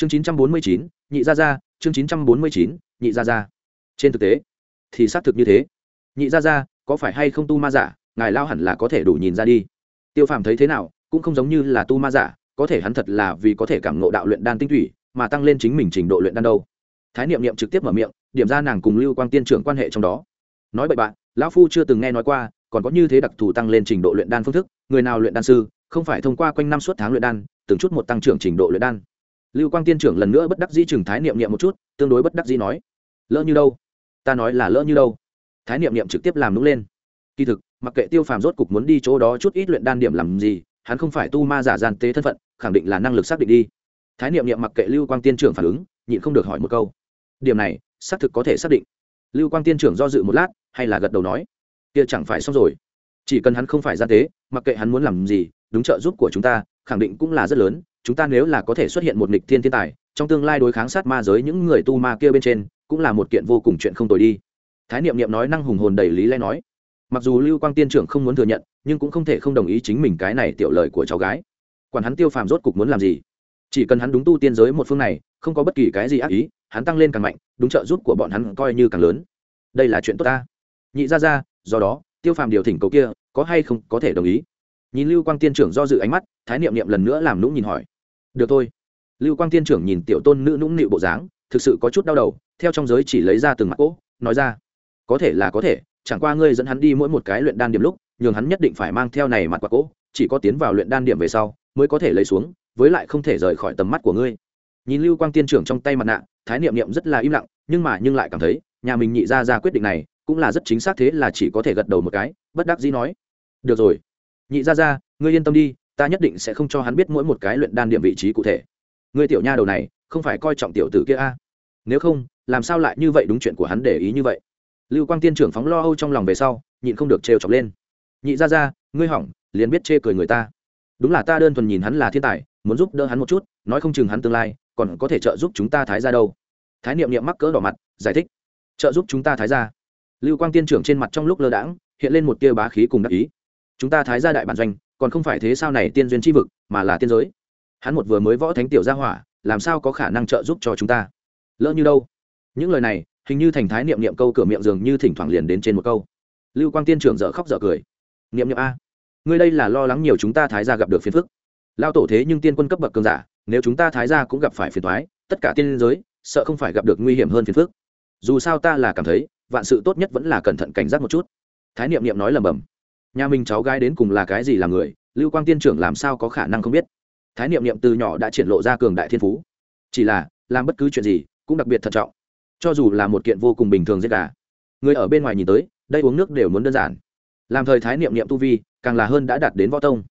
chương chín trăm bốn mươi chín, nhị gia gia, chương chín trăm bốn mươi chín, nhị gia gia. Trên thực tế, thì xác thực như thế. Nhị gia gia, có phải hay không tu ma giả, ngài lao hẳn là có thể đủ nhìn ra đi. Tiêu phàm thấy thế nào, cũng không giống như là tu ma giả, có thể hắn thật là vì có thể cảm ngộ đạo luyện đan tinh thủy, mà tăng lên chính mình trình độ luyện đan đâu. Thái niệm niệm trực tiếp mở miệng, điểm ra nàng cùng lưu quang tiên trưởng quan hệ trong đó. Nói bậy bạn, lão phu chưa từng nghe nói qua, còn có như thế đặc thù tăng lên trình độ luyện đan phương thức, người nào luyện đan sư, không phải thông qua quanh năm suốt tháng luyện đan, từng chút một tăng trưởng trình độ luyện đan lưu quang tiên trưởng lần nữa bất đắc dĩ chừng thái niệm niệm một chút, tương đối bất đắc dĩ nói, lỡ như đâu? Ta nói là lỡ như đâu? Thái niệm niệm trực tiếp làm nũng lên. Kỳ thực, mặc kệ tiêu phàm rốt cục muốn đi chỗ đó chút ít luyện đan điểm làm gì, hắn không phải tu ma giả gian tế thân phận, khẳng định là năng lực xác định đi. Thái niệm niệm mặc kệ lưu quang tiên trưởng phản ứng, nhịn không được hỏi một câu, điểm này, xác thực có thể xác định. Lưu quang tiên trưởng do dự một lát, hay là gật đầu nói, kia chẳng phải xong rồi. Chỉ cần hắn không phải gian tế, mặc kệ hắn muốn làm gì, đúng trợ giúp của chúng ta, khẳng định cũng là rất lớn chúng ta nếu là có thể xuất hiện một nghịch thiên thiên tài, trong tương lai đối kháng sát ma giới những người tu ma kia bên trên, cũng là một kiện vô cùng chuyện không tồi đi. Thái niệm niệm nói năng hùng hồn đầy lý lẽ nói. Mặc dù lưu quang tiên trưởng không muốn thừa nhận, nhưng cũng không thể không đồng ý chính mình cái này tiểu lời của cháu gái. Quản hắn tiêu phàm rốt cục muốn làm gì? Chỉ cần hắn đúng tu tiên giới một phương này, không có bất kỳ cái gì ác ý, hắn tăng lên càng mạnh, đúng trợ giúp của bọn hắn coi như càng lớn. Đây là chuyện tốt ta. Nhị ra ra do đó, tiêu phàm điều thỉnh cầu kia, có hay không có thể đồng ý? Nhìn lưu quang tiên trưởng do dự ánh mắt, thái niệm niệm lần nữa làm nũng nhìn hỏi được thôi. Lưu quang tiên trưởng nhìn tiểu tôn nữ nũng nịu bộ dáng, thực sự có chút đau đầu, theo trong giới chỉ lấy ra từng mặt cỗ, nói ra, có thể là có thể, chẳng qua ngươi dẫn hắn đi mỗi một cái luyện đan điểm lúc, nhường hắn nhất định phải mang theo này mặt quạt cỗ, chỉ có tiến vào luyện đan điểm về sau, mới có thể lấy xuống, với lại không thể rời khỏi tầm mắt của ngươi. Nhìn lưu quang tiên trưởng trong tay mặt nạ, thái niệm niệm rất là im lặng, nhưng mà nhưng lại cảm thấy, nhà mình nhị ra ra quyết định này, cũng là rất chính xác thế là chỉ có thể gật đầu một cái, bất đắc dĩ nói, được rồi. Nhị ra ra ngươi yên tâm đi ta nhất định sẽ không cho hắn biết mỗi một cái luyện đan điểm vị trí cụ thể. Ngươi tiểu nha đầu này, không phải coi trọng tiểu tử kia a? Nếu không, làm sao lại như vậy đúng chuyện của hắn để ý như vậy? Lưu quang tiên trưởng phóng lo âu trong lòng về sau, nhịn không được trêu chọc lên. Nhị ra ra, ngươi hỏng, liền biết chê cười người ta. Đúng là ta đơn thuần nhìn hắn là thiên tài, muốn giúp đỡ hắn một chút, nói không chừng hắn tương lai, còn có thể trợ giúp chúng ta thái ra đâu. Thái niệm niệm mắc cỡ đỏ mặt, giải thích. Trợ giúp chúng ta thái ra lưu quang tiên trưởng trên mặt trong lúc lơ đãng, hiện lên một tia bá khí cùng đắc ý. Chúng ta thái ra đại bản doanh còn không phải thế sao này tiên duyên chi vực, mà là tiên giới. Hắn một vừa mới võ thánh tiểu gia hỏa, làm sao có khả năng trợ giúp cho chúng ta? Lỡ như đâu? Những lời này, hình như thành thái niệm niệm câu cửa miệng dường như thỉnh thoảng liền đến trên một câu. Lưu quang tiên trưởng dở khóc dở cười. Niệm niệm a. Ngươi đây là lo lắng nhiều chúng ta thái gia gặp được phiền phức. Lao tổ thế nhưng tiên quân cấp bậc cường giả, nếu chúng ta thái gia cũng gặp phải phiền thoái tất cả tiên giới, sợ không phải gặp được nguy hiểm hơn phiền phức. Dù sao ta là cảm thấy, vạn sự tốt nhất vẫn là cẩn thận cảnh giác một chút. Thái niệm niệm nói lầm bầm nhà mình cháu gái đến cùng là cái gì là người, lưu quang tiên trưởng làm sao có khả năng không biết. Thái niệm niệm từ nhỏ đã triển lộ ra cường đại thiên phú. Chỉ là, làm bất cứ chuyện gì, cũng đặc biệt thận trọng. Cho dù là một kiện vô cùng bình thường giết gà. Người ở bên ngoài nhìn tới, đây uống nước đều muốn đơn giản. Làm thời thái niệm niệm tu vi, càng là hơn đã đạt đến võ tông.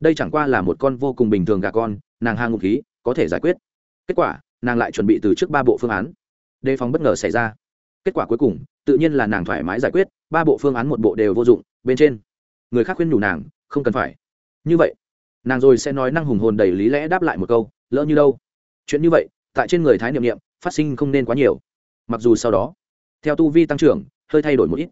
Đây chẳng qua là một con vô cùng bình thường gà con, nàng hang ngục khí, có thể giải quyết. Kết quả, nàng lại chuẩn bị từ trước ba bộ phương án. Đề phòng bất ngờ xảy ra. Kết quả cuối cùng, tự nhiên là nàng thoải mái giải quyết, ba bộ phương án một bộ đều vô dụng, bên trên người khác khuyên nhủ nàng, không cần phải. Như vậy, nàng rồi sẽ nói năng hùng hồn đầy lý lẽ đáp lại một câu, lỡ như đâu. Chuyện như vậy, tại trên người thái niệm niệm, phát sinh không nên quá nhiều. Mặc dù sau đó, theo tu vi tăng trưởng, hơi thay đổi một ít.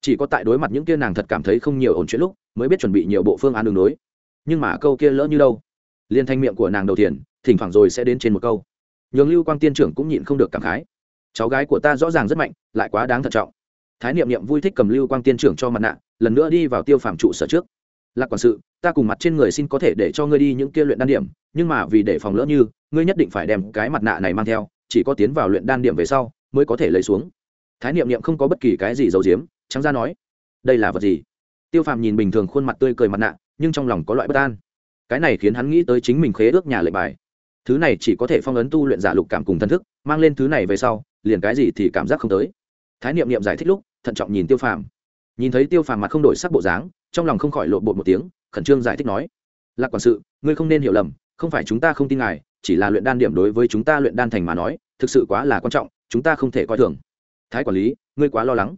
Chỉ có tại đối mặt những kia nàng thật cảm thấy không nhiều ổn chuyện lúc, mới biết chuẩn bị nhiều bộ phương án đường đối. Nhưng mà câu kia lỡ như đâu? Liên thanh miệng của nàng đầu tiên thỉnh thoảng rồi sẽ đến trên một câu. Nhường lưu quang tiên trưởng cũng nhịn không được cảm khái. Cháu gái của ta rõ ràng rất mạnh, lại quá đáng thận trọng. Thái niệm niệm vui thích cầm lưu quang tiên trưởng cho mặt nạ lần nữa đi vào tiêu phàm trụ sở trước. Lạc quản sự, ta cùng mặt trên người xin có thể để cho ngươi đi những kia luyện đan điểm, nhưng mà vì để phòng lỡ như, ngươi nhất định phải đem cái mặt nạ này mang theo, chỉ có tiến vào luyện đan điểm về sau, mới có thể lấy xuống. Thái niệm niệm không có bất kỳ cái gì giấu giếm, trắng ra nói, đây là vật gì? Tiêu phàm nhìn bình thường khuôn mặt tươi cười mặt nạ, nhưng trong lòng có loại bất an. Cái này khiến hắn nghĩ tới chính mình khế ước nhà lệnh bài. Thứ này chỉ có thể phong ấn tu luyện giả lục cảm cùng thân thức, mang lên thứ này về sau, liền cái gì thì cảm giác không tới. Thái niệm niệm giải thích lúc, thận trọng nhìn tiêu phàm nhìn thấy tiêu phàm mặt không đổi sắc bộ dáng, trong lòng không khỏi lộn bột một tiếng, khẩn trương giải thích nói, lạc quản sự, ngươi không nên hiểu lầm, không phải chúng ta không tin ngài, chỉ là luyện đan điểm đối với chúng ta luyện đan thành mà nói, thực sự quá là quan trọng, chúng ta không thể coi thường. Thái quản lý, ngươi quá lo lắng.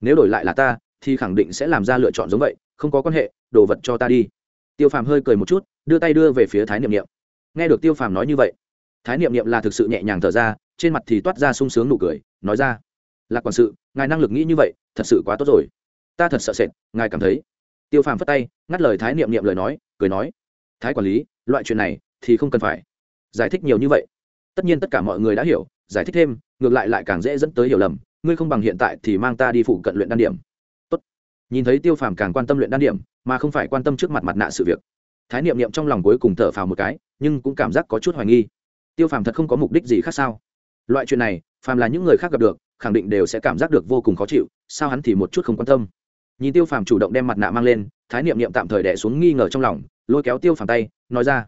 Nếu đổi lại là ta, thì khẳng định sẽ làm ra lựa chọn giống vậy, không có quan hệ, đồ vật cho ta đi. Tiêu phàm hơi cười một chút, đưa tay đưa về phía thái niệm niệm. Nghe được tiêu phàm nói như vậy, thái niệm niệm là thực sự nhẹ nhàng thở ra, trên mặt thì toát ra sung sướng nụ cười, nói ra, lạc quản sự, ngài năng lực nghĩ như vậy, thật sự quá tốt rồi ta thật sợ sệt, ngài cảm thấy. Tiêu phàm phất tay, ngắt lời thái niệm niệm lời nói, cười nói, thái quản lý, loại chuyện này thì không cần phải. Giải thích nhiều như vậy. Tất nhiên tất cả mọi người đã hiểu, giải thích thêm, ngược lại lại càng dễ dẫn tới hiểu lầm, ngươi không bằng hiện tại thì mang ta đi phụ cận luyện đan điểm. Tốt. nhìn thấy tiêu phàm càng quan tâm luyện đan điểm, mà không phải quan tâm trước mặt mặt nạ sự việc. Thái niệm niệm trong lòng cuối cùng thở phào một cái, nhưng cũng cảm giác có chút hoài nghi. Tiêu phàm thật không có mục đích gì khác sao? Loại chuyện này, phàm là những người khác gặp được, khẳng định đều sẽ cảm giác được vô cùng khó chịu, sao hắn thì một chút không quan tâm? Nhìn tiêu phàm chủ động đem mặt nạ mang lên, thái niệm niệm tạm thời đẻ xuống nghi ngờ trong lòng, lôi kéo tiêu phàm tay, nói ra,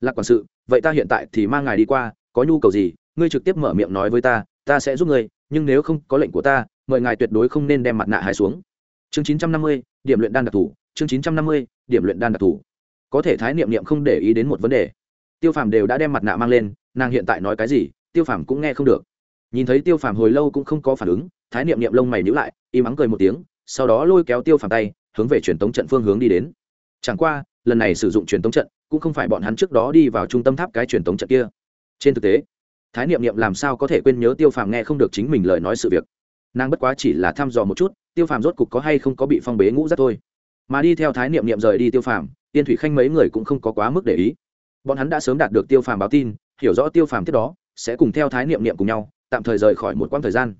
lạc quản sự, vậy ta hiện tại thì mang ngài đi qua, có nhu cầu gì, ngươi trực tiếp mở miệng nói với ta ta sẽ giúp ngươi, nhưng nếu không có lệnh của ta, mời ngài tuyệt đối không nên đem mặt nạ hài xuống. Chương chín trăm năm mươi, điểm luyện đan đặc thù chương chín trăm năm mươi, điểm luyện đan đặc thù có thể thái niệm niệm không để ý đến một vấn đề. Tiêu phàm đều đã đem mặt nạ mang lên, nàng hiện tại nói cái gì, tiêu phàm cũng nghe không được. Nhìn thấy tiêu phàm hồi lâu cũng không có phản ứng, thái niệm niệm lông mày nhữ lại, im ắng cười một tiếng sau đó lôi kéo tiêu phàm tay, hướng về truyền tống trận phương hướng đi đến. Chẳng qua, lần này sử dụng truyền tống trận, cũng không phải bọn hắn trước đó đi vào trung tâm tháp cái truyền tống trận kia. Trên thực tế, thái niệm niệm làm sao có thể quên nhớ tiêu phàm nghe không được chính mình lời nói sự việc. Nàng bất quá chỉ là thăm dò một chút, tiêu phàm rốt cục có hay không có bị phong bế ngũ rất thôi. Mà đi theo thái niệm niệm rời đi tiêu phàm tiên thủy khanh mấy người cũng không có quá mức để ý. Bọn hắn đã sớm đạt được tiêu phàm báo tin, hiểu rõ tiêu phàm tiếp đó, sẽ cùng theo thái niệm niệm cùng nhau, tạm thời rời khỏi một quãng thời gian.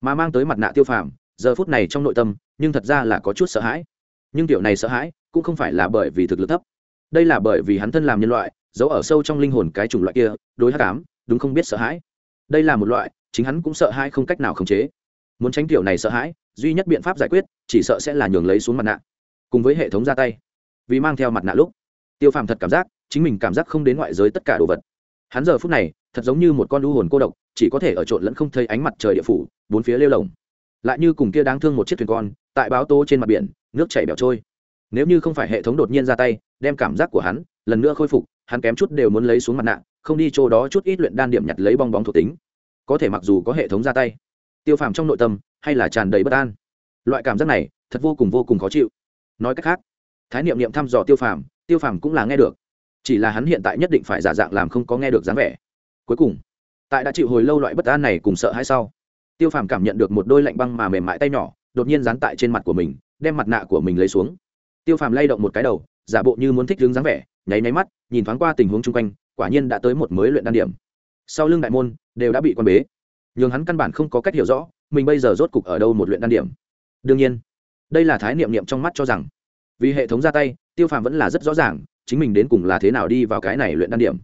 Mà mang tới mặt nạ tiêu phàm, giờ phút này trong nội tâm nhưng thật ra là có chút sợ hãi. Nhưng tiểu này sợ hãi cũng không phải là bởi vì thực lực thấp. Đây là bởi vì hắn thân làm nhân loại, giấu ở sâu trong linh hồn cái chủng loại kia, đối hắc ám, đúng không biết sợ hãi. Đây là một loại, chính hắn cũng sợ hãi không cách nào khống chế. Muốn tránh tiểu này sợ hãi, duy nhất biện pháp giải quyết, chỉ sợ sẽ là nhường lấy xuống mặt nạ. Cùng với hệ thống ra tay. Vì mang theo mặt nạ lúc, tiêu phàm thật cảm giác, chính mình cảm giác không đến ngoại giới tất cả đồ vật. Hắn giờ phút này, thật giống như một con lũ hồn cô độc, chỉ có thể ở trộn lẫn không thấy ánh mặt trời địa phủ, bốn phía lêu lồng lại như cùng kia đáng thương một chiếc thuyền con, tại báo tố trên mặt biển, nước chảy bẻo trôi. Nếu như không phải hệ thống đột nhiên ra tay, đem cảm giác của hắn lần nữa khôi phục, hắn kém chút đều muốn lấy xuống mặt nạ, không đi chỗ đó chút ít luyện đan điểm nhặt lấy bong bóng thuộc tính. Có thể mặc dù có hệ thống ra tay, tiêu phàm trong nội tâm hay là tràn đầy bất an. Loại cảm giác này thật vô cùng vô cùng khó chịu. Nói cách khác, thái niệm niệm thăm dò tiêu phàm tiêu phàm cũng là nghe được. Chỉ là hắn hiện tại nhất định phải giả dạng làm không có nghe được dáng vẻ. Cuối cùng, tại đã chịu hồi lâu loại bất an này cùng sợ hay sau tiêu phàm cảm nhận được một đôi lạnh băng mà mềm mại tay nhỏ, đột nhiên dán tại trên mặt của mình, đem mặt nạ của mình lấy xuống. Tiêu phàm lay động một cái đầu, giả bộ như muốn thích đứng dáng vẻ, nháy nháy mắt, nhìn thoáng qua tình huống chung quanh, quả nhiên đã tới một mới luyện đan điểm. Sau lưng đại môn, đều đã bị quan bế. Nhường hắn căn bản không có cách hiểu rõ, mình bây giờ rốt cục ở đâu một luyện đan điểm. Đương nhiên, đây là thái niệm niệm trong mắt cho rằng, vì hệ thống ra tay, tiêu phàm vẫn là rất rõ ràng, chính mình đến cùng là thế nào đi vào cái này luyện đan điểm.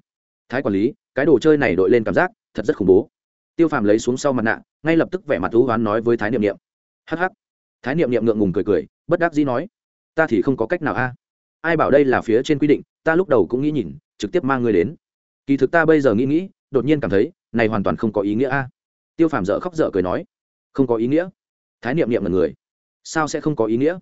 Thái quản lý, cái đồ chơi này đội lên cảm giác, thật rất khủng bố tiêu phàm lấy xuống sau mặt nạ, ngay lập tức vẻ mặt thú hoán nói với thái niệm niệm. Hh thái niệm niệm ngượng ngùng cười cười, bất đắc dĩ nói, ta thì không có cách nào a. Ai bảo đây là phía trên quy định, ta lúc đầu cũng nghĩ nhìn, trực tiếp mang người đến. Kỳ thực ta bây giờ nghĩ nghĩ, đột nhiên cảm thấy, này hoàn toàn không có ý nghĩa a. Tiêu phàm dở khóc dở cười nói, không có ý nghĩa. Thái niệm niệm là người, sao sẽ không có ý nghĩa?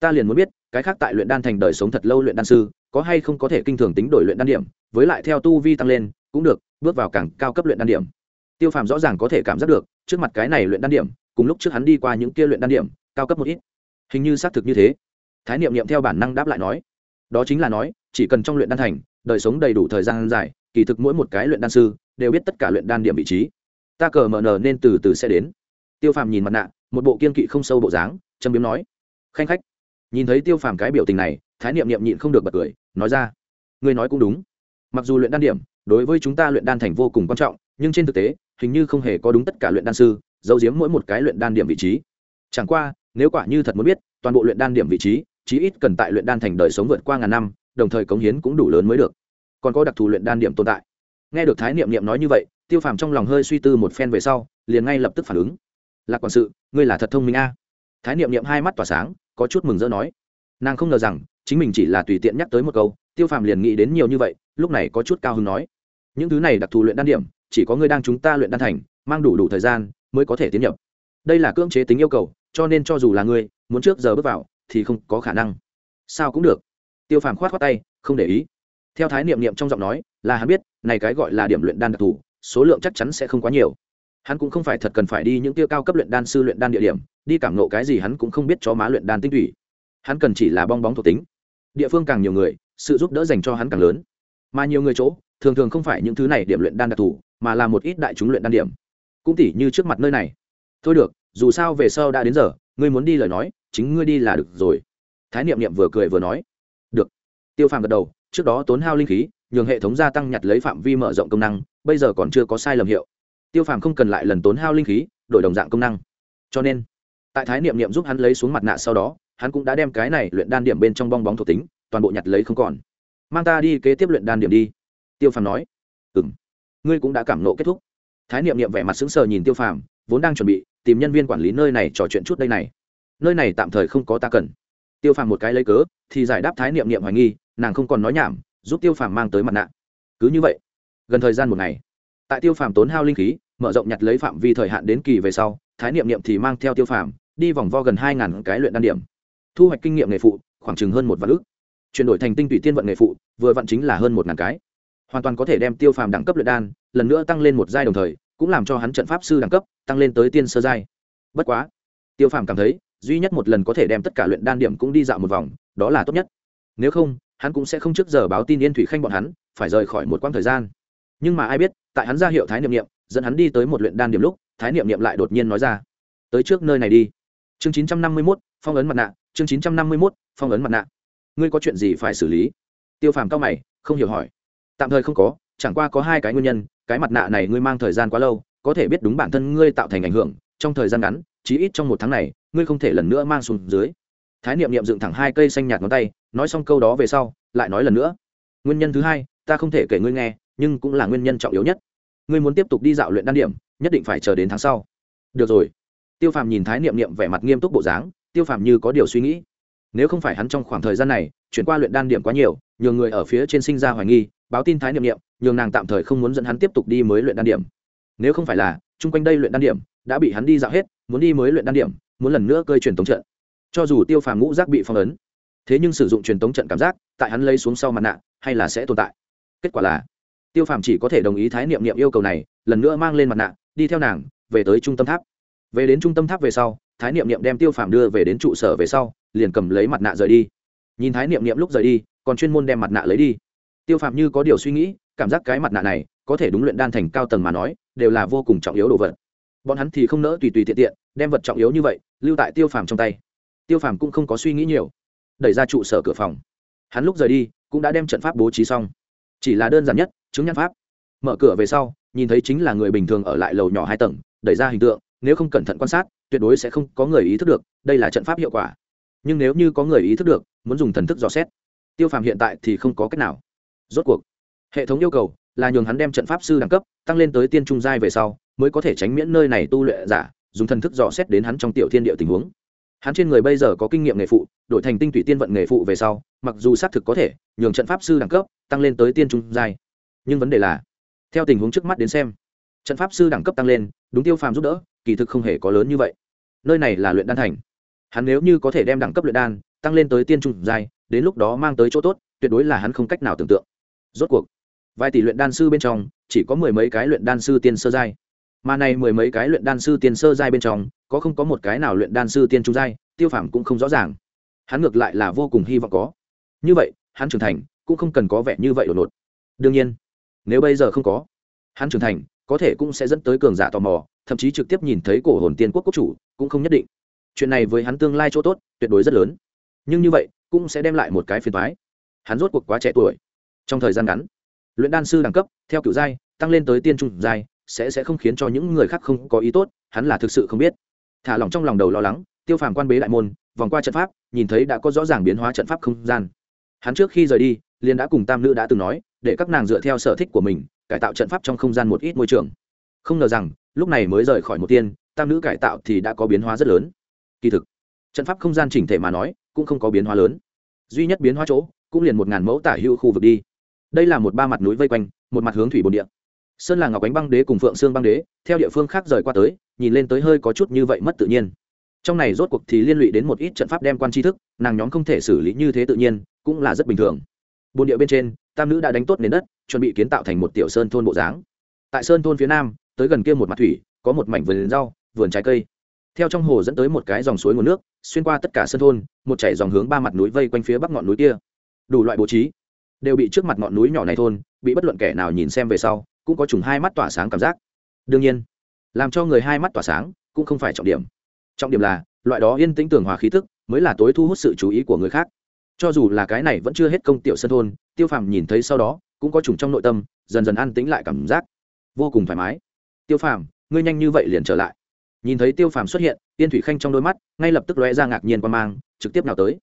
Ta liền muốn biết, cái khác tại luyện đan thành đời sống thật lâu luyện đan sư, có hay không có thể kinh thường tính đổi luyện đan điểm, với lại theo tu vi tăng lên, cũng được, bước vào càng cao cấp luyện đan điểm tiêu phàm rõ ràng có thể cảm giác được, trước mặt cái này luyện đan điểm, cùng lúc trước hắn đi qua những kia luyện đan điểm, cao cấp một ít. Hình như xác thực như thế. Thái niệm niệm theo bản năng đáp lại nói, đó chính là nói, chỉ cần trong luyện đan thành, đời sống đầy đủ thời gian dài, kỳ thực mỗi một cái luyện đan sư đều biết tất cả luyện đan điểm vị trí. Ta cờ mờ nờ nên từ từ sẽ đến. Tiêu phàm nhìn mặt nạ, một bộ kiên kỵ không sâu bộ dáng, châm biếm nói, khanh khách. Nhìn thấy tiêu phàm cái biểu tình này, thái niệm niệm nhịn không được bật cười, nói ra, ngươi nói cũng đúng. Mặc dù luyện đan điểm đối với chúng ta luyện đan thành vô cùng quan trọng, nhưng trên thực tế hình như không hề có đúng tất cả luyện đan sư, giấu giếm mỗi một cái luyện đan điểm vị trí. Chẳng qua, nếu quả như thật muốn biết, toàn bộ luyện đan điểm vị trí, chí ít cần tại luyện đan thành đời sống vượt qua ngàn năm, đồng thời cống hiến cũng đủ lớn mới được. Còn có đặc thù luyện đan điểm tồn tại. Nghe được thái niệm niệm nói như vậy, tiêu phàm trong lòng hơi suy tư một phen về sau, liền ngay lập tức phản ứng. Lạc quản sự, ngươi là thật thông minh a. Thái niệm niệm hai mắt tỏa sáng, có chút mừng rỡ nói. Nàng không ngờ rằng, chính mình chỉ là tùy tiện nhắc tới một câu, tiêu phàm liền nghĩ đến nhiều như vậy, lúc này có chút cao hứng nói. Những thứ này đặc thù luyện đan điểm chỉ có ngươi đang chúng ta luyện đan thành, mang đủ đủ thời gian mới có thể tiến nhập. Đây là cưỡng chế tính yêu cầu, cho nên cho dù là ngươi, muốn trước giờ bước vào thì không có khả năng. Sao cũng được. Tiêu phàm khoát khoát tay, không để ý. Theo thái niệm niệm trong giọng nói, là hắn biết, này cái gọi là điểm luyện đan đặc thù, số lượng chắc chắn sẽ không quá nhiều. Hắn cũng không phải thật cần phải đi những tiêu cao cấp luyện đan sư luyện đan địa điểm, đi cảm nộ cái gì hắn cũng không biết cho má luyện đan tinh túy. hắn cần chỉ là bong bóng thuộc tính. Địa phương càng nhiều người, sự giúp đỡ dành cho hắn càng lớn. Mà nhiều người chỗ thường thường không phải những thứ này điểm luyện đan đặc thù, mà là một ít đại chúng luyện đan điểm. Cũng tỉ như trước mặt nơi này. Thôi được, dù sao về sau đã đến giờ, ngươi muốn đi lời nói, chính ngươi đi là được rồi. Thái niệm niệm vừa cười vừa nói. Được. Tiêu phàm gật đầu, trước đó tốn hao linh khí, nhường hệ thống gia tăng nhặt lấy phạm vi mở rộng công năng, bây giờ còn chưa có sai lầm hiệu. Tiêu phàm không cần lại lần tốn hao linh khí, đổi đồng dạng công năng. Cho nên, tại thái niệm niệm giúp hắn lấy xuống mặt nạ sau đó, hắn cũng đã đem cái này luyện đan điểm bên trong bong bóng thuộc tính, toàn bộ nhặt lấy không còn. Mang ta đi kế tiếp luyện đan điểm đi tiêu phàm nói. Ừ m ngươi cũng đã cảm nộ kết thúc. Thái niệm niệm vẻ mặt sững sờ nhìn tiêu phàm, vốn đang chuẩn bị tìm nhân viên quản lý nơi này trò chuyện chút đây này. Nơi này tạm thời không có ta cần. Tiêu phàm một cái lấy cớ, thì giải đáp thái niệm niệm hoài nghi, nàng không còn nói nhảm, giúp tiêu phàm mang tới mặt nạ. Cứ như vậy, gần thời gian một ngày. Tại tiêu phàm tốn hao linh khí, mở rộng nhặt lấy phạm vi thời hạn đến kỳ về sau, thái niệm niệm thì mang theo tiêu phàm đi vòng vo gần hai ngàn cái luyện đan điểm. Thu hoạch kinh nghiệm nghề phụ khoảng chừng hơn một vạn ước chuyển đổi thành tinh tụy tiên vận nghề phụ, vừa vặn chính là hơn một ngàn cái hoàn toàn có thể đem tiêu phàm đẳng cấp luyện đan lần nữa tăng lên một giai đồng thời, cũng làm cho hắn trận pháp sư đẳng cấp tăng lên tới tiên sơ giai. Bất quá, tiêu phàm cảm thấy, duy nhất một lần có thể đem tất cả luyện đan điểm cũng đi dạo một vòng, đó là tốt nhất. Nếu không, hắn cũng sẽ không trước giờ báo tin yên thủy khanh bọn hắn, phải rời khỏi một quãng thời gian. Nhưng mà ai biết, tại hắn ra hiệu thái niệm niệm, dẫn hắn đi tới một luyện đan điểm lúc, thái niệm niệm lại đột nhiên nói ra, tới trước nơi này đi. Chương chín trăm năm mươi mốt, phong ấn mặt nạ, chương chín trăm năm mươi mốt, phong ấn mặt nạ. Ngươi có chuyện gì phải xử lý? Tiêu phàm cao mày, không hiểu hỏi tạm thời không có, chẳng qua có hai cái nguyên nhân, cái mặt nạ này ngươi mang thời gian quá lâu, có thể biết đúng bản thân ngươi tạo thành ảnh hưởng, trong thời gian ngắn, chí ít trong một tháng này, ngươi không thể lần nữa mang xuống dưới. Thái niệm niệm dựng thẳng hai cây xanh nhạt ngón tay, nói xong câu đó về sau, lại nói lần nữa. Nguyên nhân thứ hai, ta không thể kể ngươi nghe, nhưng cũng là nguyên nhân trọng yếu nhất. Ngươi muốn tiếp tục đi dạo luyện đan điểm, nhất định phải chờ đến tháng sau. Được rồi. Tiêu phàm nhìn thái niệm niệm vẻ mặt nghiêm túc bộ dáng, tiêu phàm như có điều suy nghĩ. Nếu không phải hắn trong khoảng thời gian này, chuyển qua luyện đan điểm quá nhiều nhường người ở phía trên sinh ra hoài nghi, báo tin thái niệm niệm, nhường nàng tạm thời không muốn dẫn hắn tiếp tục đi mới luyện đan điểm. Nếu không phải là, chung quanh đây luyện đan điểm đã bị hắn đi dạo hết, muốn đi mới luyện đan điểm, muốn lần nữa cơi truyền tống trận. Cho dù tiêu phàm ngũ giác bị phong ấn, thế nhưng sử dụng truyền tống trận cảm giác, tại hắn lấy xuống sau mặt nạ, hay là sẽ tồn tại. Kết quả là, tiêu phàm chỉ có thể đồng ý thái niệm niệm yêu cầu này, lần nữa mang lên mặt nạ, đi theo nàng, về tới trung tâm tháp. Về đến trung tâm tháp về sau, thái niệm niệm đem tiêu phàm đưa về đến trụ sở về sau, liền cầm lấy mặt nạ rời đi. Nhìn thái niệm niệm lúc rời đi còn chuyên môn đem mặt nạ lấy đi. Tiêu phàm như có điều suy nghĩ, cảm giác cái mặt nạ này có thể đúng luyện đan thành cao tầng mà nói, đều là vô cùng trọng yếu đồ vật. Bọn hắn thì không nỡ tùy tùy tiện tiện, đem vật trọng yếu như vậy lưu tại tiêu phàm trong tay. Tiêu phàm cũng không có suy nghĩ nhiều, đẩy ra trụ sở cửa phòng. Hắn lúc rời đi, cũng đã đem trận pháp bố trí xong. Chỉ là đơn giản nhất, chứng nhãn pháp. Mở cửa về sau, nhìn thấy chính là người bình thường ở lại lầu nhỏ hai tầng, đẩy ra hình tượng, nếu không cẩn thận quan sát, tuyệt đối sẽ không có người ý thức được, đây là trận pháp hiệu quả. Nhưng nếu như có người ý thức được, muốn dùng thần thức dò xét tiêu phàm hiện tại thì không có cách nào. Rốt cuộc, hệ thống yêu cầu là nhường hắn đem trận pháp sư đẳng cấp tăng lên tới tiên trung giai về sau, mới có thể tránh miễn nơi này tu luyện giả, dùng thần thức dò xét đến hắn trong tiểu thiên địa tình huống. Hắn trên người bây giờ có kinh nghiệm nghề phụ, đổi thành tinh thủy tiên vận nghề phụ về sau, mặc dù xác thực có thể nhường trận pháp sư đẳng cấp tăng lên tới tiên trung giai, nhưng vấn đề là, theo tình huống trước mắt đến xem, trận pháp sư đẳng cấp tăng lên, đúng tiêu phàm giúp đỡ, kỳ thực không hề có lớn như vậy. Nơi này là luyện đan thành. Hắn nếu như có thể đem đẳng cấp luyện đan tăng lên tới tiên trung giai, đến lúc đó mang tới chỗ tốt, tuyệt đối là hắn không cách nào tưởng tượng. Rốt cuộc, vài tỷ luyện đan sư bên trong, chỉ có mười mấy cái luyện đan sư tiên sơ giai. Mà này mười mấy cái luyện đan sư tiên sơ giai bên trong, có không có một cái nào luyện đan sư tiên trung giai, tiêu phàm cũng không rõ ràng. Hắn ngược lại là vô cùng hy vọng có. Như vậy, hắn trưởng thành cũng không cần có vẻ như vậy đột ngột. Đương nhiên, nếu bây giờ không có hắn trưởng thành, có thể cũng sẽ dẫn tới cường giả tò mò, thậm chí trực tiếp nhìn thấy cổ hồn tiên quốc quốc chủ cũng không nhất định. Chuyện này với hắn tương lai chỗ tốt, tuyệt đối rất lớn nhưng như vậy cũng sẽ đem lại một cái phiền thoái hắn rốt cuộc quá trẻ tuổi. Trong thời gian ngắn, luyện đan sư đẳng cấp, theo kiểu giai, tăng lên tới tiên trung giai, sẽ sẽ không khiến cho những người khác không có ý tốt, hắn là thực sự không biết. Thả lỏng trong lòng đầu lo lắng, tiêu phàm quan bế đại môn, vòng qua trận pháp, nhìn thấy đã có rõ ràng biến hóa trận pháp không gian. Hắn trước khi rời đi, liền đã cùng tam nữ đã từng nói, để các nàng dựa theo sở thích của mình, cải tạo trận pháp trong không gian một ít môi trường. Không ngờ rằng, lúc này mới rời khỏi một tiên, tam nữ cải tạo thì đã có biến hóa rất lớn. Kỳ thực, trận pháp không gian chỉnh thể mà nói cũng không có biến hóa lớn. Duy nhất biến hóa chỗ, cũng liền một ngàn mẫu tả hữu khu vực đi. Đây là một ba mặt núi vây quanh, một mặt hướng thủy bồn địa. Sơn là ngọc ánh băng đế cùng phượng sương băng đế, theo địa phương khác rời qua tới, nhìn lên tới hơi có chút như vậy mất tự nhiên. Trong này rốt cuộc thì liên lụy đến một ít trận pháp đem quan tri thức, nàng nhóm không thể xử lý như thế tự nhiên, cũng là rất bình thường. Bồn địa bên trên, tam nữ đã đánh tốt nền đất, chuẩn bị kiến tạo thành một tiểu sơn thôn bộ dáng. Tại sơn thôn phía nam, tới gần kia một mặt thủy, có một mảnh vườn rau, vườn trái cây theo trong hồ dẫn tới một cái dòng suối nguồn nước, xuyên qua tất cả sân thôn, một chảy dòng hướng ba mặt núi vây quanh phía bắc ngọn núi kia. Đủ loại bố trí đều bị trước mặt ngọn núi nhỏ này thôn, bị bất luận kẻ nào nhìn xem về sau, cũng có chủng hai mắt tỏa sáng cảm giác. Đương nhiên, làm cho người hai mắt tỏa sáng cũng không phải trọng điểm. Trọng điểm là, loại đó yên tĩnh tường hòa khí thức mới là tối thu hút sự chú ý của người khác. Cho dù là cái này vẫn chưa hết công tiểu sân thôn, tiêu phàm nhìn thấy sau đó cũng có trùng trong nội tâm dần dần an tĩnh lại cảm giác vô cùng thoải mái. Tiêu phàm, ngươi nhanh như vậy liền trở lại nhìn thấy tiêu phàm xuất hiện tiên thủy khanh trong đôi mắt ngay lập tức lóe ra ngạc nhiên qua mang, trực tiếp nào tới.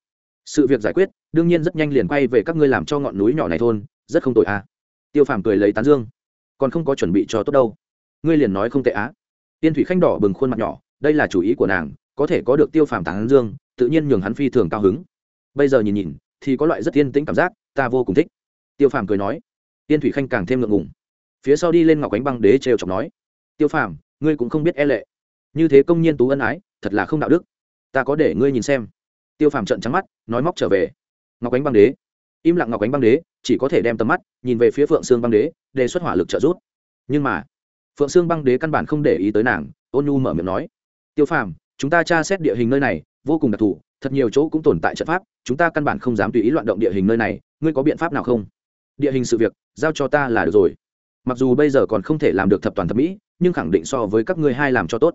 Sự việc giải quyết, đương nhiên rất nhanh liền quay về các ngươi làm cho ngọn núi nhỏ này thôn, rất không tội à. Tiêu phàm cười lấy tán dương. Còn không có chuẩn bị cho tốt đâu. Ngươi liền nói không tệ á. Tiên thủy khanh đỏ bừng khuôn mặt nhỏ, đây là chủ ý của nàng, có thể có được tiêu phàm tán dương, tự nhiên nhường hắn phi thường cao hứng. Bây giờ nhìn nhìn, thì có loại rất yên tĩnh cảm giác, ta vô cùng thích. Tiêu phàm cười nói. Tiên thủy khanh càng thêm ngượng ngùng. Phía sau đi lên ngọc ánh băng đế trêu chọc nói. Tiêu phàm, ngươi cũng không biết e lệ như thế công nhiên tú ân ái, thật là không đạo đức. Ta có để ngươi nhìn xem. Tiêu phàm trận trắng mắt, nói móc trở về. Ngọc ánh băng đế. Im lặng ngọc ánh băng đế, chỉ có thể đem tầm mắt nhìn về phía phượng sương băng đế, đề xuất hỏa lực trợ giúp. Nhưng mà, phượng sương băng đế căn bản không để ý tới nàng, ôn nhu mở miệng nói, tiêu phàm, chúng ta tra xét địa hình nơi này, vô cùng đặc thù, thật nhiều chỗ cũng tồn tại trận pháp, chúng ta căn bản không dám tùy ý loạn động địa hình nơi này, ngươi có biện pháp nào không? Địa hình sự việc, giao cho ta là được rồi. Mặc dù bây giờ còn không thể làm được thập toàn thập mỹ, nhưng khẳng định so với các ngươi hai làm cho tốt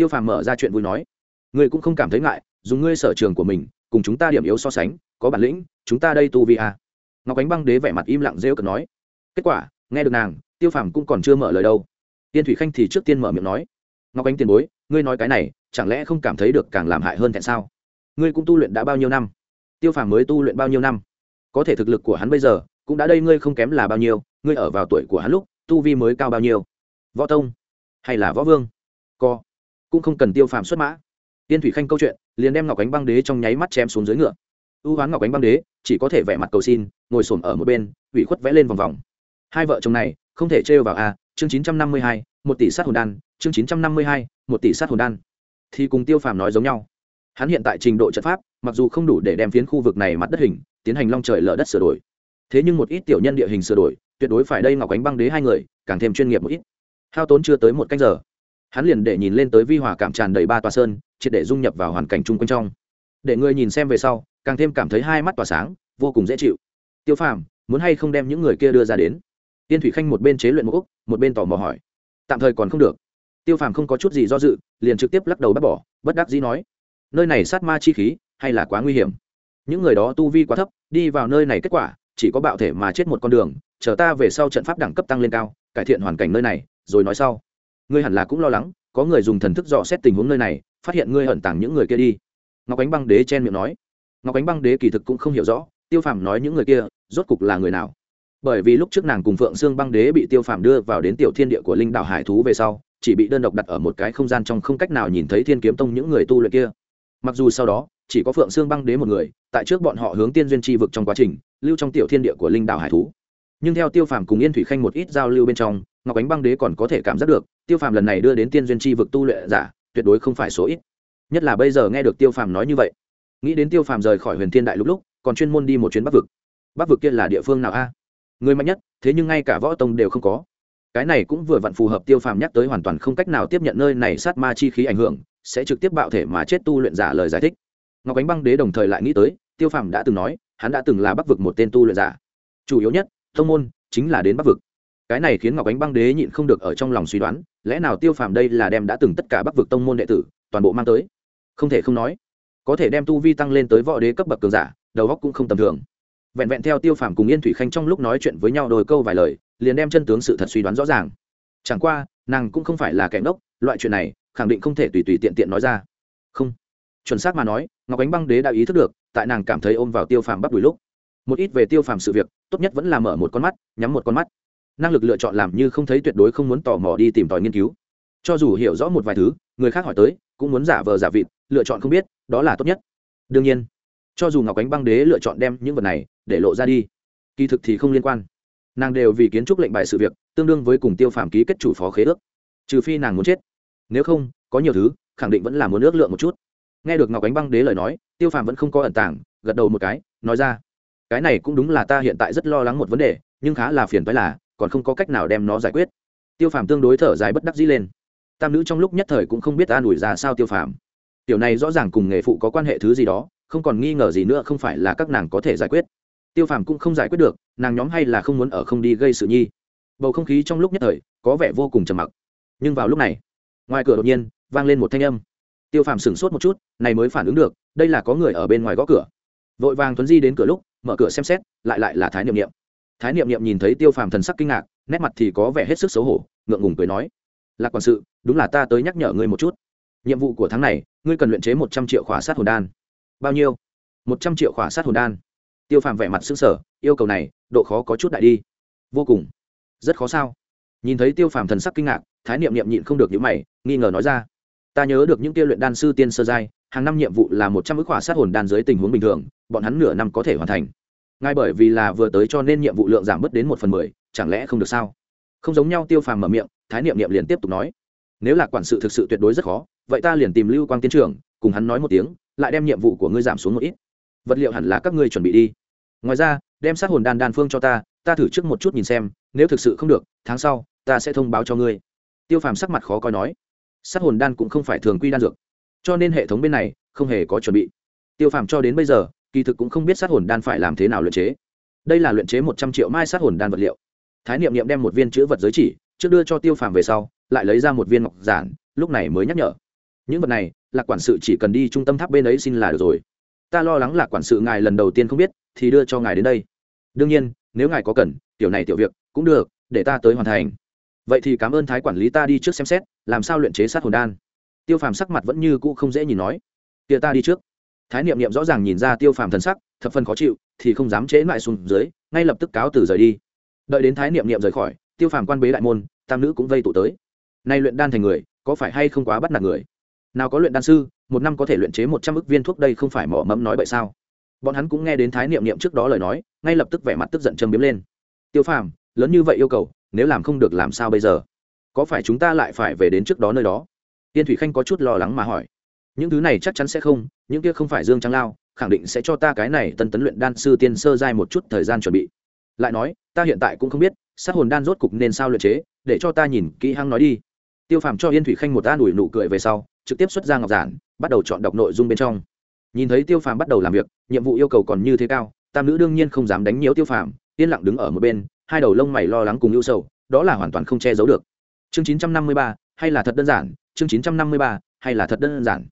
tiêu phàm mở ra chuyện vui nói, ngươi cũng không cảm thấy ngại, dùng ngươi sở trường của mình, cùng chúng ta điểm yếu so sánh, có bản lĩnh, chúng ta đây tu vi à. ngọc ánh băng đế vẻ mặt im lặng rêu cực nói, kết quả, nghe được nàng, tiêu phàm cũng còn chưa mở lời đâu. Tiên thủy khanh thì trước tiên mở miệng nói, ngọc ánh tiền bối, ngươi nói cái này, chẳng lẽ không cảm thấy được càng làm hại hơn tại sao? Ngươi cũng tu luyện đã bao nhiêu năm? Tiêu phàm mới tu luyện bao nhiêu năm? Có thể thực lực của hắn bây giờ, cũng đã đây ngươi không kém là bao nhiêu, ngươi ở vào tuổi của hắn lúc, tu vi mới cao bao nhiêu? Võ tông hay là võ vương? Co cũng không cần tiêu phàm xuất mã. Tiên thủy khanh câu chuyện, liền đem ngọc ánh băng đế trong nháy mắt chém xuống dưới ngựa. Ưu hoán ngọc ánh băng đế, chỉ có thể vẻ mặt cầu xin, ngồi s ở một bên, ủy khuất vẽ lên vòng vòng. Hai vợ chồng này, không thể trêu vào a, chương chín trăm năm mươi hai, một tỷ sát hồn đan, chương chín trăm năm mươi hai, một tỷ sát hồn đan. Thì cùng tiêu phàm nói giống nhau. Hắn hiện tại trình độ trận pháp, mặc dù không đủ để đem phiến khu vực này mặt đất hình, tiến hành long trời lở đất sửa đổi. Thế nhưng một ít tiểu nhân địa hình sửa đổi, tuyệt đối phải đây ngọc ánh băng đế hai người, càng thêm chuyên nghiệp một ít. Hao tốn chưa tới một canh giờ hắn liền để nhìn lên tới vi hòa cảm tràn đầy ba tòa sơn, triệt để dung nhập vào hoàn cảnh chung quanh trong. Để người nhìn xem về sau, càng thêm cảm thấy hai mắt tỏa sáng, vô cùng dễ chịu. Tiêu phàm, muốn hay không đem những người kia đưa ra đến? Tiên thủy khanh một bên chế luyện một úc, một bên tò mò hỏi. Tạm thời còn không được. Tiêu phàm không có chút gì do dự, liền trực tiếp lắc đầu bác bỏ, bất đắc dĩ nói. Nơi này sát ma chi khí, hay là quá nguy hiểm? Những người đó tu vi quá thấp, đi vào nơi này kết quả, chỉ có bạo thể mà chết một con đường, chờ ta về sau trận pháp đẳng cấp tăng lên cao, cải thiện hoàn cảnh nơi này, rồi nói sau ngươi hẳn là cũng lo lắng, có người dùng thần thức dò xét tình huống nơi này, phát hiện ngươi hận tàng những người kia đi. Ngọc ánh băng đế chen miệng nói. Ngọc ánh băng đế kỳ thực cũng không hiểu rõ, tiêu phàm nói những người kia rốt cục là người nào. Bởi vì lúc trước nàng cùng phượng sương băng đế bị tiêu phàm đưa vào đến tiểu thiên địa của linh đảo hải thú về sau, chỉ bị đơn độc đặt ở một cái không gian trong không cách nào nhìn thấy thiên kiếm tông những người tu luyện kia. Mặc dù sau đó, chỉ có phượng sương băng đế một người, tại trước bọn họ hướng tiên duyên tri vực trong quá trình, lưu trong tiểu thiên địa của linh đảo hải thú. Nhưng theo tiêu phàm cùng yên thủy khanh một ít giao lưu bên trong, ngọc ánh băng đế còn có thể cảm giác được tiêu phàm lần này đưa đến tiên duyên Chi vực tu luyện giả, tuyệt đối không phải số ít. Nhất là bây giờ nghe được tiêu phàm nói như vậy. Nghĩ đến tiêu phàm rời khỏi huyền thiên đại lúc lúc, còn chuyên môn đi một chuyến bắc vực. Bắc vực kia là địa phương nào a? Người mạnh nhất, thế nhưng ngay cả võ tông đều không có. Cái này cũng vừa vặn phù hợp tiêu phàm nhắc tới hoàn toàn không cách nào tiếp nhận nơi này sát ma chi khí ảnh hưởng, sẽ trực tiếp bạo thể mà chết tu luyện giả lời giải thích. Ngọc ánh băng đế đồng thời lại nghĩ tới, tiêu phàm đã từng nói, hắn đã từng là bắc vực một tên tu luyện giả. Chủ yếu nhất thông môn, chính là đến bắc vực cái này khiến ngọc ánh băng đế nhịn không được ở trong lòng suy đoán, lẽ nào tiêu phàm đây là đem đã từng tất cả bắc vực tông môn đệ tử, toàn bộ mang tới? Không thể không nói, có thể đem tu vi tăng lên tới võ đế cấp bậc cường giả, đầu góc cũng không tầm thường. Vẹn vẹn theo tiêu phàm cùng yên thủy khanh trong lúc nói chuyện với nhau đôi câu vài lời, liền đem chân tướng sự thật suy đoán rõ ràng. Chẳng qua, nàng cũng không phải là kẻ ngốc, loại chuyện này, khẳng định không thể tùy tùy tiện tiện nói ra. Không. Chuẩn xác mà nói, ngọc ánh băng đế đã ý thức được, tại nàng cảm thấy ôm vào tiêu phàm bắt đùi lúc, một ít về tiêu phàm sự việc, tốt nhất vẫn là mở một con mắt, nhắm một con mắt năng lực lựa chọn làm như không thấy tuyệt đối không muốn tò mò đi tìm tòi nghiên cứu. Cho dù hiểu rõ một vài thứ, người khác hỏi tới, cũng muốn giả vờ giả vịt, lựa chọn không biết, đó là tốt nhất. Đương nhiên, cho dù ngọc ánh băng đế lựa chọn đem những vật này để lộ ra đi, kỳ thực thì không liên quan. Nàng đều vì kiến trúc lệnh bài sự việc, tương đương với cùng tiêu phàm ký kết chủ phó khế ước. Trừ phi nàng muốn chết. Nếu không, có nhiều thứ, khẳng định vẫn là muốn ước lượng một chút. Nghe được ngọc ánh băng đế lời nói, tiêu phàm vẫn không có ẩn tàng, gật đầu một cái, nói ra, cái này cũng đúng là ta hiện tại rất lo lắng một vấn đề, nhưng khá là phiền phái là còn không có cách nào đem nó giải quyết. Tiêu phàm tương đối thở dài bất đắc dĩ lên. Tam nữ trong lúc nhất thời cũng không biết an ủi ra sao tiêu phàm. Tiểu này rõ ràng cùng nghề phụ có quan hệ thứ gì đó, không còn nghi ngờ gì nữa không phải là các nàng có thể giải quyết. Tiêu phàm cũng không giải quyết được, nàng nhóm hay là không muốn ở không đi gây sự nhi. Bầu không khí trong lúc nhất thời có vẻ vô cùng trầm mặc. Nhưng vào lúc này, ngoài cửa đột nhiên vang lên một thanh âm. Tiêu phàm sửng sốt một chút, này mới phản ứng được, đây là có người ở bên ngoài gõ cửa. Vội vàng tuấn di đến cửa lúc, mở cửa xem xét, lại lại là thái niệm niệm thái niệm niệm nhìn thấy tiêu phàm thần sắc kinh ngạc, nét mặt thì có vẻ hết sức xấu hổ, ngượng ngùng cười nói, lạc quản sự, đúng là ta tới nhắc nhở ngươi một chút. Nhiệm vụ của tháng này, ngươi cần luyện chế một trăm triệu khỏa sát hồn đan. Bao nhiêu? Một trăm triệu khỏa sát hồn đan. Tiêu phàm vẻ mặt xứng sở yêu cầu này, độ khó có chút đại đi. Vô cùng. Rất khó sao? Nhìn thấy tiêu phàm thần sắc kinh ngạc, thái niệm niệm nhịn không được những mày, nghi ngờ nói ra, ta nhớ được những tiêu luyện đan sư tiên sơ giai, hàng năm nhiệm vụ là một trăm ước khỏa sát hồn đan dưới tình huống bình thường, bọn hắn nửa năm có thể hoàn thành ngay bởi vì là vừa tới cho nên nhiệm vụ lượng giảm bớt đến một phần mười, chẳng lẽ không được sao? Không giống nhau tiêu phàm mở miệng, thái niệm niệm liền tiếp tục nói. Nếu là quản sự thực sự tuyệt đối rất khó, vậy ta liền tìm lưu quang tiến trưởng, cùng hắn nói một tiếng, lại đem nhiệm vụ của ngươi giảm xuống một ít. Vật liệu hẳn là các ngươi chuẩn bị đi. Ngoài ra, đem sát hồn đan đan phương cho ta ta thử trước một chút nhìn xem, nếu thực sự không được, tháng sau, ta sẽ thông báo cho ngươi. Tiêu phàm sắc mặt khó coi nói. Sát hồn đan cũng không phải thường quy đan dược, cho nên hệ thống bên này không hề có chuẩn bị. Tiêu phàm cho đến bây giờ kỳ thực cũng không biết sát hồn đan phải làm thế nào luyện chế. Đây là luyện chế một trăm triệu mai sát hồn đan vật liệu. Thái niệm niệm đem một viên chữ vật giới chỉ, trước đưa cho tiêu phàm về sau, lại lấy ra một viên ngọc giản, lúc này mới nhắc nhở. Những vật này là quản sự chỉ cần đi trung tâm tháp bên ấy xin là được rồi. Ta lo lắng là quản sự ngài lần đầu tiên không biết, thì đưa cho ngài đến đây. Đương nhiên, nếu ngài có cần, tiểu này tiểu việc, cũng được, để ta tới hoàn thành. Vậy thì cảm ơn thái quản lý ta đi trước xem xét, làm sao luyện chế sát hồn đan. Tiêu phàm sắc mặt vẫn như cũ không dễ nhìn nói. Kia ta đi trước thái niệm niệm rõ ràng nhìn ra tiêu phàm thần sắc, thập phần khó chịu, thì không dám chế lại xuống dưới, ngay lập tức cáo từ rời đi. Đợi đến thái niệm niệm rời khỏi, tiêu phàm quan bế đại môn, tam nữ cũng vây tụ tới. Nay luyện đan thành người, có phải hay không quá bắt nạt người? Nào có luyện đan sư, một năm có thể luyện chế một trăm ức viên thuốc đây không phải mỏ mẫm nói vậy sao? Bọn hắn cũng nghe đến thái niệm niệm trước đó lời nói, ngay lập tức vẻ mặt tức giận châm biếm lên. Tiêu phàm, lớn như vậy yêu cầu, nếu làm không được làm sao bây giờ? Có phải chúng ta lại phải về đến trước đó nơi đó? Tiên thủy khanh có chút lo lắng mà hỏi những thứ này chắc chắn sẽ không, những kia không phải dương trắng lao, khẳng định sẽ cho ta cái này tân tấn luyện đan sư tiên sơ giai một chút thời gian chuẩn bị. Lại nói, ta hiện tại cũng không biết, sát hồn đan rốt cục nên sao luyện chế, để cho ta nhìn kỹ hăng nói đi. Tiêu phàm cho yên thủy khanh một ta đuổi nụ cười về sau, trực tiếp xuất ra ngọc giản, bắt đầu chọn đọc nội dung bên trong. Nhìn thấy tiêu phàm bắt đầu làm việc, nhiệm vụ yêu cầu còn như thế cao, tam nữ đương nhiên không dám đánh nhiễu tiêu phàm, yên lặng đứng ở một bên, hai đầu lông mày lo lắng cùng ưu sầu, đó là hoàn toàn không che giấu được. Chương chín trăm năm mươi ba, hay là thật đơn giản? Chương chín trăm năm mươi ba, hay là thật đơn giản?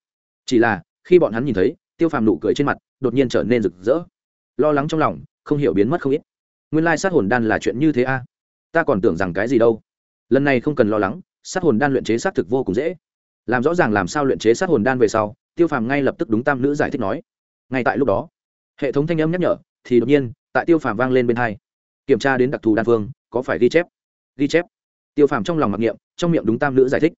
Chỉ là, khi bọn hắn nhìn thấy, tiêu phàm nụ cười trên mặt đột nhiên trở nên rực rỡ. Lo lắng trong lòng, không hiểu biến mất không ít. Nguyên lai sát hồn đan là chuyện như thế a? Ta còn tưởng rằng cái gì đâu. Lần này không cần lo lắng, sát hồn đan luyện chế xác thực vô cùng dễ. Làm rõ ràng làm sao luyện chế sát hồn đan về sau, tiêu phàm ngay lập tức đúng tam nữ giải thích nói. Ngay tại lúc đó, hệ thống thanh âm nhắc nhở, thì đột nhiên, tại tiêu phàm vang lên bên hai. Kiểm tra đến đặc thù đan phương, có phải ghi chép? Ghi chép. Tiêu phàm trong lòng mặc niệm, trong miệng đúng tam nữ giải thích.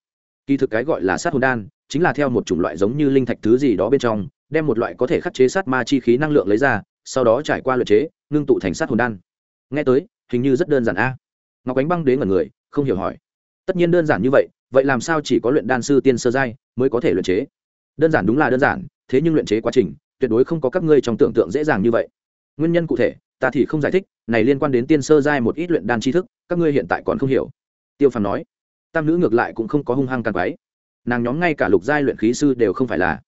Kỳ thực cái gọi là sát hồn đan chính là theo một chủng loại giống như linh thạch thứ gì đó bên trong, đem một loại có thể khắc chế sát ma chi khí năng lượng lấy ra, sau đó trải qua luyện chế, ngưng tụ thành sát hồn đan. Nghe tới, hình như rất đơn giản a. Ngọc ánh băng đế ngẩn người, không hiểu hỏi. Tất nhiên đơn giản như vậy vậy làm sao chỉ có luyện đan sư tiên sơ giai mới có thể luyện chế? Đơn giản đúng là đơn giản, thế nhưng luyện chế quá trình, tuyệt đối không có các ngươi trong tưởng tượng dễ dàng như vậy. Nguyên nhân cụ thể, ta thì không giải thích, này liên quan đến tiên sơ giai một ít luyện đan tri thức, các ngươi hiện tại còn không hiểu. Tiêu phàm nói. Tam nữ ngược lại cũng không có hung hăng càng quái nàng nhóm ngay cả lục giai luyện khí sư đều không phải là.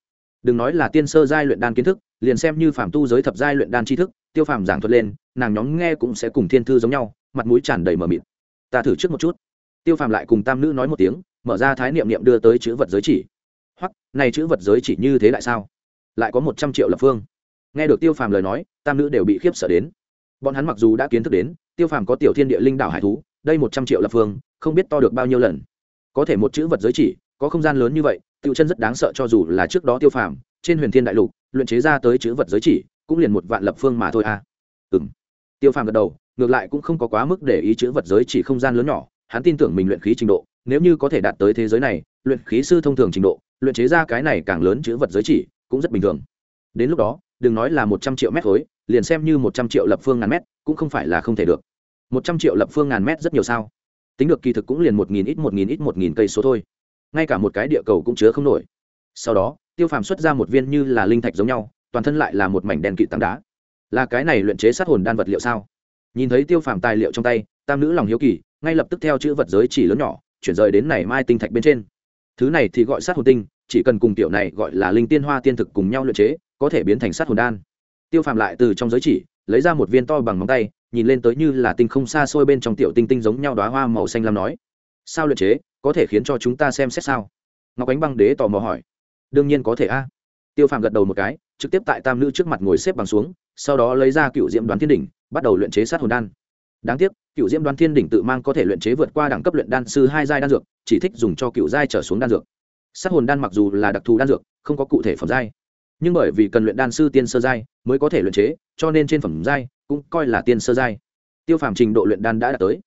Đừng nói là tiên sơ giai luyện đan kiến thức, liền xem như phàm tu giới thập giai luyện đan tri thức, tiêu phàm giảng thuật lên, nàng nhóm nghe cũng sẽ cùng thiên thư giống nhau, mặt mũi tràn đầy mờ mịt. Ta thử trước một chút. Tiêu phàm lại cùng tam nữ nói một tiếng, mở ra thái niệm niệm đưa tới chữ vật giới chỉ. Hoặc này chữ vật giới chỉ như thế lại sao? Lại có một trăm triệu lập phương. Nghe được tiêu phàm lời nói, tam nữ đều bị khiếp sợ đến. Bọn hắn mặc dù đã kiến thức đến, tiêu phàm có tiểu thiên địa linh đảo hải thú, đây một trăm triệu lập phương, không biết to được bao nhiêu lần. Có thể một chữ vật giới chỉ có không gian lớn như vậy tiêu chân rất đáng sợ cho dù là trước đó tiêu phàm, trên huyền thiên đại lục, luyện chế ra tới chữ vật giới chỉ, cũng liền một vạn lập phương mà thôi à. Ừ m tiêu phàm gật đầu, ngược lại cũng không có quá mức để ý chữ vật giới chỉ không gian lớn nhỏ, hắn tin tưởng mình luyện khí trình độ, nếu như có thể đạt tới thế giới này, luyện khí sư thông thường trình độ, luyện chế ra cái này càng lớn chữ vật giới chỉ, cũng rất bình thường. Đến lúc đó, đừng nói là một trăm triệu mét khối, liền xem như một trăm triệu lập phương ngàn mét, cũng không phải là không thể được. Một trăm triệu lập phương ngàn mét rất nhiều sao? Tính được kỳ thực cũng liền một nghìn ít, một nghìn ít, một nghìn cây số thôi ngay cả một cái địa cầu cũng chứa không nổi. Sau đó, tiêu phàm xuất ra một viên như là linh thạch giống nhau, toàn thân lại là một mảnh đen kịt tảng đá. Là cái này luyện chế sát hồn đan vật liệu sao? Nhìn thấy tiêu phàm tài liệu trong tay, tam nữ lòng hiếu kỳ, ngay lập tức theo chữ vật giới chỉ lớn nhỏ, chuyển rời đến này mai tinh thạch bên trên. Thứ này thì gọi sát hồn tinh, chỉ cần cùng tiểu này gọi là linh tiên hoa tiên thực cùng nhau luyện chế, có thể biến thành sát hồn đan. Tiêu phàm lại từ trong giới chỉ, lấy ra một viên to bằng móng tay, nhìn lên tới như là tinh không xa xôi bên trong tiểu tinh tinh giống nhau đoá hoa màu xanh lam nói, sao luyện chế? Có thể khiến cho chúng ta xem xét sao? Ngọc ánh băng đế tò mò hỏi. Đương nhiên có thể a. Tiêu phàm gật đầu một cái, trực tiếp tại tam nữ trước mặt ngồi xếp bằng xuống, sau đó lấy ra cựu diễm đoán thiên đỉnh, bắt đầu luyện chế sát hồn đan. Đáng tiếc cựu diễm đoán thiên đỉnh tự mang có thể luyện chế vượt qua đẳng cấp luyện đan sư hai giai đan dược, chỉ thích dùng cho cựu giai trở xuống đan dược. Sát hồn đan mặc dù là đặc thù đan dược, không có cụ thể phẩm giai, nhưng bởi vì cần luyện đan sư tiên sơ giai mới có thể luyện chế, cho nên trên phẩm giai cũng coi là tiên sơ giai. Tiêu phàm trình độ luyện đan đã đạt tới,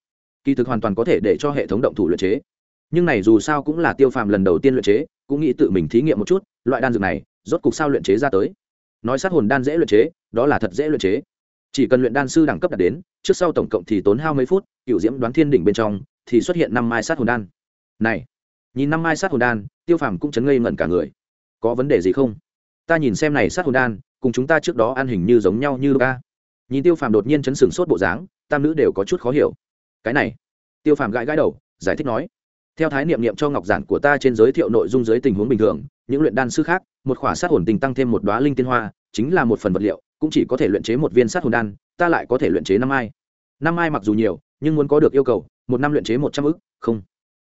kỳ thực hoàn toàn có thể để cho hệ thống động thủ luyện chế nhưng này dù sao cũng là tiêu phàm lần đầu tiên luyện chế, cũng nghĩ tự mình thí nghiệm một chút, loại đan dược này, rốt cục sao luyện chế ra tới. Nói sát hồn đan dễ luyện chế, đó là thật dễ luyện chế. Chỉ cần luyện đan sư đẳng cấp đạt đến, trước sau tổng cộng thì tốn hao mấy phút, cựu diễm đoán thiên đỉnh bên trong, thì xuất hiện năm mai sát hồn đan. Này, nhìn năm mai sát hồn đan, tiêu phàm cũng chấn ngây ngẩn cả người. Có vấn đề gì không? Ta nhìn xem này sát hồn đan, cùng chúng ta trước đó ăn hình như giống nhau như ca nhìn tiêu phàm đột nhiên chấn sửng sốt bộ dáng, tam nữ đều có chút khó hiểu. Cái này, tiêu phàm gãi gãi đầu, giải thích nói theo thái niệm niệm cho ngọc giản của ta trên giới thiệu nội dung dưới tình huống bình thường, những luyện đan sư khác, một khỏa sát hồn tình tăng thêm một đoá linh tiên hoa, chính là một phần vật liệu, cũng chỉ có thể luyện chế một viên sát hồn đan, ta lại có thể luyện chế năm ai. Năm ai mặc dù nhiều, nhưng muốn có được yêu cầu, một năm luyện chế một trăm ức, không.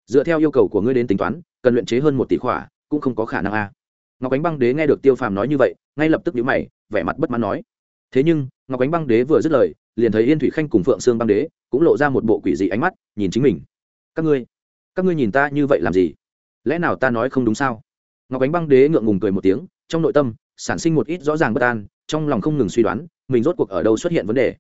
Dựa theo yêu cầu của ngươi đến tính toán, cần luyện chế hơn một tỷ khỏa, cũng không có khả năng a. Ngọc ánh băng đế nghe được tiêu phàm nói như vậy, ngay lập tức nhíu mày, vẻ mặt bất mãn nói. Thế nhưng, ngọc ánh băng đế vừa dứt lời, liền thấy yên thủy khanh cùng phượng sương băng đế, cũng lộ ra một bộ quỷ dị ánh mắt, nhìn chính mình. Các ngươi các ngươi nhìn ta như vậy làm gì? Lẽ nào ta nói không đúng sao? Ngọc ánh băng đế ngượng ngùng cười một tiếng, trong nội tâm, sản sinh một ít rõ ràng bất an, trong lòng không ngừng suy đoán, mình rốt cuộc ở đâu xuất hiện vấn đề.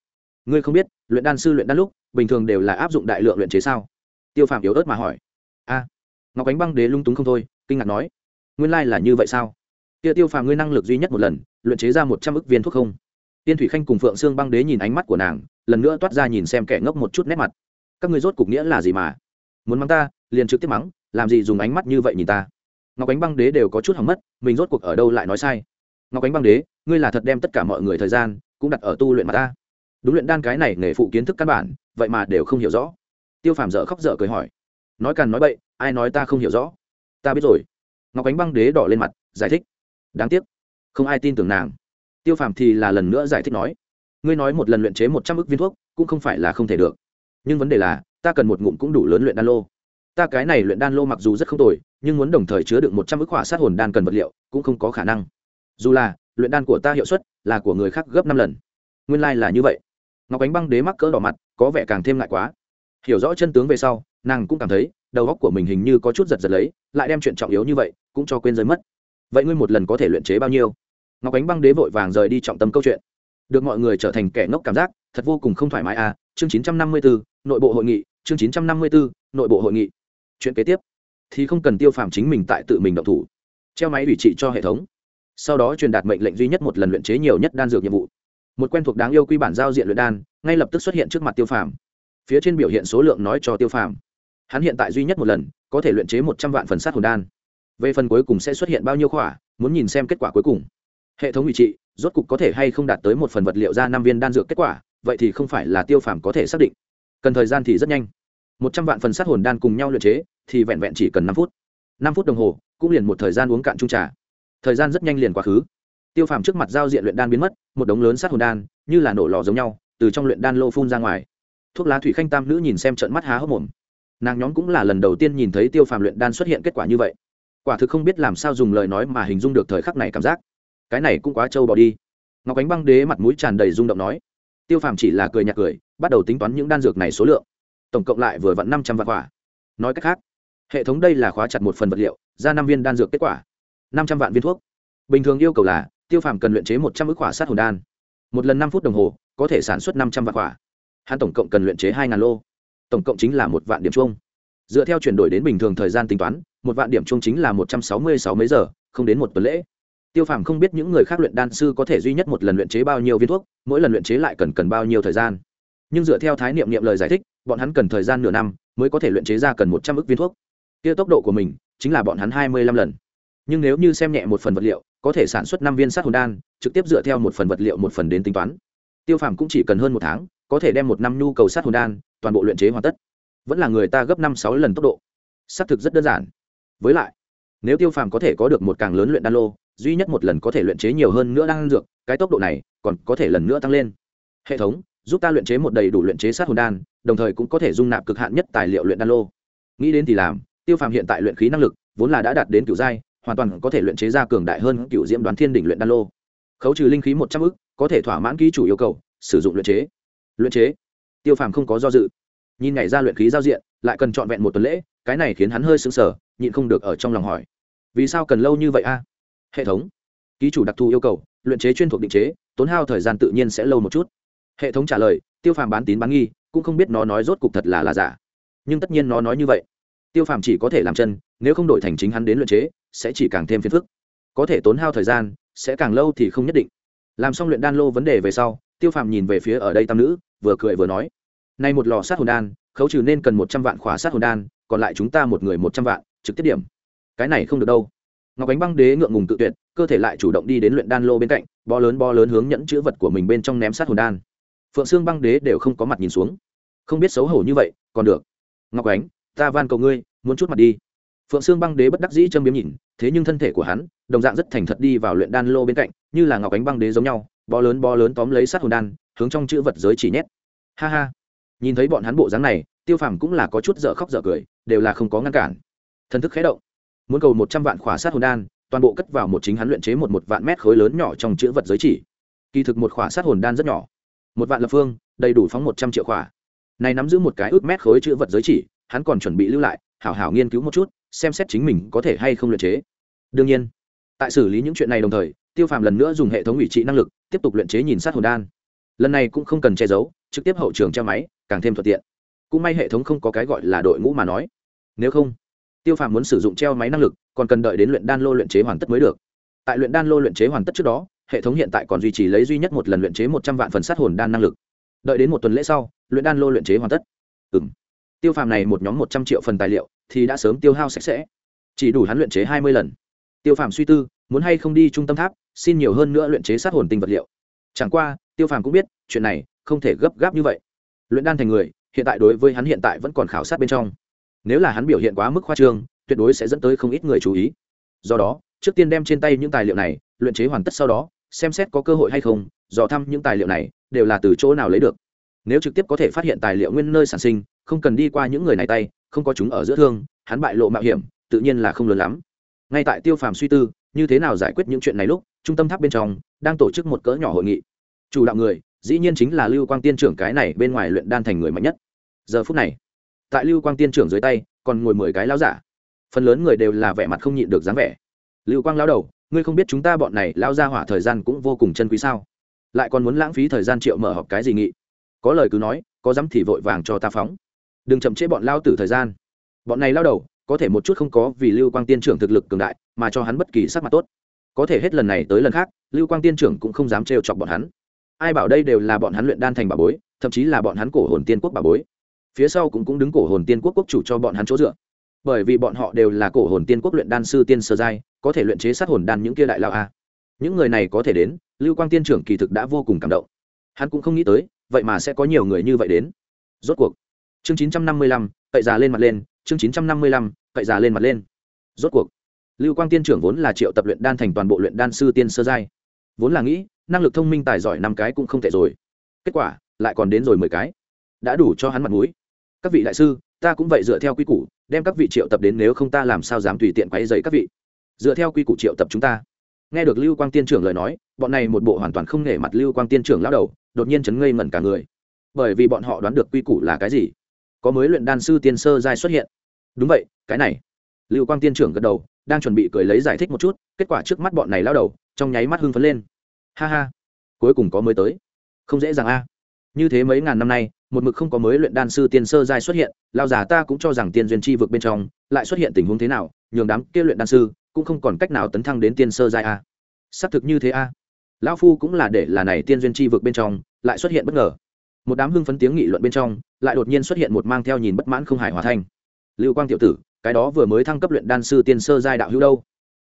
Ngươi không biết, luyện đan sư luyện đan lúc, bình thường đều là áp dụng đại lượng luyện chế sao? Tiêu phạm yếu ớt mà hỏi. A. Ngọc ánh băng đế lung túng không thôi, kinh ngạc nói. Nguyên lai là như vậy sao? Kia tiêu phàm ngươi năng lực duy nhất một lần, luyện chế ra một trăm ức viên thuốc không? Tiên thủy khanh cùng phượng sương băng đế nhìn ánh mắt của nàng, lần nữa toát ra nhìn xem kẻ ngốc một chút nét mặt. Các ngươi rốt cục nghĩa là gì mà? Muốn mắng ta, liền trực tiếp mắng, làm gì dùng ánh mắt như vậy nhìn ta? Ngọc ánh băng đế đều có chút hỏng mất, mình rốt cuộc ở đâu lại nói sai? Ngọc ánh băng đế, ngươi là thật đem tất cả mọi người thời gian cũng đặt ở tu luyện mà ta. Đúng luyện đan cái này nghề phụ kiến thức căn bản, vậy mà đều không hiểu rõ. Tiêu phàm dở khóc dở cười hỏi. Nói càn nói bậy, ai nói ta không hiểu rõ? Ta biết rồi. Ngọc ánh băng đế đỏ lên mặt, giải thích. Đáng tiếc, không ai tin tưởng nàng. Tiêu phàm thì là lần nữa giải thích nói. Ngươi nói một lần luyện chế một trăm ước viên thuốc, cũng không phải là không thể được. Nhưng vấn đề là ta cần một ngụm cũng đủ lớn luyện đan lô. Ta cái này luyện đan lô mặc dù rất không tồi, nhưng muốn đồng thời chứa được một trăm ức hỏa sát hồn đan cần vật liệu, cũng không có khả năng. Dù là, luyện đan của ta hiệu suất là của người khác gấp năm lần. Nguyên lai、like、là như vậy. Ngọc ánh băng đế mắc cỡ đỏ mặt, có vẻ càng thêm ngại quá. Hiểu rõ chân tướng về sau, nàng cũng cảm thấy, đầu óc của mình hình như có chút giật giật lấy, lại đem chuyện trọng yếu như vậy cũng cho quên rơi mất. Vậy ngươi một lần có thể luyện chế bao nhiêu? Ngọc ánh băng đế vội vàng rời đi trọng tâm câu chuyện. Được mọi người trở thành kẻ ngốc cảm giác, thật vô cùng không thoải mái à chương chín trăm năm mươi bốn nội bộ hội nghị, chương chín trăm năm mươi bốn nội bộ hội nghị. Chuyện kế tiếp. Thì không cần tiêu phàm chính mình tại tự mình động thủ. Treo máy ủy trị cho hệ thống. Sau đó truyền đạt mệnh lệnh duy nhất một lần luyện chế nhiều nhất đan dược nhiệm vụ. Một quen thuộc đáng yêu quy bản giao diện luyện đan, ngay lập tức xuất hiện trước mặt tiêu phàm. Phía trên biểu hiện số lượng nói cho tiêu phàm. Hắn hiện tại duy nhất một lần, có thể luyện chế một trăm vạn phần sát hồn đan. Về phần cuối cùng sẽ xuất hiện bao nhiêu khỏa, muốn nhìn xem kết quả cuối cùng. Hệ thống ủy trị, rốt cục có thể hay không đạt tới một phần vật liệu ra năm viên đan dược kết quả, vậy thì không phải là tiêu phàm có thể xác định cần thời gian thì rất nhanh. Một trăm vạn phần sát hồn đan cùng nhau luyện chế, thì vẹn vẹn chỉ cần năm phút. Năm phút đồng hồ, cũng liền một thời gian uống cạn trung trà. Thời gian rất nhanh liền quá khứ. Tiêu phàm trước mặt giao diện luyện đan biến mất, một đống lớn sát hồn đan, như là nổ lò giống nhau, từ trong luyện đan lô phun ra ngoài. Thuốc lá thủy khanh tam nữ nhìn xem trận mắt há hốc mồm. Nàng nhóm cũng là lần đầu tiên nhìn thấy tiêu phàm luyện đan xuất hiện kết quả như vậy. Quả thực không biết làm sao dùng lời nói mà hình dung được thời khắc này cảm giác. Cái này cũng quá trâu bỏ đi. Ngọc ánh băng đế mặt mũi tràn đầy rung động nói tiêu phàm chỉ là cười nhạt cười, bắt đầu tính toán những đan dược này số lượng. Tổng cộng lại vừa vặn năm trăm vạn quả. Nói cách khác, hệ thống đây là khóa chặt một phần vật liệu, ra năm viên đan dược kết quả. Năm trăm vạn viên thuốc. Bình thường yêu cầu là, tiêu phàm cần luyện chế một trăm ước quả sát hồn đan. Một lần năm phút đồng hồ, có thể sản xuất năm trăm vạn quả. Hắn tổng cộng cần luyện chế hai ngàn lô. Tổng cộng chính là một vạn điểm chung. Dựa theo chuyển đổi đến bình thường thời gian tính toán, một vạn điểm chung chính là một trăm sáu mươi sáu mấy giờ, không đến một tuần lễ tiêu phàm không biết những người khác luyện đan sư có thể duy nhất một lần luyện chế bao nhiêu viên thuốc, mỗi lần luyện chế lại cần cần bao nhiêu thời gian. Nhưng dựa theo thái niệm niệm lời giải thích, bọn hắn cần thời gian nửa năm mới có thể luyện chế ra cần một trăm ước viên thuốc. Kia tốc độ của mình chính là bọn hắn hai mươi lăm lần. Nhưng nếu như xem nhẹ một phần vật liệu, có thể sản xuất năm viên sát hồn đan, trực tiếp dựa theo một phần vật liệu một phần đến tính toán. Tiêu phàm cũng chỉ cần hơn một tháng, có thể đem một năm nhu cầu sát hồn đan toàn bộ luyện chế hoàn tất. Vẫn là người ta gấp năm sáu lần tốc độ. Xác thực rất đơn giản. Với lại, nếu tiêu phàm có thể có được một càng lớn luyện đan lô duy nhất một lần có thể luyện chế nhiều hơn nữa đan dược, cái tốc độ này còn có thể lần nữa tăng lên. Hệ thống, giúp ta luyện chế một đầy đủ luyện chế sát hồn đan, đồng thời cũng có thể dung nạp cực hạn nhất tài liệu luyện đan lô. Nghĩ đến thì làm, tiêu phàm hiện tại luyện khí năng lực vốn là đã đạt đến cửu giai, hoàn toàn có thể luyện chế ra cường đại hơn cửu diễm đoán thiên đỉnh luyện đan lô. Khấu trừ linh khí một trăm ức, có thể thỏa mãn ký chủ yêu cầu, sử dụng luyện chế. Luyện chế? Tiêu phàm không có do dự. Nhìn ngày ra luyện khí giao diện, lại cần trọn vẹn một tuần lễ, cái này khiến hắn hơi sững sờ, nhịn không được ở trong lòng hỏi. Vì sao cần lâu như vậy a? Hệ thống. Ký chủ đặc thù yêu cầu, luyện chế chuyên thuộc định chế, tốn hao thời gian tự nhiên sẽ lâu một chút. Hệ thống trả lời, tiêu phàm bán tín bán nghi, cũng không biết nó nói rốt cục thật là là giả. Nhưng tất nhiên nó nói như vậy. Tiêu phàm chỉ có thể làm chân, nếu không đổi thành chính hắn đến luyện chế, sẽ chỉ càng thêm phiền phức. Có thể tốn hao thời gian, sẽ càng lâu thì không nhất định. Làm xong luyện đan lô vấn đề về sau, tiêu phàm nhìn về phía ở đây tam nữ, vừa cười vừa nói, nay một lò sát hồn đan, khấu trừ nên cần một trăm vạn khóa sát hồn đan, còn lại chúng ta một người một trăm vạn, trực tiếp điểm. Cái này không được đâu ngọc ánh băng đế ngượng ngùng tự tuyệt, cơ thể lại chủ động đi đến luyện đan lô bên cạnh, bo lớn bo lớn hướng nhẫn chữ vật của mình bên trong ném sát hồn đan. Phượng xương băng đế đều không có mặt nhìn xuống. Không biết xấu hổ như vậy, còn được. Ngọc ánh, ta van cầu ngươi, muốn chút mặt đi. Phượng xương băng đế bất đắc dĩ châm biếm nhìn, thế nhưng thân thể của hắn, đồng dạng rất thành thật đi vào luyện đan lô bên cạnh, như là ngọc ánh băng đế giống nhau, bo lớn bo lớn tóm lấy sát hồn đan, hướng trong chữ vật giới chỉ nhét. Ha ha. Nhìn thấy bọn hắn bộ dáng này, tiêu phàm cũng là có chút dở khóc dở cười, đều là không có ngăn cản. Thần thức khé động muốn cầu một trăm vạn khỏa sát hồn đan, toàn bộ cất vào một chính hắn luyện chế một một vạn mét khối lớn nhỏ trong chữ vật giới chỉ. Kỳ thực một khỏa sát hồn đan rất nhỏ. Một vạn lập phương, đầy đủ phóng một trăm triệu khỏa. Này nắm giữ một cái ước mét khối chữ vật giới chỉ, hắn còn chuẩn bị lưu lại, hảo hảo nghiên cứu một chút, xem xét chính mình có thể hay không luyện chế. Đương nhiên, tại xử lý những chuyện này đồng thời, tiêu phàm lần nữa dùng hệ thống ủy trị năng lực, tiếp tục luyện chế nhìn sát hồn đan. Lần này cũng không cần che giấu, trực tiếp hậu trường treo máy, càng thêm thuận tiện. Cũng may hệ thống không có cái gọi là đội ngũ mà nói. Nếu không tiêu phàm muốn sử dụng treo máy năng lực, còn cần đợi đến luyện đan lô luyện chế hoàn tất mới được. Tại luyện đan lô luyện chế hoàn tất trước đó, hệ thống hiện tại còn duy trì lấy duy nhất một lần luyện chế một trăm vạn phần sát hồn đan năng lực. Đợi đến một tuần lễ sau, luyện đan lô luyện chế hoàn tất. Ừ m tiêu phàm này một nhóm một trăm triệu phần tài liệu, thì đã sớm tiêu hao sạch sẽ. Chỉ đủ hắn luyện chế hai mươi lần. Tiêu phàm suy tư, muốn hay không đi trung tâm tháp, xin nhiều hơn nữa luyện chế sát hồn tinh vật liệu. Chẳng qua, tiêu phàm cũng biết, chuyện này không thể gấp gáp như vậy. Luyện đan thành người, hiện tại đối với hắn hiện tại vẫn còn khảo sát bên trong nếu là hắn biểu hiện quá mức khoa trương, tuyệt đối sẽ dẫn tới không ít người chú ý. Do đó, trước tiên đem trên tay những tài liệu này luyện chế hoàn tất sau đó, xem xét có cơ hội hay không, dò thăm những tài liệu này đều là từ chỗ nào lấy được. Nếu trực tiếp có thể phát hiện tài liệu nguyên nơi sản sinh, không cần đi qua những người này tay, không có chúng ở giữa thương, hắn bại lộ mạo hiểm, tự nhiên là không lớn lắm. Ngay tại tiêu phàm suy tư, như thế nào giải quyết những chuyện này lúc, trung tâm tháp bên trong đang tổ chức một cỡ nhỏ hội nghị. Chủ đạo người, dĩ nhiên chính là lưu quang tiên trưởng cái này bên ngoài luyện đan thành người mạnh nhất. Giờ phút này tại lưu quang tiên trưởng dưới tay, còn ngồi mười cái lao giả. Phần lớn người đều là vẻ mặt không nhịn được dáng vẻ. Lưu quang lao đầu, ngươi không biết chúng ta bọn này lao ra hỏa thời gian cũng vô cùng chân quý sao? Lại còn muốn lãng phí thời gian triệu mở họp cái gì nghị? Có lời cứ nói, có dám thì vội vàng cho ta phóng. Đừng chậm trễ bọn lao tử thời gian. Bọn này lao đầu, có thể một chút không có vì lưu quang tiên trưởng thực lực cường đại, mà cho hắn bất kỳ sắc mặt tốt. Có thể hết lần này tới lần khác, lưu quang tiên trưởng cũng không dám trêu chọc bọn hắn. Ai bảo đây đều là bọn hắn luyện đan thành bà bối, thậm chí là bọn hắn cổ hồn tiên quốc bà bối phía sau cũng cũng đứng cổ hồn tiên quốc quốc chủ cho bọn hắn chỗ dựa. Bởi vì bọn họ đều là cổ hồn tiên quốc luyện đan sư tiên sơ giai, có thể luyện chế sát hồn đan những kia đại lao a. Những người này có thể đến, lưu quang tiên trưởng kỳ thực đã vô cùng cảm động. Hắn cũng không nghĩ tới, vậy mà sẽ có nhiều người như vậy đến. Rốt cuộc, chương chín trăm năm mươi lăm, cậy già lên mặt lên, chương chín trăm năm mươi lăm, cậy già lên mặt lên. Rốt cuộc, lưu quang tiên trưởng vốn là triệu tập luyện đan thành toàn bộ luyện đan sư tiên sơ giai. Vốn là nghĩ, năng lực thông minh tài giỏi năm cái cũng không tệ rồi. Kết quả, lại còn đến rồi mười cái. Đã đủ cho hắn mặt mũi các vị đại sư, ta cũng vậy dựa theo quy củ, đem các vị triệu tập đến nếu không ta làm sao dám tùy tiện quấy dày các vị. Dựa theo quy củ triệu tập chúng ta. Nghe được lưu quang tiên trưởng lời nói, bọn này một bộ hoàn toàn không nể mặt lưu quang tiên trưởng lao đầu, đột nhiên chấn ngây ngẩn cả người. Bởi vì bọn họ đoán được quy củ là cái gì? Có mới luyện đan sư tiên sơ giai xuất hiện. Đúng vậy, cái này. Lưu quang tiên trưởng gật đầu, đang chuẩn bị cười lấy giải thích một chút, kết quả trước mắt bọn này lao đầu, trong nháy mắt hưng phấn lên. Ha ha. Cuối cùng có mới tới. Không dễ dàng a. Như thế mấy ngàn năm nay một mực không có mới luyện đan sư tiên sơ giai xuất hiện lao giả ta cũng cho rằng tiên duyên chi vực bên trong lại xuất hiện tình huống thế nào, nhường đám kia luyện đan sư cũng không còn cách nào tấn thăng đến tiên sơ giai a. Xác thực như thế a. Lão phu cũng là để là này tiên duyên chi vực bên trong lại xuất hiện bất ngờ. Một đám hưng phấn tiếng nghị luận bên trong lại đột nhiên xuất hiện một mang theo nhìn bất mãn không hài hòa thanh. Lưu quang tiểu tử, cái đó vừa mới thăng cấp luyện đan sư tiên sơ giai đạo hữu đâu?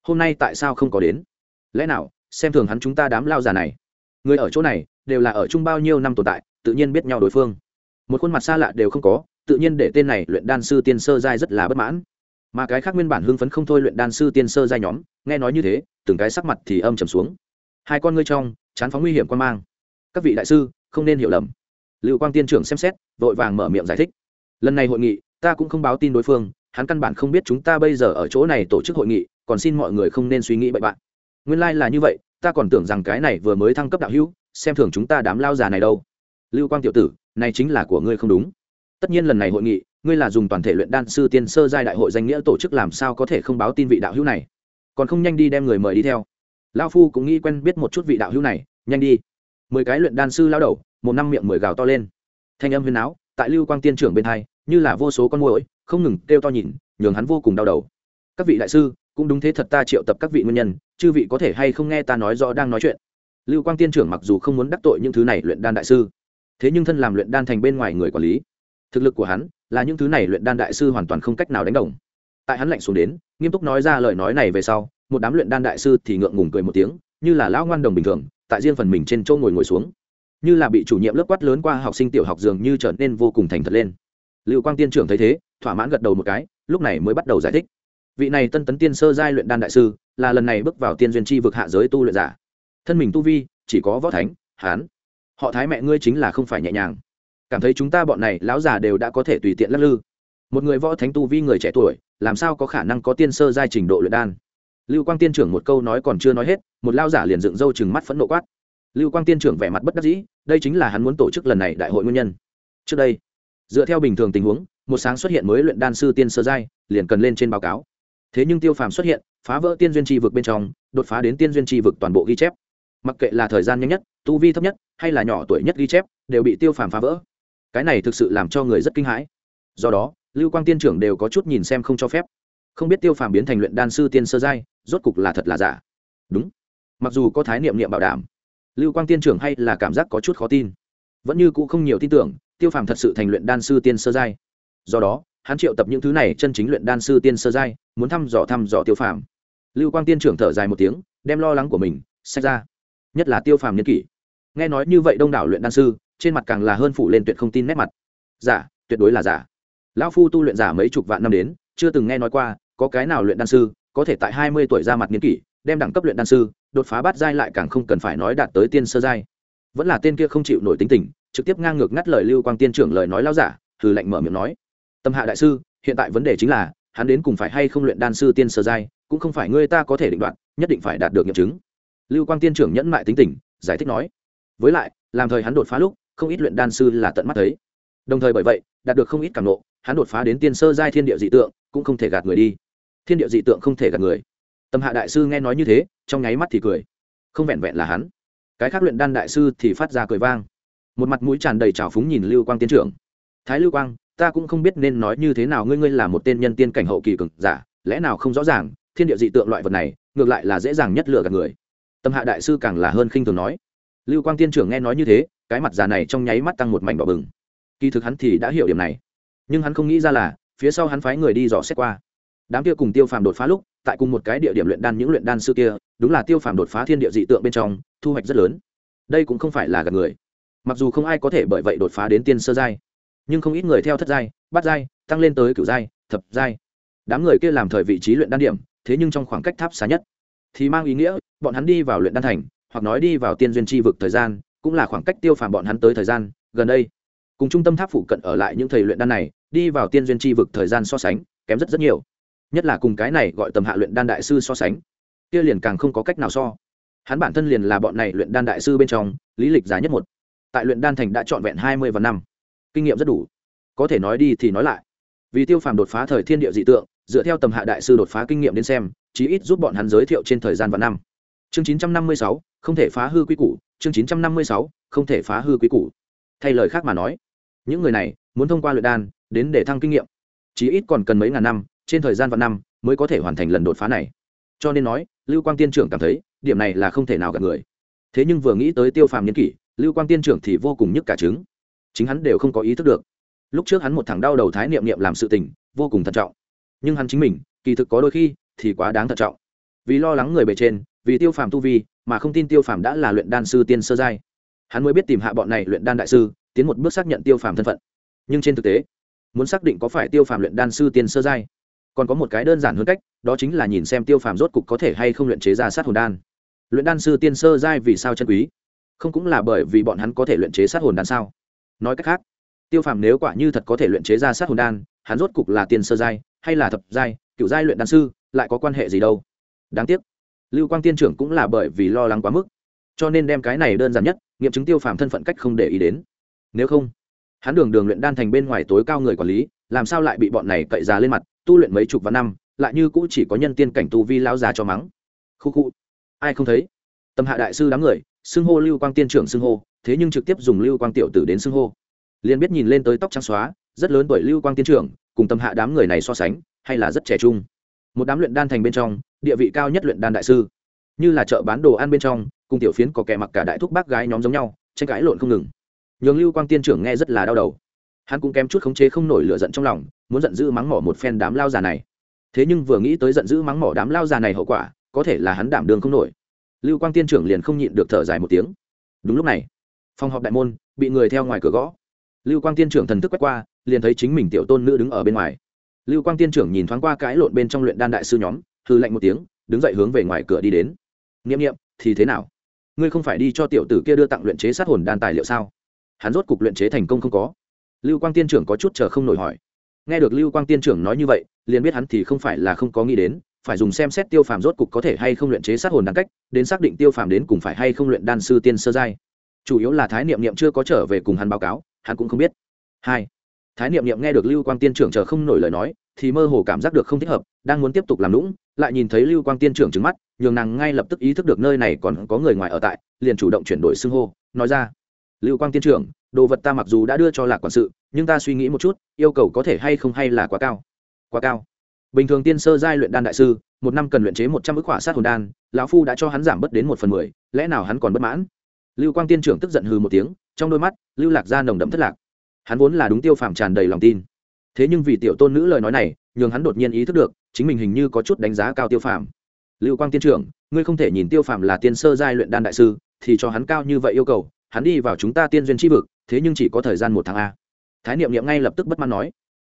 Hôm nay tại sao không có đến? Lẽ nào, xem thường hắn chúng ta đám lao già này? Người ở chỗ này đều là ở chung bao nhiêu năm tồn tại, tự nhiên biết nhau đối phương một khuôn mặt xa lạ đều không có, tự nhiên để tên này luyện đan sư tiên sơ giai rất là bất mãn. Mà cái khác nguyên bản hưng phấn không thôi luyện đan sư tiên sơ giai nhóm, nghe nói như thế, từng cái sắc mặt thì âm trầm xuống. Hai con ngươi trong, chán phóng nguy hiểm quan mang. Các vị đại sư, không nên hiểu lầm. Lưu quang tiên trưởng xem xét, vội vàng mở miệng giải thích. Lần này hội nghị, ta cũng không báo tin đối phương, hắn căn bản không biết chúng ta bây giờ ở chỗ này tổ chức hội nghị, còn xin mọi người không nên suy nghĩ bậy bạn. Nguyên lai là như vậy, ta còn tưởng rằng cái này vừa mới thăng cấp đạo hữu, xem thường chúng ta đám lao già này đâu. Lưu quang tiểu tử này chính là của ngươi không đúng. Tất nhiên lần này hội nghị, ngươi là dùng toàn thể luyện đan sư tiên sơ giai đại hội danh nghĩa tổ chức làm sao có thể không báo tin vị đạo hữu này? Còn không nhanh đi đem người mời đi theo. Lao phu cũng nghĩ quen biết một chút vị đạo hữu này, nhanh đi. Mười cái luyện đan sư lao đầu, một năm miệng mười gào to lên. Thanh âm huyền áo, tại lưu quang tiên trưởng bên hai, như là vô số con mồi không ngừng kêu to nhìn, nhường hắn vô cùng đau đầu. Các vị đại sư, cũng đúng thế thật ta triệu tập các vị nguyên nhân, chư vị có thể hay không nghe ta nói rõ đang nói chuyện? Lưu quang tiên trưởng mặc dù không muốn đắc tội những thứ này luyện đan đại sư thế nhưng thân làm luyện đan thành bên ngoài người quản lý, thực lực của hắn là những thứ này luyện đan đại sư hoàn toàn không cách nào đánh đồng. Tại hắn lạnh xuống đến, nghiêm túc nói ra lời nói này về sau, một đám luyện đan đại sư thì ngượng ngùng cười một tiếng, như là lão ngoan đồng bình thường, tại riêng phần mình trên chỗ ngồi ngồi xuống. Như là bị chủ nhiệm lớp quát lớn qua học sinh tiểu học dường như trở nên vô cùng thành thật lên. Lưu quang tiên trưởng thấy thế, thỏa mãn gật đầu một cái, lúc này mới bắt đầu giải thích. Vị này tân tấn tiên sơ giai luyện đan đại sư, là lần này bước vào tiên duyên chi vực hạ giới tu luyện giả. Thân mình tu vi, chỉ có võ thánh, hán họ thái mẹ ngươi chính là không phải nhẹ nhàng. Cảm thấy chúng ta bọn này, lão già đều đã có thể tùy tiện lắc lư. Một người võ thánh tu vi người trẻ tuổi, làm sao có khả năng có tiên sơ giai trình độ luyện đan? Lưu quang tiên trưởng một câu nói còn chưa nói hết, một lao giả liền dựng râu chừng mắt phẫn nộ quát. Lưu quang tiên trưởng vẻ mặt bất đắc dĩ, đây chính là hắn muốn tổ chức lần này đại hội nguyên nhân. Trước đây, dựa theo bình thường tình huống, một sáng xuất hiện mới luyện đan sư tiên sơ giai, liền cần lên trên báo cáo. Thế nhưng tiêu phàm xuất hiện, phá vỡ tiên duyên tri vực bên trong, đột phá đến tiên duyên tri vực toàn bộ ghi chép mặc kệ là thời gian nhanh nhất, tu vi thấp nhất, hay là nhỏ tuổi nhất ghi chép, đều bị tiêu phàm phá vỡ. Cái này thực sự làm cho người rất kinh hãi. Do đó, lưu quang tiên trưởng đều có chút nhìn xem không cho phép. Không biết tiêu phàm biến thành luyện đan sư tiên sơ giai, rốt cục là thật là giả. Đúng. Mặc dù có thái niệm niệm bảo đảm, lưu quang tiên trưởng hay là cảm giác có chút khó tin. Vẫn như cũ không nhiều tin tưởng, tiêu phàm thật sự thành luyện đan sư tiên sơ giai. Do đó, hắn triệu tập những thứ này chân chính luyện đan sư tiên sơ giai, muốn thăm dò thăm dò tiêu phàm. Lưu quang tiên trưởng thở dài một tiếng, đem lo lắng của mình sách ra nhất là tiêu phàm nhân kỷ. Nghe nói như vậy đông đảo luyện đan sư, trên mặt càng là hơn phủ lên tuyệt không tin nét mặt. Giả, tuyệt đối là giả. Lão phu tu luyện giả mấy chục vạn năm đến, chưa từng nghe nói qua, có cái nào luyện đan sư, có thể tại hai mươi tuổi ra mặt niên kỷ, đem đẳng cấp luyện đan sư, đột phá bát giai lại càng không cần phải nói đạt tới tiên sơ giai. Vẫn là tên kia không chịu nổi tính tình, trực tiếp ngang ngược ngắt lời lưu quang tiên trưởng lời nói lao giả thử lạnh mở miệng nói. Tâm hạ đại sư, hiện tại vấn đề chính là, hắn đến cùng phải hay không luyện đan sư tiên sơ giai, cũng không phải ngươi ta có thể định đoạt, nhất định phải đạt được nghiệm chứng lưu quang tiên trưởng nhẫn mại tính tình, giải thích nói, với lại, làm thời hắn đột phá lúc, không ít luyện đan sư là tận mắt thấy. Đồng thời bởi vậy, đạt được không ít cảm nộ hắn đột phá đến tiên sơ giai thiên địa dị tượng, cũng không thể gạt người đi. Thiên địa dị tượng không thể gạt người. Tâm hạ đại sư nghe nói như thế, trong nháy mắt thì cười. Không vẹn vẹn là hắn. Cái khác luyện đan đại sư thì phát ra cười vang. Một mặt mũi tràn đầy trào phúng nhìn lưu quang tiên trưởng. Thái lưu quang, ta cũng không biết nên nói như thế nào ngươi ngươi là một tên nhân tiên cảnh hậu kỳ cực giả, lẽ nào không rõ ràng, thiên địa dị tượng loại vật này, ngược lại là dễ dàng nhất lừa gạt người tâm hạ đại sư càng là hơn khinh thường nói. Lưu quang tiên trưởng nghe nói như thế, cái mặt già này trong nháy mắt tăng một mảnh đỏ bừng. Kỳ thực hắn thì đã hiểu điểm này, nhưng hắn không nghĩ ra là, phía sau hắn phái người đi dò xét qua. Đám kia cùng tiêu phàm đột phá lúc, tại cùng một cái địa điểm luyện đan những luyện đan sư kia, đúng là tiêu phàm đột phá thiên địa dị tượng bên trong, thu hoạch rất lớn. Đây cũng không phải là gạt người. Mặc dù không ai có thể bởi vậy đột phá đến tiên sơ giai, nhưng không ít người theo thất giai, bát giai, tăng lên tới cửu giai, thập giai. Đám người kia làm thời vị trí luyện đan điểm, thế nhưng trong khoảng cách tháp xa nhất thì mang ý nghĩa, bọn hắn đi vào luyện đan thành, hoặc nói đi vào tiên duyên tri vực thời gian, cũng là khoảng cách tiêu phàm bọn hắn tới thời gian, gần đây. Cùng trung tâm tháp phụ cận ở lại những thầy luyện đan này, đi vào tiên duyên tri vực thời gian so sánh, kém rất rất nhiều. Nhất là cùng cái này gọi tầm hạ luyện đan đại sư so sánh, kia liền càng không có cách nào so. Hắn bản thân liền là bọn này luyện đan đại sư bên trong, lý lịch giá nhất một. Tại luyện đan thành đã trọn vẹn hai mươi và năm. Kinh nghiệm rất đủ. Có thể nói đi thì nói lại. Vì tiêu phàm đột phá thời thiên địa dị tượng dựa theo tầm hạ đại sư đột phá kinh nghiệm đến xem, chí ít giúp bọn hắn giới thiệu trên thời gian và năm. Chương chín trăm năm mươi sáu, không thể phá hư quy củ. Chương chín trăm năm mươi sáu, không thể phá hư quy củ. Thay lời khác mà nói, những người này muốn thông qua luyện đan đến để thăng kinh nghiệm, chí ít còn cần mấy ngàn năm, trên thời gian và năm mới có thể hoàn thành lần đột phá này. Cho nên nói, lưu quang tiên trưởng cảm thấy, điểm này là không thể nào gặp người. Thế nhưng vừa nghĩ tới tiêu phàm nhân kỷ, lưu quang tiên trưởng thì vô cùng nhức cả trứng. Chính hắn đều không có ý thức được. Lúc trước hắn một thằng đau đầu thái niệm niệm làm sự tình, vô cùng thận trọng nhưng hắn chính mình, kỳ thực có đôi khi thì quá đáng thận trọng. Vì lo lắng người bề trên, vì tiêu phàm tu vi, mà không tin tiêu phàm đã là luyện đan sư tiên sơ giai. Hắn mới biết tìm hạ bọn này luyện đan đại sư, tiến một bước xác nhận tiêu phàm thân phận. Nhưng trên thực tế, muốn xác định có phải tiêu phàm luyện đan sư tiên sơ giai, còn có một cái đơn giản hơn cách, đó chính là nhìn xem tiêu phàm rốt cục có thể hay không luyện chế ra sát hồn đan. Luyện đan sư tiên sơ giai vì sao chân quý? Không cũng là bởi vì bọn hắn có thể luyện chế sát hồn đan sao? Nói cách khác, tiêu phàm nếu quả như thật có thể luyện chế ra sát hồn đan hắn rốt cục là tiên sơ giai hay là thập giai cựu giai luyện đan sư, lại có quan hệ gì đâu? Đáng tiếc, lưu quang tiên trưởng cũng là bởi vì lo lắng quá mức, cho nên đem cái này đơn giản nhất, nghiệm chứng tiêu phàm thân phận cách không để ý đến. Nếu không, hắn đường đường luyện đan thành bên ngoài tối cao người quản lý, làm sao lại bị bọn này cậy già lên mặt, tu luyện mấy chục vạn năm, lại như cũ chỉ có nhân tiên cảnh tu vi lao già cho mắng. Khu khu, ai không thấy? Tâm hạ đại sư đám người, xưng hô lưu quang tiên trưởng xưng hô, thế nhưng trực tiếp dùng lưu quang tiểu tử đến xưng hô. Liền biết nhìn lên tới tóc trắng xóa, rất lớn tuổi lưu quang tiên trưởng cùng tâm hạ đám người này so sánh, hay là rất trẻ trung. Một đám luyện đan thành bên trong, địa vị cao nhất luyện đan đại sư. Như là chợ bán đồ ăn bên trong, cùng tiểu phiến có kẻ mặc cả đại thúc bác gái nhóm giống nhau, tranh cãi lộn không ngừng. Nhường lưu quang tiên trưởng nghe rất là đau đầu. Hắn cũng kém chút khống chế không nổi lửa giận trong lòng, muốn giận dữ mắng mỏ một phen đám lao già này. Thế nhưng vừa nghĩ tới giận dữ mắng mỏ đám lao già này hậu quả, có thể là hắn đảm đường không nổi. Lưu quang tiên trưởng liền không nhịn được thở dài một tiếng. Đúng lúc này, phòng họp đại môn, bị người theo ngoài cửa gõ. Lưu quang tiên trưởng thần thức quét qua liền thấy chính mình tiểu tôn nữ đứng ở bên ngoài. Lưu quang tiên trưởng nhìn thoáng qua cái lộn bên trong luyện đan đại sư nhóm hư lạnh một tiếng, đứng dậy hướng về ngoài cửa đi đến. N i m n i ệ m thì thế nào? Ngươi không phải đi cho tiểu tử kia đưa tặng luyện chế sát hồn đan tài liệu sao? Hắn rốt cục luyện chế thành công không có. Lưu quang tiên trưởng có chút chờ không nổi hỏi. Nghe được lưu quang tiên trưởng nói như vậy, liền biết hắn thì không phải là không có nghĩ đến, phải dùng xem xét tiêu phàm rốt cục có thể hay không luyện chế sát hồn đan cách, đến xác định tiêu phàm đến cùng phải hay không luyện đan sư tiên sơ giai. Chủ yếu là thái niệm niệm chưa có trở về cùng hắn báo cáo, hắn cũng không biết. Hai thái niệm niệm nghe được lưu quang tiên trưởng chờ không nổi lời nói, thì mơ hồ cảm giác được không thích hợp, đang muốn tiếp tục làm lũng lại nhìn thấy lưu quang tiên trưởng trứng mắt, nhường nàng ngay lập tức ý thức được nơi này còn có người ngoài ở tại, liền chủ động chuyển đổi xưng hô, nói ra. Lưu quang tiên trưởng, đồ vật ta mặc dù đã đưa cho lạc quản sự, nhưng ta suy nghĩ một chút, yêu cầu có thể hay không hay là quá cao? Quá cao. Bình thường tiên sơ giai luyện đan đại sư, một năm cần luyện chế một trăm ức hỏa sát hồn đan, lão phu đã cho hắn giảm bớt đến một phần mười, lẽ nào hắn còn bất mãn? Lưu quang tiên trưởng tức giận hừ một tiếng, trong đôi mắt, lưu lạc ra nồng đậm thất lạc hắn vốn là đúng tiêu phàm tràn đầy lòng tin. Thế nhưng vì tiểu tôn nữ lời nói này, nhường hắn đột nhiên ý thức được, chính mình hình như có chút đánh giá cao tiêu phàm. Lưu quang tiên trưởng, ngươi không thể nhìn tiêu phàm là tiên sơ giai luyện đan đại sư, thì cho hắn cao như vậy yêu cầu, hắn đi vào chúng ta tiên duyên tri vực, thế nhưng chỉ có thời gian một tháng a. Thái niệm niệm ngay lập tức bất mãn nói,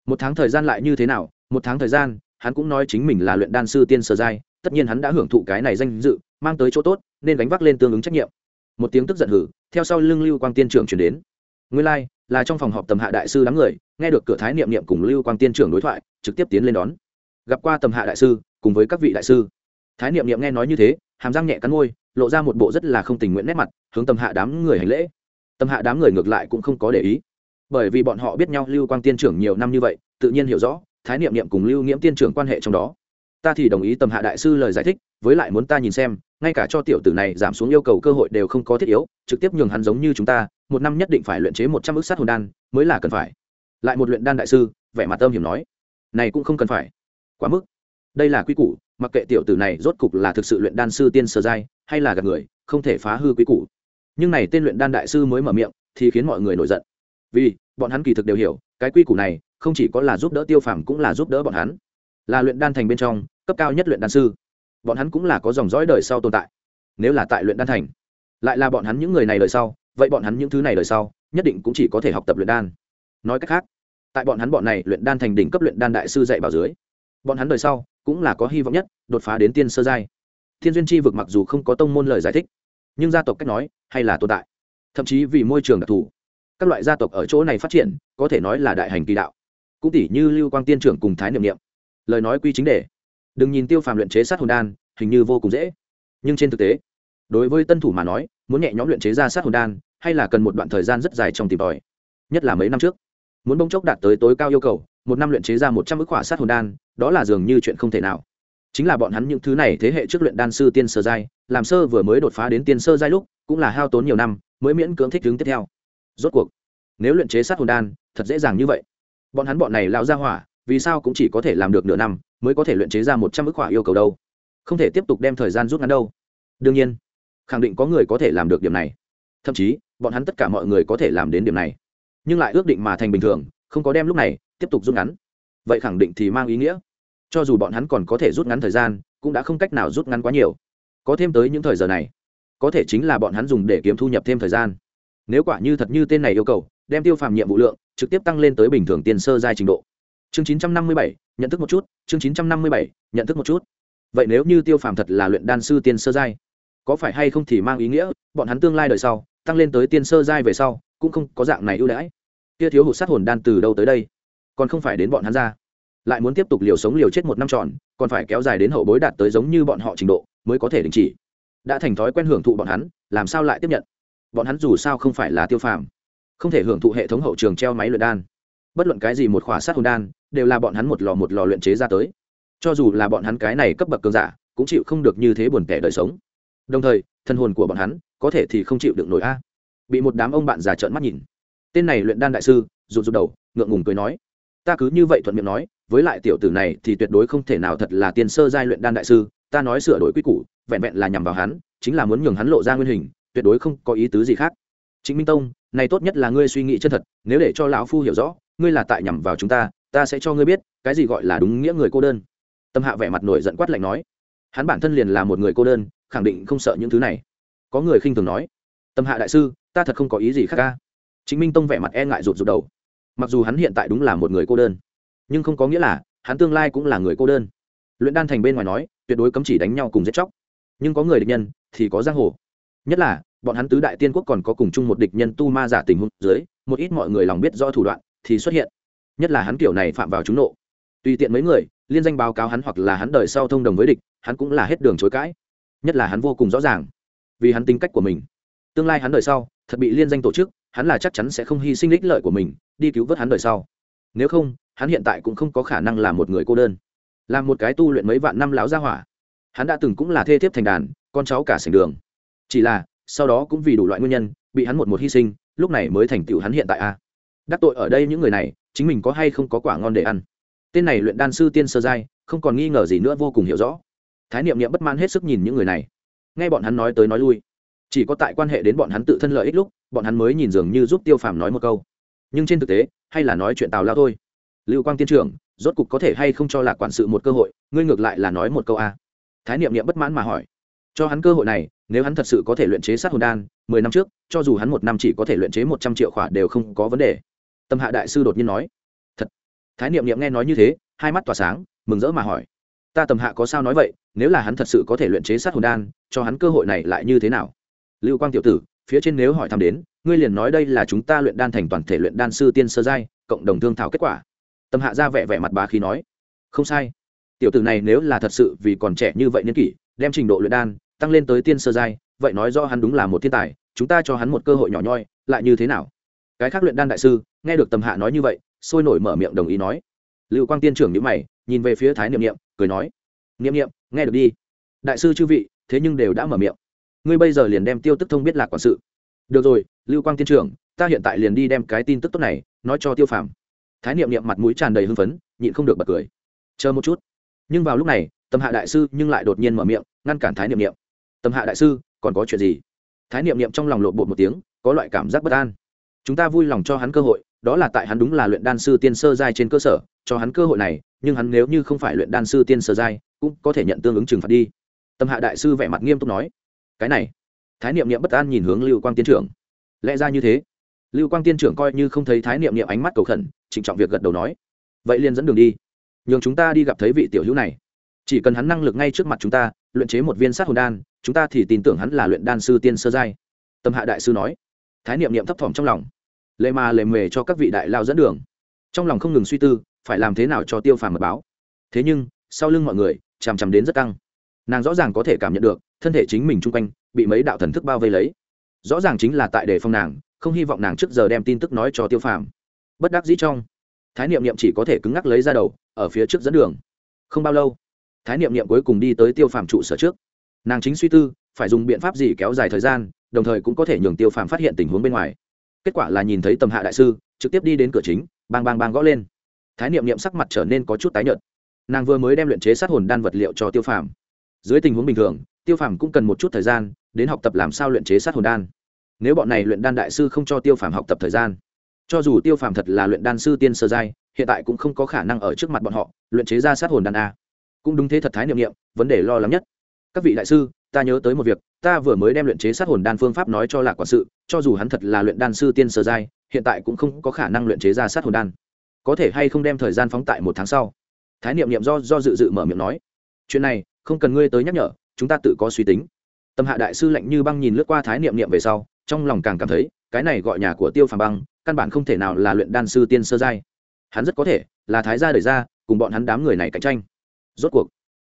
một tháng thời gian lại như thế nào? Một tháng thời gian, hắn cũng nói chính mình là luyện đan sư tiên sơ giai, tất nhiên hắn đã hưởng thụ cái này danh dự, mang tới chỗ tốt, nên gánh vác lên tương ứng trách nhiệm. Một tiếng tức giận hử, theo sau lưng lưu quang tiên trưởng chuyển đến nguyên lai、like, là trong phòng họp tầm hạ đại sư đám người nghe được cửa thái niệm niệm cùng lưu quang tiên trưởng đối thoại trực tiếp tiến lên đón. Gặp qua tầm hạ đại sư cùng với các vị đại sư. Thái niệm niệm nghe nói như thế hàm răng nhẹ cắn môi lộ ra một bộ rất là không tình nguyện nét mặt hướng tầm hạ đám người hành lễ. Tầm hạ đám người ngược lại cũng không có để ý. Bởi vì bọn họ biết nhau lưu quang tiên trưởng nhiều năm như vậy tự nhiên hiểu rõ thái niệm niệm cùng lưu nghiễm tiên trưởng quan hệ trong đó. Ta thì đồng ý tầm hạ đại sư lời giải thích với lại muốn ta nhìn xem ngay cả cho tiểu tử này giảm xuống yêu cầu cơ hội đều không có thiết yếu trực tiếp nhường hắn giống như chúng ta một năm nhất định phải luyện chế một trăm ước sát hồn đan, mới là cần phải. Lại một luyện đan đại sư, vẻ mặt tâm hiểm nói, này cũng không cần phải. Quá mức. Đây là quy củ, mặc kệ tiểu tử này rốt cục là thực sự luyện đan sư tiên sơ giai, hay là gạt người, không thể phá hư quy củ. Nhưng này tên luyện đan đại sư mới mở miệng, thì khiến mọi người nổi giận. Vì, bọn hắn kỳ thực đều hiểu, cái quy củ này không chỉ có là giúp đỡ tiêu phàm cũng là giúp đỡ bọn hắn. Là luyện đan thành bên trong, cấp cao nhất luyện đan sư. Bọn hắn cũng là có dòng dõi đời sau tồn tại. Nếu là tại luyện đan thành, lại là bọn hắn những người này đời sau vậy bọn hắn những thứ này đời sau, nhất định cũng chỉ có thể học tập luyện đan. Nói cách khác, tại bọn hắn bọn này luyện đan thành đỉnh cấp luyện đan đại sư dạy bảo dưới, bọn hắn đời sau cũng là có hy vọng nhất đột phá đến tiên sơ giai. Thiên duyên chi vực mặc dù không có tông môn lời giải thích, nhưng gia tộc cách nói hay là tồn tại. Thậm chí vì môi trường đặc thù, các loại gia tộc ở chỗ này phát triển, có thể nói là đại hành kỳ đạo. Cũng tỷ như lưu quang tiên trưởng cùng thái niệm niệm. Lời nói quy chính đề. Đừng nhìn tiêu phàm luyện chế sát hồn đan, hình như vô cùng dễ. Nhưng trên thực tế, đối với tân thủ mà nói muốn nhẹ nhõm luyện chế ra sát hồn đan, hay là cần một đoạn thời gian rất dài trong tìm tòi. Nhất là mấy năm trước, muốn bông chốc đạt tới tối cao yêu cầu, một năm luyện chế ra một trăm ước khỏa sát hồn đan, đó là dường như chuyện không thể nào. Chính là bọn hắn những thứ này thế hệ trước luyện đan sư tiên sơ giai, làm sơ vừa mới đột phá đến tiên sơ giai lúc, cũng là hao tốn nhiều năm, mới miễn cưỡng thích ứng tiếp theo. Rốt cuộc, nếu luyện chế sát hồn đan, thật dễ dàng như vậy. Bọn hắn bọn này lao ra hỏa, vì sao cũng chỉ có thể làm được nửa năm, mới có thể luyện chế ra một trăm ước khỏa yêu cầu đâu? Không thể tiếp tục đem thời gian rút ngắn đâu. Đương nhiên khẳng định có người có thể làm được điểm này. Thậm chí, bọn hắn tất cả mọi người có thể làm đến điểm này. Nhưng lại ước định mà thành bình thường, không có đem lúc này, tiếp tục rút ngắn. Vậy khẳng định thì mang ý nghĩa. Cho dù bọn hắn còn có thể rút ngắn thời gian, cũng đã không cách nào rút ngắn quá nhiều. Có thêm tới những thời giờ này, có thể chính là bọn hắn dùng để kiếm thu nhập thêm thời gian. Nếu quả như thật như tên này yêu cầu, đem tiêu phàm nhiệm vụ lượng trực tiếp tăng lên tới bình thường tiền sơ giai trình độ. Chương chín trăm năm mươi bảy, nhận thức một chút, chương chín trăm năm mươi bảy, nhận thức một chút. Vậy nếu như tiêu phàm thật là luyện đan sư tiên sơ giai có phải hay không thì mang ý nghĩa, bọn hắn tương lai đời sau, tăng lên tới tiên sơ giai về sau, cũng không có dạng này ưu đãi. Kia thiếu hụt sát hồn đan từ đâu tới đây? Còn không phải đến bọn hắn ra. Lại muốn tiếp tục liều sống liều chết một năm tròn còn phải kéo dài đến hậu bối đạt tới giống như bọn họ trình độ, mới có thể đình chỉ. Đã thành thói quen hưởng thụ bọn hắn, làm sao lại tiếp nhận? Bọn hắn dù sao không phải là tiêu phàm, không thể hưởng thụ hệ thống hậu trường treo máy luyện đan. Bất luận cái gì một khỏa sát hồn đan, đều là bọn hắn một lò một lò luyện chế ra tới. Cho dù là bọn hắn cái này cấp bậc cường giả, cũng chịu không được như thế buồn tẻ đời sống đồng thời, thân hồn của bọn hắn có thể thì không chịu được nổi a. Bị một đám ông bạn già trợn mắt nhìn. Tên này luyện đan đại sư, rụt rụt đầu, ngượng ngùng cười nói, ta cứ như vậy thuận miệng nói, với lại tiểu tử này thì tuyệt đối không thể nào thật là tiền sơ giai luyện đan đại sư, ta nói sửa đổi quy củ, vẹn vẹn là nhằm vào hắn, chính là muốn nhường hắn lộ ra nguyên hình, tuyệt đối không có ý tứ gì khác. Chính minh tông, này tốt nhất là ngươi suy nghĩ chân thật, nếu để cho lão phu hiểu rõ, ngươi là tại nhằm vào chúng ta ta sẽ cho ngươi biết, cái gì gọi là đúng nghĩa người cô đơn. Tâm hạ vẻ mặt nổi giận quát lạnh nói. Hắn bản thân liền là một người cô đơn khẳng định không sợ những thứ này. Có người khinh thường nói, tâm hạ đại sư, ta thật không có ý gì khác ca. Chính minh tông vẻ mặt e ngại rụt rụt đầu. Mặc dù hắn hiện tại đúng là một người cô đơn, nhưng không có nghĩa là hắn tương lai cũng là người cô đơn. Luyện đan thành bên ngoài nói, tuyệt đối cấm chỉ đánh nhau cùng giết chóc. Nhưng có người địch nhân thì có giang hồ. Nhất là, bọn hắn tứ đại tiên quốc còn có cùng chung một địch nhân tu ma giả tình huống dưới, một ít mọi người lòng biết do thủ đoạn thì xuất hiện. Nhất là hắn kiểu này phạm vào chúng nộ. Tùy tiện mấy người, liên danh báo cáo hắn hoặc là hắn đời sau thông đồng với địch, hắn cũng là hết đường chối cãi nhất là hắn vô cùng rõ ràng. Vì hắn tính cách của mình. Tương lai hắn đời sau, thật bị liên danh tổ chức, hắn là chắc chắn sẽ không hy sinh ích lợi của mình, đi cứu vớt hắn đời sau. Nếu không, hắn hiện tại cũng không có khả năng là một người cô đơn. Là một cái tu luyện mấy vạn năm láo gia hỏa. Hắn đã từng cũng là thê thiếp thành đàn, con cháu cả sành đường. Chỉ là, sau đó cũng vì đủ loại nguyên nhân, bị hắn một một hy sinh, lúc này mới thành tựu hắn hiện tại a. Đắc tội ở đây những người này, chính mình có hay không có quả ngon để ăn. Tên này luyện đan sư tiên sơ giai, không còn nghi ngờ gì nữa, vô cùng hiểu rõ thái niệm niệm bất mãn hết sức nhìn những người này. Nghe bọn hắn nói tới nói lui. Chỉ có tại quan hệ đến bọn hắn tự thân lợi ích lúc, bọn hắn mới nhìn dường như giúp tiêu phàm nói một câu. Nhưng trên thực tế, hay là nói chuyện tào lao thôi. Lưu quang tiên trưởng, rốt cục có thể hay không cho lạc quản sự một cơ hội, ngươi ngược lại là nói một câu a. Thái niệm niệm bất mãn mà hỏi. Cho hắn cơ hội này, nếu hắn thật sự có thể luyện chế sát hồn đan, mười năm trước, cho dù hắn một năm chỉ có thể luyện chế một trăm triệu khỏa đều không có vấn đề. Tâm hạ đại sư đột nhiên nói. Thật. Thái niệm niệm nghe nói như thế, hai mắt tỏa sáng, mừng rỡ mà hỏi ta tầm hạ có sao nói vậy, nếu là hắn thật sự có thể luyện chế sát hồn đan, cho hắn cơ hội này lại như thế nào? Lưu quang tiểu tử, phía trên nếu hỏi thăm đến, ngươi liền nói đây là chúng ta luyện đan thành toàn thể luyện đan sư tiên sơ giai, cộng đồng thương thảo kết quả. Tầm hạ ra vẻ vẻ mặt bá khí nói, không sai. Tiểu tử này nếu là thật sự vì còn trẻ như vậy niên kỷ, đem trình độ luyện đan tăng lên tới tiên sơ giai, vậy nói do hắn đúng là một thiên tài, chúng ta cho hắn một cơ hội nhỏ nhoi, lại như thế nào? Cái khác luyện đan đại sư, nghe được tầm hạ nói như vậy, sôi nổi mở miệng đồng ý nói. Lưu quang tiên trưởng nhữ mày nhìn về phía thái niệm niệm, cười nói, niệm niệm, nghe được đi. Đại sư chư vị, thế nhưng đều đã mở miệng. Ngươi bây giờ liền đem tiêu tức thông biết lạc quản sự. Được rồi, lưu quang tiên trưởng, ta hiện tại liền đi đem cái tin tức tốt này nói cho tiêu phàm. Thái niệm niệm mặt mũi tràn đầy hưng phấn, nhịn không được bật cười. Chờ một chút. Nhưng vào lúc này tâm hạ đại sư nhưng lại đột nhiên mở miệng, ngăn cản thái niệm niệm. Tâm hạ đại sư, còn có chuyện gì? Thái niệm niệm trong lòng lộn bột một tiếng, có loại cảm giác bất an. Chúng ta vui lòng cho hắn cơ hội, đó là tại hắn đúng là luyện đan sư tiên sơ giai trên cơ sở, cho hắn cơ hội này nhưng hắn nếu như không phải luyện đan sư tiên sơ giai, cũng có thể nhận tương ứng trừng phạt đi. Tâm hạ đại sư vẻ mặt nghiêm túc nói, cái này, thái niệm niệm bất an nhìn hướng lưu quang tiên trưởng. Lẽ ra như thế. Lưu quang tiên trưởng coi như không thấy thái niệm niệm ánh mắt cầu khẩn, trịnh trọng việc gật đầu nói, vậy liền dẫn đường đi. Nhường chúng ta đi gặp thấy vị tiểu hữu này. Chỉ cần hắn năng lực ngay trước mặt chúng ta, luyện chế một viên sát hồn đan, chúng ta thì tin tưởng hắn là luyện đan sư tiên sơ giai. Tâm hạ đại sư nói. Thái niệm niệm thấp thỏm trong lòng. Lệ mà lệ mề cho các vị đại lao dẫn đường. Trong lòng không ngừng suy tư phải làm thế nào cho tiêu phàm mật báo? Thế nhưng, sau lưng mọi người, chằm chằm đến rất căng. Nàng rõ ràng có thể cảm nhận được, thân thể chính mình chung quanh, bị mấy đạo thần thức bao vây lấy. Rõ ràng chính là tại đề phòng nàng, không hy vọng nàng trước giờ đem tin tức nói cho tiêu phàm. Bất đắc dĩ trong, thái niệm niệm chỉ có thể cứng ngắc lấy ra đầu, ở phía trước dẫn đường. Không bao lâu, thái niệm niệm cuối cùng đi tới tiêu phàm trụ sở trước. Nàng chính suy tư, phải dùng biện pháp gì kéo dài thời gian, đồng thời cũng có thể nhường tiêu phàm phát hiện tình huống bên ngoài. Kết quả là nhìn thấy tầm hạ đại sư, trực tiếp đi đến cửa chính, bang bang bang gõ lên thái niệm niệm sắc mặt trở nên có chút tái nhợt. Nàng vừa mới đem luyện chế sát hồn đan vật liệu cho tiêu phàm. Dưới tình huống bình thường, tiêu phàm cũng cần một chút thời gian đến học tập làm sao luyện chế sát hồn đan. Nếu bọn này luyện đan đại sư không cho tiêu phàm học tập thời gian, cho dù tiêu phàm thật là luyện đan sư tiên sơ giai, hiện tại cũng không có khả năng ở trước mặt bọn họ luyện chế ra sát hồn đan a. Cũng đúng thế thật thái niệm niệm, vấn đề lo lắng nhất. Các vị đại sư, ta nhớ tới một việc, ta vừa mới đem luyện chế sát hồn đan phương pháp nói cho lạc quản sự, cho dù hắn thật là luyện đan sư tiên sơ giai, hiện tại cũng không có khả năng luyện chế ra sát hồn đan có thể hay không đem thời gian phóng tại một tháng sau? Thái niệm niệm do do dự dự mở miệng nói. Chuyện này, không cần ngươi tới nhắc nhở, chúng ta tự có suy tính. Tâm hạ đại sư lạnh như băng nhìn lướt qua thái niệm niệm về sau, trong lòng càng cảm thấy, cái này gọi nhà của tiêu phàm băng, căn bản không thể nào là luyện đan sư tiên sơ giai. Hắn rất có thể là thái gia đời ra cùng bọn hắn đám người này cạnh tranh. Rốt cuộc,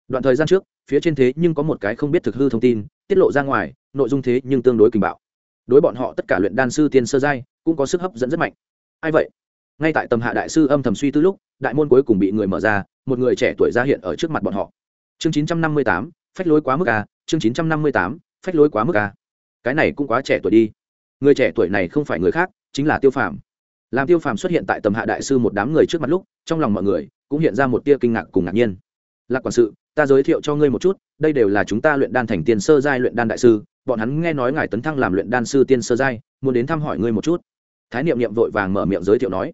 đoạn thời gian trước, phía trên thế nhưng có một cái không biết thực hư thông tin, tiết lộ ra ngoài, nội dung thế nhưng tương đối kinh bạo. Đối bọn họ tất cả luyện đan sư tiên sơ giai, cũng có sức hấp dẫn rất mạnh. Ai vậy? Ngay tại tầm hạ đại sư âm thầm suy tư lúc, đại môn cuối cùng bị người mở ra, một người trẻ tuổi ra hiện ở trước mặt bọn họ. Chương chín trăm năm mươi tám, phách lối quá mức a, chương chín trăm năm mươi tám, phách lối quá mức a. Cái này cũng quá trẻ tuổi đi. Người trẻ tuổi này không phải người khác, chính là tiêu phàm. Làm tiêu phàm xuất hiện tại tầm hạ đại sư một đám người trước mặt lúc, trong lòng mọi người cũng hiện ra một tia kinh ngạc cùng ngạc nhiên. Lạc quản sự, ta giới thiệu cho ngươi một chút, đây đều là chúng ta luyện đan thành tiên sơ giai luyện đan đại sư, bọn hắn nghe nói ngài tấn thăng làm luyện đan sư tiên sơ giai, muốn đến thăm hỏi ngươi một chút. Thái niệm niệm vội vàng mở miệng giới thiệu nói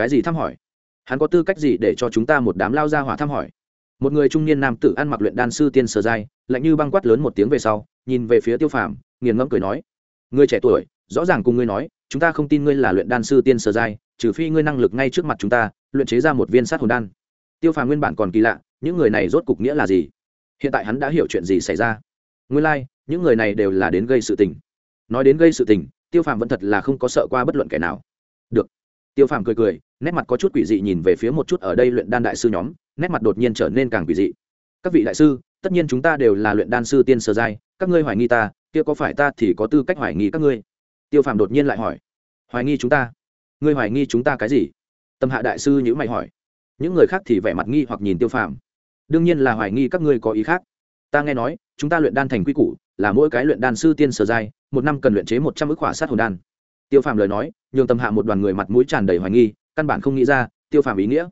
cái gì thăm hỏi? Hắn có tư cách gì để cho chúng ta một đám lao ra hỏa thăm hỏi? Một người trung niên nam tử ăn mặc luyện đan sư tiên sơ giai lạnh như băng quát lớn một tiếng về sau nhìn về phía tiêu phàm nghiền ngẫm cười nói người trẻ tuổi rõ ràng cùng ngươi nói chúng ta không tin ngươi là luyện đan sư tiên sơ giai trừ phi ngươi năng lực ngay trước mặt chúng ta luyện chế ra một viên sát hồn đan. Tiêu phàm nguyên bản còn kỳ lạ những người này rốt cục nghĩa là gì? Hiện tại hắn đã hiểu chuyện gì xảy ra? Nguyên lai、like, những người này đều là đến gây sự tình. Nói đến gây sự tình tiêu phàm vẫn thật là không có sợ qua bất luận kẻ nào tiêu phàm cười cười, nét mặt có chút quỷ dị nhìn về phía một chút ở đây luyện đan đại sư nhóm, nét mặt đột nhiên trở nên càng quỷ dị. Các vị đại sư, tất nhiên chúng ta đều là luyện đan sư tiên sơ giai, các ngươi hoài nghi ta, kia có phải ta thì có tư cách hoài nghi các ngươi? Tiêu phàm đột nhiên lại hỏi. Hoài nghi chúng ta? Ngươi hoài nghi chúng ta cái gì? Tâm hạ đại sư nhữ mày hỏi. Những người khác thì vẻ mặt nghi hoặc nhìn tiêu phàm. Đương nhiên là hoài nghi các ngươi có ý khác. Ta nghe nói, chúng ta luyện đan thành quy củ là mỗi cái luyện đan sư tiên sở giai, một năm cần luyện chế một trăm ước khỏa sát hồn đan. Tiêu phàm lời nói nhường tâm hạ một đoàn người mặt mũi tràn đầy hoài nghi, căn bản không nghĩ ra, tiêu phàm ý nghĩa.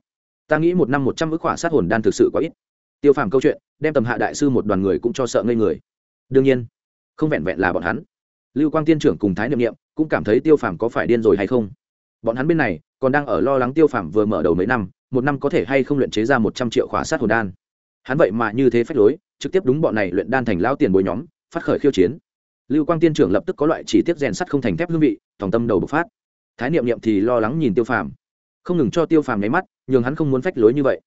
Ta nghĩ một năm một trăm ước khỏa sát hồn đan thực sự quá ít. Tiêu phàm câu chuyện, đem tầm hạ đại sư một đoàn người cũng cho sợ ngây người. Đương nhiên, không vẹn vẹn là bọn hắn. Lưu quang tiên trưởng cùng thái niệm niệm cũng cảm thấy tiêu phàm có phải điên rồi hay không. Bọn hắn bên này còn đang ở lo lắng tiêu phàm vừa mở đầu mấy năm, một năm có thể hay không luyện chế ra một trăm triệu khỏa sát hồn đan. Hắn vậy mà như thế phách lối, trực tiếp đúng bọn này luyện đan thành lao tiền bồi nhóm, phát khởi khiêu chiến. Lưu quang tiên trưởng lập tức có loại chỉ tiết rèn sắt không thành thép hương vị, thòng tâm đầu bộc phát thái niệm niệm thì lo lắng nhìn tiêu phàm. Không ngừng cho tiêu phàm nháy mắt, nhường hắn không muốn phách lối như vậy.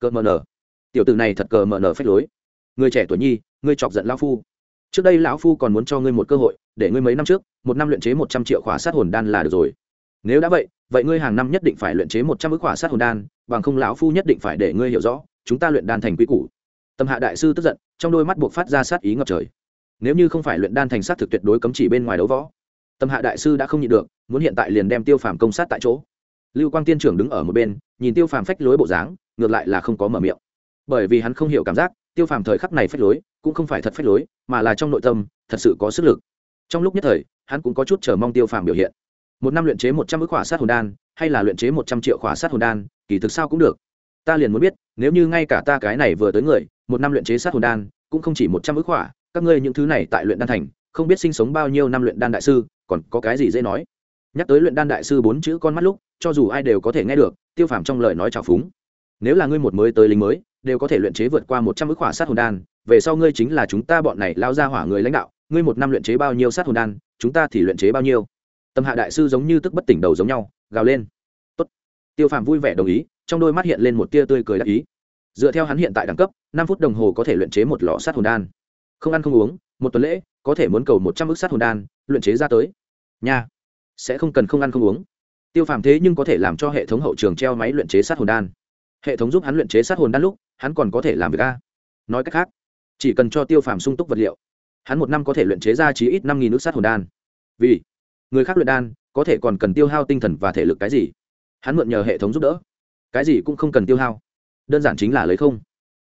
Cờ mờ nở. Tiểu t này thật cờ mờ nở phách lối. Người trẻ tuổi nhi, ngươi chọc giận lão phu. Trước đây lão phu còn muốn cho ngươi một cơ hội, để ngươi mấy năm trước, một năm luyện chế một trăm triệu khỏa sát hồn đan là được rồi. Nếu đã vậy vậy ngươi hàng năm nhất định phải luyện chế một trăm ước khỏa sát hồn đan, bằng không lão phu nhất định phải để ngươi hiểu rõ, chúng ta luyện đan thành quy củ. Tâm hạ đại sư tức giận, trong đôi mắt buộc phát ra sát ý ngập trời. Nếu như không phải luyện đan thành sát thực tuyệt đối cấm chỉ bên ngoài đấu võ tâm hạ đại sư đã không nhịn được, muốn hiện tại liền đem tiêu phàm công sát tại chỗ. Lưu quang tiên trưởng đứng ở một bên, nhìn tiêu phàm phách lối bộ dáng, ngược lại là không có mở miệng. Bởi vì hắn không hiểu cảm giác, tiêu phàm thời khắc này phách lối, cũng không phải thật phách lối, mà là trong nội tâm, thật sự có sức lực. Trong lúc nhất thời, hắn cũng có chút chờ mong tiêu phàm biểu hiện. Một năm luyện chế một trăm ước khỏa sát hồn đan, hay là luyện chế một trăm triệu khỏa sát hồn đan, kỳ thực sao cũng được. Ta liền muốn biết, nếu như ngay cả ta cái này vừa tới người, một năm luyện chế sát hồn đan, cũng không chỉ một trăm ước khỏa, các ngươi những thứ này tại luyện đan thành, không biết sinh sống bao nhiêu năm luyện đan đại sư còn có cái gì dễ nói? Nhắc tới luyện đan đại sư bốn chữ con mắt lúc, cho dù ai đều có thể nghe được, tiêu phàm trong lời nói trào phúng. Nếu là ngươi một mới tới lính mới, đều có thể luyện chế vượt qua một trăm ước khỏa sát hồn đan, về sau ngươi chính là chúng ta bọn này lao ra hỏa người lãnh đạo, ngươi một năm luyện chế bao nhiêu sát hồn đan, chúng ta thì luyện chế bao nhiêu? Tâm hạ đại sư giống như tức bất tỉnh đầu giống nhau, gào lên. Tốt. tiêu phàm vui vẻ đồng ý, trong đôi mắt hiện lên một tia tươi cười đắc ý. Dựa theo hắn hiện tại đẳng cấp, năm phút đồng hồ có thể luyện chế một lọ sát hồn đan. Không ăn không uống một tuần lễ, có thể muốn cầu một trăm ước sát hồn đan, luyện chế ra tới. Nha, sẽ không cần không ăn không uống. Tiêu phàm thế nhưng có thể làm cho hệ thống hậu trường treo máy luyện chế sát hồn đan. Hệ thống giúp hắn luyện chế sát hồn đan lúc, hắn còn có thể làm việc a. Nói cách khác, chỉ cần cho tiêu phàm sung túc vật liệu, hắn một năm có thể luyện chế ra chí ít năm nghìn nước sát hồn đan. Vì người khác luyện đan, có thể còn cần tiêu hao tinh thần và thể lực cái gì? Hắn mượn nhờ hệ thống giúp đỡ. Cái gì cũng không cần tiêu hao. Đơn giản chính là lấy không.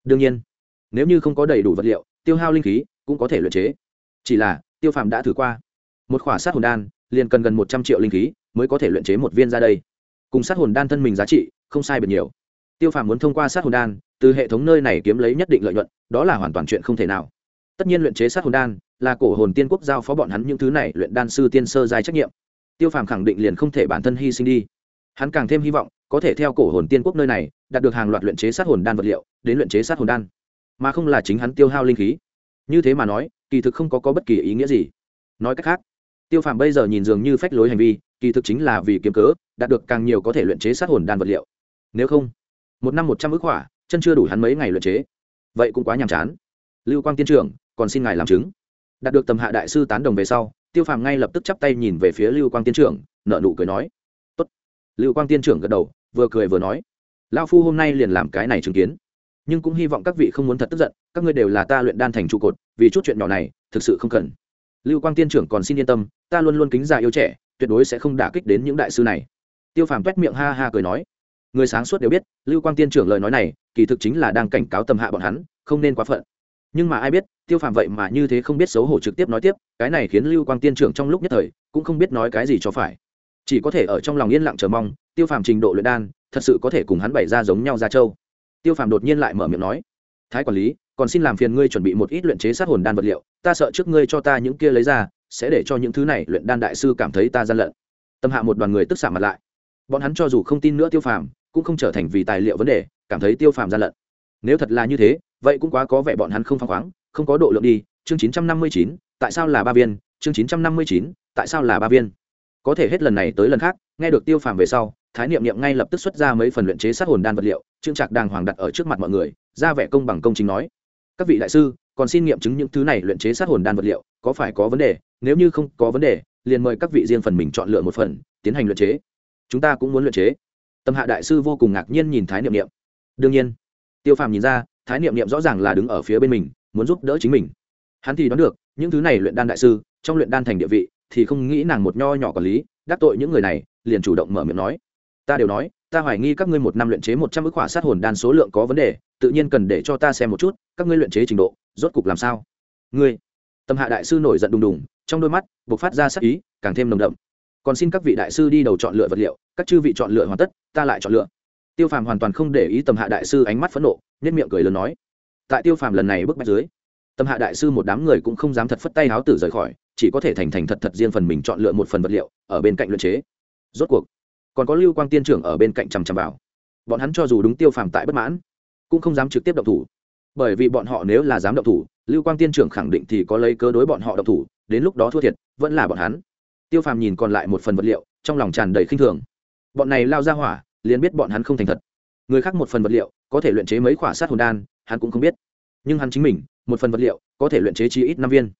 Đương nhiên, nếu như không có đầy đủ vật liệu, tiêu hao linh khí cũng có thể luyện chế. Chỉ là, tiêu phàm đã thử qua. Một khỏa sát hồn đan, liền cần gần một trăm triệu linh khí, mới có thể luyện chế một viên ra đây. Cùng sát hồn đan thân mình giá trị, không sai biệt nhiều. Tiêu phàm muốn thông qua sát hồn đan, từ hệ thống nơi này kiếm lấy nhất định lợi nhuận, đó là hoàn toàn chuyện không thể nào. Tất nhiên luyện chế sát hồn đan, là cổ hồn tiên quốc giao phó bọn hắn những thứ này luyện đan sư tiên sơ giai trách nhiệm. Tiêu phàm khẳng định liền không thể bản thân hy sinh đi. Hắn càng thêm hy vọng, có thể theo cổ hồn tiên quốc nơi này, đạt được hàng loạt luyện chế sát hồn đan vật liệu, đến luyện chế sát hồn đan. Mà không là chính hắn tiêu hao linh khí như thế mà nói kỳ thực không có, có bất kỳ ý nghĩa gì. Nói cách khác tiêu phàm bây giờ nhìn dường như phách lối hành vi kỳ thực chính là vì kiếm cớ đạt được càng nhiều có thể luyện chế sát hồn đan vật liệu. Nếu không một năm một trăm ước hỏa chân chưa đủ hắn mấy ngày luyện chế. Vậy cũng quá nhàm chán. Lưu quang tiên trưởng còn xin ngài làm chứng. Đạt được tầm hạ đại sư tán đồng về sau tiêu phàm ngay lập tức chắp tay nhìn về phía lưu quang tiên trưởng nợ nụ cười nói Tốt. lưu quang tiên trưởng gật đầu vừa cười vừa nói lao phu hôm nay liền làm cái này chứng kiến nhưng cũng hy vọng các vị không muốn thật tức giận, các ngươi đều là ta luyện đan thành trụ cột, vì chút chuyện nhỏ này, thực sự không cần. Lưu quang tiên trưởng còn xin yên tâm, ta luôn luôn kính già yêu trẻ, tuyệt đối sẽ không đả kích đến những đại sư này. Tiêu phàm quét miệng ha ha cười nói. Người sáng suốt đều biết, lưu quang tiên trưởng lời nói này, kỳ thực chính là đang cảnh cáo tầm hạ bọn hắn, không nên quá phận. Nhưng mà ai biết, tiêu phàm vậy mà như thế không biết xấu hổ trực tiếp nói tiếp, cái này khiến lưu quang tiên trưởng trong lúc nhất thời, cũng không biết nói cái gì cho phải. Chỉ có thể ở trong lòng yên lặng chờ mong, tiêu phàm trình độ luyện đan, thật sự có thể cùng hắn bày ra giống nhau ra châu tiêu phàm đột nhiên lại mở miệng nói, thái quản lý, còn xin làm phiền ngươi chuẩn bị một ít luyện chế sát hồn đan vật liệu, ta sợ trước ngươi cho ta những kia lấy ra, sẽ để cho những thứ này luyện đan đại sư cảm thấy ta gian lận. Tâm hạ một đoàn người tức xả mặt lại. Bọn hắn cho dù không tin nữa tiêu phàm, cũng không trở thành vì tài liệu vấn đề, cảm thấy tiêu phàm gian lận. Nếu thật là như thế, vậy cũng quá có vẻ bọn hắn không phăng khoáng, không có độ lượng đi. Chương chín trăm năm mươi chín, tại sao là ba viên? Chương chín trăm năm mươi chín, tại sao là ba viên? Có thể hết lần này tới lần khác, nghe được tiêu phàm về sau thái niệm niệm ngay lập tức xuất ra mấy phần luyện chế sát hồn đan vật liệu, trương trạc đàng hoàng đặt ở trước mặt mọi người, ra vẻ công bằng công chính nói. Các vị đại sư, còn xin nghiệm chứng những thứ này luyện chế sát hồn đan vật liệu, có phải có vấn đề? Nếu như không có vấn đề, liền mời các vị riêng phần mình chọn lựa một phần, tiến hành luyện chế. Chúng ta cũng muốn luyện chế. Tâm hạ đại sư vô cùng ngạc nhiên nhìn thái niệm niệm. Đương nhiên, tiêu phàm nhìn ra, thái niệm niệm rõ ràng là đứng ở phía bên mình, muốn giúp đỡ chính mình. Hắn thì đoán được, những thứ này luyện đan đại sư, trong luyện đan thành địa vị, thì không nghĩ nàng một nho nhỏ quản lý, đắc tội những người này, liền chủ động mở miệng nói ta đều nói, ta hoài nghi các ngươi một năm luyện chế một trăm ức hỏa sát hồn đan số lượng có vấn đề, tự nhiên cần để cho ta xem một chút, các ngươi luyện chế trình độ, rốt cục làm sao? Ngươi. Tâm hạ đại sư nổi giận đùng đùng, trong đôi mắt buộc phát ra sắc ý, càng thêm nồng đậm. Còn xin các vị đại sư đi đầu chọn lựa vật liệu, các chư vị chọn lựa hoàn tất, ta lại chọn lựa. Tiêu phàm hoàn toàn không để ý tầm hạ đại sư ánh mắt phẫn nộ nhất miệng cười lớn nói, tại tiêu phàm lần này bước bách dưới tâm hạ đại sư một đám người cũng không dám thật phất tay háo tử rời khỏi, chỉ có thể thành thành thật thật riêng phần mình chọn lựa một phần vật liệu, ở bên cạnh luyện chế. Rốt cuộc còn có lưu quang tiên trưởng ở bên cạnh chằm chằm vào. Bọn hắn cho dù đúng tiêu phàm tại bất mãn, cũng không dám trực tiếp động thủ. Bởi vì bọn họ nếu là dám động thủ, lưu quang tiên trưởng khẳng định thì có lấy cớ đối bọn họ động thủ, đến lúc đó thua thiệt, vẫn là bọn hắn. Tiêu phàm nhìn còn lại một phần vật liệu, trong lòng tràn đầy khinh thường. Bọn này lao ra hỏa, liền biết bọn hắn không thành thật. Người khác một phần vật liệu, có thể luyện chế mấy khỏa sát hồn đan, hắn cũng không biết. Nhưng hắn chính mình, một phần vật liệu, có thể luyện chế chi ít năm viên.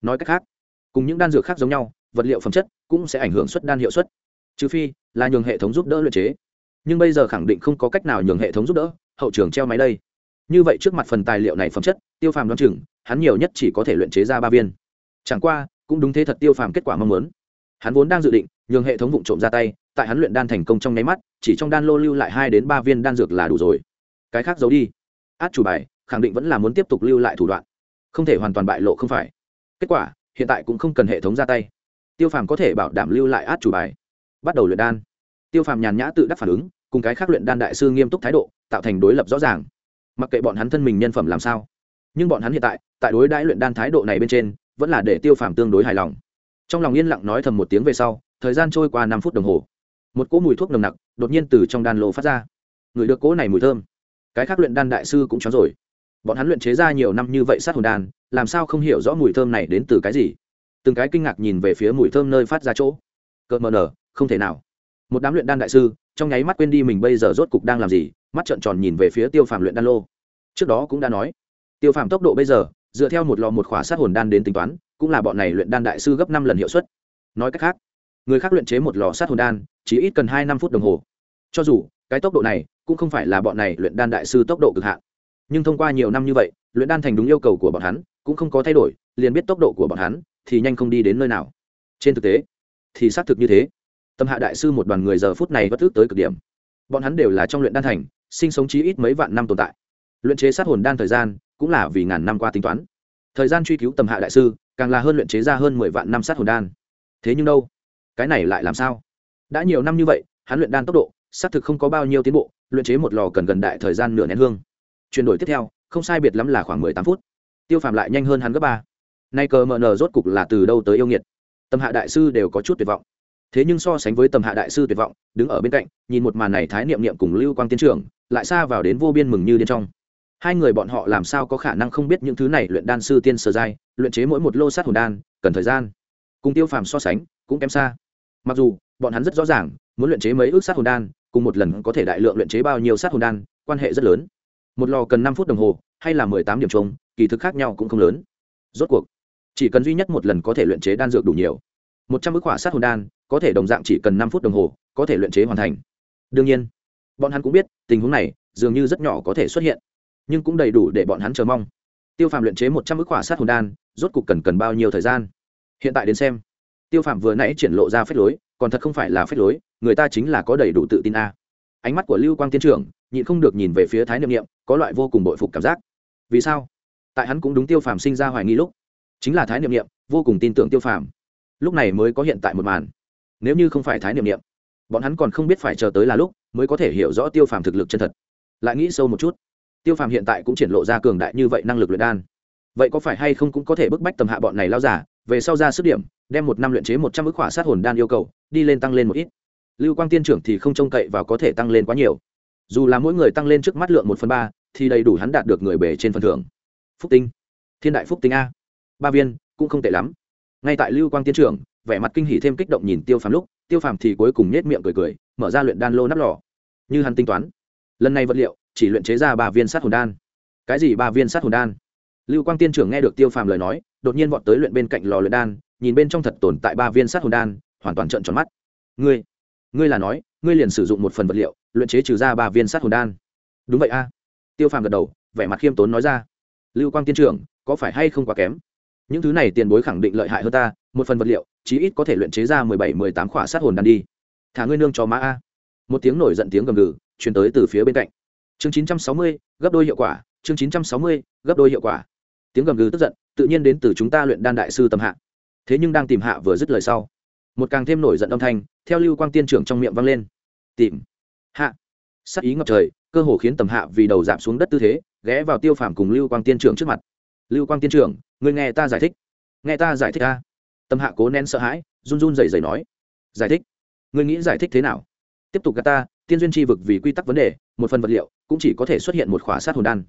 Nói cách khác, cùng những đan dược khác giống nhau, vật liệu phẩm chất cũng sẽ ảnh hưởng suất đan hiệu suất trừ phi là nhường hệ thống giúp đỡ luyện chế. Nhưng bây giờ khẳng định không có cách nào nhường hệ thống giúp đỡ, hậu trường treo máy đây. Như vậy trước mặt phần tài liệu này phẩm chất, tiêu phàm đoán chừng, hắn nhiều nhất chỉ có thể luyện chế ra ba viên. Chẳng qua, cũng đúng thế thật tiêu phàm kết quả mong muốn. Hắn vốn đang dự định, nhường hệ thống vụ trộm ra tay, tại hắn luyện đan thành công trong nháy mắt, chỉ trong đan lô lưu lại hai đến ba viên đan dược là đủ rồi. Cái khác giấu đi. Át chủ bài, khẳng định vẫn là muốn tiếp tục lưu lại thủ đoạn. Không thể hoàn toàn bại lộ không phải. Kết quả, hiện tại cũng không cần hệ thống ra tay. Tiêu phàm có thể bảo đảm lưu lại át chủ bài bắt đầu luyện đan. Tiêu phàm nhàn nhã tự đắc phản ứng, cùng cái khác luyện đan đại sư nghiêm túc thái độ, tạo thành đối lập rõ ràng. Mặc kệ bọn hắn thân mình nhân phẩm làm sao, nhưng bọn hắn hiện tại tại đối đãi luyện đan thái độ này bên trên, vẫn là để tiêu phàm tương đối hài lòng. Trong lòng yên lặng nói thầm một tiếng về sau, thời gian trôi qua năm phút đồng hồ. Một cỗ mùi thuốc nồng nặc đột nhiên từ trong đan lô phát ra. Người được cỗ này mùi thơm. Cái khác luyện đan đại sư cũng chóng rồi. Bọn hắn luyện chế ra nhiều năm như vậy sát hồn đan, làm sao không hiểu rõ mùi thơm này đến từ cái gì? Từng cái kinh ngạc nhìn về phía mùi thơm nơi phát ra chỗ. Cợt mờ nở không thể nào. Một đám luyện đan đại sư, trong nháy mắt quên đi mình bây giờ rốt cục đang làm gì, mắt trợn tròn nhìn về phía tiêu phàm luyện đan lô. Trước đó cũng đã nói, tiêu phàm tốc độ bây giờ, dựa theo một lò một khỏa sát hồn đan đến tính toán, cũng là bọn này luyện đan đại sư gấp năm lần hiệu suất. Nói cách khác, người khác luyện chế một lò sát hồn đan, chỉ ít cần hai năm phút đồng hồ. Cho dù, cái tốc độ này cũng không phải là bọn này luyện đan đại sư tốc độ cực hạn. Nhưng thông qua nhiều năm như vậy, luyện đan thành đúng yêu cầu của bọn hắn, cũng không có thay đổi, liền biết tốc độ của bọn hắn thì nhanh không đi đến nơi nào. Trên thực tế, thì xác thực như thế tâm hạ đại sư một đoàn người giờ phút này bất thức tới cực điểm. Bọn hắn đều là trong luyện đan thành, sinh sống chí ít mấy vạn năm tồn tại. Luyện chế sát hồn đan thời gian, cũng là vì ngàn năm qua tính toán. Thời gian truy cứu tầm hạ đại sư, càng là hơn luyện chế ra hơn mười vạn năm sát hồn đan. Thế nhưng đâu? Cái này lại làm sao? Đã nhiều năm như vậy, hắn luyện đan tốc độ, xác thực không có bao nhiêu tiến bộ, luyện chế một lò cần gần đại thời gian nửa nén hương. Chuyển đổi tiếp theo, không sai biệt lắm là khoảng mười tám phút. Tiêu phàm lại nhanh hơn hắn gấp ba. Nay cờ mờ nờ rốt cục là từ đâu tới yêu nghiệt? Tâm hạ đại sư đều có chút tuyệt vọng thế nhưng so sánh với tầm hạ đại sư tuyệt vọng, đứng ở bên cạnh, nhìn một màn này thái niệm niệm cùng lưu quang tiến trưởng, lại xa vào đến vô biên mừng như điên trong. Hai người bọn họ làm sao có khả năng không biết những thứ này luyện đan sư tiên sơ giai, luyện chế mỗi một lô sát hồn đan, cần thời gian. Cùng tiêu phàm so sánh, cũng kém xa. Mặc dù, bọn hắn rất rõ ràng, muốn luyện chế mấy ước sát hồn đan, cùng một lần có thể đại lượng luyện chế bao nhiêu sát hồn đan, quan hệ rất lớn. Một lò cần năm phút đồng hồ, hay là mười tám điểm trống kỳ thực khác nhau cũng không lớn. Rốt cuộc, chỉ cần duy nhất một lần có thể luyện chế đan dược đủ nhiều. Một trăm ước quả sát hồn đan có thể đồng dạng chỉ cần năm phút đồng hồ, có thể luyện chế hoàn thành. Đương nhiên, bọn hắn cũng biết, tình huống này dường như rất nhỏ có thể xuất hiện, nhưng cũng đầy đủ để bọn hắn chờ mong. Tiêu phàm luyện chế một trăm ước quả sát hồn đan, rốt cục cần cần bao nhiêu thời gian? Hiện tại đến xem, tiêu phàm vừa nãy triển lộ ra phép lối, còn thật không phải là phép lối, người ta chính là có đầy đủ tự tin a. Ánh mắt của lưu quang tiên trưởng nhịn không được nhìn về phía thái niệm niệm, có loại vô cùng bội phục cảm giác. Vì sao? Tại hắn cũng đúng tiêu phàm sinh ra hoài nghi lúc. Chính là thái niệm niệm, vô cùng tin tưởng tiêu phàm. Lúc này mới có hiện tại một màn nếu như không phải thái niệm niệm, bọn hắn còn không biết phải chờ tới là lúc mới có thể hiểu rõ tiêu phàm thực lực chân thật. Lại nghĩ sâu một chút, tiêu phàm hiện tại cũng triển lộ ra cường đại như vậy năng lực luyện đan. Vậy có phải hay không cũng có thể bức bách tầm hạ bọn này lao giả, về sau ra sức điểm, đem một năm luyện chế một trăm ước khỏa sát hồn đan yêu cầu, đi lên tăng lên một ít. Lưu quang tiên trưởng thì không trông cậy và có thể tăng lên quá nhiều. Dù là mỗi người tăng lên trước mắt lượng một phần ba, thì đầy đủ hắn đạt được người bể trên phần thưởng. Phúc tinh. Thiên đại phúc tinh a. Ba viên, cũng không tệ lắm ngay tại lưu quang tiên trưởng, vẻ mặt kinh hỉ thêm kích động nhìn tiêu phàm lúc, tiêu phàm thì cuối cùng nhét miệng cười cười, mở ra luyện đan lô nắp lò. Như hắn tính toán, lần này vật liệu chỉ luyện chế ra ba viên sát hồn đan. Cái gì ba viên sát hồn đan? Lưu quang tiên trưởng nghe được tiêu phàm lời nói, đột nhiên vọt tới luyện bên cạnh lò luyện đan, nhìn bên trong thật tồn tại ba viên sát hồn đan, hoàn toàn trợn tròn mắt. Ngươi ngươi là nói, ngươi liền sử dụng một phần vật liệu, luyện chế trừ ra ba viên sát hồn đan? Đúng vậy a. Tiêu phàm gật đầu, vẻ mặt khiêm tốn nói ra. Lưu quang tiên trưởng, có phải hay không quá kém? Những thứ này tiền bối khẳng định lợi hại hơn ta, một phần vật liệu, chí ít có thể luyện chế ra mười bảy, mười tám khỏa sát hồn đan đi. Thả ngươi nương cho má a. Một tiếng nổi giận tiếng gầm gừ truyền tới từ phía bên cạnh. Chương chín trăm sáu mươi, gấp đôi hiệu quả, chương chín trăm sáu mươi, gấp đôi hiệu quả. Tiếng gầm gừ tức giận, tự nhiên đến từ chúng ta luyện đan đại sư tầm hạ. Thế nhưng đang tìm hạ vừa dứt lời sau, một càng thêm nổi giận âm thanh, theo lưu quang tiên trưởng trong miệng vang lên. Tìm. Hạ. Sắc ý ngập trời, cơ hồ khiến tầm hạ vì đầu giảm xuống đất tư thế, ghé vào tiêu phàm cùng lưu quang tiên trưởng trước mặt. Lưu quang tiên trưởng Ngươi nghe ta giải thích. Nghe ta giải thích ta Tâm hạ cố nén sợ hãi, run run rẩy rẩy nói. Giải thích? Ngươi nghĩ giải thích thế nào? Tiếp tục gạt ta, tiên duyên tri vực vì quy tắc vấn đề, một phần vật liệu cũng chỉ có thể xuất hiện một khỏa sát hồn đan.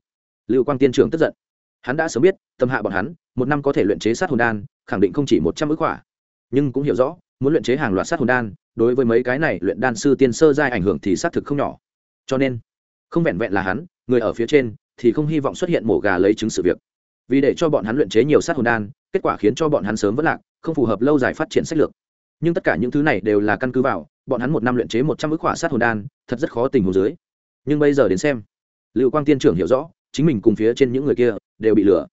Lưu quang tiên trưởng tức giận. Hắn đã sớm biết, tâm hạ bọn hắn, một năm có thể luyện chế sát hồn đan, khẳng định không chỉ một trăm ước khỏa. Nhưng cũng hiểu rõ, muốn luyện chế hàng loạt sát hồn đan, đối với mấy cái này luyện đan sư tiên sơ giai ảnh hưởng thì xác thực không nhỏ. Cho nên, không vẹn vẹn là hắn, người ở phía trên thì không hy vọng xuất hiện mổ gà lấy chứng sự việc vì để cho bọn hắn luyện chế nhiều sát hồn đan, kết quả khiến cho bọn hắn sớm vất lạc, không phù hợp lâu dài phát triển sách lược. Nhưng tất cả những thứ này đều là căn cứ vào, bọn hắn một năm luyện chế một trăm ước khỏa sát hồn đan, thật rất khó tình hồ dưới. Nhưng bây giờ đến xem, lưu quang tiên trưởng hiểu rõ, chính mình cùng phía trên những người kia đều bị lừa.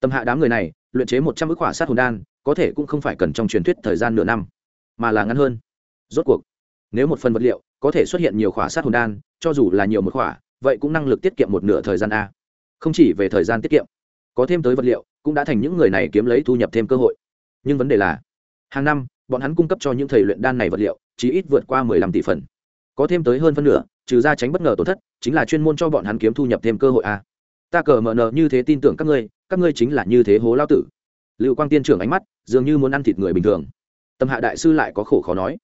Tâm hạ đám người này, luyện chế một trăm ước khỏa sát hồn đan, có thể cũng không phải cần trong truyền thuyết thời gian nửa năm, mà là ngắn hơn. Rốt cuộc, nếu một phần vật liệu có thể xuất hiện nhiều khỏa sát hồn đan, cho dù là nhiều một khỏa, vậy cũng năng lực tiết kiệm một nửa thời gian a. Không chỉ về thời gian tiết kiệm có thêm tới vật liệu, cũng đã thành những người này kiếm lấy thu nhập thêm cơ hội. Nhưng vấn đề là, hàng năm, bọn hắn cung cấp cho những thầy luyện đan này vật liệu, chỉ ít vượt qua mười lăm tỷ phần. Có thêm tới hơn phân nửa, trừ ra tránh bất ngờ tổn thất, chính là chuyên môn cho bọn hắn kiếm thu nhập thêm cơ hội a ta cờ mờ nờ như thế tin tưởng các ngươi các ngươi chính là như thế hố lao tử. Lưu quang tiên trưởng ánh mắt, dường như muốn ăn thịt người bình thường. Tâm hạ đại sư lại có khổ khó nói.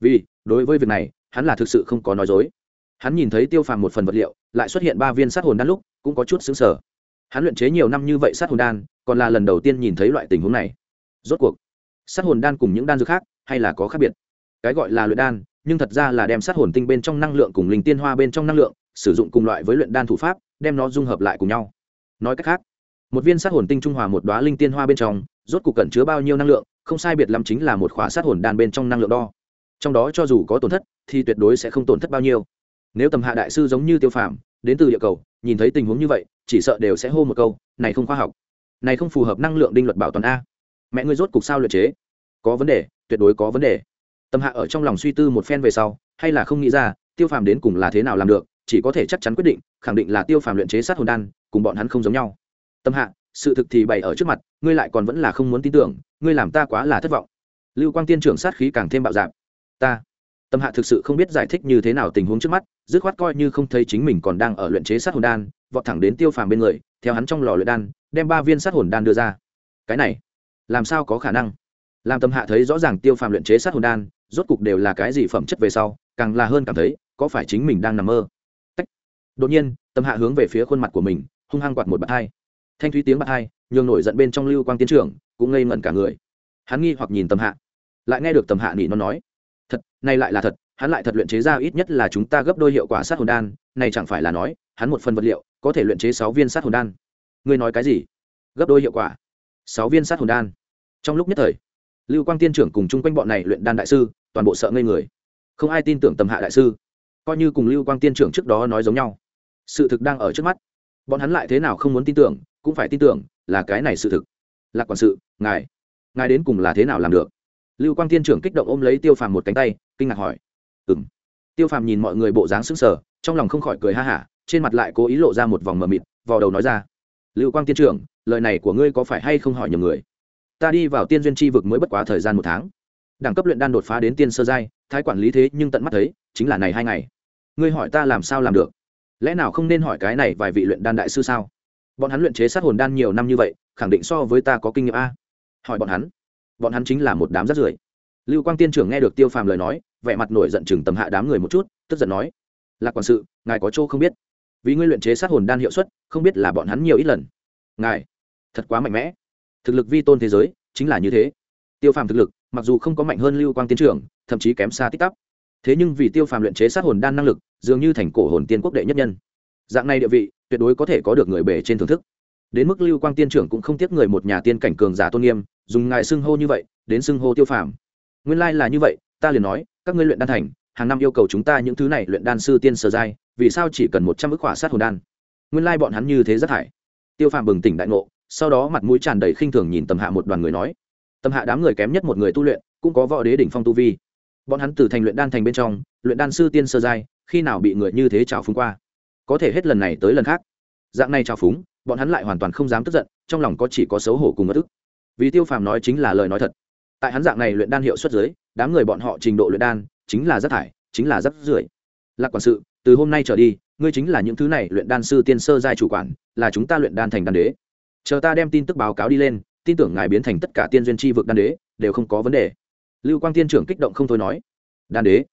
Vì, đối với việc này, hắn là thực sự không có nói dối. Hắn nhìn thấy tiêu phàm một phần vật liệu, lại xuất hiện ba viên sát hồn đan lúc, cũng có chút xứng sở hắn luyện chế nhiều năm như vậy sát hồn đan, còn là lần đầu tiên nhìn thấy loại tình huống này. Rốt cuộc, sát hồn đan cùng những đan dược khác, hay là có khác biệt? Cái gọi là luyện đan, nhưng thật ra là đem sát hồn tinh bên trong năng lượng cùng linh tiên hoa bên trong năng lượng, sử dụng cùng loại với luyện đan thủ pháp, đem nó dung hợp lại cùng nhau. Nói cách khác, một viên sát hồn tinh trung hòa một đoá linh tiên hoa bên trong, rốt cuộc cẩn chứa bao nhiêu năng lượng, không sai biệt lắm chính là một khóa sát hồn đan bên trong năng lượng đo. Trong đó cho dù có tổn thất, thì tuyệt đối sẽ không tổn thất bao nhiêu. Nếu tầm hạ đại sư giống như tiêu phàm, đến từ địa cầu, nhìn thấy tình huống như vậy chỉ sợ đều sẽ hô một câu, này không khoa học, này không phù hợp năng lượng đinh luật bảo toàn a. Mẹ ngươi rốt cục sao luyện chế? Có vấn đề, tuyệt đối có vấn đề. Tâm hạ ở trong lòng suy tư một phen về sau, hay là không nghĩ ra, tiêu phàm đến cùng là thế nào làm được, chỉ có thể chắc chắn quyết định, khẳng định là tiêu phàm luyện chế sát hồn đan, cùng bọn hắn không giống nhau. Tâm hạ, sự thực thì bày ở trước mặt, ngươi lại còn vẫn là không muốn tin tưởng, ngươi làm ta quá là thất vọng. Lưu quang tiên trưởng sát khí càng thêm bạo dạp ta. Tâm hạ thực sự không biết giải thích như thế nào tình huống trước mắt, dứt khoát coi như không thấy chính mình còn đang ở luyện chế sát hồn đan vọt thẳng đến tiêu phàm bên người, theo hắn trong lò luyện đan, đem ba viên sát hồn đan đưa ra. Cái này, làm sao có khả năng? Làm tâm hạ thấy rõ ràng tiêu phàm luyện chế sát hồn đan, rốt cục đều là cái gì phẩm chất về sau, càng là hơn cảm thấy, có phải chính mình đang nằm mơ? Tách. đột nhiên, tâm hạ hướng về phía khuôn mặt của mình, hung hăng quạt một bạt hai. Thanh thúy tiếng bạt hai, nhường nổi giận bên trong lưu quang tiến trưởng, cũng ngây ngẩn cả người. Hắn nghi hoặc nhìn tâm hạ. Lại nghe được tâm hạ nỉ nó nói, thật, này lại là thật, hắn lại thật luyện chế ra ít nhất là chúng ta gấp đôi hiệu quả sát hồn đan, này chẳng phải là nói hắn một phần vật liệu, có thể luyện chế sáu viên sát hồn đan. Ngươi nói cái gì? Gấp đôi hiệu quả. Sáu viên sát hồn đan. Trong lúc nhất thời, lưu quang tiên trưởng cùng chung quanh bọn này luyện đan đại sư, toàn bộ sợ ngây người. Không ai tin tưởng tầm hạ đại sư. Coi như cùng lưu quang tiên trưởng trước đó nói giống nhau. Sự thực đang ở trước mắt. Bọn hắn lại thế nào không muốn tin tưởng, cũng phải tin tưởng là cái này sự thực. Lạc quản sự, ngài ngài đến cùng là thế nào làm được? Lưu quang tiên trưởng kích động ôm lấy tiêu phàm một cánh tay, kinh ngạc hỏi. Ừ m tiêu phàm nhìn mọi người bộ dáng sững sờ, trong lòng không khỏi cười ha hả trên mặt lại cố ý lộ ra một vòng mờ mịt vào đầu nói ra, lưu quang tiên trưởng, lời này của ngươi có phải hay không hỏi nhầm người? Ta đi vào tiên duyên tri vực mới bất quá thời gian một tháng. Đẳng cấp luyện đan đột phá đến tiên sơ giai, thái quản lý thế nhưng tận mắt thấy, chính là này hai ngày. Ngươi hỏi ta làm sao làm được? Lẽ nào không nên hỏi cái này vài vị luyện đan đại sư sao? Bọn hắn luyện chế sát hồn đan nhiều năm như vậy, khẳng định so với ta có kinh nghiệm a. Hỏi bọn hắn. Bọn hắn chính là một đám rắt rưởi. Lưu quang tiên trưởng nghe được tiêu phàm lời nói, vẻ mặt nổi giận chừng tầm hạ đám người một chút, tức giận nói, lạc quản sự, ngài có chỗ không biết vì ngươi luyện chế sát hồn đan hiệu suất, không biết là bọn hắn nhiều ít lần. Ngài, thật quá mạnh mẽ. Thực lực vi tôn thế giới, chính là như thế. Tiêu phàm thực lực, mặc dù không có mạnh hơn lưu quang tiến trưởng, thậm chí kém xa tích tắp. Thế nhưng vì tiêu phàm luyện chế sát hồn đan năng lực, dường như thành cổ hồn tiên quốc đệ nhất nhân. Dạng này địa vị, tuyệt đối có thể có được người bể trên thưởng thức. Đến mức lưu quang tiên trưởng cũng không tiếc người một nhà tiên cảnh cường giả tôn nghiêm, dùng ngài xưng hô như vậy, đến xưng hô tiêu phàm. Nguyên lai、like、là như vậy, ta liền nói, các ngươi luyện đan thành hàng năm yêu cầu chúng ta những thứ này luyện đan sư tiên sơ giai, vì sao chỉ cần một trăm ức hỏa sát hồn đan? Nguyên lai bọn hắn như thế rất hại. Tiêu phàm bừng tỉnh đại ngộ, sau đó mặt mũi tràn đầy khinh thường nhìn tầm hạ một đoàn người nói, tầm hạ đám người kém nhất một người tu luyện, cũng có võ đế đỉnh phong tu vi. Bọn hắn từ thành luyện đan thành bên trong, luyện đan sư tiên sơ giai, khi nào bị người như thế trào phúng qua? Có thể hết lần này tới lần khác. Dạng này trào phúng, bọn hắn lại hoàn toàn không dám tức giận, trong lòng có chỉ có xấu hổ cùng bất ức. Vì tiêu phàm nói chính là lời nói thật. Tại hắn dạng này luyện đan hiệu suất giới đám người bọn họ trình độ luyện đan chính là rác thải, chính là rác rưởi. Lạc quản sự, từ hôm nay trở đi, ngươi chính là những thứ này luyện đan sư tiên sơ giai chủ quản, là chúng ta luyện đan thành đan đế. Chờ ta đem tin tức báo cáo đi lên, tin tưởng ngài biến thành tất cả tiên duyên tri vực đan đế, đều không có vấn đề. Lưu quang tiên trưởng kích động không thôi nói. Đan đế?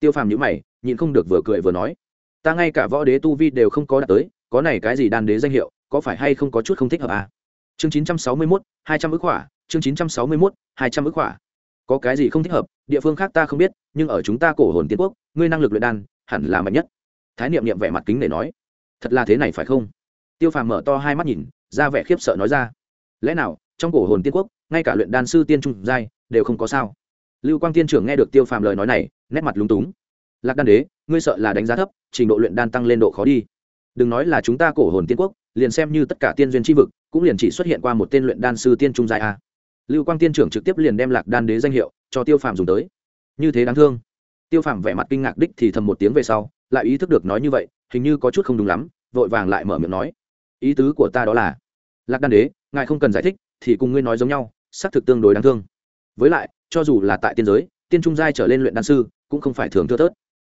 Tiêu phàm nhữ mày, nhịn không được vừa cười vừa nói. Ta ngay cả võ đế tu vi đều không có đạt tới, có này cái gì đan đế danh hiệu, có phải hay không có chút không thích hợp à? chương chín trăm sáu mươi hai trăm hỏa, chương chín trăm sáu mươi hai trăm hỏa có cái gì không thích hợp, địa phương khác ta không biết, nhưng ở chúng ta cổ hồn tiên quốc, ngươi năng lực luyện đan hẳn là mạnh nhất. Thái niệm niệm vẻ mặt kính để nói. Thật là thế này phải không? Tiêu phàm mở to hai mắt nhìn, ra vẻ khiếp sợ nói ra. Lẽ nào, trong cổ hồn tiên quốc, ngay cả luyện đan sư tiên trung giai đều không có sao? Lưu quang tiên trưởng nghe được tiêu phàm lời nói này, nét mặt lúng túng. Lạc đan đế, ngươi sợ là đánh giá thấp, trình độ luyện đan tăng lên độ khó đi. Đừng nói là chúng ta cổ hồn tiên quốc, liền xem như tất cả tiên duyên tri vực, cũng liền chỉ xuất hiện qua một tên luyện đan sư tiên trung giai a lưu quang tiên trưởng trực tiếp liền đem lạc đan đế danh hiệu cho tiêu phàm dùng tới. Như thế đáng thương. Tiêu phàm vẻ mặt kinh ngạc đích thì thầm một tiếng về sau, lại ý thức được nói như vậy, hình như có chút không đúng lắm, vội vàng lại mở miệng nói. Ý tứ của ta đó là, lạc đan đế, ngài không cần giải thích, thì cùng ngươi nói giống nhau, xác thực tương đối đáng thương. Với lại, cho dù là tại tiên giới, tiên trung giai trở lên luyện đan sư cũng không phải thường thưa thớt.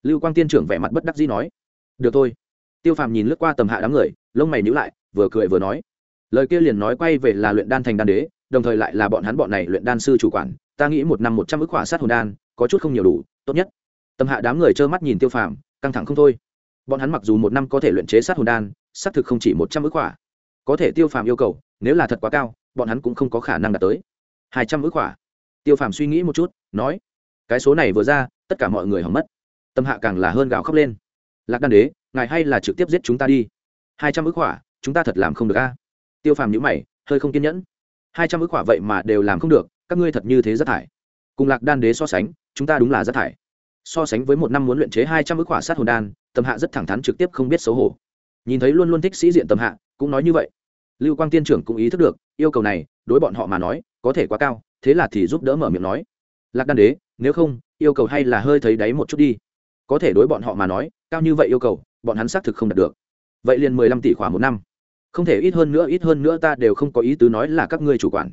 Lưu quang tiên trưởng vẻ mặt bất đắc dĩ nói. Được thôi. Tiêu phàm nhìn lướt qua tầm hạ đám người, lông mày nhữ lại, vừa cười vừa nói. Lời kia liền nói quay về là luyện đan thành đan đế đồng thời lại là bọn hắn bọn này luyện đan sư chủ quản, ta nghĩ một năm một trăm ước hỏa sát hồn đan, có chút không nhiều đủ, tốt nhất. Tầm hạ đám người trơ mắt nhìn tiêu phàm, căng thẳng không thôi. Bọn hắn mặc dù một năm có thể luyện chế sát hồn đan, xác thực không chỉ một trăm ước hỏa có thể tiêu phàm yêu cầu, nếu là thật quá cao, bọn hắn cũng không có khả năng đạt tới. Hai trăm ước hỏa tiêu phàm suy nghĩ một chút, nói, cái số này vừa ra, tất cả mọi người hỏng mất. Tâm hạ càng là hơn gào khóc lên. Lạc đan đế, ngài hay là trực tiếp giết chúng ta đi. Hai trăm ước hỏa chúng ta thật làm không được a. Tiêu phàm nhữ mày, hơi không kiên nhẫn hai trăm ước khỏa vậy mà đều làm không được, các ngươi thật như thế rất thải. Cùng lạc đan đế so sánh, chúng ta đúng là rất thải. So sánh với một năm muốn luyện chế hai trăm ước khỏa sát hồn đan, tầm hạ rất thẳng thắn trực tiếp không biết xấu hổ. Nhìn thấy luôn luôn thích sĩ diện tầm hạ, cũng nói như vậy. Lưu quang tiên trưởng cũng ý thức được, yêu cầu này, đối bọn họ mà nói, có thể quá cao, thế là thì giúp đỡ mở miệng nói. Lạc đan đế, nếu không, yêu cầu hay là hơi thấy đáy một chút đi. Có thể đối bọn họ mà nói, cao như vậy yêu cầu, bọn hắn xác thực không đạt được. Vậy liền mười lăm tỷ khoảng một năm không thể ít hơn nữa, ít hơn nữa ta đều không có ý tứ nói là các ngươi chủ quản.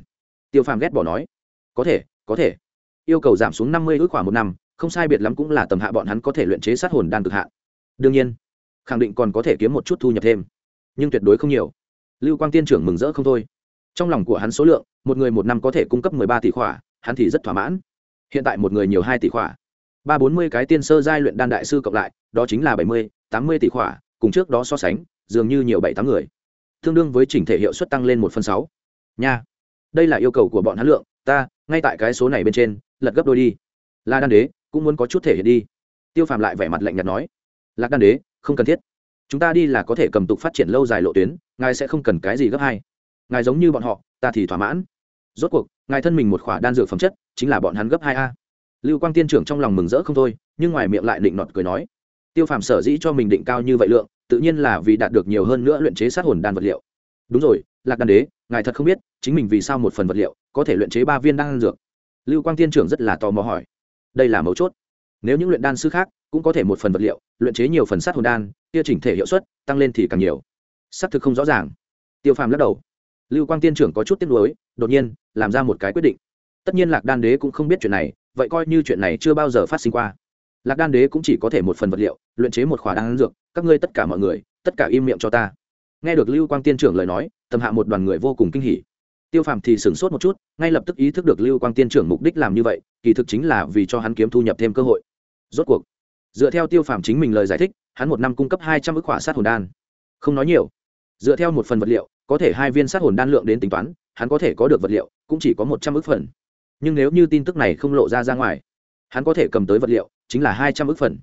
Tiêu phàm ghét bỏ nói, có thể có thể. Yêu cầu giảm xuống năm mươi ước khoảng một năm, không sai biệt lắm cũng là tầm hạ bọn hắn có thể luyện chế sát hồn đan cực hạ. đương nhiên, khẳng định còn có thể kiếm một chút thu nhập thêm, nhưng tuyệt đối không nhiều. Lưu quang tiên trưởng mừng rỡ không thôi. Trong lòng của hắn số lượng, một người một năm có thể cung cấp mười ba tỷ khỏa, hắn thì rất thỏa mãn. Hiện tại một người nhiều hai tỷ khỏa. Ba bốn mươi cái tiên sơ giai luyện đan đại sư cộng lại, đó chính là bảy mươi, tám mươi tỷ khỏa, cùng trước đó so sánh, dường như nhiều bảy tám người tương đương với chỉnh thể hiệu suất tăng lên một phần sáu. Nha. Đây là yêu cầu của bọn hắn lượng, ta, ngay tại cái số này bên trên, lật gấp đôi đi. La đan đế cũng muốn có chút thể hiện đi. Tiêu phàm lại vẻ mặt lạnh nhạt nói, lạc đan đế, không cần thiết. Chúng ta đi là có thể cầm tục phát triển lâu dài lộ tuyến, ngài sẽ không cần cái gì gấp hai. Ngài giống như bọn họ, ta thì thỏa mãn. Rốt cuộc, ngài thân mình một khỏa đan dược phẩm chất, chính là bọn hắn gấp hai a. Lưu quang tiên trưởng trong lòng mừng rỡ không thôi, nhưng ngoài miệng lại định nọt cười nói, tiêu phàm sở dĩ cho mình định cao như vậy lượng tự nhiên là vì đạt được nhiều hơn nữa luyện chế sát hồn đan vật liệu. Đúng rồi, lạc đan đế, ngài thật không biết, chính mình vì sao một phần vật liệu có thể luyện chế ba viên đan dược? Lưu quang tiên trưởng rất là tò mò hỏi. Đây là mấu chốt. Nếu những luyện đan sư khác cũng có thể một phần vật liệu luyện chế nhiều phần sát hồn đan, kia chỉnh thể hiệu suất tăng lên thì càng nhiều. Xác thực không rõ ràng. Tiêu phàm lắc đầu. Lưu quang tiên trưởng có chút tiếc nuối, đột nhiên làm ra một cái quyết định. Tất nhiên lạc đan đế cũng không biết chuyện này, vậy coi như chuyện này chưa bao giờ phát sinh qua. Lạc đan đế cũng chỉ có thể một phần vật liệu luyện chế một khỏa đan dược các ngươi tất cả mọi người, tất cả im miệng cho ta. Nghe được lưu quang tiên trưởng lời nói, tầm hạ một đoàn người vô cùng kinh hỉ. Tiêu phàm thì sửng sốt một chút, ngay lập tức ý thức được lưu quang tiên trưởng mục đích làm như vậy, kỳ thực chính là vì cho hắn kiếm thu nhập thêm cơ hội. Rốt cuộc, dựa theo tiêu phàm chính mình lời giải thích, hắn một năm cung cấp hai trăm ước khỏa sát hồn đan. Không nói nhiều. Dựa theo một phần vật liệu, có thể hai viên sát hồn đan lượng đến tính toán, hắn có thể có được vật liệu, cũng chỉ có một trăm ước phần. Nhưng nếu như tin tức này không lộ ra ra ngoài, hắn có thể cầm tới vật liệu, chính là hai trăm ước phần.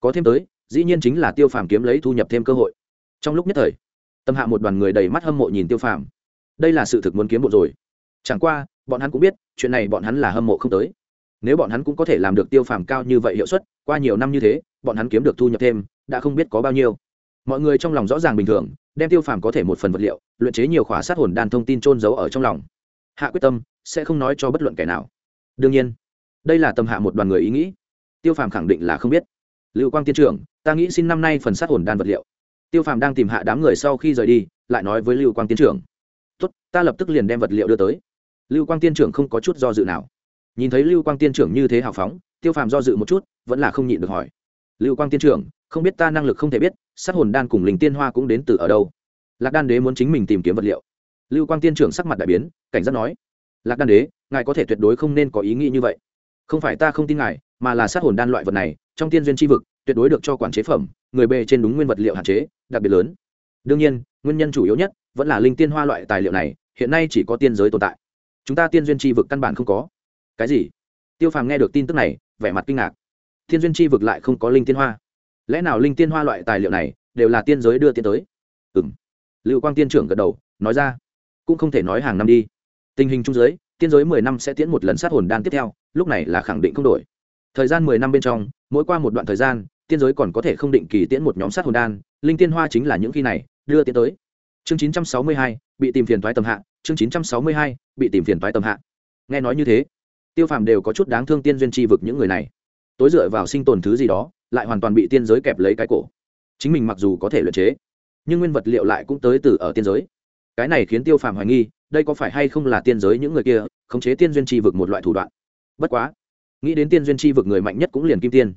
Có thêm tới dĩ nhiên chính là tiêu phàm kiếm lấy thu nhập thêm cơ hội. Trong lúc nhất thời, tâm hạ một đoàn người đầy mắt hâm mộ nhìn tiêu phàm. Đây là sự thực muốn kiếm bộ rồi. Chẳng qua, bọn hắn cũng biết, chuyện này bọn hắn là hâm mộ không tới. Nếu bọn hắn cũng có thể làm được tiêu phàm cao như vậy hiệu suất, qua nhiều năm như thế, bọn hắn kiếm được thu nhập thêm, đã không biết có bao nhiêu. Mọi người trong lòng rõ ràng bình thường, đem tiêu phàm có thể một phần vật liệu, luyện chế nhiều khóa sát hồn đan thông tin trôn giấu ở trong lòng. Hạ quyết tâm, sẽ không nói cho bất luận kẻ nào. Đương nhiên, đây là tâm hạ một đoàn người ý nghĩ. Tiêu phàm khẳng định là không biết lưu quang tiên trưởng, ta nghĩ xin năm nay phần sát hồn đan vật liệu. Tiêu phàm đang tìm hạ đám người sau khi rời đi, lại nói với lưu quang tiên trưởng. Tốt, ta lập tức liền đem vật liệu đưa tới. Lưu quang tiên trưởng không có chút do dự nào. Nhìn thấy lưu quang tiên trưởng như thế hào phóng, tiêu phàm do dự một chút, vẫn là không nhịn được hỏi. Lưu quang tiên trưởng, không biết ta năng lực không thể biết, sát hồn đan cùng linh tiên hoa cũng đến từ ở đâu? Lạc đan đế muốn chính mình tìm kiếm vật liệu. Lưu quang tiên trưởng sắc mặt đại biến, cảnh giác nói. Lạc đan đế, ngài có thể tuyệt đối không nên có ý nghĩ như vậy. Không phải ta không tin ngài, mà là sát hồn đan loại vật này trong tiên duyên tri vực, tuyệt đối được cho quản chế phẩm, người bề trên đúng nguyên vật liệu hạn chế, đặc biệt lớn. Đương nhiên, nguyên nhân chủ yếu nhất vẫn là linh tiên hoa loại tài liệu này, hiện nay chỉ có tiên giới tồn tại. Chúng ta tiên duyên tri vực căn bản không có. Cái gì? Tiêu phàm nghe được tin tức này, vẻ mặt kinh ngạc. Thiên duyên tri vực lại không có linh tiên hoa. Lẽ nào linh tiên hoa loại tài liệu này đều là tiên giới đưa tiên tới? Ừ m lưu quang tiên trưởng gật đầu, nói ra. Cũng không thể nói hàng năm đi. Tình hình trung giới, tiên giới mười năm sẽ tiễn một lần sát hồn đan tiếp theo, lúc này là khẳng định không đổi thời gian mười năm bên trong, mỗi qua một đoạn thời gian, tiên giới còn có thể không định kỳ tiễn một nhóm sát hồn đan, linh tiên hoa chính là những khi này, đưa tiến tới. Chương chín trăm sáu mươi hai, bị tìm phiền thoái tầm hạ, chương chín trăm sáu mươi hai, bị tìm phiền thoái tầm hạ. Nghe nói như thế, tiêu phàm đều có chút đáng thương tiên duyên tri vực những người này. Tối dựa vào sinh tồn thứ gì đó, lại hoàn toàn bị tiên giới kẹp lấy cái cổ. Chính mình mặc dù có thể luyện chế, nhưng nguyên vật liệu lại cũng tới từ ở tiên giới. Cái này khiến tiêu phàm hoài nghi, đây có phải hay không là tiên giới những người kia, khống chế tiên duyên tri vực một loại thủ đoạn. Bất quá nghĩ đến tiên duyên chi vực người mạnh nhất cũng liền kim tiên.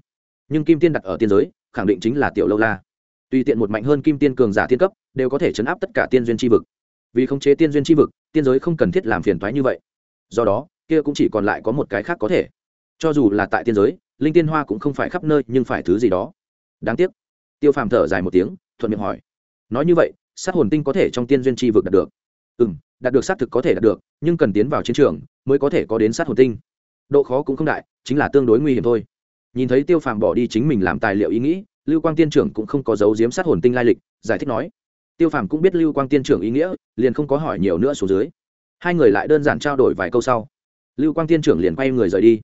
Nhưng kim tiên đặt ở tiên giới, khẳng định chính là tiểu lâu la. Tùy tiện một mạnh hơn kim tiên cường giả tiên cấp, đều có thể chấn áp tất cả tiên duyên chi vực. Vì khống chế tiên duyên chi vực, tiên giới không cần thiết làm phiền thoái như vậy. Do đó, kia cũng chỉ còn lại có một cái khác có thể. Cho dù là tại tiên giới, linh tiên hoa cũng không phải khắp nơi, nhưng phải thứ gì đó. Đáng tiếc. Tiêu phàm thở dài một tiếng, thuận miệng hỏi. Nói như vậy, sát hồn tinh có thể trong tiên duyên chi vực đạt được? Ừ m đạt được xác thực có thể đạt được, nhưng cần tiến vào chiến trường mới có thể có đến sát hồn tinh. Độ khó cũng không đại chính là tương đối nguy hiểm thôi. Nhìn thấy tiêu phàm bỏ đi chính mình làm tài liệu ý nghĩ, lưu quang tiên trưởng cũng không có dấu diếm sát hồn tinh lai lịch, giải thích nói. Tiêu phàm cũng biết lưu quang tiên trưởng ý nghĩa, liền không có hỏi nhiều nữa xuống dưới. Hai người lại đơn giản trao đổi vài câu sau. Lưu quang tiên trưởng liền quay người rời đi.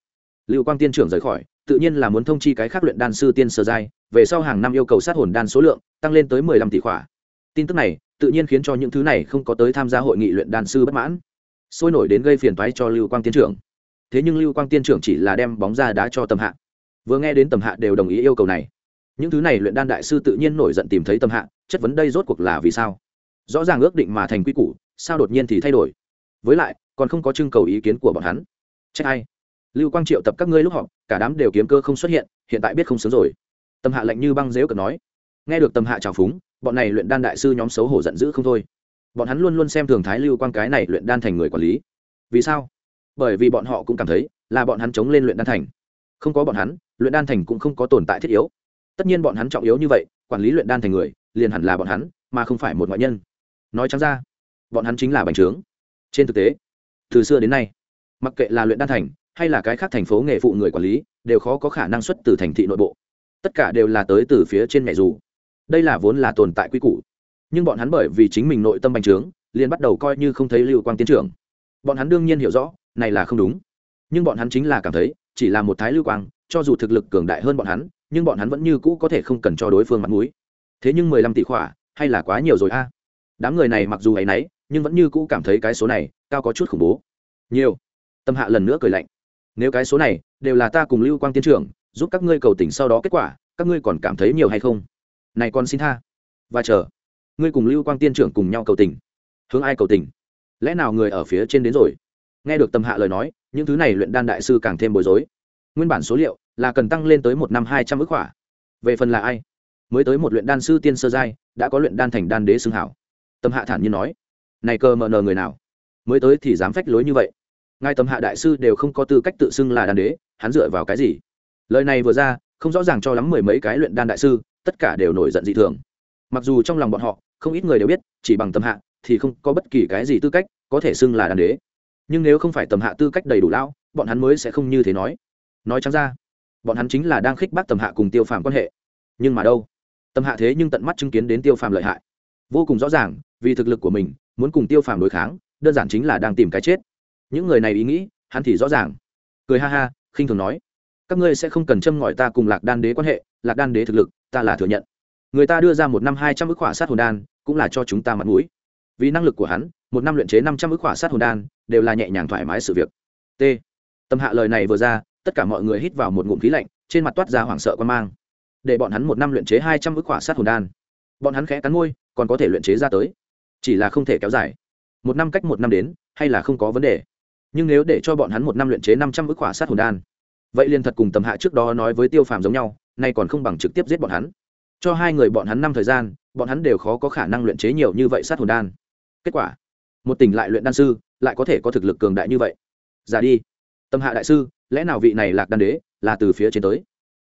Lưu quang tiên trưởng rời khỏi, tự nhiên là muốn thông chi cái khác luyện đan sư tiên sơ giai, về sau hàng năm yêu cầu sát hồn đan số lượng, tăng lên tới mười lăm tỷ khỏa. Tin tức này, tự nhiên khiến cho những thứ này không có tới tham gia hội nghị luyện đan sư bất mãn. Sôi nổi đến gây phiền toái cho lưu quang tiên trưởng thế nhưng lưu quang tiên trưởng chỉ là đem bóng ra đá cho tầm hạ. Vừa nghe đến tầm hạ đều đồng ý yêu cầu này. Những thứ này luyện đan đại sư tự nhiên nổi giận tìm thấy tầm hạ, chất vấn đây rốt cuộc là vì sao? Rõ ràng ước định mà thành quy củ, sao đột nhiên thì thay đổi? Với lại, còn không có trưng cầu ý kiến của bọn hắn. Trách ai lưu quang triệu tập các ngươi lúc họp, cả đám đều kiếm cơ không xuất hiện hiện tại biết không sớm rồi. Tầm hạ lạnh như băng dếu cờ nói. Nghe được tầm hạ trào phúng, bọn này luyện đan đại sư nhóm xấu hổ giận dữ không thôi. Bọn hắn luôn luôn xem thường thái lưu quang cái này luyện đan thành người quản lý. Vì sao? Bởi vì bọn họ cũng cảm thấy là bọn hắn chống lên luyện đan thành. Không có bọn hắn, luyện đan thành cũng không có tồn tại thiết yếu. Tất nhiên bọn hắn trọng yếu như vậy, quản lý luyện đan thành người, liền hẳn là bọn hắn, mà không phải một ngoại nhân. Nói chẳng ra, bọn hắn chính là bành trướng. Trên thực tế, từ xưa đến nay, mặc kệ là luyện đan thành hay là cái khác thành phố nghề phụ người quản lý, đều khó có khả năng xuất từ thành thị nội bộ. Tất cả đều là tới từ phía trên mẹ dù. Đây là vốn là tồn tại quy củ. Nhưng bọn hắn bởi vì chính mình nội tâm bành trướng, liền bắt đầu coi như không thấy lưu quang tiến trưởng. Bọn hắn đương nhiên hiểu rõ này là không đúng. Nhưng bọn hắn chính là cảm thấy, chỉ là một thái lưu quang, cho dù thực lực cường đại hơn bọn hắn, nhưng bọn hắn vẫn như cũ có thể không cần cho đối phương mặt mũi. Thế nhưng mười lăm tỷ khỏa, hay là quá nhiều rồi a? Đám người này mặc dù hay nấy, nhưng vẫn như cũ cảm thấy cái số này cao có chút khủng bố. Nhiều. Tâm hạ lần nữa cười lạnh. Nếu cái số này đều là ta cùng lưu quang tiến trưởng, giúp các ngươi cầu tỉnh sau đó kết quả, các ngươi còn cảm thấy nhiều hay không? Này con xin tha. Và chờ. Ngươi cùng lưu quang tiên trưởng cùng nhau cầu tình. Hướng ai cầu tình? Lẽ nào người ở phía trên đến rồi? Nghe được tâm hạ lời nói, những thứ này luyện đan đại sư càng thêm bối rối. Nguyên bản số liệu là cần tăng lên tới một năm hai trăm ước khỏa. về phần là ai? Mới tới một luyện đan sư tiên sơ giai, đã có luyện đan thành đan đế xưng hảo. Tâm hạ thản nhiên nói, này cơ mờ nờ người nào? Mới tới thì dám phách lối như vậy. Ngay tâm hạ đại sư đều không có tư cách tự xưng là đan đế, hắn dựa vào cái gì? Lời này vừa ra, không rõ ràng cho lắm mười mấy cái luyện đan đại sư, tất cả đều nổi giận dị thường. Mặc dù trong lòng bọn họ, không ít người đều biết, chỉ bằng tâm hạ thì không có bất kỳ cái gì tư cách có thể xưng là đan đế nhưng nếu không phải tầm hạ tư cách đầy đủ lão, bọn hắn mới sẽ không như thế nói. Nói chẳng ra, bọn hắn chính là đang khích bác tầm hạ cùng tiêu phàm quan hệ. Nhưng mà đâu? Tầm hạ thế nhưng tận mắt chứng kiến đến tiêu phàm lợi hại. Vô cùng rõ ràng, vì thực lực của mình, muốn cùng tiêu phàm đối kháng, đơn giản chính là đang tìm cái chết. Những người này ý nghĩ, hắn thì rõ ràng. Cười ha ha, khinh thường nói. Các ngươi sẽ không cần châm ngòi ta cùng lạc đan đế quan hệ, lạc đan đế thực lực, ta là thừa nhận. Người ta đưa ra một năm hai trăm ước khỏa sát hồn đan, cũng là cho chúng ta mặt mũi. Vì năng lực của hắn một năm luyện chế năm trăm ước khỏa sát hồn đan, đều là nhẹ nhàng thoải mái sự việc. T. Tâm hạ lời này vừa ra, tất cả mọi người hít vào một ngụm khí lạnh, trên mặt toát ra hoảng sợ quan mang. Để bọn hắn một năm luyện chế hai trăm ước khỏa sát hồn đan. Bọn hắn khẽ cắn môi, còn có thể luyện chế ra tới. Chỉ là không thể kéo dài. Một năm cách một năm đến, hay là không có vấn đề. Nhưng nếu để cho bọn hắn một năm luyện chế năm trăm ước khỏa sát hồn đan, vậy liền thật cùng tầm hạ trước đó nói với tiêu phàm giống nhau, nay còn không bằng trực tiếp giết bọn hắn. Cho hai người bọn hắn năm thời gian, bọn hắn đều khó có khả năng luyện chế nhiều như vậy sát hồn đan. Kết quả một tỉnh lại luyện đan sư, lại có thể có thực lực cường đại như vậy. Giả đi. Tâm hạ đại sư, lẽ nào vị này lạc đan đế là từ phía trên tới?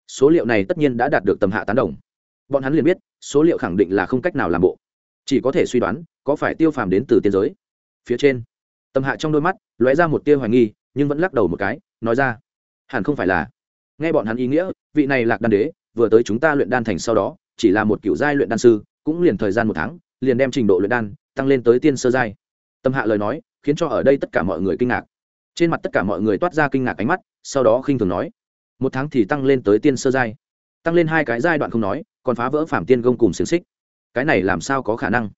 Số liệu này tất nhiên đã đạt được tầm hạ tán đồng. Bọn hắn liền biết, số liệu khẳng định là không cách nào làm bộ. Chỉ có thể suy đoán, có phải tiêu phàm đến từ tiên giới. Phía trên tầm hạ trong đôi mắt lóe ra một tia hoài nghi, nhưng vẫn lắc đầu một cái, nói ra, hẳn không phải là. Nghe bọn hắn ý nghĩa, vị này lạc đan đế vừa tới chúng ta luyện đan thành sau đó, chỉ là một kiểu giai luyện đan sư, cũng liền thời gian một tháng, liền đem trình độ luyện đan tăng lên tới tiên sơ giai tâm hạ lời nói, khiến cho ở đây tất cả mọi người kinh ngạc. Trên mặt tất cả mọi người toát ra kinh ngạc ánh mắt, sau đó khinh thường nói, một tháng thì tăng lên tới tiên sơ giai. Tăng lên hai cái giai đoạn không nói, còn phá vỡ phạm tiên gông cùng xiềng xích. Cái này làm sao có khả năng?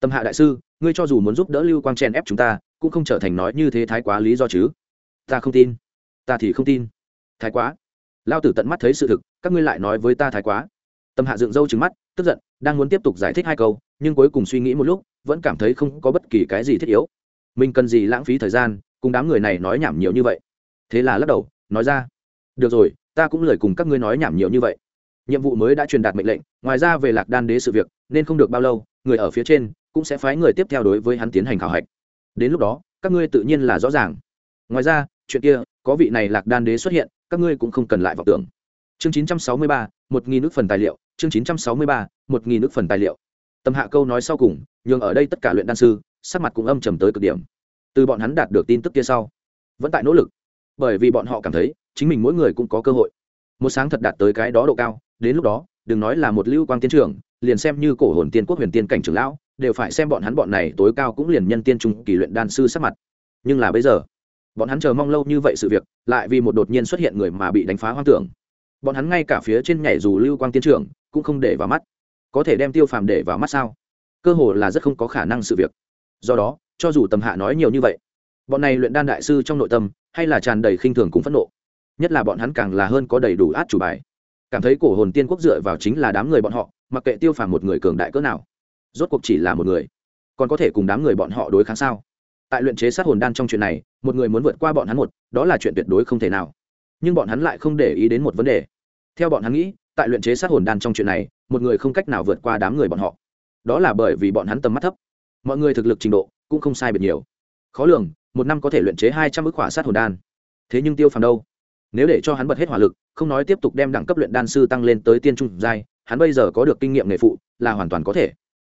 Tâm hạ đại sư, ngươi cho dù muốn giúp đỡ lưu quang chen ép chúng ta, cũng không trở thành nói như thế thái quá lý do chứ. Ta không tin. Ta thì không tin. Thái quá. Lao tử tận mắt thấy sự thực, các ngươi lại nói với ta thái quá. Tâm hạ dựng râu trứng mắt, tức giận, đang muốn tiếp tục giải thích hai câu, nhưng cuối cùng suy nghĩ một lúc vẫn cảm thấy không có bất kỳ cái gì thiết yếu. Mình cần gì lãng phí thời gian cùng đám người này nói nhảm nhiều như vậy? Thế là lắc đầu nói ra được rồi ta cũng lời cùng các ngươi nói nhảm nhiều như vậy. Nhiệm vụ mới đã truyền đạt mệnh lệnh ngoài ra về lạc đan đế sự việc nên không được bao lâu người ở phía trên cũng sẽ phái người tiếp theo đối với hắn tiến hành khảo hạch. Đến lúc đó các ngươi tự nhiên là rõ ràng. Ngoài ra chuyện kia có vị này lạc đan đế xuất hiện các ngươi cũng không cần lại vào tưởng. Chương 963, một nghìn nước phần tài liệu chương 963, một nghìn nước phần tài liệu tâm hạ câu nói sau cùng, nhường ở đây tất cả luyện đan sư, sắc mặt cũng âm trầm tới cực điểm. Từ bọn hắn đạt được tin tức kia sau, vẫn tại nỗ lực. Bởi vì bọn họ cảm thấy, chính mình mỗi người cũng có cơ hội. Một sáng thật đạt tới cái đó độ cao, đến lúc đó, đừng nói là một lưu quang tiến trưởng, liền xem như cổ hồn tiên quốc huyền tiên cảnh trưởng lão, đều phải xem bọn hắn bọn này tối cao cũng liền nhân tiên trung kỳ luyện đan sư sắc mặt. Nhưng là bây giờ, bọn hắn chờ mong lâu như vậy sự việc, lại vì một đột nhiên xuất hiện người mà bị đánh phá hoang tưởng. Bọn hắn ngay cả phía trên nhảy dù lưu quang tiến trưởng, cũng không để vào mắt có thể đem tiêu phàm để vào mắt sao? Cơ hồ là rất không có khả năng sự việc. Do đó, cho dù tầm hạ nói nhiều như vậy, bọn này luyện đan đại sư trong nội tâm hay là tràn đầy khinh thường cùng phẫn nộ. Nhất là bọn hắn càng là hơn có đầy đủ át chủ bài. Cảm thấy cổ hồn tiên quốc dựa vào chính là đám người bọn họ, mặc kệ tiêu phàm một người cường đại cỡ nào, rốt cuộc chỉ là một người. Còn có thể cùng đám người bọn họ đối kháng sao? Tại luyện chế sát hồn đan trong chuyện này, một người muốn vượt qua bọn hắn một, đó là chuyện tuyệt đối không thể nào. Nhưng bọn hắn lại không để ý đến một vấn đề. Theo bọn hắn nghĩ tại luyện chế sát hồn đan trong chuyện này, một người không cách nào vượt qua đám người bọn họ. Đó là bởi vì bọn hắn tầm mắt thấp. Mọi người thực lực trình độ cũng không sai biệt nhiều. Khó lường, một năm có thể luyện chế hai trăm ước khỏa sát hồn đan. Thế nhưng tiêu phàm đâu? Nếu để cho hắn bật hết hỏa lực, không nói tiếp tục đem đẳng cấp luyện đan sư tăng lên tới tiên trung giai, hắn bây giờ có được kinh nghiệm nghề phụ, là hoàn toàn có thể.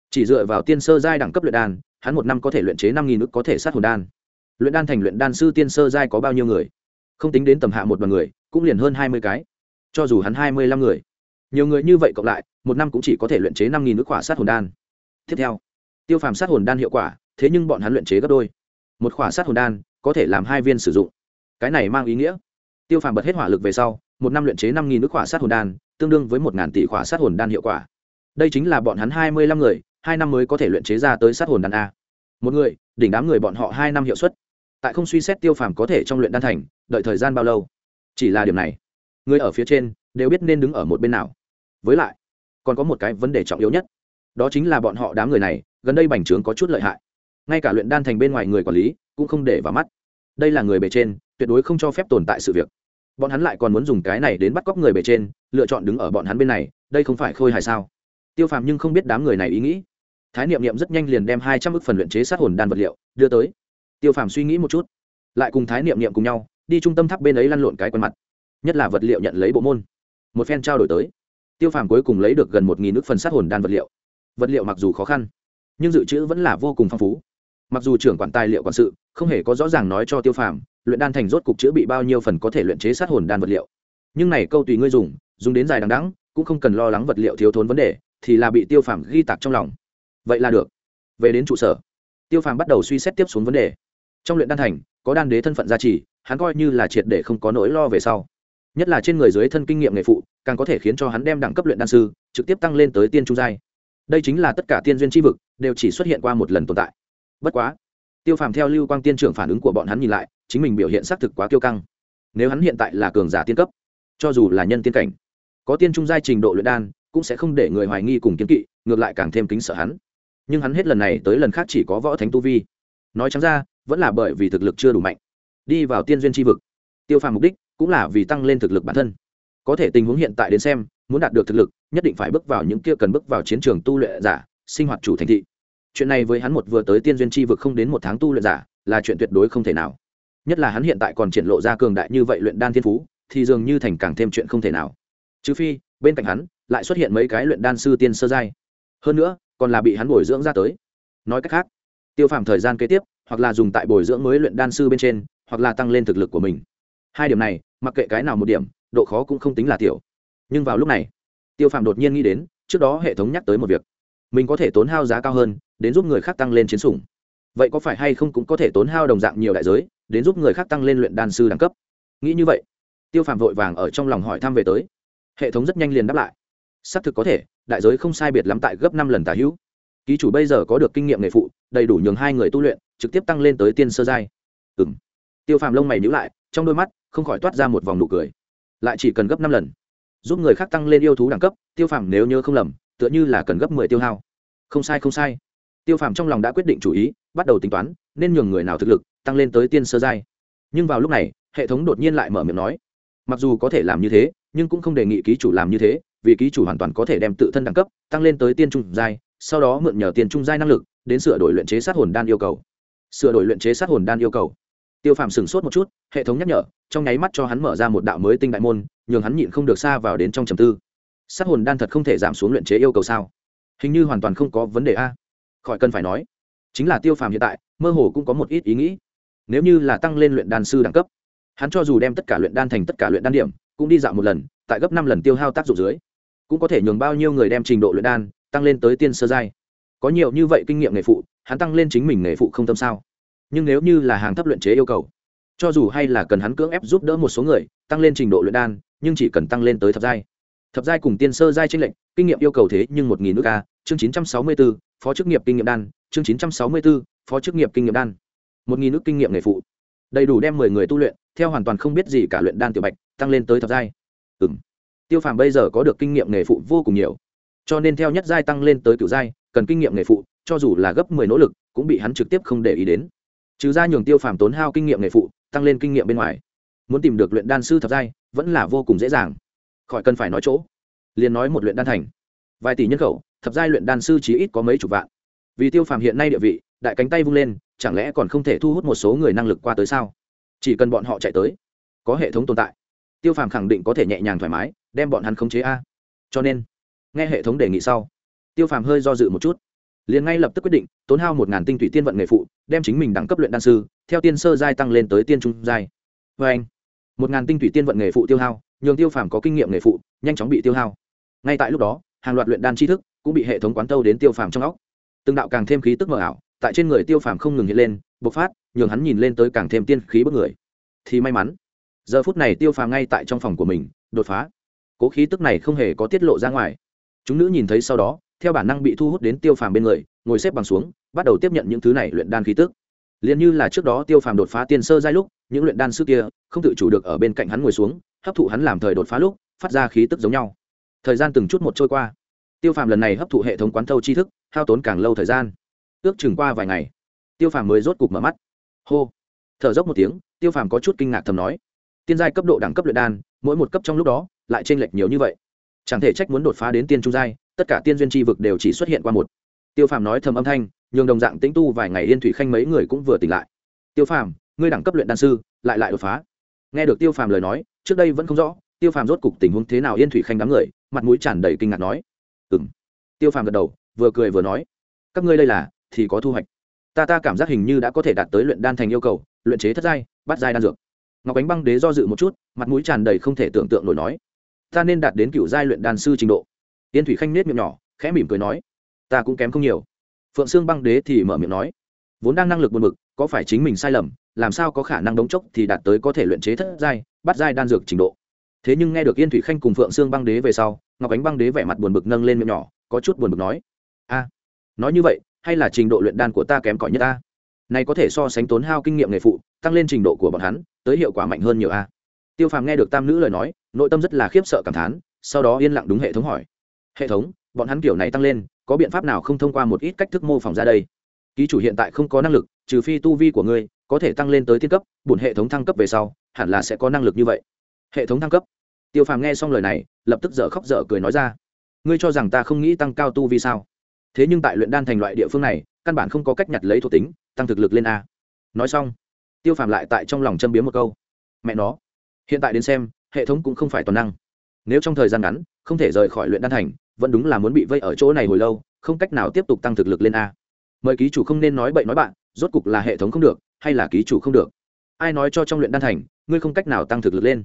Chỉ dựa vào tiên sơ giai đẳng cấp luyện đan, hắn một năm có thể luyện chế năm nghìn ước có thể sát hồn đan. Luyện đan thành luyện đan sư tiên sơ giai có bao nhiêu người? Không tính đến tầm hạ một bọn người, cũng liền hơn hai mươi cái. Cho dù hắn hai mươi lăm người nhiều người như vậy cộng lại, một năm cũng chỉ có thể luyện chế năm nghìn nước quả sát hồn đan. Tiếp theo, tiêu phàm sát hồn đan hiệu quả, thế nhưng bọn hắn luyện chế gấp đôi. Một khỏa sát hồn đan có thể làm hai viên sử dụng. Cái này mang ý nghĩa. Tiêu phàm bật hết hỏa lực về sau, một năm luyện chế năm nghìn nước khỏa sát hồn đan, tương đương với một ngàn tỷ khỏa sát hồn đan hiệu quả. Đây chính là bọn hắn hai mươi lăm người, hai năm mới có thể luyện chế ra tới sát hồn đan a. Một người, đỉnh đám người bọn họ hai năm hiệu suất. Tại không suy xét tiêu phàm có thể trong luyện đan thành, đợi thời gian bao lâu? Chỉ là điểm này. Người ở phía trên đều biết nên đứng ở một bên nào với lại, còn có một cái vấn đề trọng yếu nhất, đó chính là bọn họ đám người này, gần đây bành trướng có chút lợi hại. Ngay cả luyện đan thành bên ngoài người quản lý cũng không để vào mắt. Đây là người bề trên, tuyệt đối không cho phép tồn tại sự việc. Bọn hắn lại còn muốn dùng cái này đến bắt cóc người bề trên, lựa chọn đứng ở bọn hắn bên này, đây không phải khôi hài sao? Tiêu phàm nhưng không biết đám người này ý nghĩ. Thái niệm niệm rất nhanh liền đem hai trăm ước phần luyện chế sát hồn đan vật liệu đưa tới. Tiêu phàm suy nghĩ một chút, lại cùng thái niệm niệm cùng nhau, đi trung tâm tháp bên ấy lăn lộn cái quần mặt, nhất là vật liệu nhận lấy bộ môn. Một phen trao đổi tới tiêu phàm cuối cùng lấy được gần một nghìn nước phần sát hồn đan vật liệu. Vật liệu mặc dù khó khăn, nhưng dự trữ vẫn là vô cùng phong phú. Mặc dù trưởng quản tài liệu quản sự, không hề có rõ ràng nói cho tiêu phàm, luyện đan thành rốt cục chữa bị bao nhiêu phần có thể luyện chế sát hồn đan vật liệu. Nhưng này câu tùy ngươi dùng dùng đến dài đằng đắng cũng không cần lo lắng vật liệu thiếu thốn vấn đề, thì là bị tiêu phàm ghi tạc trong lòng. Vậy là được. Về đến trụ sở, tiêu phàm bắt đầu suy xét tiếp xuống vấn đề. Trong luyện đan thành, có đan đế thân phận gia trì, hắn coi như là triệt để không có nỗi lo về sau nhất là trên người dưới thân kinh nghiệm nghề phụ, càng có thể khiến cho hắn đem đẳng cấp luyện đan sư trực tiếp tăng lên tới tiên trung giai. Đây chính là tất cả tiên duyên tri vực đều chỉ xuất hiện qua một lần tồn tại. Bất quá, tiêu phàm theo lưu quang tiên trưởng phản ứng của bọn hắn nhìn lại, chính mình biểu hiện xác thực quá kiêu căng. Nếu hắn hiện tại là cường giả tiên cấp, cho dù là nhân tiên cảnh, có tiên trung giai trình độ luyện đan, cũng sẽ không để người hoài nghi cùng kiến kỵ, ngược lại càng thêm kính sợ hắn. Nhưng hắn hết lần này tới lần khác chỉ có võ thánh tu vi. Nói chẳng ra, vẫn là bởi vì thực lực chưa đủ mạnh, đi vào tiên duyên tri vực. Tiêu phàm mục đích cũng là vì tăng lên thực lực bản thân. Có thể tình huống hiện tại đến xem, muốn đạt được thực lực, nhất định phải bước vào những kia cần bước vào chiến trường tu luyện giả, sinh hoạt chủ thành thị. Chuyện này với hắn một vừa tới tiên duyên Chi vực không đến một tháng tu luyện giả, là chuyện tuyệt đối không thể nào. Nhất là hắn hiện tại còn triển lộ ra cường đại như vậy luyện đan thiên phú, thì dường như thành càng thêm chuyện không thể nào. Trừ phi, bên cạnh hắn, lại xuất hiện mấy cái luyện đan sư tiên sơ giai. Hơn nữa, còn là bị hắn bồi dưỡng ra tới. Nói cách khác, tiêu phàm thời gian kế tiếp, hoặc là dùng tại bồi dưỡng mới luyện đan sư bên trên, hoặc là tăng lên thực lực của mình hai điểm này, mặc kệ cái nào một điểm, độ khó cũng không tính là tiểu. Nhưng vào lúc này, tiêu phàm đột nhiên nghĩ đến, trước đó hệ thống nhắc tới một việc. Mình có thể tốn hao giá cao hơn, đến giúp người khác tăng lên chiến sủng. Vậy có phải hay không cũng có thể tốn hao đồng dạng nhiều đại giới, đến giúp người khác tăng lên luyện đan sư đẳng cấp? Nghĩ như vậy, tiêu phàm vội vàng ở trong lòng hỏi thăm về tới. Hệ thống rất nhanh liền đáp lại. Xác thực có thể, đại giới không sai biệt lắm tại gấp năm lần tả hữu. Ký chủ bây giờ có được kinh nghiệm nghề phụ, đầy đủ nhường hai người tu luyện, trực tiếp tăng lên tới tiên sơ giai. Ừ m tiêu phàm lông mày nhữ lại, trong đôi mắt không khỏi toát ra một vòng nụ cười. Lại chỉ cần gấp năm lần, giúp người khác tăng lên yêu thú đẳng cấp, tiêu phàm nếu nhớ không lầm, tựa như là cần gấp mười tiêu hao. Không sai không sai. Tiêu phàm trong lòng đã quyết định chủ ý, bắt đầu tính toán, nên nhường người nào thực lực tăng lên tới tiên sơ giai. Nhưng vào lúc này, hệ thống đột nhiên lại mở miệng nói, mặc dù có thể làm như thế, nhưng cũng không đề nghị ký chủ làm như thế, vì ký chủ hoàn toàn có thể đem tự thân đẳng cấp tăng lên tới tiên trung giai, sau đó mượn nhờ tiền trung giai năng lực, đến sửa đổi luyện chế sát hồn đan yêu cầu. Sửa đổi luyện chế sát hồn đan yêu cầu tiêu phàm sửng sốt một chút, hệ thống nhắc nhở, trong nháy mắt cho hắn mở ra một đạo mới tinh đại môn, nhường hắn nhịn không được xa vào đến trong trầm tư. Sát hồn đan thật không thể giảm xuống luyện chế yêu cầu sao? Hình như hoàn toàn không có vấn đề a. Khỏi cần phải nói, chính là tiêu phàm hiện tại, mơ hồ cũng có một ít ý nghĩ. Nếu như là tăng lên luyện đan sư đẳng cấp, hắn cho dù đem tất cả luyện đan thành tất cả luyện đan điểm, cũng đi dạo một lần, tại gấp năm lần tiêu hao tác dụng dưới, cũng có thể nhường bao nhiêu người đem trình độ luyện đan tăng lên tới tiên sơ giai. Có nhiều như vậy kinh nghiệm nghề phụ, hắn tăng lên chính mình nghề phụ không tâm sao? Nhưng nếu như là hàng thấp luyện chế yêu cầu, cho dù hay là cần hắn cưỡng ép giúp đỡ một số người, tăng lên trình độ luyện đan, nhưng chỉ cần tăng lên tới thập giai. Thập giai cùng tiên sơ giai tranh lệnh kinh nghiệm yêu cầu thế nhưng một nghìn nước a, chương chín trăm sáu mươi b ố phó chức nghiệp kinh nghiệm đan, chương chín trăm sáu mươi b ố phó chức nghiệp kinh nghiệm đan. Một nghìn nước kinh nghiệm nghề phụ. Đầy đủ đem mười người tu luyện, theo hoàn toàn không biết gì cả luyện đan tiểu bạch, tăng lên tới thập giai. Ừ m tiêu phàm bây giờ có được kinh nghiệm nghề phụ vô cùng nhiều. Cho nên theo nhất giai tăng lên tới cựu giai, cần kinh nghiệm nghề phụ, cho dù là gấp mười nỗ lực, cũng bị hắn trực tiếp không để ý đến trừ ra nhường tiêu phàm tốn hao kinh nghiệm nghề phụ, tăng lên kinh nghiệm bên ngoài. Muốn tìm được luyện đan sư thập giai, vẫn là vô cùng dễ dàng. Khỏi cần phải nói chỗ. Liền nói một luyện đan thành. Vài tỷ nhân khẩu, thập giai luyện đan sư chỉ ít có mấy chục vạn. Vì tiêu phàm hiện nay địa vị, đại cánh tay vung lên, chẳng lẽ còn không thể thu hút một số người năng lực qua tới sao? Chỉ cần bọn họ chạy tới, có hệ thống tồn tại, tiêu phàm khẳng định có thể nhẹ nhàng thoải mái, đem bọn hắn khống chế a. Cho nên, nghe hệ thống đề nghị sau, tiêu phàm hơi do dự một chút liền ngay lập tức quyết định, tốn hao một ngàn tinh thủy tiên vận nghề phụ, đem chính mình đẳng cấp luyện đan sư, theo tiên sơ giai tăng lên tới tiên trung giai. Vê anh, một ngàn tinh thủy tiên vận nghề phụ tiêu hao, nhường tiêu phàm có kinh nghiệm nghề phụ, nhanh chóng bị tiêu hao. Ngay tại lúc đó, hàng loạt luyện đan tri thức cũng bị hệ thống quán tâu đến tiêu phàm trong óc. Từng đạo càng thêm khí tức mờ ảo, tại trên người tiêu phàm không ngừng hiện lên, bộc phát, nhường hắn nhìn lên tới càng thêm tiên khí bức người. Thì may mắn, giờ phút này tiêu phàm ngay tại trong phòng của mình, đột phá. Cố khí tức này không hề có tiết lộ ra ngoài. Chúng nữ nhìn thấy sau đó theo bản năng bị thu hút đến tiêu phàm bên người, ngồi xếp bằng xuống, bắt đầu tiếp nhận những thứ này luyện đan khí tức. Liền như là trước đó tiêu phàm đột phá tiên sơ giai lúc, những luyện đan sư kia, không tự chủ được ở bên cạnh hắn ngồi xuống, hấp thụ hắn làm thời đột phá lúc, phát ra khí tức giống nhau. Thời gian từng chút một trôi qua. Tiêu phàm lần này hấp thụ hệ thống quán thâu tri thức, hao tốn càng lâu thời gian. Ước chừng qua vài ngày, tiêu phàm mới rốt cục mở mắt. Hô. Thở dốc một tiếng, tiêu phàm có chút kinh ngạc thầm nói. Tiên giai cấp độ đẳng cấp luyện đan, mỗi một cấp trong lúc đó, lại t r ê n lệch nhiều như vậy. Chẳng thể trách muốn đột phá đến tiên trung giai tất cả tiên duyên tri vực đều chỉ xuất hiện qua một. Tiêu phàm nói thầm âm thanh, nhường đồng dạng tĩnh tu vài ngày yên thủy khanh mấy người cũng vừa tỉnh lại. Tiêu phàm, ngươi đẳng cấp luyện đan sư, lại lại đột phá. Nghe được tiêu phàm lời nói, trước đây vẫn không rõ, tiêu phàm rốt cục tình huống thế nào yên thủy khanh đám người, mặt mũi tràn đầy kinh ngạc nói. Ừ m tiêu phàm gật đầu, vừa cười vừa nói. Các ngươi đây là, thì có thu hoạch. Ta ta cảm giác hình như đã có thể đạt tới luyện đan thành yêu cầu, luyện chế thất giai, bắt giai đan dược. Ngọc ánh băng đế do dự một chút, mặt mũi tràn đầy không thể tưởng tượng nổi nói. Ta nên đạt đến cựu giai luyện đan sư trình độ yên thủy khanh nết miệng nhỏ, khẽ mỉm cười nói, ta cũng kém không nhiều. Phượng sương băng đế thì mở miệng nói, vốn đang năng lực buồn bực, có phải chính mình sai lầm, làm sao có khả năng đống chốc thì đạt tới có thể luyện chế thất giai, bắt giai đan dược trình độ? Thế nhưng nghe được yên thủy khanh cùng phượng sương băng đế về sau, ngọc ánh băng đế vẻ mặt buồn bực nâng lên miệng nhỏ, có chút buồn bực nói, a, nói như vậy, hay là trình độ luyện đan của ta kém cỏi nhất ta? Này có thể so sánh tốn hao kinh nghiệm nghề phụ, tăng lên trình độ của bọn hắn, tới hiệu quả mạnh hơn nhiều a. Tiêu phàm nghe được tam nữ lời nói, nội tâm rất là khiếp sợ cảm thán, sau đó yên lặng đúng hệ thống hỏi hệ thống, bọn hắn kiểu này tăng lên, có biện pháp nào không thông qua một ít cách thức mô phỏng ra đây? Ký chủ hiện tại không có năng lực, trừ phi tu vi của ngươi có thể tăng lên tới thiên cấp, bổn hệ thống thăng cấp về sau, hẳn là sẽ có năng lực như vậy. Hệ thống thăng cấp. Tiêu phàm nghe xong lời này, lập tức dở khóc dở cười nói ra. Ngươi cho rằng ta không nghĩ tăng cao tu vi sao? Thế nhưng tại luyện đan thành loại địa phương này, căn bản không có cách nhặt lấy thuộc tính, tăng thực lực lên a. Nói xong, tiêu phàm lại tại trong lòng châm biếm một câu. Mẹ nó. Hiện tại đến xem, hệ thống cũng không phải toàn năng. Nếu trong thời gian ngắn, không thể rời khỏi luyện đan thành vẫn đúng là muốn bị vây ở chỗ này hồi lâu, không cách nào tiếp tục tăng thực lực lên a. Mời ký chủ không nên nói bậy nói bạn, rốt cục là hệ thống không được, hay là ký chủ không được? Ai nói cho trong luyện đan thành, ngươi không cách nào tăng thực lực lên?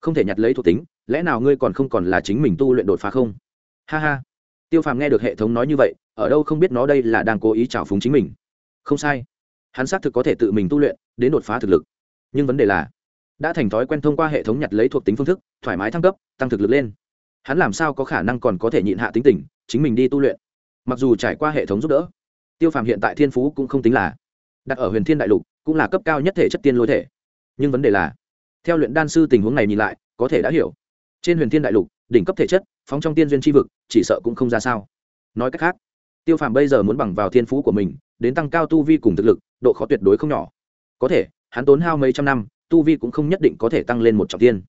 Không thể nhặt lấy thuộc tính, lẽ nào ngươi còn không còn là chính mình tu luyện đột phá không? Ha ha. Tiêu phàm nghe được hệ thống nói như vậy, ở đâu không biết nó đây là đang cố ý trào phúng chính mình. Không sai. Hắn xác thực có thể tự mình tu luyện, đến đột phá thực lực. Nhưng vấn đề là, đã thành thói quen thông qua hệ thống nhặt lấy thuộc tính phương thức, thoải mái thăng cấp, tăng thực lực lên hắn làm sao có khả năng còn có thể nhịn hạ tính tình, chính mình đi tu luyện. Mặc dù trải qua hệ thống giúp đỡ, tiêu phàm hiện tại thiên phú cũng không tính là đặt ở huyền thiên đại lục, cũng là cấp cao nhất thể chất tiên lôi thể. Nhưng vấn đề là, theo luyện đan sư tình huống này nhìn lại, có thể đã hiểu. Trên huyền thiên đại lục, đỉnh cấp thể chất, phóng trong tiên duyên tri vực, chỉ sợ cũng không ra sao. Nói cách khác, tiêu phàm bây giờ muốn bằng vào thiên phú của mình, đến tăng cao tu vi cùng thực lực, độ khó tuyệt đối không nhỏ. Có thể, hắn tốn hao mấy trăm năm, tu vi cũng không nhất định có thể tăng lên một trọng tiên.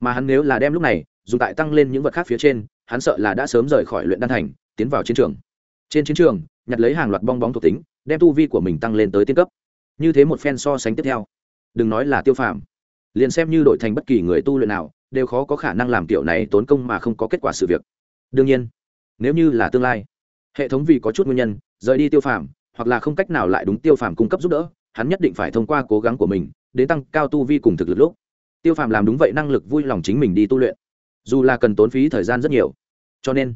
Mà hắn nếu là đem lúc này dùng tại tăng lên những vật khác phía trên, hắn sợ là đã sớm rời khỏi luyện đan thành, tiến vào chiến trường. Trên chiến trường, nhặt lấy hàng loạt bong bóng thuộc tính, đem tu vi của mình tăng lên tới tiên cấp. Như thế một phen so sánh tiếp theo, đừng nói là tiêu phàm, liền xem như đổi thành bất kỳ người tu luyện nào, đều khó có khả năng làm kiểu này tốn công mà không có kết quả sự việc. Đương nhiên, nếu như là tương lai, hệ thống vì có chút nguyên nhân, rời đi tiêu phàm, hoặc là không cách nào lại đúng tiêu phàm cung cấp giúp đỡ, hắn nhất định phải thông qua cố gắng của mình, đến tăng cao tu vi cùng thực lực lúc. Tiêu phàm làm đúng vậy năng lực vui lòng chính mình đi tu luyện dù là cần tốn phí thời gian rất nhiều. Cho nên,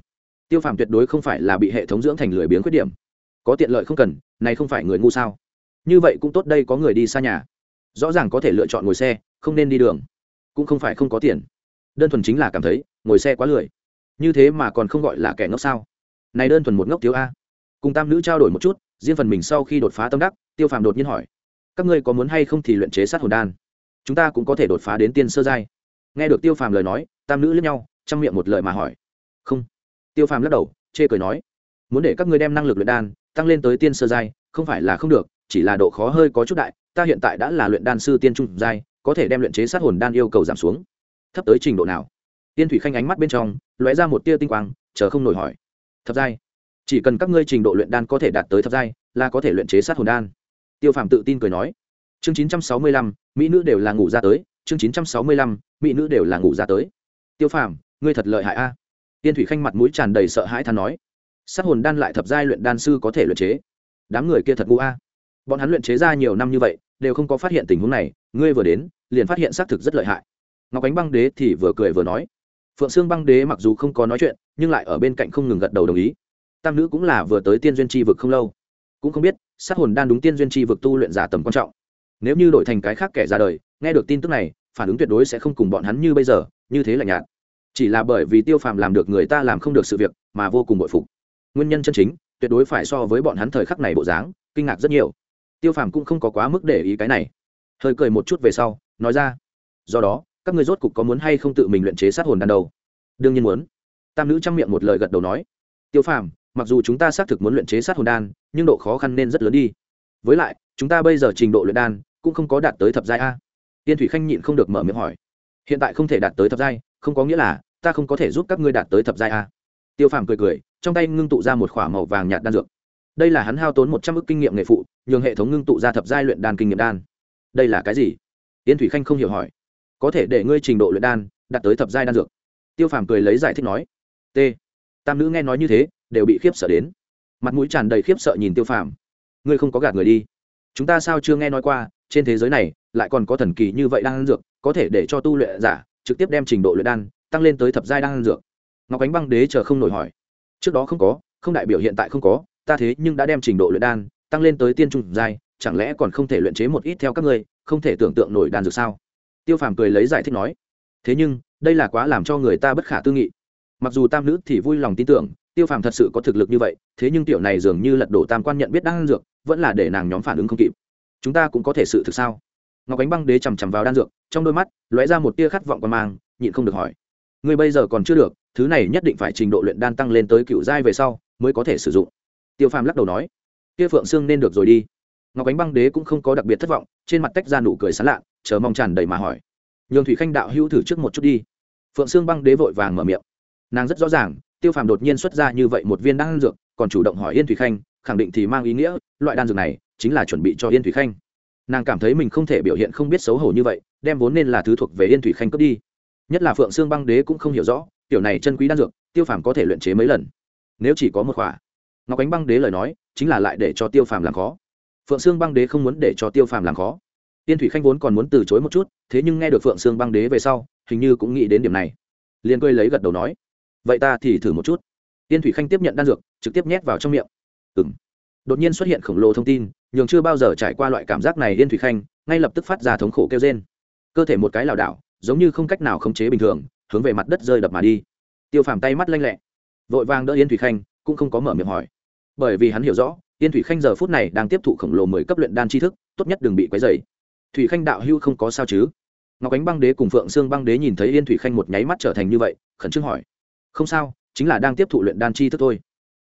tiêu phàm tuyệt đối không phải là bị hệ thống dưỡng thành lười biếng khuyết điểm. Có tiện lợi không cần, này không phải người ngu sao? Như vậy cũng tốt đây có người đi xa nhà. Rõ ràng có thể lựa chọn ngồi xe, không nên đi đường. Cũng không phải không có tiền. Đơn thuần chính là cảm thấy, ngồi xe quá lười. Như thế mà còn không gọi là kẻ ngốc sao? Này đơn thuần một ngốc thiếu a. Cùng tam nữ trao đổi một chút, riêng phần mình sau khi đột phá tâm đắc, tiêu phàm đột nhiên hỏi, các ngươi có muốn hay không thì luyện chế sát hồn đan? Chúng ta cũng có thể đột phá đến tiên sơ giai. Nghe được tiêu phàm lời nói tam nữ lẫn nhau, trong miệng một lời mà hỏi. Không. Tiêu phàm lắc đầu, chê cười nói. Muốn để các ngươi đem năng lực luyện đan tăng lên tới tiên sơ giai, không phải là không được, chỉ là độ khó hơi có chút đại, ta hiện tại đã là luyện đan sư tiên trung giai, có thể đem luyện chế sát hồn đan yêu cầu giảm xuống. Thấp tới trình độ nào? Tiên thủy khanh ánh mắt bên trong, lóe ra một tia tinh quang, chờ không nổi hỏi. Thập giai. Chỉ cần các ngươi trình độ luyện đan có thể đạt tới thập giai, là có thể luyện chế sát hồn đan. Tiêu phạm tự tin cười nói. Chương chín trăm sáu mươi lăm, mỹ nữ đều là ngủ ra tới. Chương chín trăm sáu mươi lăm, mỹ nữ đều là ngủ ra tới tiêu Phàm, ngươi thật lợi hại a. Tiên thủy khanh mặt mũi tràn đầy sợ hãi than nói. Sát hồn đan lại thập giai luyện đan sư có thể luyện chế. Đám người kia thật ngu a. Bọn hắn luyện chế ra nhiều năm như vậy đều không có phát hiện tình huống này ngươi vừa đến liền phát hiện xác thực rất lợi hại. Ngọc ánh băng đế thì vừa cười vừa nói. Phượng sương băng đế mặc dù không có nói chuyện nhưng lại ở bên cạnh không ngừng gật đầu đồng ý. Tam nữ cũng là vừa tới tiên duyên tri vực không lâu. Cũng không biết sát hồn đan đúng tiên duyên tri vực tu luyện giả tầm quan trọng. Nếu như đổi thành cái khác kẻ ra đời nghe được tin tức này phản ứng tuyệt đối sẽ không cùng bọn hắn như bây giờ như thế là nhạt. Chỉ là bởi vì tiêu phàm làm được người ta làm không được sự việc, mà vô cùng bội phục. Nguyên nhân chân chính, tuyệt đối phải so với bọn hắn thời khắc này bộ dáng, kinh ngạc rất nhiều. Tiêu phàm cũng không có quá mức để ý cái này. Hơi cười một chút về sau, nói ra. Do đó, các người rốt cục có muốn hay không tự mình luyện chế sát hồn đan đầu đương nhiên muốn. Tam nữ chăm miệng một lời gật đầu nói. Tiêu phàm, mặc dù chúng ta xác thực muốn luyện chế sát hồn đan, nhưng độ khó khăn nên rất lớn đi. Với lại, chúng ta bây giờ trình độ luyện đan cũng không có đạt tới thập giai a. Tiên thủy khanh nhịn không được mở miệng hỏi hiện tại không thể đạt tới thập giai, không có nghĩa là ta không có thể giúp các ngươi đạt tới thập giai a. Tiêu phàm cười cười, trong tay ngưng tụ ra một k h ỏ a màu vàng nhạt đan dược. Đây là hắn hao tốn một trăm ước kinh nghiệm nghề phụ, nhường hệ thống ngưng tụ ra thập giai luyện đan kinh nghiệm đan. Đây là cái gì? Yến thủy khanh không hiểu hỏi. Có thể để ngươi trình độ luyện đan đạt tới thập giai đan dược. Tiêu phàm cười lấy giải thích nói. T. Tam nữ nghe nói như thế, đều bị khiếp sợ đến. Mặt mũi tràn đầy khiếp sợ nhìn tiêu phàm. Ngươi không có gạt người đi. Chúng ta sao chưa nghe nói qua, trên thế giới này lại còn có thần kỳ như vậy đang ăn dược có thể để cho tu luyện giả trực tiếp đem trình độ luyện đan tăng lên tới thập giai đang dược. Ngọc ánh băng đế chờ không nổi hỏi. Trước đó không có, không đại biểu hiện tại không có, ta thế nhưng đã đem trình độ luyện đan tăng lên tới tiên trung giai, chẳng lẽ còn không thể luyện chế một ít theo các ngươi, không thể tưởng tượng nổi đan dược sao? Tiêu phàm cười lấy giải thích nói. Thế nhưng, đây là quá làm cho người ta bất khả tư nghị. Mặc dù tam nữ thì vui lòng tin tưởng, tiêu phàm thật sự có thực lực như vậy, thế nhưng tiểu này dường như lật đổ tam quan nhận biết đan dược, vẫn là để nàng nhóm phản ứng không kịp. Chúng ta cũng có thể sự thực sao? Ngọc ánh băng đế chằm chằm vào đan dược, trong đôi mắt lóe ra một tia khát vọng qua mang, nhịn không được hỏi. Ngươi bây giờ còn chưa được, thứ này nhất định phải trình độ luyện đan tăng lên tới cựu giai về sau mới có thể sử dụng. Tiêu phàm lắc đầu nói. Kia phượng sương nên được rồi đi. Ngọc ánh băng đế cũng không có đặc biệt thất vọng, trên mặt tách ra nụ cười sán lạ, chờ mong tràn đầy mà hỏi. Nhường thủy khanh đạo hữu thử trước một chút đi. Phượng sương băng đế vội vàng mở miệng. Nàng rất rõ ràng, tiêu phàm đột nhiên xuất ra như vậy một viên đan dược, còn chủ động hỏi yên thủy khanh, khẳng định thì mang ý nghĩa, loại đan dược này chính là chuẩn bị cho yên thủy khanh nàng cảm thấy mình không thể biểu hiện không biết xấu hổ như vậy, đem vốn nên là thứ thuộc về yên thủy khanh cướp đi. Nhất là phượng sương băng đế cũng không hiểu rõ, tiểu này chân quý đan dược, tiêu phàm có thể luyện chế mấy lần? Nếu chỉ có một khỏa. Ngọc ánh băng đế lời nói, chính là lại để cho tiêu phàm làm khó. Phượng sương băng đế không muốn để cho tiêu phàm làm khó. Yên thủy khanh vốn còn muốn từ chối một chút, thế nhưng nghe được phượng sương băng đế về sau, hình như cũng nghĩ đến điểm này. Liền cười lấy gật đầu nói, vậy ta thì thử một chút. Yên thủy khanh tiếp nhận đan dược, trực tiếp nhét vào trong miệng. Ừ đột nhiên xuất hiện khổng lồ thông tin, nhường chưa bao giờ trải qua loại cảm giác này yên thủy khanh ngay lập tức phát ra thống khổ kêu trên cơ thể một cái lảo đảo, giống như không cách nào khống chế bình thường, hướng về mặt đất rơi đập mà đi. Tiêu phàm tay mắt lanh lẹ, vội vàng đỡ yên thủy khanh, cũng không có mở miệng hỏi. Bởi vì hắn hiểu rõ, yên thủy khanh giờ phút này đang tiếp thụ khổng lồ mười cấp luyện đan tri thức, tốt nhất đừng bị quấy dày thủy khanh đạo hưu không có sao chứ? Ngọc ánh băng đế cùng phượng sương băng đế nhìn thấy yên thủy khanh một nháy mắt trở thành như vậy, khẩn trương hỏi. Không sao, chính là đang tiếp thụ luyện đan chi thức thôi.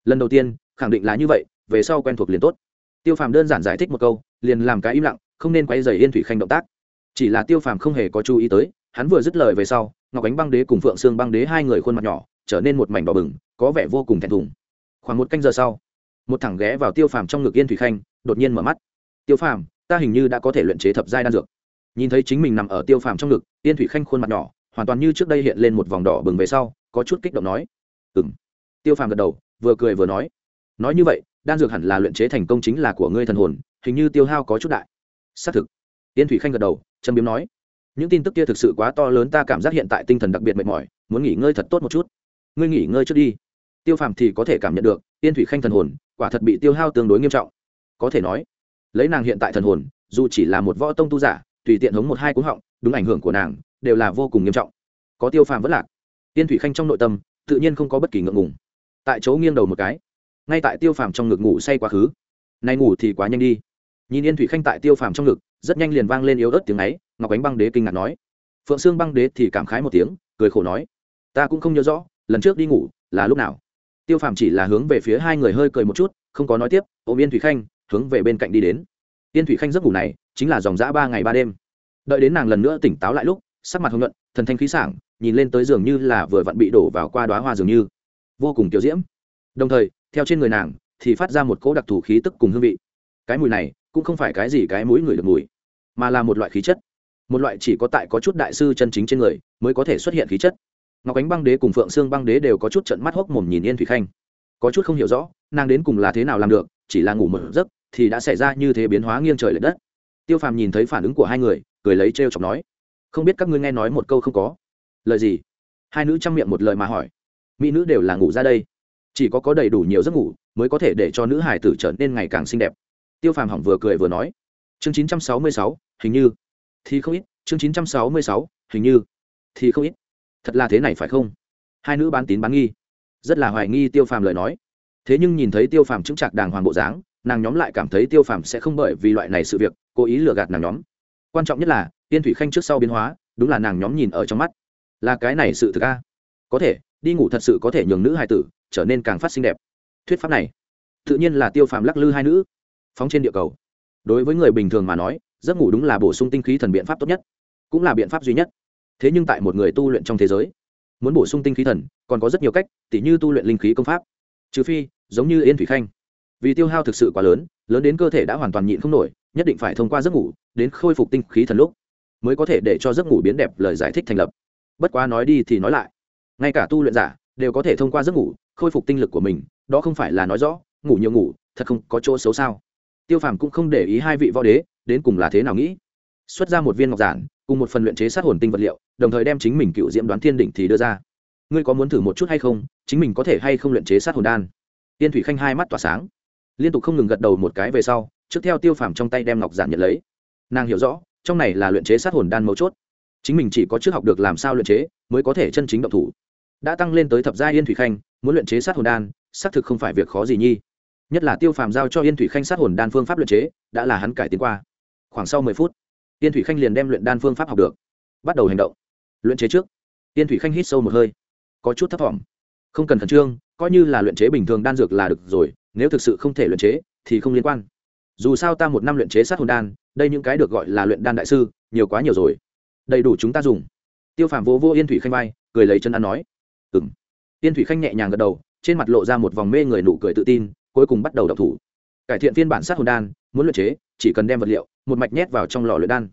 Lần đầu tiên, khẳng định là như vậy về sau quen thuộc liền tốt. Tiêu phàm đơn giản giải thích một câu, liền làm cái im lặng, không nên quay dày yên thủy khanh động tác. Chỉ là tiêu phàm không hề có chú ý tới, hắn vừa dứt lời về sau, ngọc ánh băng đế cùng phượng sương băng đế hai người khuôn mặt nhỏ, trở nên một mảnh đỏ bừng, có vẻ vô cùng thẹn thùng. Khoảng một canh giờ sau, một thằng ghé vào tiêu phàm trong ngực yên thủy khanh, đột nhiên mở mắt. Tiêu phàm, ta hình như đã có thể luyện chế thập giai đan dược. Nhìn thấy chính mình nằm ở tiêu phàm trong ngực, yên thủy khanh khuôn mặt nhỏ, hoàn toàn như trước đây hiện lên một vòng đỏ bừng về sau, có chút kích động nói. Ừng tiêu phàm gật đầu, vừa cười vừa nói. Nói như vậy đan dược hẳn là luyện chế thành công chính là của ngươi thần hồn, hình như tiêu hao có chút đại. Xác thực. Tiên thủy khanh gật đầu Trâm biếm nói, những tin tức kia thực sự quá to lớn, ta cảm giác hiện tại tinh thần đặc biệt mệt mỏi, muốn nghỉ ngơi thật tốt một chút. Ngươi nghỉ ngơi trước đi. Tiêu phàm thì có thể cảm nhận được tiên thủy khanh thần hồn, quả thật bị tiêu hao tương đối nghiêm trọng. Có thể nói, lấy nàng hiện tại thần hồn, dù chỉ là một võ tông tu giả, tùy tiện hống một hai cú họng, đúng ảnh hưởng của nàng, đều là vô cùng nghiêm trọng. Có tiêu phàm vẫn lạc. Tiên thủy khanh trong nội tâm, tự nhiên không có bất kỳ ngượng ngùng. Tại chỗ nghiêng đầu một cái ngay tại tiêu phàm trong ngực ngủ say quá khứ. Nay ngủ thì quá nhanh đi. Nhìn yên thủy khanh tại tiêu phàm trong ngực, rất nhanh liền vang lên yếu ớt tiếng ấy, ngọc ánh băng đế kinh ngạc nói. Phượng sương băng đế thì cảm khái một tiếng, cười khổ nói. Ta cũng không nhớ rõ, lần trước đi ngủ là lúc nào. Tiêu phàm chỉ là hướng về phía hai người hơi cười một chút, không có nói tiếp, ôm yên thủy khanh, hướng về bên cạnh đi đến. Yên thủy khanh giấc ngủ này chính là dòng dã ba ngày ba đêm. Đợi đến nàng lần nữa tỉnh táo lại lúc, sắc mặt hồng nhuận, thần thanh khí sảng, nhìn lên tới giường như là vừa vặn bị đổ vào qua đoá hoa dường như. Vô cùng tiểu diễm. Đồng thời theo trên người nàng, thì phát ra một cỗ đặc thù khí tức cùng hương vị. Cái mùi này, cũng không phải cái gì cái mũi người được mùi, mà là một loại khí chất. Một loại chỉ có tại có chút đại sư chân chính trên người, mới có thể xuất hiện khí chất. Ngọc ánh băng đế cùng phượng xương băng đế đều có chút trận mắt hốc mồm nhìn yên thủy khanh. Có chút không hiểu rõ, nàng đến cùng là thế nào làm được, chỉ là ngủ một giấc, thì đã xảy ra như thế biến hóa nghiêng trời l ệ đất. Tiêu phàm nhìn thấy phản ứng của hai người, cười lấy t r e o chọc nói, không biết các ngươi nghe nói một câu không có. Lời gì? Hai nữ chăm miệng một lời mà hỏi. Mỹ nữ đều là ngủ ra đây chỉ có có đầy đủ nhiều giấc ngủ mới có thể để cho nữ hải tử trở nên ngày càng xinh đẹp. Tiêu phàm hỏng vừa cười vừa nói, chương chín trăm sáu mươi sáu, hình như. Thì không ít, chương chín trăm sáu mươi sáu, hình như. Thì không ít. Thật là thế này phải không? Hai nữ bán tín bán nghi. Rất là hoài nghi tiêu phàm lời nói. Thế nhưng nhìn thấy tiêu phàm chứng chạc đàng hoàng bộ dáng, nàng nhóm lại cảm thấy tiêu phàm sẽ không bởi vì loại này sự việc, cố ý lừa gạt nàng nhóm. Quan trọng nhất là tiên thủy khanh trước sau biến hóa, đúng là nàng nhóm nhìn ở trong mắt. Là cái này sự thực a? Có thể đi ngủ thật sự có thể nhường nữ hài tử trở nên càng phát xinh đẹp. Thuyết pháp này, tự nhiên là tiêu phàm lắc lư hai nữ. Phóng trên địa cầu. Đối với người bình thường mà nói, giấc ngủ đúng là bổ sung tinh khí thần biện pháp tốt nhất, cũng là biện pháp duy nhất. Thế nhưng tại một người tu luyện trong thế giới, muốn bổ sung tinh khí thần còn có rất nhiều cách, tỉ như tu luyện linh khí công pháp. Trừ phi, giống như yên thủy khanh. Vì tiêu hao thực sự quá lớn lớn đến cơ thể đã hoàn toàn nhịn không nổi, nhất định phải thông qua giấc ngủ đến khôi phục tinh khí thần lúc mới có thể để cho giấc ngủ biến đẹp lời giải thích thành lập. Bất quá nói đi thì nói lại ngay cả tu luyện giả đều có thể thông qua giấc ngủ khôi phục tinh lực của mình, đó không phải là nói rõ, ngủ nhiều ngủ, thật không có chỗ xấu sao? Tiêu phàm cũng không để ý hai vị võ đế, đến cùng là thế nào nghĩ. Xuất ra một viên ngọc giản, cùng một phần luyện chế sát hồn tinh vật liệu, đồng thời đem chính mình cựu diễm đoán thiên đỉnh thì đưa ra. Ngươi có muốn thử một chút hay không? Chính mình có thể hay không luyện chế sát hồn đan? Tiên thủy khanh hai mắt tỏa sáng, liên tục không ngừng gật đầu một cái về sau, trước theo tiêu phàm trong tay đem ngọc giản nhận lấy. Nàng hiểu rõ, trong này là luyện chế sát hồn đan mấu chốt. Chính mình chỉ có trước học được làm sao luyện chế, mới có thể chân chính động thủ đã tăng lên tới thập gia yên thủy khanh, muốn luyện chế sát hồn đan, xác thực không phải việc khó gì nhi. Nhất là tiêu phàm giao cho yên thủy khanh sát hồn đan phương pháp luyện chế, đã là hắn cải tiến qua. Khoảng sau mười phút, yên thủy khanh liền đem luyện đan phương pháp học được, bắt đầu hành động. Luyện chế trước, yên thủy khanh hít sâu một hơi, có chút thấp t không cần khẩn trương, coi như là luyện chế bình thường đan dược là được rồi, nếu thực sự không thể luyện chế, thì không liên quan. Dù sao ta một năm luyện chế sát hồn đan, đây những cái được gọi là luyện đan đại sư, nhiều quá nhiều rồi. Đầy đủ chúng ta dùng. Tiêu phàm vô vô yên thủy khanh vai, cười lấy chân ăn nói ừng tiên thủy khanh nhẹ nhàng gật đầu, trên mặt lộ ra một vòng mê người nụ cười tự tin, cuối cùng bắt đầu đọc thủ. Cải thiện phiên bản sát hồn đan, muốn luyện chế, chỉ cần đem vật liệu, một mạch nhét vào trong lò luyện đan.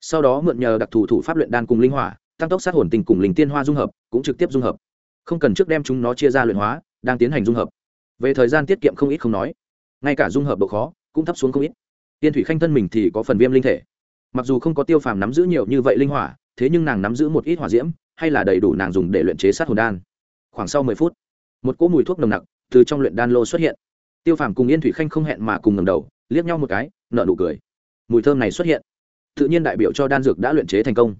Sau đó mượn nhờ đặc thù thủ pháp luyện đan cùng linh hỏa, tăng tốc sát hồn tình cùng linh tiên hoa dung hợp, cũng trực tiếp dung hợp. Không cần trước đem chúng nó chia ra luyện hóa, đang tiến hành dung hợp. Về thời gian tiết kiệm không ít không nói. Ngay cả dung hợp độ khó, cũng thấp xuống không ít. Tiên thủy khanh thân mình thì có phần viêm linh thể. Mặc dù không có tiêu phàm nắm giữ nhiều như vậy linh hỏa, thế nhưng nàng nắm giữ một ít hỏa diễm hay là đầy đủ nàng dùng để luyện chế sát hồn đan. Khoảng sau mười phút, một cỗ mùi thuốc nồng nặc từ trong luyện đan lô xuất hiện. Tiêu phàm cùng yên thủy khanh không hẹn mà cùng ngầm đầu, liếc nhau một cái nợ nụ cười. Mùi thơm này xuất hiện, tự nhiên đại biểu cho đan dược đã luyện chế thành công,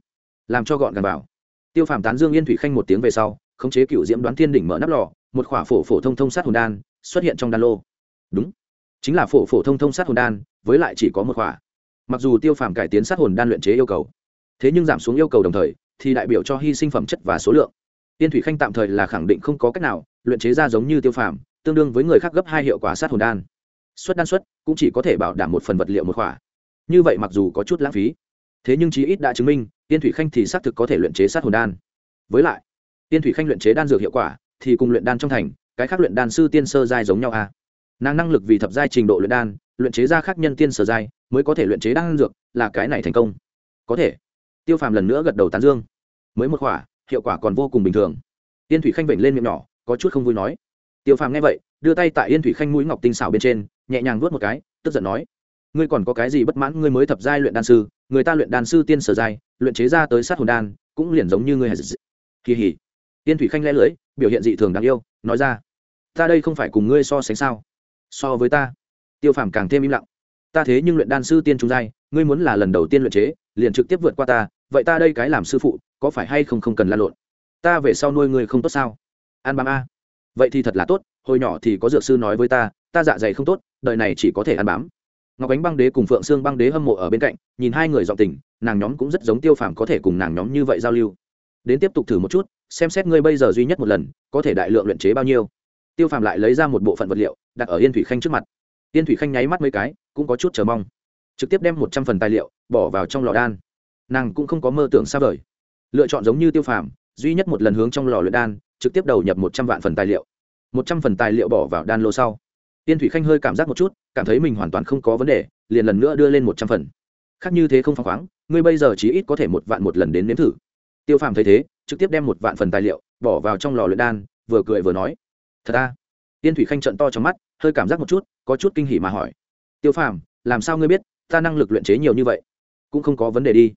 làm cho gọn gàng vào. Tiêu phàm tán dương yên thủy khanh một tiếng về sau, khống chế cựu diễm đoán thiên đỉnh mở nắp lò, một khỏa phổ phổ thông thông sát hồn đan xuất hiện trong đan lô. Đúng, chính là phổ phổ thông thông sát hồn đan, với lại chỉ có một khỏa. Mặc dù tiêu phàm cải tiến sát hồn đan luyện chế yêu cầu, thế nhưng giảm xuống yêu cầu đồng thời thì đại biểu cho hy sinh phẩm chất và số lượng. Tiên thủy khanh tạm thời là khẳng định không có cách nào, luyện chế ra giống như tiêu phàm, tương đương với người khác gấp hai hiệu quả sát hồn đan. Xuất đan xuất, cũng chỉ có thể bảo đảm một phần vật liệu một khỏa. Như vậy mặc dù có chút lãng phí, thế nhưng chí ít đã chứng minh, tiên thủy khanh thì xác thực có thể luyện chế sát hồn đan. Với lại, tiên thủy khanh luyện chế đan dược hiệu quả, thì cùng luyện đan trong thành, cái khác luyện đan sư tiên sơ giai giống nhau à nàng năng lực vì thập giai trình độ luyện đan, luyện chế ra khác nhân tiên sơ giai, mới có thể luyện chế đan dược, là cái này thành công. Có thể tiêu phàm lần nữa gật đầu tán dương. Mới một khỏa, hiệu quả còn vô cùng bình thường. Yên thủy khanh vểnh lên miệng nhỏ, có chút không vui nói. Tiêu phàm nghe vậy, đưa tay tại yên thủy khanh mũi ngọc tinh xảo bên trên, nhẹ nhàng vuốt một cái, tức giận nói, ngươi còn có cái gì bất mãn? Ngươi mới thập giai luyện đan sư, người ta luyện đan sư tiên sở giai, luyện chế ra tới sát hồn đan, cũng liền giống như ngươi kỳ hỉ. Yên thủy khanh lẽ lưỡi, biểu hiện dị thường đáng yêu, nói ra, ta đây không phải cùng ngươi so sánh sao? So với ta. Tiêu phàm càng thêm im lặng ta thế nhưng luyện đan sư tiên trung giai, ngươi muốn là lần đầu tiên luyện chế, liền trực tiếp vượt qua ta, vậy ta đây cái làm sư phụ, có phải hay không không cần lan lộn? Ta về sau nuôi ngươi không tốt sao? An bám a. Vậy thì thật là tốt, hồi nhỏ thì có dược sư nói với ta ta dạ dày không tốt, đời này chỉ có thể ăn bám. Ngọc ánh băng đế cùng phượng sương băng đế hâm mộ ở bên cạnh, nhìn hai người dọn tình, nàng nhóm cũng rất giống tiêu phàm có thể cùng nàng nhóm như vậy giao lưu. Đến tiếp tục thử một chút, xem xét ngươi bây giờ duy nhất một lần, có thể đại lượng luyện chế bao nhiêu. Tiêu phàm lại lấy ra một bộ phận vật liệu, đặt ở yên thủy khanh trước mặt. Yên thủy khanh nháy mắt mấy cái cũng có chút chờ mong. Trực tiếp đem một trăm phần tài liệu bỏ vào trong lò đan. Nàng cũng không có mơ tưởng xa vời. Lựa chọn giống như tiêu phàm, duy nhất một lần hướng trong lò luyện đan, trực tiếp đầu nhập một trăm vạn phần tài liệu. Một trăm phần tài liệu bỏ vào đan lô sau tiên thủy khanh hơi cảm giác một chút, cảm thấy mình hoàn toàn không có vấn đề, liền lần nữa đưa lên một trăm phần. Khác như thế không phăng khoáng, ngươi bây giờ chỉ ít có thể một vạn một lần đến nếm thử. Tiêu phàm thấy thế, trực tiếp đem một vạn phần tài liệu bỏ vào trong lò luyện đan, vừa cười vừa nói, thật ta tiên thủy khanh trận to trong mắt, hơi cảm giác một chút, có chút kinh hỉ mà hỏi tiêu phàm, làm sao ngươi biết, ta năng lực luyện chế nhiều như vậy? Cũng không có vấn đề đi.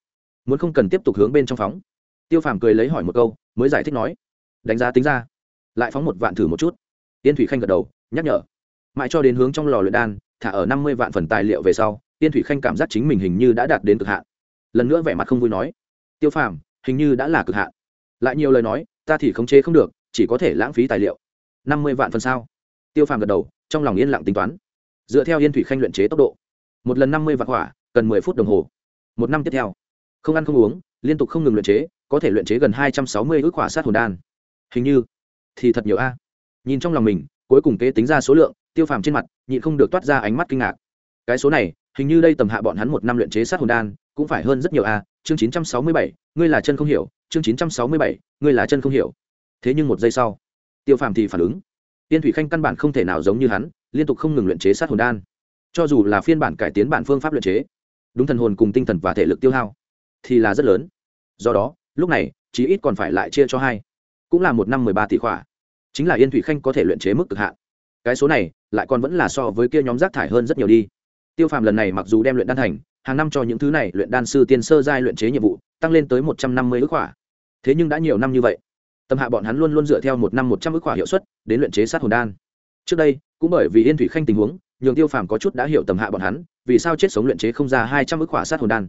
Muốn không cần tiếp tục hướng bên trong phóng. Tiêu phàm cười lấy hỏi một câu, mới giải thích nói, đánh giá tính ra, lại phóng một vạn thử một chút. Tiên thủy khanh gật đầu, nhắc nhở. Mãi cho đến hướng trong lò luyện đan, thả ở năm mươi vạn phần tài liệu về sau tiên thủy khanh cảm giác chính mình hình như đã đạt đến cực hạn. Lần nữa vẻ mặt không vui nói, tiêu phàm, hình như đã là cực hạn. Lại nhiều lời nói, ta thì khống chế không được, chỉ có thể lãng phí tài liệu. năm mươi vạn phần sao? Tiêu phàm gật đầu, trong lòng yên lặng tính toán dựa theo yên thủy khanh luyện chế tốc độ. Một lần năm mươi vạn hỏa, cần mười phút đồng hồ. Một năm tiếp theo, không ăn không uống, liên tục không ngừng luyện chế, có thể luyện chế gần hai trăm sáu mươi ước hỏa sát hồn đan. Hình như, thì thật nhiều a. Nhìn trong lòng mình, cuối cùng kế tính ra số lượng, tiêu phàm trên mặt, nhịn không được toát ra ánh mắt kinh ngạc. Cái số này, hình như đây tầm hạ bọn hắn một năm luyện chế sát hồn đan, cũng phải hơn rất nhiều a. Chương chín trăm sáu mươi bảy, ngươi là chân không hiểu. Chương chín trăm sáu mươi bảy, ngươi là chân không hiểu. Thế nhưng một giây sau, tiêu phàm thì phản ứng. Tiên thủy khanh căn bản không thể nào giống như hắn liên tục không ngừng luyện chế sát hồn đan. Cho dù là phiên bản cải tiến bản phương pháp luyện chế, đúng thần hồn cùng tinh thần và thể lực tiêu hao thì là rất lớn. Do đó, lúc này, chí ít còn phải lại chia cho hai. Cũng là một năm mười ba tỷ khỏa. Chính là yên thủy khanh có thể luyện chế mức cực hạn. Cái số này lại còn vẫn là so với kia nhóm rác thải hơn rất nhiều đi. Tiêu phàm lần này mặc dù đem luyện đan thành, hàng năm cho những thứ này luyện đan sư tiên sơ giai luyện chế nhiệm vụ, tăng lên tới một trăm năm mươi ước khỏa. Thế nhưng đã nhiều năm như vậy, tâm hạ bọn hắn luôn luôn dựa theo một năm một trăm ước khỏa hiệu suất đến luyện chế sát hồn đan. Trước đây cũng bởi vì yên thủy khanh tình huống, nhường tiêu phàm có chút đã hiểu tầm hạ bọn hắn, vì sao chết sống luyện chế không ra hai trăm ước khỏa sát hồn đan.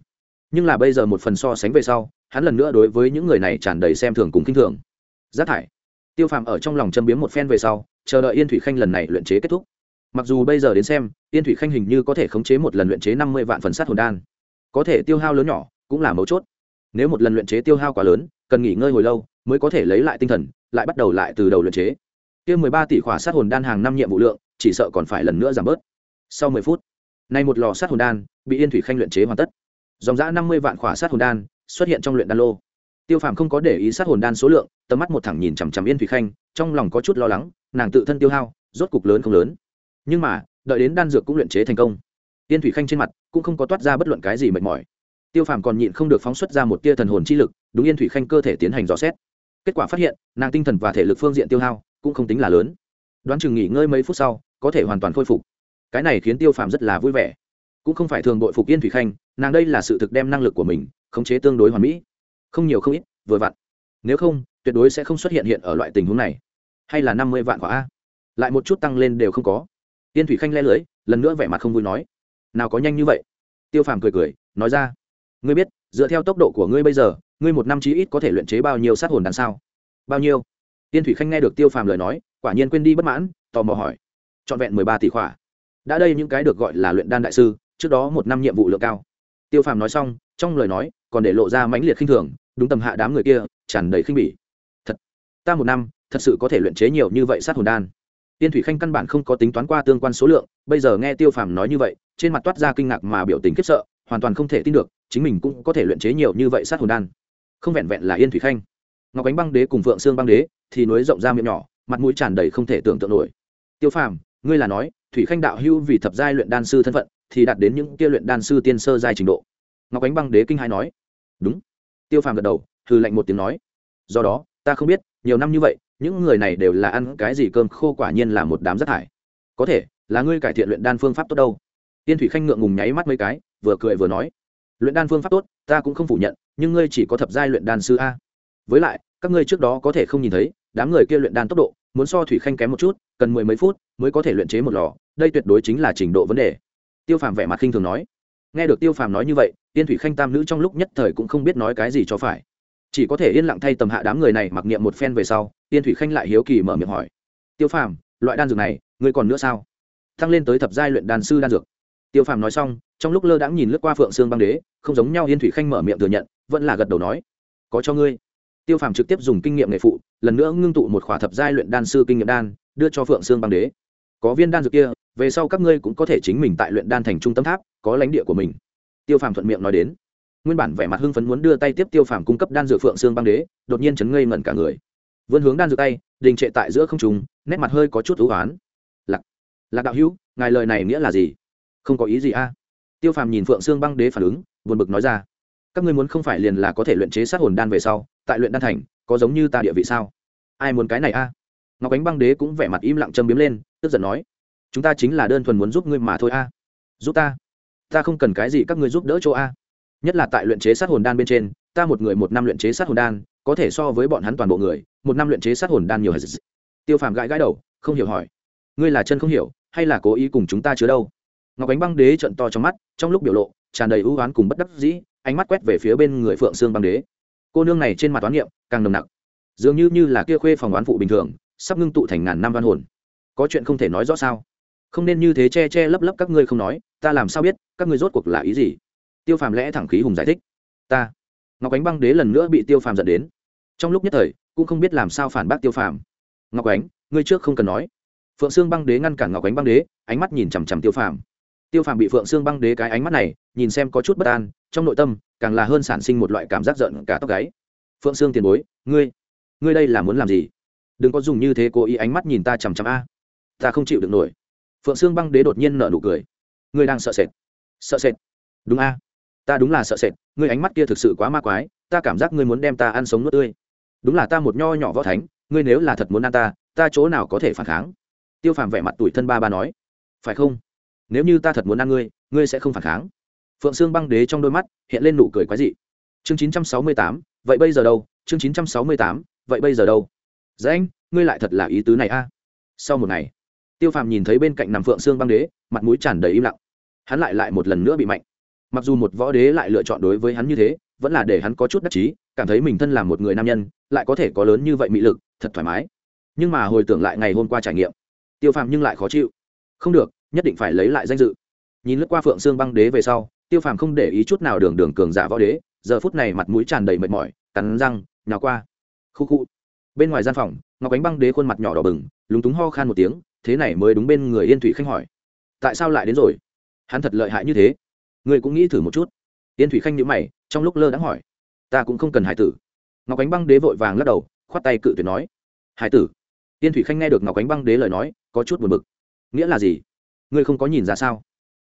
Nhưng là bây giờ một phần so sánh về sau, hắn lần nữa đối với những người này tràn đầy xem thường cùng k i n h thường. Rác thải. Tiêu phàm ở trong lòng châm biếm một phen về sau, chờ đợi yên thủy khanh lần này luyện chế kết thúc. Mặc dù bây giờ đến xem, yên thủy khanh hình như có thể khống chế một lần luyện chế năm mươi vạn phần sát hồn đan. Có thể tiêu hao lớn nhỏ, cũng là mấu chốt. Nếu một lần luyện chế tiêu hao quá lớn, cần nghỉ ngơi hồi lâu, mới có thể lấy lại tinh thần, lại bắt đầu lại từ đầu luyện chế kia mười ba tỷ khỏa sát hồn đan hàng năm nhiệm vụ lượng, chỉ sợ còn phải lần nữa giảm bớt. Sau mười phút, nay một lò sát hồn đan bị yên thủy khanh luyện chế hoàn tất. Dòng giã năm mươi vạn khỏa sát hồn đan xuất hiện trong luyện đan lô. Tiêu phàm không có để ý sát hồn đan số lượng, tầm mắt một thẳng nhìn chằm chằm yên thủy khanh, trong lòng có chút lo lắng, nàng tự thân tiêu hao, rốt cục lớn không lớn. Nhưng mà, đợi đến đan dược cũng luyện chế thành công, yên thủy khanh trên mặt cũng không có toát ra bất luận cái gì mệt mỏi. Tiêu phàm còn nhịn không được phóng xuất ra một tia thần hồn chi lực, đúng yên thủy khanh cơ thể tiến hành dò xét. Kết quả phát hiện, nàng tinh thần và thể lực phương diện tiêu hao cũng không tính là lớn. Đoán chừng nghỉ ngơi mấy phút sau, có thể hoàn toàn khôi phục. Cái này khiến tiêu phàm rất là vui vẻ. Cũng không phải thường bội phục yên thủy khanh, nàng đây là sự thực đem năng lực của mình khống chế tương đối hoàn mỹ. Không nhiều không ít, vừa vặn. Nếu không, tuyệt đối sẽ không xuất hiện hiện ở loại tình huống này. Hay là năm mươi vạn quả a. Lại một chút tăng lên đều không có. Yên thủy khanh le lưới, lần nữa vẻ mặt không vui nói. Nào có nhanh như vậy? Tiêu phàm cười cười, nói ra. Ngươi biết, dựa theo tốc độ của ngươi bây giờ, ngươi một năm chí ít có thể luyện chế bao nhiêu sát hồn đằng sau bao nhiêu? Tiên thủy khanh nghe được tiêu phàm lời nói, quả nhiên quên đi bất mãn, tò mò hỏi. Trọn vẹn mười ba tỷ khỏa. Đã đây những cái được gọi là luyện đan đại sư, trước đó một năm nhiệm vụ lượng cao. Tiêu phàm nói xong, trong lời nói, còn để lộ ra mãnh liệt khinh thường, đúng tầm hạ đám người kia, tràn đầy khinh bỉ. Thật, ta một năm, thật sự có thể luyện chế nhiều như vậy sát hồn đan. Tiên thủy khanh căn bản không có tính toán qua tương quan số lượng, bây giờ nghe tiêu phàm nói như vậy, trên mặt toát ra kinh ngạc mà biểu tình khiếp sợ, hoàn toàn không thể tin được, chính mình cũng có thể luyện chế nhiều như vậy sát hồn đan. Không vẹn vẹn là yên thủy khanh ngọc ánh băng đế cùng phượng sương băng đế thì nối rộng ra miệng nhỏ, mặt mũi tràn đầy không thể tưởng tượng nổi. Tiêu phàm, ngươi là nói, thủy khanh đạo hưu vì thập giai luyện đan sư thân phận thì đạt đến những kia luyện đan sư tiên sơ giai trình độ? Ngọc ánh băng đế kinh hai nói. Đúng. Tiêu phàm gật đầu hư lạnh một tiếng nói. Do đó, ta không biết, nhiều năm như vậy, những người này đều là ăn cái gì cơm khô quả nhiên là một đám rác thải. Có thể, là ngươi cải thiện luyện đan phương pháp tốt đâu. Tiên thủy khanh ngượng ngùng nháy mắt mấy cái, vừa cười vừa nói. Luyện đan phương pháp tốt, ta cũng không phủ nhận, nhưng ngươi chỉ có thập giai luyện đan sư a với lại, các ngươi trước đó có thể không nhìn thấy, đám người kia luyện đan tốc độ, muốn so thủy khanh kém một chút, cần mười mấy phút mới có thể luyện chế một lò, đây tuyệt đối chính là trình độ vấn đề. Tiêu phàm vẻ mặt khinh thường nói. Nghe được tiêu phàm nói như vậy, tiên thủy khanh tam nữ trong lúc nhất thời cũng không biết nói cái gì cho phải. Chỉ có thể yên lặng thay tầm hạ đám người này mặc niệm một phen về sau, tiên thủy khanh lại hiếu kỳ mở miệng hỏi. Tiêu phàm, loại đan dược này, ngươi còn nữa sao? Thăng lên tới thập giai luyện đan sư đan dược. Tiêu phàm nói xong, trong lúc lơ đãng nhìn lướt qua phượng sương băng đế, không giống nhau yên thủy khanh mở miệng thừa nhận, vẫn là gật đầu nói. Có cho ngươi tiêu phàm trực tiếp dùng kinh nghiệm nghề phụ, lần nữa ngưng tụ một khỏa thập giai luyện đan sư kinh nghiệm đan, đưa cho phượng sương băng đế. Có viên đan dược kia, về sau các ngươi cũng có thể chính mình tại luyện đan thành trung tâm tháp, có lãnh địa của mình. Tiêu phàm thuận miệng nói đến. Nguyên bản vẻ mặt hưng phấn muốn đưa tay tiếp tiêu phàm cung cấp đan dược phượng xương băng đế, đột nhiên chấn ngây ngẩn cả người. Vươn hướng đan dược tay, đình trệ tại giữa không trùng nét mặt hơi có chút u oán lạc lạc đạo hữu, ngài lời này nghĩa là gì? Không có ý gì a. Tiêu phàm nhìn phượng xương băng đế phản ứng, buồn bực nói ra. Các ngươi muốn không phải liền là có thể luyện chế sát hồn đan về sau tại luyện đan thành, có giống như ta địa vị sao? Ai muốn cái này a? Ngọc ánh băng đế cũng vẻ mặt im lặng châm biếm lên, tức giận nói, chúng ta chính là đơn thuần muốn giúp ngươi mà thôi a. Giúp ta. Ta không cần cái gì các ngươi giúp đỡ chỗ a. Nhất là tại luyện chế sát hồn đan bên trên, ta một người một năm luyện chế sát hồn đan, có thể so với bọn hắn toàn bộ người, một năm luyện chế sát hồn đan nhiều hạt tiêu phàm gãi gãi đầu, không hiểu hỏi, ngươi là chân không hiểu, hay là cố ý cùng chúng ta chứa đâu? Ngọc ánh băng đế trận to trong mắt, trong lúc biểu lộ, tràn đầy ưu oán cùng bất đắc dĩ, ánh mắt quét về phía bên người phượng sương băng đế cô nương này trên mặt toán niệm, càng nồng nặc. Dường như như là kia khuê phòng oán phụ bình thường, sắp ngưng tụ thành ngàn năm văn hồn. Có chuyện không thể nói rõ sao? Không nên như thế che che lấp lấp các ngươi không nói, ta làm sao biết, các ngươi rốt cuộc là ý gì? Tiêu phàm lẽ thẳng khí hùng giải thích. Ta. Ngọc ánh băng đế lần nữa bị tiêu phàm dẫn đến. Trong lúc nhất thời, cũng không biết làm sao phản bác tiêu phàm. Ngọc ánh, ngươi trước không cần nói. Phượng sương băng đế ngăn cản ngọc ánh băng đế, ánh mắt nhìn chằm chằm tiêu phàm tiêu phàm bị phượng sương băng đế cái ánh mắt này, nhìn xem có chút bất an, trong nội tâm, càng là hơn sản sinh một loại cảm giác giận cả tóc gáy. Phượng sương tiền bối, ngươi ngươi đây là muốn làm gì? Đừng có dùng như thế cố ý ánh mắt nhìn ta chằm chằm a. Ta không chịu được nổi. Phượng sương băng đế đột nhiên nở nụ cười. Ngươi đang sợ sệt. Sợ sệt? Đúng a. Ta đúng là sợ sệt, ngươi ánh mắt kia thực sự quá ma quái, ta cảm giác ngươi muốn đem ta ăn sống nuốt tươi. Đúng là ta một nho nhỏ võ thánh, ngươi nếu là thật muốn ăn ta ta chỗ nào có thể phản kháng? Tiêu phàm vẻ mặt tủi thân ba ba nói. Phải không? Nếu như ta thật muốn ăn ngươi ngươi sẽ không phản kháng. Phượng sương băng đế trong đôi mắt hiện lên nụ cười quái dị. Chương chín trăm sáu mươi tám, vậy bây giờ đâu? Chương chín trăm sáu mươi tám, vậy bây giờ đâu? Dễ anh, ngươi lại thật là ý tứ này a. Sau một ngày, tiêu phàm nhìn thấy bên cạnh nằm phượng sương băng đế, mặt mũi tràn đầy im lặng. Hắn lại lại một lần nữa bị mạnh. Mặc dù một võ đế lại lựa chọn đối với hắn như thế, vẫn là để hắn có chút đắc chí, cảm thấy mình thân là một người nam nhân, lại có thể có lớn như vậy mị lực, thật thoải mái. Nhưng mà hồi tưởng lại ngày hôm qua trải nghiệm, tiêu phàm nhưng lại khó chịu. Không được nhất định phải lấy lại danh dự. Nhìn lướt qua phượng xương băng đế về sau, tiêu phàm không để ý chút nào đường đường cường giả võ đế, giờ phút này mặt mũi tràn đầy mệt mỏi, cắn răng, nhào qua. Khu khu. Bên ngoài gian phòng, ngọc ánh băng đế khuôn mặt nhỏ đỏ bừng, lúng túng ho khan một tiếng, thế này mới đúng bên người yên thủy khanh hỏi. Tại sao lại đến rồi? Hắn thật lợi hại như thế. Người cũng nghĩ thử một chút. Yên thủy khanh nhữ mày, trong lúc lơ đãng hỏi. Ta cũng không cần hải tử. Ngọc ánh băng đế vội vàng lắc đầu, khoát tay cự tuyệt nói. Hải tử. Yên thủy khanh nghe được ngọc ánh băng đế lời nói, có chút buồn bực. Nghĩa là gì? Ngươi không có nhìn ra sao?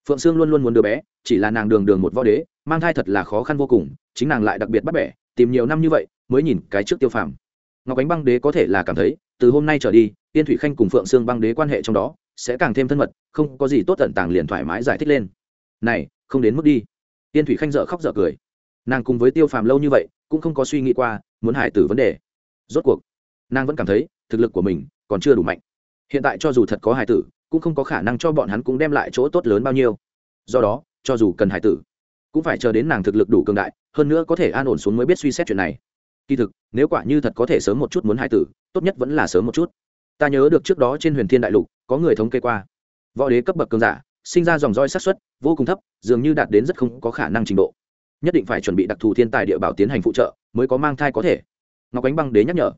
Phượng sương luôn luôn muốn đứa bé, chỉ là nàng đường đường một võ đế, mang thai thật là khó khăn vô cùng, chính nàng lại đặc biệt bắt bẻ, tìm nhiều năm như vậy, mới nhìn cái trước tiêu phàm. Ngọc ánh băng đế có thể là cảm thấy, từ hôm nay trở đi tiên thủy khanh cùng phượng sương băng đế quan hệ trong đó, sẽ càng thêm thân mật, không có gì tốt tận tàng liền thoải mái giải thích lên. Này, không đến mức đi. Tiên thủy khanh dợ khóc dợ cười. Nàng cùng với tiêu phàm lâu như vậy, cũng không có suy nghĩ qua, muốn hải tử vấn đề. Rốt cuộc, nàng vẫn cảm thấy, thực lực của mình còn chưa đủ mạnh. Hiện tại cho dù thật có hải tử cũng không có khả năng cho bọn hắn cũng đem lại chỗ tốt lớn bao nhiêu. Do đó, cho dù cần hải tử, cũng phải chờ đến nàng thực lực đủ cường đại, hơn nữa có thể an ổn xuống mới biết suy xét chuyện này. Kỳ thực, nếu quả như thật có thể sớm một chút muốn hải tử, tốt nhất vẫn là sớm một chút. Ta nhớ được trước đó trên huyền thiên đại lục, có người thống kê qua, võ đế cấp bậc cường giả, sinh ra dòng roi sát xuất vô cùng thấp, dường như đạt đến rất không có khả năng trình độ. Nhất định phải chuẩn bị đặc thù thiên tài địa bảo tiến hành phụ trợ, mới có mang thai có thể. Ngọc ánh băng đế nhắc nhở,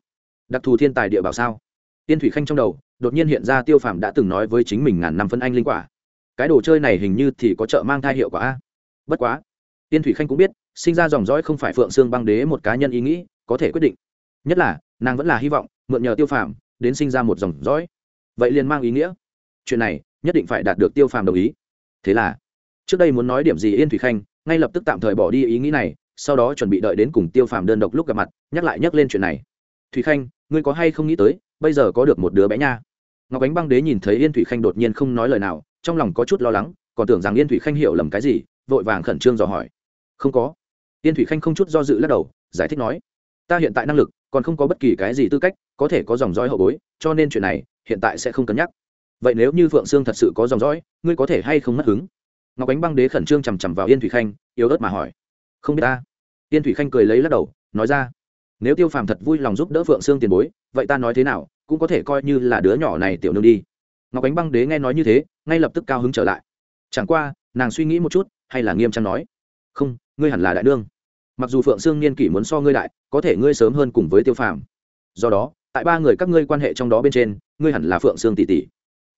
đặc thù thiên tài địa bảo sao? Tiên thủy khanh trong đầu đột nhiên hiện ra tiêu phàm đã từng nói với chính mình ngàn năm phân anh linh quả. Cái đồ chơi này hình như thì có trợ mang thai hiệu quả a. Bất quá, tiên thủy khanh cũng biết, sinh ra dòng dõi không phải phượng xương băng đế một cá nhân ý nghĩ, có thể quyết định. Nhất là, nàng vẫn là hy vọng, mượn nhờ tiêu phàm, đến sinh ra một dòng dõi. Vậy liền mang ý nghĩa. Chuyện này, nhất định phải đạt được tiêu phàm đồng ý. Thế là, trước đây muốn nói điểm gì yên thủy khanh, ngay lập tức tạm thời bỏ đi ý nghĩ này, sau đó chuẩn bị đợi đến cùng tiêu phàm đơn độc lúc gặp mặt, nhắc lại nhắc lên chuyện này. Thủy khanh, ngươi có hay không nghĩ tới, bây giờ có được một đứa bé nha? Ngọc ánh băng đế nhìn thấy yên thủy khanh đột nhiên không nói lời nào, trong lòng có chút lo lắng, còn tưởng rằng yên thủy khanh hiểu lầm cái gì, vội vàng khẩn trương dò hỏi. Không có. Yên thủy khanh không chút do dự lắc đầu, giải thích nói, ta hiện tại năng lực, còn không có bất kỳ cái gì tư cách, có thể có dòng dõi hậu bối, cho nên chuyện này, hiện tại sẽ không cân nhắc. Vậy nếu như phượng sương thật sự có dòng dõi, ngươi có thể hay không mất hứng? Ngọc ánh băng đế khẩn trương chằm chằm vào yên thủy khanh, yếu ớt mà hỏi. Không biết ta. Yên thủy khanh cười lấy lắc đầu, nói ra, nếu tiêu phàm thật vui lòng giúp đỡ phượng sương tiền bối, vậy ta nói thế nào cũng có thể coi như là đứa nhỏ này tiểu nương đi. Ngọc ánh băng đế nghe nói như thế, ngay lập tức cao hứng trở lại. Chẳng qua, nàng suy nghĩ một chút, hay là nghiêm trang nói, không, ngươi hẳn là đại nương. Mặc dù phượng sương niên kỷ muốn so ngươi đại, có thể ngươi sớm hơn cùng với tiêu phàm. Do đó, tại ba người các ngươi quan hệ trong đó bên trên, ngươi hẳn là phượng sương tỷ tỷ.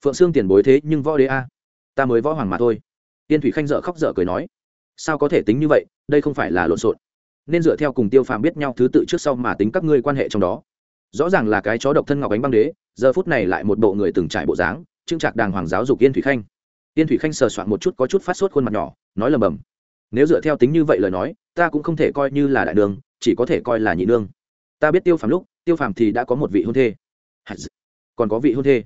Phượng sương tiền bối thế nhưng võ đế a. Ta mới võ hoàng mà thôi. Tiên thủy khanh dợ khóc dợ cười nói, sao có thể tính như vậy, đây không phải là lộn xộn. Nên dựa theo cùng tiêu phàm biết nhau thứ tự trước sau mà tính các ngươi quan hệ trong đó rõ ràng là cái chó độc thân ngọc ánh băng đế, giờ phút này lại một bộ người từng trải bộ dáng trưng trạc đàng hoàng giáo dục yên thủy khanh. Yên thủy khanh sờ soạn một chút có chút phát sốt khuôn mặt nhỏ, nói lầm bầm. Nếu dựa theo tính như vậy lời nói, ta cũng không thể coi như là đại đường chỉ có thể coi là nhị nương. Ta biết tiêu phàm lúc, tiêu phàm thì đã có một vị hôn thê. Còn có vị hôn thê.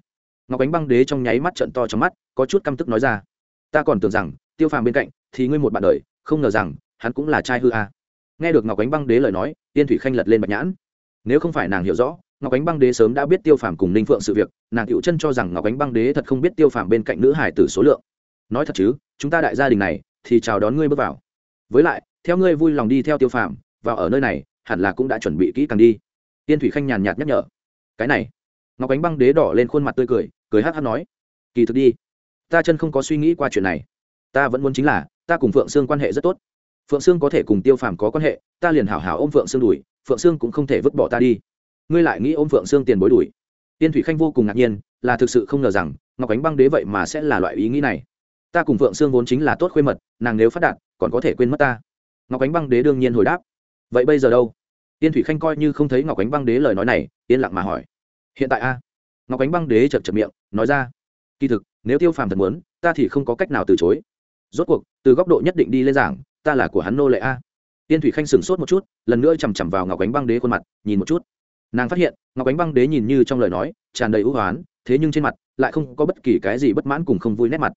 Ngọc ánh băng đế trong nháy mắt trận to trong mắt, có chút căm tức nói ra. Ta còn tưởng rằng, tiêu phàm bên cạnh, thì ngươi một bạn đời, không ngờ rằng, hắn cũng là trai hư a. Nghe được ngọc ánh băng đế lời nói tiên thủy khanh lật lên bạch nhãn nếu không phải nàng hiểu rõ, ngọc ánh băng đế sớm đã biết tiêu phàm cùng ninh phượng sự việc, nàng cựu chân cho rằng ngọc ánh băng đế thật không biết tiêu phàm bên cạnh nữ hải tử số lượng. Nói thật chứ, chúng ta đại gia đình này, thì chào đón ngươi bước vào. Với lại, theo ngươi vui lòng đi theo tiêu phàm, vào ở nơi này, hẳn là cũng đã chuẩn bị kỹ càng đi. Tiên thủy khanh nhàn nhạt nhắc nhở. Cái này, ngọc ánh băng đế đỏ lên khuôn mặt tươi cười cười hát hát nói, kỳ thực đi, ta chân không có suy nghĩ qua chuyện này. Ta vẫn muốn chính là, ta cùng phượng sương quan hệ rất tốt phượng sương có thể cùng tiêu phàm có quan hệ, ta liền hảo hảo ôm phượng sương đuổi phượng sương cũng không thể vứt bỏ ta đi. Ngươi lại nghĩ ôm phượng sương tiền bối đuổi tiên thủy khanh vô cùng ngạc nhiên, là thực sự không ngờ rằng, ngọc ánh băng đế vậy mà sẽ là loại ý nghĩ này. Ta cùng phượng sương vốn chính là tốt khuê mật, nàng nếu phát đạt, còn có thể quên mất ta. Ngọc ánh băng đế đương nhiên hồi đáp. Vậy bây giờ đâu? Tiên thủy khanh coi như không thấy ngọc ánh băng đế lời nói này, yên lặng mà hỏi. Hiện tại a? Ngọc ánh băng đế chật chật miệng, nói ra. Kỳ thực, nếu tiêu phàm thật muốn, ta thì không có cách nào từ chối. Rốt cuộc, từ góc độ nhất định đi lên giảng ta là của hắn nô lệ a. Tiên thủy khanh sửng sốt một chút, lần nữa chằm chằm vào ngọc ánh băng đế khuôn mặt, nhìn một chút. Nàng phát hiện, ngọc ánh băng đế nhìn như trong lời nói, tràn đầy ưu hoán thế nhưng trên mặt lại không có bất kỳ cái gì bất mãn cùng không vui nét mặt.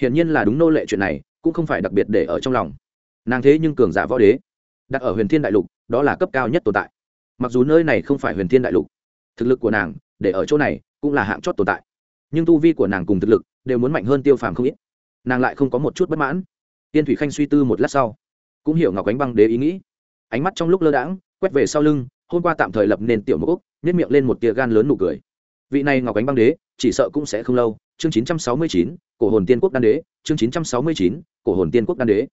Hiển nhiên là đúng nô lệ chuyện này, cũng không phải đặc biệt để ở trong lòng. Nàng thế nhưng cường giả võ đế, đặt ở huyền thiên đại lục, đó là cấp cao nhất tồn tại. Mặc dù nơi này không phải huyền thiên đại lục, thực lực của nàng, để ở chỗ này, cũng là hạng chót tồn tại. Nhưng tu vi của nàng cùng thực lực đều muốn mạnh hơn tiêu phàm không ít. Nàng lại không có một chút bất mãn tiên thủy khanh suy tư một lát sau, cũng hiểu ngọc ánh băng đế ý nghĩ. Ánh mắt trong lúc lơ đãng, quét về sau lưng, hôm qua tạm thời lập nền tiểu mẫu nếp miệng lên một tia gan lớn nụ cười. Vị này ngọc ánh băng đế, chỉ sợ cũng sẽ không lâu. Chương chín trăm sáu mươi chín, cổ hồn tiên quốc đan đế. Chương chín trăm sáu mươi chín, cổ hồn tiên quốc đan đế.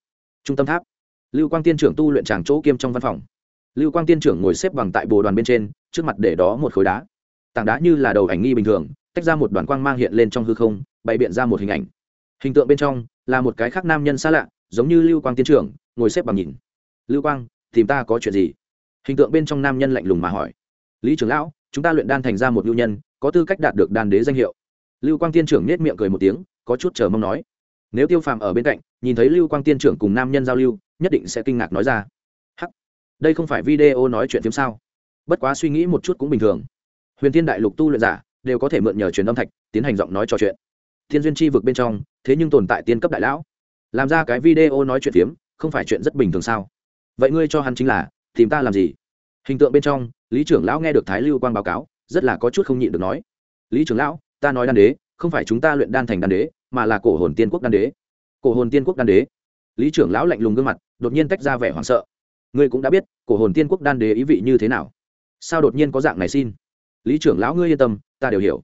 Trung tâm tháp. Lưu quang tiên trưởng tu luyện tràng chỗ kiêm trong văn phòng. Lưu quang tiên trưởng ngồi xếp bằng tại bồ đoàn bên trên, trước mặt để đó một khối đá. Tảng đá như là đầu ảnh nghi bình thường, tách ra một đoàn quang mang hiện lên trong hư không, bày biện ra một hình ảnh. Hình tượng bên trong là một cái khác nam nhân xa lạ, giống như lưu quang tiên trưởng, ngồi xếp bằng nhìn. Lưu quang, tìm ta có chuyện gì? Hình tượng bên trong nam nhân lạnh lùng mà hỏi. Lý trưởng lão, chúng ta luyện đan thành ra một lưu nhân, có tư cách đạt được đan đế danh hiệu. Lưu quang tiên trưởng nết miệng cười một tiếng, có chút chờ mong nói. Nếu tiêu phàm ở bên cạnh, nhìn thấy lưu quang tiên trưởng cùng nam nhân giao lưu, nhất định sẽ kinh ngạc nói ra. Hắc, đây không phải video nói chuyện phim sao? Bất quá suy nghĩ một chút cũng bình thường. Huyền thiên đại lục tu luyện giả, đều có thể mượn nhờ truyền âm thạch, tiến hành giọng nói trò chuyện thiên duyên chi vực bên trong, thế nhưng tồn tại tiên cấp đại lão. Làm ra cái video nói chuyện phiếm, không phải chuyện rất bình thường sao? Vậy ngươi cho hắn chính là, tìm ta làm gì? Hình tượng bên trong, lý trưởng lão nghe được thái lưu quang báo cáo, rất là có chút không nhịn được nói. Lý trưởng lão, ta nói đan đế, không phải chúng ta luyện đan thành đan đế, mà là cổ hồn tiên quốc đan đế. Cổ hồn tiên quốc đan đế. Lý trưởng lão lạnh lùng gương mặt, đột nhiên tách ra vẻ hoảng sợ. Ngươi cũng đã biết, cổ hồn tiên quốc đan đế ý vị như thế nào. Sao đột nhiên có dạng này xin? Lý trưởng lão ngươi yên tâm, ta đều hiểu.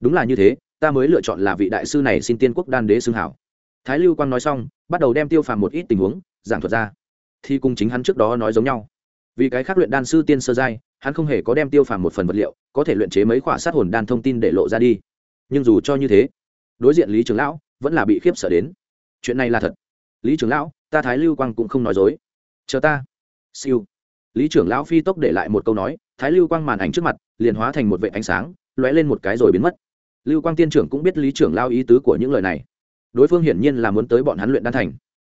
Đúng là như thế ta mới lựa chọn là vị đại sư này xin tiên quốc đan đế xưng hảo. Thái lưu quang nói xong, bắt đầu đem tiêu phàm một ít tình huống, giảng thuật ra. Thì cùng chính hắn trước đó nói giống nhau. Vì cái khác luyện đan sư tiên sơ giai, hắn không hề có đem tiêu phàm một phần vật liệu, có thể luyện chế mấy khỏa sát hồn đan thông tin để lộ ra đi. Nhưng dù cho như thế, đối diện lý trưởng lão vẫn là bị khiếp sợ đến. Chuyện này là thật. Lý trưởng lão, ta thái lưu quang cũng không nói dối. Chờ ta. Siêu. Lý trưởng lão phi tốc để lại một câu nói, thái lưu quang màn ảnh trước mặt, liền hóa thành một vệ ánh sáng, lóe lên một cái rồi biến mất lưu quang tiên trưởng cũng biết lý trưởng lao ý tứ của những lời này. Đối phương hiển nhiên là muốn tới bọn hắn luyện đan thành.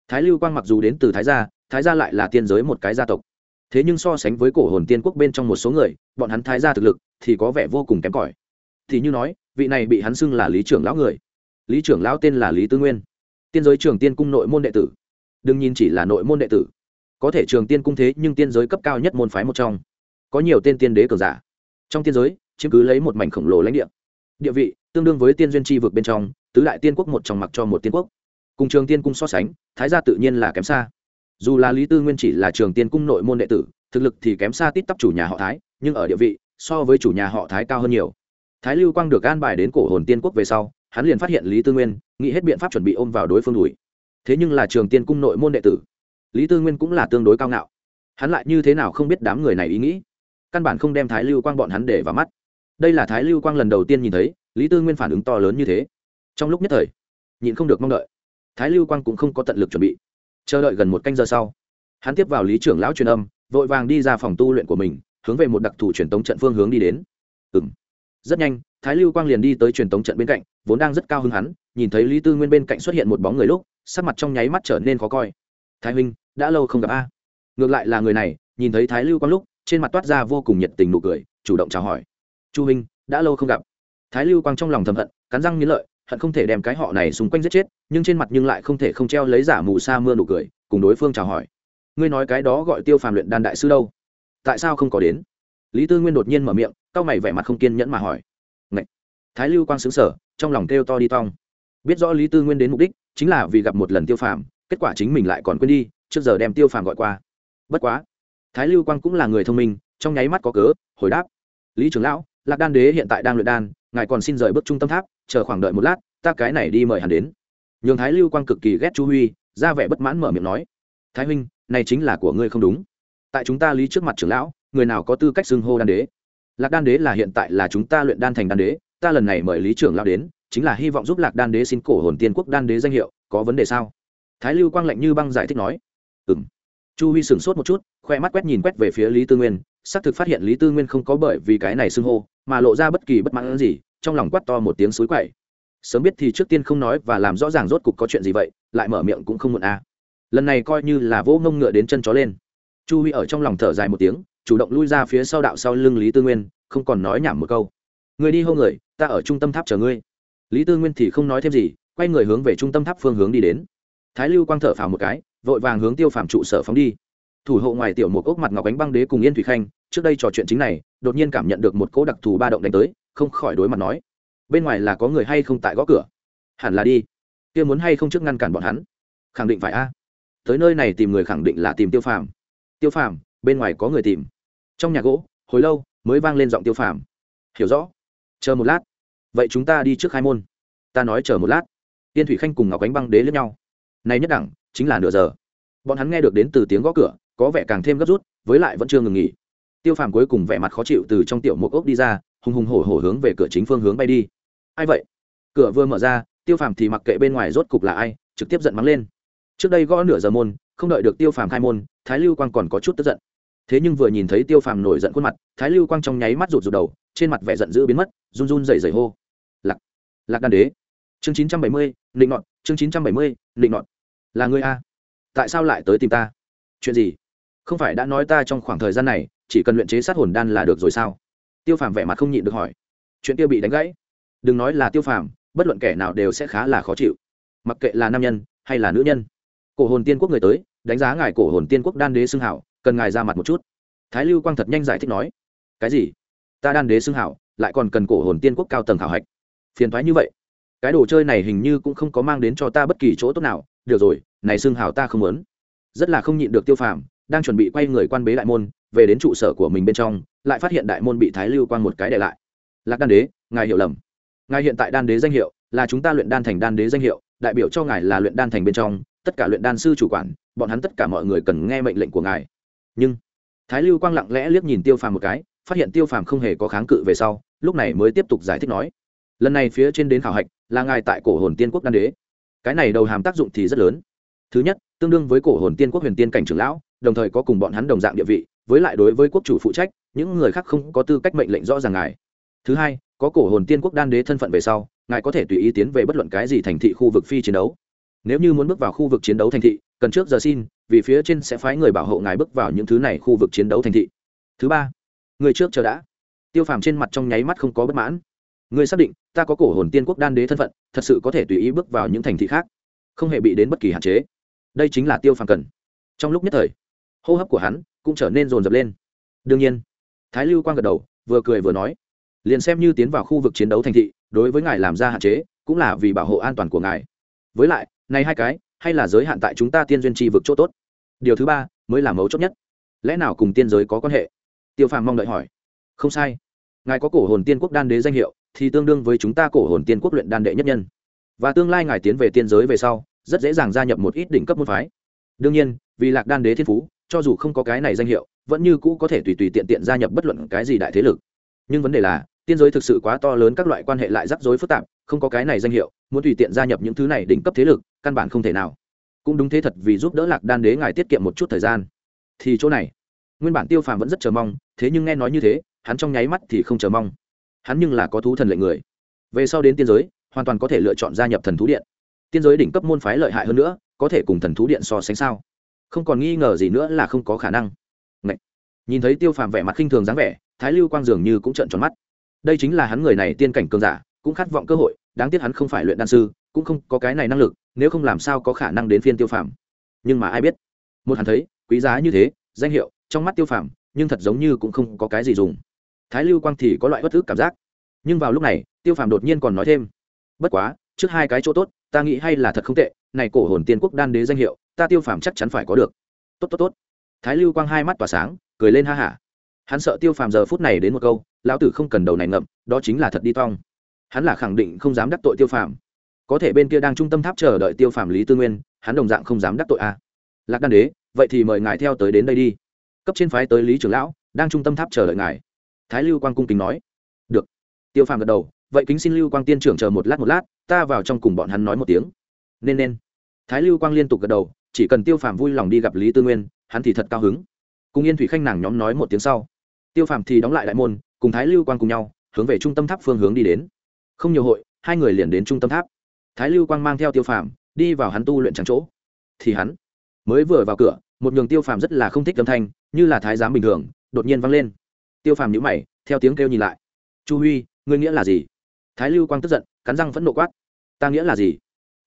Thái lưu quang mặc dù đến từ thái gia thái gia lại là tiên giới một cái gia tộc. Thế nhưng so sánh với cổ hồn tiên quốc bên trong một số người, bọn hắn thái gia thực lực thì có vẻ vô cùng kém cỏi. Thì như nói, vị này bị hắn xưng là lý trưởng lão người. Lý trưởng lão tên là lý tư nguyên. Tiên giới trường tiên cung nội môn đệ tử. Đừng nhìn chỉ là nội môn đệ tử. Có thể trường tiên cung thế nhưng tiên giới cấp cao nhất môn phái một trong. Có nhiều tên tiên đế cường giả. Trong tiên giới, chiếm cứ lấy một mảnh khổng lồ lãnh địa địa vị, tương đương với tiên duyên tri vực bên trong, tứ đại tiên quốc một trong mặc cho một tiên quốc. Cùng trường tiên cung so sánh, thái gia tự nhiên là kém xa. Dù là lý tư nguyên chỉ là trường tiên cung nội môn đệ tử, thực lực thì kém xa tít tắp chủ nhà họ thái, nhưng ở địa vị, so với chủ nhà họ thái cao hơn nhiều. Thái lưu quang được an bài đến cổ hồn tiên quốc về sau, hắn liền phát hiện lý tư nguyên, nghĩ hết biện pháp chuẩn bị ôm vào đối phương đùi thế nhưng là trường tiên cung nội môn đệ tử, lý tư nguyên cũng là tương đối cao ngạo. Hắn lại như thế nào không biết đám người này ý nghĩ. Căn bản không đem thái lưu quang bọn hắn để vào mắt đây là thái lưu quang lần đầu tiên nhìn thấy, lý tư nguyên phản ứng to lớn như thế. Trong lúc nhất thời, nhịn không được mong đợi. Thái lưu quang cũng không có tận lực chuẩn bị. Chờ đợi gần một canh giờ sau, hắn tiếp vào lý trưởng lão truyền âm, vội vàng đi ra phòng tu luyện của mình, hướng về một đặc thù truyền tống trận phương hướng đi đến. Ừ m rất nhanh, thái lưu quang liền đi tới truyền tống trận bên cạnh, vốn đang rất cao hứng hắn, nhìn thấy lý tư nguyên bên cạnh xuất hiện một bóng người lúc, sắc mặt trong nháy mắt trở nên khó coi. Thái huynh, đã lâu không gặp a. Ngược lại là người này, nhìn thấy thái lưu quang lúc, trên mặt toát ra vô cùng nhiệt tình nụ cười, chủ động chào hỏi chu huynh, đã lâu không gặp. Thái lưu quang trong lòng thầm hận, cắn răng nghĩ lợi, hận không thể đem cái họ này xung quanh giết chết, nhưng trên mặt nhưng lại không thể không treo lấy giả mù sa mưa nụ cười, cùng đối phương chào hỏi. Ngươi nói cái đó gọi tiêu phàm luyện đan đại sư đâu? Tại sao không có đến? Lý tư nguyên đột nhiên mở miệng c mày vẻ mặt không kiên nhẫn mà hỏi. Ngậy! thái lưu quang xứng sở trong lòng kêu to đi tong. Biết rõ lý tư nguyên đến mục đích, chính là vì gặp một lần tiêu phàm, kết quả chính mình lại còn quên đi, trước giờ đem tiêu phàm gọi qua. Bất quá, thái lưu quang cũng là người thông minh, trong nháy mắt có cớ, hồi đáp. Lý trưởng lão lạc đan đế hiện tại đang luyện đan, ngài còn xin rời bước trung tâm tháp, chờ khoảng đợi một lát, ta cái này đi mời hắn đến. Nhường thái lưu quang cực kỳ ghét chu huy, ra vẻ bất mãn mở miệng nói, thái huynh, này chính là của ngươi không đúng. Tại chúng ta lý trước mặt trưởng lão, người nào có tư cách xưng hô đan đế? Lạc đan đế là hiện tại là chúng ta luyện đan thành đan đế, ta lần này mời lý trưởng lão đến, chính là hy vọng giúp lạc đan đế xin cổ hồn tiên quốc đan đế danh hiệu, có vấn đề sao? Thái lưu quang lạnh như băng giải thích nói ừ m chu huy sửng sốt một chút, khoe mắt quét nhìn quét về phía lý tư nguyên xác thực phát hiện lý tư nguyên không có bởi vì cái này xưng hô, mà lộ ra bất kỳ bất mãn gì, trong lòng quát to một tiếng suối quậy. Sớm biết thì trước tiên không nói và làm rõ ràng rốt cục có chuyện gì vậy, lại mở miệng cũng không muộn à. lần này coi như là vỗ ngông ngựa đến chân chó lên. Chu huy ở trong lòng thở dài một tiếng, chủ động lui ra phía sau đạo sau lưng lý tư nguyên, không còn nói nhảm một câu. Người đi hô người, ta ở trung tâm tháp chờ ngươi. Lý tư nguyên thì không nói thêm gì, quay người hướng về trung tâm tháp phương hướng đi đến. Thái lưu quang thở phào một cái, vội vàng hướng tiêu phạm trụ sở phóng đi thủ hộ ngoài tiểu một ốc mặt ngọc ánh băng đế cùng yên thủy khanh, trước đây trò chuyện chính này, đột nhiên cảm nhận được một cỗ đặc thù ba động đánh tới, không khỏi đối mặt nói, bên ngoài là có người hay không tại gõ cửa? Hẳn là đi. Kia muốn hay không trước ngăn cản bọn hắn? Khẳng định phải a. Tới nơi này tìm người khẳng định là tìm tiêu phàm. Tiêu phàm, bên ngoài có người tìm. Trong nhà gỗ, hồi lâu mới vang lên giọng tiêu phàm. Hiểu rõ. Chờ một lát. Vậy chúng ta đi trước hai môn. Ta nói chờ một lát. Tiên thủy khanh cùng ngọc ánh băng đế lẫn nhau. Này nhất đẳng chính là nửa giờ. Bọn hắn nghe được đến từ tiếng gõ cửa có vẻ càng thêm gấp rút, với lại vẫn chưa ngừng nghỉ. Tiêu phàm cuối cùng vẻ mặt khó chịu từ trong tiểu mục ốc đi ra, hùng hùng hổ hổ hướng về cửa chính phương hướng bay đi. Ai vậy? Cửa vừa mở ra, tiêu phàm thì mặc kệ bên ngoài rốt cục là ai, trực tiếp giận mắng lên. Trước đây gõ nửa giờ môn, không đợi được tiêu phàm khai môn, thái lưu quang còn có chút tức giận. Thế nhưng vừa nhìn thấy tiêu phàm nổi giận khuôn mặt, thái lưu quang trong nháy mắt rụt rụt đầu, trên mặt vẻ giận dữ biến mất, run run dày dày hô. Lạc lạc đan đế. Chương chín trăm bảy mươi định ngọn chương chín trăm bảy mươi định ngọn là người a? Tại sao lại tới tìm ta? Chuyện gì? Không phải đã nói ta trong khoảng thời gian này, chỉ cần luyện chế sát hồn đan là được rồi sao? Tiêu phàm vẻ mặt không nhịn được hỏi. Chuyện tiêu bị đánh gãy. Đừng nói là tiêu phàm, bất luận kẻ nào đều sẽ khá là khó chịu. Mặc kệ là nam nhân hay là nữ nhân. Cổ hồn tiên quốc người tới, đánh giá ngài cổ hồn tiên quốc đan đế xưng hảo, cần ngài ra mặt một chút. Thái lưu quang thật nhanh giải thích nói. Cái gì? Ta đan đế xưng hảo, lại còn cần cổ hồn tiên quốc cao tầng khảo hạch. Phiền thoái như vậy. Cái đồ chơi này hình như cũng không có mang đến cho ta bất kỳ chỗ tốt nào. Được rồi, này xưng hảo ta không muốn. Rất là không nhịn được tiêu phàm đang chuẩn bị quay người quan bế đại môn, về đến trụ sở của mình bên trong, lại phát hiện đại môn bị thái lưu quang một cái để lại. Lạc đan đế, ngài hiểu lầm. Ngài hiện tại đan đế danh hiệu là chúng ta luyện đan thành đan đế danh hiệu, đại biểu cho ngài là luyện đan thành bên trong, tất cả luyện đan sư chủ quản, bọn hắn tất cả mọi người cần nghe mệnh lệnh của ngài. Nhưng, thái lưu quang lặng lẽ liếc nhìn tiêu phàm một cái, phát hiện tiêu phàm không hề có kháng cự về sau, lúc này mới tiếp tục giải thích nói, lần này phía trên đến khảo hạch là ngài tại cổ hồn tiên quốc đan đế. Cái này đầu hàm tác dụng thì rất lớn. Thứ nhất, tương đương với cổ hồn tiên quốc huyền tiên cảnh trưởng lão đồng thời có cùng bọn hắn đồng dạng địa vị, với lại đối với quốc chủ phụ trách, những người khác không có tư cách mệnh lệnh rõ ràng ngài. Thứ hai, có cổ hồn tiên quốc đan đế thân phận về sau, ngài có thể tùy ý tiến về bất luận cái gì thành thị khu vực phi chiến đấu. Nếu như muốn bước vào khu vực chiến đấu thành thị, cần trước giờ xin, vì phía trên sẽ phái người bảo hộ ngài bước vào những thứ này khu vực chiến đấu thành thị. Thứ ba, người trước chờ đã. Tiêu phàm trên mặt trong nháy mắt không có bất mãn. Người xác định, ta có cổ hồn tiên quốc đan đế thân phận, thật sự có thể tùy ý bước vào những thành thị khác, không hề bị đến bất kỳ hạn chế. Đây chính là tiêu phàm cần. Trong lúc nhất thời hô hấp của hắn cũng trở nên rồn rập lên. Đương nhiên, thái lưu quang gật đầu, vừa cười vừa nói, liền xem như tiến vào khu vực chiến đấu thành thị, đối với ngài làm ra hạn chế, cũng là vì bảo hộ an toàn của ngài. Với lại, này hai cái, hay là giới hạn tại chúng ta tiên duyên tri vực chỗ tốt. Điều thứ ba mới là mấu chốt nhất. Lẽ nào cùng tiên giới có quan hệ? Tiêu phàm mong đợi hỏi. Không sai. Ngài có cổ hồn tiên quốc đan đế danh hiệu, thì tương đương với chúng ta cổ hồn tiên quốc luyện đan đệ nhất nhân. Và tương lai ngài tiến về tiên giới về sau, rất dễ dàng gia nhập một ít đỉnh cấp môn phái. Đương nhiên, vì lạc đan đế thiên phú cho dù không có cái này danh hiệu, vẫn như cũ có thể tùy tùy tiện tiện gia nhập bất luận cái gì đại thế lực. Nhưng vấn đề là, tiên giới thực sự quá to lớn, các loại quan hệ lại rắc rối phức tạp, không có cái này danh hiệu, muốn tùy tiện gia nhập những thứ này đỉnh cấp thế lực, căn bản không thể nào. Cũng đúng thế thật vì giúp đỡ lạc đan đế ngài tiết kiệm một chút thời gian. Thì chỗ này, nguyên bản tiêu phàm vẫn rất chờ mong, thế nhưng nghe nói như thế, hắn trong nháy mắt thì không chờ mong. Hắn nhưng là có thú thần lệnh người. Về sau đến tiên giới, hoàn toàn có thể lựa chọn gia nhập thần thú điện. Tiên giới đỉnh cấp môn phái lợi hại hơn nữa, có thể cùng thần thú điện so sánh sao? Không còn nghi ngờ gì nữa là không có khả năng. Ngậy! nhìn thấy tiêu phàm vẻ mặt khinh thường dáng vẻ, thái lưu quang dường như cũng trợn tròn mắt. Đây chính là hắn người này tiên cảnh cường giả, cũng khát vọng cơ hội, đáng tiếc hắn không phải luyện đan sư, cũng không có cái này năng lực, nếu không làm sao có khả năng đến phiên tiêu phàm. Nhưng mà ai biết? Một hắn thấy, quý giá như thế, danh hiệu, trong mắt tiêu phàm, nhưng thật giống như cũng không có cái gì dùng. Thái lưu quang thì có loại bất thức cảm giác. Nhưng vào lúc này, tiêu phàm đột nhiên còn nói thêm. Bất quá, trước hai cái chỗ tốt, ta nghĩ hay là thật không tệ, này cổ hồn tiên quốc đan đế danh hiệu ta tiêu phàm chắc chắn phải có được. Tốt tốt tốt. Thái lưu quang hai mắt tỏa sáng, cười lên ha hả hắn sợ tiêu phàm giờ phút này đến một câu, lão tử không cần đầu này ngậm, đó chính là thật đi thong. hắn là khẳng định không dám đắc tội tiêu phàm. Có thể bên kia đang trung tâm tháp chờ đợi tiêu phàm lý tư nguyên, hắn đồng dạng không dám đắc tội a. À. lạc đan đế, vậy thì mời ngài theo tới đến đây đi. Cấp trên phái tới lý trưởng lão, đang trung tâm tháp chờ đợi ngài. Thái lưu quang cung kính nói. Được. Tiêu phàm gật đầu, vậy kính xin lưu quang tiên trưởng chờ một lát một lát, ta vào trong cùng bọn hắn nói một tiếng. Nên nên. Thái lưu quang liên tục gật đầu chỉ cần tiêu phàm vui lòng đi gặp lý tư nguyên, hắn thì thật cao hứng. Cùng yên thủy khanh nàng nhóm nói một tiếng sau, tiêu phàm thì đóng lại đại môn, cùng thái lưu quang cùng nhau, hướng về trung tâm tháp phương hướng đi đến. Không nhiều hội, hai người liền đến trung tâm tháp. Thái lưu quang mang theo tiêu phàm, đi vào hắn tu luyện trắng chỗ. Thì hắn mới vừa vào cửa, một nhường tiêu phàm rất là không thích âm thanh, như là thái giám bình thường, đột nhiên vang lên. Tiêu phàm nhữ mày, theo tiếng kêu nhìn lại. Chu huy, ngươi nghĩa là gì? Thái lưu quang tức giận, cắn răng vẫn nộ quát. Ta nghĩa là gì?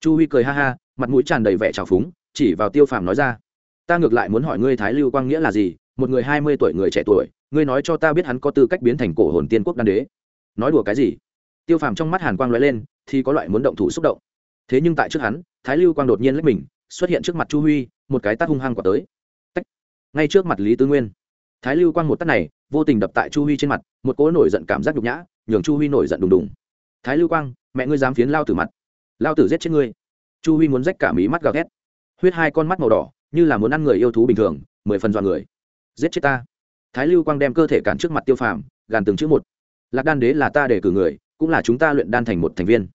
Chu huy cười ha ha, mặt mũi tràn đầy vẻ trào phúng chỉ vào tiêu phàm nói ra, ta ngược lại muốn hỏi ngươi thái lưu quang nghĩa là gì? Một người hai mươi tuổi người trẻ tuổi, ngươi nói cho ta biết hắn có tư cách biến thành cổ hồn tiên quốc đan đế. Nói đùa cái gì? Tiêu phàm trong mắt hàn quang l ó e lên, thì có loại muốn động thủ xúc động. Thế nhưng tại trước hắn, thái lưu quang đột nhiên lấy mình, xuất hiện trước mặt chu huy, một cái tát hung hăng quả tới. Tách. ngay trước mặt lý tư nguyên. Thái lưu quang một tát này, vô tình đập tại chu huy trên mặt, một cỗ nổi giận cảm giác nhục nhã, nhường chu huy nổi giận đùng đùng. Thái lưu quang, mẹ ngươi dám phiến lao tử mặt. Lao tử giết chết ngươi. Chu huy muốn rách cả mí mắt gào ghét huyết hai con mắt màu đỏ, như là muốn ăn người yêu thú bình thường, mười phần dọn người. Giết chết ta. Thái lưu quang đem cơ thể cản trước mặt tiêu phàm, gàn từng chữ một. Lạc đan đế là ta để cử người, cũng là chúng ta luyện đan thành một thành viên.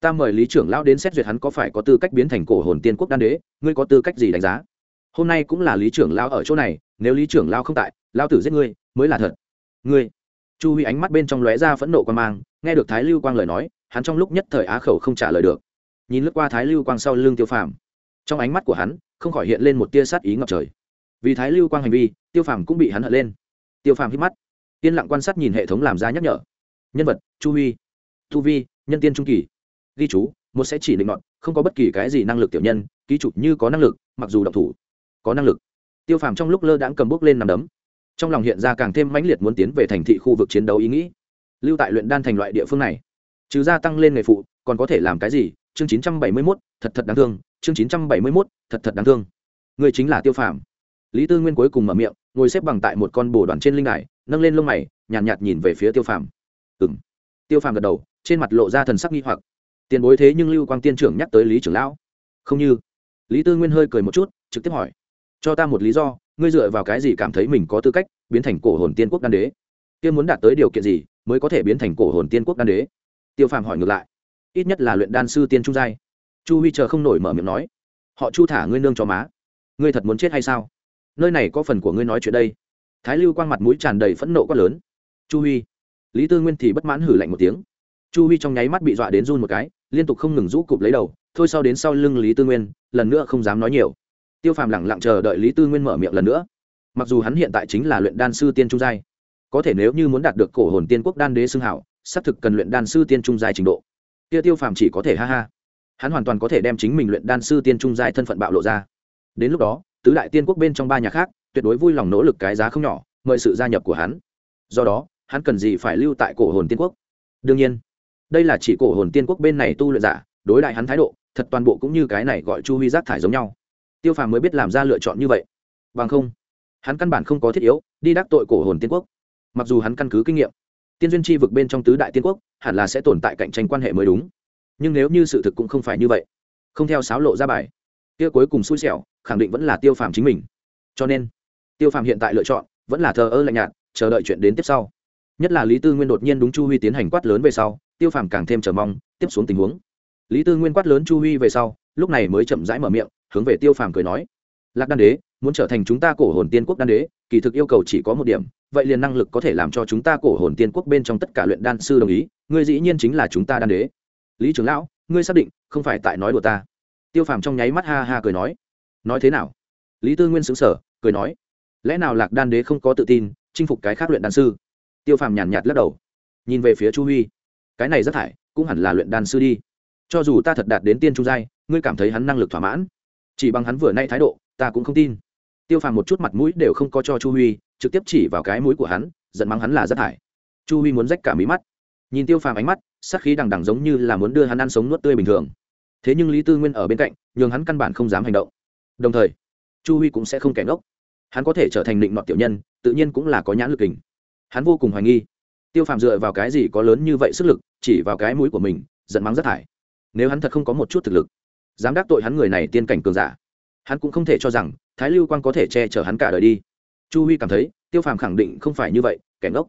Ta mời lý trưởng lão đến xét duyệt hắn có phải có tư cách biến thành cổ hồn tiên quốc đan đế, ngươi có tư cách gì đánh giá? Hôm nay cũng là lý trưởng lão ở chỗ này, nếu lý trưởng lão không tại, lão tử giết ngươi, mới là thật. Ngươi. Chu huy ánh mắt bên trong lóe ra phẫn nộ quan mang, nghe được thái lưu quang lời nói, hắn trong lúc nhất thời á khẩu không trả lời được. Nhìn lướt qua thái lưu quang sau lưng tiêu phàm trong ánh mắt của hắn, không khỏi hiện lên một tia sát ý ngập trời. Vì thái lưu quang hành vi, tiêu phàm cũng bị hắn hận lên. Tiêu phàm hít mắt, yên lặng quan sát nhìn hệ thống làm ra nhắc nhở. Nhân vật, chu huy. Tu vi, nhân tiên trung kỳ. Ghi chú, một sẽ chỉ định ngọn không có bất kỳ cái gì năng lực tiểu nhân, ký chủ như có năng lực, mặc dù độc thủ, có năng lực. Tiêu phàm trong lúc lơ đãng cầm bước lên nằm đấm. Trong lòng hiện ra càng thêm mãnh liệt muốn tiến về thành thị khu vực chiến đấu ý nghĩ. Lưu tại luyện đan thành loại địa phương này, trừ gia tăng lên nghề phụ, còn có thể làm cái gì? Chương chín trăm bảy mươi mốt, thật thật đáng thương chương chín trăm bảy mươi mốt thật thật đáng thương. Người chính là tiêu phàm. Lý tư nguyên cuối cùng mở miệng ngồi xếp bằng tại một con bồ đoàn trên linh đài nâng lên lông mày nhàn nhạt, nhạt nhìn về phía tiêu phàm. Ừ m tiêu phàm gật đầu trên mặt lộ ra thần sắc nghi hoặc. Tiền bối thế nhưng lưu quang tiên trưởng nhắc tới lý trưởng lão. Không như. Lý tư nguyên hơi cười một chút trực tiếp hỏi. Cho ta một lý do ngươi dựa vào cái gì cảm thấy mình có tư cách biến thành cổ hồn tiên quốc đan đế? Kia muốn đạt tới điều kiện gì mới có thể biến thành cổ hồn tiên quốc đan đế? Tiêu phàm hỏi ngược lại. Ít nhất là luyện đan sư tiên trung giai chu huy chờ không nổi mở miệng nói, họ chu thả ngươi nương cho má. Ngươi thật muốn chết hay sao? Nơi này có phần của ngươi nói chuyện đây. Thái lưu quang mặt mũi tràn đầy phẫn nộ quát lớn, chu huy. Lý tư nguyên thì bất mãn hử lạnh một tiếng. Chu huy trong nháy mắt bị dọa đến run một cái, liên tục không ngừng rũ cụp lấy đầu, thôi sau đến sau lưng lý tư nguyên, lần nữa không dám nói nhiều. Tiêu phàm lẳng lặng chờ đợi lý tư nguyên mở miệng lần nữa. Mặc dù hắn hiện tại chính là luyện đan sư tiên trung giai, có thể nếu như muốn đạt được cổ hồn tiên quốc đan đế xưng hảo, xác thực cần luyện đan sư tiên trung giai trình độ. Kia tiêu phàm chỉ có thể ha ha hắn hoàn toàn có thể đem chính mình luyện đan sư tiên trung giai thân phận bạo lộ ra. Đến lúc đó, tứ đại tiên quốc bên trong ba nhà khác, tuyệt đối vui lòng nỗ lực cái giá không nhỏ, mời sự gia nhập của hắn. Do đó, hắn cần gì phải lưu tại cổ hồn tiên quốc? Đương nhiên, đây là chỉ cổ hồn tiên quốc bên này tu luyện giả, đối đại hắn thái độ, thật toàn bộ cũng như cái này gọi chu huy rác thải giống nhau. Tiêu phàm mới biết làm ra lựa chọn như vậy. Bằng không, hắn căn bản không có thiết yếu đi đắc tội cổ hồn tiên quốc. Mặc dù hắn căn cứ kinh nghiệm, tiên duyên chi vực bên trong tứ đại tiên quốc hẳn là sẽ tồn tại cạnh tranh quan hệ mới đúng nhưng nếu như sự thực cũng không phải như vậy, không theo sáo lộ ra bài, kia cuối cùng xui xẻo, khẳng định vẫn là tiêu phàm chính mình. Cho nên, tiêu phàm hiện tại lựa chọn vẫn là thờ ơ lạnh nhạt, chờ đợi chuyện đến tiếp sau. Nhất là lý tư nguyên đột nhiên đúng chu huy tiến hành quát lớn về sau, tiêu phàm càng thêm chờ mong, tiếp xuống tình huống. Lý tư nguyên quát lớn chu huy về sau, lúc này mới chậm rãi mở miệng, hướng về tiêu phàm cười nói, lạc đan đế, muốn trở thành chúng ta cổ hồn tiên quốc đan đế, kỳ thực yêu cầu chỉ có một điểm, vậy liền năng lực có thể làm cho chúng ta cổ hồn tiên quốc bên trong tất cả luyện đan sư đồng ý, ngươi dĩ nhiên chính là chúng ta đan đế lý trưởng lão, ngươi xác định không phải tại nói đùa ta. Tiêu phàm trong nháy mắt ha ha cười nói. Nói thế nào? Lý tư nguyên xứng sở cười nói. Lẽ nào lạc đan đế không có tự tin, chinh phục cái khác luyện đan sư? Tiêu phàm nhàn nhạt lắc đầu. Nhìn về phía chu huy. Cái này rất thải, cũng hẳn là luyện đan sư đi. Cho dù ta thật đạt đến tiên trung giai, ngươi cảm thấy hắn năng lực thỏa mãn. Chỉ bằng hắn vừa nay thái độ, ta cũng không tin. Tiêu phàm một chút mặt mũi đều không có cho chu huy, trực tiếp chỉ vào cái mũi của hắn, giận mắng hắn là rất thải. Chu huy muốn rách cả mí mắt. Nhìn tiêu phàm ánh mắt sát khí đằng đằng giống như là muốn đưa hắn ăn sống nuốt tươi bình thường. Thế nhưng lý tư nguyên ở bên cạnh, nhường hắn căn bản không dám hành động. Đồng thời, chu huy cũng sẽ không kẻ ngốc. Hắn có thể trở thành định nọt tiểu nhân, tự nhiên cũng là có nhãn lực hình hắn vô cùng hoài nghi. Tiêu phàm dựa vào cái gì có lớn như vậy sức lực, chỉ vào cái mũi của mình, giận mắng rất thải. Nếu hắn thật không có một chút thực lực, dám đắc tội hắn người này tiên cảnh cường giả, hắn cũng không thể cho rằng thái lưu quang có thể che chở hắn cả đời đi. Chu huy cảm thấy, tiêu phàm khẳng định không phải như vậy, kẻ ngốc.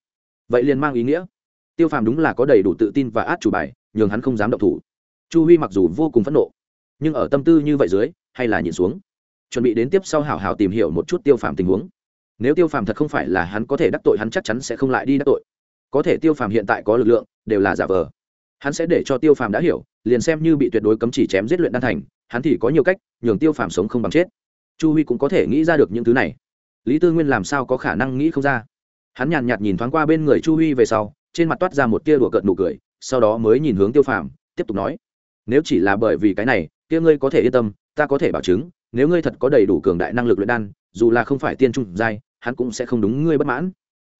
Vậy liền mang ý nghĩa tiêu phàm đúng là có đầy đủ tự tin và át chủ bài, nhường hắn không dám động thủ. Chu huy mặc dù vô cùng phẫn nộ, nhưng ở tâm tư như vậy dưới, hay là nhìn xuống. Chuẩn bị đến tiếp sau hảo hảo tìm hiểu một chút tiêu phàm tình huống. Nếu tiêu phàm thật không phải là hắn có thể đắc tội, hắn chắc chắn sẽ không lại đi đắc tội. Có thể tiêu phàm hiện tại có lực lượng, đều là giả vờ. Hắn sẽ để cho tiêu phàm đã hiểu, liền xem như bị tuyệt đối cấm chỉ chém giết luyện đan thành, hắn thì có nhiều cách, nhường tiêu phàm sống không bằng chết. Chu huy cũng có thể nghĩ ra được những thứ này. Lý tư nguyên làm sao có khả năng nghĩ không ra? Hắn nhàn nhạt nhìn thoáng qua bên người chu huy về sau trên mặt toát ra một tia đùa cợt nụ cười, sau đó mới nhìn hướng tiêu phàm, tiếp tục nói, nếu chỉ là bởi vì cái này, kia ngươi có thể yên tâm, ta có thể bảo chứng, nếu ngươi thật có đầy đủ cường đại năng lực luyện đan, dù là không phải tiên trung giai, hắn cũng sẽ không đúng ngươi bất mãn.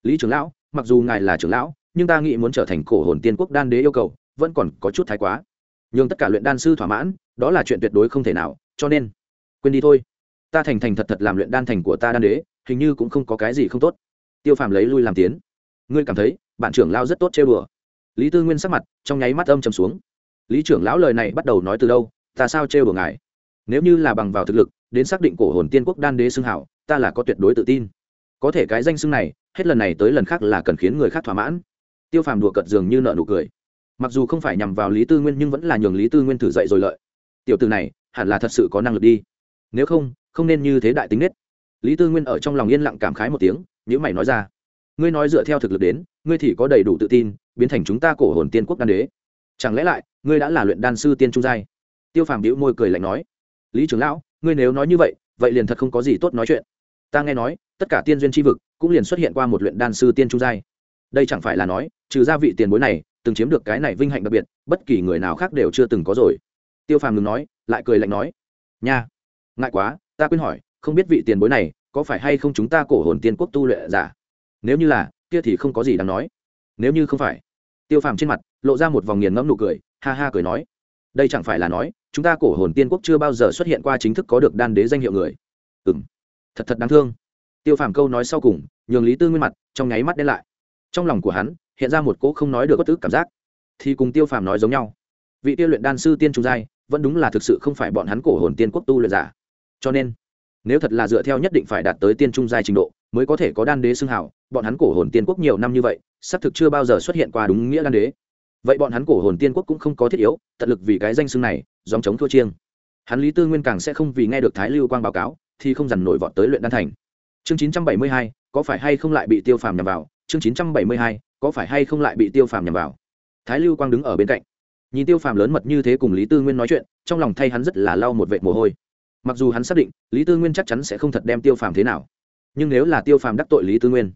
Lý trưởng lão, mặc dù ngài là trưởng lão, nhưng ta nghĩ muốn trở thành cổ hồn tiên quốc đan đế yêu cầu, vẫn còn có chút thái quá. Nhưng tất cả luyện đan sư thỏa mãn, đó là chuyện tuyệt đối không thể nào, cho nên, quên đi thôi. Ta thành thành thật thật làm luyện đan thành của ta đan đế, hình như cũng không có cái gì không tốt. Tiêu phàm lấy lui làm tiến. Ngươi cảm thấy bạn trưởng lão rất tốt chơi bừa lý tư nguyên sắc mặt, trong nháy mắt âm trầm xuống. Lý trưởng lão lời này bắt đầu nói từ đâu, ta sao trêu đùa ngài? Nếu như là bằng vào thực lực, đến xác định cổ hồn tiên quốc đan đế xưng hảo, ta là có tuyệt đối tự tin. Có thể cái danh xưng này, hết lần này tới lần khác là cần khiến người khác thỏa mãn. Tiêu phàm đùa cợt dường như nợ nụ cười. Mặc dù không phải nhằm vào lý tư nguyên nhưng vẫn là nhường lý tư nguyên thử dậy rồi lợi. Tiểu từ này, hẳn là thật sự có năng lực đi. Nếu không không nên như thế đại tính nết. Lý tư nguyên ở trong lòng yên lặng cảm khái một tiếng nhữ mày nói ra. Ngươi nói dựa theo thực lực đến ngươi thì có đầy đủ tự tin, biến thành chúng ta cổ hồn tiên quốc đan đế. Chẳng lẽ lại, ngươi đã là luyện đan sư tiên trung giai? Tiêu phàm đĩu môi cười lạnh nói. Lý trưởng lão, ngươi nếu nói như vậy vậy liền thật không có gì tốt nói chuyện. Ta nghe nói, tất cả tiên duyên tri vực cũng liền xuất hiện qua một luyện đan sư tiên trung giai. Đây chẳng phải là nói, trừ gia vị tiền bối này, từng chiếm được cái này vinh hạnh đặc biệt, bất kỳ người nào khác đều chưa từng có rồi. Tiêu phàm ngừng nói, lại cười lạnh nói. Nha, ngại quá, ta quên hỏi, không biết vị tiền bối này có phải hay không chúng ta cổ hồn tiên quốc tu luyện giả? Nếu như là kia thì không có gì đáng nói. Nếu như không phải, tiêu phàm trên mặt lộ ra một vòng nghiền ngẫm nụ cười, ha ha cười nói, đây chẳng phải là nói, chúng ta cổ hồn tiên quốc chưa bao giờ xuất hiện qua chính thức có được đan đế danh hiệu người. Ừ m thật thật đáng thương. Tiêu phàm câu nói sau cùng, nhường lý tư nguyên mặt, trong nháy mắt đen lại. Trong lòng của hắn, hiện ra một cỗ không nói được bất tức cảm giác. Thì cùng tiêu phàm nói giống nhau, vị tiêu luyện đan sư tiên trung giai, vẫn đúng là thực sự không phải bọn hắn cổ hồn tiên quốc tu luyện giả. Cho nên, nếu thật là dựa theo nhất định phải đạt tới tiên trung giai trình độ mới có thể có đan đế xưng hảo bọn hắn cổ hồn tiên quốc nhiều năm như vậy, xác thực chưa bao giờ xuất hiện qua đúng nghĩa đan đế. Vậy bọn hắn cổ hồn tiên quốc cũng không có thiết yếu, tận lực vì cái danh xưng này dòng chống thua chiêng. Hắn lý tư nguyên càng sẽ không vì nghe được thái lưu quang báo cáo, thì không dằn nổi vọt tới luyện đan thành. Chương chín trăm bảy mươi hai, có phải hay không lại bị tiêu phàm nhằm vào? Chương chín trăm bảy mươi hai, có phải hay không lại bị tiêu phàm nhằm vào? Thái lưu quang đứng ở bên cạnh. Nhìn tiêu phàm lớn mật như thế cùng lý tư nguyên nói chuyện, trong lòng thay hắn rất là lau một vệt mồ hôi. Mặc dù hắn xác định, lý tư nguyên chắc chắn sẽ không thật đem tiêu phàm thế nào nhưng nếu là tiêu phàm đắc tội lý tư nguyên,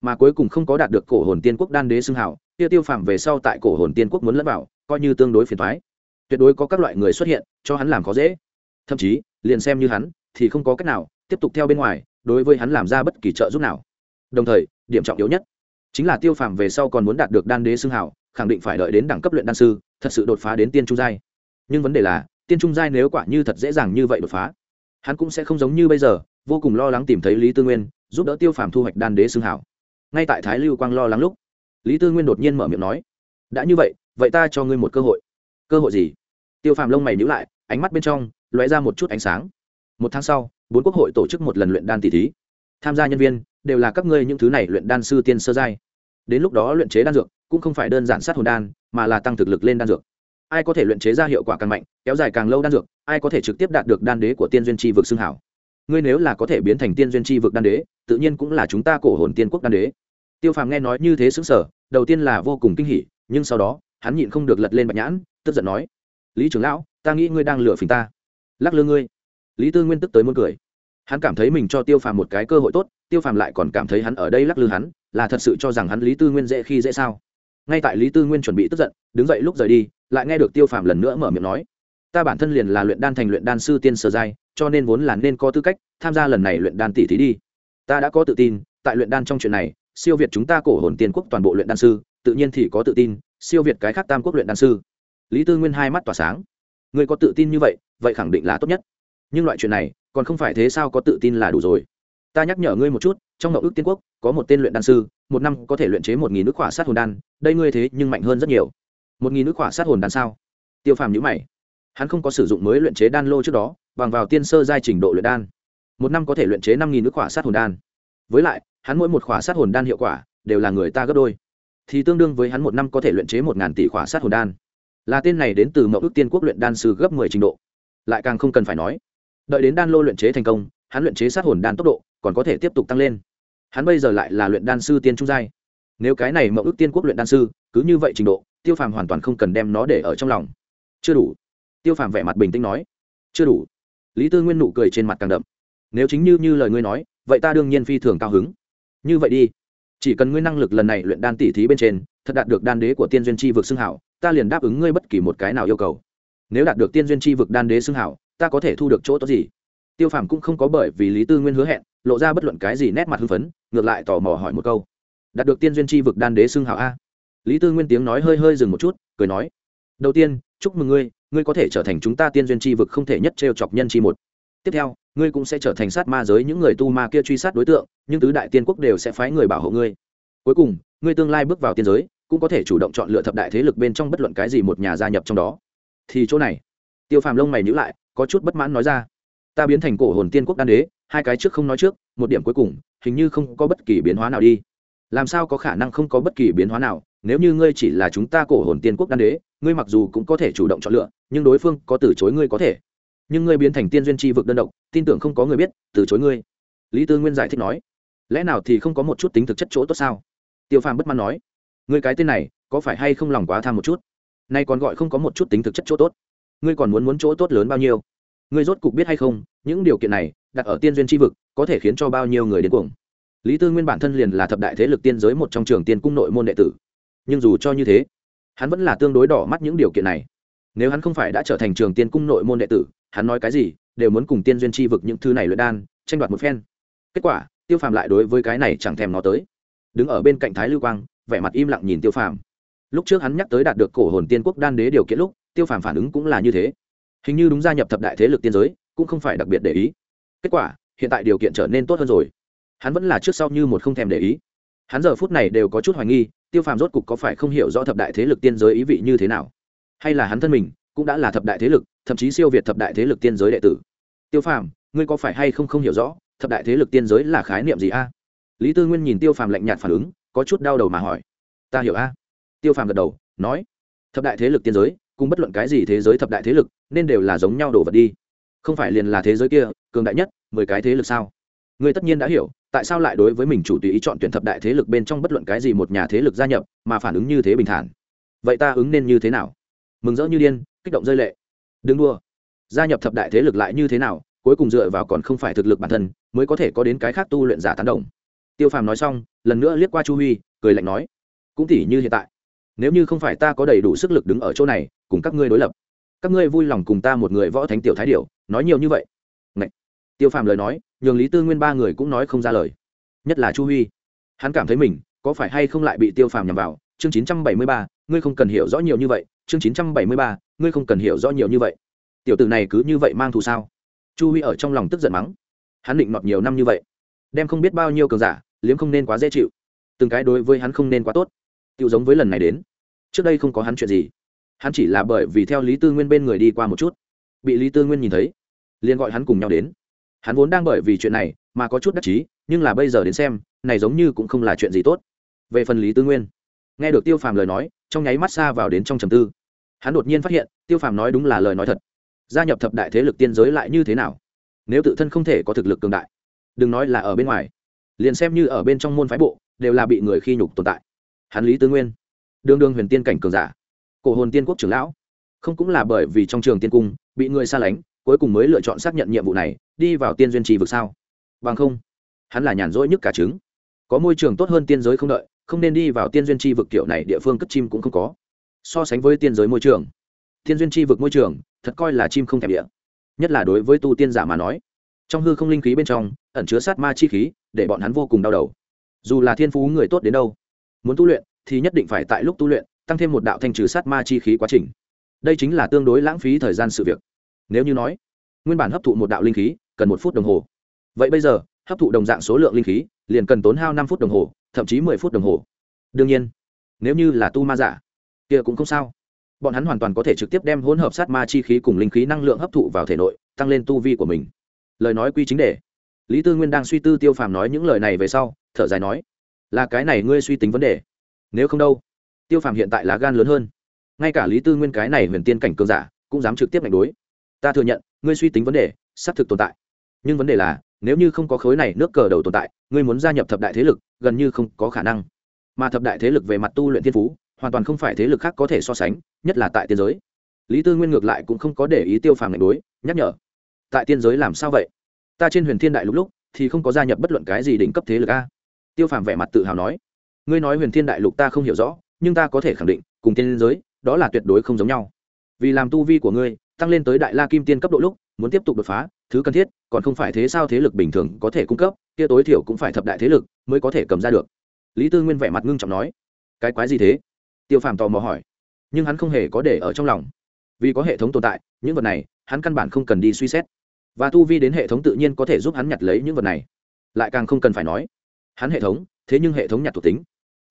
mà cuối cùng không có đạt được cổ hồn tiên quốc đan đế xưng hảo tiêu tiêu phàm về sau tại cổ hồn tiên quốc muốn lẫn vào, coi như tương đối phiền thoái tuyệt đối có các loại người xuất hiện, cho hắn làm khó dễ. Thậm chí, liền xem như hắn, thì không có cách nào, tiếp tục theo bên ngoài, đối với hắn làm ra bất kỳ trợ giúp nào. Đồng thời, điểm trọng yếu nhất, chính là tiêu phàm về sau còn muốn đạt được đan đế xưng hảo khẳng định phải đợi đến đẳng cấp luyện đan sư, thật sự đột phá đến tiên trung giai. Nhưng vấn đề là, tiên trung giai nếu quả như thật dễ dàng như vậy đột phá, hắn cũng sẽ không giống như bây giờ vô cùng lo lắng tìm thấy lý tư nguyên, giúp đỡ tiêu phàm thu hoạch đan đế xương hảo. Ngay tại thái lưu quang lo lắng lúc, lý tư nguyên đột nhiên mở miệng nói, đã như vậy vậy ta cho ngươi một cơ hội. Cơ hội gì? Tiêu phàm lông mày nhữ lại, ánh mắt bên trong lóe ra một chút ánh sáng. Một tháng sau, bốn quốc hội tổ chức một lần luyện đan tỷ thí. Tham gia nhân viên đều là các ngươi những thứ này luyện đan sư tiên sơ giai. Đến lúc đó luyện chế đan dược cũng không phải đơn giản sát hồn đan, mà là tăng thực lực lên đan dược. Ai có thể luyện chế ra hiệu quả càng mạnh, kéo dài càng lâu đan dược, ai có thể trực tiếp đạt được đan đế của tiên duyên tri vực xương hảo ngươi nếu là có thể biến thành tiên duyên chi vực đan đế, tự nhiên cũng là chúng ta cổ hồn tiên quốc đan đế. Tiêu phàm nghe nói như thế xứng sở đầu tiên là vô cùng kinh hỉ, nhưng sau đó, hắn nhịn không được lật lên bạch nhãn, tức giận nói, lý trưởng lão, ta nghĩ ngươi đang lừa phình ta. Lắc lư ngươi. Lý tư nguyên tức tới muốn cười. Hắn cảm thấy mình cho tiêu phàm một cái cơ hội tốt, tiêu phàm lại còn cảm thấy hắn ở đây lắc lư hắn, là thật sự cho rằng hắn lý tư nguyên dễ khi dễ sao. Ngay tại lý tư nguyên chuẩn bị tức giận, đứng dậy lúc rời đi, lại nghe được tiêu phàm lần nữa mở miệng nói, ta bản thân liền là luyện đan thành luyện đan sư tiên sở giai cho nên vốn là nên có tư cách tham gia lần này luyện đan tỷ thí đi. Ta đã có tự tin, tại luyện đan trong chuyện này, siêu việt chúng ta cổ hồn tiên quốc toàn bộ luyện đan sư, tự nhiên thì có tự tin, siêu việt cái khác tam quốc luyện đan sư. Lý tư nguyên hai mắt tỏa sáng. Người có tự tin như vậy vậy khẳng định là tốt nhất. Nhưng loại chuyện này, còn không phải thế sao có tự tin là đủ rồi. Ta nhắc nhở ngươi một chút, trong ngọc ước tiên quốc, có một tên luyện đan sư, một năm có thể luyện chế một nghìn nước khỏa sát hồn đan, đây ngươi thế nhưng mạnh hơn rất nhiều. Một nghìn nước khỏa sát hồn đan sao? Tiêu phàm nhữ mày hắn không có sử dụng mới luyện chế đan lô trước đó, bằng vào tiên sơ giai trình độ luyện đan. Một năm có thể luyện chế năm nghìn nước khỏa sát hồn đan. Với lại, hắn mỗi một khỏa sát hồn đan hiệu quả đều là người ta gấp đôi. Thì tương đương với hắn một năm có thể luyện chế một ngàn tỷ khỏa sát hồn đan. Là tên này đến từ mậu ước tiên quốc luyện đan sư gấp mười trình độ. Lại càng không cần phải nói. Đợi đến đan lô luyện chế thành công, hắn luyện chế sát hồn đan tốc độ còn có thể tiếp tục tăng lên. Hắn bây giờ lại là luyện đan sư tiên trung giai. Nếu cái này mậu ước tiên quốc luyện đan sư cứ như vậy trình độ, tiêu phàm hoàn toàn không cần đem nó để ở trong lòng. Chưa đủ tiêu phàm vẻ mặt bình tĩnh nói, chưa đủ. Lý tư nguyên nụ cười trên mặt càng đậm. Nếu chính như như lời ngươi nói, vậy ta đương nhiên phi thường cao hứng. Như vậy đi. Chỉ cần ngươi năng lực lần này luyện đan tỉ thí bên trên, thật đạt được đan đế của tiên duyên tri vực xưng hảo, ta liền đáp ứng ngươi bất kỳ một cái nào yêu cầu. Nếu đạt được tiên duyên tri vực đan đế xưng hảo, ta có thể thu được chỗ tốt gì? Tiêu phàm cũng không có bởi vì lý tư nguyên hứa hẹn, lộ ra bất luận cái gì nét mặt hưng phấn, ngược lại tò mò hỏi một câu. Đạt được tiên duyên tri vực đan đế xưng hảo a? Lý tư nguyên tiếng nói hơi hơi dừng một chút, cười nói, đầu tiên, chúc mừng ngươi ngươi có thể trở thành chúng ta tiên duyên chi vực không thể nhất t chọc nhân chi một. Tiếp theo, ngươi cũng sẽ trở thành sát ma giới những người tu ma kia truy sát đối tượng, nhưng tứ đại tiên quốc đều sẽ phái người bảo hộ ngươi. Cuối cùng, ngươi tương lai bước vào tiên giới, cũng có thể chủ động chọn lựa thập đại thế lực bên trong bất luận cái gì một nhà gia nhập trong đó. Thì chỗ này, tiêu phàm lông mày nhữ lại, có chút bất mãn nói ra. Ta biến thành cổ hồn tiên quốc đan đế, hai cái trước không nói trước, một điểm cuối cùng, hình như không có bất kỳ biến hóa nào đi. Làm sao có khả năng không có bất kỳ biến hóa nào nếu như ngươi chỉ là chúng ta cổ hồn tiên quốc đan đế, ngươi mặc dù cũng có thể chủ động chọn lựa, nhưng đối phương có từ chối ngươi có thể. Nhưng ngươi biến thành tiên duyên tri vực đơn độc, tin tưởng không có người biết, từ chối ngươi. Lý tư nguyên giải thích nói. Lẽ nào thì không có một chút tính thực chất chỗ tốt sao? Tiêu phàm bất mãn nói. Ngươi cái tên này, có phải hay không lòng quá tham một chút? Nay còn gọi không có một chút tính thực chất chỗ tốt. Ngươi còn muốn muốn chỗ tốt lớn bao nhiêu? Ngươi rốt cục biết hay không, những điều kiện này, đặt ở tiên duyên tri vực, có thể khiến cho bao nhiêu người đến cuồng? Lý tư nguyên bản thân liền là thập đại thế lực tiên giới một trong trường tiên cung nội môn đệ tử nhưng dù cho như thế, hắn vẫn là tương đối đỏ mắt những điều kiện này. Nếu hắn không phải đã trở thành trường tiên cung nội môn đệ tử, hắn nói cái gì, đều muốn cùng tiên duyên chi vực những thứ này luyện đan, tranh đoạt một phen. Kết quả, tiêu phàm lại đối với cái này chẳng thèm nó tới. Đứng ở bên cạnh thái lưu quang, vẻ mặt im lặng nhìn tiêu phàm. Lúc trước hắn nhắc tới đạt được cổ hồn tiên quốc đan đế điều kiện lúc, tiêu phàm phản ứng cũng là như thế. Hình như đúng gia nhập thập đại thế lực tiên giới, cũng không phải đặc biệt để ý. Kết quả, hiện tại điều kiện trở nên tốt hơn rồi. Hắn vẫn là trước sau như một không thèm để ý. Hắn giờ phút này đều có chút hoài nghi tiêu phàm rốt cục có phải không hiểu rõ thập đại thế lực tiên giới ý vị như thế nào? Hay là hắn thân mình cũng đã là thập đại thế lực, thậm chí siêu việt thập đại thế lực tiên giới đệ tử? Tiêu phàm, ngươi có phải hay không không hiểu rõ thập đại thế lực tiên giới là khái niệm gì a? Lý tư nguyên nhìn tiêu phàm lạnh nhạt phản ứng, có chút đau đầu mà hỏi. Ta hiểu a. Tiêu phàm gật đầu, nói, thập đại thế lực tiên giới, cùng bất luận cái gì thế giới thập đại thế lực, nên đều là giống nhau đổ vật đi. Không phải liền là thế giới kia, cường đại nhất, mười cái thế lực sao? Người tất nhiên đã hiểu tại sao lại đối với mình chủ tùy ý chọn tuyển thập đại thế lực bên trong bất luận cái gì một nhà thế lực gia nhập, mà phản ứng như thế bình thản? Vậy ta ứng nên như thế nào? Mừng rỡ như điên, kích động rơi lệ. Đừng đua gia nhập thập đại thế lực lại như thế nào, cuối cùng dựa vào còn không phải thực lực bản thân, mới có thể có đến cái khác tu luyện giả tán đồng. Tiêu phàm nói xong, lần nữa liếc qua chu huy, cười lạnh nói, cũng tỉ như hiện tại, nếu như không phải ta có đầy đủ sức lực đứng ở chỗ này, cùng các ngươi đối lập, các ngươi vui lòng cùng ta một người võ thánh tiểu thái điệu nói nhiều như vậy tiêu phàm lời nói, nhường lý tư nguyên ba người cũng nói không ra lời. Nhất là chu huy. Hắn cảm thấy mình có phải hay không lại bị tiêu phàm nhằm vào? Chương chín trăm bảy mươi ba, ngươi không cần hiểu rõ nhiều như vậy. Chương chín trăm bảy mươi ba, ngươi không cần hiểu rõ nhiều như vậy. Tiểu tử này cứ như vậy mang thù sao? Chu huy ở trong lòng tức giận mắng. Hắn định nọt nhiều năm như vậy, đem không biết bao nhiêu cường giả, liếm không nên quá dễ chịu. Từng cái đối với hắn không nên quá tốt. Tự giống với lần này đến, trước đây không có hắn chuyện gì. Hắn chỉ là bởi vì theo lý tư nguyên bên người đi qua một chút. Bị lý tư nguyên nhìn thấy, liền gọi hắn cùng nhau đến hắn vốn đang bởi vì chuyện này mà có chút đắc chí, nhưng là bây giờ đến xem, này giống như cũng không là chuyện gì tốt. Về phần lý tư nguyên, nghe được tiêu phàm lời nói, trong nháy mắt xa vào đến trong trầm tư. Hắn đột nhiên phát hiện, tiêu phàm nói đúng là lời nói thật. Gia nhập thập đại thế lực tiên giới lại như thế nào? Nếu tự thân không thể có thực lực cường đại, đừng nói là ở bên ngoài, liền xem như ở bên trong môn phái bộ, đều là bị người khi nhục tồn tại. Hắn lý tư nguyên đương đương huyền tiên cảnh cường giả, cổ hồn tiên quốc trưởng lão, không cũng là bởi vì trong trường tiên cung bị người xa lánh cuối cùng mới lựa chọn xác nhận nhiệm vụ này, đi vào tiên duyên trì vực sao? Bằng không, hắn là nhàn rỗi nhất cả trứng. Có môi trường tốt hơn tiên giới không đợi, không nên đi vào tiên duyên tri vực kiểu này, địa phương cất chim cũng không có. So sánh với tiên giới môi trường, tiên duyên tri vực môi trường, thật coi là chim không thèm địa. Nhất là đối với tu tiên giả mà nói. Trong hư không linh khí bên trong, ẩn chứa sát ma chi khí, để bọn hắn vô cùng đau đầu. Dù là thiên phú người tốt đến đâu, muốn tu luyện, thì nhất định phải tại lúc tu luyện, tăng thêm một đạo thanh trừ sát ma chi khí quá trình. Đây chính là tương đối lãng phí thời gian sự việc nếu như nói, nguyên bản hấp thụ một đạo linh khí, cần một phút đồng hồ. Vậy bây giờ, hấp thụ đồng dạng số lượng linh khí, liền cần tốn hao năm phút đồng hồ, thậm chí mười phút đồng hồ. Đương nhiên, nếu như là tu ma giả, kia cũng không sao. Bọn hắn hoàn toàn có thể trực tiếp đem hỗn hợp sát ma chi khí cùng linh khí năng lượng hấp thụ vào thể nội, tăng lên tu vi của mình. Lời nói quy chính đề. Lý tư nguyên đang suy tư tiêu phàm nói những lời này về sau, thở dài nói, là cái này ngươi suy tính vấn đề. Nếu không đâu, tiêu phàm hiện tại là gan lớn hơn. Ngay cả lý tư nguyên cái này huyền tiên cảnh cường giả, cũng dám trực tiếp ngạch đối ta thừa nhận, ngươi suy tính vấn đề, xác thực tồn tại. Nhưng vấn đề là, nếu như không có khối này nước cờ đầu tồn tại, ngươi muốn gia nhập thập đại thế lực, gần như không có khả năng. Mà thập đại thế lực về mặt tu luyện thiên phú, hoàn toàn không phải thế lực khác có thể so sánh, nhất là tại tiên giới. Lý tư nguyên ngược lại cũng không có để ý tiêu phàm ngạch đối, nhắc nhở. Tại tiên giới làm sao vậy? Ta trên huyền thiên đại lúc lúc, thì không có gia nhập bất luận cái gì đỉnh cấp thế lực a. Tiêu phàm vẻ mặt tự hào nói. Ngươi nói huyền thiên đại lục ta không hiểu rõ, nhưng ta có thể khẳng định, cùng tiên giới, đó là tuyệt đối không giống nhau. Vì làm tu vi của ngươi tăng lên tới đại la kim tiên cấp độ lúc, muốn tiếp tục đột phá, thứ cần thiết, còn không phải thế sao thế lực bình thường có thể cung cấp, kia tối thiểu cũng phải thập đại thế lực mới có thể cầm ra được. Lý tư nguyên vẻ mặt ngưng trọng nói, cái quái gì thế? Tiêu phàm tò mò hỏi. Nhưng hắn không hề có để ở trong lòng. Vì có hệ thống tồn tại, những vật này, hắn căn bản không cần đi suy xét. Và tu vi đến hệ thống tự nhiên có thể giúp hắn nhặt lấy những vật này. Lại càng không cần phải nói, hắn hệ thống, thế nhưng hệ thống nhặt thuộc tính.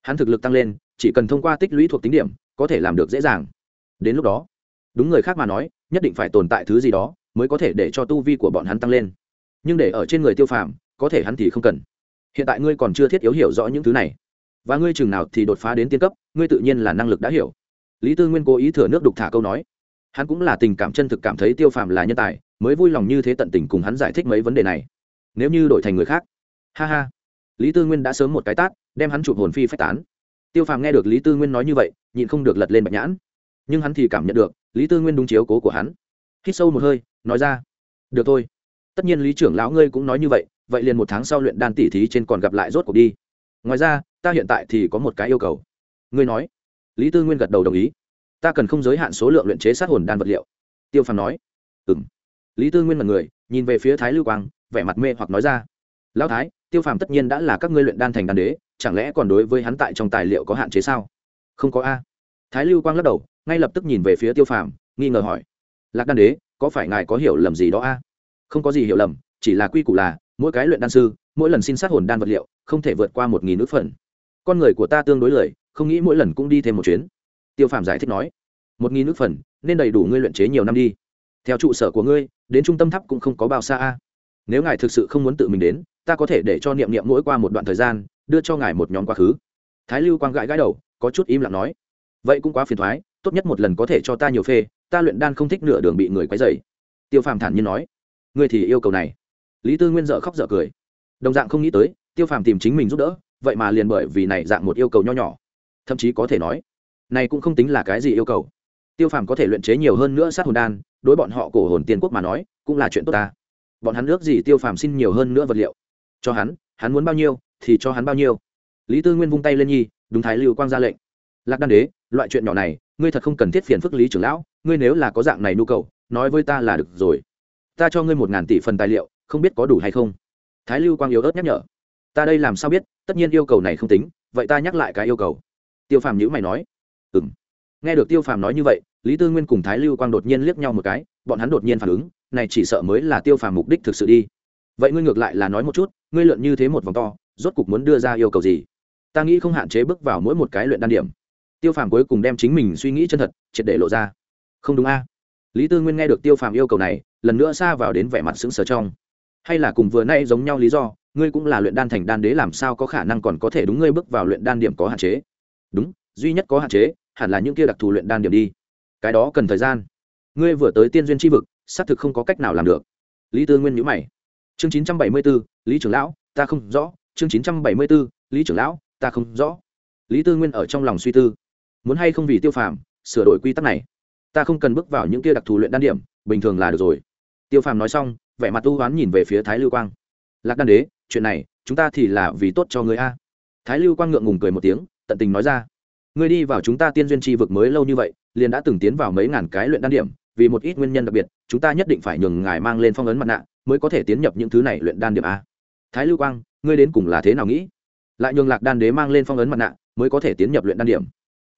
Hắn thực lực tăng lên, chỉ cần thông qua tích lũy thuộc tính điểm, có thể làm được dễ dàng. Đến lúc đó, đúng người khác mà nói nhất định phải tồn tại thứ gì đó mới có thể để cho tu vi của bọn hắn tăng lên. Nhưng để ở trên người tiêu phàm, có thể hắn thì không cần. Hiện tại ngươi còn chưa thiết yếu hiểu rõ những thứ này. Và ngươi chừng nào thì đột phá đến tiên cấp, ngươi tự nhiên là năng lực đã hiểu. Lý tư nguyên cố ý thừa nước đục thả câu nói. Hắn cũng là tình cảm chân thực cảm thấy tiêu phàm là nhân tài, mới vui lòng như thế tận tình cùng hắn giải thích mấy vấn đề này. Nếu như đổi thành người khác. Ha ha. Lý tư nguyên đã sớm một cái tát, đem hắn chụp hồn phi phách tán. Tiêu phàm nghe được lý tư nguyên nói như vậy, nhịn không được lật lên bạch nhãn. Nhưng hắn thì cảm nhận được lý tư nguyên đúng chiếu cố của hắn. Hít sâu một hơi, nói ra, được thôi. Tất nhiên lý trưởng lão ngươi cũng nói như vậy vậy liền một tháng sau luyện đan tỉ thí trên còn gặp lại rốt cuộc đi. Ngoài ra, ta hiện tại thì có một cái yêu cầu. Ngươi nói. Lý tư nguyên gật đầu đồng ý. Ta cần không giới hạn số lượng luyện chế sát hồn đan vật liệu. Tiêu phàm nói. Ừ m lý tư nguyên là người nhìn về phía thái lưu quang, vẻ mặt mê hoặc nói ra. Lão thái, tiêu phàm tất nhiên đã là các ngươi luyện đan thành đan đế, chẳng lẽ còn đối với hắn tại trong tài liệu có hạn chế sao? Không có a thái lưu quang lắc đầu, ngay lập tức nhìn về phía tiêu phàm, nghi ngờ hỏi, lạc đan đế, có phải ngài có hiểu lầm gì đó a? Không có gì hiểu lầm, chỉ là quy củ là, mỗi cái luyện đan sư, mỗi lần xin sát hồn đan vật liệu, không thể vượt qua một nghìn nước phần. Con người của ta tương đối lười, không nghĩ mỗi lần cũng đi thêm một chuyến. Tiêu phàm giải thích nói, một nghìn nước phần, nên đầy đủ ngươi luyện chế nhiều năm đi. Theo trụ sở của ngươi, đến trung tâm tháp cũng không có bao xa a. Nếu ngài thực sự không muốn tự mình đến, ta có thể để cho niệm niệm mỗi qua một đoạn thời gian, đưa cho ngài một nhóm quá khứ. Thái lưu quang gãi gãi đầu, có chút im lặng nói vậy cũng quá phiền thoái, tốt nhất một lần có thể cho ta nhiều phê, ta luyện đan không thích nửa đường bị người quấy dày tiêu phàm thản nhiên nói. Ngươi thì yêu cầu này. Lý tư nguyên dợ khóc dợ cười. Đồng dạng không nghĩ tới, tiêu phàm tìm chính mình giúp đỡ, vậy mà liền bởi vì này dạng một yêu cầu nho nhỏ. Thậm chí có thể nói, này cũng không tính là cái gì yêu cầu. Tiêu phàm có thể luyện chế nhiều hơn nữa sát hồn đan, đối bọn họ cổ hồn tiên quốc mà nói, cũng là chuyện tốt ta. Bọn hắn ước gì tiêu phàm xin nhiều hơn nữa vật liệu. Cho hắn hắn muốn bao nhiêu thì cho hắn bao nhiêu. Lý tư nguyên vung tay lên nhi, đúng thái lưu quang ra lệnh lạc đan đế, loại chuyện nhỏ này, ngươi thật không cần thiết phiền phức lý trưởng lão, ngươi nếu là có dạng này nhu cầu, nói với ta là được rồi. Ta cho ngươi một ngàn tỷ phần tài liệu, không biết có đủ hay không? Thái lưu quang yếu ớt nhắc nhở. Ta đây làm sao biết, tất nhiên yêu cầu này không tính, vậy ta nhắc lại cái yêu cầu. Tiêu phàm nhữ mày nói. Ừ m nghe được tiêu phàm nói như vậy, lý tư nguyên cùng thái lưu quang đột nhiên liếc nhau một cái, bọn hắn đột nhiên phản ứng, này chỉ sợ mới là tiêu phàm mục đích thực sự đi. Vậy ngươi ngược lại là nói một chút, ngươi lượn như thế một vòng to, rốt cục muốn đưa ra yêu cầu gì? Ta nghĩ không hạn chế bước vào mỗi một cái luyện đan điểm tiêu phàm cuối cùng đem chính mình suy nghĩ chân thật, triệt để lộ ra. Không đúng a. Lý tư nguyên nghe được tiêu phàm yêu cầu này, lần nữa xa vào đến vẻ mặt sững sờ trong. Hay là cùng vừa nay giống nhau lý do, ngươi cũng là luyện đan thành đan đế làm sao có khả năng còn có thể đúng ngươi bước vào luyện đan điểm có hạn chế? Đúng, duy nhất có hạn chế, hẳn là những kia đặc thù luyện đan điểm đi. Cái đó cần thời gian. Ngươi vừa tới tiên duyên tri vực, xác thực không có cách nào làm được. Lý tư nguyên nhữ mày. Chương chín trăm bảy mươi b ố lý trưởng lão, ta không rõ. Chương chín trăm bảy mươi b ố lý trưởng lão, ta không rõ. Lý tư nguyên ở trong lòng suy tư muốn hay không vì tiêu phàm, sửa đổi quy tắc này. Ta không cần bước vào những kia đặc thù luyện đan điểm, bình thường là được rồi. Tiêu phàm nói xong, vẻ mặt tu hoán nhìn về phía thái lưu quang. Lạc đan đế, chuyện này, chúng ta thì là vì tốt cho người a. Thái lưu quang ngượng ngùng cười một tiếng, tận tình nói ra. Ngươi đi vào chúng ta tiên duyên tri vực mới lâu như vậy, liền đã từng tiến vào mấy ngàn cái luyện đan điểm, vì một ít nguyên nhân đặc biệt, chúng ta nhất định phải nhường ngài mang lên phong ấn mặt nạ, mới có thể tiến nhập những thứ này luyện đan điểm a. Thái lưu quang, ngươi đến cùng là thế nào nghĩ? Lại nhường lạc đan đế mang lên phong ấn mặt nạ, mới có thể tiến nhập luyện đan điểm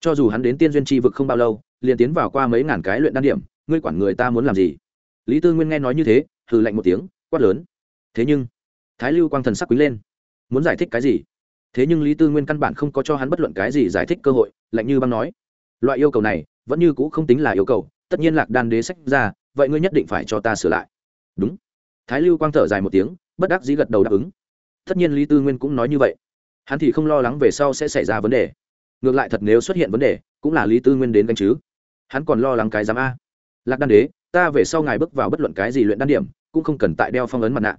cho dù hắn đến tiên duyên tri vực không bao lâu, liền tiến vào qua mấy ngàn cái luyện đan điểm, ngươi quản người ta muốn làm gì? Lý tư nguyên nghe nói như thế, hừ lạnh một tiếng, quát lớn. Thế nhưng, thái lưu quang thần sắc quý lên. Muốn giải thích cái gì? Thế nhưng lý tư nguyên căn bản không có cho hắn bất luận cái gì giải thích cơ hội, lạnh như băng nói. Loại yêu cầu này, vẫn như c ũ không tính là yêu cầu, tất nhiên lạc đan đế sách ra, vậy ngươi nhất định phải cho ta sửa lại. Đúng. Thái lưu quang thở dài một tiếng, bất đắc dĩ gật đầu đáp ứng. Tất nhiên lý tư nguyên cũng nói như vậy. Hắn thì không lo lắng về sau sẽ xảy ra vấn đề ngược lại thật nếu xuất hiện vấn đề, cũng là lý tư nguyên đến canh chứ. Hắn còn lo lắng cái giám a. Lạc đan đế, ta về sau ngài bước vào bất luận cái gì luyện đan điểm, cũng không cần tại đeo phong ấn mặt nạ.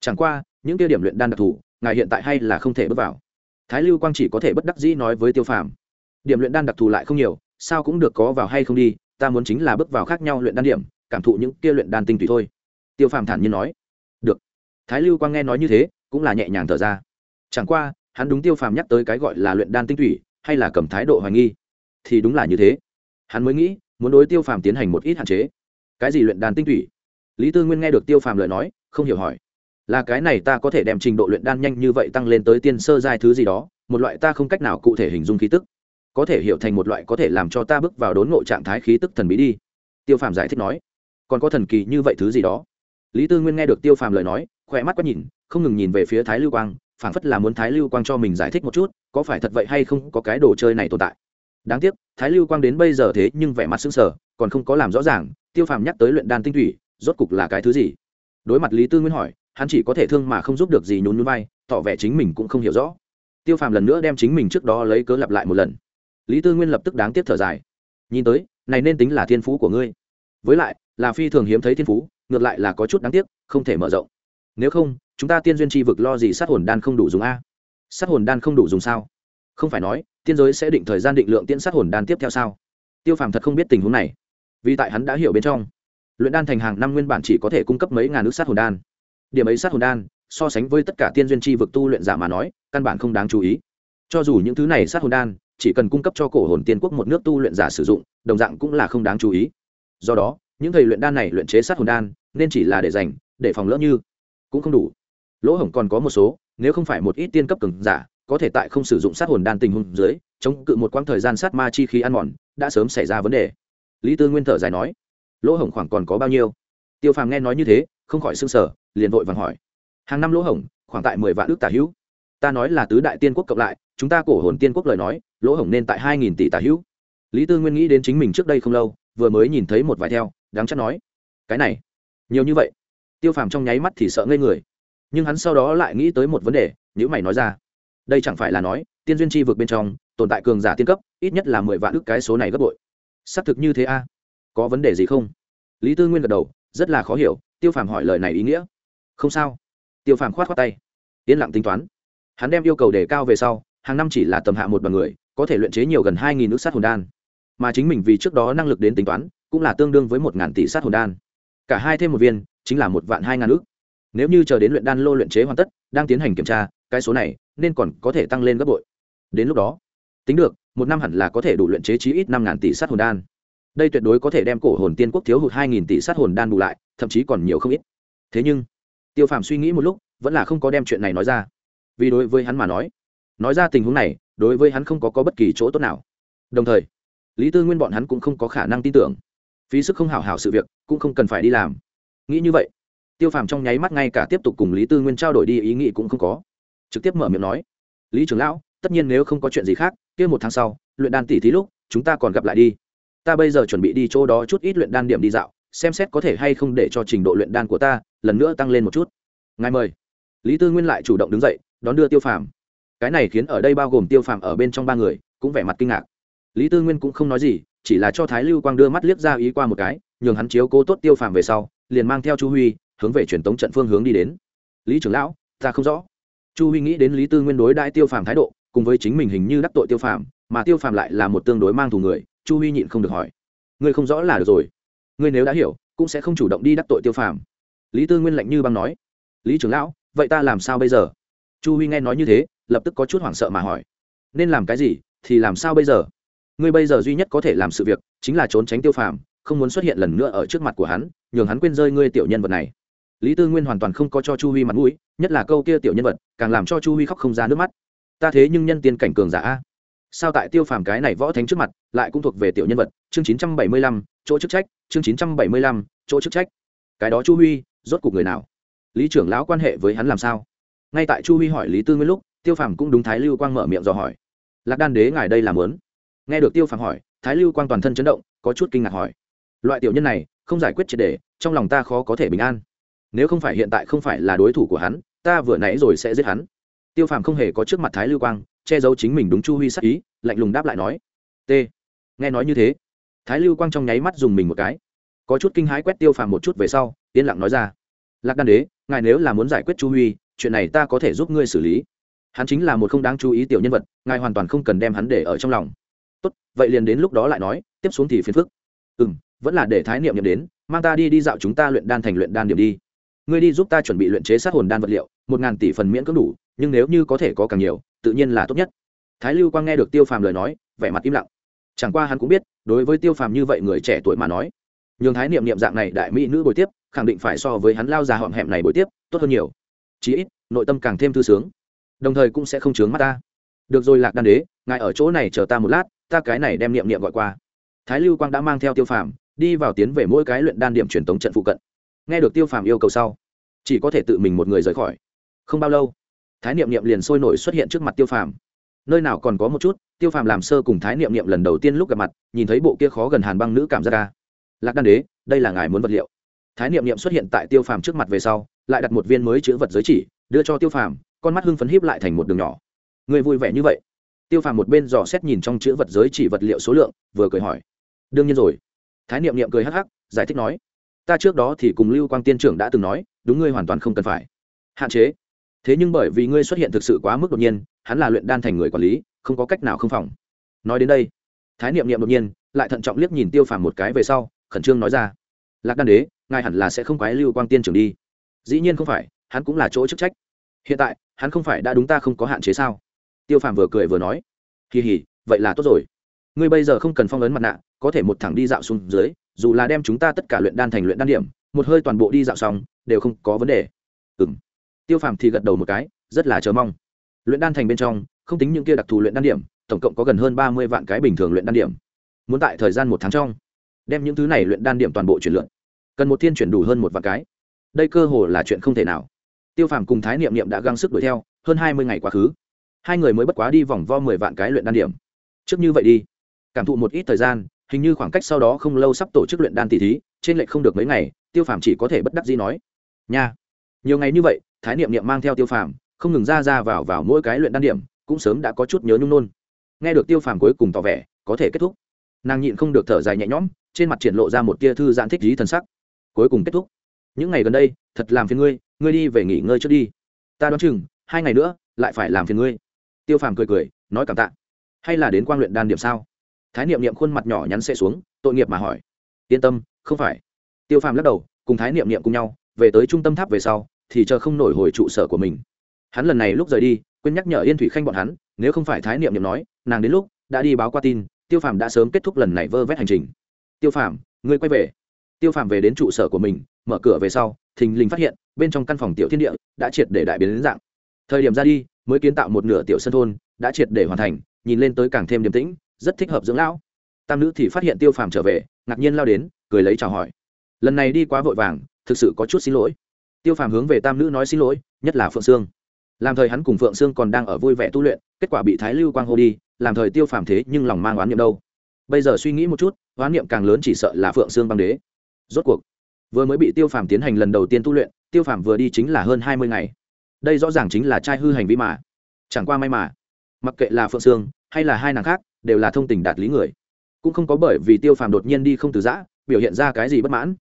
Chẳng qua, những tiêu điểm luyện đan đặc thù, ngài hiện tại hay là không thể bước vào. Thái lưu quang chỉ có thể bất đắc dĩ nói với tiêu phàm. Điểm luyện đan đặc thù lại không nhiều, sao cũng được có vào hay không đi, ta muốn chính là bước vào khác nhau luyện đan điểm, cảm thụ những kia luyện đan tinh tùy thôi. Tiêu phàm thản nhiên nói. Được. Thái lưu quang nghe nói như thế, cũng là nhẹ nhàng thở ra. Chẳng qua, hắn đúng tiêu phàm nhắc tới cái gọi là luyện đan tinh tủy hay là cầm thái độ hoài nghi? Thì đúng là như thế. Hắn mới nghĩ, muốn đối tiêu phàm tiến hành một ít hạn chế. Cái gì luyện đan tinh tủy? Lý tư nguyên nghe được tiêu phàm lời nói, không hiểu hỏi. Là cái này ta có thể đem trình độ luyện đan nhanh như vậy tăng lên tới tiên sơ giai thứ gì đó, một loại ta không cách nào cụ thể hình dung khí tức. Có thể hiểu thành một loại có thể làm cho ta bước vào đốn ngộ trạng thái khí tức thần bí đi. Tiêu phàm giải thích nói. Còn có thần kỳ như vậy thứ gì đó? Lý tư nguyên nghe được tiêu phàm lời nói, khỏe mắt quá nhìn, không ngừng nhìn về phía thái lưu quang phảng phất là muốn thái lưu quang cho mình giải thích một chút, có phải thật vậy hay không, có cái đồ chơi này tồn tại. Đáng tiếc, thái lưu quang đến bây giờ thế nhưng vẻ mặt sững sờ, còn không có làm rõ ràng, tiêu phàm nhắc tới luyện đan tinh thủy, rốt cục là cái thứ gì? Đối mặt lý tư nguyên hỏi, hắn chỉ có thể thương mà không giúp được gì nhún núi bay tỏ vẻ chính mình cũng không hiểu rõ. Tiêu phàm lần nữa đem chính mình trước đó lấy cớ lặp lại một lần. Lý tư nguyên lập tức đáng tiếc thở dài. Nhìn tới, này nên tính là thiên phú của ngươi. Với lại, là phi thường hiếm thấy thiên phú, ngược lại là có chút đáng tiếc, không thể mở rộng. Nếu không chúng ta tiên duyên chi vực lo gì sát hồn đan không đủ dùng a? Sát hồn đan không đủ dùng sao? Không phải nói, tiên giới sẽ định thời gian định lượng tiễn sát hồn đan tiếp theo sao? Tiêu phàm thật không biết tình huống này. Vì tại hắn đã hiểu bên trong, luyện đan thành hàng năm nguyên bản chỉ có thể cung cấp mấy ngàn nước sát hồn đan. Điểm ấy sát hồn đan, so sánh với tất cả tiên duyên chi vực tu luyện giả mà nói, căn bản không đáng chú ý. Cho dù những thứ này sát hồn đan, chỉ cần cung cấp cho cổ hồn tiên quốc một nước tu luyện giả sử dụng, đồng dạng cũng là không đáng chú ý. Do đó, những thầy luyện đan này luyện chế sát hồn đan, nên chỉ là để dành, để phòng lỡ như, cũng không đủ lỗ hổng còn có một số, nếu không phải một ít tiên cấp cường giả, có thể tại không sử dụng sát hồn đan tình huống dưới, chống cự một quãng thời gian sát ma chi khí ăn mòn, đã sớm xảy ra vấn đề. Lý tư nguyên thở dài nói, lỗ hổng khoảng còn có bao nhiêu? Tiêu phàm nghe nói như thế, không khỏi s sở liền vội vàng hỏi. Hàng năm lỗ hổng, khoảng tại mười vạn ước tả hữu. Ta nói là tứ đại tiên quốc cộng lại, chúng ta cổ hồn tiên quốc lời nói, lỗ hổng nên tại hai nghìn tỷ tả hữu. Lý tư nguyên nghĩ đến chính mình trước đây không lâu, vừa mới nhìn thấy một vài theo, đáng chắc nói, cái này, nhiều như vậy. Tiêu phàm trong nháy mắt thì sợ ngây người nhưng hắn sau đó lại nghĩ tới một vấn đề nhữ mày nói ra. Đây chẳng phải là nói, tiên duyên chi vực bên trong, tồn tại cường giả tiên cấp, ít nhất là mười vạn ước cái số này gấp bội. Xác thực như thế a. Có vấn đề gì không? Lý tư nguyên gật đầu, rất là khó hiểu, tiêu phàm hỏi lời này ý nghĩa. Không sao. Tiêu phàm khoát khoát tay. Yên lặng tính toán. Hắn đem yêu cầu đề cao về sau, hàng năm chỉ là tầm hạ một bằng người, có thể luyện chế nhiều gần hai nghìn nước sát hồn đan. Mà chính mình vì trước đó năng lực đến tính toán, cũng là tương đương với một ngàn tỷ sát hồn đan. Cả hai thêm một viên, chính là một vạn hai ngàn ước nếu như chờ đến luyện đan lô luyện chế hoàn tất đang tiến hành kiểm tra cái số này nên còn có thể tăng lên gấp bội. Đến lúc đó tính được một năm hẳn là có thể đủ luyện chế chí ít năm ngàn tỷ sát hồn đan. Đây tuyệt đối có thể đem cổ hồn tiên quốc thiếu hụt hai nghìn tỷ sát hồn đan bù lại thậm chí còn nhiều không ít. Thế nhưng tiêu phàm suy nghĩ một lúc vẫn là không có đem chuyện này nói ra. Vì đối với hắn mà nói nói ra tình huống này đối với hắn không có, có bất kỳ chỗ tốt nào. Đồng thời lý tư nguyên bọn hắn cũng không có khả năng tin tưởng. Phí sức không hảo hảo sự việc cũng không cần phải đi làm. Nghĩ như vậy tiêu phàm trong nháy mắt ngay cả tiếp tục cùng lý tư nguyên trao đổi đi, ý nghĩ cũng không có. Trực tiếp mở miệng nói, lý trưởng lão, tất nhiên nếu không có chuyện gì khác, kia một tháng sau, luyện đan tỷ thí lúc, chúng ta còn gặp lại đi. Ta bây giờ chuẩn bị đi chỗ đó chút ít luyện đan điểm đi dạo, xem xét có thể hay không để cho trình độ luyện đan của ta lần nữa tăng lên một chút. Ngài mời. Lý tư nguyên lại chủ động đứng dậy, đón đưa tiêu phàm. Cái này khiến ở đây bao gồm tiêu phàm ở bên trong ba người, cũng vẻ mặt kinh ngạc. Lý tư nguyên cũng không nói gì, chỉ là cho thái lưu quang đưa mắt liếc ra ý qua một cái, nhường hắn chiếu cố tốt tiêu phàm về sau, liền mang theo chu huy hướng về truyền tống trận phương hướng đi đến. Lý trưởng lão, ta không rõ. Chu huy nghĩ đến lý tư nguyên đối đãi tiêu phàm thái độ, cùng với chính mình hình như đắc tội tiêu phàm, mà tiêu phàm lại là một tương đối mang thù người, chu huy nhịn không được hỏi. Ngươi không rõ là được rồi. Ngươi nếu đã hiểu, cũng sẽ không chủ động đi đắc tội tiêu phàm. Lý tư nguyên lạnh như băng nói. Lý trưởng lão, vậy ta làm sao bây giờ? Chu huy nghe nói như thế, lập tức có chút hoảng sợ mà hỏi. Nên làm cái gì, thì làm sao bây giờ? Ngươi bây giờ duy nhất có thể làm sự việc, chính là trốn tránh tiêu phàm, không muốn xuất hiện lần nữa ở trước mặt của hắn, nhường hắn quên rơi ngươi tiểu nhân vật này lý tư nguyên hoàn toàn không có cho chu huy mặt mũi, nhất là câu kia tiểu nhân vật, càng làm cho chu huy khóc không ra nước mắt. Ta thế nhưng nhân tiên cảnh cường giả a. Sao tại tiêu phàm cái này võ thánh trước mặt, lại cũng thuộc về tiểu nhân vật? Chương chín trăm bảy mươi lăm, chỗ chức trách, chương chín trăm bảy mươi lăm, chỗ chức trách. Cái đó chu huy, rốt cuộc người nào? Lý trưởng lão quan hệ với hắn làm sao? Ngay tại chu huy hỏi lý tư nguyên lúc, tiêu phàm cũng đúng thái lưu quang mở miệng dò hỏi. Lạc đan đế ngài đây làm lớn nghe được tiêu phàm hỏi, thái lưu quang toàn thân chấn động, có chút kinh ngạc hỏi. Loại tiểu nhân này, không giải quyết triệt đề trong lòng ta khó có thể bình an nếu không phải hiện tại không phải là đối thủ của hắn, ta vừa nãy rồi sẽ giết hắn. Tiêu phàm không hề có trước mặt thái lưu quang, che giấu chính mình đúng chu huy sắc ý, lạnh lùng đáp lại nói, t, nghe nói như thế. Thái lưu quang trong nháy mắt dùng mình một cái. Có chút kinh hãi quét tiêu phàm một chút về sau, yên lặng nói ra, lạc đan đế, ngài nếu là muốn giải quyết chu huy, chuyện này ta có thể giúp ngươi xử lý. Hắn chính là một không đáng chú ý tiểu nhân vật, ngài hoàn toàn không cần đem hắn để ở trong lòng. Tốt, vậy liền đến lúc đó lại nói, tiếp xuống thì phiền phức. Ừ m vẫn là để thái niệm nhậm đến, mang ta đi đi dạo chúng ta luyện đan thành luyện đan điểm đi ngươi đi giúp ta chuẩn bị luyện chế sát hồn đan vật liệu, một ngàn tỷ phần miễn cưỡng đủ, nhưng nếu như có thể có càng nhiều, tự nhiên là tốt nhất. Thái lưu quang nghe được tiêu phàm lời nói, vẻ mặt im lặng. Chẳng qua hắn cũng biết, đối với tiêu phàm như vậy người trẻ tuổi mà nói, nhường thái niệm niệm dạng này đại mỹ nữ bồi tiếp, khẳng định phải so với hắn lao già họng hẹm này bồi tiếp, tốt hơn nhiều. Chí ít, nội tâm càng thêm thư sướng, đồng thời cũng sẽ không chướng mắt ta. Được rồi, lạc đan đế, ngài ở chỗ này chờ ta một lát, ta cái này đem niệm niệm gọi qua. Thái lưu quang đã mang theo tiêu phàm, đi vào tiến về mỗi cái luyện đan điểm truyền tống trận phụ cận nghe được tiêu phàm yêu cầu sau, chỉ có thể tự mình một người rời khỏi. Không bao lâu, thái niệm niệm liền sôi nổi xuất hiện trước mặt tiêu phàm. Nơi nào còn có một chút, tiêu phàm làm sơ cùng thái niệm niệm lần đầu tiên lúc gặp mặt, nhìn thấy bộ kia khó gần hàn băng nữ cảm giác ra. Lạc đan đế, đây là ngài muốn vật liệu. Thái niệm niệm xuất hiện tại tiêu phàm trước mặt về sau, lại đặt một viên mới chữ vật giới chỉ, đưa cho tiêu phàm, con mắt hưng phấn híp lại thành một đường nhỏ. Người vui vẻ như vậy? Tiêu phàm một bên dò xét nhìn trong chữ vật giới chỉ vật liệu số lượng, vừa cười hỏi. Đương nhiên rồi. Thái niệm niệm cười hắc hắc, giải thích nói ta trước đó thì cùng lưu quang tiên trưởng đã từng nói, đúng ngươi hoàn toàn không cần phải. Hạn chế. Thế nhưng bởi vì ngươi xuất hiện thực sự quá mức đột nhiên, hắn là luyện đan thành người quản lý, không có cách nào không phòng. Nói đến đây, thái niệm niệm đột nhiên, lại thận trọng liếc nhìn tiêu phàm một cái về sau, khẩn trương nói ra. Lạc đan đế, ngài hẳn là sẽ không quái lưu quang tiên trưởng đi. Dĩ nhiên không phải, hắn cũng là chỗ chức trách. Hiện tại, hắn không phải đã đúng ta không có hạn chế sao? Tiêu phàm vừa cười vừa nói. Kỳ hỉ vậy là tốt rồi. Ngươi bây giờ không cần phong ấn mặt nạ, có thể một thẳng đi dạo xuống dưới dù là đem chúng ta tất cả luyện đan thành luyện đan điểm, một hơi toàn bộ đi dạo xong, đều không có vấn đề. Ừ m tiêu phàm thì gật đầu một cái, rất là chờ mong. Luyện đan thành bên trong, không tính những kia đặc thù luyện đan điểm, tổng cộng có gần hơn ba mươi vạn cái bình thường luyện đan điểm. Muốn tại thời gian một tháng trong, đem những thứ này luyện đan điểm toàn bộ chuyển lượn. Cần một thiên chuyển đủ hơn một vạn cái. Đây cơ hồ là chuyện không thể nào. Tiêu phàm cùng thái niệm niệm đã găng sức đuổi theo, hơn hai mươi ngày quá khứ. Hai người mới bất quá đi vòng vo mười vạn cái luyện đan điểm. Trước như vậy đi. Cảm thụ một ít thời gian hình như khoảng cách sau đó không lâu sắp tổ chức luyện đan tỷ thí, trên lệch không được mấy ngày, tiêu phàm chỉ có thể bất đắc dĩ nói, nha. Nhiều ngày như vậy, thái niệm niệm mang theo tiêu phàm, không ngừng ra ra vào vào mỗi cái luyện đan điểm, cũng sớm đã có chút nhớ nhung nôn. Nghe được tiêu phàm cuối cùng tỏ vẻ, có thể kết thúc. Nàng nhịn không được thở dài nhẹ nhõm, trên mặt triển lộ ra một tia thư giãn thích lý thần sắc. Cuối cùng kết thúc. Những ngày gần đây, thật làm phiền ngươi ngươi đi về nghỉ ngơi trước đi. Ta đoán chừng, hai ngày nữa, lại phải làm phiền ngươi. Tiêu phàm cười cười, nói cảm tạ. Hay là đến quang luyện đan điểm sao? Thái niệm niệm khuôn mặt nhỏ nhắn xe xuống, tội nghiệp mà hỏi. Yên tâm, không phải. Tiêu phàm lắc đầu, cùng thái niệm niệm cùng nhau, về tới trung tâm tháp về sau, thì chờ không nổi hồi trụ sở của mình. Hắn lần này lúc rời đi, quên nhắc nhở yên thủy khanh bọn hắn, nếu không phải thái niệm niệm nói, nàng đến lúc đã đi báo qua tin, tiêu phàm đã sớm kết thúc lần này vơ vét hành trình. Tiêu phàm, ngươi quay về. Tiêu phàm về đến trụ sở của mình, mở cửa về sau, thình lình phát hiện, bên trong căn phòng tiểu thiên địa đã triệt để đại biến đến dạng. Thời điểm ra đi, mới kiến tạo một nửa tiểu sân thôn, đã triệt để hoàn thành, nhìn lên tới càng thêm điềm tĩnh rất thích hợp dưỡng lão. Tam nữ thì phát hiện tiêu phàm trở về, ngạc nhiên lao đến, cười lấy chào hỏi. Lần này đi quá vội vàng, thực sự có chút xin lỗi. Tiêu phàm hướng về tam nữ nói xin lỗi, nhất là phượng sương. Làm thời hắn cùng phượng sương còn đang ở vui vẻ tu luyện, kết quả bị thái lưu quang hô đi, làm thời tiêu phàm thế nhưng lòng mang oán niệm đâu. Bây giờ suy nghĩ một chút, oán niệm càng lớn chỉ sợ là phượng sương băng đế. Rốt cuộc, vừa mới bị tiêu phàm tiến hành lần đầu tiên tu luyện, tiêu phàm vừa đi chính là hơn hai mươi ngày. Đây rõ ràng chính là trai hư hành vi mà. Chẳng qua may mà, mặc kệ là phượng sương hay là hai nàng khác, đều là thông tình đạt lý người. Cũng không có bởi vì tiêu phàm đột nhiên đi không từ giã, biểu hiện ra cái gì bất mãn.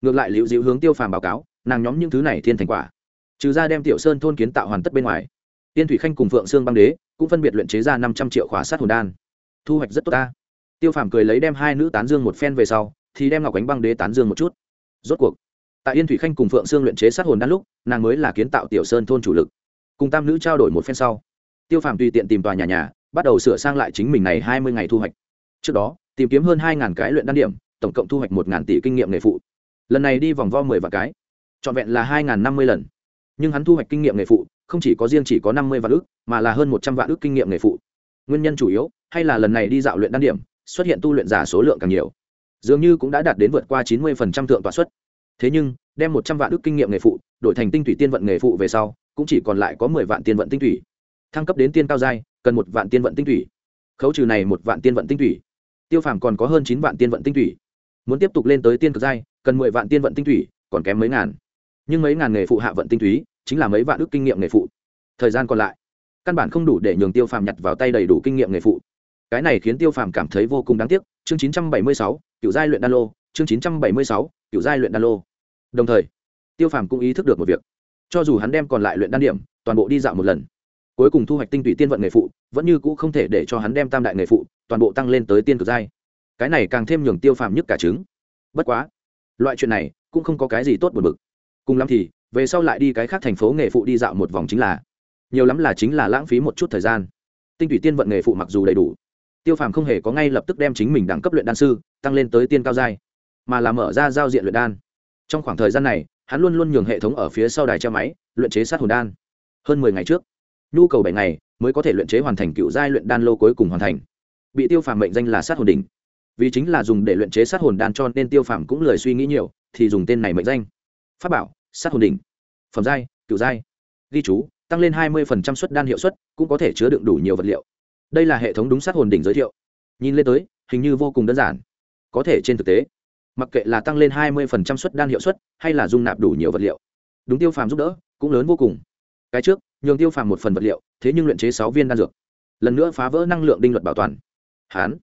Ngược lại liệu dịu hướng tiêu phàm báo cáo, nàng nhóm những thứ này thiên thành quả. Trừ ra đem tiểu sơn thôn kiến tạo hoàn tất bên ngoài, tiên thủy khanh cùng phượng sương băng đế cũng phân biệt luyện chế ra năm trăm triệu khóa sát hồn đan. Thu hoạch rất tốt ta. Tiêu phàm cười lấy đem hai nữ tán dương một phen về sau, thì đem ngọc ánh băng đế tán dương một chút. Rốt cuộc, tại yên thủy khanh cùng phượng sương luyện chế sát hồn đan lúc, nàng mới là kiến tạo tiểu sơn thôn chủ lực. Cùng tam nữ trao đổi một phen sau, tiêu phàm tùy tiện tìm tòa nhà nhà bắt đầu sửa sang lại chính mình này hai mươi ngày thu hoạch. Trước đó, tìm kiếm hơn hai cái luyện đan điểm, tổng cộng thu hoạch một tỷ kinh nghiệm nghề phụ. Lần này đi vòng vo mười vạn cái, trọn vẹn là hai năm mươi lần. Nhưng hắn thu hoạch kinh nghiệm nghề phụ, không chỉ có riêng chỉ có năm mươi vạn ước mà là hơn một trăm vạn ước kinh nghiệm nghề phụ. Nguyên nhân chủ yếu, hay là lần này đi dạo luyện đan điểm, xuất hiện tu luyện giả số lượng càng nhiều. Dường như cũng đã đạt đến vượt qua chín mươi thượng tọa suất. Thế nhưng, đem một trăm vạn ước kinh nghiệm nghề phụ, đổi thành tinh thủy tiên vận nghề phụ về sau, cũng chỉ còn lại có mười vạn tiên vận tinh thủy. Thăng cấp đến tiên cao giai cần một vạn tiên vận tinh thủy. Khấu trừ này một vạn tiên vận tinh thủy. Tiêu phàm còn có hơn chín vạn tiên vận tinh thủy. Muốn tiếp tục lên tới tiên cực giai, cần mười vạn tiên vận tinh thủy, còn kém mấy ngàn. Nhưng mấy ngàn nghề phụ hạ vận tinh túy chính là mấy vạn ước kinh nghiệm nghề phụ. Thời gian còn lại, căn bản không đủ để nhường tiêu phàm nhặt vào tay đầy đủ kinh nghiệm nghề phụ. Cái này khiến tiêu phàm cảm thấy vô cùng đáng tiếc. Chương chín trăm bảy mươi sáu kiểu giai luyện đan lô. Chương chín trăm bảy mươi sáu kiểu giai luyện đan lô. Đồng thời, tiêu phàm cũng ý thức được một việc. Cho dù hắn đem còn lại luyện đan điểm, toàn bộ đi dạo một lần cuối cùng thu hoạch tinh tụy tiên vận nghề phụ, vẫn như cũ không thể để cho hắn đem tam đại nghề phụ, toàn bộ tăng lên tới tiên cực giai. Cái này càng thêm nhường tiêu phàm nhất cả trứng. Bất quá, loại chuyện này cũng không có cái gì tốt buồn bực. Cùng lắm thì, về sau lại đi cái khác thành phố nghề phụ đi dạo một vòng chính là, nhiều lắm là chính là lãng phí một chút thời gian. Tinh tụy tiên vận nghề phụ mặc dù đầy đủ, tiêu phàm không hề có ngay lập tức đem chính mình đẳng cấp luyện đan sư tăng lên tới tiên cao giai, mà là mở ra giao diện luyện đan. Trong khoảng thời gian này, hắn luôn luôn nhường hệ thống ở phía sau đài che máy, luyện chế sát hồn đan. Hơn mười ngày trước nhu cầu bảy ngày mới có thể luyện chế hoàn thành cựu giai luyện đan lô cuối cùng hoàn thành. Bị tiêu phàm mệnh danh là sát hồn đỉnh. Vì chính là dùng để luyện chế sát hồn đan cho nên tiêu phàm cũng lười suy nghĩ nhiều, thì dùng tên này mệnh danh. Pháp bảo, sát hồn đỉnh. Phẩm giai, cựu giai. Ghi chú, tăng lên hai mươi suất đan hiệu suất, cũng có thể chứa đựng đủ nhiều vật liệu. Đây là hệ thống đúng sát hồn đỉnh giới thiệu. Nhìn lên tới, hình như vô cùng đơn giản. Có thể trên thực tế, mặc kệ là tăng lên hai mươi suất đan hiệu suất, hay là dung nạp đủ nhiều vật liệu, đúng tiêu phàm giúp đỡ, cũng lớn vô cùng. Cái trước nhường tiêu phàm một phần vật liệu, thế nhưng luyện chế sáu viên đan dược. Lần nữa phá vỡ năng lượng đinh luật bảo toàn. Hán,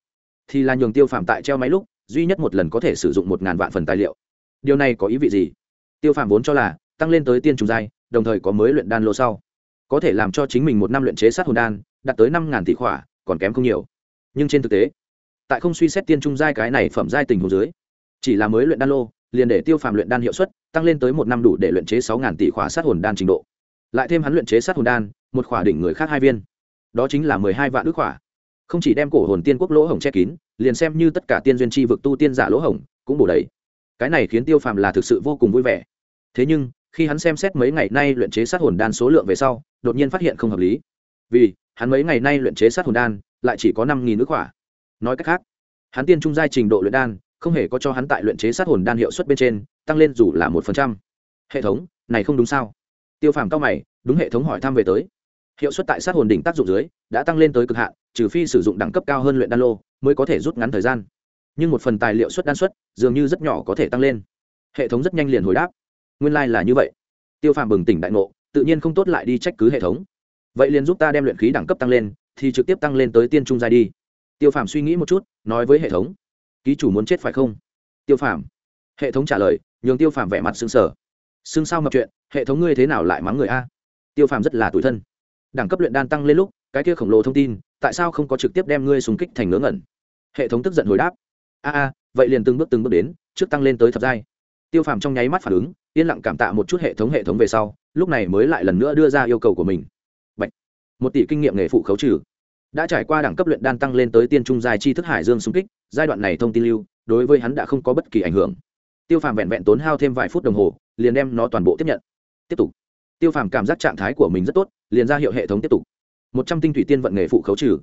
thì là nhường tiêu phàm tại treo máy lúc, duy nhất một lần có thể sử dụng một ngàn vạn phần tài liệu. Điều này có ý vị gì? Tiêu phàm vốn cho là, tăng lên tới tiên trùng giai, đồng thời có mới luyện đan lô sau. Có thể làm cho chính mình một năm luyện chế sát hồn đan, đạt tới năm ngàn tỷ khỏa, còn kém không nhiều. Nhưng trên thực tế, tại không suy xét tiên trung giai cái này phẩm giai tình hồ dưới, chỉ là mới luyện đan lô, liền để tiêu phàm luyện đan hiệu suất tăng lên tới một năm đủ để luyện chế sáu ngàn tỷ khỏa sát hồn đan trình độ lại thêm hắn luyện chế sát hồn đan, một khỏa đỉnh người khác hai viên. Đó chính là mười hai vạn ước khỏa. Không chỉ đem cổ hồn tiên quốc lỗ hổng che kín, liền xem như tất cả tiên duyên chi vực tu tiên giả lỗ hổng cũng bổ đầy. Cái này khiến tiêu phàm là thực sự vô cùng vui vẻ. Thế nhưng, khi hắn xem xét mấy ngày nay luyện chế sát hồn đan số lượng về sau, đột nhiên phát hiện không hợp lý. Vì, hắn mấy ngày nay luyện chế sát hồn đan lại chỉ có năm nghìn ước hỏa nói cách khác, hắn tiên trung giai trình độ luyện đan không hề có cho hắn tại luyện chế sát hồn đan hiệu suất bên trên tăng lên dù là một phần trăm. Hệ thống, này không đúng sao? Tiêu phàm cao mày, đúng hệ thống hỏi thăm về tới. Hiệu suất tại sát hồn đỉnh tác dụng dưới đã tăng lên tới cực hạn, trừ phi sử dụng đẳng cấp cao hơn luyện đan lô mới có thể rút ngắn thời gian. Nhưng một phần tài liệu suất đan suất dường như rất nhỏ có thể tăng lên. Hệ thống rất nhanh liền hồi đáp. Nguyên lai、like、là như vậy. Tiêu phàm bừng tỉnh đại ngộ, tự nhiên không tốt lại đi trách cứ hệ thống. Vậy liền giúp ta đem luyện khí đẳng cấp tăng lên, thì trực tiếp tăng lên tới tiên trung giai đi. Tiêu phàm suy nghĩ một chút, nói với hệ thống. Ký chủ muốn chết phải không? Tiêu phàm. Hệ thống trả lời, nhường tiêu phàm vẻ mặt xương sở xương sao mập chuyện, hệ thống ngươi thế nào lại mắng người a? Tiêu phàm rất là tủi thân. Đẳng cấp luyện đan tăng lên lúc, cái kia khổng lồ thông tin, tại sao không có trực tiếp đem ngươi súng kích thành ngớ ngẩn? Hệ thống tức giận hồi đáp. A a, vậy liền từng bước từng bước đến, trước tăng lên tới thập giai. Tiêu phàm trong nháy mắt phản ứng, yên lặng cảm tạ một chút hệ thống hệ thống về sau, lúc này mới lại lần nữa đưa ra yêu cầu của mình. Bạch. một tỷ kinh nghiệm nghề phụ khấu trừ. Đã trải qua đẳng cấp luyện đan tăng lên tới tiên trung giai chi thức hải dương xung kích, giai đoạn này thông tin lưu, đối với hắn đã không có bất kỳ ảnh hưởng tiêu phàm vẹn vẹn tốn hao thêm vài phút đồng hồ, liền đem nó toàn bộ tiếp nhận. Tiếp tục. Tiêu phàm cảm giác trạng thái của mình rất tốt, liền ra hiệu hệ thống tiếp tục. Một trăm tinh thủy tiên vận nghề phụ khấu trừ,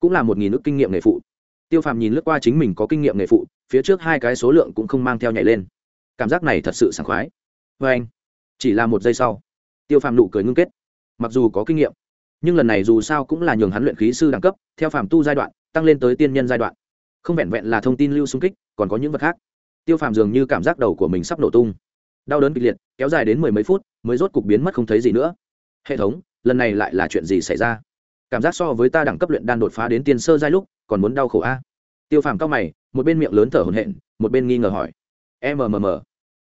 cũng là một nghìn ước kinh nghiệm nghề phụ. Tiêu phàm nhìn lướt qua chính mình có kinh nghiệm nghề phụ, phía trước hai cái số lượng cũng không mang theo nhảy lên. Cảm giác này thật sự sảng khoái. Vê anh, chỉ là một giây sau, tiêu phàm nụ cười ngưng kết. Mặc dù có kinh nghiệm, nhưng lần này dù sao cũng là nhường hắn luyện khí sư đẳng cấp, theo phàm tu giai đoạn, tăng lên tới tiên nhân giai đoạn. Không vẹn vẹn là thông tin lưu xung kích, còn có những vật khác tiêu phàm dường như cảm giác đầu của mình sắp nổ tung. Đau đớn kịch liệt, kéo dài đến mười mấy phút, mới rốt cục biến mất không thấy gì nữa. Hệ thống, lần này lại là chuyện gì xảy ra? Cảm giác so với ta đẳng cấp luyện đan đột phá đến tiên sơ giai lúc, còn muốn đau khổ a. Tiêu phàm cao mày, một bên miệng lớn thở hổn hển, một bên nghi ngờ hỏi. Mmm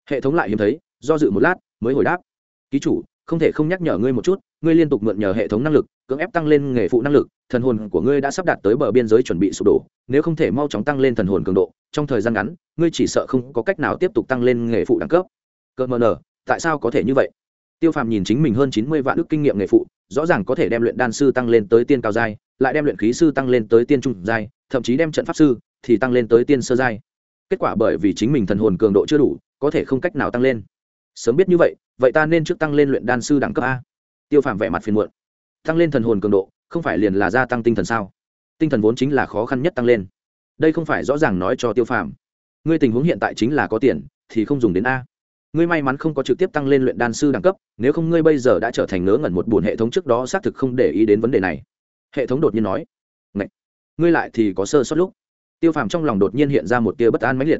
hệ thống lại hiếm thấy, do dự một lát, mới hồi đáp. Ký chủ, không thể không nhắc nhở ngươi một chút ngươi liên tục mượn nhờ hệ thống năng lực, cưỡng ép tăng lên nghề phụ năng lực, thần hồn của ngươi đã sắp đạt tới bờ biên giới chuẩn bị sụp đổ, nếu không thể mau chóng tăng lên thần hồn cường độ, trong thời gian ngắn, ngươi chỉ sợ không có cách nào tiếp tục tăng lên nghề phụ đẳng cấp. Cơ mờ nở tại sao có thể như vậy? Tiêu phàm nhìn chính mình hơn chín mươi vạn ước kinh nghiệm nghề phụ, rõ ràng có thể đem luyện đan sư tăng lên tới tiên cao giai, lại đem luyện khí sư tăng lên tới tiên trung giai, thậm chí đem trận pháp sư thì tăng lên tới tiên sơ giai. Kết quả bởi vì chính mình thần hồn cường độ chưa đủ, có thể không cách nào tăng lên. Sớm biết như vậy vậy ta nên trước tăng lên luyện đan sư đẳng cấp a tiêu phàm vẻ mặt phiền muộn. Tăng lên thần hồn cường độ, không phải liền là gia tăng tinh thần sao? Tinh thần vốn chính là khó khăn nhất tăng lên. Đây không phải rõ ràng nói cho tiêu phàm. Ngươi tình huống hiện tại chính là có tiền, thì không dùng đến a. Ngươi may mắn không có trực tiếp tăng lên luyện đan sư đẳng cấp, nếu không ngươi bây giờ đã trở thành ngớ ngẩn một buồn hệ thống trước đó xác thực không để ý đến vấn đề này. Hệ thống đột nhiên nói, Ngậy! ngươi lại thì có sơ sót lúc. Tiêu phàm trong lòng đột nhiên hiện ra một tia bất an mãnh liệt.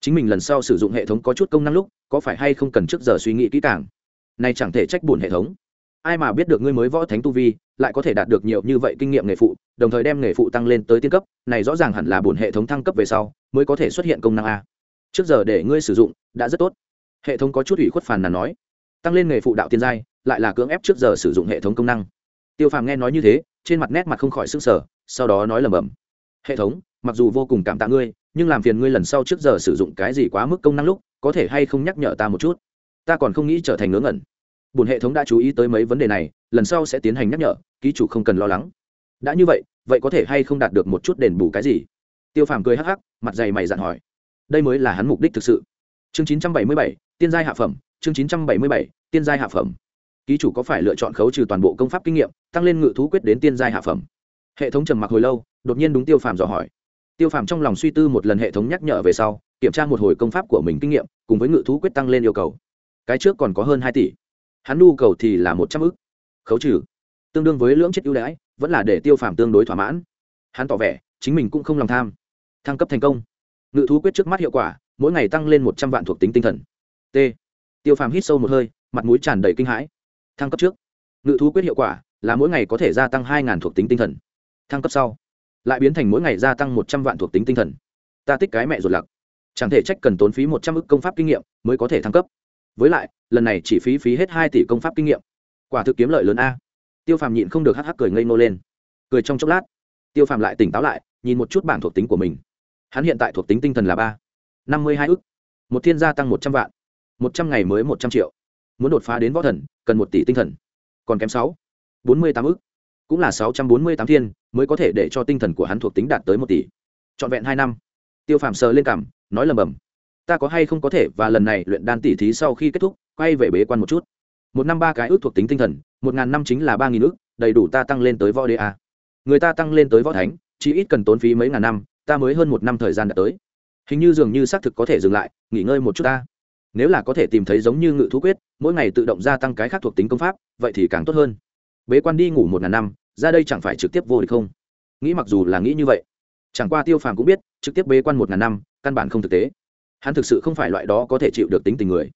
Chính mình lần sau sử dụng hệ thống có chút công năng lúc, có phải hay không cần trước giờ suy nghĩ kỹ càng? Này chẳng thể trách buồn hệ thống ai mà biết được ngươi mới võ thánh tu vi, lại có thể đạt được nhiều như vậy kinh nghiệm nghề phụ, đồng thời đem nghề phụ tăng lên tới tiên cấp, này rõ ràng hẳn là bổn hệ thống thăng cấp về sau, mới có thể xuất hiện công năng a. Trước giờ để ngươi sử dụng, đã rất tốt. Hệ thống có chút ủy khuất phàn nàn nói. Tăng lên nghề phụ đạo tiên giai, lại là cưỡng ép trước giờ sử dụng hệ thống công năng. Tiêu phàm nghe nói như thế, trên mặt nét mặt không khỏi s ư n g sở sau đó nói lầm bầm hệ thống, mặc dù vô cùng cảm tạ ngươi, nhưng làm phiền ngươi lần sau trước giờ sử dụng cái gì quá mức công năng lúc, có thể hay không nhắc nhở ta một chút? Ta còn không nghĩ trở thành ngớ ngẩn bùn hệ thống đã chú ý tới mấy vấn đề này, lần sau sẽ tiến hành nhắc nhở, ký chủ không cần lo lắng. Đã như vậy vậy có thể hay không đạt được một chút đền bù cái gì? Tiêu phàm cười hắc hắc, mặt dày mày dặn hỏi. Đây mới là hắn mục đích thực sự. Chương chín trăm bảy mươi bảy, tiên giai hạ phẩm, chương chín trăm bảy mươi bảy, tiên giai hạ phẩm. Ký chủ có phải lựa chọn khấu trừ toàn bộ công pháp kinh nghiệm, tăng lên ngự thú quyết đến tiên giai hạ phẩm? Hệ thống trầm mặc hồi lâu, đột nhiên đúng tiêu phàm dò hỏi. Tiêu phàm trong lòng suy tư một lần hệ thống nhắc nhở về sau, kiểm tra một hồi công pháp của mình kinh nghiệm, cùng với ngự thú quyết tăng lên yêu cầu. Cái trước còn có hơn hai tỷ hắn nhu cầu thì là một trăm ức. Khấu trừ. Tương đương với lưỡng chết ưu đãi, vẫn là để tiêu phàm tương đối thỏa mãn. Hắn tỏ vẻ, chính mình cũng không lòng tham. Thăng cấp thành công. Ngự thú quyết trước mắt hiệu quả, mỗi ngày tăng lên một trăm vạn thuộc tính tinh thần. T. Tiêu phàm hít sâu một hơi, mặt mũi tràn đầy kinh hãi. Thăng cấp trước. Ngự thú quyết hiệu quả là mỗi ngày có thể gia tăng hai ngàn thuộc tính tinh thần. Thăng cấp sau, lại biến thành mỗi ngày gia tăng một trăm vạn thuộc tính tinh thần. Ta tích cái mẹ ruột lặc. Chẳng thể trách cần tốn phí một trăm ước công pháp kinh nghiệm mới có thể thăng cấp với lại, lần này chỉ phí phí hết hai tỷ công pháp kinh nghiệm. Quả thực kiếm lợi lớn a. Tiêu phàm nhịn không được hắc hắc cười ngây ngô lên. Cười trong chốc lát, tiêu phàm lại tỉnh táo lại, nhìn một chút bảng thuộc tính của mình. Hắn hiện tại thuộc tính tinh thần là ba, năm mươi hai ức. Một thiên gia tăng một trăm vạn. Một trăm ngày mới một trăm triệu. Muốn đột phá đến võ thần, cần một tỷ tinh thần. Còn kém sáu, bốn mươi tám ức. Cũng là sáu trăm bốn mươi tám thiên, mới có thể để cho tinh thần của hắn thuộc tính đạt tới một tỷ. Trọn vẹn hai năm. Tiêu phàm sờ lên cảm, nói lầm bầm ta có hay không có thể và lần này luyện đan tỷ thí sau khi kết thúc, quay về bế quan một chút. Một năm ba cái ước thuộc tính tinh thần, một ngàn năm chính là ba nghìn ước, đầy đủ ta tăng lên tới võ đê a. Người ta tăng lên tới võ thánh, chỉ ít cần tốn phí mấy ngàn năm, ta mới hơn một năm thời gian đã tới. Hình như dường như xác thực có thể dừng lại, nghỉ ngơi một chút ta. Nếu là có thể tìm thấy giống như ngự thú quyết, mỗi ngày tự động gia tăng cái khác thuộc tính công pháp, vậy thì càng tốt hơn. Bế quan đi ngủ một ngàn năm, ra đây chẳng phải trực tiếp vô địch không? Nghĩ mặc dù là nghĩ như vậy, chẳng qua tiêu phàm cũng biết, trực tiếp bế quan một ngàn năm, căn bản không thực tế hắn thực sự không phải loại đó có thể chịu được tính tình người.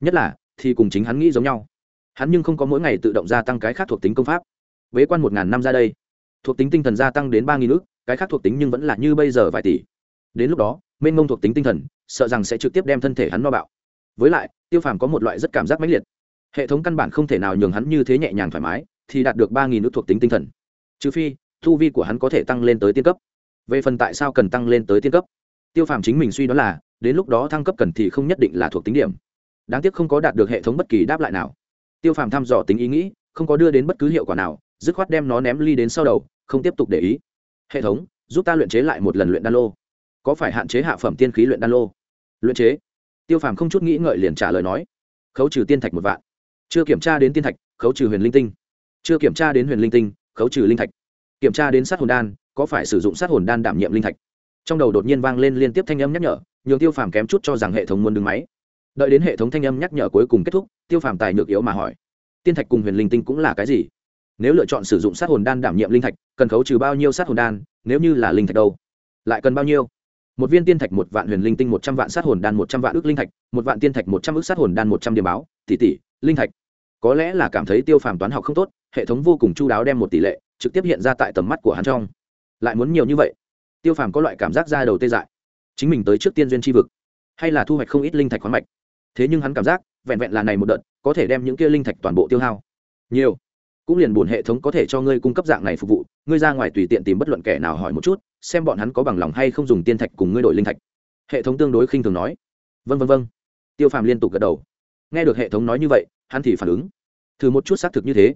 Nhất là, thì cùng chính hắn nghĩ giống nhau. Hắn nhưng không có mỗi ngày tự động gia tăng cái khác thuộc tính công pháp. Bế quan một ngàn năm ra đây, thuộc tính tinh thần gia tăng đến ba nghìn ước cái khác thuộc tính nhưng vẫn là như bây giờ vài tỷ. Đến lúc đó, mênh mông thuộc tính tinh thần, sợ rằng sẽ trực tiếp đem thân thể hắn no bạo. Với lại, tiêu phàm có một loại rất cảm giác mãnh liệt. Hệ thống căn bản không thể nào nhường hắn như thế nhẹ nhàng thoải mái, thì đạt được ba nghìn nước thuộc tính tinh thần. Trừ phi thu vi của hắn có thể tăng lên tới tiên cấp. Về phần tại sao cần tăng lên tới tiên cấp? Tiêu phàm chính mình suy đoán là, đến lúc đó thăng cấp cần thì không nhất định là thuộc tính điểm. Đáng tiếc không có đạt được hệ thống bất kỳ đáp lại nào. Tiêu phàm thăm dò tính ý nghĩ, không có đưa đến bất cứ hiệu quả nào, dứt khoát đem nó ném ly đến sau đầu, không tiếp tục để ý. Hệ thống, giúp ta luyện chế lại một lần luyện đan lô. Có phải hạn chế hạ phẩm tiên khí luyện đan lô? Luyện chế. Tiêu phàm không chút nghĩ ngợi liền trả lời nói. Khấu trừ tiên thạch một vạn. Chưa kiểm tra đến tiên thạch, khấu trừ huyền linh tinh. Chưa kiểm tra đến huyền linh tinh, khấu trừ linh thạch. Kiểm tra đến sát hồn đan, có phải sử dụng sát hồn đan đảm nhiệm linh thạch? Trong đầu đột nhiên vang lên liên tiếp thanh âm nhắc nhở, nhường tiêu phàm kém chút cho rằng hệ thống muốn đứng máy. Đợi đến hệ thống thanh âm nhắc nhở cuối cùng kết thúc, tiêu phàm tài nhược yếu mà hỏi, tiên thạch cùng huyền linh tinh cũng là cái gì? Nếu lựa chọn sử dụng sát hồn đan đảm nhiệm linh thạch, cần khấu trừ bao nhiêu sát hồn đan? Nếu như là linh thạch đâu? Lại cần bao nhiêu? Một viên tiên thạch một vạn, huyền linh tinh một trăm vạn, sát hồn đan một trăm vạn ước linh thạch, một vạn tiên thạch một trăm ước sát hồn đan một trăm điểm báo, tỷ tỷ, linh thạch. Có lẽ là cảm thấy tiêu phàm toán học không tốt, hệ thống vô cùng chu đáo đem một tỷ lệ trực tiếp hiện ra tại tầm mắt của hắn trong. Lại muốn nhiều như vậy? Tiêu phàm có loại cảm giác ra đầu tê dại. Chính mình tới trước tiên duyên tri vực, hay là thu hoạch không ít linh thạch khoáng mạch. Thế nhưng hắn cảm giác, vẹn vẹn là này một đợt, có thể đem những kia linh thạch toàn bộ tiêu hao. Nhiều. Cũng liền buồn hệ thống có thể cho ngươi cung cấp dạng này phục vụ, ngươi ra ngoài tùy tiện tìm bất luận kẻ nào hỏi một chút, xem bọn hắn có bằng lòng hay không dùng tiên thạch cùng ngươi đổi linh thạch. Hệ thống tương đối khinh thường nói. Vân vân vân tiêu phàm liên tục gật đầu. Nghe được hệ thống nói như vậy, hắn thì phản ứng. Thử một chút xác thực như thế.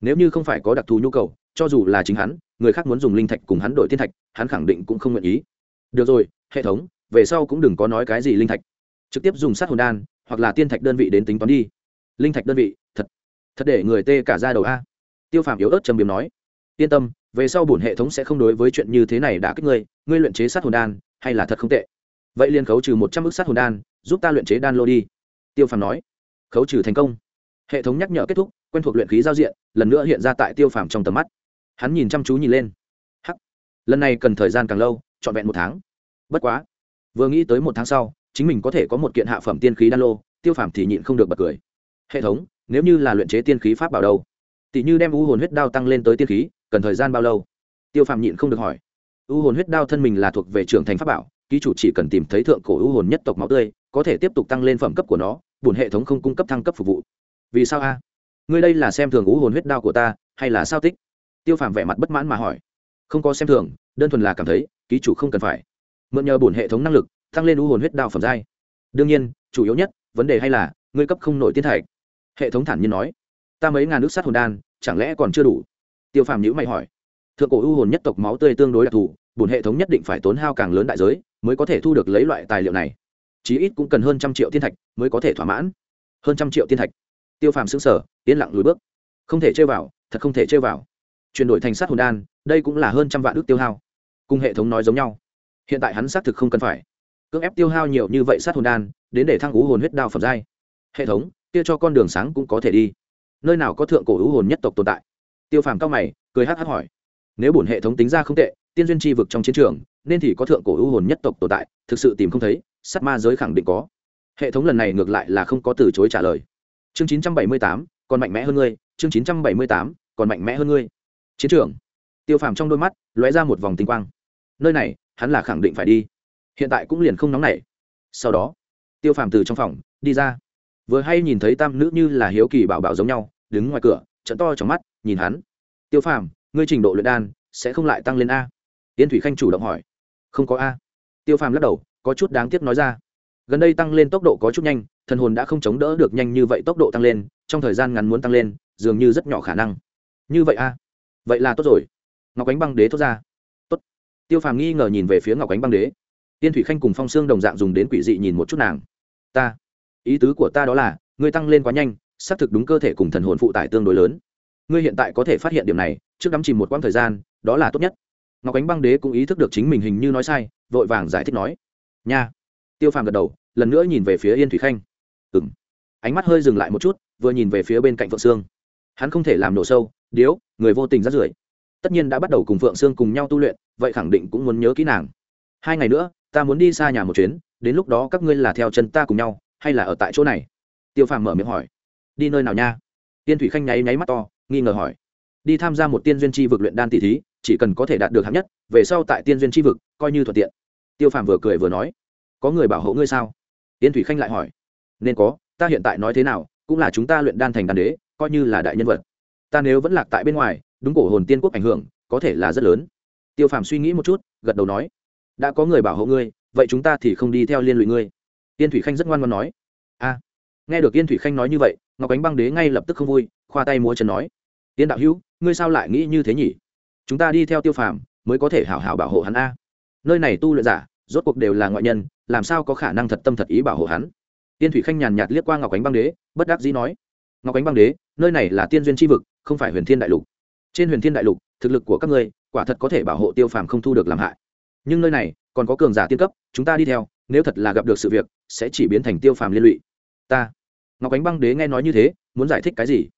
Nếu như không phải có đặc thù nhu cầu, cho dù là chính hắn người khác muốn dùng linh thạch cùng hắn đổi thiên thạch, hắn khẳng định cũng không nguyện ý. Được rồi, hệ thống, về sau cũng đừng có nói cái gì linh thạch. Trực tiếp dùng sát hồn đan, hoặc là tiên thạch đơn vị đến tính toán đi. Linh thạch đơn vị, thật thật để người tê cả ra đầu a. Tiêu phàm yếu ớt trầm biếm nói, yên tâm, về sau bổn hệ thống sẽ không đối với chuyện như thế này đã kích ngươi ngươi luyện chế sát hồn đan, hay là thật không tệ. Vậy liên khấu trừ một trăm ước sát hồn đan, giúp ta luyện chế đan lô đi. Tiêu phàm nói, khấu trừ thành công. Hệ thống nhắc nhở kết thúc, quen thuộc luyện khí giao diện, lần nữa hiện ra tại tiêu phàm trong tầm mắt hắn nhìn chăm chú nhìn lên. Hắc. Lần này cần thời gian càng lâu, trọn vẹn một tháng. Bất quá, vừa nghĩ tới một tháng sau, chính mình có thể có một kiện hạ phẩm tiên khí đan lô, tiêu phàm thì nhịn không được bật cười. Hệ thống, nếu như là luyện chế tiên khí pháp bảo đâu? Tỷ như đem u hồn huyết đao tăng lên tới tiên khí, cần thời gian bao lâu? Tiêu phàm nhịn không được hỏi. U hồn huyết đao thân mình là thuộc về trưởng thành pháp bảo, ký chủ chỉ cần tìm thấy thượng cổ u hồn nhất tộc máu tươi, có thể tiếp tục tăng lên phẩm cấp của nó bùn hệ thống không cung cấp thăng cấp phục vụ. Vì sao a? Ngươi đây là xem thường u hồn huyết đao của ta, hay là sao tích? Tiêu phàm vẻ mặt bất mãn mà hỏi, không có xem thường, đơn thuần là cảm thấy ký chủ không cần phải. Mượn nhờ bổn hệ thống năng lực, tăng lên u hồn huyết đao phẩm giai. Đương nhiên, chủ yếu nhất, vấn đề hay là, ngươi cấp không nổi tiên thạch. Hệ thống thản nhiên nói, ta mấy ngàn nước sát hồn đan, chẳng lẽ còn chưa đủ? Tiêu phàm nhữ mày hỏi, thượng cổ u hồn nhất tộc máu tươi tương đối đặc thù, bổn hệ thống nhất định phải tốn hao càng lớn đại giới, mới có thể thu được lấy loại tài liệu này. Chí ít cũng cần hơn trăm triệu tiên thạch mới có thể thỏa mãn. Hơn trăm triệu tiên thạch? Tiêu phàm xứng sở yên lặng lùi bước. Không thể chơi vào, thật không thể chơi vào chuyển đổi thành sát hồn đan, đây cũng là hơn trăm vạn ước tiêu hao. Cùng hệ thống nói giống nhau. Hiện tại hắn xác thực không cần phải. Cưỡng ép tiêu hao nhiều như vậy sát hồn đan, đến để thăng ú hồn huyết đao phẩm giai. Hệ thống, kia cho con đường sáng cũng có thể đi. Nơi nào có thượng cổ ú hồn nhất tộc tồn tại? Tiêu phàm cao mày, cười hát hát hỏi. Nếu bổn hệ thống tính ra không tệ, tiên duyên tri vực trong chiến trường, nên thì có thượng cổ ưu hồn nhất tộc tồn tại, thực sự tìm không thấy sắt ma giới khẳng định có. Hệ thống lần này ngược lại là không có từ chối trả lời. Chương chín trăm bảy mươi tám, còn mạnh mẽ hơn ngươi. Chương chín trăm bảy mươi tám, còn mạnh mẽ hơn ngươi chiến trường. Tiêu phàm trong đôi mắt lóe ra một vòng tinh quang. Nơi này, hắn là khẳng định phải đi. Hiện tại cũng liền không nóng nảy. Sau đó, tiêu phàm từ trong phòng đi ra. Vừa hay nhìn thấy tam nữ như là hiếu kỳ bảo bảo giống nhau, đứng ngoài cửa, trận to trong mắt, nhìn hắn. Tiêu phàm, ngươi trình độ luyện đan sẽ không lại tăng lên a? Yên thủy khanh chủ động hỏi. Không có a. Tiêu phàm lắc đầu, có chút đáng tiếc nói ra. Gần đây tăng lên tốc độ có chút nhanh, thần hồn đã không chống đỡ được nhanh như vậy tốc độ tăng lên, trong thời gian ngắn muốn tăng lên, dường như rất nhỏ khả năng. Như vậy a? Vậy là tốt rồi. Ngọc ánh băng đế thốt ra. Tốt. Tiêu phàm nghi ngờ nhìn về phía ngọc ánh băng đế. Tiên thủy khanh cùng phong xương đồng dạng dùng đến quỷ dị nhìn một chút nàng. Ta, ý tứ của ta đó là, ngươi tăng lên quá nhanh, xác thực đúng cơ thể cùng thần hồn phụ tải tương đối lớn. Ngươi hiện tại có thể phát hiện điểm này, trước đắm chìm một quãng thời gian, đó là tốt nhất. Ngọc ánh băng đế cũng ý thức được chính mình hình như nói sai, vội vàng giải thích nói. Nha. Tiêu phàm gật đầu, lần nữa nhìn về phía yên thủy khanh. Ừng ánh mắt hơi dừng lại một chút, vừa nhìn về phía bên cạnh phượng sương hắn không thể làm nổ sâu, điếu, người vô tình rắt rưởi. Tất nhiên đã bắt đầu cùng phượng sương cùng nhau tu luyện, vậy khẳng định cũng muốn nhớ kỹ nàng. Hai ngày nữa, ta muốn đi xa nhà một chuyến, đến lúc đó các ngươi là theo chân ta cùng nhau, hay là ở tại chỗ này? Tiêu phàm mở miệng hỏi. Đi nơi nào nha? Tiên thủy khanh nháy nháy mắt to, nghi ngờ hỏi. Đi tham gia một tiên duyên tri vực luyện đan tỷ thí, chỉ cần có thể đạt được hạng nhất, về sau tại tiên duyên tri vực, coi như thuận tiện. Tiêu phàm vừa cười vừa nói. Có người bảo hộ ngươi sao? Tiên thủy khanh lại hỏi. Nên có, ta hiện tại nói thế nào, cũng là chúng ta luyện đan thành đan đế coi như là đại nhân vật. Ta nếu vẫn lạc tại bên ngoài, đúng cổ hồn tiên quốc ảnh hưởng, có thể là rất lớn. Tiêu phàm suy nghĩ một chút, gật đầu nói, đã có người bảo hộ ngươi, vậy chúng ta thì không đi theo liên lụy ngươi. Yên thủy khanh rất ngoan ngoan nói, a. Nghe được yên thủy khanh nói như vậy, ngọc ánh băng đế ngay lập tức không vui, khoa tay múa chân nói tiên đạo hữu, ngươi sao lại nghĩ như thế nhỉ? Chúng ta đi theo tiêu phàm mới có thể hảo hảo bảo hộ hắn a. Nơi này tu luyện giả, rốt cuộc đều là ngoại nhân, làm sao có khả năng thật tâm thật ý bảo hộ hắn? Tiên thủy khanh nhàn nhạt liếc qua ngọc ánh băng đế, bất đắc dĩ nói, ngọc ánh băng đế nơi này là tiên duyên tri vực, không phải huyền thiên đại lục. Trên huyền thiên đại lục, thực lực của các ngươi quả thật có thể bảo hộ tiêu phàm không thu được làm hại. Nhưng nơi này còn có cường giả tiên cấp, chúng ta đi theo, nếu thật là gặp được sự việc, sẽ chỉ biến thành tiêu phàm liên lụy. Ta, ngọc ánh băng đế nghe nói như thế, muốn giải thích cái gì?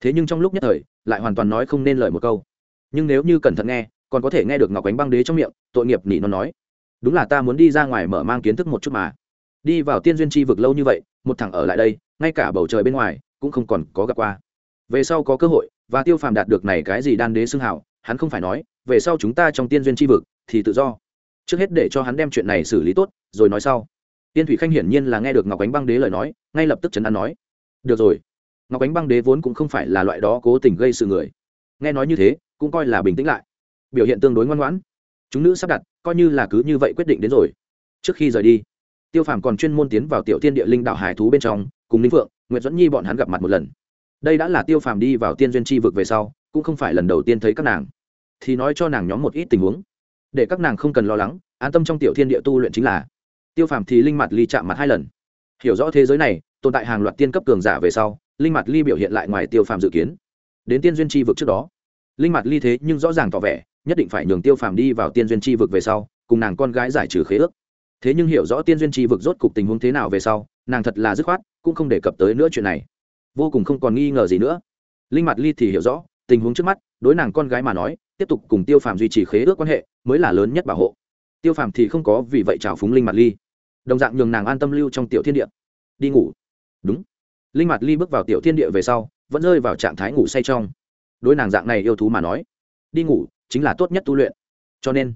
Thế nhưng trong lúc nhất thời, lại hoàn toàn nói không nên lời một câu. Nhưng nếu như cẩn thận nghe, còn có thể nghe được ngọc ánh băng đế trong miệng, tội nghiệp nỉ nó nói. Đúng là ta muốn đi ra ngoài mở mang kiến thức một chút mà. Đi vào tiên duyên tri vực lâu như vậy, một thằng ở lại đây, ngay cả bầu trời bên ngoài, cũng không còn có gặp qua về sau có cơ hội, và tiêu phàm đạt được này cái gì đan đế xưng hảo, hắn không phải nói, về sau chúng ta trong tiên duyên tri vực thì tự do. Trước hết để cho hắn đem chuyện này xử lý tốt, rồi nói sau. Tiên thủy khanh hiển nhiên là nghe được ngọc ánh băng đế lời nói, ngay lập tức chấn an nói. Được rồi, ngọc ánh băng đế vốn cũng không phải là loại đó cố tình gây sự người. Nghe nói như thế, cũng coi là bình tĩnh lại. Biểu hiện tương đối ngoan ngoãn. Chúng nữ sắp đặt, coi như là cứ như vậy quyết định đến rồi. Trước khi rời đi, tiêu phàm còn chuyên môn tiến vào tiểu tiên địa linh đạo hải thú bên trong, cùng linh phượng nguyễn dẫn nhi bọn hắn gặp mặt một lần đây đã là tiêu phàm đi vào tiên duyên chi vực về sau, cũng không phải lần đầu tiên thấy các nàng. Thì nói cho nàng nhóm một ít tình huống. Để các nàng không cần lo lắng, an tâm trong tiểu thiên địa tu luyện chính là. Tiêu phàm thì linh mặt ly chạm mặt hai lần. Hiểu rõ thế giới này, tồn tại hàng loạt tiên cấp cường giả về sau, linh mặt ly biểu hiện lại ngoài tiêu phàm dự kiến. Đến tiên duyên chi vực trước đó. Linh mặt ly thế nhưng rõ ràng tỏ vẻ, nhất định phải nhường tiêu phàm đi vào tiên duyên chi vực về sau, cùng nàng con gái giải trừ khế ước. Thế nhưng hiểu rõ tiên duyên chi vực rốt cục tình huống thế nào về sau, nàng thật là dứt khoát, cũng không đề cập tới nữa chuyện này vô cùng không còn nghi ngờ gì nữa. Linh mặt ly thì hiểu rõ, tình huống trước mắt, đối nàng con gái mà nói, tiếp tục cùng tiêu phàm duy trì khế ước quan hệ, mới là lớn nhất bảo hộ. Tiêu phàm thì không có vì vậy trào phúng linh mặt ly. Đồng dạng nhường nàng an tâm lưu trong tiểu thiên địa. Đi ngủ. Đúng. Linh mặt ly bước vào tiểu thiên địa về sau, vẫn rơi vào trạng thái ngủ say trong. Đối nàng dạng này yêu thú mà nói, đi ngủ chính là tốt nhất tu luyện. Cho nên,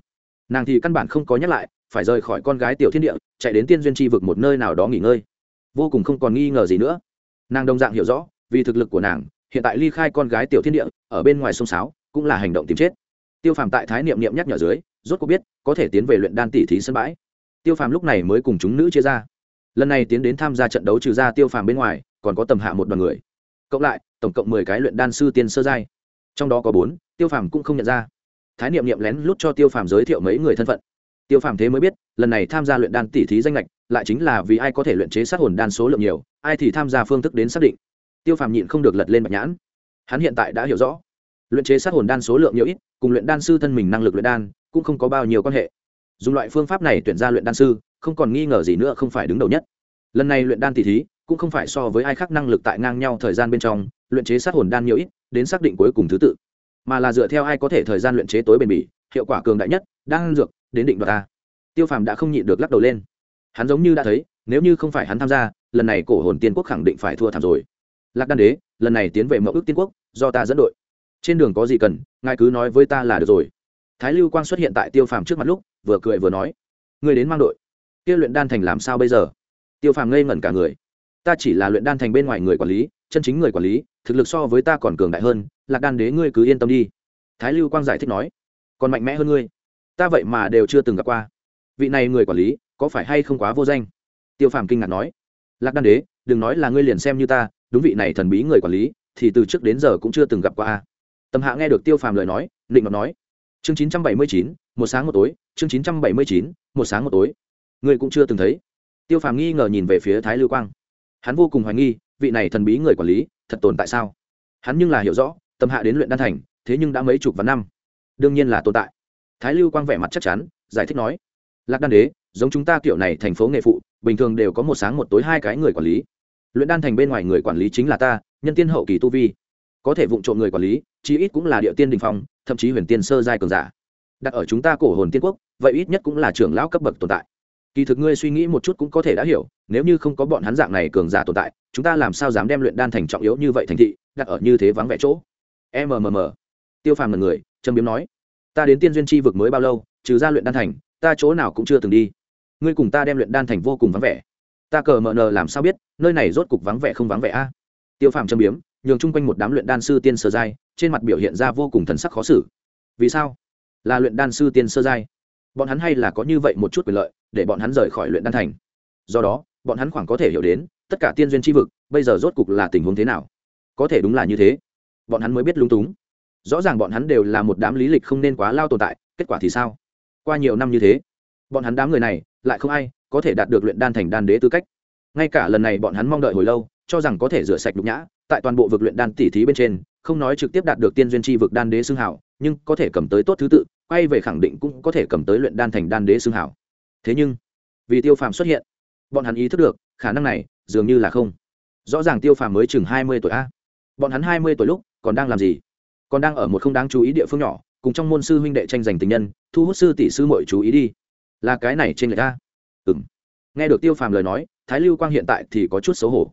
nàng thì căn bản không có nhắc lại, phải rời khỏi con gái tiểu thiên địa, chạy đến tiên duyên tri vực một nơi nào đó nghỉ ngơi. Vô cùng không còn nghi ngờ gì nữa nàng đồng dạng hiểu rõ, vì thực lực của nàng, hiện tại ly khai con gái tiểu thiên địa, ở bên ngoài sông sáo, cũng là hành động tìm chết. Tiêu phàm tại thái niệm niệm nhắc nhở dưới, rốt cuộc biết, có thể tiến về luyện đan tỷ thí sân bãi. Tiêu phàm lúc này mới cùng chúng nữ chia ra. Lần này tiến đến tham gia trận đấu trừ ra tiêu phàm bên ngoài, còn có tầm hạ một đoàn người. Cộng lại, tổng cộng mười cái luyện đan sư tiên sơ giai. Trong đó có bốn, tiêu phàm cũng không nhận ra. Thái niệm niệm lén lút cho tiêu phàm giới thiệu mấy người thân phận. Tiêu phàm thế mới biết, lần này tham gia luyện đan tỷ thí danh lệch lại chính là vì ai có thể luyện chế sát hồn đan số lượng nhiều, ai thì tham gia phương thức đến xác định. Tiêu phàm nhịn không được lật lên bạch nhãn. Hắn hiện tại đã hiểu rõ. Luyện chế sát hồn đan số lượng nhiều ít, cùng luyện đan sư thân mình năng lực luyện đan, cũng không có bao nhiêu quan hệ. Dùng loại phương pháp này tuyển ra luyện đan sư, không còn nghi ngờ gì nữa, không phải đứng đầu nhất. Lần này luyện đan tỷ thí, cũng không phải so với ai khác năng lực tại ngang nhau thời gian bên trong, luyện chế sát hồn đan nhiều ít, đến xác định cuối cùng thứ tự. Mà là dựa theo ai có thể thời gian luyện chế tối bền bỉ, hiệu quả cường đại nhất đang dược, đến định đoạt ta. Tiêu phàm đã không nhịn được lắc đầu lên hắn giống như đã thấy, nếu như không phải hắn tham gia, lần này cổ hồn tiên quốc khẳng định phải thua thảm rồi. Lạc đan đế, lần này tiến về mậu ước tiên quốc, do ta dẫn đội. Trên đường có gì cần, ngài cứ nói với ta là được rồi. Thái lưu quang xuất hiện tại tiêu phàm trước mặt lúc, vừa cười vừa nói người đến mang đội. Kia luyện đan thành làm sao bây giờ? Tiêu phàm ngây ngẩn cả người. Ta chỉ là luyện đan thành bên ngoài người quản lý, chân chính người quản lý, thực lực so với ta còn cường đại hơn, lạc đan đế ngươi cứ yên tâm đi. Thái lưu quang giải thích nói, còn mạnh mẽ hơn ngươi. Ta vậy mà đều chưa từng gặp qua. Vị này người quản lý có phải hay không quá vô danh? Tiêu phàm kinh ngạc nói. Lạc đan đế, đừng nói là ngươi liền xem như ta, đúng vị này thần bí người quản lý, thì từ trước đến giờ cũng chưa từng gặp qua tầm hạ nghe được tiêu phàm lời nói định ngọc nói. Chương chín trăm bảy mươi chín, một sáng một tối, chương chín trăm bảy mươi chín, một sáng một tối. Ngươi cũng chưa từng thấy. Tiêu phàm nghi ngờ nhìn về phía thái lưu quang. Hắn vô cùng hoài nghi, vị này thần bí người quản lý, thật tồn tại sao? Hắn nhưng là hiểu rõ tâm hạ đến luyện đan thành, thế nhưng đã mấy chục vạn năm. Đương nhiên là tồn tại. Thái lưu quang vẻ mặt chắc chắn, giải thích nói. Lạc đan đế giống chúng ta kiểu này thành phố nghề phụ, bình thường đều có một sáng một tối hai cái người quản lý. Luyện đan thành bên ngoài người quản lý chính là ta, nhân tiên hậu kỳ tu vi. Có thể vụng trộm người quản lý, chí ít cũng là địa tiên đình phong, thậm chí huyền tiên sơ giai cường giả. Đặt ở chúng ta cổ hồn tiên quốc, vậy ít nhất cũng là trưởng lão cấp bậc tồn tại. Kỳ thực ngươi suy nghĩ một chút cũng có thể đã hiểu, nếu như không có bọn hắn dạng này cường giả tồn tại, chúng ta làm sao dám đem luyện đan thành trọng yếu như vậy thành thị, đặt ở như thế vắng vẻ chỗ? Mmm tiêu phàm là người, trầm biếm nói, ta đến tiên duyên tri vực mới bao lâu, trừ ra luyện đan thành, ta chỗ nào cũng chưa từng đi ngươi cùng ta đem luyện đan thành vô cùng vắng vẻ. Ta cờ mờ nờ làm sao biết, nơi này rốt cục vắng vẻ không vắng vẻ a? Tiêu phàm châm biếm, nhường chung quanh một đám luyện đan sư tiên sơ giai, trên mặt biểu hiện ra vô cùng thần sắc khó xử. Vì sao? Là luyện đan sư tiên sơ giai. Bọn hắn hay là có như vậy một chút quyền lợi, để bọn hắn rời khỏi luyện đan thành. Do đó, bọn hắn khoảng có thể hiểu đến, tất cả tiên duyên tri vực, bây giờ rốt cục là tình huống thế nào? Có thể đúng là như thế. Bọn hắn mới biết lung túng. Rõ ràng bọn hắn đều là một đám lý lịch không nên quá lao tồn tại, kết quả thì sao? Qua nhiều năm như thế, bọn hắn đám người này lại không ai có thể đạt được luyện đan thành đan đế tư cách. Ngay cả lần này bọn hắn mong đợi hồi lâu, cho rằng có thể rửa sạch nhục nhã, tại toàn bộ vực luyện đan tỉ thí bên trên, không nói trực tiếp đạt được tiên duyên tri vực đan đế xưng hảo, nhưng có thể cầm tới tốt thứ tự, quay về khẳng định cũng có thể cầm tới luyện đan thành đan đế xưng hảo. Thế nhưng, vì tiêu phàm xuất hiện, bọn hắn ý thức được, khả năng này dường như là không. Rõ ràng tiêu phàm mới chừng hai mươi tuổi a. Bọn hắn hai mươi tuổi lúc, còn đang làm gì? Còn đang ở một không đáng chú ý địa phương nhỏ, cùng trong môn sư huynh đệ tranh giành tình nhân, thu hút sư tỷ sư mội chú ý đi là cái này trên người ta. ừ m nghe được tiêu phàm lời nói, thái lưu quang hiện tại thì có chút xấu hổ.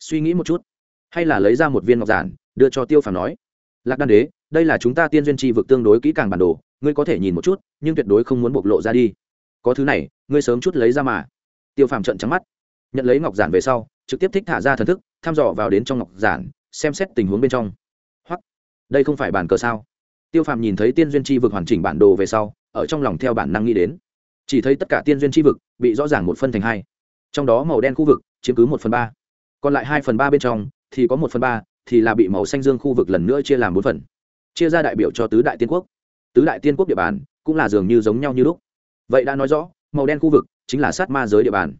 Suy nghĩ một chút, hay là lấy ra một viên ngọc giản, đưa cho tiêu phàm nói. Lạc đan đế, đây là chúng ta tiên duyên tri vực tương đối kỹ càng bản đồ, ngươi có thể nhìn một chút, nhưng tuyệt đối không muốn bộc lộ ra đi. Có thứ này, ngươi sớm chút lấy ra mà. Tiêu phàm trận trắng mắt. Nhận lấy ngọc giản về sau, trực tiếp thích thả ra thần thức, thăm dò vào đến trong ngọc giản, xem xét tình huống bên trong. Hoặc đây không phải bản cờ sao? Tiêu phàm nhìn thấy tiên duyên tri vực hoàn chỉnh bản đồ về sau, ở trong lòng theo bản năng nghĩ đến chỉ thấy tất cả tiên duyên chi vực bị rõ ràng một phân thành hai. Trong đó màu đen khu vực chiếm cứ một phần ba. Còn lại hai phần ba bên trong thì có một phần ba thì là bị màu xanh dương khu vực lần nữa chia làm bốn phần. Chia ra đại biểu cho tứ đại tiên quốc. Tứ đại tiên quốc địa bàn cũng là dường như giống nhau như lúc. Vậy đã nói rõ, màu đen khu vực chính là sát ma giới địa bàn.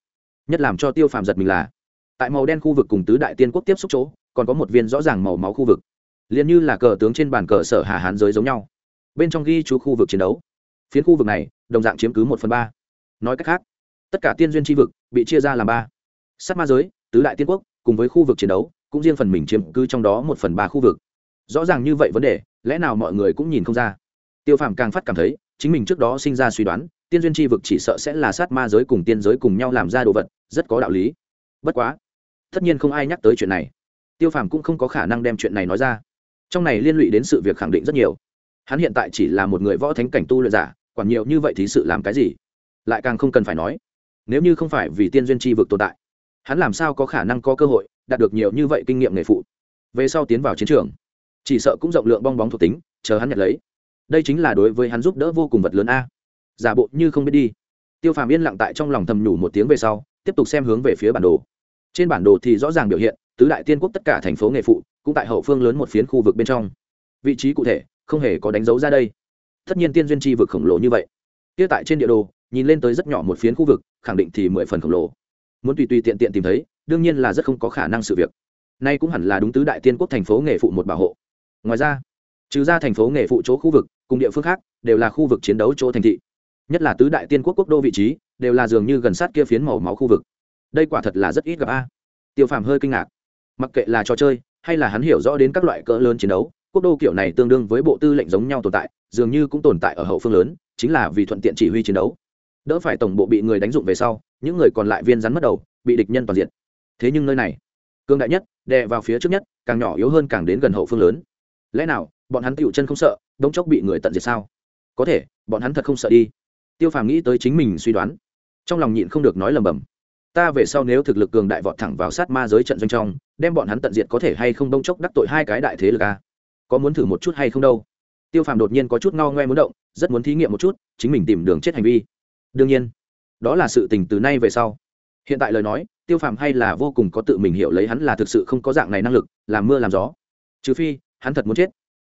Nhất làm cho tiêu phàm giật mình là, tại màu đen khu vực cùng tứ đại tiên quốc tiếp xúc chỗ, còn có một viên rõ ràng màu máu khu vực. Liền như là cờ tướng trên bàn cờ sở hà hán giới giống nhau. Bên trong ghi chú khu vực chiến đấu phiến khu vực này, đồng dạng chiếm cứ một phần ba. Nói cách khác, tất cả tiên duyên tri vực bị chia ra làm ba. Sát ma giới, tứ đại tiên quốc, cùng với khu vực chiến đấu, cũng riêng phần mình chiếm cứ trong đó một phần ba khu vực. Rõ ràng như vậy vấn đề, lẽ nào mọi người cũng nhìn không ra? Tiêu phàm càng phát cảm thấy, chính mình trước đó sinh ra suy đoán, tiên duyên tri vực chỉ sợ sẽ là sát ma giới cùng tiên giới cùng nhau làm ra đồ vật, rất có đạo lý. Bất quá, tất nhiên không ai nhắc tới chuyện này. Tiêu phàm cũng không có khả năng đem chuyện này nói ra. Trong này liên lụy đến sự việc khẳng định rất nhiều. Hắn hiện tại chỉ là một người võ thánh cảnh tu luyện giả quản nhiều như vậy thì sự làm cái gì? Lại càng không cần phải nói. Nếu như không phải vì tiên duyên tri vực tồn tại, hắn làm sao có khả năng có cơ hội đạt được nhiều như vậy kinh nghiệm nghề phụ? Về sau tiến vào chiến trường, chỉ sợ cũng rộng lượng bong bóng thuộc tính, chờ hắn nhận lấy. Đây chính là đối với hắn giúp đỡ vô cùng vật lớn a. Giả bộ như không biết đi. Tiêu phàm yên lặng tại trong lòng thầm nhủ một tiếng về sau, tiếp tục xem hướng về phía bản đồ. Trên bản đồ thì rõ ràng biểu hiện, tứ đại tiên quốc tất cả thành phố nghề phụ, cũng tại hậu phương lớn một phiến khu vực bên trong. Vị trí cụ thể, không hề có đánh dấu ra đây tất nhiên tiên duyên chi vực khổng lồ như vậy. Kia tại trên địa đồ, nhìn lên tới rất nhỏ một phiến khu vực, khẳng định thì mười phần khổng lồ. Muốn tùy tùy tiện tiện tìm thấy, đương nhiên là rất không có khả năng sự việc. Nay cũng hẳn là đúng tứ đại tiên quốc thành phố nghề phụ một bảo hộ. Ngoài ra, trừ ra thành phố nghề phụ chỗ khu vực, cùng địa phương khác, đều là khu vực chiến đấu chỗ thành thị. Nhất là tứ đại tiên quốc quốc đô vị trí, đều là dường như gần sát kia phiến màu máu khu vực. Đây quả thật là rất ít gặp a. Tiêu phàm hơi kinh ngạc. Mặc kệ là trò chơi, hay là hắn hiểu rõ đến các loại cỡ lớn chiến đấu quốc đô kiểu này tương đương với bộ tư lệnh giống nhau tồn tại, dường như cũng tồn tại ở hậu phương lớn, chính là vì thuận tiện chỉ huy chiến đấu. Đỡ phải tổng bộ bị người đánh dụng về sau, những người còn lại viên rắn mất đầu, bị địch nhân toàn diện thế nhưng nơi này cương đại nhất, đè vào phía trước nhất, càng nhỏ yếu hơn càng đến gần hậu phương lớn. Lẽ nào, bọn hắn tựu chân không sợ, đống chốc bị người tận diệt sao? Có thể, bọn hắn thật không sợ đi. Tiêu phàm nghĩ tới chính mình suy đoán, trong lòng nhịn không được nói lầm bầm. Ta về sau nếu thực lực cường đại vọt thẳng vào sát ma giới trận doanh trong, đem bọn hắn tận diệt có thể hay không đông chốc đắc tội hai cái đại thế lực a? à? Có muốn thử một chút hay không đâu. Tiêu phàm đột nhiên có chút ngao ngoe muốn động, rất muốn thí nghiệm một chút, chính mình tìm đường chết hành vi. Đương nhiên, đó là sự tình từ nay về sau. Hiện tại lời nói, tiêu phàm hay là vô cùng có tự mình hiểu lấy hắn là thực sự không có dạng này năng lực, làm mưa làm gió. Trừ phi, hắn thật muốn chết.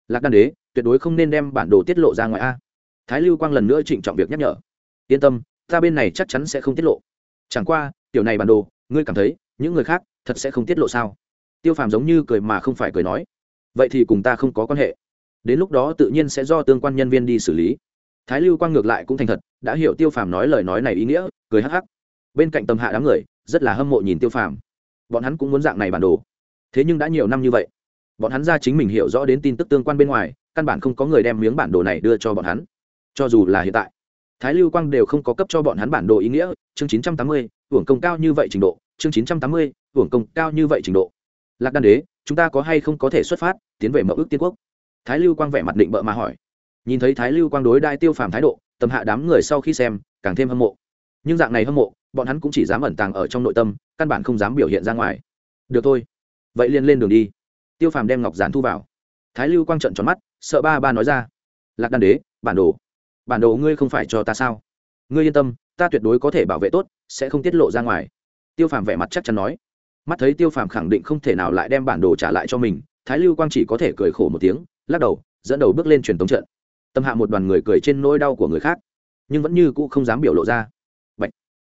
Lạc đan đế, tuyệt đối không nên đem bản đồ tiết lộ ra ngoài a. Thái lưu quang lần nữa trịnh trọng việc nhắc nhở. Yên tâm, ta bên này chắc chắn sẽ không tiết lộ. Chẳng qua, tiểu này bản đồ, ngươi cảm thấy, những người khác, thật sẽ không tiết lộ sao? Tiêu phàm giống như cười mà không phải cười nói vậy thì cùng ta không có quan hệ. Đến lúc đó tự nhiên sẽ do tương quan nhân viên đi xử lý. Thái lưu quang ngược lại cũng thành thật, đã hiểu tiêu phàm nói lời nói này ý nghĩa, cười hắc hắc. Bên cạnh tầm hạ đám người, rất là hâm mộ nhìn tiêu phàm. Bọn hắn cũng muốn dạng này bản đồ. Thế nhưng đã nhiều năm như vậy, bọn hắn ra chính mình hiểu rõ đến tin tức tương quan bên ngoài, căn bản không có người đem miếng bản đồ này đưa cho bọn hắn. Cho dù là hiện tại, thái lưu quang đều không có cấp cho bọn hắn bản đồ ý nghĩa, chương chín trăm tám mươi, hưởng công cao như vậy trình độ, chương chín trăm tám mươi, hưởng công cao như vậy trình độ. Lạc đan đế chúng ta có hay không có thể xuất phát, tiến về mậu ước tiên quốc? Thái lưu quang vẻ mặt định bợ mà hỏi. Nhìn thấy thái lưu quang đối đại tiêu phàm thái độ, tầm hạ đám người sau khi xem, càng thêm hâm mộ. Nhưng dạng này hâm mộ, bọn hắn cũng chỉ dám ẩn tàng ở trong nội tâm, căn bản không dám biểu hiện ra ngoài. Được thôi, vậy liền lên đường đi. Tiêu phàm đem ngọc giản thu vào. Thái lưu quang trận tròn mắt, sợ ba ba nói ra. Lạc đan đế, bản đồ bản đồ ngươi không phải cho ta sao? Ngươi yên tâm, ta tuyệt đối có thể bảo vệ tốt, sẽ không tiết lộ ra ngoài. Tiêu phàm vẻ mặt chắc chắn nói mắt thấy tiêu phàm khẳng định không thể nào lại đem bản đồ trả lại cho mình, thái lưu quang chỉ có thể cười khổ một tiếng, lắc đầu, dẫn đầu bước lên truyền tống trận. Tâm hạ một đoàn người cười trên nỗi đau của người khác, nhưng vẫn như cũ không dám biểu lộ ra. Bạch.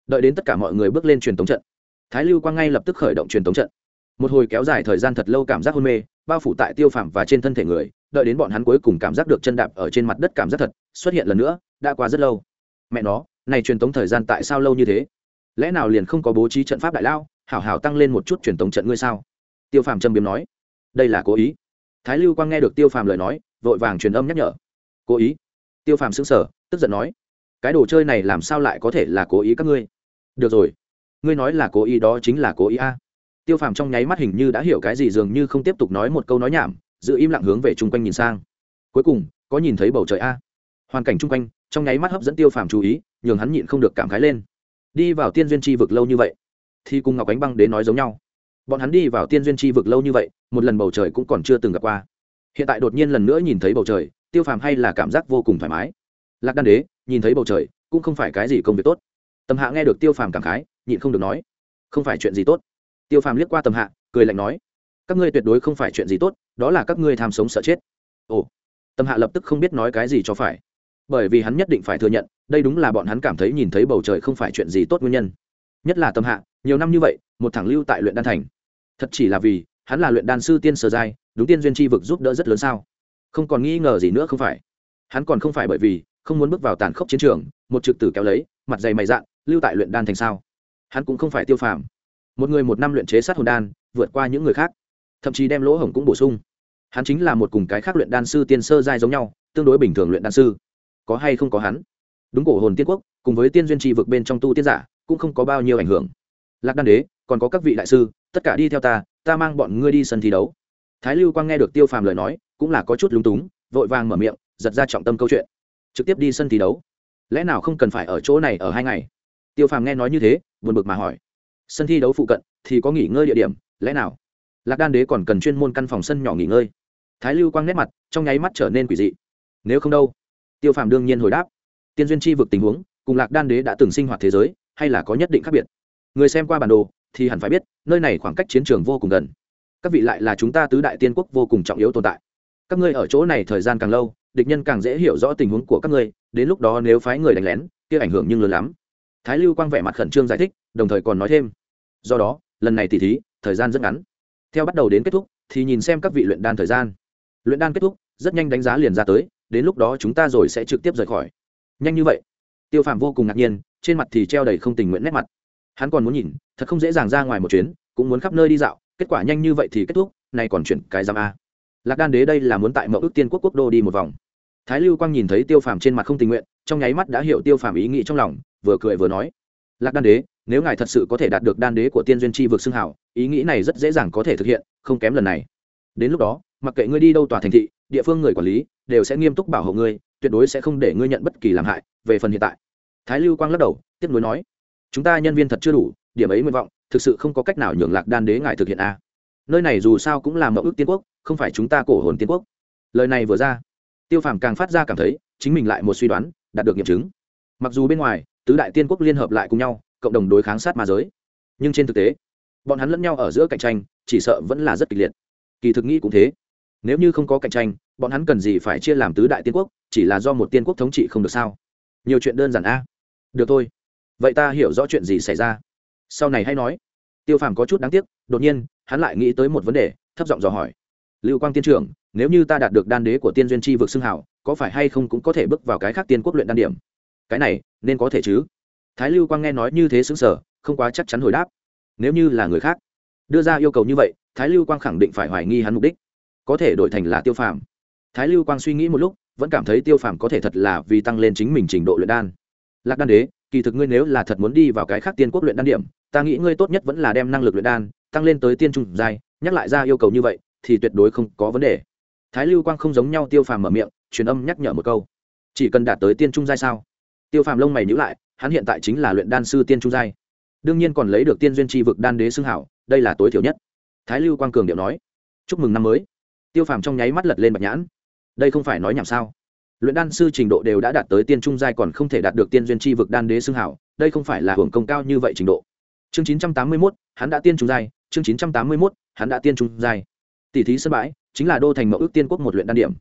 đợi đến tất cả mọi người bước lên truyền tống trận, thái lưu quang ngay lập tức khởi động truyền tống trận. Một hồi kéo dài thời gian thật lâu cảm giác hôn mê, bao phủ tại tiêu phàm và trên thân thể người, đợi đến bọn hắn cuối cùng cảm giác được chân đạp ở trên mặt đất cảm giác thật, xuất hiện lần nữa, đã qua rất lâu. Mẹ nó, này truyền tống thời gian tại sao lâu như thế? Lẽ nào liền không có bố trí trận pháp đại lao hảo hảo tăng lên một chút truyền tống trận ngươi sao? Tiêu phàm châm biếm nói. Đây là cố ý. Thái lưu quang nghe được tiêu phàm lời nói, vội vàng truyền âm nhắc nhở. Cố ý? Tiêu phàm xứng sở tức giận nói. Cái đồ chơi này làm sao lại có thể là cố ý các ngươi? Được rồi. Ngươi nói là cố ý đó chính là cố ý a. Tiêu phàm trong nháy mắt hình như đã hiểu cái gì dường như không tiếp tục nói một câu nói nhảm, giữ im lặng hướng về chung quanh nhìn sang. Cuối cùng, có nhìn thấy bầu trời a. Hoàn cảnh chung quanh, trong nháy mắt hấp dẫn tiêu phàm chú ý, nhường hắn nhịn không được cảm khái lên. Đi vào tiên duyên tri vực lâu như vậy thì cùng ngọc ánh băng đến nói giống nhau. Bọn hắn đi vào tiên duyên chi vực lâu như vậy, một lần bầu trời cũng còn chưa từng gặp qua. Hiện tại đột nhiên lần nữa nhìn thấy bầu trời, tiêu phàm hay là cảm giác vô cùng thoải mái. Lạc đan đế, nhìn thấy bầu trời, cũng không phải cái gì công việc tốt. Tầm hạ nghe được tiêu phàm cảm khái, nhịn không được nói, không phải chuyện gì tốt? Tiêu phàm liếc qua tầm hạ, cười lạnh nói, các ngươi tuyệt đối không phải chuyện gì tốt, đó là các ngươi tham sống sợ chết. Ồ, tầm hạ lập tức không biết nói cái gì cho phải. Bởi vì hắn nhất định phải thừa nhận, đây đúng là bọn hắn cảm thấy nhìn thấy bầu trời không phải chuyện gì tốt nguyên nhân. Nhất là tầm hạ nhiều năm như vậy, một thằng lưu tại luyện đan thành. Thật chỉ là vì, hắn là luyện đan sư tiên sơ giai, đúng tiên duyên tri vực giúp đỡ rất lớn sao? Không còn nghi ngờ gì nữa không phải. Hắn còn không phải bởi vì, không muốn bước vào tàn khốc chiến trường, một trực tử kéo lấy, mặt dày mày dạn, lưu tại luyện đan thành sao? Hắn cũng không phải tiêu phàm. Một người một năm luyện chế sát hồn đan, vượt qua những người khác, thậm chí đem lỗ hổng cũng bổ sung. Hắn chính là một cùng cái khác luyện đan sư tiên sơ giai giống nhau, tương đối bình thường luyện đan sư. Có hay không có hắn? Đúng cổ hồn tiên quốc, cùng với tiên duyên tri vực bên trong tu tiên giả, cũng không có bao nhiêu ảnh hưởng lạc đan đế, còn có các vị đại sư, tất cả đi theo ta ta mang bọn ngươi đi sân thi đấu. Thái lưu quang nghe được tiêu phàm lời nói, cũng là có chút lúng túng, vội vàng mở miệng, giật ra trọng tâm câu chuyện. Trực tiếp đi sân thi đấu. Lẽ nào không cần phải ở chỗ này ở hai ngày? Tiêu phàm nghe nói như thế, buồn bực mà hỏi. Sân thi đấu phụ cận thì có nghỉ ngơi địa điểm, lẽ nào? Lạc đan đế còn cần chuyên môn căn phòng sân nhỏ nghỉ ngơi. Thái lưu quang nét mặt, trong nháy mắt trở nên quỷ dị. Nếu không đâu? Tiêu phàm đương nhiên hồi đáp. Tiên duyên chi vực tình huống, cùng lạc đan đế đã từng sinh hoạt thế giới, hay là có nhất định khác biệt? Người xem qua bản đồ thì hẳn phải biết, nơi này khoảng cách chiến trường vô cùng gần. Các vị lại là chúng ta tứ đại tiên quốc vô cùng trọng yếu tồn tại. Các ngươi ở chỗ này thời gian càng lâu, địch nhân càng dễ hiểu rõ tình huống của các ngươi, đến lúc đó nếu phái người đánh lén, kia ảnh hưởng nhưng lớn lắm. Thái lưu quang vẻ mặt khẩn trương giải thích, đồng thời còn nói thêm. Do đó, lần này tỉ thí, thời gian rất ngắn. Theo bắt đầu đến kết thúc, thì nhìn xem các vị luyện đan thời gian. Luyện đan kết thúc, rất nhanh đánh giá liền ra tới, đến lúc đó chúng ta rồi sẽ trực tiếp rời khỏi. Nhanh như vậy. Tiêu phạm vô cùng ngạc nhiên, trên mặt thì treo đầy không tình nguyện nét mặt hắn còn muốn nhìn, thật không dễ dàng ra ngoài một chuyến, cũng muốn khắp nơi đi dạo, kết quả nhanh như vậy thì kết thúc nay còn chuyển cái giam a. Lạc đan đế đây là muốn tại mậu ước tiên quốc quốc đô đi một vòng. Thái lưu quang nhìn thấy tiêu phàm trên mặt không tình nguyện, trong nháy mắt đã hiểu tiêu phàm ý nghĩ trong lòng, vừa cười vừa nói. Lạc đan đế, nếu ngài thật sự có thể đạt được đan đế của tiên duyên tri vực xưng hảo, ý nghĩ này rất dễ dàng có thể thực hiện, không kém lần này. Đến lúc đó, mặc kệ ngươi đi đâu tòa thành thị, địa phương người quản lý, đều sẽ nghiêm túc bảo hộ ngươi, tuyệt đối sẽ không để ngươi nhận bất kỳ làm hại, về phần hiện tại. Thái lưu quang lắc đầu, tiếp nối nói chúng ta nhân viên thật chưa đủ, điểm ấy nguyện vọng, thực sự không có cách nào nhường lạc đan đế ngài thực hiện a. Nơi này dù sao cũng là mậu ước tiên quốc, không phải chúng ta cổ hồn tiên quốc. Lời này vừa ra, tiêu phàm càng phát ra cảm thấy, chính mình lại một suy đoán, đạt được nghiệm chứng. Mặc dù bên ngoài, tứ đại tiên quốc liên hợp lại cùng nhau, cộng đồng đối kháng sát ma giới. Nhưng trên thực tế, bọn hắn lẫn nhau ở giữa cạnh tranh, chỉ sợ vẫn là rất kịch liệt. Kỳ thực nghĩ cũng thế. Nếu như không có cạnh tranh, bọn hắn cần gì phải chia làm tứ đại tiên quốc, chỉ là do một tiên quốc thống trị không được sao? Nhiều chuyện đơn giản a. Được thôi vậy ta hiểu rõ chuyện gì xảy ra. Sau này hay nói. Tiêu phàm có chút đáng tiếc, đột nhiên, hắn lại nghĩ tới một vấn đề, thấp giọng dò hỏi. Lưu quang tiên trưởng, nếu như ta đạt được đan đế của tiên duyên tri vực xưng hảo, có phải hay không cũng có thể bước vào cái khác tiên quốc luyện đan điểm? Cái này, nên có thể chứ? Thái lưu quang nghe nói như thế xứng sở không quá chắc chắn hồi đáp. Nếu như là người khác, đưa ra yêu cầu như vậy, thái lưu quang khẳng định phải hoài nghi hắn mục đích. Có thể đổi thành là tiêu phàm. Thái lưu quang suy nghĩ một lúc, vẫn cảm thấy tiêu phàm có thể thật là vì tăng lên chính mình trình độ luyện đan lạc đan đế, kỳ thực ngươi nếu là thật muốn đi vào cái khác tiên quốc luyện đan điểm, ta nghĩ ngươi tốt nhất vẫn là đem năng lực luyện đan tăng lên tới tiên trung giai, nhắc lại ra yêu cầu như vậy, thì tuyệt đối không có vấn đề. Thái lưu quang không giống nhau tiêu phàm mở miệng, truyền âm nhắc nhở một câu. Chỉ cần đạt tới tiên trung giai sao? Tiêu phàm lông mày nhữ lại, hắn hiện tại chính là luyện đan sư tiên trung giai. Đương nhiên còn lấy được tiên duyên tri vực đan đế xưng hảo, đây là tối thiểu nhất. Thái lưu quang cường điệu nói. Chúc mừng năm mới. Tiêu phàm trong nháy mắt lật lên bạch nhãn. Đây không phải nói nhảm sao? Luyện đan sư trình độ đều đã đạt tới tiên trung giai còn không thể đạt được tiên duyên Chi vực đan đế xưng hảo, đây không phải là hưởng công cao như vậy trình độ. Chương chín trăm tám mươi mốt, hắn đã tiên trung giai, chương chín trăm tám mươi mốt, hắn đã tiên trung giai. Tỷ thí sân bãi, chính là đô thành mẫu ước tiên quốc một luyện đan điểm.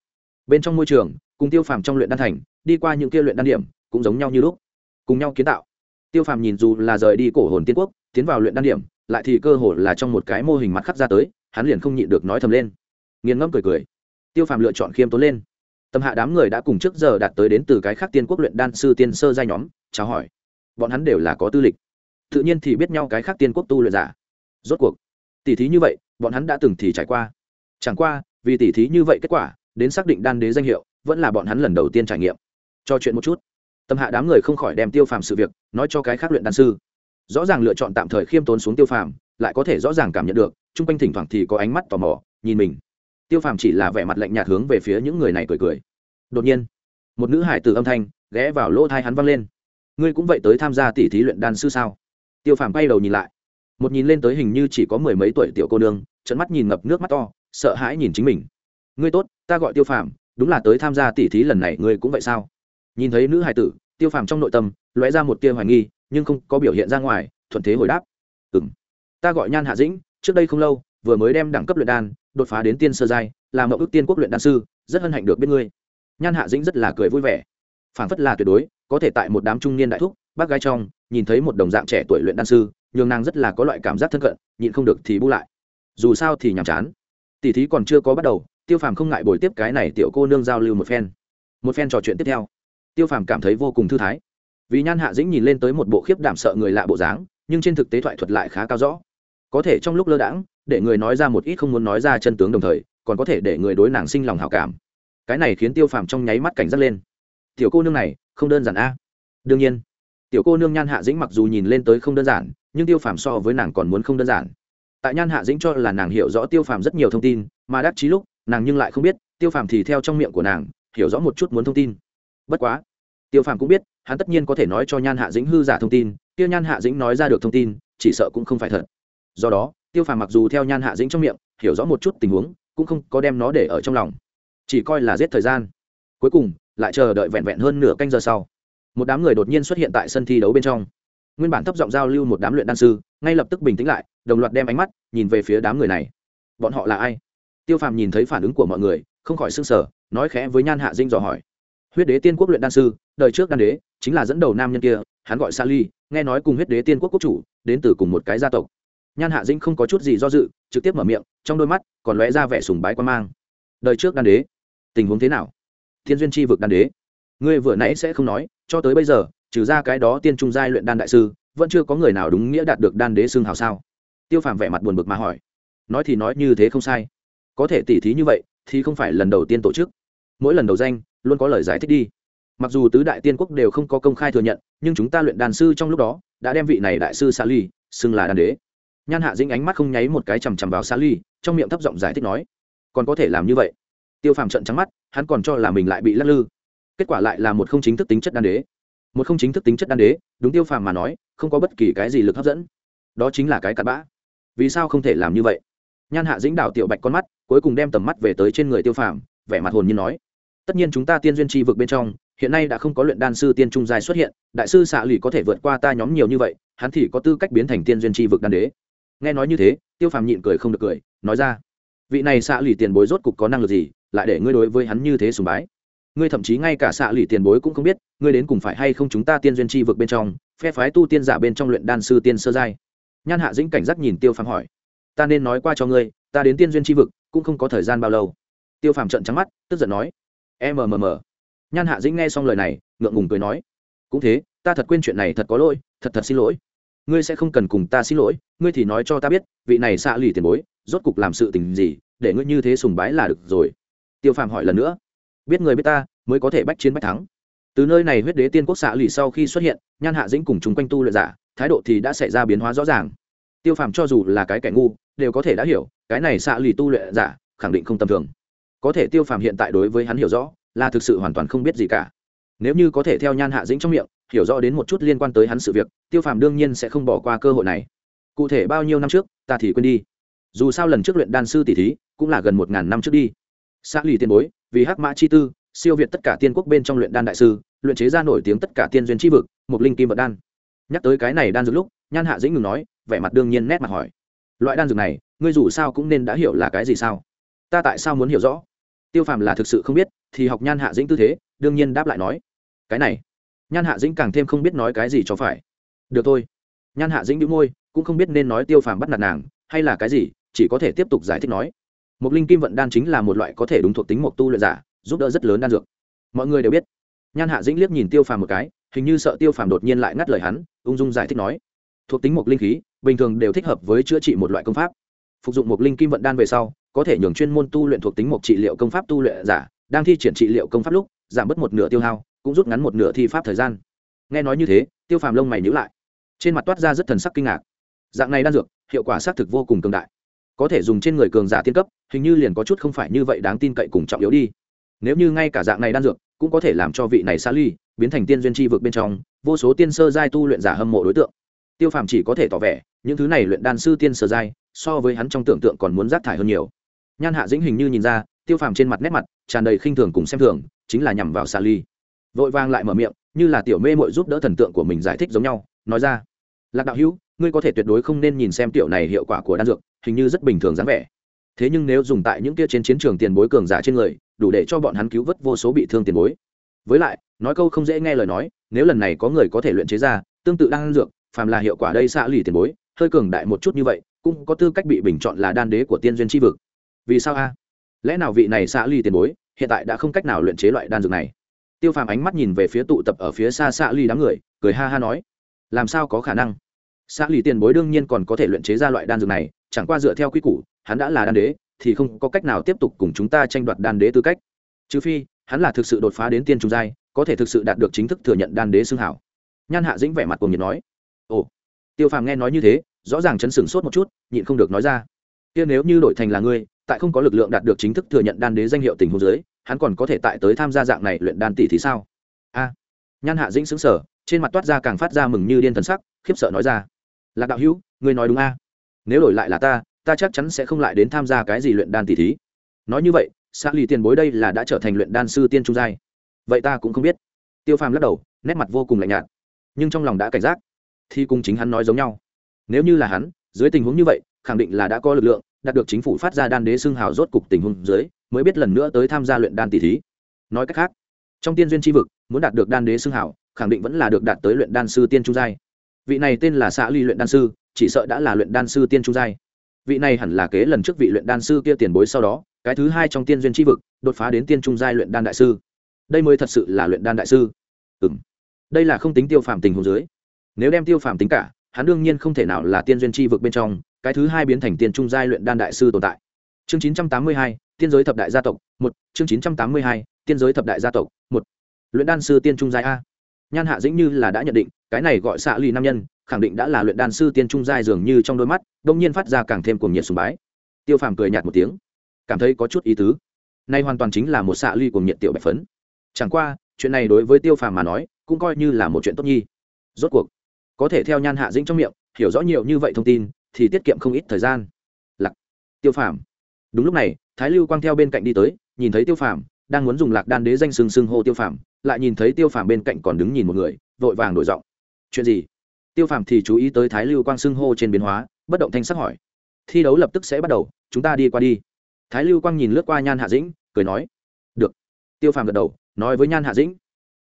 Bên trong môi trường, cùng tiêu phàm trong luyện đan thành, đi qua những kia luyện đan điểm, cũng giống nhau như lúc. Cùng nhau kiến tạo. Tiêu phàm nhìn dù là rời đi cổ hồn tiên quốc, tiến vào luyện đan điểm, lại thì cơ hồ là trong một cái mô hình mặt khắc ra tới, hắn liền không nhịn được nói thầm lên. Nghiền ngẫm cười cười. Tiêu phàm lựa chọn khiêm tốn lên tâm hạ đám người đã cùng trước giờ đạt tới đến từ cái khác tiên quốc luyện đan sư tiên sơ giai nhóm, chào hỏi. Bọn hắn đều là có tư lịch. Tự nhiên thì biết nhau cái khác tiên quốc tu luyện giả. Rốt cuộc, tỉ thí như vậy, bọn hắn đã từng thì trải qua. Chẳng qua, vì tỉ thí như vậy kết quả, đến xác định đan đế danh hiệu, vẫn là bọn hắn lần đầu tiên trải nghiệm. Cho chuyện một chút. Tâm hạ đám người không khỏi đem tiêu phàm sự việc, nói cho cái khác luyện đan sư. Rõ ràng lựa chọn tạm thời khiêm tốn xuống tiêu phàm, lại có thể rõ ràng cảm nhận được, chung quanh thỉnh thoảng thì có ánh mắt tò mò, nhìn mình tiêu phàm chỉ là vẻ mặt lạnh nhạt hướng về phía những người này cười cười. Đột nhiên, một nữ hải từ âm thanh ghé vào lỗ thai hắn văng lên. Ngươi cũng vậy tới tham gia tỷ thí luyện đan sư sao? Tiêu phàm bay đầu nhìn lại. Một nhìn lên tới hình như chỉ có mười mấy tuổi tiểu cô nương trận mắt nhìn ngập nước mắt to, sợ hãi nhìn chính mình. Ngươi tốt, ta gọi tiêu phàm, đúng là tới tham gia tỷ thí lần này ngươi cũng vậy sao? Nhìn thấy nữ hải tử, tiêu phàm trong nội tâm lóe ra một tia hoài nghi, nhưng không có biểu hiện ra ngoài, thuận thế hồi đáp. Ừ m ta gọi nhan hạ dĩnh, trước đây không lâu, vừa mới đem đẳng cấp luyện đan đột phá đến tiên sơ giai, là mậu ước tiên quốc luyện đan sư, rất hân hạnh được biết ngươi. Nhan hạ dĩnh rất là cười vui vẻ. Phảng phất là tuyệt đối, có thể tại một đám trung niên đại thúc, bác gái trong, nhìn thấy một đồng dạng trẻ tuổi luyện đan sư, nhường nàng rất là có loại cảm giác thân cận, nhịn không được thì bu lại. Dù sao thì nhàm chán. Tỷ thí còn chưa có bắt đầu, tiêu phàm không ngại bồi tiếp cái này tiểu cô nương giao lưu một phen. Một phen trò chuyện tiếp theo, tiêu phàm cảm thấy vô cùng thư thái. Vì nhan hạ dĩnh nhìn lên tới một bộ khiếp đảm sợ người lạ bộ dáng, nhưng trên thực tế thoại thuật lại khá cao rõ có thể trong lúc lơ đãng, để người nói ra một ít không muốn nói ra chân tướng đồng thời, còn có thể để người đối nàng sinh lòng hảo cảm. Cái này khiến tiêu phàm trong nháy mắt cảnh giác lên. Tiểu cô nương này, không đơn giản a. Đương nhiên, tiểu cô nương nhan hạ dĩnh mặc dù nhìn lên tới không đơn giản, nhưng tiêu phàm so với nàng còn muốn không đơn giản. Tại nhan hạ dĩnh cho là nàng hiểu rõ tiêu phàm rất nhiều thông tin, mà đắc chí lúc, nàng nhưng lại không biết, tiêu phàm thì theo trong miệng của nàng, hiểu rõ một chút muốn thông tin. Bất quá, tiêu phàm cũng biết, hắn tất nhiên có thể nói cho nhan hạ dĩnh hư giả thông tin tiêu nhan hạ dĩnh nói ra được thông tin, chỉ sợ cũng không phải thật do đó, tiêu phàm mặc dù theo nhan hạ dĩnh trong miệng, hiểu rõ một chút tình huống, cũng không có đem nó để ở trong lòng. Chỉ coi là giết thời gian. Cuối cùng, lại chờ đợi vẹn vẹn hơn nửa canh giờ sau. Một đám người đột nhiên xuất hiện tại sân thi đấu bên trong. Nguyên bản thấp giọng giao lưu một đám luyện đan sư, ngay lập tức bình tĩnh lại, đồng loạt đem ánh mắt nhìn về phía đám người này. Bọn họ là ai? Tiêu phàm nhìn thấy phản ứng của mọi người, không khỏi s ư n g sở nói khẽ với nhan hạ dinh dò hỏi. Huyết đế tiên quốc luyện đan sư, đời trước đan đế, chính là dẫn đầu nam nhân kia, hắn gọi sa ly, nghe nói cùng huyết đế tiên quốc quốc chủ, đến từ cùng một cái gia tộc nhan hạ Dĩnh không có chút gì do dự, trực tiếp mở miệng, trong đôi mắt còn lóe ra vẻ sùng bái quan mang. Đời trước đan đế, tình huống thế nào? Thiên duyên tri vực đan đế. Ngươi vừa nãy sẽ không nói, cho tới bây giờ, trừ ra cái đó tiên trung giai luyện đan đại sư, vẫn chưa có người nào đúng nghĩa đạt được đan đế xương hào sao? Tiêu phàm vẻ mặt buồn bực mà hỏi. Nói thì nói như thế không sai. Có thể tỉ thí như vậy, thì không phải lần đầu tiên tổ chức. Mỗi lần đầu danh, luôn có lời giải thích đi. Mặc dù tứ đại tiên quốc đều không có công khai thừa nhận, nhưng chúng ta luyện đàn sư trong lúc đó, đã đem vị này đại sư xa ly, xưng là đan đế nhan hạ dĩnh ánh mắt không nháy một cái chằm chằm vào xa ly, trong miệng thấp giọng giải thích nói, còn có thể làm như vậy. Tiêu phàm trận trắng mắt, hắn còn cho là mình lại bị lắc lư. Kết quả lại là một không chính thức tính chất đan đế. Một không chính thức tính chất đan đế, đúng tiêu phàm mà nói, không có bất kỳ cái gì lực hấp dẫn. Đó chính là cái cặn bã. Vì sao không thể làm như vậy? Nhan hạ dĩnh đảo tiểu bạch con mắt, cuối cùng đem tầm mắt về tới trên người tiêu phàm, vẻ mặt hồn như nói, tất nhiên chúng ta tiên duyên tri vực bên trong, hiện nay đã không có luyện đan sư tiên trung giai xuất hiện, đại sư xạ lì có thể vượt qua ta nhóm nhiều như vậy, hắn thì có tư cách biến thành tiên duyên tri vực đan đế nghe nói như thế, tiêu phàm nhịn cười không được cười, nói ra, vị này xạ lì tiền bối rốt cục có năng lực gì, lại để ngươi đối với hắn như thế sùng bái? Ngươi thậm chí ngay cả xạ lì tiền bối cũng không biết, ngươi đến cùng phải hay không chúng ta tiên duyên chi vực bên trong, phe phái tu tiên giả bên trong luyện đan sư tiên sơ giai? Nhan hạ dĩnh cảnh giác nhìn tiêu phàm hỏi, ta nên nói qua cho ngươi, ta đến tiên duyên chi vực cũng không có thời gian bao lâu. Tiêu phàm trận trắng mắt, tức giận nói mmm nhan hạ dĩnh nghe xong lời này, ngượng ngùng cười nói, cũng thế, ta thật quên chuyện này thật có lỗi, thật thật xin lỗi ngươi sẽ không cần cùng ta xin lỗi, ngươi thì nói cho ta biết, vị này xạ lì tiền bối, rốt cục làm sự tình gì, để ngươi như thế sùng bái là được rồi. Tiêu phàm hỏi lần nữa. Biết người biết ta, mới có thể bách chiến bách thắng. Từ nơi này huyết đế tiên quốc xạ lì sau khi xuất hiện, nhan hạ dĩnh cùng chúng quanh tu luyện giả, thái độ thì đã xảy ra biến hóa rõ ràng. Tiêu phàm cho dù là cái kẻ ngu, đều có thể đã hiểu, cái này xạ lì tu luyện giả, khẳng định không tầm thường. Có thể tiêu phàm hiện tại đối với hắn hiểu rõ, là thực sự hoàn toàn không biết gì cả. Nếu như có thể theo nhan hạ dĩnh trong miệng hiểu rõ đến một chút liên quan tới hắn sự việc, tiêu phàm đương nhiên sẽ không bỏ qua cơ hội này. Cụ thể bao nhiêu năm trước, ta thì quên đi. Dù sao lần trước luyện đan sư tỷ thí cũng là gần một ngàn năm trước đi. Xã lì tiên bối, vì hắc mã chi tư, siêu việt tất cả tiên quốc bên trong luyện đan đại sư, luyện chế ra nổi tiếng tất cả tiên duyên chi vực, một linh kim vật đan. Nhắc tới cái này đan dược lúc, nhan hạ dĩnh ngừng nói, vẻ mặt đương nhiên nét mặt hỏi. Loại đan dược này, ngươi dù sao cũng nên đã hiểu là cái gì sao? Ta tại sao muốn hiểu rõ? Tiêu phàm là thực sự không biết, thì học nhan hạ dĩnh tư thế, đương nhiên đáp lại nói. Cái này nhan hạ dĩnh càng thêm không biết nói cái gì cho phải. Được thôi. Nhan hạ dĩnh đĩu môi, cũng không biết nên nói tiêu phàm bắt nạt nàng, hay là cái gì, chỉ có thể tiếp tục giải thích nói. Một linh kim vận đan chính là một loại có thể đúng thuộc tính mộc tu luyện giả, giúp đỡ rất lớn đan dược. Mọi người đều biết. Nhan hạ dĩnh liếc nhìn tiêu phàm một cái, hình như sợ tiêu phàm đột nhiên lại ngắt lời hắn, ung dung giải thích nói. Thuộc tính mộc linh khí, bình thường đều thích hợp với chữa trị một loại công pháp. Phục dụng một linh kim vận đan về sau, có thể nhường chuyên môn tu luyện thuộc tính mộc trị liệu công pháp tu luyện giả, đang thi triển trị liệu công pháp lúc, giảm bớt một nửa tiêu hao cũng rút ngắn một nửa thi pháp thời gian. Nghe nói như thế, tiêu phàm lông mày nhữ lại. Trên mặt toát ra rất thần sắc kinh ngạc. Dạng này đan dược, hiệu quả xác thực vô cùng cường đại. Có thể dùng trên người cường giả tiên cấp, hình như liền có chút không phải như vậy đáng tin cậy cùng trọng yếu đi. Nếu như ngay cả dạng này đan dược, cũng có thể làm cho vị này xa ly biến thành tiên duyên tri vực bên trong, vô số tiên sơ giai tu luyện giả hâm mộ đối tượng. Tiêu phàm chỉ có thể tỏ vẻ, những thứ này luyện đan sư tiên sơ giai, so với hắn trong tưởng tượng còn muốn rác thải hơn nhiều. Nhan hạ dĩnh hình như nhìn ra, tiêu phàm trên mặt nét mặt, tràn đầy khinh thường cùng xem thường, chính là nhằm vào xa ly vội vàng lại mở miệng, như là tiểu mê mội giúp đỡ thần tượng của mình giải thích giống nhau, nói ra, lạc đạo hữu, ngươi có thể tuyệt đối không nên nhìn xem tiểu này hiệu quả của đan dược, hình như rất bình thường dáng vẻ. Thế nhưng nếu dùng tại những kia trên chiến trường tiền bối cường giả trên người, đủ để cho bọn hắn cứu vớt vô số bị thương tiền bối. Với lại, nói câu không dễ nghe lời nói, nếu lần này có người có thể luyện chế ra tương tự đan dược, phàm là hiệu quả đây xạ lì tiền bối, hơi cường đại một chút như vậy, cũng có tư cách bị bình chọn là đan đế của tiên duyên tri vực. Vì sao a? Lẽ nào vị này xạ lì tiền bối hiện tại đã không cách nào luyện chế loại đan dược này? Tiêu phàm ánh mắt nhìn về phía tụ tập ở phía xa xạ ly đám người, cười ha ha nói, làm sao có khả năng? Xạ ly tiền bối đương nhiên còn có thể luyện chế ra loại đan dược này, chẳng qua dựa theo quy củ, hắn đã là đan đế, thì không có cách nào tiếp tục cùng chúng ta tranh đoạt đan đế tư cách. Trừ phi, hắn là thực sự đột phá đến tiên trung giai, có thể thực sự đạt được chính thức thừa nhận đan đế xưng hảo. Nhan hạ dĩnh vẻ mặt cùng nhiệt nói, ồ. Tiêu phàm nghe nói như thế, rõ ràng chấn sửng sốt một chút, nhịn không được nói ra, kia nếu như đổi thành là ngươi, tại không có lực lượng đạt được chính thức thừa nhận đan đế danh hiệu tình huống giới hắn còn có thể tại tới tham gia dạng này luyện đan tỷ thì sao? A. Nhan hạ dĩnh xứng sở trên mặt toát ra càng phát ra mừng như điên thần sắc, khiếp sợ nói ra. Lạc đạo hữu, ngươi nói đúng a. Nếu đổi lại là ta ta chắc chắn sẽ không lại đến tham gia cái gì luyện đan tỷ thí. Nói như vậy xã lì tiền bối đây là đã trở thành luyện đan sư tiên trung giai. Vậy ta cũng không biết. Tiêu phàm lắc đầu, nét mặt vô cùng lạnh nhạt, nhưng trong lòng đã cảnh giác. Thì cùng chính hắn nói giống nhau. Nếu như là hắn, dưới tình huống như vậy, khẳng định là đã có lực lượng, đạt được chính phủ phát ra đan đế xưng hào rốt cục tình huống dưới mới biết lần nữa tới tham gia luyện đan tỷ thí. Nói cách khác trong tiên duyên tri vực muốn đạt được đan đế xưng hảo, khẳng định vẫn là được đạt tới luyện đan sư tiên trung giai. Vị này tên là xã ly luyện đan sư chỉ sợ đã là luyện đan sư tiên trung giai. Vị này hẳn là kế lần trước vị luyện đan sư kia tiền bối sau đó cái thứ hai trong tiên duyên tri vực đột phá đến tiên trung giai luyện đan đại sư. Đây mới thật sự là luyện đan đại sư. Ừ m đây là không tính tiêu phàm tình hồ dưới. Nếu đem tiêu phàm tính cả hắn đương nhiên không thể nào là tiên duyên tri vực bên trong cái thứ hai biến thành tiên trung giai luyện đan đại sư tồn tại chương chín trăm tám mươi hai, tiên giới thập đại gia tộc, một. Chương chín trăm tám mươi hai, tiên giới thập đại gia tộc, một. Luyện đan sư tiên trung giai a. Nhan hạ dĩnh như là đã nhận định, cái này gọi xạ lì nam nhân, khẳng định đã là luyện đan sư tiên trung giai dường như trong đôi mắt, đông nhiên phát ra càng thêm cuồng nhiệt sùng bái. Tiêu phàm cười nhạt một tiếng, cảm thấy có chút ý tứ. Nay hoàn toàn chính là một xạ ly cuồng nhiệt tiểu bạch phấn. Chẳng qua, chuyện này đối với tiêu phàm mà nói, cũng coi như là một chuyện tốt nhi. Rốt cuộc, có thể theo nhan hạ dĩnh trong miệng, hiểu rõ nhiều như vậy thông tin, thì tiết kiệm không ít thời gian. Lặc tiêu phàm đúng lúc này, thái lưu quang theo bên cạnh đi tới, nhìn thấy tiêu phàm, đang muốn dùng lạc đan đế danh sừng sừng hô tiêu phàm, lại nhìn thấy tiêu phàm bên cạnh còn đứng nhìn một người, vội vàng đổi giọng. Chuyện gì? Tiêu phàm thì chú ý tới thái lưu quang sưng hô trên biến hóa, bất động thanh sắc hỏi. Thi đấu lập tức sẽ bắt đầu, chúng ta đi qua đi. Thái lưu quang nhìn lướt qua nhan hạ dĩnh, cười nói. Được. Tiêu phàm gật đầu, nói với nhan hạ dĩnh.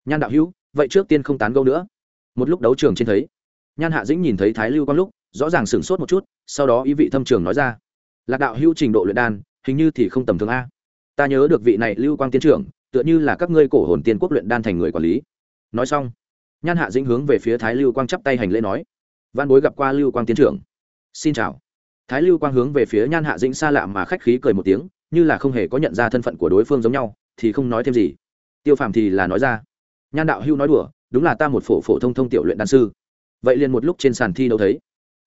Nhan đạo hữu, vậy trước tiên không tán gâu nữa. Một lúc đấu trường trên thấy, nhan hạ dĩnh nhìn thấy thái lưu quang lúc, rõ ràng sửng sốt một chút, sau đó ý vị thâm trường nói ra lạc đạo hữu trình độ luyện đan, hình như thì không tầm thường a. Ta nhớ được vị này lưu quang tiến trưởng, tựa như là các ngươi cổ hồn tiên quốc luyện đan thành người quản lý. Nói xong, nhan hạ dĩnh hướng về phía thái lưu quang chắp tay hành lễ nói, văn bối gặp qua lưu quang tiến trưởng. Xin chào. Thái lưu quang hướng về phía nhan hạ dĩnh xa lạ mà khách khí cười một tiếng, như là không hề có nhận ra thân phận của đối phương giống nhau, thì không nói thêm gì. Tiêu phàm thì là nói ra. Nhan đạo hưu nói đùa, đúng là ta một phổ phổ thông thông tiểu luyện đan sư. Vậy liền một lúc trên sàn thi đâu thấy,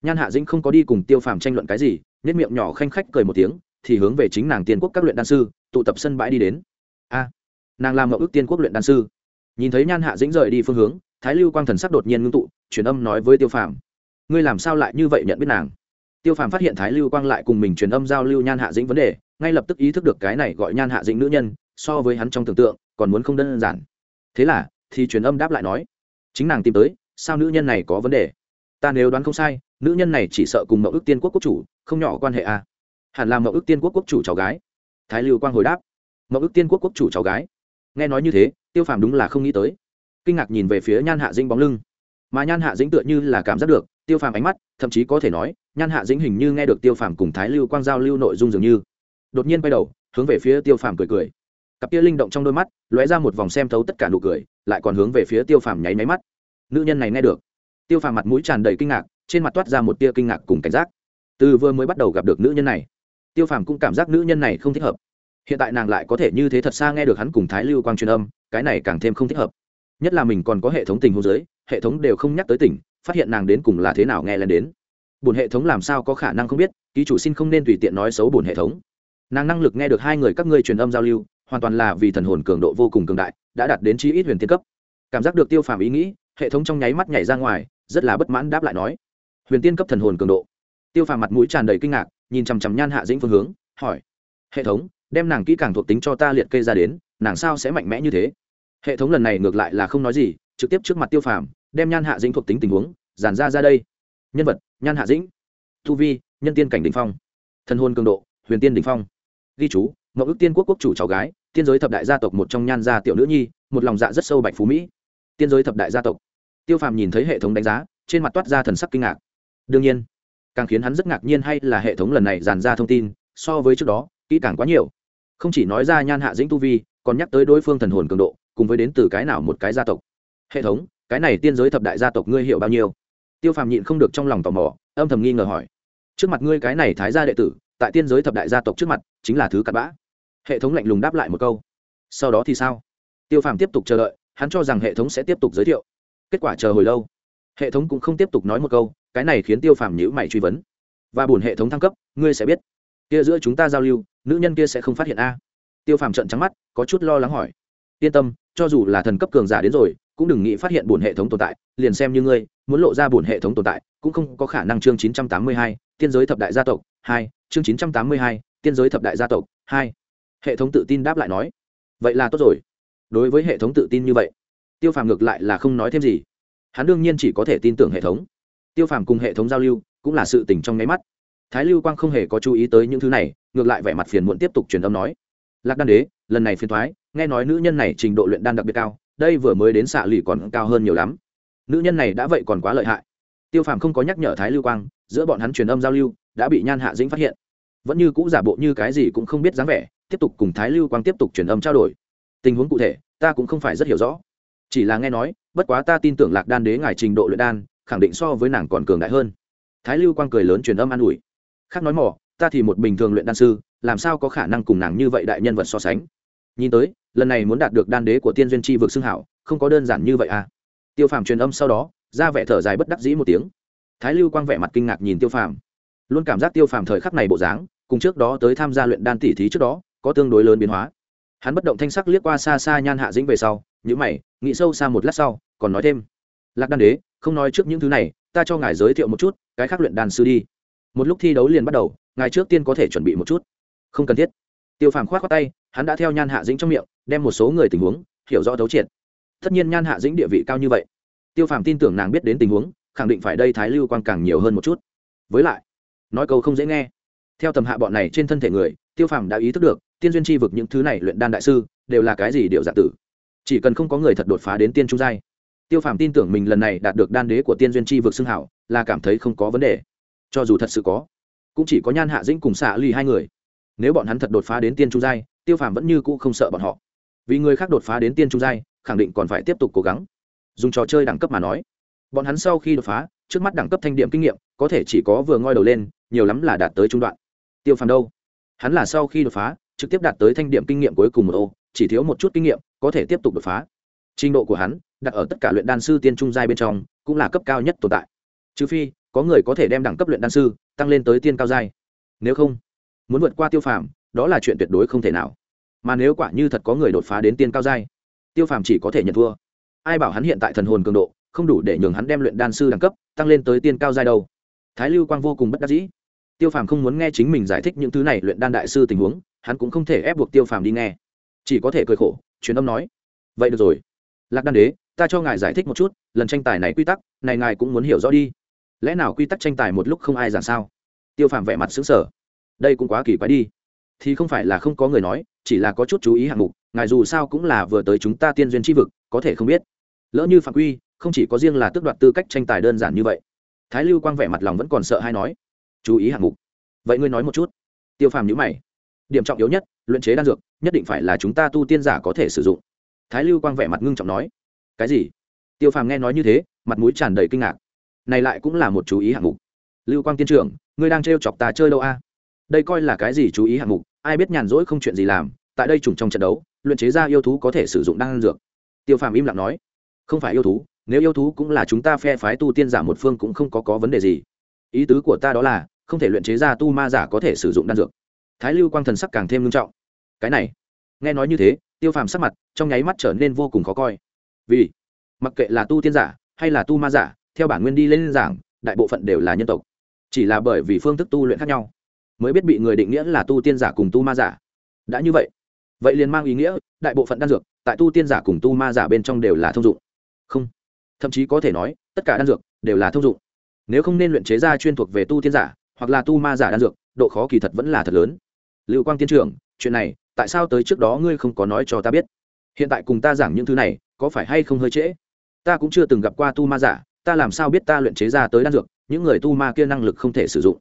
nhan hạ dĩnh không có đi cùng tiêu phàm tranh luận cái gì nét miệng nhỏ khanh khách cười một tiếng, thì hướng về chính nàng tiên quốc các luyện đan sư, tụ tập sân bãi đi đến. A, nàng làm mậu ước tiên quốc luyện đan sư. Nhìn thấy nhan hạ dĩnh rời đi phương hướng, thái lưu quang thần sắc đột nhiên ngưng tụ, truyền âm nói với tiêu phàm. Ngươi làm sao lại như vậy nhận biết nàng? Tiêu phàm phát hiện thái lưu quang lại cùng mình truyền âm giao lưu nhan hạ dĩnh vấn đề, ngay lập tức ý thức được cái này gọi nhan hạ dĩnh nữ nhân, so với hắn trong tưởng tượng, còn muốn không đơn giản. Thế là, thì truyền âm đáp lại nói, chính nàng tìm tới, sao nữ nhân này có vấn đề? Ta nếu đoán không sai nữ nhân này chỉ sợ cùng mậu ước tiên quốc quốc chủ, không nhỏ quan hệ à. hẳn là mậu ước tiên quốc quốc chủ cháu gái. Thái lưu quang hồi đáp. Mậu ước tiên quốc quốc chủ cháu gái. Nghe nói như thế, tiêu phàm đúng là không nghĩ tới. Kinh ngạc nhìn về phía nhan hạ dĩnh bóng lưng. Mà nhan hạ dĩnh tựa như là cảm giác được, tiêu phàm ánh mắt, thậm chí có thể nói, nhan hạ dĩnh hình như nghe được tiêu phàm cùng thái lưu quang giao lưu nội dung dường như. Đột nhiên quay đầu, hướng về phía tiêu phàm cười cười. Cặp kia linh động trong đôi mắt, lóe ra một vòng xem thấu tất cả nụ cười, lại còn hướng về phía tiêu phàm nháy máy mắt. Nữ nhân này nghe được. Tiêu phàm mặt mũi tràn đầy kinh ngạc trên mặt toát ra một tia kinh ngạc cùng cảnh giác. Từ vừa mới bắt đầu gặp được nữ nhân này, tiêu phàm cũng cảm giác nữ nhân này không thích hợp. Hiện tại nàng lại có thể như thế thật xa nghe được hắn cùng thái lưu quang truyền âm, cái này càng thêm không thích hợp. Nhất là mình còn có hệ thống tình hô giới hệ thống đều không nhắc tới tỉnh, phát hiện nàng đến cùng là thế nào nghe lên đến. Bùn hệ thống làm sao có khả năng không biết, ký chủ xin không nên tùy tiện nói xấu bùn hệ thống. Nàng năng lực nghe được hai người các ngươi truyền âm giao lưu, hoàn toàn là vì thần hồn cường độ vô cùng cường đại, đã đạt đến chi ít huyền tiên cấp. Cảm giác được tiêu phàm ý nghĩ, hệ thống trong nháy mắt nhảy ra ngoài, rất là bất mãn đáp lại nói huyền tiên cấp thần hồn cường độ. Tiêu phàm mặt mũi tràn đầy kinh ngạc, nhìn chằm chằm nhan hạ dĩnh phương hướng, hỏi, hệ thống, đem nàng kỹ càng thuộc tính cho ta liệt kê ra đến, nàng sao sẽ mạnh mẽ như thế? Hệ thống lần này ngược lại là không nói gì, trực tiếp trước mặt tiêu phàm, đem nhan hạ dĩnh thuộc tính tình huống, giản ra ra đây. Nhân vật, nhan hạ dĩnh. Thu vi, nhân tiên cảnh đình phong. Thân hôn cường độ, huyền tiên đình phong. Ghi chú ngẫu ước tiên quốc quốc chủ cháu gái, tiên giới thập đại gia tộc một trong nhan gia tiểu nữ nhi, một lòng dạ rất sâu bạch phú mỹ. Tiên giới thập đại gia tộc. Tiêu phàm nhìn thấy hệ thống đánh giá, trên mặt toát ra thần sắc kinh ngạc đương nhiên, càng khiến hắn rất ngạc nhiên hay là hệ thống lần này dàn ra thông tin, so với trước đó, kỹ càng quá nhiều. Không chỉ nói ra nhan hạ dĩnh tu vi, còn nhắc tới đối phương thần hồn cường độ, cùng với đến từ cái nào một cái gia tộc. Hệ thống, cái này tiên giới thập đại gia tộc ngươi hiểu bao nhiêu? Tiêu phàm nhịn không được trong lòng tò mò, âm thầm nghi ngờ hỏi. Trước mặt ngươi cái này thái gia đệ tử, tại tiên giới thập đại gia tộc trước mặt, chính là thứ cặn bã. Hệ thống lạnh lùng đáp lại một câu. Sau đó thì sao? Tiêu phàm tiếp tục chờ đợi, hắn cho rằng hệ thống sẽ tiếp tục giới thiệu. Kết quả chờ hồi lâu. Hệ thống cũng không tiếp tục nói một câu cái này khiến tiêu phàm nhữ mày truy vấn. Và buồn hệ thống thăng cấp, ngươi sẽ biết. Kia giữa chúng ta giao lưu, nữ nhân kia sẽ không phát hiện a. Tiêu phàm trận trắng mắt, có chút lo lắng hỏi. Yên tâm, cho dù là thần cấp cường giả đến rồi, cũng đừng nghĩ phát hiện buồn hệ thống tồn tại, liền xem như ngươi, muốn lộ ra buồn hệ thống tồn tại, cũng không có khả năng chương chín trăm tám mươi hai, tiên giới thập đại gia tộc, hai, chương chín trăm tám mươi hai, tiên giới thập đại gia tộc, hai. Hệ thống tự tin đáp lại nói. Vậy là tốt rồi. Đối với hệ thống tự tin như vậy, tiêu phàm ngược lại là không nói thêm gì. Hắn đương nhiên chỉ có thể tin tưởng hệ thống tiêu phàm cùng hệ thống giao lưu cũng là sự tình trong nháy mắt. Thái lưu quang không hề có chú ý tới những thứ này, ngược lại vẻ mặt phiền muộn tiếp tục truyền âm nói, lạc đan đế, lần này phiền thoái nghe nói nữ nhân này trình độ luyện đan đặc biệt cao, đây vừa mới đến xạ lì còn cao hơn nhiều lắm. Nữ nhân này đã vậy còn quá lợi hại. Tiêu phàm không có nhắc nhở thái lưu quang, giữa bọn hắn truyền âm giao lưu đã bị nhan hạ dĩnh phát hiện. Vẫn như cũ giả bộ như cái gì cũng không biết dáng vẻ, tiếp tục cùng thái lưu quang tiếp tục truyền âm trao đổi. Tình huống cụ thể, ta cũng không phải rất hiểu rõ. Chỉ là nghe nói, bất quá ta tin tưởng lạc đan đế ngài trình độ luyện đan khẳng định so với nàng còn cường đại hơn. Thái lưu quang cười lớn truyền âm an ủi. Khác nói mỏ ta thì một bình thường luyện đan sư, làm sao có khả năng cùng nàng như vậy đại nhân vật so sánh? Nhìn tới, lần này muốn đạt được đan đế của tiên duyên tri vực xưng hảo, không có đơn giản như vậy à? Tiêu phàm truyền âm sau đó, ra vẻ thở dài bất đắc dĩ một tiếng. Thái lưu quang vẻ mặt kinh ngạc nhìn tiêu phàm. Luôn cảm giác tiêu phàm thời khắc này bộ dáng, cùng trước đó tới tham gia luyện đan tỉ thí trước đó, có tương đối lớn biến hóa. Hắn bất động thanh sắc liếc qua xa xa nhan hạ dĩnh về sau nhữ mày, nghĩ sâu xa một lát sau, còn nói thêm. Lạc đan đế không nói trước những thứ này, ta cho ngài giới thiệu một chút, cái khác luyện đan sư đi. Một lúc thi đấu liền bắt đầu, ngài trước tiên có thể chuẩn bị một chút. Không cần thiết. Tiêu phàm k h o á t khoác tay, hắn đã theo nhan hạ dĩnh trong miệng, đem một số người tình huống, hiểu rõ thấu triệt. Tất nhiên nhan hạ dĩnh địa vị cao như vậy. Tiêu phàm tin tưởng nàng biết đến tình huống, khẳng định phải đây thái lưu quan càng nhiều hơn một chút. Với lại, nói câu không dễ nghe. Theo tầm hạ bọn này trên thân thể người, tiêu phàm đã ý thức được, tiên duyên tri vực những thứ này luyện đan đại sư, đều là cái gì điệu giả tử. Chỉ cần không có người thật đột phá đến tiên trung giai tiêu phàm tin tưởng mình lần này đạt được đan đế của tiên duyên Chi vực xưng hảo, là cảm thấy không có vấn đề. Cho dù thật sự có, cũng chỉ có nhan hạ dĩnh cùng xạ Lì hai người. Nếu bọn hắn thật đột phá đến tiên trung giai, tiêu phàm vẫn như cũ không sợ bọn họ. Vì người khác đột phá đến tiên trung giai, khẳng định còn phải tiếp tục cố gắng. Dùng trò chơi đẳng cấp mà nói, bọn hắn sau khi đột phá, trước mắt đẳng cấp thanh điểm kinh nghiệm, có thể chỉ có vừa ngoi đầu lên, nhiều lắm là đạt tới trung đoạn. Tiêu phàm đâu? Hắn là sau khi đột phá, trực tiếp đạt tới thanh điểm kinh nghiệm cuối cùng một ô, chỉ thiếu một chút kinh nghiệm, có thể tiếp tục đột phá. Trình độ của hắn đặt ở tất cả luyện đan sư tiên trung giai bên trong, cũng là cấp cao nhất tồn tại. Trừ phi, có người có thể đem đẳng cấp luyện đan sư tăng lên tới tiên cao giai. Nếu không, muốn vượt qua tiêu phàm, đó là chuyện tuyệt đối không thể nào. Mà nếu quả như thật có người đột phá đến tiên cao giai, tiêu phàm chỉ có thể nhận thua. Ai bảo hắn hiện tại thần hồn cường độ, không đủ để nhường hắn đem luyện đan sư đẳng cấp tăng lên tới tiên cao giai đâu. Thái lưu quang vô cùng bất đắc dĩ. Tiêu phàm không muốn nghe chính mình giải thích những thứ này luyện đan đại sư tình huống, hắn cũng không thể ép buộc tiêu phàm đi nghe. Chỉ có thể cười khổ, truyền âm nói, vậy được rồi. Lạc đan đế ta cho ngài giải thích một chút, lần tranh tài này quy tắc, này ngài cũng muốn hiểu rõ đi. Lẽ nào quy tắc tranh tài một lúc không ai giảng sao? Tiêu phàm vẻ mặt xứng sở đây cũng quá kỳ quái đi. Thì không phải là không có người nói, chỉ là có chút chú ý hạng mục, ngài dù sao cũng là vừa tới chúng ta tiên duyên tri vực, có thể không biết. Lỡ như phạm quy, không chỉ có riêng là tước đoạt tư cách tranh tài đơn giản như vậy. Thái lưu quang vẻ mặt lòng vẫn còn sợ hay nói, chú ý hạng mục. Vậy ngươi nói một chút. Tiêu phàm nhữ mày. Điểm trọng yếu nhất, luyện chế đan dược, nhất định phải là chúng ta tu tiên giả có thể sử dụng. Thái lưu quang vẻ mặt ngưng trọng nói cái gì? Tiêu phàm nghe nói như thế, mặt mũi tràn đầy kinh ngạc. Này lại cũng là một chú ý hạng mục. Lưu quang tiên trưởng, ngươi đang trêu chọc ta chơi đâu a? Đây coi là cái gì chú ý hạng mục? Ai biết nhàn rỗi không chuyện gì làm, tại đây trùng trong trận đấu, luyện chế ra yêu thú có thể sử dụng đan dược. Tiêu phàm im lặng nói, không phải yêu thú, nếu yêu thú cũng là chúng ta phe phái tu tiên giả một phương cũng không có có vấn đề gì. Ý tứ của ta đó là, không thể luyện chế ra tu ma giả có thể sử dụng đan dược. Thái lưu quang thần sắc càng thêm nghiêm trọng. Cái này. Nghe nói như thế, tiêu phàm sắc mặt trong nháy mắt trở nên vô cùng khó coi vì mặc kệ là tu tiên giả hay là tu ma giả, theo bản nguyên đi lên giảng, đại bộ phận đều là nhân tộc. Chỉ là bởi vì phương thức tu luyện khác nhau, mới biết bị người định nghĩa là tu tiên giả cùng tu ma giả. Đã như vậy vậy liền mang ý nghĩa, đại bộ phận đan dược tại tu tiên giả cùng tu ma giả bên trong đều là thông dụng. Không, thậm chí có thể nói, tất cả đan dược đều là thông dụng. Nếu không nên luyện chế ra chuyên thuộc về tu tiên giả, hoặc là tu ma giả đan dược, độ khó kỳ thật vẫn là thật lớn. Lưu quang tiên trưởng, chuyện này, tại sao tới trước đó ngươi không có nói cho ta biết? Hiện tại cùng ta giảng những thứ này có phải hay không hơi trễ? Ta cũng chưa từng gặp qua tu ma giả, ta làm sao biết ta luyện chế ra tới đan dược, những người tu ma kia năng lực không thể sử dụng.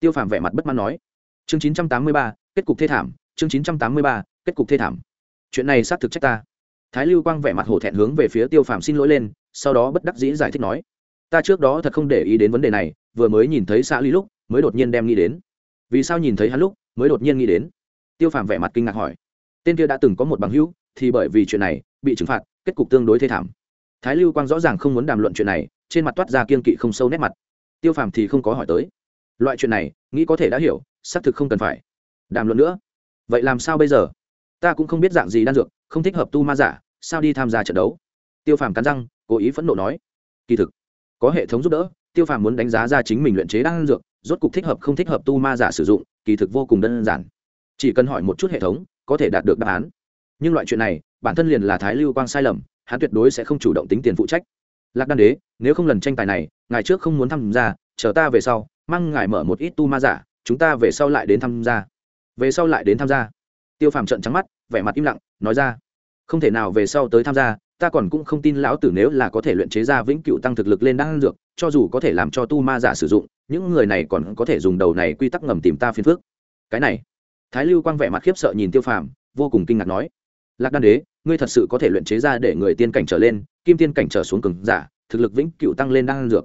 Tiêu phàm vẻ mặt bất mãn nói. Chương chín trăm tám mươi ba, kết cục thê thảm, chương chín trăm tám mươi ba, kết cục thê thảm. Chuyện này xác thực trách ta. Thái lưu quang vẻ mặt hổ thẹn hướng về phía tiêu phàm xin lỗi lên, sau đó bất đắc dĩ giải thích nói. Ta trước đó thật không để ý đến vấn đề này, vừa mới nhìn thấy xã ly lúc, mới đột nhiên đem nghĩ đến. Vì sao nhìn thấy hắn lúc, mới đột nhiên nghĩ đến? Tiêu phàm vẻ mặt kinh ngạc hỏi. Tên kia đã từng có một bằng hữu, thì bởi vì chuyện này, bị trừng phạt kết cục tương đối thê thảm. Thái lưu quang rõ ràng không muốn đàm luận chuyện này, trên mặt toát ra kiên kỵ không sâu nét mặt. Tiêu phàm thì không có hỏi tới. Loại chuyện này, nghĩ có thể đã hiểu, xác thực không cần phải đàm luận nữa. Vậy làm sao bây giờ? Ta cũng không biết dạng gì đan dược, không thích hợp tu ma giả, sao đi tham gia trận đấu? Tiêu phàm cắn răng, cố ý phẫn nộ nói. Kỳ thực, có hệ thống giúp đỡ, tiêu phàm muốn đánh giá ra chính mình luyện chế đan dược, rốt cục thích hợp không thích hợp tu ma giả sử dụng, kỳ thực vô cùng đơn giản. Chỉ cần hỏi một chút hệ thống, có thể đạt được đáp án nhưng loại chuyện này, bản thân liền là thái lưu quang sai lầm, hắn tuyệt đối sẽ không chủ động tính tiền phụ trách. Lạc đan đế, nếu không lần tranh tài này, ngài trước không muốn tham gia, chờ ta về sau, mang ngài mở một ít tu ma giả, chúng ta về sau lại đến tham gia. Về sau lại đến tham gia. Tiêu phàm trận trắng mắt, vẻ mặt im lặng, nói ra, không thể nào về sau tới tham gia, ta còn cũng không tin lão tử nếu là có thể luyện chế ra vĩnh cựu tăng thực lực lên đan dược, cho dù có thể làm cho tu ma giả sử dụng, những người này còn có thể dùng đầu này quy tắc ngầm tìm ta phiền phước cái này, thái lưu quang vẻ mặt khiếp sợ nhìn tiêu phàm, vô cùng kinh ngạc nói lạc đan đế, ngươi thật sự có thể luyện chế ra để người tiên cảnh trở lên, kim tiên cảnh trở xuống cường giả, thực lực vĩnh cựu tăng lên đan dược.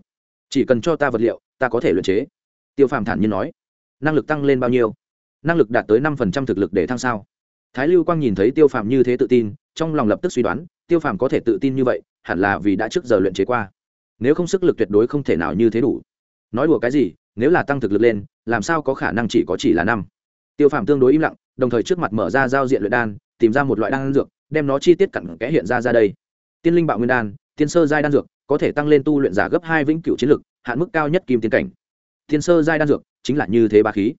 Chỉ cần cho ta vật liệu, ta có thể luyện chế. Tiêu phàm thản nhiên nói. Năng lực tăng lên bao nhiêu? Năng lực đạt tới năm phần trăm thực lực để thăng sao? Thái lưu quang nhìn thấy tiêu phàm như thế tự tin, trong lòng lập tức suy đoán, tiêu phàm có thể tự tin như vậy, hẳn là vì đã trước giờ luyện chế qua. Nếu không sức lực tuyệt đối không thể nào như thế đủ. Nói đùa cái gì, nếu là tăng thực lực lên, làm sao có khả năng chỉ có chỉ là năm? Tiêu phàm tương đối im lặng, đồng thời trước mặt mở ra giao diện luyện đan tìm ra một loại đan dược, đem nó chi tiết cặn kẽ hiện ra ra đây. Tiên linh bạo nguyên đan, tiên sơ giai đan dược, có thể tăng lên tu luyện giả gấp hai vĩnh cửu chiến lực, hạn mức cao nhất kim tiên cảnh. Tiên sơ giai đan dược, chính là như thế ba khí.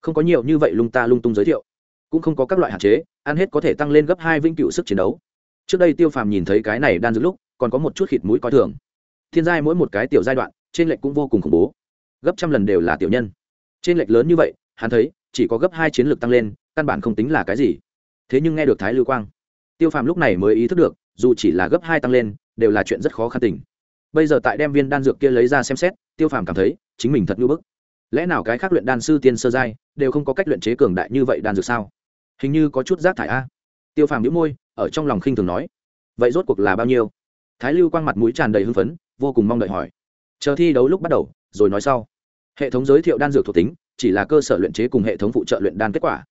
Không có nhiều như vậy lung ta lung tung giới thiệu. Cũng không có các loại hạn chế, ăn hết có thể tăng lên gấp hai vĩnh cửu sức chiến đấu. Trước đây tiêu phàm nhìn thấy cái này đan dược lúc, còn có một chút khịt mũi coi thường. Thiên giai mỗi một cái tiểu giai đoạn, trên lệch cũng vô cùng khủng bố. Gấp trăm lần đều là tiểu nhân. Trên lệch lớn như vậy, hắn thấy, chỉ có gấp hai chiến lược tăng lên, căn bản không tính là cái gì thế nhưng nghe được thái lưu quang, tiêu phàm lúc này mới ý thức được, dù chỉ là gấp hai tăng lên, đều là chuyện rất khó khăn tình. Bây giờ tại đem viên đan dược kia lấy ra xem xét, tiêu phàm cảm thấy, chính mình thật ngưỡng bức. Lẽ nào cái khác luyện đan sư tiên sơ giai, đều không có cách luyện chế cường đại như vậy đan dược sao? Hình như có chút rác thải a. Tiêu phàm nhíu môi, ở trong lòng khinh thường nói, vậy rốt cuộc là bao nhiêu? Thái lưu quang mặt mũi tràn đầy hưng phấn, vô cùng mong đợi hỏi. Chờ thi đấu lúc bắt đầu, rồi nói sau. Hệ thống giới thiệu đan dược thuộc tính, chỉ là cơ sở luyện chế cùng hệ thống phụ trợ luyện đan kết quả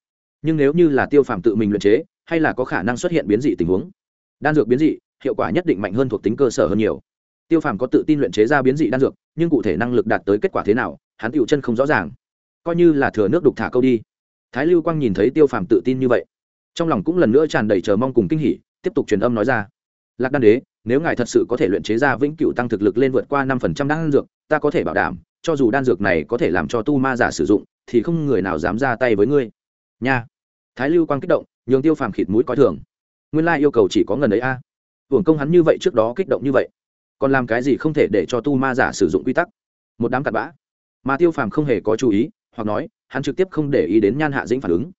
nhưng nếu như là tiêu phàm tự mình luyện chế, hay là có khả năng xuất hiện biến dị tình huống, đan dược biến dị, hiệu quả nhất định mạnh hơn thuộc tính cơ sở hơn nhiều. Tiêu phàm có tự tin luyện chế ra biến dị đan dược, nhưng cụ thể năng lực đạt tới kết quả thế nào, hắn tựu chân không rõ ràng. Coi như là thừa nước đục thả câu đi. Thái lưu quang nhìn thấy tiêu phàm tự tin như vậy, trong lòng cũng lần nữa tràn đầy chờ mong cùng kinh hỉ, tiếp tục truyền âm nói ra. Lạc đan đế, nếu ngài thật sự có thể luyện chế ra vĩnh cửu tăng thực lực lên vượt qua năm phần trăm đan dược, ta có thể bảo đảm, cho dù đan dược này có thể làm cho tu ma giả sử dụng, thì không người nào dám ra tay với ngươi. Nha thái lưu quang kích động nhường tiêu phàm khịt mũi coi thường. Nguyên lai yêu cầu chỉ có ngần ấy a. À. hưởng công hắn như vậy trước đó kích động như vậy còn làm cái gì không thể để cho tu ma giả sử dụng quy tắc? Một đám cặn bã. Mà tiêu phàm không hề có chú ý hoặc nói hắn trực tiếp không để ý đến nhan hạ dĩnh phản ứng.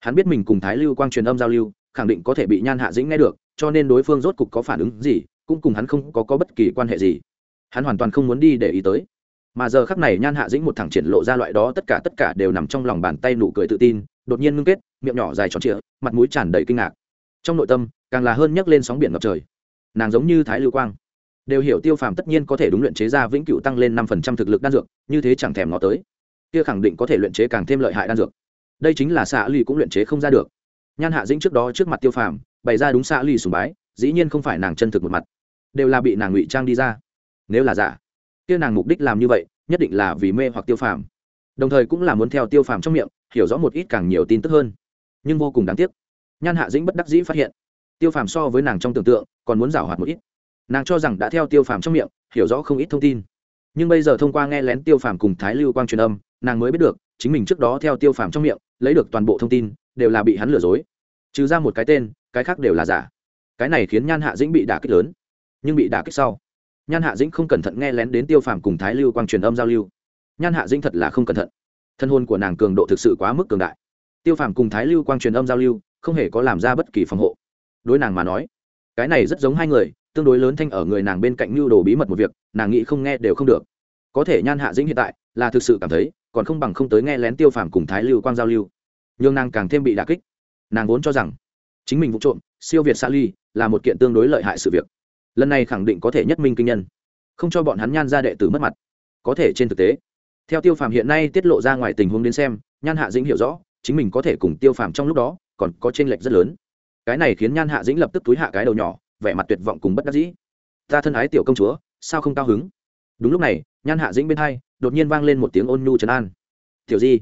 Hắn biết mình cùng thái lưu quang truyền âm giao lưu khẳng định có thể bị nhan hạ dĩnh nghe được cho nên đối phương rốt cục có phản ứng gì cũng cùng hắn không có, có bất kỳ quan hệ gì. Hắn hoàn toàn không muốn đi để ý tới. Mà giờ khắc này nhan hạ dĩnh một thẳng triển lộ ra loại đó tất cả tất cả đều nằm trong lòng bàn tay nụ cười tự tin đột nhiên ngưng kết, miệng nhỏ dài tròn trịa, mặt mũi tràn đầy kinh ngạc. Trong nội tâm, càng là hơn nhấc lên sóng biển ngập trời. Nàng giống như thái lưu quang. Đều hiểu tiêu phàm tất nhiên có thể đúng luyện chế ra vĩnh cửu tăng lên năm phần trăm thực lực đan dược, như thế chẳng thèm nó tới. Kia khẳng định có thể luyện chế càng thêm lợi hại đan dược. Đây chính là xạ ly cũng luyện chế không ra được. Nhan hạ dĩnh trước đó trước mặt tiêu phàm, bày ra đúng xạ ly sùng bái, dĩ nhiên không phải nàng chân thực một mặt. Đều là bị nàng ngụy trang đi ra. Nếu là giả, kia nàng mục đích làm như vậy, nhất định là vì mê hoặc tiêu phàm. Đồng thời cũng là muốn theo tiêu phàm trong miệng hiểu rõ một ít càng nhiều tin tức hơn. Nhưng vô cùng đáng tiếc, nhan hạ dĩnh bất đắc dĩ phát hiện, tiêu phàm so với nàng trong tưởng tượng còn muốn giảo hoạt một ít. Nàng cho rằng đã theo tiêu phàm trong miệng, hiểu rõ không ít thông tin. Nhưng bây giờ thông qua nghe lén tiêu phàm cùng thái lưu quang truyền âm, nàng mới biết được, chính mình trước đó theo tiêu phàm trong miệng, lấy được toàn bộ thông tin, đều là bị hắn lừa dối. Trừ ra một cái tên, cái khác đều là giả. Cái này khiến nhan hạ dĩnh bị đả kích lớn, nhưng bị đả kích sau, nhan hạ dĩnh không cẩn thận nghe lén đến tiêu phàm cùng thái lưu quang truyền âm giao lưu. Nhan hạ dĩnh thật là không cẩn thận thân hôn của nàng cường độ thực sự quá mức cường đại. Tiêu phàm cùng thái lưu quang truyền âm giao lưu, không hề có làm ra bất kỳ phòng hộ. Đối nàng mà nói, cái này rất giống hai người, tương đối lớn thanh ở người nàng bên cạnh mưu đồ bí mật một việc, nàng nghĩ không nghe đều không được. Có thể nhan hạ dĩnh hiện tại là thực sự cảm thấy, còn không bằng không tới nghe lén tiêu phàm cùng thái lưu quang giao lưu. Nhưng nàng càng thêm bị đà kích. Nàng vốn cho rằng, chính mình vụ trộm, siêu việt xa ly, là một kiện tương đối lợi hại sự việc. Lần này khẳng định có thể nhất minh kinh nhân, không cho bọn hắn nhan ra đệ tử mất mặt. Có thể trên thực tế theo tiêu phàm hiện nay tiết lộ ra ngoài tình huống đến xem, nhan hạ dĩnh hiểu rõ, chính mình có thể cùng tiêu phàm trong lúc đó còn có t r ê n lệch rất lớn. Cái này khiến nhan hạ dĩnh lập tức túi hạ cái đầu nhỏ, vẻ mặt tuyệt vọng cùng bất đắc dĩ. Ta thân ái tiểu công chúa, sao không cao hứng? Đúng lúc này, nhan hạ dĩnh bên hai, đột nhiên vang lên một tiếng ôn nhu trấn an. Tiểu di.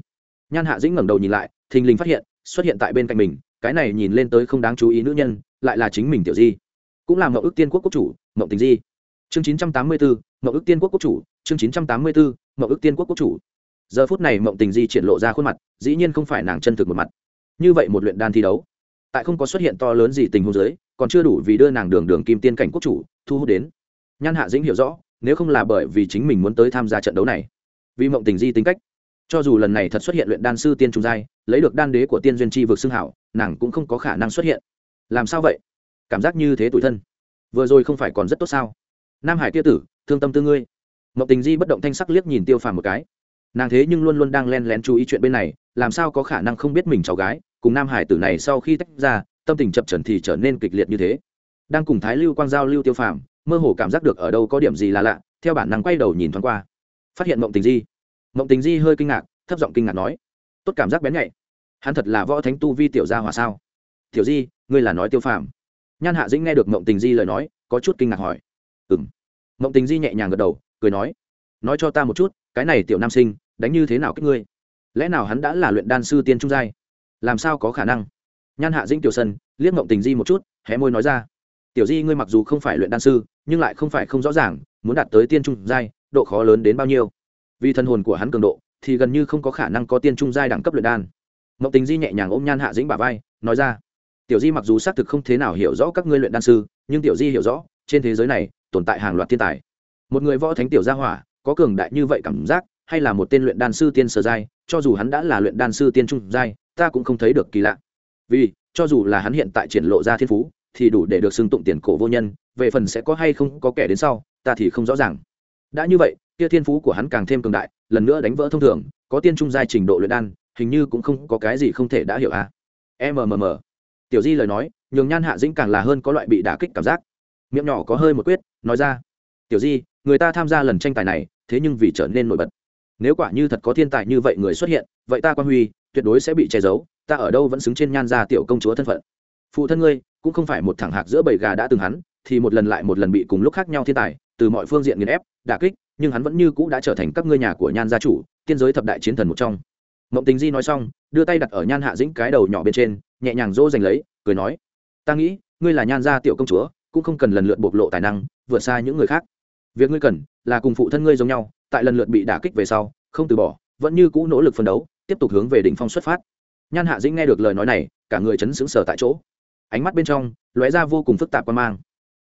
Nhan hạ dĩnh ngẩng đầu nhìn lại, thình lình phát hiện, xuất hiện tại bên cạnh mình, cái này nhìn lên tới không đáng chú ý nữ nhân, lại là chính mình tiểu di. Cũng là mậu ước tiên quốc quốc chủ, mậu tình di. Chương chín trăm tám mươi bốn mậu ước tiên quốc quốc chủ chương chín trăm tám mươi bốn mậu ước tiên quốc quốc chủ. Giờ phút này mộng tình di triển lộ ra khuôn mặt, dĩ nhiên không phải nàng chân thực một mặt. Như vậy một luyện đan thi đấu, tại không có xuất hiện to lớn gì tình huống giới còn chưa đủ vì đưa nàng đường đường kim tiên cảnh quốc chủ, thu hút đến. Nhan hạ dĩnh hiểu rõ, nếu không là bởi vì chính mình muốn tới tham gia trận đấu này, vì mộng tình di tính cách, cho dù lần này thật xuất hiện luyện đan sư tiên trung giai, lấy được đan đế của tiên duyên chi vực xưng hảo, nàng cũng không có khả năng xuất hiện. Làm sao vậy? Cảm giác như thế tủi thân. Vừa rồi không phải còn rất tốt sao? Nam hải tia tử, thương tâm tư ngươi mộng tình di bất động thanh sắc liếc nhìn tiêu phàm một cái. Nàng thế nhưng luôn luôn đang len lén chú ý chuyện bên này, làm sao có khả năng không biết mình cháu gái, cùng nam hải tử này sau khi tách ra, tâm tình chập trần thì trở nên kịch liệt như thế. Đang cùng thái lưu quang giao lưu tiêu phàm, mơ hồ cảm giác được ở đâu có điểm gì là lạ, theo bản năng quay đầu nhìn thoáng qua. Phát hiện mộng tình di. Mộng tình di hơi kinh ngạc, thấp giọng kinh ngạc nói, tốt cảm giác bén nhạy. Hắn thật là võ thánh tu vi tiểu gia hỏa sao? Tiểu di, ngươi là nói tiêu phàm. Nhan hạ dĩnh nghe được mộng tình di lời nói, có chút kinh ngạc hỏi ừ m mộng tình di nhẹ nhàng gật đầu cười nói nói cho ta một chút, cái này tiểu nam sinh đánh như thế nào kích ngươi? Lẽ nào hắn đã là luyện đan sư tiên trung giai? Làm sao có khả năng? Nhan hạ dĩnh tiểu sân, liếc mộng tình di một chút, hé môi nói ra, tiểu di ngươi mặc dù không phải luyện đan sư, nhưng lại không phải không rõ ràng, muốn đạt tới tiên trung giai, độ khó lớn đến bao nhiêu? Vì thân hồn của hắn cường độ, thì gần như không có khả năng có tiên trung giai đẳng cấp luyện đan. Mộng tình di nhẹ nhàng ôm nhan hạ dĩnh bà vai, nói ra, tiểu di mặc dù xác thực không thế nào hiểu rõ các ngươi luyện đan sư, nhưng tiểu di hiểu rõ, trên thế giới này tồn tại hàng loạt thiên tài một người võ thánh tiểu gia hỏa, có cường đại như vậy cảm giác, hay là một tên luyện đan sư tiên sở giai, cho dù hắn đã là luyện đan sư tiên trung giai, ta cũng không thấy được kỳ lạ. Vì, cho dù là hắn hiện tại triển lộ ra thiên phú, thì đủ để được xưng tụng tiền cổ vô nhân, về phần sẽ có hay không có kẻ đến sau, ta thì không rõ ràng. Đã như vậy, kia thiên phú của hắn càng thêm cường đại, lần nữa đánh vỡ thông thường, có tiên trung giai trình độ luyện đan, hình như cũng không có cái gì không thể đã hiểu a à. mmm tiểu di lời nói, nhường nhan hạ dĩnh càng là hơn có loại bị đả kích cảm giác. Miệng nhỏ có hơi một quyết, nói ra. Tiểu di người ta tham gia lần tranh tài này, thế nhưng vì trở nên nổi bật. Nếu quả như thật có thiên tài như vậy người xuất hiện, vậy ta quan huy, tuyệt đối sẽ bị che giấu, ta ở đâu vẫn xứng trên nhan gia tiểu công chúa thân phận. Phụ thân ngươi, cũng không phải một thẳng hạc giữa bầy gà đã từng hắn, thì một lần lại một lần bị cùng lúc khác nhau thiên tài, từ mọi phương diện nghiền ép, đả kích, nhưng hắn vẫn như cũ đã trở thành các ngươi nhà của nhan gia chủ, tiên giới thập đại chiến thần một trong. Mộng tình di nói xong, đưa tay đặt ở nhan hạ dĩnh cái đầu nhỏ bên trên, nhẹ nhàng dỗ dành lấy, cười nói, ta nghĩ, ngươi là nhan gia tiểu công chúa, cũng không cần lần lượt bộc lộ tài năng, vượt xa những người khác việc ngươi cần là cùng phụ thân ngươi giống nhau, tại lần lượt bị đả kích về sau, không từ bỏ, vẫn như cũ nỗ lực phấn đấu, tiếp tục hướng về đỉnh phong xuất phát. Nhan hạ dĩnh nghe được lời nói này, cả người chấn xứng sở tại chỗ. Ánh mắt bên trong lóe ra vô cùng phức tạp quan mang.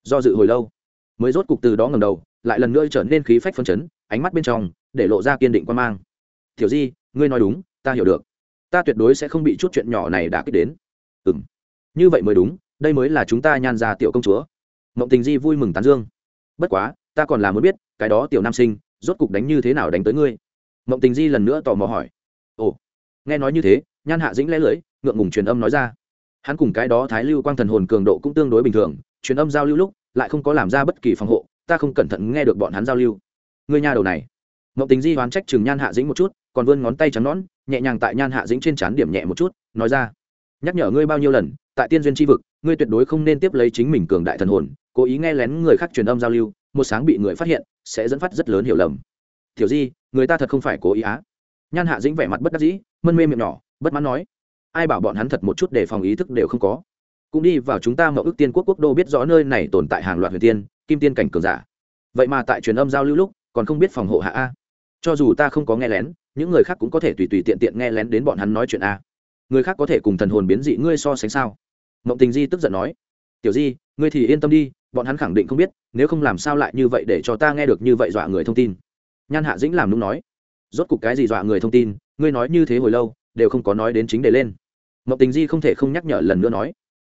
Do dự hồi lâu, mới rốt cục từ đó ngầm đầu, lại lần nữa trở nên khí phách phân chấn, ánh mắt bên trong để lộ ra kiên định quan mang. Thiểu di, ngươi nói đúng, ta hiểu được. Ta tuyệt đối sẽ không bị chút chuyện nhỏ này đã kích đến. Ừ m như vậy mới đúng, đây mới là chúng ta nhan ra tiểu công chúa. Mộng tình di vui mừng tán dương. Bất quá ta còn là muốn biết, cái đó tiểu nam sinh, rốt cục đánh như thế nào đánh tới ngươi? Mộng tình di lần nữa tò mò hỏi. Ồ, nghe nói như thế, nhan hạ dĩnh lẽ lưỡi, ngượng ngùng truyền âm nói ra. Hắn cùng cái đó thái lưu quang thần hồn cường độ cũng tương đối bình thường, truyền âm giao lưu lúc, lại không có làm ra bất kỳ phòng hộ, ta không cẩn thận nghe được bọn hắn giao lưu. Ngươi nhà đầu này. Mộng tình di hoán trách chừng nhan hạ dĩnh một chút, còn vươn ngón tay trắng nón nhẹ nhàng tại nhan hạ dĩnh trên trán điểm nhẹ một chút, nói ra. Nhắc nhở ngươi bao nhiêu lần, tại tiên duyên tri vực, ngươi tuyệt đối không nên tiếp lấy chính mình cường đại thần hồn, cố ý nghe lén người khác truyền âm giao lưu một sáng bị người phát hiện, sẽ dẫn phát rất lớn hiểu lầm. Thiểu di, người ta thật không phải cố ý á? Nhan hạ dĩnh vẻ mặt bất đắc dĩ, mân mê miệng nhỏ, bất mãn nói, ai bảo bọn hắn thật một chút để phòng ý thức đều không có. Cũng đi vào chúng ta mậu ước tiên quốc quốc đô biết rõ nơi này tồn tại hàng loạt huyền tiên, kim tiên cảnh cường giả. Vậy mà tại truyền âm giao lưu lúc, còn không biết phòng hộ hạ a. Cho dù ta không có nghe lén, những người khác cũng có thể tùy tùy tiện tiện nghe lén đến bọn hắn nói chuyện a. Người khác có thể cùng thần hồn biến dị ngươi so sánh sao? Mộng tình di tức giận nói, tiểu di, ngươi thì yên tâm đi bọn hắn khẳng định không biết, nếu không làm sao lại như vậy để cho ta nghe được như vậy dọa người thông tin. Nhan hạ dĩnh làm đúng nói. Rốt cục cái gì dọa người thông tin, ngươi nói như thế hồi lâu, đều không có nói đến chính đề lên. Mộng tình di không thể không nhắc nhở lần nữa nói.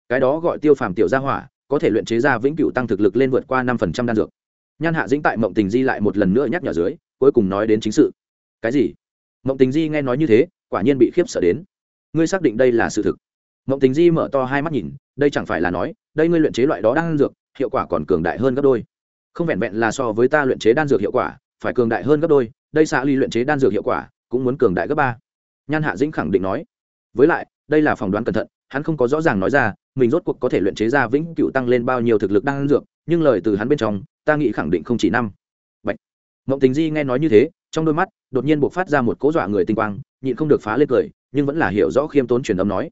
Cái đó gọi tiêu phàm tiểu gia hỏa, có thể luyện chế ra vĩnh cửu tăng thực lực lên vượt qua năm phần trăm đan dược. Nhan hạ dĩnh tại mộng tình di lại một lần nữa nhắc nhở dưới, cuối cùng nói đến chính sự. Cái gì? Mộng tình di nghe nói như thế, quả nhiên bị khiếp sợ đến. Ngươi xác định đây là sự thực. Mộng tình di mở to hai mắt nhìn, đây chẳng phải là nói đây ngươi luyện chế loại đó đang ăn dược hiệu quả còn cường đại hơn gấp đôi. Không vẹn vẹn là so với ta luyện chế đan dược hiệu quả phải cường đại hơn gấp đôi đây xạ ly luyện chế đan dược hiệu quả cũng muốn cường đại gấp ba. Nhan hạ dĩnh khẳng định nói. Với lại đây là phỏng đoán cẩn thận hắn không có rõ ràng nói ra mình rốt cuộc có thể luyện chế ra vĩnh cựu tăng lên bao nhiêu thực lực đan dược nhưng lời từ hắn bên trong ta nghĩ khẳng định không chỉ năm. Bạch. Mộng Tình Di nghe nói như thế, trong đôi mắt đột nhiên bộc phát ra một cố dọa người tinh quang, nhịn không được phá lên cười, nhưng vẫn là hiểu rõ khiêm tốn truyền âm nói: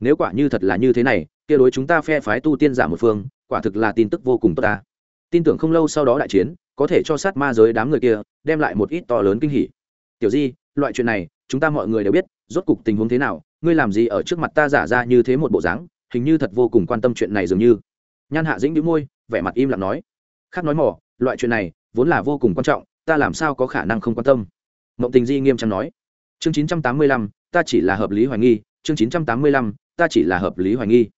"Nếu quả như thật là như thế này, kia đối chúng ta phe phái tu tiên giả một phương, quả thực là tin tức vô cùng tốt ta. Tin tưởng không lâu sau đó đại chiến, có thể cho sát ma giới đám người kia đem lại một ít to lớn kinh hỉ. Tiểu Di, loại chuyện này, chúng ta mọi người đều biết, rốt cục tình huống thế nào, ngươi làm gì ở trước mặt ta giả ra như thế một bộ dáng, hình như thật vô cùng quan tâm chuyện này dường như." Nhan Hạ Dĩnh nhíu môi, vẻ mặt im lặng nói: "Khác nói mỏ, loại chuyện này vốn là vô cùng quan trọng, ta làm sao có khả năng không quan tâm mộng tình di nghiêm trang nói chương chín trăm tám mươi lăm ta chỉ là hợp lý hoài nghi chương chín trăm tám mươi lăm ta chỉ là hợp lý hoài nghi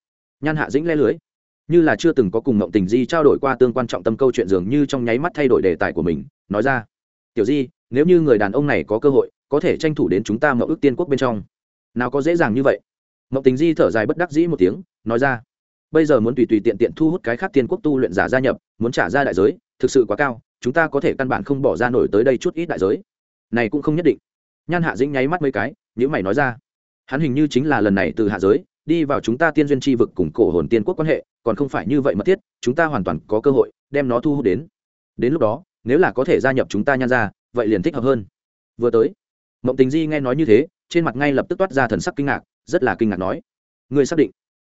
nhan hạ dĩnh le lưới. Như là chưa từng có cùng mộng tình di trao đổi qua tương quan trọng tâm câu chuyện dường như trong nháy mắt thay đổi đề tài của mình, nói ra. Tiểu di, nếu như người đàn ông này có cơ hội, có thể tranh thủ đến chúng ta mậu ước tiên quốc bên trong. Nào có dễ dàng như vậy. Mộng tình di thở dài bất đắc dĩ một tiếng, nói ra. Bây giờ muốn tùy tùy tiện tiện thu hút cái khác tiên quốc tu luyện giả gia nhập, muốn trả ra đại giới, thực sự quá cao, chúng ta có thể căn bản không bỏ ra nổi tới đây chút ít đại giới. Này cũng không nhất định. Nhan hạ dĩnh nháy mắt mấy cái nếu mày nói ra. Hắn hình như chính là lần này từ hạ giới đi vào chúng ta tiên duyên tri vực cùng cổ hồn tiên quốc quan hệ, còn không phải như vậy mật thiết, chúng ta hoàn toàn có cơ hội đem nó thu hút đến. Đến lúc đó, nếu là có thể gia nhập chúng ta nhan ra vậy liền thích hợp hơn. Vừa tới, mộng tình di nghe nói như thế, trên mặt ngay lập tức toát ra thần sắc kinh ngạc, rất là kinh ngạc nói người xác định,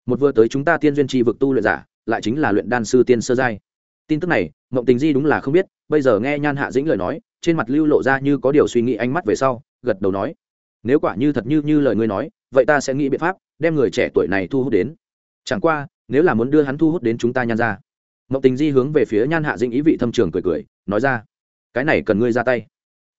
một vừa tới chúng ta tiên duyên tri vực tu luyện giả, lại chính là luyện đan sư tiên sơ giai? Tin tức này, mộng tình di đúng là không biết, bây giờ nghe nhan hạ dĩnh lời nói, trên mặt lưu lộ ra như có điều suy nghĩ ánh mắt về sau, gật đầu nói, nếu quả như thật như như lời ngươi nói, vậy ta sẽ nghĩ biện pháp đem người trẻ tuổi này thu hút đến. Chẳng qua, nếu là muốn đưa hắn thu hút đến chúng ta nhan ra. Mộng tình di hướng về phía nhan hạ dĩnh ý vị thâm trường cười cười, nói ra, cái này cần ngươi ra tay.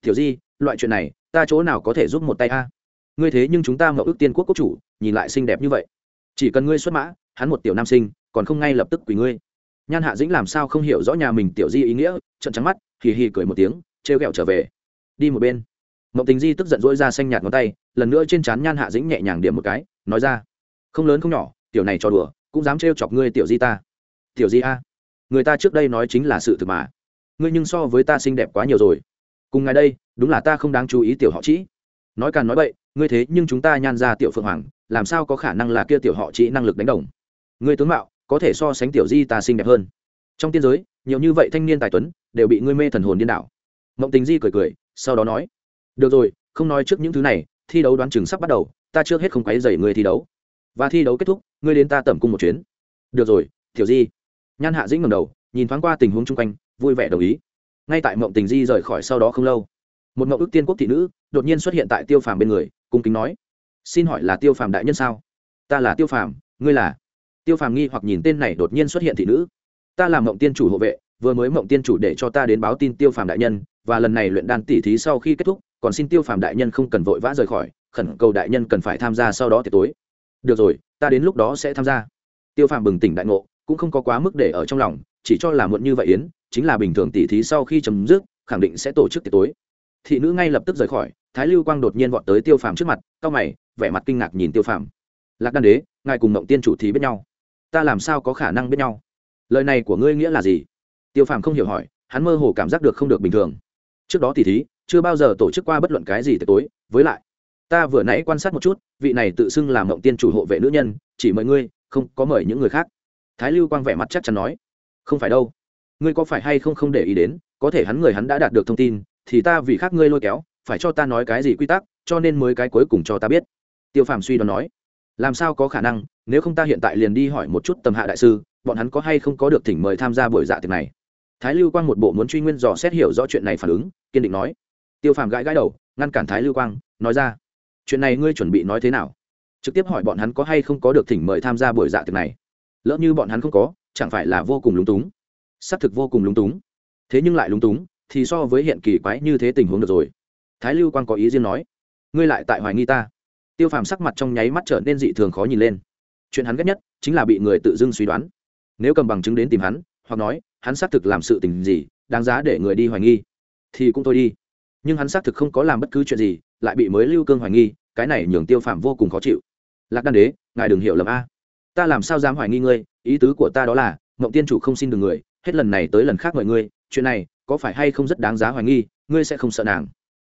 Thiểu di, loại chuyện này, ta chỗ nào có thể giúp một tay a? Ngươi thế nhưng chúng ta mậu ước tiên quốc quốc chủ, nhìn lại xinh đẹp như vậy. Chỉ cần ngươi xuất mã, hắn một tiểu nam sinh, còn không ngay lập tức quỳ ngươi. Nhan hạ dĩnh làm sao không hiểu rõ nhà mình tiểu di ý nghĩa trận trắng mắt, hì hì cười một tiếng, trêu ghẹo trở về. Đi một bên. Mộng tình di tức giận dỗi ra xanh nhạt ngón tay, lần nữa trên trán nhan hạ dĩnh nhẹ nhàng điểm một cái nói ra, không lớn không nhỏ, tiểu này cho đùa, cũng dám trêu chọc ngươi tiểu di ta. Tiểu di a, người ta trước đây nói chính là sự thực mà. Ngươi nhưng so với ta xinh đẹp quá nhiều rồi. Cùng ngày đây, đúng là ta không đáng chú ý tiểu họ trĩ. Nói càng nói bậy, ngươi thế nhưng chúng ta nhan ra tiểu phượng hoàng, làm sao có khả năng là kia tiểu họ trĩ năng lực đánh đồng? Ngươi tướng mạo, có thể so sánh tiểu di ta xinh đẹp hơn. Trong tiên giới, nhiều như vậy thanh niên tài tuấn, đều bị ngươi mê thần hồn điên đảo. Mộng tình di cười cười, sau đó nói, được rồi, không nói trước những thứ này, thi đấu đoán chừng sắp bắt đầu ta trước hết không quấy dày người thi đấu. Và thi đấu kết thúc, ngươi đến ta tẩm cung một chuyến. Được rồi, tiểu di. Nhan hạ dĩnh ngầm đầu, nhìn thoáng qua tình huống chung quanh, vui vẻ đồng ý. Ngay tại mộng tình di rời khỏi sau đó không lâu, một mộng ước tiên quốc thị nữ đột nhiên xuất hiện tại tiêu phàm bên người, cung kính nói, xin hỏi là tiêu phàm đại nhân sao? Ta là tiêu phàm, ngươi là? Tiêu phàm nghi hoặc nhìn tên này đột nhiên xuất hiện thị nữ. Ta là mộng tiên chủ hộ vệ, vừa mới mộng tiên chủ để cho ta đến báo tin tiêu phàm đại nhân, và lần này luyện đan tỉ thí sau khi kết thúc còn xin tiêu phàm đại nhân không cần vội vã rời khỏi, khẩn cầu đại nhân cần phải tham gia sau đó tiệc tối. Được rồi, ta đến lúc đó sẽ tham gia. Tiêu phàm bừng tỉnh đại ngộ, cũng không có quá mức để ở trong lòng, chỉ cho là muộn như vậy yến, chính là bình thường tỉ thí sau khi chấm dứt, khẳng định sẽ tổ chức tiệc tối. Thị nữ ngay lập tức rời khỏi, thái lưu quang đột nhiên vọt tới tiêu phàm trước mặt, cau mày, vẻ mặt kinh ngạc nhìn tiêu phàm. Lạc đan đế, ngài cùng mộng tiên chủ thì biết nhau. Ta làm sao có khả năng biết nhau? Lời này của ngươi nghĩa là gì? Tiêu phàm không hiểu hỏi, hắn mơ hồ cảm giác được không được bình thường. Trước đó thì thí chưa bao giờ tổ chức qua bất luận cái gì tới tối. Với lại, ta vừa nãy quan sát một chút, vị này tự xưng làm mộng tiên chủ hộ vệ nữ nhân, chỉ mời ngươi, không có mời những người khác. Thái lưu quang vẻ mặt chắc chắn nói. Không phải đâu. Ngươi có phải hay không không để ý đến, có thể hắn người hắn đã đạt được thông tin, thì ta vì khác ngươi lôi kéo, phải cho ta nói cái gì quy tắc, cho nên mới cái cuối cùng cho ta biết. Tiêu phàm suy đoán nói. Làm sao có khả năng, nếu không ta hiện tại liền đi hỏi một chút tầm hạ đại sư, bọn hắn có hay không có được thỉnh mời tham gia buổi dạ tiệc này? Thái lưu quang một bộ muốn truy nguyên dò xét hiểu rõ chuyện này phản ứng, kiên định nói tiêu phàm gãi gãi đầu, ngăn cản thái lưu quang, nói ra, chuyện này ngươi chuẩn bị nói thế nào? Trực tiếp hỏi bọn hắn có hay không có được thỉnh mời tham gia buổi dạ tiệc này. Lỡ như bọn hắn không có, chẳng phải là vô cùng lúng túng? Xác thực vô cùng lúng túng. Thế nhưng lại lúng túng, thì so với hiện kỳ quái như thế tình huống được rồi. Thái lưu quang có ý riêng nói, ngươi lại tại hoài nghi ta. Tiêu phàm sắc mặt trong nháy mắt trở nên dị thường khó nhìn lên. Chuyện hắn ghét nhất chính là bị người tự dưng suy đoán. Nếu cầm bằng chứng đến tìm hắn, hoặc nói, hắn xác thực làm sự tình gì, đáng giá để người đi hoài nghi, thì cũng thôi đi nhưng hắn xác thực không có làm bất cứ chuyện gì, lại bị mới lưu cương hoài nghi, cái này nhường tiêu phạm vô cùng khó chịu. Lạc đan đế, ngài đừng hiểu lầm a. Ta làm sao dám hoài nghi ngươi, ý tứ của ta đó là, mộng tiên chủ không xin được người, hết lần này tới lần khác mời ngươi, chuyện này, có phải hay không rất đáng giá hoài nghi, ngươi sẽ không sợ nàng.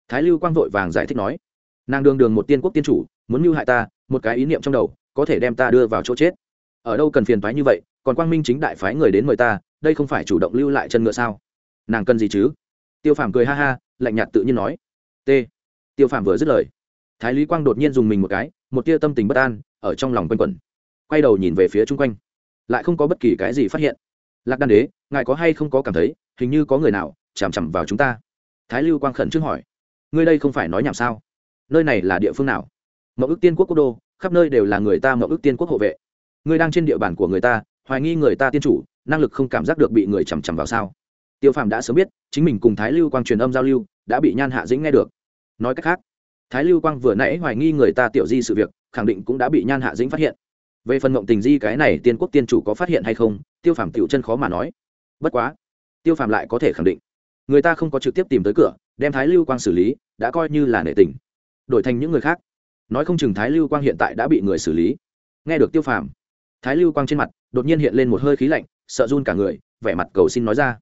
Thái lưu quang vội vàng giải thích nói. Nàng đường đường một tiên quốc tiên chủ, muốn mưu hại ta, một cái ý niệm trong đầu, có thể đem ta đưa vào chỗ chết. Ở đâu cần phiền phái như vậy, còn quang minh chính đại phái người đến mời ta, đây không phải chủ động lưu lại chân ngựa sao? Nàng cần gì chứ? Tiêu phàm cười ha ha lạnh nhạt tự nhiên nói. T. Tiêu phàm vừa dứt lời, thái lý quang đột nhiên dùng mình một cái, một tia tâm tình bất an ở trong lòng quanh quẩn. Quay đầu nhìn về phía chung quanh, lại không có bất kỳ cái gì phát hiện. Lạc đan đế, ngài có hay không có cảm thấy, hình như có người nào chằm chằm vào chúng ta? Thái lưu quang khẩn trương hỏi. Ngươi đây không phải nói nhảm sao? Nơi này là địa phương nào? Mậu ước tiên quốc quốc đô, khắp nơi đều là người ta mậu ước tiên quốc hộ vệ. Ngươi đang trên địa bàn của người ta, hoài nghi người ta tiên chủ, năng lực không cảm giác được bị người chằm chằm vào sao? Tiêu phàm đã sớm biết, chính mình cùng thái lưu quang truyền âm giao lưu, đã bị nhan hạ dĩnh nghe được. Nói cách khác, thái lưu quang vừa nãy hoài nghi người ta tiểu di sự việc, khẳng định cũng đã bị nhan hạ dĩnh phát hiện. Về phần mộng tình di cái này tiên quốc tiên chủ có phát hiện hay không, tiêu phàm tiểu chân khó mà nói. Bất quá, tiêu phàm lại có thể khẳng định, người ta không có trực tiếp tìm tới cửa, đem thái lưu quang xử lý, đã coi như là nệ tình. Đổi thành những người khác. Nói không chừng thái lưu quang hiện tại đã bị người xử lý. Nghe được tiêu phàm, thái lưu quang trên mặt đột nhiên hiện lên một hơi khí lạnh, sợ run cả người, vẻ mặt cầu xin nói ra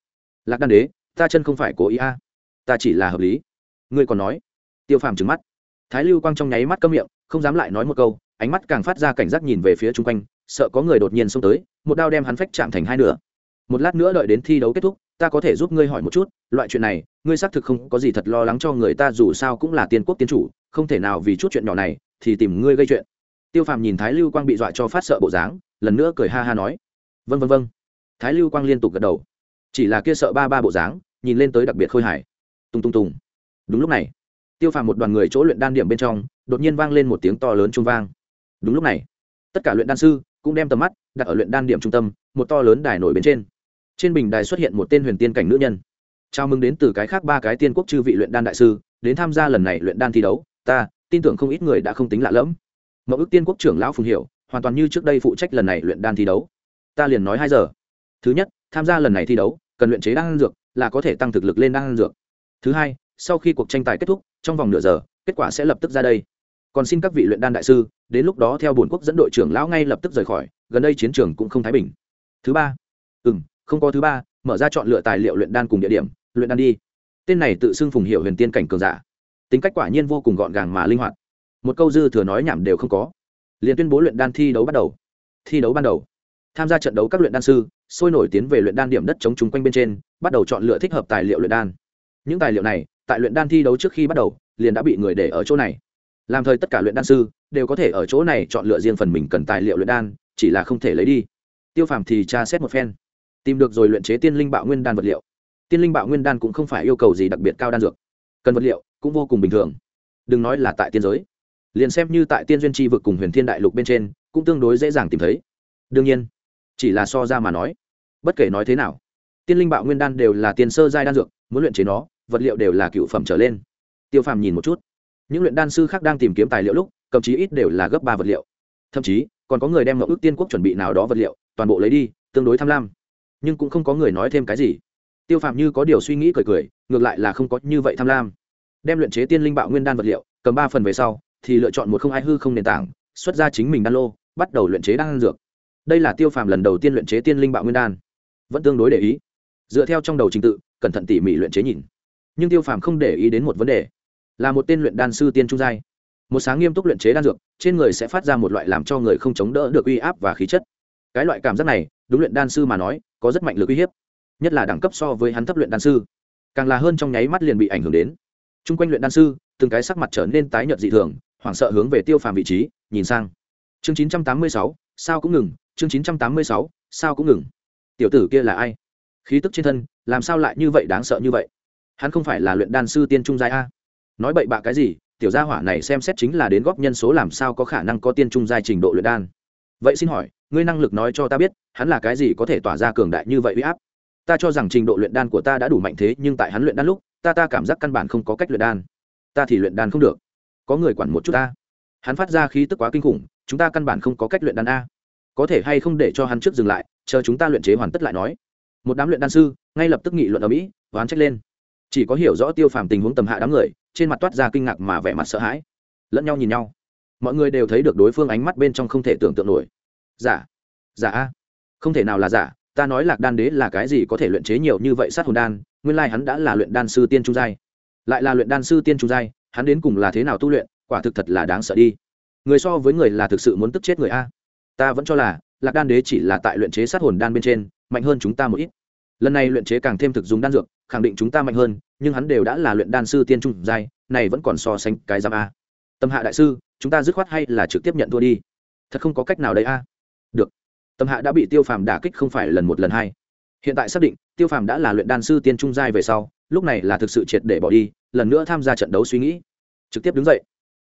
lạc đan đế, ta chân không phải cố ý a. À. Ta chỉ là hợp lý. Ngươi còn nói? Tiêu phàm trừng mắt. Thái lưu quang trong nháy mắt câm miệng, không dám lại nói một câu, ánh mắt càng phát ra cảnh giác nhìn về phía chung quanh, sợ có người đột nhiên xông tới, một đao đem hắn phách chạm thành hai nửa. Một lát nữa đợi đến thi đấu kết thúc, ta có thể giúp ngươi hỏi một chút, loại chuyện này, ngươi xác thực không có gì thật lo lắng cho người ta, dù sao cũng là tiên quốc tiên chủ, không thể nào vì chút chuyện nhỏ này thì tìm ngươi gây chuyện. Tiêu phàm nhìn thái lưu quang bị dọa cho phát sợ bộ dáng, lần nữa cười ha ha nói. Vân vân vân thái lưu quang liên tục gật đầu chỉ là kia sợ ba ba bộ dáng, nhìn lên tới đặc biệt khôi hài. Tung tung tung. Đúng lúc này, tiêu phàm một đoàn người chỗ luyện đan điểm bên trong, đột nhiên vang lên một tiếng to lớn trung vang. Đúng lúc này, tất cả luyện đan sư cũng đem tầm mắt đặt ở luyện đan điểm trung tâm, một to lớn đài nổi bên trên. Trên bình đài xuất hiện một tên huyền tiên cảnh nữ nhân. Chào mừng đến từ cái khác ba cái tiên quốc chư vị luyện đan đại sư, đến tham gia lần này luyện đan thi đấu. Ta tin tưởng không ít người đã không tính lạ lẫm. Mẫu ước tiên quốc trưởng lão phùng hiểu, hoàn toàn như trước đây phụ trách lần này luyện đan thi đấu. Ta liền nói hai giờ. Thứ nhất, tham gia lần này thi đấu cần luyện chế đan dược là có thể tăng thực lực lên đan dược. Thứ hai, sau khi cuộc tranh tài kết thúc, trong vòng nửa giờ, kết quả sẽ lập tức ra đây. Còn xin các vị luyện đan đại sư, đến lúc đó theo bổn quốc dẫn đội trưởng lão ngay lập tức rời khỏi, gần đây chiến trường cũng không thái bình. Thứ ba ừ m không có thứ ba, mở ra chọn lựa tài liệu luyện đan cùng địa điểm, luyện đan đi. Tên này tự xưng phùng hiệu huyền tiên cảnh cường giả. Tính cách quả nhiên vô cùng gọn gàng mà linh hoạt. Một câu dư thừa nói nhảm đều không có. Liền tuyên bố luyện đan thi đấu bắt đầu. Thi đấu ban đầu tham gia trận đấu các luyện đan sư, sôi nổi tiến về luyện đan điểm đất chống chung quanh bên trên, bắt đầu chọn lựa thích hợp tài liệu luyện đan. Những tài liệu này, tại luyện đan thi đấu trước khi bắt đầu, liền đã bị người để ở chỗ này. Làm thời tất cả luyện đan sư, đều có thể ở chỗ này chọn lựa riêng phần mình cần tài liệu luyện đan, chỉ là không thể lấy đi. Tiêu phàm thì tra xét một phen, tìm được rồi luyện chế tiên linh bạo nguyên đan vật liệu. Tiên linh bạo nguyên đan cũng không phải yêu cầu gì đặc biệt cao đan dược. Cần vật liệu cũng vô cùng bình thường. Đừng nói là tại tiên giới. Liền xem như tại tiên duyên tri vực cùng huyền thiên đại lục bên trên, cũng tương đối dễ dàng tìm thấy. Đương nhiên chỉ là so ra mà nói, bất kể nói thế nào, tiên linh bạo nguyên đan đều là tiền sơ giai đan dược, muốn luyện chế nó, vật liệu đều là cựu phẩm trở lên. Tiêu phàm nhìn một chút, những luyện đan sư khác đang tìm kiếm tài liệu lúc cầm chí ít đều là gấp ba vật liệu. Thậm chí, còn có người đem mậu ước tiên quốc chuẩn bị nào đó vật liệu, toàn bộ lấy đi, tương đối tham lam. Nhưng cũng không có người nói thêm cái gì. Tiêu phàm như có điều suy nghĩ cười cười, ngược lại là không có như vậy tham lam. Đem luyện chế tiên linh bạo nguyên đan vật liệu, cầm ba phần về sau, thì lựa chọn một không ai hư không nền tảng, xuất ra chính mình đan lô, bắt đầu luyện chế đan dược đây là tiêu phàm lần đầu tiên luyện chế tiên linh bạo nguyên đan. Vẫn tương đối để ý. Dựa theo trong đầu trình tự, cẩn thận tỉ mỉ luyện chế nhìn. Nhưng tiêu phàm không để ý đến một vấn đề. Là một tên luyện đan sư tiên trung giai. Một sáng nghiêm túc luyện chế đan dược, trên người sẽ phát ra một loại làm cho người không chống đỡ được uy áp và khí chất. Cái loại cảm giác này, đúng luyện đan sư mà nói, có rất mạnh lực uy hiếp. Nhất là đẳng cấp so với hắn thấp luyện đan sư. Càng là hơn trong nháy mắt liền bị ảnh hưởng đến. T r u n g quanh luyện đan sư, từng cái sắc mặt trở nên tái nhợt dị thường, hoảng sợ hướng về tiêu phàm vị trí, nhìn sang. Chương chín trăm tám mươi sáu, sao cũng ngừng chương chín trăm tám mươi sáu, sao cũng ngừng. Tiểu tử kia là ai? Khí tức trên thân, làm sao lại như vậy đáng sợ như vậy? Hắn không phải là luyện đan sư tiên trung giai a. Nói bậy bạ cái gì? Tiểu gia hỏa này xem xét chính là đến góp nhân số làm sao có khả năng có tiên trung giai trình độ luyện đan. Vậy xin hỏi, ngươi năng lực nói cho ta biết, hắn là cái gì có thể tỏa ra cường đại như vậy uy áp? Ta cho rằng trình độ luyện đan của ta đã đủ mạnh thế, nhưng tại hắn luyện đan lúc, ta ta cảm giác căn bản không có cách luyện đan. Ta thì luyện đan không được. Có người quản một chút ta. Hắn phát ra khí tức quá kinh khủng, chúng ta căn bản không có cách luyện đan a có thể hay không để cho hắn trước dừng lại, chờ chúng ta luyện chế hoàn tất lại nói. Một đám luyện đan sư, ngay lập tức nghị luận ở mỹ, oán trách lên. Chỉ có hiểu rõ tiêu phàm tình huống tầm hạ đám người, trên mặt toát ra kinh ngạc mà vẻ mặt sợ hãi. Lẫn nhau nhìn nhau. Mọi người đều thấy được đối phương ánh mắt bên trong không thể tưởng tượng nổi. Giả. Giả a. Không thể nào là giả, ta nói lạc đan đế là cái gì có thể luyện chế nhiều như vậy sát hồn đan, nguyên lai hắn đã là luyện đan sư tiên trung giai. Lại là luyện đan sư tiên trung giai, hắn đến cùng là thế nào tu luyện, quả thực thật là đáng sợ đi. Người so với người là thực sự muốn tức chết người a ta vẫn cho là lạc đan đế chỉ là tại luyện chế sát hồn đan bên trên, mạnh hơn chúng ta một ít. Lần này luyện chế càng thêm thực dùng đan dược, khẳng định chúng ta mạnh hơn, nhưng hắn đều đã là luyện đan sư tiên trung giai, này vẫn còn so sánh cái giam a. Tâm hạ đại sư, chúng ta dứt khoát hay là trực tiếp nhận thua đi? Thật không có cách nào đấy a. Được. Tâm hạ đã bị tiêu phàm đả kích không phải lần một lần hai. Hiện tại xác định, tiêu phàm đã là luyện đan sư tiên trung giai về sau, lúc này là thực sự triệt để bỏ đi, lần nữa tham gia trận đấu suy nghĩ. Trực tiếp đứng dậy.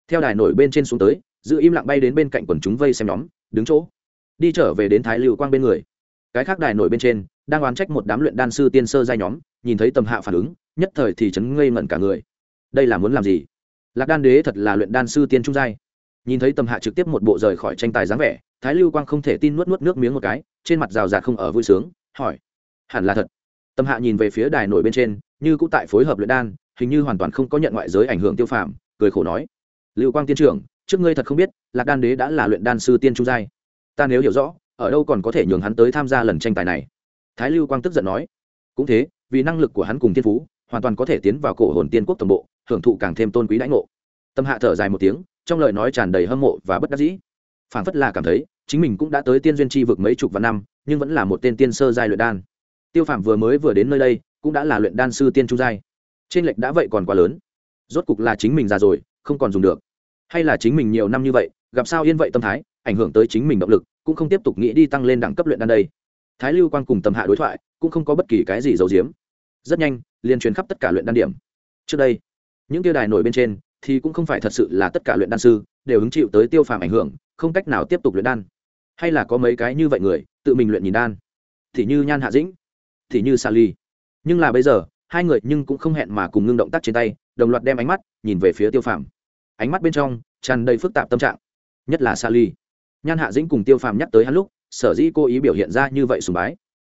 Theo đài nổi bên trên xuống tới giữ im lặng bay đến bên cạnh quần chúng vây xem nhóm, đứng chỗ. Đi trở về đến thái lưu quang bên người. Cái khác đài nổi bên trên, đang oán trách một đám luyện đan sư tiên sơ giai nhóm, nhìn thấy tầm hạ phản ứng, nhất thời thì chấn ngây ngẩn cả người. Đây là muốn làm gì? Lạc đan đế thật là luyện đan sư tiên trung giai. Nhìn thấy tầm hạ trực tiếp một bộ rời khỏi tranh tài dáng vẻ, thái lưu quang không thể tin nuốt nuốt nước miếng một cái, trên mặt rào rạt không ở vui sướng, hỏi hẳn là thật. Tầm hạ nhìn về phía đài nổi bên trên, như cũng tại phối hợp luyện đan, hình như hoàn toàn không có nhận ngoại giới ảnh hưởng tiêu phàm, cười khổ nói lưu quang tiên trưởng trước ngươi thật không biết, lạc đan đế đã là luyện đan sư tiên trung giai. Ta nếu hiểu rõ, ở đâu còn có thể nhường hắn tới tham gia lần tranh tài này? Thái lưu quang tức giận nói. Cũng thế, vì năng lực của hắn cùng tiên phú, hoàn toàn có thể tiến vào cổ hồn tiên quốc tổng bộ, hưởng thụ càng thêm tôn quý đãi ngộ. Tâm hạ thở dài một tiếng, trong lời nói tràn đầy hâm mộ và bất đắc dĩ. Phảng phất là cảm thấy, chính mình cũng đã tới tiên duyên tri vực mấy chục vạn năm, nhưng vẫn là một tên tiên sơ giai luyện đan. Tiêu phạm vừa mới vừa đến nơi đây, cũng đã là luyện đan sư tiên trung giai. Trên lệch đã vậy còn quá lớn. Rốt cục là chính mình già rồi, không còn dùng được hay là chính mình nhiều năm như vậy, gặp sao yên vậy tâm thái, ảnh hưởng tới chính mình động lực, cũng không tiếp tục nghĩ đi tăng lên đẳng cấp luyện đan đây. Thái lưu quang cùng tầm hạ đối thoại, cũng không có bất kỳ cái gì giấu giếm. Rất nhanh, liền truyền khắp tất cả luyện đan điểm. Trước đây, những tiêu đài nổi bên trên thì cũng không phải thật sự là tất cả luyện đan sư đều hứng chịu tới tiêu phàm ảnh hưởng, không cách nào tiếp tục luyện đan. Hay là có mấy cái như vậy người, tự mình luyện nhìn đan. Thì như nhan hạ dĩnh, thì như sa ly. Nhưng là bây giờ, hai người nhưng cũng không hẹn mà cùng ngưng động tác trên tay, đồng loạt đem ánh mắt nhìn về phía tiêu phàm ánh mắt bên trong tràn đầy phức tạp tâm trạng, nhất là sa nhan hạ dĩnh cùng tiêu phàm nhắc tới hắn lúc, sở dĩ cô ý biểu hiện ra như vậy sùng bái.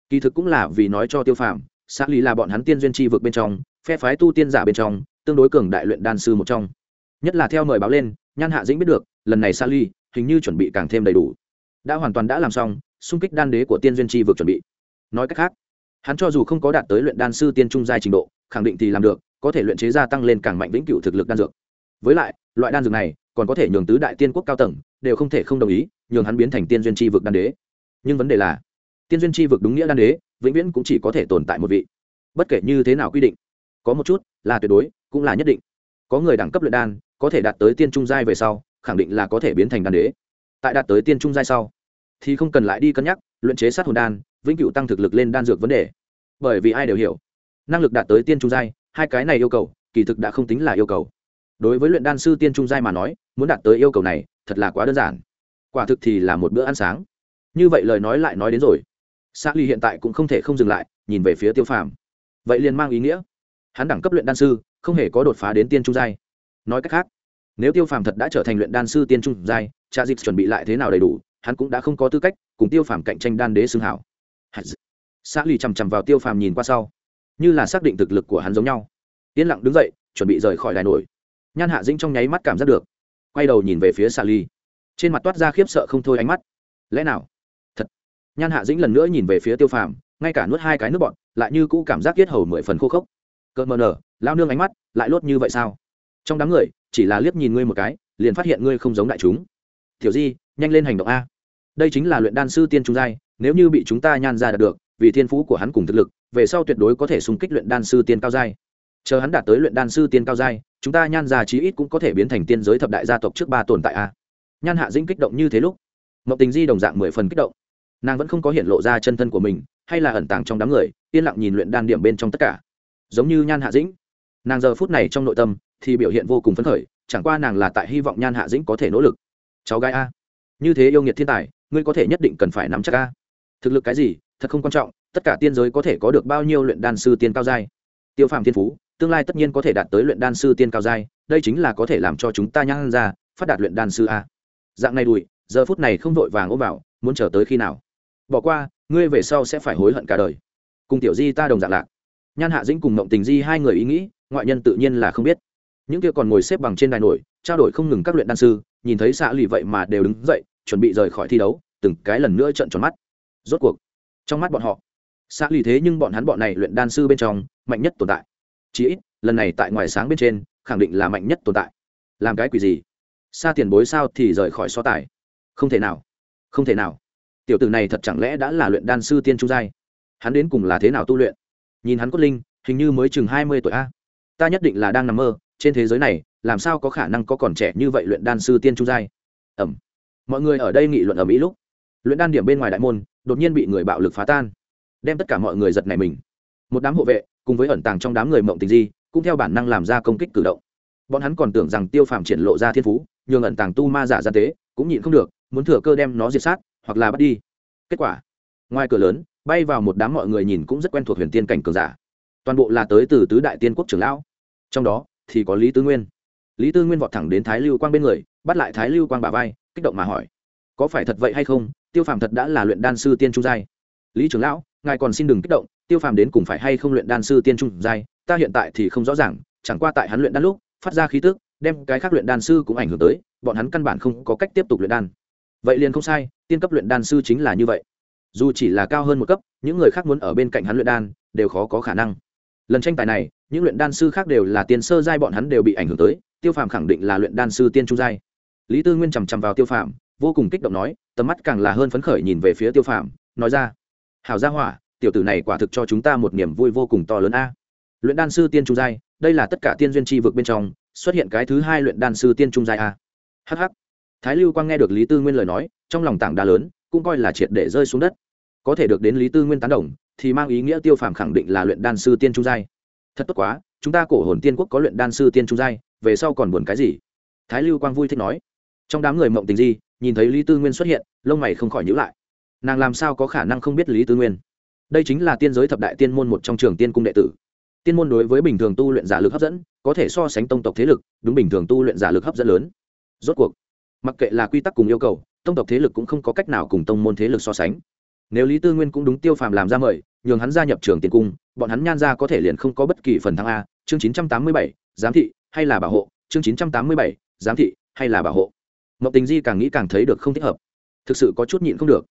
Kỳ thực cũng là vì nói cho tiêu phàm sa là bọn hắn tiên duyên tri vực bên trong, phe phái tu tiên giả bên trong, tương đối cường đại luyện đan sư một trong. Nhất là theo mời báo lên, nhan hạ dĩnh biết được, lần này sa hình như chuẩn bị càng thêm đầy đủ. Đã hoàn toàn đã làm xong, xung kích đan đế của tiên duyên tri vực chuẩn bị. Nói cách khác, hắn cho dù không có đạt tới luyện đan sư tiên trung giai trình độ, khẳng định thì làm được, có thể luyện chế gia tăng lên càng mạnh vĩnh cửu thực lực đan dược. Với lại loại đan dược này, còn có thể nhường tứ đại tiên quốc cao tầng, đều không thể không đồng ý, nhường hắn biến thành tiên duyên tri vực đan đế. Nhưng vấn đề là, tiên duyên tri vực đúng nghĩa đan đế, vĩnh viễn cũng chỉ có thể tồn tại một vị. Bất kể như thế nào quy định, có một chút là tuyệt đối, cũng là nhất định. Có người đẳng cấp luyện đan, có thể đạt tới tiên trung giai về sau, khẳng định là có thể biến thành đan đế. Tại đạt tới tiên trung giai sau, thì không cần lại đi cân nhắc, luyện chế sát hồn đan, vĩnh cửu tăng thực lực lên đan dược vấn đề. Bởi vì ai đều hiểu, năng lực đạt tới tiên trung giai, hai cái này yêu cầu, kỳ thực đã không tính là yêu cầu đối với luyện đan sư tiên trung giai mà nói, muốn đạt tới yêu cầu này, thật là quá đơn giản. Quả thực thì là một bữa ăn sáng. Như vậy lời nói lại nói đến rồi. Xã ly hiện tại cũng không thể không dừng lại, nhìn về phía tiêu phàm. Vậy liền mang ý nghĩa. Hắn đẳng cấp luyện đan sư, không hề có đột phá đến tiên trung giai. Nói cách khác, nếu tiêu phàm thật đã trở thành luyện đan sư tiên trung giai, cha dịp chuẩn bị lại thế nào đầy đủ, hắn cũng đã không có tư cách cùng tiêu phàm cạnh tranh đan đế xương hảo. Xã lì chằm chằm vào tiêu phàm nhìn qua sau. Như là xác định thực lực của hắn giống nhau. Yên lặng đứng dậy, chuẩn bị rời khỏi đài nổi nhan hạ dĩnh trong nháy mắt cảm giác được quay đầu nhìn về phía xà ly trên mặt toát ra khiếp sợ không thôi ánh mắt lẽ nào thật nhan hạ dĩnh lần nữa nhìn về phía tiêu phàm ngay cả nuốt hai cái nước bọn lại như cũ cảm giác yết hầu mười phần khô khốc. Cợt mờ nở, lao nương ánh mắt lại lốt như vậy sao? Trong đám người, chỉ là liếc nhìn ngươi một cái, liền phát hiện ngươi không giống đại chúng. Tiểu di, nhanh lên hành động a. Đây chính là luyện đan sư tiên trung giai, nếu như bị chúng ta nhan ra đạt được, vì thiên phú của hắn cùng thực lực, về sau tuyệt đối có thể xung kích luyện đan sư tiên cao giai chờ hắn đạt tới luyện đan sư tiên cao giai, chúng ta nhan già chí ít cũng có thể biến thành tiên giới thập đại gia tộc trước ba tồn tại a. Nhan hạ dĩnh kích động như thế lúc mậu tình di đồng dạng mười phần kích động. Nàng vẫn không có hiện lộ ra chân thân của mình, hay là ẩn tàng trong đám người, yên lặng nhìn luyện đan điểm bên trong tất cả. Giống như nhan hạ dĩnh. Nàng giờ phút này trong nội tâm thì biểu hiện vô cùng phấn khởi, chẳng qua nàng là tại hy vọng nhan hạ dĩnh có thể nỗ lực. Cháu gái a, như thế yêu nghiệt thiên tài, ngươi có thể nhất định cần phải nắm chắc a. Thực lực cái gì, thật không quan trọng, tất cả tiên giới có thể có được bao nhiêu luyện đan sư tiên cao giai. Tiêu phạm thiên phú tương lai tất nhiên có thể đạt tới luyện đan sư tiên cao giai, đây chính là có thể làm cho chúng ta nhang ra, phát đạt luyện đan sư a. Dạng này đùi, giờ phút này không vội vàng ôm vào, muốn chờ tới khi nào? Bỏ qua, ngươi về sau sẽ phải hối hận cả đời. Cùng tiểu di ta đồng dạng lạc. Nhan hạ dĩnh cùng mộng tình di hai người ý nghĩ, ngoại nhân tự nhiên là không biết. Những kia còn ngồi xếp bằng trên đài nổi, trao đổi không ngừng các luyện đan sư, nhìn thấy xạ lì vậy mà đều đứng dậy, chuẩn bị rời khỏi thi đấu, từng cái lần nữa trận tròn mắt. Rốt cuộc, trong mắt bọn họ, xạ lì thế nhưng bọn hắn bọn này luyện đan sư bên trong, mạnh nhất tồn tại chỉ ít, lần này tại ngoài sáng bên trên, khẳng định là mạnh nhất tồn tại. Làm cái quỷ gì? Xa tiền bối sao thì rời khỏi so tài? Không thể nào. Không thể nào. Tiểu tử này thật chẳng lẽ đã là luyện đan sư tiên trung giai? Hắn đến cùng là thế nào tu luyện? Nhìn hắn cốt linh, hình như mới chừng hai mươi tuổi a. Ta nhất định là đang nằm mơ, trên thế giới này, làm sao có khả năng có còn trẻ như vậy luyện đan sư tiên trung giai? Ẩm mọi người ở đây nghị luận ở mỹ lúc. Luyện đan điểm bên ngoài đại môn, đột nhiên bị người bạo lực phá tan. Đem tất cả mọi người giật này mình. Một đám hộ vệ cùng với ẩn tàng trong đám người mộng tình di, cũng theo bản năng làm ra công kích cử động. Bọn hắn còn tưởng rằng tiêu phàm triển lộ ra thiên phú, nhường ẩn tàng tu ma giả gian tế, cũng nhịn không được, muốn thừa cơ đem nó diệt sát, hoặc là bắt đi. Kết quả, ngoài cửa lớn, bay vào một đám mọi người nhìn cũng rất quen thuộc huyền tiên cảnh cường giả. Toàn bộ là tới từ tứ đại tiên quốc trưởng lão. Trong đó, thì có lý tư nguyên. Lý tư nguyên vọt thẳng đến thái lưu quang bên người, bắt lại thái lưu quang bà vai, kích động mà hỏi, có phải thật vậy hay không? Tiêu phàm thật đã là luyện đan sư tiên trung giai. Lý trưởng lão ngài còn xin đừng kích động, tiêu phàm đến cùng phải hay không luyện đan sư tiên trung giai, ta hiện tại thì không rõ ràng, chẳng qua tại hắn luyện đan lúc, phát ra khí tức, đem cái khác luyện đan sư cũng ảnh hưởng tới, bọn hắn căn bản không có cách tiếp tục luyện đan. Vậy liền không sai, tiên cấp luyện đan sư chính là như vậy. Dù chỉ là cao hơn một cấp, những người khác muốn ở bên cạnh hắn luyện đan, đều khó có khả năng. Lần tranh tài này, những luyện đan sư khác đều là tiên sơ giai bọn hắn đều bị ảnh hưởng tới, tiêu phàm khẳng định là luyện đan sư tiên trung giai. Lý tư nguyên chằm chằm vào tiêu phàm, vô cùng kích động nói, tầm mắt càng là hơn phấn khởi nhìn về phía tiêu phàm, nói ra hào gia hỏa, tiểu tử này quả thực cho chúng ta một niềm vui vô cùng to lớn a. Luyện đan sư tiên trung giai, đây là tất cả tiên duyên tri vực bên trong, xuất hiện cái thứ hai luyện đan sư tiên trung giai a. Hh thái lưu quang nghe được lý tư nguyên lời nói, trong lòng tảng đá lớn, cũng coi là triệt để rơi xuống đất. Có thể được đến lý tư nguyên tán đồng, thì mang ý nghĩa tiêu phàm khẳng định là luyện đan sư tiên trung giai. Thật tốt quá, chúng ta cổ hồn tiên quốc có luyện đan sư tiên trung giai, về sau còn buồn cái gì? Thái lưu quang vui thích nói. Trong đám người mộng tình di, nhìn thấy lý tư nguyên xuất hiện, lông mày không khỏi nhữ lại nàng làm sao có khả năng không biết lý tư nguyên? Đây chính là tiên giới thập đại tiên môn một trong trường tiên cung đệ tử. Tiên môn đối với bình thường tu luyện giả lực hấp dẫn, có thể so sánh tông tộc thế lực, đúng bình thường tu luyện giả lực hấp dẫn lớn. Rốt cuộc, mặc kệ là quy tắc cùng yêu cầu, tông tộc thế lực cũng không có cách nào cùng tông môn thế lực so sánh. Nếu lý tư nguyên cũng đúng tiêu phàm làm ra mời, nhường hắn gia nhập trường tiền cung, bọn hắn nhan ra có thể liền không có bất kỳ phần thăng a, chương chín trăm tám mươi bảy, giám thị hay là bảo hộ? Chương chín trăm tám mươi bảy, giám thị hay là bảo hộ? Mậu tình di càng nghĩ càng thấy được không thích hợp. Thực sự có chút nhịn không được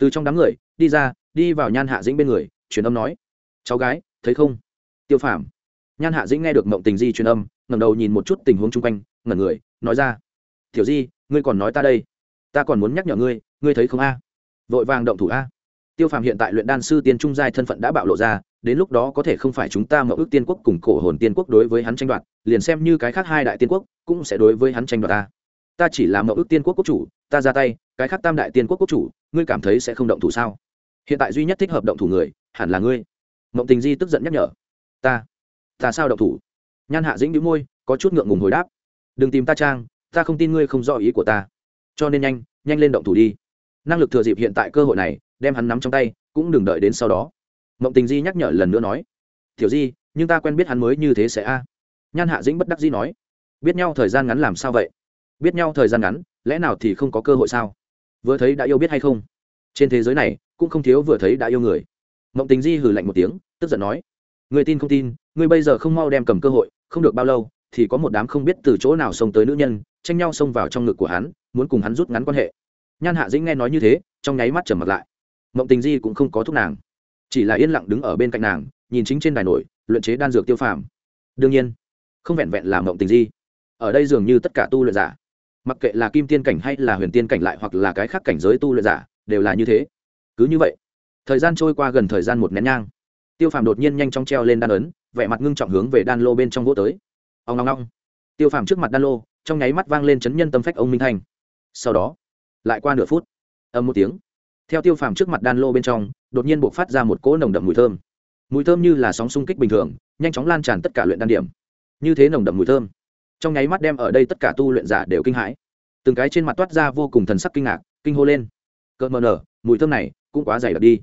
từ trong đám người, đi ra, đi vào nhan hạ dĩnh bên người, truyền âm nói, cháu gái, thấy không? Tiêu phàm. Nhan hạ dĩnh nghe được mộng tình di truyền âm, ngẩng đầu nhìn một chút tình huống chung quanh, ngẩn người, nói ra, tiểu di, ngươi còn nói ta đây? Ta còn muốn nhắc nhở ngươi ngươi thấy không a? Vội vàng động thủ a. Tiêu phàm hiện tại luyện đan sư tiên trung giai thân phận đã bạo lộ ra, đến lúc đó có thể không phải chúng ta mậu ước tiên quốc cùng cổ hồn tiên quốc đối với hắn tranh đoạt, liền xem như cái khác hai đại tiên quốc cũng sẽ đối với hắn tranh đoạt ta ta chỉ là mậu ước tiên quốc quốc chủ, ta ra tay, cái khác tam đại tiên quốc quốc chủ, ngươi cảm thấy sẽ không động thủ sao? Hiện tại duy nhất thích hợp động thủ người, hẳn là ngươi. Mộng tình di tức giận nhắc nhở. Ta ta sao động thủ? Nhan hạ dĩnh đĩu môi, có chút ngượng ngùng hồi đáp. Đừng tìm ta trang, ta không tin ngươi không rõ ý của ta. Cho nên nhanh nhanh lên động thủ đi. Năng lực thừa dịp hiện tại cơ hội này, đem hắn nắm trong tay, cũng đừng đợi đến sau đó. Mộng tình di nhắc nhở lần nữa nói. Tiểu di, nhưng ta quen biết hắn mới như thế sẽ a. Nhan hạ dĩnh bất đắc di nói. Biết nhau thời gian ngắn làm sao vậy? Biết nhau thời gian ngắn, lẽ nào thì không có cơ hội sao? Vừa thấy đã yêu biết hay không? Trên thế giới này, cũng không thiếu vừa thấy đã yêu người. Mộng tình di hừ lạnh một tiếng, tức giận nói, người tin không tin người bây giờ không mau đem cầm cơ hội, không được bao lâu, thì có một đám không biết từ chỗ nào xông tới nữ nhân, tranh nhau xông vào trong ngực của hắn, muốn cùng hắn rút ngắn quan hệ. Nhan hạ dĩnh nghe nói như thế, trong nháy mắt trở mặt lại. Mộng tình di cũng không có thúc nàng, chỉ là yên lặng đứng ở bên cạnh nàng, nhìn chính trên đài nổi luyện chế đan dược tiêu phàm. Đương nhiên, không vẹn vẹn là mộng tình di. Ở đây dường như tất cả tu luyện giả mặc kệ là kim tiên cảnh hay là huyền tiên cảnh lại hoặc là cái khác cảnh giới tu luyện giả, đều là như thế. Cứ như vậy, thời gian trôi qua gần thời gian một nén nhang. Tiêu phàm đột nhiên nhanh chóng treo lên đan ấn, vẻ mặt ngưng trọng hướng về đan lô bên trong gỗ tới. Ông ngong ngong tiêu phàm trước mặt đan lô, trong nháy mắt vang lên chấn nhân tâm phách ông minh thanh. Sau đó, lại qua nửa phút, âm một tiếng, theo tiêu phàm trước mặt đan lô bên trong, đột nhiên buộc phát ra một cỗ nồng đậm mùi thơm. Mùi thơm như là sóng xung kích bình thường, nhanh chóng lan tràn tất cả luyện đan điểm. Như thế nồng đậm mùi thơm trong nháy mắt đem ở đây tất cả tu luyện giả đều kinh hãi. Từng cái trên mặt toát ra vô cùng thần sắc kinh ngạc, kinh hô lên. Cợt mờ nở, mùi thơm này cũng quá dày đặc đi.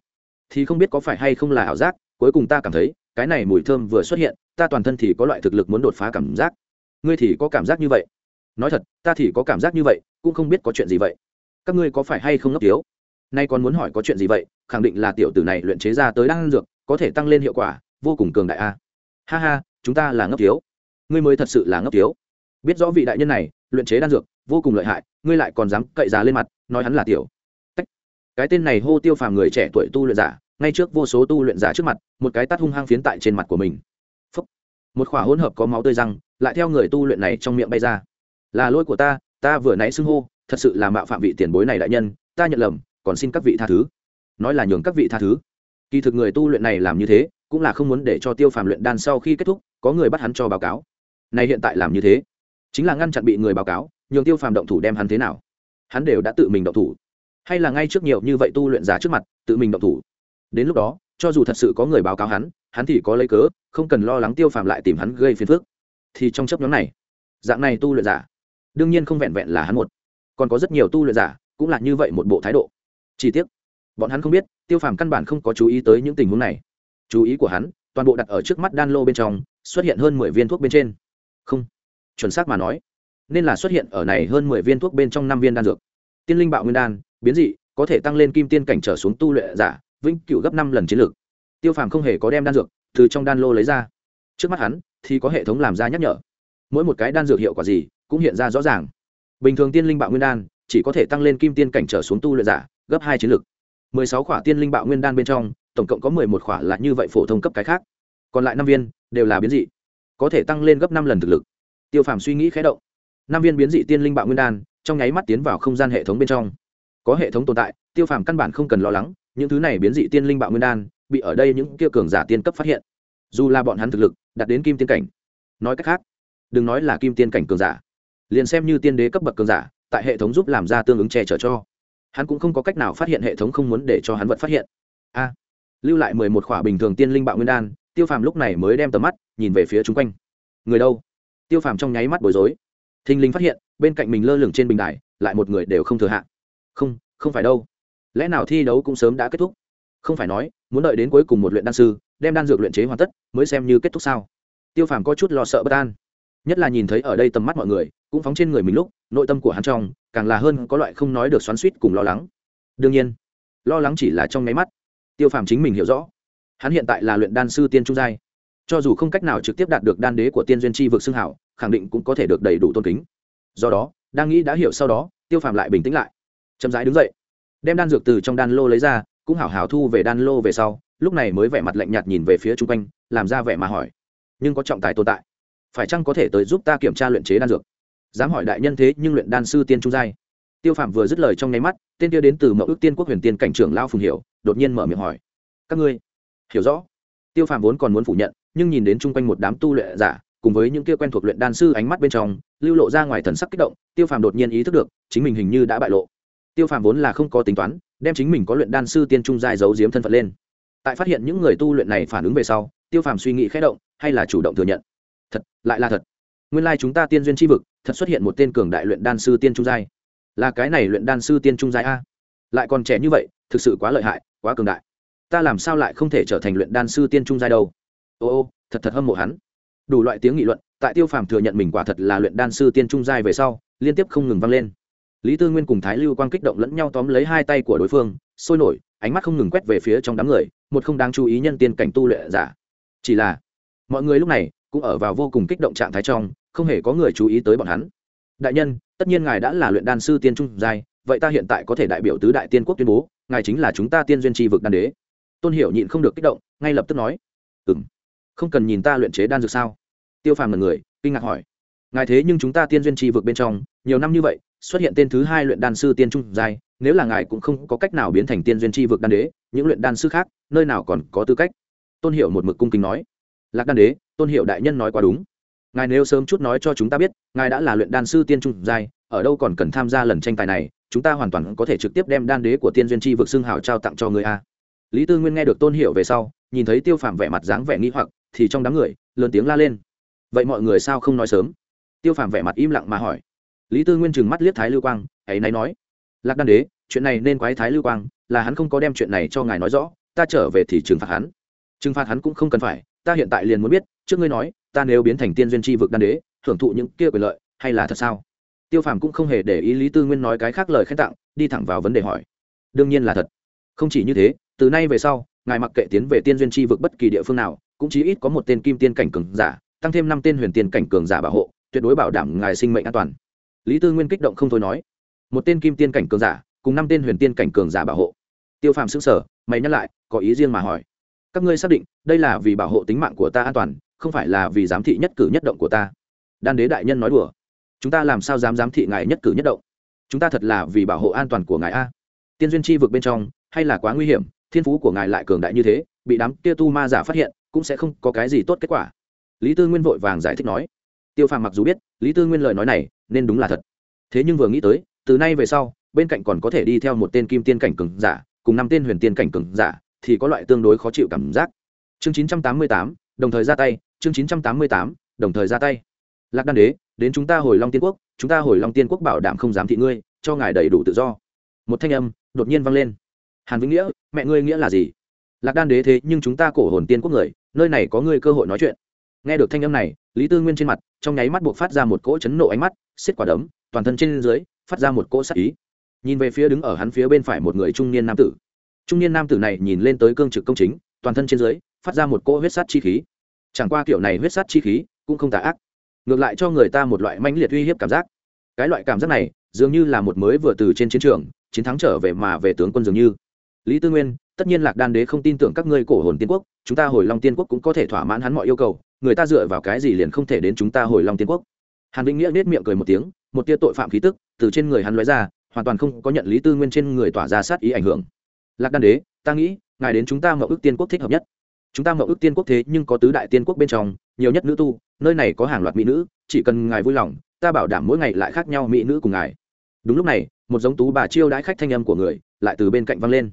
Thì không biết có phải hay không là ảo giác, cuối cùng ta cảm thấy, cái này mùi thơm vừa xuất hiện, ta toàn thân thì có loại thực lực muốn đột phá cảm giác. Ngươi thì có cảm giác như vậy. Nói thật, ta thì có cảm giác như vậy, cũng không biết có chuyện gì vậy. Các ngươi có phải hay không ngốc tiếu nay còn muốn hỏi có chuyện gì vậy, khẳng định là tiểu tử này luyện chế ra tới đan dược, có thể tăng lên hiệu quả, vô cùng cường đại a. Ha ha, chúng ta là ngốc tiếu ngươi mới thật sự là ngốc tiếu biết rõ vị đại nhân này, luyện chế đan dược, vô cùng lợi hại, ngươi lại còn dám cậy giá lên mặt, nói hắn là tiểu. Cái tên này hô tiêu phàm người trẻ tuổi tu luyện giả, ngay trước vô số tu luyện giả trước mặt, một cái tát hung hăng phiến tại trên mặt của mình. Phúc. một khỏa hỗn hợp có máu tươi răng, lại theo người tu luyện này trong miệng bay ra. Là lỗi của ta ta vừa nãy xưng hô, thật sự là mạo phạm vị tiền bối này đại nhân, ta nhận lầm, còn xin các vị tha thứ. Nói là nhường các vị tha thứ. Kỳ thực người tu luyện này làm như thế, cũng là không muốn để cho tiêu phàm luyện đan sau khi kết thúc, có người bắt hắn cho báo cáo. Này hiện tại làm như thế chính là ngăn chặn bị người báo cáo, nhường tiêu phàm động thủ đem hắn thế nào? Hắn đều đã tự mình động thủ. Hay là ngay trước nhiều như vậy tu luyện giả trước mặt, tự mình động thủ? Đến lúc đó, cho dù thật sự có người báo cáo hắn hắn thì có lấy cớ, không cần lo lắng tiêu phàm lại tìm hắn gây phiền phức. Thì trong chấp nhóm này, dạng này tu luyện giả, đương nhiên không vẹn vẹn là hắn một. Còn có rất nhiều tu luyện giả cũng là như vậy một bộ thái độ. Chi tiết bọn hắn không biết, tiêu phàm căn bản không có chú ý tới những tình huống này. Chú ý của hắn toàn bộ đặt ở trước mắt đan lô bên trong, xuất hiện hơn mười viên thuốc bên trên. Không chuẩn xác mà nói, nên là xuất hiện ở này hơn mười viên thuốc bên trong năm viên đan dược. Tiên linh bạo nguyên đan, biến dị, có thể tăng lên kim tiên cảnh trở xuống tu luyện giả, vĩnh cựu gấp năm lần chiến lược. Tiêu phàm không hề có đem đan dược từ trong đan lô lấy ra. Trước mắt hắn thì có hệ thống làm ra nhắc nhở. Mỗi một cái đan dược hiệu quả gì cũng hiện ra rõ ràng. Bình thường tiên linh bạo nguyên đan chỉ có thể tăng lên kim tiên cảnh trở xuống tu luyện giả, gấp hai chiến lược. mười sáu khỏa tiên linh bạo nguyên đan bên trong, tổng cộng có mười một khỏa là như vậy phổ thông cấp cái khác. Còn lại năm viên đều là biến dị, có thể tăng lên gấp năm lần thực lực tiêu phàm suy nghĩ khé động. Năm viên biến dị tiên linh bạo nguyên đan, trong nháy mắt tiến vào không gian hệ thống bên trong. Có hệ thống tồn tại, tiêu phàm căn bản không cần lo lắng, những thứ này biến dị tiên linh bạo nguyên đan, bị ở đây những kia cường giả tiên cấp phát hiện. Dù là bọn hắn thực lực, đạt đến kim tiên cảnh. Nói cách khác, đừng nói là kim tiên cảnh cường giả. Liền xem như tiên đế cấp bậc cường giả, tại hệ thống giúp làm ra tương ứng che chở cho, hắn cũng không có cách nào phát hiện hệ thống không muốn để cho hắn vật phát hiện. A. Lưu lại mười một khỏa bình thường tiên linh bạo nguyên đan, tiêu phàm lúc này mới đem tầm mắt nhìn về phía chung quanh. Người đâu? Tiêu phàm trong nháy mắt bối rối. Thình linh phát hiện, bên cạnh mình lơ lửng trên bình đài, lại một người đều không thừa hạn. không không phải đâu. Lẽ nào thi đấu cũng sớm đã kết thúc? Không phải nói, muốn đợi đến cuối cùng một luyện đan sư, đem đan dược luyện chế hoàn tất, mới xem như kết thúc sao? Tiêu phàm có chút lo sợ bất an. Nhất là nhìn thấy ở đây tầm mắt mọi người, cũng phóng trên người mình lúc, nội tâm của hắn trong, càng là hơn có loại không nói được xoắn suýt cùng lo lắng. Đương nhiên, lo lắng chỉ là trong nháy mắt. Tiêu phàm chính mình hiểu rõ. Hắn hiện tại là luyện đan sư tiên trung giai cho dù không cách nào trực tiếp đạt được đan đế của tiên duyên chi vực xưng hảo, khẳng định cũng có thể được đầy đủ tôn kính. Do đó, đang nghĩ đã hiểu sau đó, tiêu phàm lại bình tĩnh lại. Chậm rãi đứng dậy, đem đan dược từ trong đan lô lấy ra, cũng hảo hảo thu về đan lô về sau, lúc này mới vẻ mặt lạnh nhạt nhìn về phía chung quanh, làm ra vẻ mà hỏi. Nhưng có trọng tài tồn tại, phải chăng có thể tới giúp ta kiểm tra luyện chế đan dược? Dám hỏi đại nhân thế nhưng luyện đan sư tiên trung giai. Tiêu phạm vừa dứt lời trong nháy mắt, tên kia đến từ mẫu ước tiên quốc huyền tiên cảnh trưởng lao phùng hiểu, đột nhiên mở miệng hỏi. Các ngươi, hiểu rõ. Tiêu phạm vốn còn muốn phủ nhận nhưng nhìn đến chung quanh một đám tu luyện giả, cùng với những kia quen thuộc luyện đan sư ánh mắt bên trong, lưu lộ ra ngoài thần sắc kích động, tiêu phàm đột nhiên ý thức được, chính mình hình như đã bại lộ. Tiêu phàm vốn là không có tính toán, đem chính mình có luyện đan sư tiên trung dài giấu giếm thân phận lên. Tại phát hiện những người tu luyện này phản ứng về sau, tiêu phàm suy nghĩ khẽ động, hay là chủ động thừa nhận. Thật, lại là thật. Nguyên lai chúng ta tiên duyên tri vực, thật xuất hiện một tên cường đại luyện đan sư tiên trung giai. Là cái này luyện đan sư tiên trung giai a? Lại còn trẻ như vậy, thực sự quá lợi hại, quá cường đại. Ta làm sao lại không thể trở thành luyện đan sư tiên trung giai đâu? Ô ô, thật thật hâm mộ hắn. Đủ loại tiếng nghị luận, tại tiêu phàm thừa nhận mình quả thật là luyện đan sư tiên trung giai về sau, liên tiếp không ngừng vang lên. Lý tư nguyên cùng thái lưu quang kích động lẫn nhau tóm lấy hai tay của đối phương, sôi nổi, ánh mắt không ngừng quét về phía trong đám người, một không đáng chú ý nhân tiên cảnh tu luyện giả. Chỉ là, mọi người lúc này cũng ở vào vô cùng kích động trạng thái trong, không hề có người chú ý tới bọn hắn. Đại nhân, tất nhiên ngài đã là luyện đan sư tiên trung giai, vậy ta hiện tại có thể đại biểu tứ đại tiên quốc tuyên bố, ngài chính là chúng ta tiên duyên tri vực đan đế. Tôn hiểu nhịn không được kích động, ngay lập tức nói. Ừ m không cần nhìn ta luyện chế đan dược sao? Tiêu phàm là người, kinh ngạc hỏi. Ngài thế nhưng chúng ta tiên duyên tri vực bên trong, nhiều năm như vậy, xuất hiện tên thứ hai luyện đan sư tiên trung giai, nếu là ngài cũng không có cách nào biến thành tiên duyên tri vực đan đế, những luyện đan sư khác, nơi nào còn có tư cách? Tôn hiệu một mực cung kính nói. Lạc đan đế, tôn hiệu đại nhân nói quá đúng. Ngài nếu sớm chút nói cho chúng ta biết, ngài đã là luyện đan sư tiên trung giai, ở đâu còn cần tham gia lần tranh tài này, chúng ta hoàn toàn có thể trực tiếp đem đan đế của tiên duyên tri vực xưng hào trao tặng cho người a. Lý tư nguyên nghe được tôn hiệu về sau, nhìn thấy tiêu phàm vẻ mặt dáng vẻ nghĩ hoặc thì trong đám người, lớn tiếng la lên. Vậy mọi người sao không nói sớm? Tiêu phàm vẻ mặt im lặng mà hỏi. Lý tư nguyên chừng mắt liếc thái lưu quang, ấy náy nói. Lạc đan đế, chuyện này nên quái thái lưu quang, là hắn không có đem chuyện này cho ngài nói rõ, ta trở về thì trừng phạt hắn. Trừng phạt hắn cũng không cần phải, ta hiện tại liền muốn biết, trước ngươi nói, ta nếu biến thành tiên duyên tri vực đan đế, hưởng thụ những kia quyền lợi, hay là thật sao? Tiêu phàm cũng không hề để ý lý tư nguyên nói cái khác lời khen tặng, đi thẳng vào vấn đề hỏi. Đương nhiên là thật. Không chỉ như thế, từ nay về sau, ngài mặc kệ tiến về tiên duyên tri vực bất kỳ địa phương nào cũng chí ít có một tên kim tiên cảnh cường giả, tăng thêm năm tên huyền tiên cảnh cường giả bảo hộ, tuyệt đối bảo đảm ngài sinh mệnh an toàn. Lý tư nguyên kích động không thôi nói, một tên kim tiên cảnh cường giả, cùng năm tên huyền tiên cảnh cường giả bảo hộ. Tiêu phàm xứng sở mày nhắc lại, có ý riêng mà hỏi, các ngươi xác định đây là vì bảo hộ tính mạng của ta an toàn, không phải là vì giám thị nhất cử nhất động của ta? Đan đế đại nhân nói đùa, chúng ta làm sao dám giám thị ngài nhất cử nhất động? Chúng ta thật là vì bảo hộ an toàn của ngài a. Tiên duyên chi vực bên trong, hay là quá nguy hiểm, thiên phú của ngài lại cường đại như thế, bị đám kia tu ma giả phát hiện cũng sẽ không có cái gì tốt kết quả. Lý tư nguyên vội vàng giải thích nói, tiêu phàm mặc dù biết, lý tư nguyên lời nói này nên đúng là thật. Thế nhưng vừa nghĩ tới, từ nay về sau, bên cạnh còn có thể đi theo một tên kim tiên cảnh cường giả, cùng năm tên huyền tiên cảnh cường giả, thì có loại tương đối khó chịu cảm giác. Chương chín trăm tám mươi tám, đồng thời ra tay. Chương chín trăm tám mươi tám, đồng thời ra tay. Lạc đan đế, đến chúng ta hồi long tiên quốc, chúng ta hồi long tiên quốc bảo đảm không dám thị ngươi, cho ngài đầy đủ tự do. Một thanh âm đột nhiên vang lên. Hàn vĩnh nghĩa, mẹ ngươi nghĩa là gì? Lạc đan đế thế nhưng chúng ta cổ hồn tiên quốc người, nơi này có ngươi cơ hội nói chuyện. Nghe được thanh âm này, lý tư nguyên trên mặt, trong nháy mắt buộc phát ra một cỗ chấn nộ ánh mắt, xiết quả đấm, toàn thân trên dưới, phát ra một cỗ sắc ý. Nhìn về phía đứng ở hắn phía bên phải một người trung niên nam tử. Trung niên nam tử này nhìn lên tới cương trực công chính, toàn thân trên dưới, phát ra một cỗ huyết sát chi khí. Chẳng qua kiểu này huyết sát chi khí cũng không tà ác. Ngược lại cho người ta một loại mãnh liệt uy hiếp cảm giác. Cái loại cảm giác này, dường như là một mới vừa từ trên chiến trường, chiến thắng trở về mà về tướng quân dường như. Lý tư nguyên tất nhiên lạc đan đế không tin tưởng các ngươi cổ hồn tiên quốc, chúng ta hồi long tiên quốc cũng có thể thỏa mãn hắn mọi yêu cầu, người ta dựa vào cái gì liền không thể đến chúng ta hồi long tiên quốc. Hàn vĩnh nghĩa nết miệng cười một tiếng, một tia tội phạm khí tức từ trên người hắn lóe ra, hoàn toàn không có nhận lý tư nguyên trên người tỏa ra sát ý ảnh hưởng. Lạc đan đế, ta nghĩ, ngài đến chúng ta mậu ước tiên quốc thích hợp nhất. Chúng ta mậu ước tiên quốc thế nhưng có tứ đại tiên quốc bên trong, nhiều nhất nữ tu, nơi này có hàng loạt mỹ nữ, chỉ cần ngài vui lòng, ta bảo đảm mỗi ngày lại khác nhau mỹ nữ cùng ngài. Đúng lúc này, một giống tú bà chiêu đãi khách thanh âm của người lại từ bên cạnh văng lên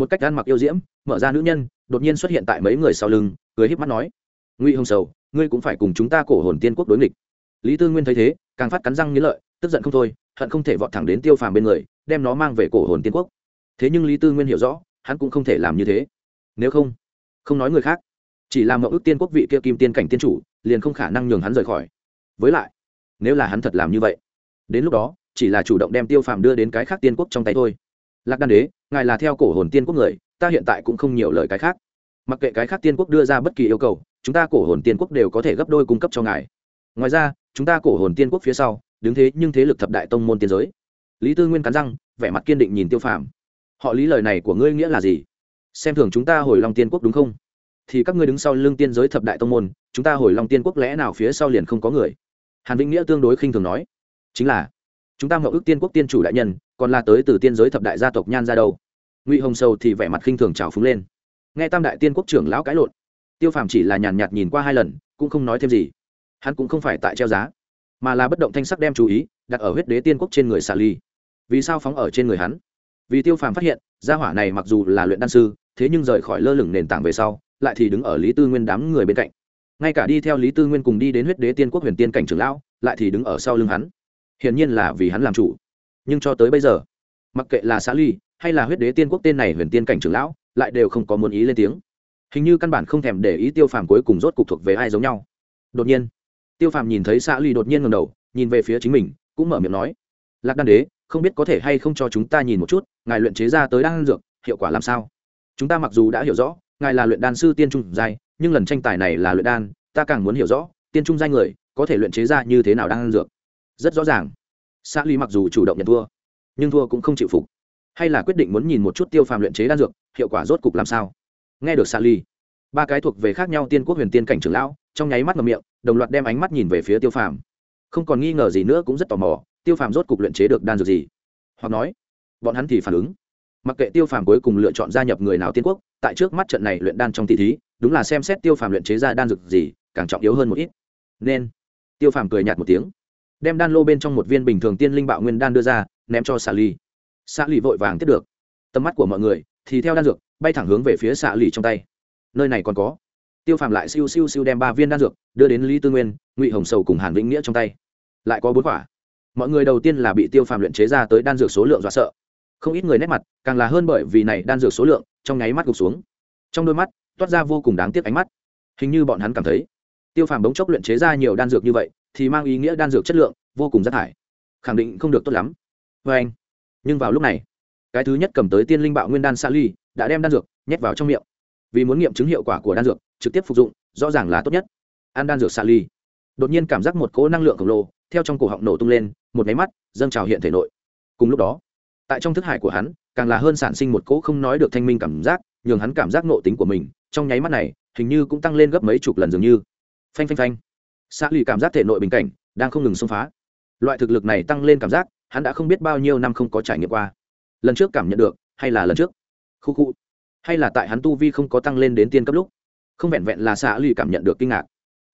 một cách ăn mặc yêu diễm, mở ra nữ nhân, đột nhiên xuất hiện tại mấy người sau lưng, cười híp mắt nói, ngụy hồng sầu, ngươi cũng phải cùng chúng ta cổ hồn tiên quốc đối nghịch. Lý tư nguyên thấy thế, càng phát cắn răng nghĩ lợi, tức giận không thôi, hận không thể vọt thẳng đến tiêu phàm bên người, đem nó mang về cổ hồn tiên quốc. Thế nhưng lý tư nguyên hiểu rõ, hắn cũng không thể làm như thế. Nếu không không nói người khác, chỉ làm mậu ước tiên quốc vị kia kim tiên cảnh tiên chủ, liền không khả năng nhường hắn rời khỏi. Với lại, nếu là hắn thật làm như vậy, đến lúc đó, chỉ là chủ động đem tiêu phàm đưa đến cái khác tiên quốc trong tay thôi lạc đan đế, ngài là theo cổ hồn tiên quốc người, ta hiện tại cũng không nhiều lời cái khác. Mặc kệ cái khác tiên quốc đưa ra bất kỳ yêu cầu, chúng ta cổ hồn tiên quốc đều có thể gấp đôi cung cấp cho ngài. Ngoài ra, chúng ta cổ hồn tiên quốc phía sau, đứng thế nhưng thế lực thập đại tông môn tiên giới. Lý tư nguyên cắn răng, vẻ mặt kiên định nhìn tiêu phàm. Họ lý lời này của ngươi nghĩa là gì? Xem thường chúng ta hồi long tiên quốc đúng không? Thì các ngươi đứng sau lưng tiên giới thập đại tông môn, chúng ta hồi long tiên quốc lẽ nào phía sau liền không có người? Hàn vĩnh nghĩa tương đối khinh thường nói. Chính là chúng ta mậu ước tiên quốc tiên chủ đại nhân, còn là tới từ tiên giới thập đại gia tộc nhan ra đâu? Ngụy hồng sâu thì vẻ mặt khinh thường trào phúng lên. Nghe tam đại tiên quốc trưởng lão cãi lộn, tiêu phàm chỉ là nhàn nhạt nhìn qua hai lần, cũng không nói thêm gì. Hắn cũng không phải tại treo giá, mà là bất động thanh sắc đem chú ý đặt ở huyết đế tiên quốc trên người xà ly. Vì sao phóng ở trên người hắn? Vì tiêu phàm phát hiện, gia hỏa này mặc dù là luyện đan sư, thế nhưng rời khỏi lơ lửng nền tảng về sau, lại thì đứng ở lý tư nguyên đám người bên cạnh. Ngay cả đi theo lý tư nguyên cùng đi đến huyết đế tiên quốc huyền tiên cảnh trưởng lão, lại thì đứng ở sau lưng hắn hiển nhiên là vì hắn làm chủ. Nhưng cho tới bây giờ, mặc kệ là xã ly hay là huyết đế tiên quốc tên này huyền tiên cảnh trưởng lão, lại đều không có muốn ý lên tiếng. Hình như căn bản không thèm để ý tiêu phàm cuối cùng rốt cục thuộc về ai giống nhau. Đột nhiên, tiêu phàm nhìn thấy xã ly đột nhiên ngầm đầu, nhìn về phía chính mình, cũng mở miệng nói, lạc đan đế, không biết có thể hay không cho chúng ta nhìn một chút, ngài luyện chế ra tới đan dược, hiệu quả làm sao? Chúng ta mặc dù đã hiểu rõ, ngài là luyện đan sư tiên trung giai, nhưng lần tranh tài này là luyện đan, ta càng muốn hiểu rõ, tiên trung giai người có thể luyện chế ra như thế nào đan dược rất rõ ràng. Xã ly mặc dù chủ động nhận thua, nhưng thua cũng không chịu phục. Hay là quyết định muốn nhìn một chút tiêu phàm luyện chế đan dược, hiệu quả rốt cục làm sao? Nghe được xã ly, ba cái thuộc về khác nhau tiên quốc huyền tiên cảnh trưởng lão, trong nháy mắt ngầm miệng, đồng loạt đem ánh mắt nhìn về phía tiêu phàm. Không còn nghi ngờ gì nữa cũng rất tò mò, tiêu phàm rốt cục luyện chế được đan dược gì? Hoặc nói, bọn hắn thì phản ứng. Mặc kệ tiêu phàm cuối cùng lựa chọn gia nhập người nào tiên quốc, tại trước mắt trận này luyện đan trong tỷ thí, đúng là xem xét tiêu phàm luyện chế ra đan dược gì, càng trọng yếu hơn một ít. Nên, tiêu phàm cười nhạt một tiếng đem đan lô bên trong một viên bình thường tiên linh bạo nguyên đan đưa ra, ném cho xạ ly xạ ly vội vàng tiếp được. Tầm mắt của mọi người thì theo đan dược, bay thẳng hướng về phía xạ ly trong tay. Nơi này còn có. Tiêu phàm lại siêu siêu siêu đem ba viên đan dược đưa đến lý tư nguyên, ngụy hồng sầu cùng hàn vĩnh nghĩa trong tay. Lại có bốn quả. Mọi người đầu tiên là bị tiêu phàm luyện chế ra tới đan dược số lượng dọa sợ. Không ít người nét mặt, càng là hơn bởi vì này đan dược số lượng trong nháy mắt gục xuống. Trong đôi mắt, toát ra vô cùng đáng tiếc ánh mắt. Hình như bọn hắn cảm thấy, tiêu phàm bỗng chốc luyện chế ra nhiều đan dược như vậy thì mang ý nghĩa đan dược chất lượng vô cùng rác thải. Khẳng định không được tốt lắm. Vê anh, nhưng vào lúc này, cái thứ nhất cầm tới tiên linh bạo nguyên đan sa ly đã đem đan dược nhét vào trong miệng. Vì muốn nghiệm chứng hiệu quả của đan dược, trực tiếp phục dụng, rõ ràng là tốt nhất. Ăn đan dược sa ly đột nhiên cảm giác một cỗ năng lượng khổng lồ theo trong cổ họng nổ tung lên, một máy mắt dâng trào hiện thể nội. Cùng lúc đó, tại trong thức hải của hắn, càng là hơn sản sinh một cỗ không nói được thanh minh cảm giác, nhường hắn cảm giác nộ tính của mình trong nháy mắt này hình như cũng tăng lên gấp mấy chục lần dường như. Phanh phanh phanh xạ lì cảm giác thể nội bình cảnh, đang không ngừng xông phá. Loại thực lực này tăng lên cảm giác, hắn đã không biết bao nhiêu năm không có trải nghiệm qua. Lần trước cảm nhận được, hay là lần trước? Khu khu. Hay là tại hắn tu vi không có tăng lên đến tiên cấp lúc? Không vẹn vẹn là xạ lì cảm nhận được kinh ngạc.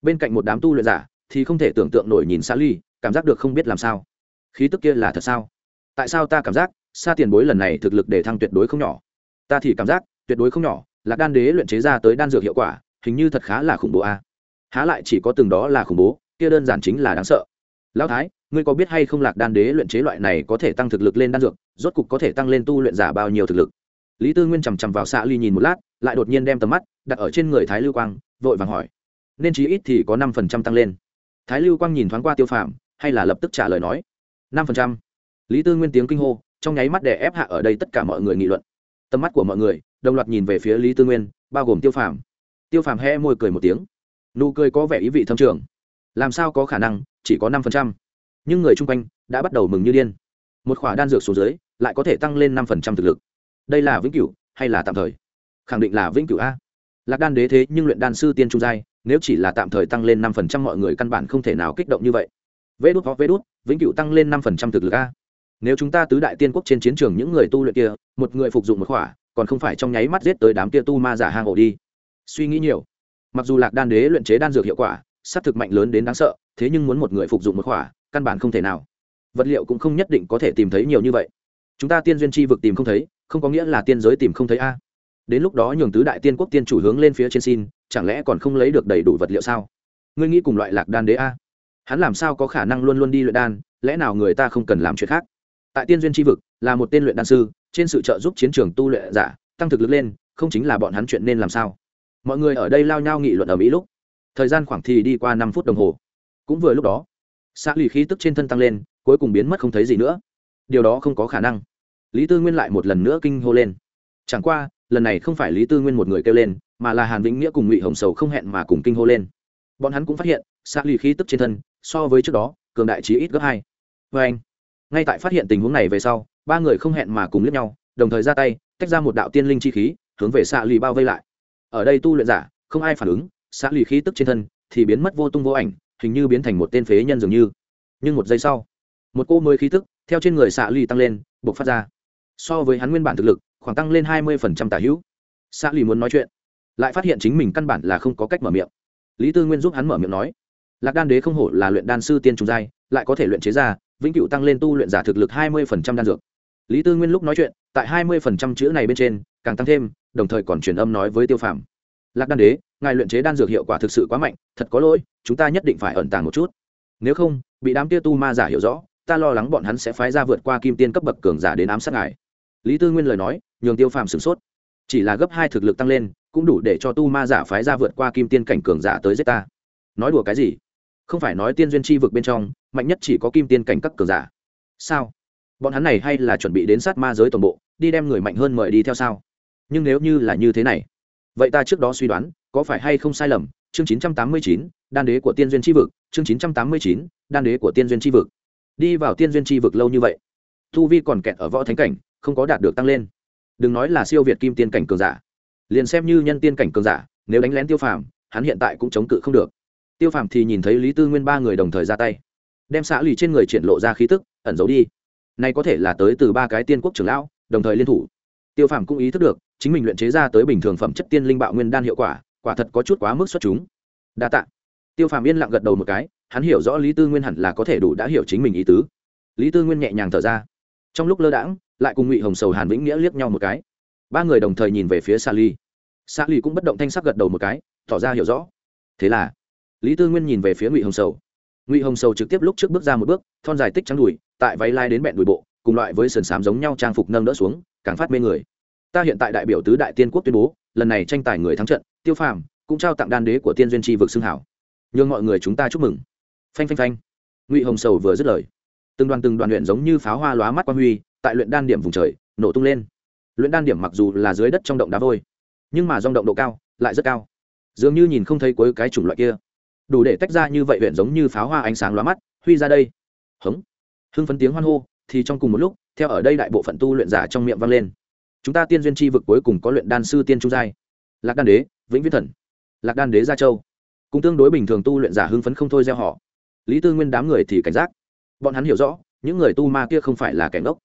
Bên cạnh một đám tu luyện giả, thì không thể tưởng tượng nổi nhìn xạ lì, cảm giác được không biết làm sao. Khí tức kia là thật sao? Tại sao ta cảm giác xa tiền bối lần này thực lực để thăng tuyệt đối không nhỏ? Ta thì cảm giác, tuyệt đối không nhỏ, là đan đế luyện chế ra tới đan dược hiệu quả, hình như thật khá là khủng bố a há lại chỉ có từng đó là khủng bố, kia đơn giản chính là đáng sợ. Lão thái, ngươi có biết hay không lạc đan đế luyện chế loại này có thể tăng thực lực lên đan dược, rốt cục có thể tăng lên tu luyện giả bao nhiêu thực lực? Lý tư nguyên chằm chằm vào xạ ly nhìn một lát, lại đột nhiên đem tầm mắt đặt ở trên người thái lưu quang, vội vàng hỏi. Nên chí ít thì có năm phần trăm tăng lên. Thái lưu quang nhìn thoáng qua tiêu phạm hay là lập tức trả lời nói. năm phần trăm. Lý tư nguyên tiếng kinh hô, trong nháy mắt để ép hạ ở đây tất cả mọi người nghị luận. Tầm mắt của mọi người, đồng loạt nhìn về phía lý tư nguyên, bao gồm tiêu Phạm. tiêu Phạm he môi cười một tiếng nụ cười có vẻ ý vị thâm trường. Làm sao có khả năng, chỉ có năm phần trăm. Nhưng người chung quanh đã bắt đầu mừng như điên. Một khỏa đan dược xuống dưới, lại có thể tăng lên năm phần trăm thực lực. Đây là vĩnh cửu, hay là tạm thời? Khẳng định là vĩnh cửu a. Lạc đan đế thế nhưng luyện đan sư tiên trung giai, nếu chỉ là tạm thời tăng lên năm phần trăm mọi người căn bản không thể nào kích động như vậy. Vê đốt hoặc vê đốt vĩnh cửu tăng lên năm phần trăm thực lực a. Nếu chúng ta tứ đại tiên quốc trên chiến trường những người tu luyện kia, một người phục dụng một khỏa, còn không phải trong nháy mắt giết tới đám kia tu ma giả hang ổ đi. Suy nghĩ nhiều mặc dù lạc đan đế luyện chế đan dược hiệu quả s á t thực mạnh lớn đến đáng sợ, thế nhưng muốn một người phục dụng một khỏa, căn bản không thể nào. Vật liệu cũng không nhất định có thể tìm thấy nhiều như vậy. Chúng ta tiên duyên chi vực tìm không thấy, không có nghĩa là tiên giới tìm không thấy a. Đến lúc đó nhường tứ đại tiên quốc tiên chủ hướng lên phía trên xin, chẳng lẽ còn không lấy được đầy đủ vật liệu sao? Ngươi nghĩ cùng loại lạc đan đế a? Hắn làm sao có khả năng luôn luôn đi luyện đan, lẽ nào người ta không cần làm chuyện khác? Tại tiên duyên tri vực, là một tên luyện đan sư, trên sự trợ giúp chiến trường tu luyện giả, tăng thực lực lên, không chính là bọn hắn chuyện nên làm sao? Mọi người ở đây lao nhau nghị luận ở mỹ lúc. Thời gian khoảng thì đi qua năm phút đồng hồ. Cũng vừa lúc đó, xã lì khí tức trên thân tăng lên, cuối cùng biến mất không thấy gì nữa. Điều đó không có khả năng. Lý tư nguyên lại một lần nữa kinh hô lên. Chẳng qua, lần này không phải lý tư nguyên một người kêu lên, mà là hàn vĩnh nghĩa cùng ngụy hồng sầu không hẹn mà cùng kinh hô lên. Bọn hắn cũng phát hiện, xã lì khí tức trên thân, so với trước đó, cường đại trí ít gấp hai. Vê anh, ngay tại phát hiện tình huống này về sau, ba người không hẹn mà cùng lướt nhau, đồng thời ra tay, tách ra một đạo tiên linh chi khí, hướng về xạ lì bao vây lại ở đây tu luyện giả, không ai phản ứng, xạ lì khí tức trên thân thì biến mất vô tung vô ảnh, hình như biến thành một tên phế nhân dường như. Nhưng một giây sau, một cô mới khí tức theo trên người xạ lì tăng lên buộc phát ra. So với hắn nguyên bản thực lực, khoảng tăng lên hai mươi tả hữu. Xạ lì muốn nói chuyện, lại phát hiện chính mình căn bản là không có cách mở miệng. Lý tư nguyên giúp hắn mở miệng nói, lạc đan đế không hổ là luyện đan sư tiên trùng giai, lại có thể luyện chế ra, vĩnh cửu tăng lên tu luyện giả thực lực hai mươi đan dược. Lý tư nguyên lúc nói chuyện, tại hai mươi chữ này bên trên càng tăng thêm, đồng thời còn truyền âm nói với tiêu phàm. Lạc đan đế, ngài luyện chế đan dược hiệu quả thực sự quá mạnh, thật có lỗi, chúng ta nhất định phải ẩn tàng một chút. Nếu không, bị đám tia tu ma giả hiểu rõ, ta lo lắng bọn hắn sẽ phái ra vượt qua kim tiên cấp bậc cường giả đến ám sát ngài. Lý tư nguyên lời nói, nhường tiêu phàm sửng sốt. Chỉ là gấp hai thực lực tăng lên, cũng đủ để cho tu ma giả phái ra vượt qua kim tiên cảnh cường giả tới giết ta. Nói đùa cái gì? Không phải nói tiên duyên chi vực bên trong, mạnh nhất chỉ có kim tiên cảnh các cường giả. Sao? Bọn hắn này hay là chuẩn bị đến sát ma giới tổng bộ, đi đem người mạnh hơn mời đi theo sao? Nhưng nếu như là như thế này vậy ta trước đó suy đoán có phải hay không sai lầm chương 989, đan đế của tiên duyên chi vực chương 989, đan đế của tiên duyên chi vực. Đi vào tiên duyên chi vực lâu như vậy thu vi còn kẹt ở võ thánh cảnh không có đạt được tăng lên. Đừng nói là siêu việt kim tiên cảnh cường giả. Liền xem như nhân tiên cảnh cường giả nếu đánh lén tiêu phàm hắn hiện tại cũng chống cự không được. Tiêu phàm thì nhìn thấy lý tư nguyên ba người đồng thời ra tay đem xã lì trên người triển lộ ra khí tức ẩn giấu đi. Nay có thể là tới từ ba cái tiên quốc trưởng lão đồng thời liên thủ tiêu phàm cũng ý thức được, chính mình luyện chế ra tới bình thường phẩm chất tiên linh bạo nguyên đan hiệu quả quả thật có chút quá mức xuất chúng. Đa tạ. Tiêu phàm yên lặng gật đầu một cái, hắn hiểu rõ lý tư nguyên hẳn là có thể đủ đã hiểu chính mình ý tứ. Lý tư nguyên nhẹ nhàng thở ra. Trong lúc lơ đãng, lại cùng ngụy hồng sầu hàn vĩnh nghĩa liếc nhau một cái. Ba người đồng thời nhìn về phía sa ly. Sa ly cũng bất động thanh sắc gật đầu một cái, tỏ ra hiểu rõ. Thế là, lý tư nguyên nhìn về phía ngụy hồng sầu. Ngụy hồng sầu trực tiếp lúc trước bước ra một bước, thon dài tích trắng đùi, tại váy lai đến bẹn đùi bộ cùng loại với sườn xám giống nhau trang phục nâng đỡ xuống, càng phát mê người. Ta hiện tại đại biểu tứ đại tiên quốc tuyên bố, lần này tranh tài người thắng trận, tiêu phàm cũng trao tặng đan đế của tiên duyên tri vực xưng hảo. Nhường mọi người chúng ta chúc mừng. Phanh phanh phanh. Ngụy hồng sầu vừa dứt lời. Từng đoàn từng đoàn luyện giống như pháo hoa lóa mắt quan huy, tại luyện đan điểm vùng trời, nổ tung lên. Luyện đan điểm mặc dù là dưới đất trong động đá vôi, nhưng mà dòng động độ cao, lại rất cao. Dường như nhìn không thấy cuối cái chủng loại kia. Đủ để tách ra như vậy luyện giống như pháo hoa ánh sáng lóa mắt, huy ra đây. Hống. Hưng phấn tiếng hoan hô thì trong cùng một lúc, theo ở đây đại bộ phận tu luyện giả trong miệng vang lên. Chúng ta tiên duyên chi vực cuối cùng có luyện đan sư tiên trung giai. Lạc đan đế, vĩnh viễn thần. Lạc đan đế gia châu. Cũng tương đối bình thường tu luyện giả hưng phấn không thôi gieo họ. Lý tư nguyên đám người thì cảnh giác. Bọn hắn hiểu rõ, những người tu ma kia không phải là kẻ ngốc.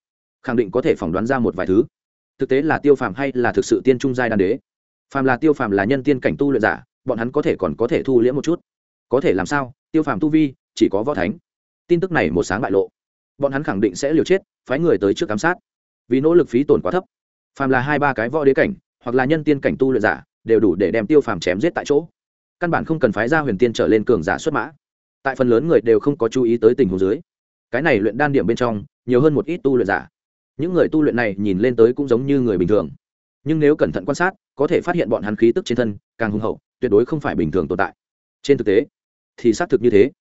Khẳng định có thể phỏng đoán ra một vài thứ. Thực tế là tiêu phàm hay là thực sự tiên trung giai đan đế? Phàm là tiêu phàm là nhân tiên cảnh tu luyện giả, bọn hắn có thể còn có thể thu liễm một chút. Có thể làm sao? Tiêu phàm tu vi, chỉ có võ thánh. Tin tức này một sáng bại lộ bọn hắn khẳng định sẽ liều chết, phái người tới trước giám sát. Vì nỗ lực phí tổn quá thấp. Phàm là hai ba cái võ đế cảnh, hoặc là nhân tiên cảnh tu luyện giả, đều đủ để đem tiêu phàm chém giết tại chỗ. Căn bản không cần phái ra huyền tiên trở lên cường giả xuất mã. Tại phần lớn người đều không có chú ý tới tình huống dưới, cái này luyện đan điểm bên trong, nhiều hơn một ít tu luyện giả. Những người tu luyện này nhìn lên tới cũng giống như người bình thường. Nhưng nếu cẩn thận quan sát, có thể phát hiện bọn hắn khí tức trên thân càng hùng hậu, tuyệt đối không phải bình thường tồn tại. Trên thực tế, thì xác thực như thế.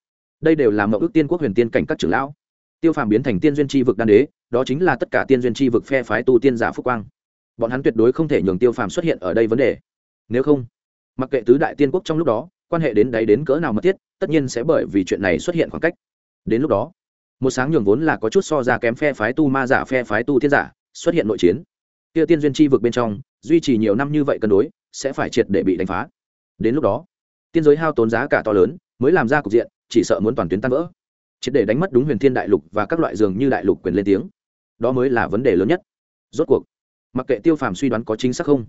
Đây đều là mậu ước tiên quốc huyền tiên cảnh các trưởng lão tiêu phàm biến thành tiên duyên tri vực đan đế, đó chính là tất cả tiên duyên tri vực phe phái tu tiên giả phúc quang. Bọn hắn tuyệt đối không thể nhường tiêu phàm xuất hiện ở đây vấn đề. Nếu không, mặc kệ tứ đại tiên quốc trong lúc đó, quan hệ đến đáy đến cỡ nào mất thiết, tất nhiên sẽ bởi vì chuyện này xuất hiện khoảng cách. Đến lúc đó, một sáng nhường vốn là có chút so ra kém phe phái tu ma giả, phe phái tu tiên giả, xuất hiện nội chiến. Kia tiên duyên chi vực bên trong, duy trì nhiều năm như vậy cân đối, sẽ phải triệt để bị đánh phá. Đến lúc đó, tiên giới hao tốn giá cả to lớn, mới làm ra cục diện, chỉ sợ muốn toàn tuyến tan vỡ triệt để đánh mất đúng huyền thiên đại lục và các loại dường như đại lục quyền lên tiếng. Đó mới là vấn đề lớn nhất. Rốt cuộc, mặc kệ tiêu phàm suy đoán có chính xác không,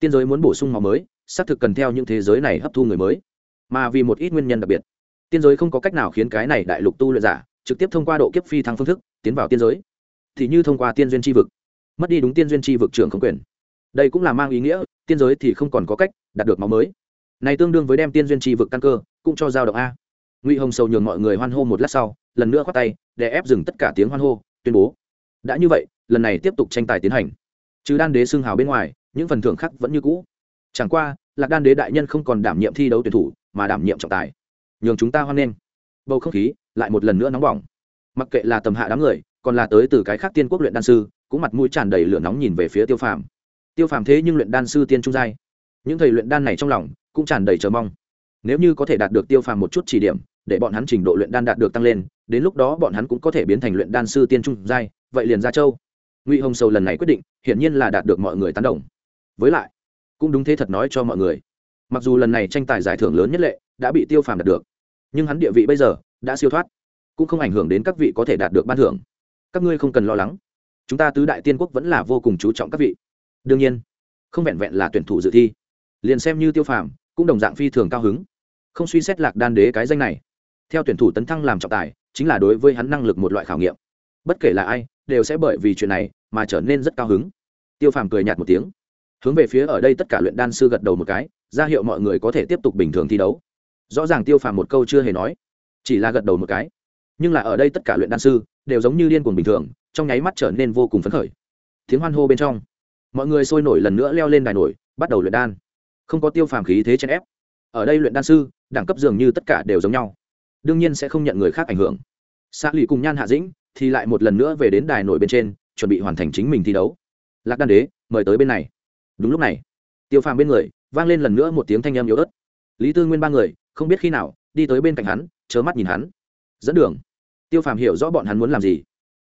tiên giới muốn bổ sung máu mới, xác thực cần theo những thế giới này hấp thu người mới. Mà vì một ít nguyên nhân đặc biệt, tiên giới không có cách nào khiến cái này đại lục tu luyện giả trực tiếp thông qua độ kiếp phi thăng phương thức tiến vào tiên giới. Thì như thông qua tiên duyên tri vực, mất đi đúng tiên duyên tri vực trưởng không quyền. Đây cũng là mang ý nghĩa, tiên giới thì không còn có cách đạt được máu mới. Này tương đương với đem tiên duyên tri vực căn cơ, cũng cho giao động a ngụy hồng sầu nhường mọi người hoan hô một lát sau lần nữa khoát tay để ép dừng tất cả tiếng hoan hô tuyên bố đã như vậy lần này tiếp tục tranh tài tiến hành chứ đan đế xương hào bên ngoài những phần thưởng khác vẫn như cũ chẳng qua lạc đan đế đại nhân không còn đảm nhiệm thi đấu tuyển thủ mà đảm nhiệm trọng tài nhường chúng ta hoan nghênh bầu không khí lại một lần nữa nóng bỏng mặc kệ là tầm hạ đám người còn là tới từ cái khác tiên quốc luyện đan sư cũng mặt mũi tràn đầy lửa nóng nhìn về phía tiêu phàm tiêu phàm thế nhưng luyện đan sư tiên trung giai những thầy luyện đan này trong lòng cũng tràn đầy chờ mong nếu như có thể đạt được tiêu phàm một chút chỉ điểm để bọn hắn trình độ luyện đan đạt được tăng lên, đến lúc đó bọn hắn cũng có thể biến thành luyện đan sư tiên trung giai, vậy liền ra châu. Ngụy hồng sầu lần này quyết định, hiển nhiên là đạt được mọi người tán đồng. Với lại, cũng đúng thế thật nói cho mọi người. Mặc dù lần này tranh tài giải thưởng lớn nhất lệ đã bị tiêu phàm đạt được, nhưng hắn địa vị bây giờ đã siêu thoát, cũng không ảnh hưởng đến các vị có thể đạt được ban thưởng. Các ngươi không cần lo lắng. Chúng ta tứ đại tiên quốc vẫn là vô cùng chú trọng các vị. Đương nhiên, không vẹn vẹn là tuyển thủ dự thi. Liền xem như tiêu phàm cũng đồng dạng phi thường cao hứng. Không suy xét lạc đan đế cái danh này theo tuyển thủ tấn thăng làm trọng tài, chính là đối với hắn năng lực một loại khảo nghiệm. Bất kể là ai, đều sẽ bởi vì chuyện này mà trở nên rất cao hứng. Tiêu phàm cười nhạt một tiếng. Hướng về phía ở đây tất cả luyện đan sư gật đầu một cái, ra hiệu mọi người có thể tiếp tục bình thường thi đấu. Rõ ràng tiêu phàm một câu chưa hề nói, chỉ là gật đầu một cái. Nhưng là ở đây tất cả luyện đan sư đều giống như điên cuồng bình thường, trong nháy mắt trở nên vô cùng phấn khởi. Tiếng hoan hô bên trong, mọi người sôi nổi lần nữa leo lên đài nổi, bắt đầu luyện đan. Không có tiêu phàm khí thế chèn ép. Ở đây luyện đan sư, đẳng cấp dường như tất cả đều giống nhau đương nhiên sẽ không nhận người khác ảnh hưởng. Xã lì cùng nhan hạ dĩnh thì lại một lần nữa về đến đài nổi bên trên, chuẩn bị hoàn thành chính mình thi đấu. Lạc đan đế, mời tới bên này. Đúng lúc này, tiêu phàm bên người vang lên lần nữa một tiếng thanh âm yếu ớt. Lý tư nguyên ba người, không biết khi nào, đi tới bên cạnh hắn chớ mắt nhìn hắn. Dẫn đường. Tiêu phàm hiểu rõ bọn hắn muốn làm gì.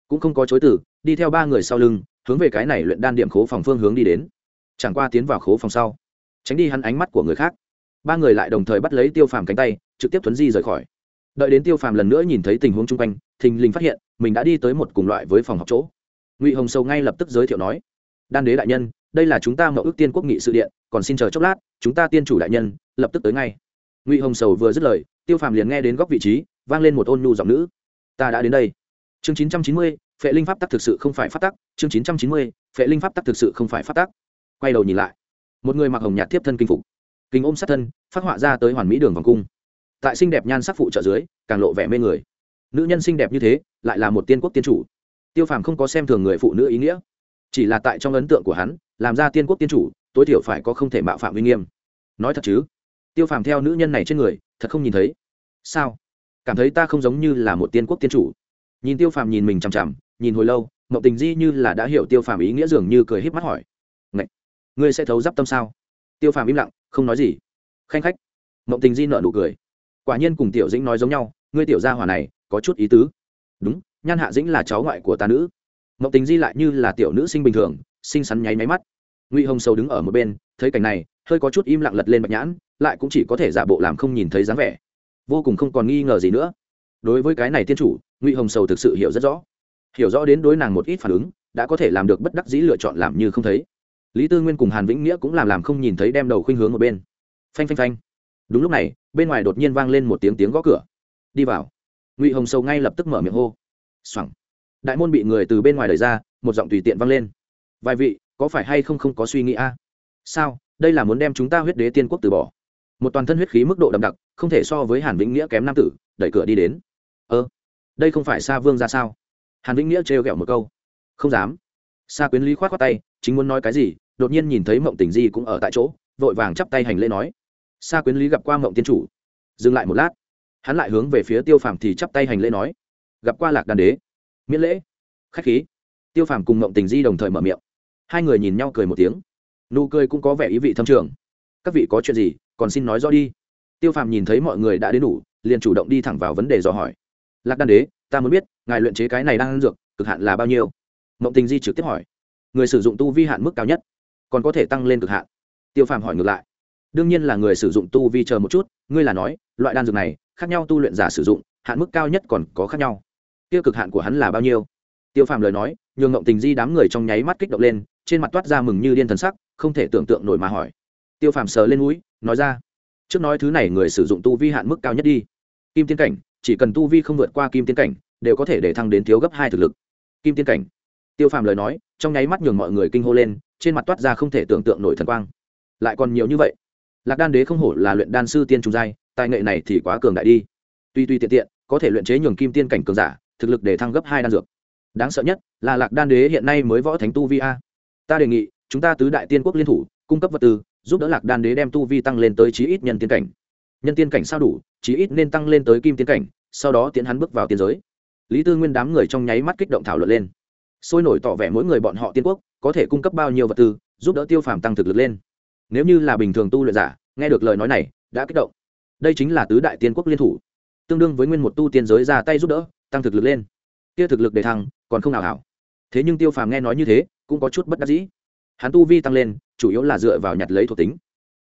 Cũng không có chối từ, đi theo ba người sau lưng, hướng về cái này luyện đan điểm khố phòng phương hướng đi đến. Chẳng qua tiến vào khố phòng sau, tránh đi hắn ánh mắt của người khác. Ba người lại đồng thời bắt lấy tiêu phàm cánh tay, trực tiếp thuấn di rời khỏi đợi đến tiêu phàm lần nữa nhìn thấy tình huống chung quanh, thình lình phát hiện, mình đã đi tới một cùng loại với phòng học chỗ. Ngụy hồng sâu ngay lập tức giới thiệu nói, đan đế đại nhân, đây là chúng ta mậu ước tiên quốc nghị sự điện, còn xin chờ chốc lát, chúng ta tiên chủ đại nhân, lập tức tới ngay. Ngụy hồng sầu vừa dứt lời, tiêu phàm liền nghe đến góc vị trí, vang lên một ôn nhu giọng nữ, ta đã đến đây. Chương chín trăm chín mươi, phệ linh pháp tắc thực sự không phải phát tắc. Chương chín trăm chín mươi, phệ linh pháp tắc thực sự không phải phát tắc. Quay đầu nhìn lại, một người mặc hồng nhạt tiếp thân kinh phục kinh ôm sát thân, phát họa ra tới hoàn mỹ đường vòng cung tại xinh đẹp nhan sắc phụ trợ dưới, càng lộ vẻ mê người. Nữ nhân xinh đẹp như thế, lại là một tiên quốc tiên chủ. Tiêu phàm không có xem thường người phụ nữ ý nghĩa. Chỉ là tại trong ấn tượng của hắn, làm ra tiên quốc tiên chủ, tối thiểu phải có không thể mạo phạm uy nghiêm. Nói thật chứ? Tiêu phàm theo nữ nhân này trên người, thật không nhìn thấy. Sao? Cảm thấy ta không giống như là một tiên quốc tiên chủ. Nhìn tiêu phàm nhìn mình chằm chằm, nhìn hồi lâu mậu tình di như là đã hiểu tiêu phàm ý nghĩa dường như cười híp mắt hỏi. Ngậy! ngươi sẽ thấu d p tâm sao? Tiêu phàm im lặng, không nói gì. Khanh khách. Mậu tình di nợ nụ cười quả nhiên cùng tiểu dĩnh nói giống nhau, ngươi tiểu gia hỏa này, có chút ý tứ. Đúng, nhan hạ dĩnh là cháu ngoại của ta nữ. Mộng tình di lại như là tiểu nữ sinh bình thường, xinh xắn nháy máy mắt. Ngụy hồng sầu đứng ở một bên, thấy cảnh này, hơi có chút im lặng lật lên bạch nhãn, lại cũng chỉ có thể giả bộ làm không nhìn thấy dáng vẻ. Vô cùng không còn nghi ngờ gì nữa. Đối với cái này tiên chủ, ngụy hồng sầu thực sự hiểu rất rõ. Hiểu rõ đến đối nàng một ít phản ứng, đã có thể làm được bất đắc dĩ lựa chọn làm như không thấy. Lý tư nguyên cùng hàn vĩnh nghĩa cũng làm làm không nhìn thấy đem đầu khuynh hướng ở bên. Phanh phanh phanh đúng lúc này, bên ngoài đột nhiên vang lên một tiếng tiếng gõ cửa. Đi vào. Ngụy hồng sầu ngay lập tức mở miệng hô. Xoẳng đại môn bị người từ bên ngoài đẩy ra, một giọng tùy tiện vang lên. Vài vị, có phải hay không không có suy nghĩ a? Sao, đây là muốn đem chúng ta huyết đế tiên quốc từ bỏ? Một toàn thân huyết khí mức độ đậm đặc, không thể so với hàn vĩnh nghĩa kém nam tử, đẩy cửa đi đến. Ơ, đây không phải xa vương ra sao? Hàn vĩnh nghĩa trêu ghẹo một câu. Không dám. Xa quyến lý khoát khoát tay, chính muốn nói cái gì, đột nhiên nhìn thấy mộng tình di cũng ở tại chỗ, vội vàng chắp tay hành lễ nói. Sa quyến lý gặp qua mộng tiên chủ. Dừng lại một lát. Hắn lại hướng về phía tiêu phàm thì chắp tay hành lễ nói, gặp qua lạc đàn đế. Miễn lễ. Khách khí. Tiêu phàm cùng mộng tình di đồng thời mở miệng. Hai người nhìn nhau cười một tiếng. Nụ cười cũng có vẻ ý vị thâm trường. Các vị có chuyện gì, còn xin nói rõ đi. Tiêu phàm nhìn thấy mọi người đã đến đủ, liền chủ động đi thẳng vào vấn đề dò hỏi. Lạc đan đế, ta muốn biết, ngài luyện chế cái này đang ăn dược, cực hạn là bao nhiêu? Mộng tình di trực tiếp hỏi. Người sử dụng tu vi hạn mức cao nhất, còn có thể tăng lên cực hạn. Tiêu phàm hỏi ngược lại đương nhiên là người sử dụng tu vi chờ một chút, ngươi là nói, loại đan dược này, khác nhau tu luyện giả sử dụng, hạn mức cao nhất còn có khác nhau. Tiêu cực hạn của hắn là bao nhiêu? Tiêu phàm lời nói, nhường ngộng tình di đám người trong nháy mắt kích động lên, trên mặt toát ra mừng như điên thần sắc, không thể tưởng tượng nổi mà hỏi. Tiêu phàm sờ lên núi nói ra, trước nói thứ này người sử dụng tu vi hạn mức cao nhất đi. Kim tiên cảnh, chỉ cần tu vi không vượt qua kim tiên cảnh, đều có thể để thăng đến thiếu gấp hai thực lực. Kim tiên cảnh. Tiêu phàm lời nói, trong nháy mắt nhường mọi người kinh hô lên, trên mặt toát ra không thể tưởng tượng nổi thần quang. Lại còn nhiều như vậy? Lạc đan đế không hổ là luyện đan sư tiên trung giai, tài nghệ này thì quá cường đại đi. Tuy tuy tiện tiện, có thể luyện chế nhường kim tiên cảnh cường giả, thực lực để thăng gấp hai đan dược. Đáng sợ nhất là lạc đan đế hiện nay mới võ thánh tu vi a. Ta đề nghị, chúng ta tứ đại tiên quốc liên thủ, cung cấp vật tư, giúp đỡ lạc đan đế đem tu vi tăng lên tới chí ít nhân tiên cảnh. Nhân tiên cảnh sao đủ, chí ít nên tăng lên tới kim tiên cảnh, sau đó tiến hắn bước vào tiên giới. Lý tư nguyên đám người trong nháy mắt kích động thảo luận lên. Sôi nổi tỏ vẻ mỗi người bọn họ tiên quốc có thể cung cấp bao nhiêu vật tư, giúp đỡ tiêu phàm tăng thực lực lên nếu như là bình thường tu luyện giả, nghe được lời nói này, đã kích động. Đây chính là tứ đại tiên quốc liên thủ. Tương đương với nguyên một tu tiên giới ra tay giúp đỡ, tăng thực lực lên. Kia thực lực để thăng, còn không nào hảo. Thế nhưng tiêu phàm nghe nói như thế, cũng có chút bất đắc dĩ. Hắn tu vi tăng lên, chủ yếu là dựa vào nhặt lấy thuộc tính.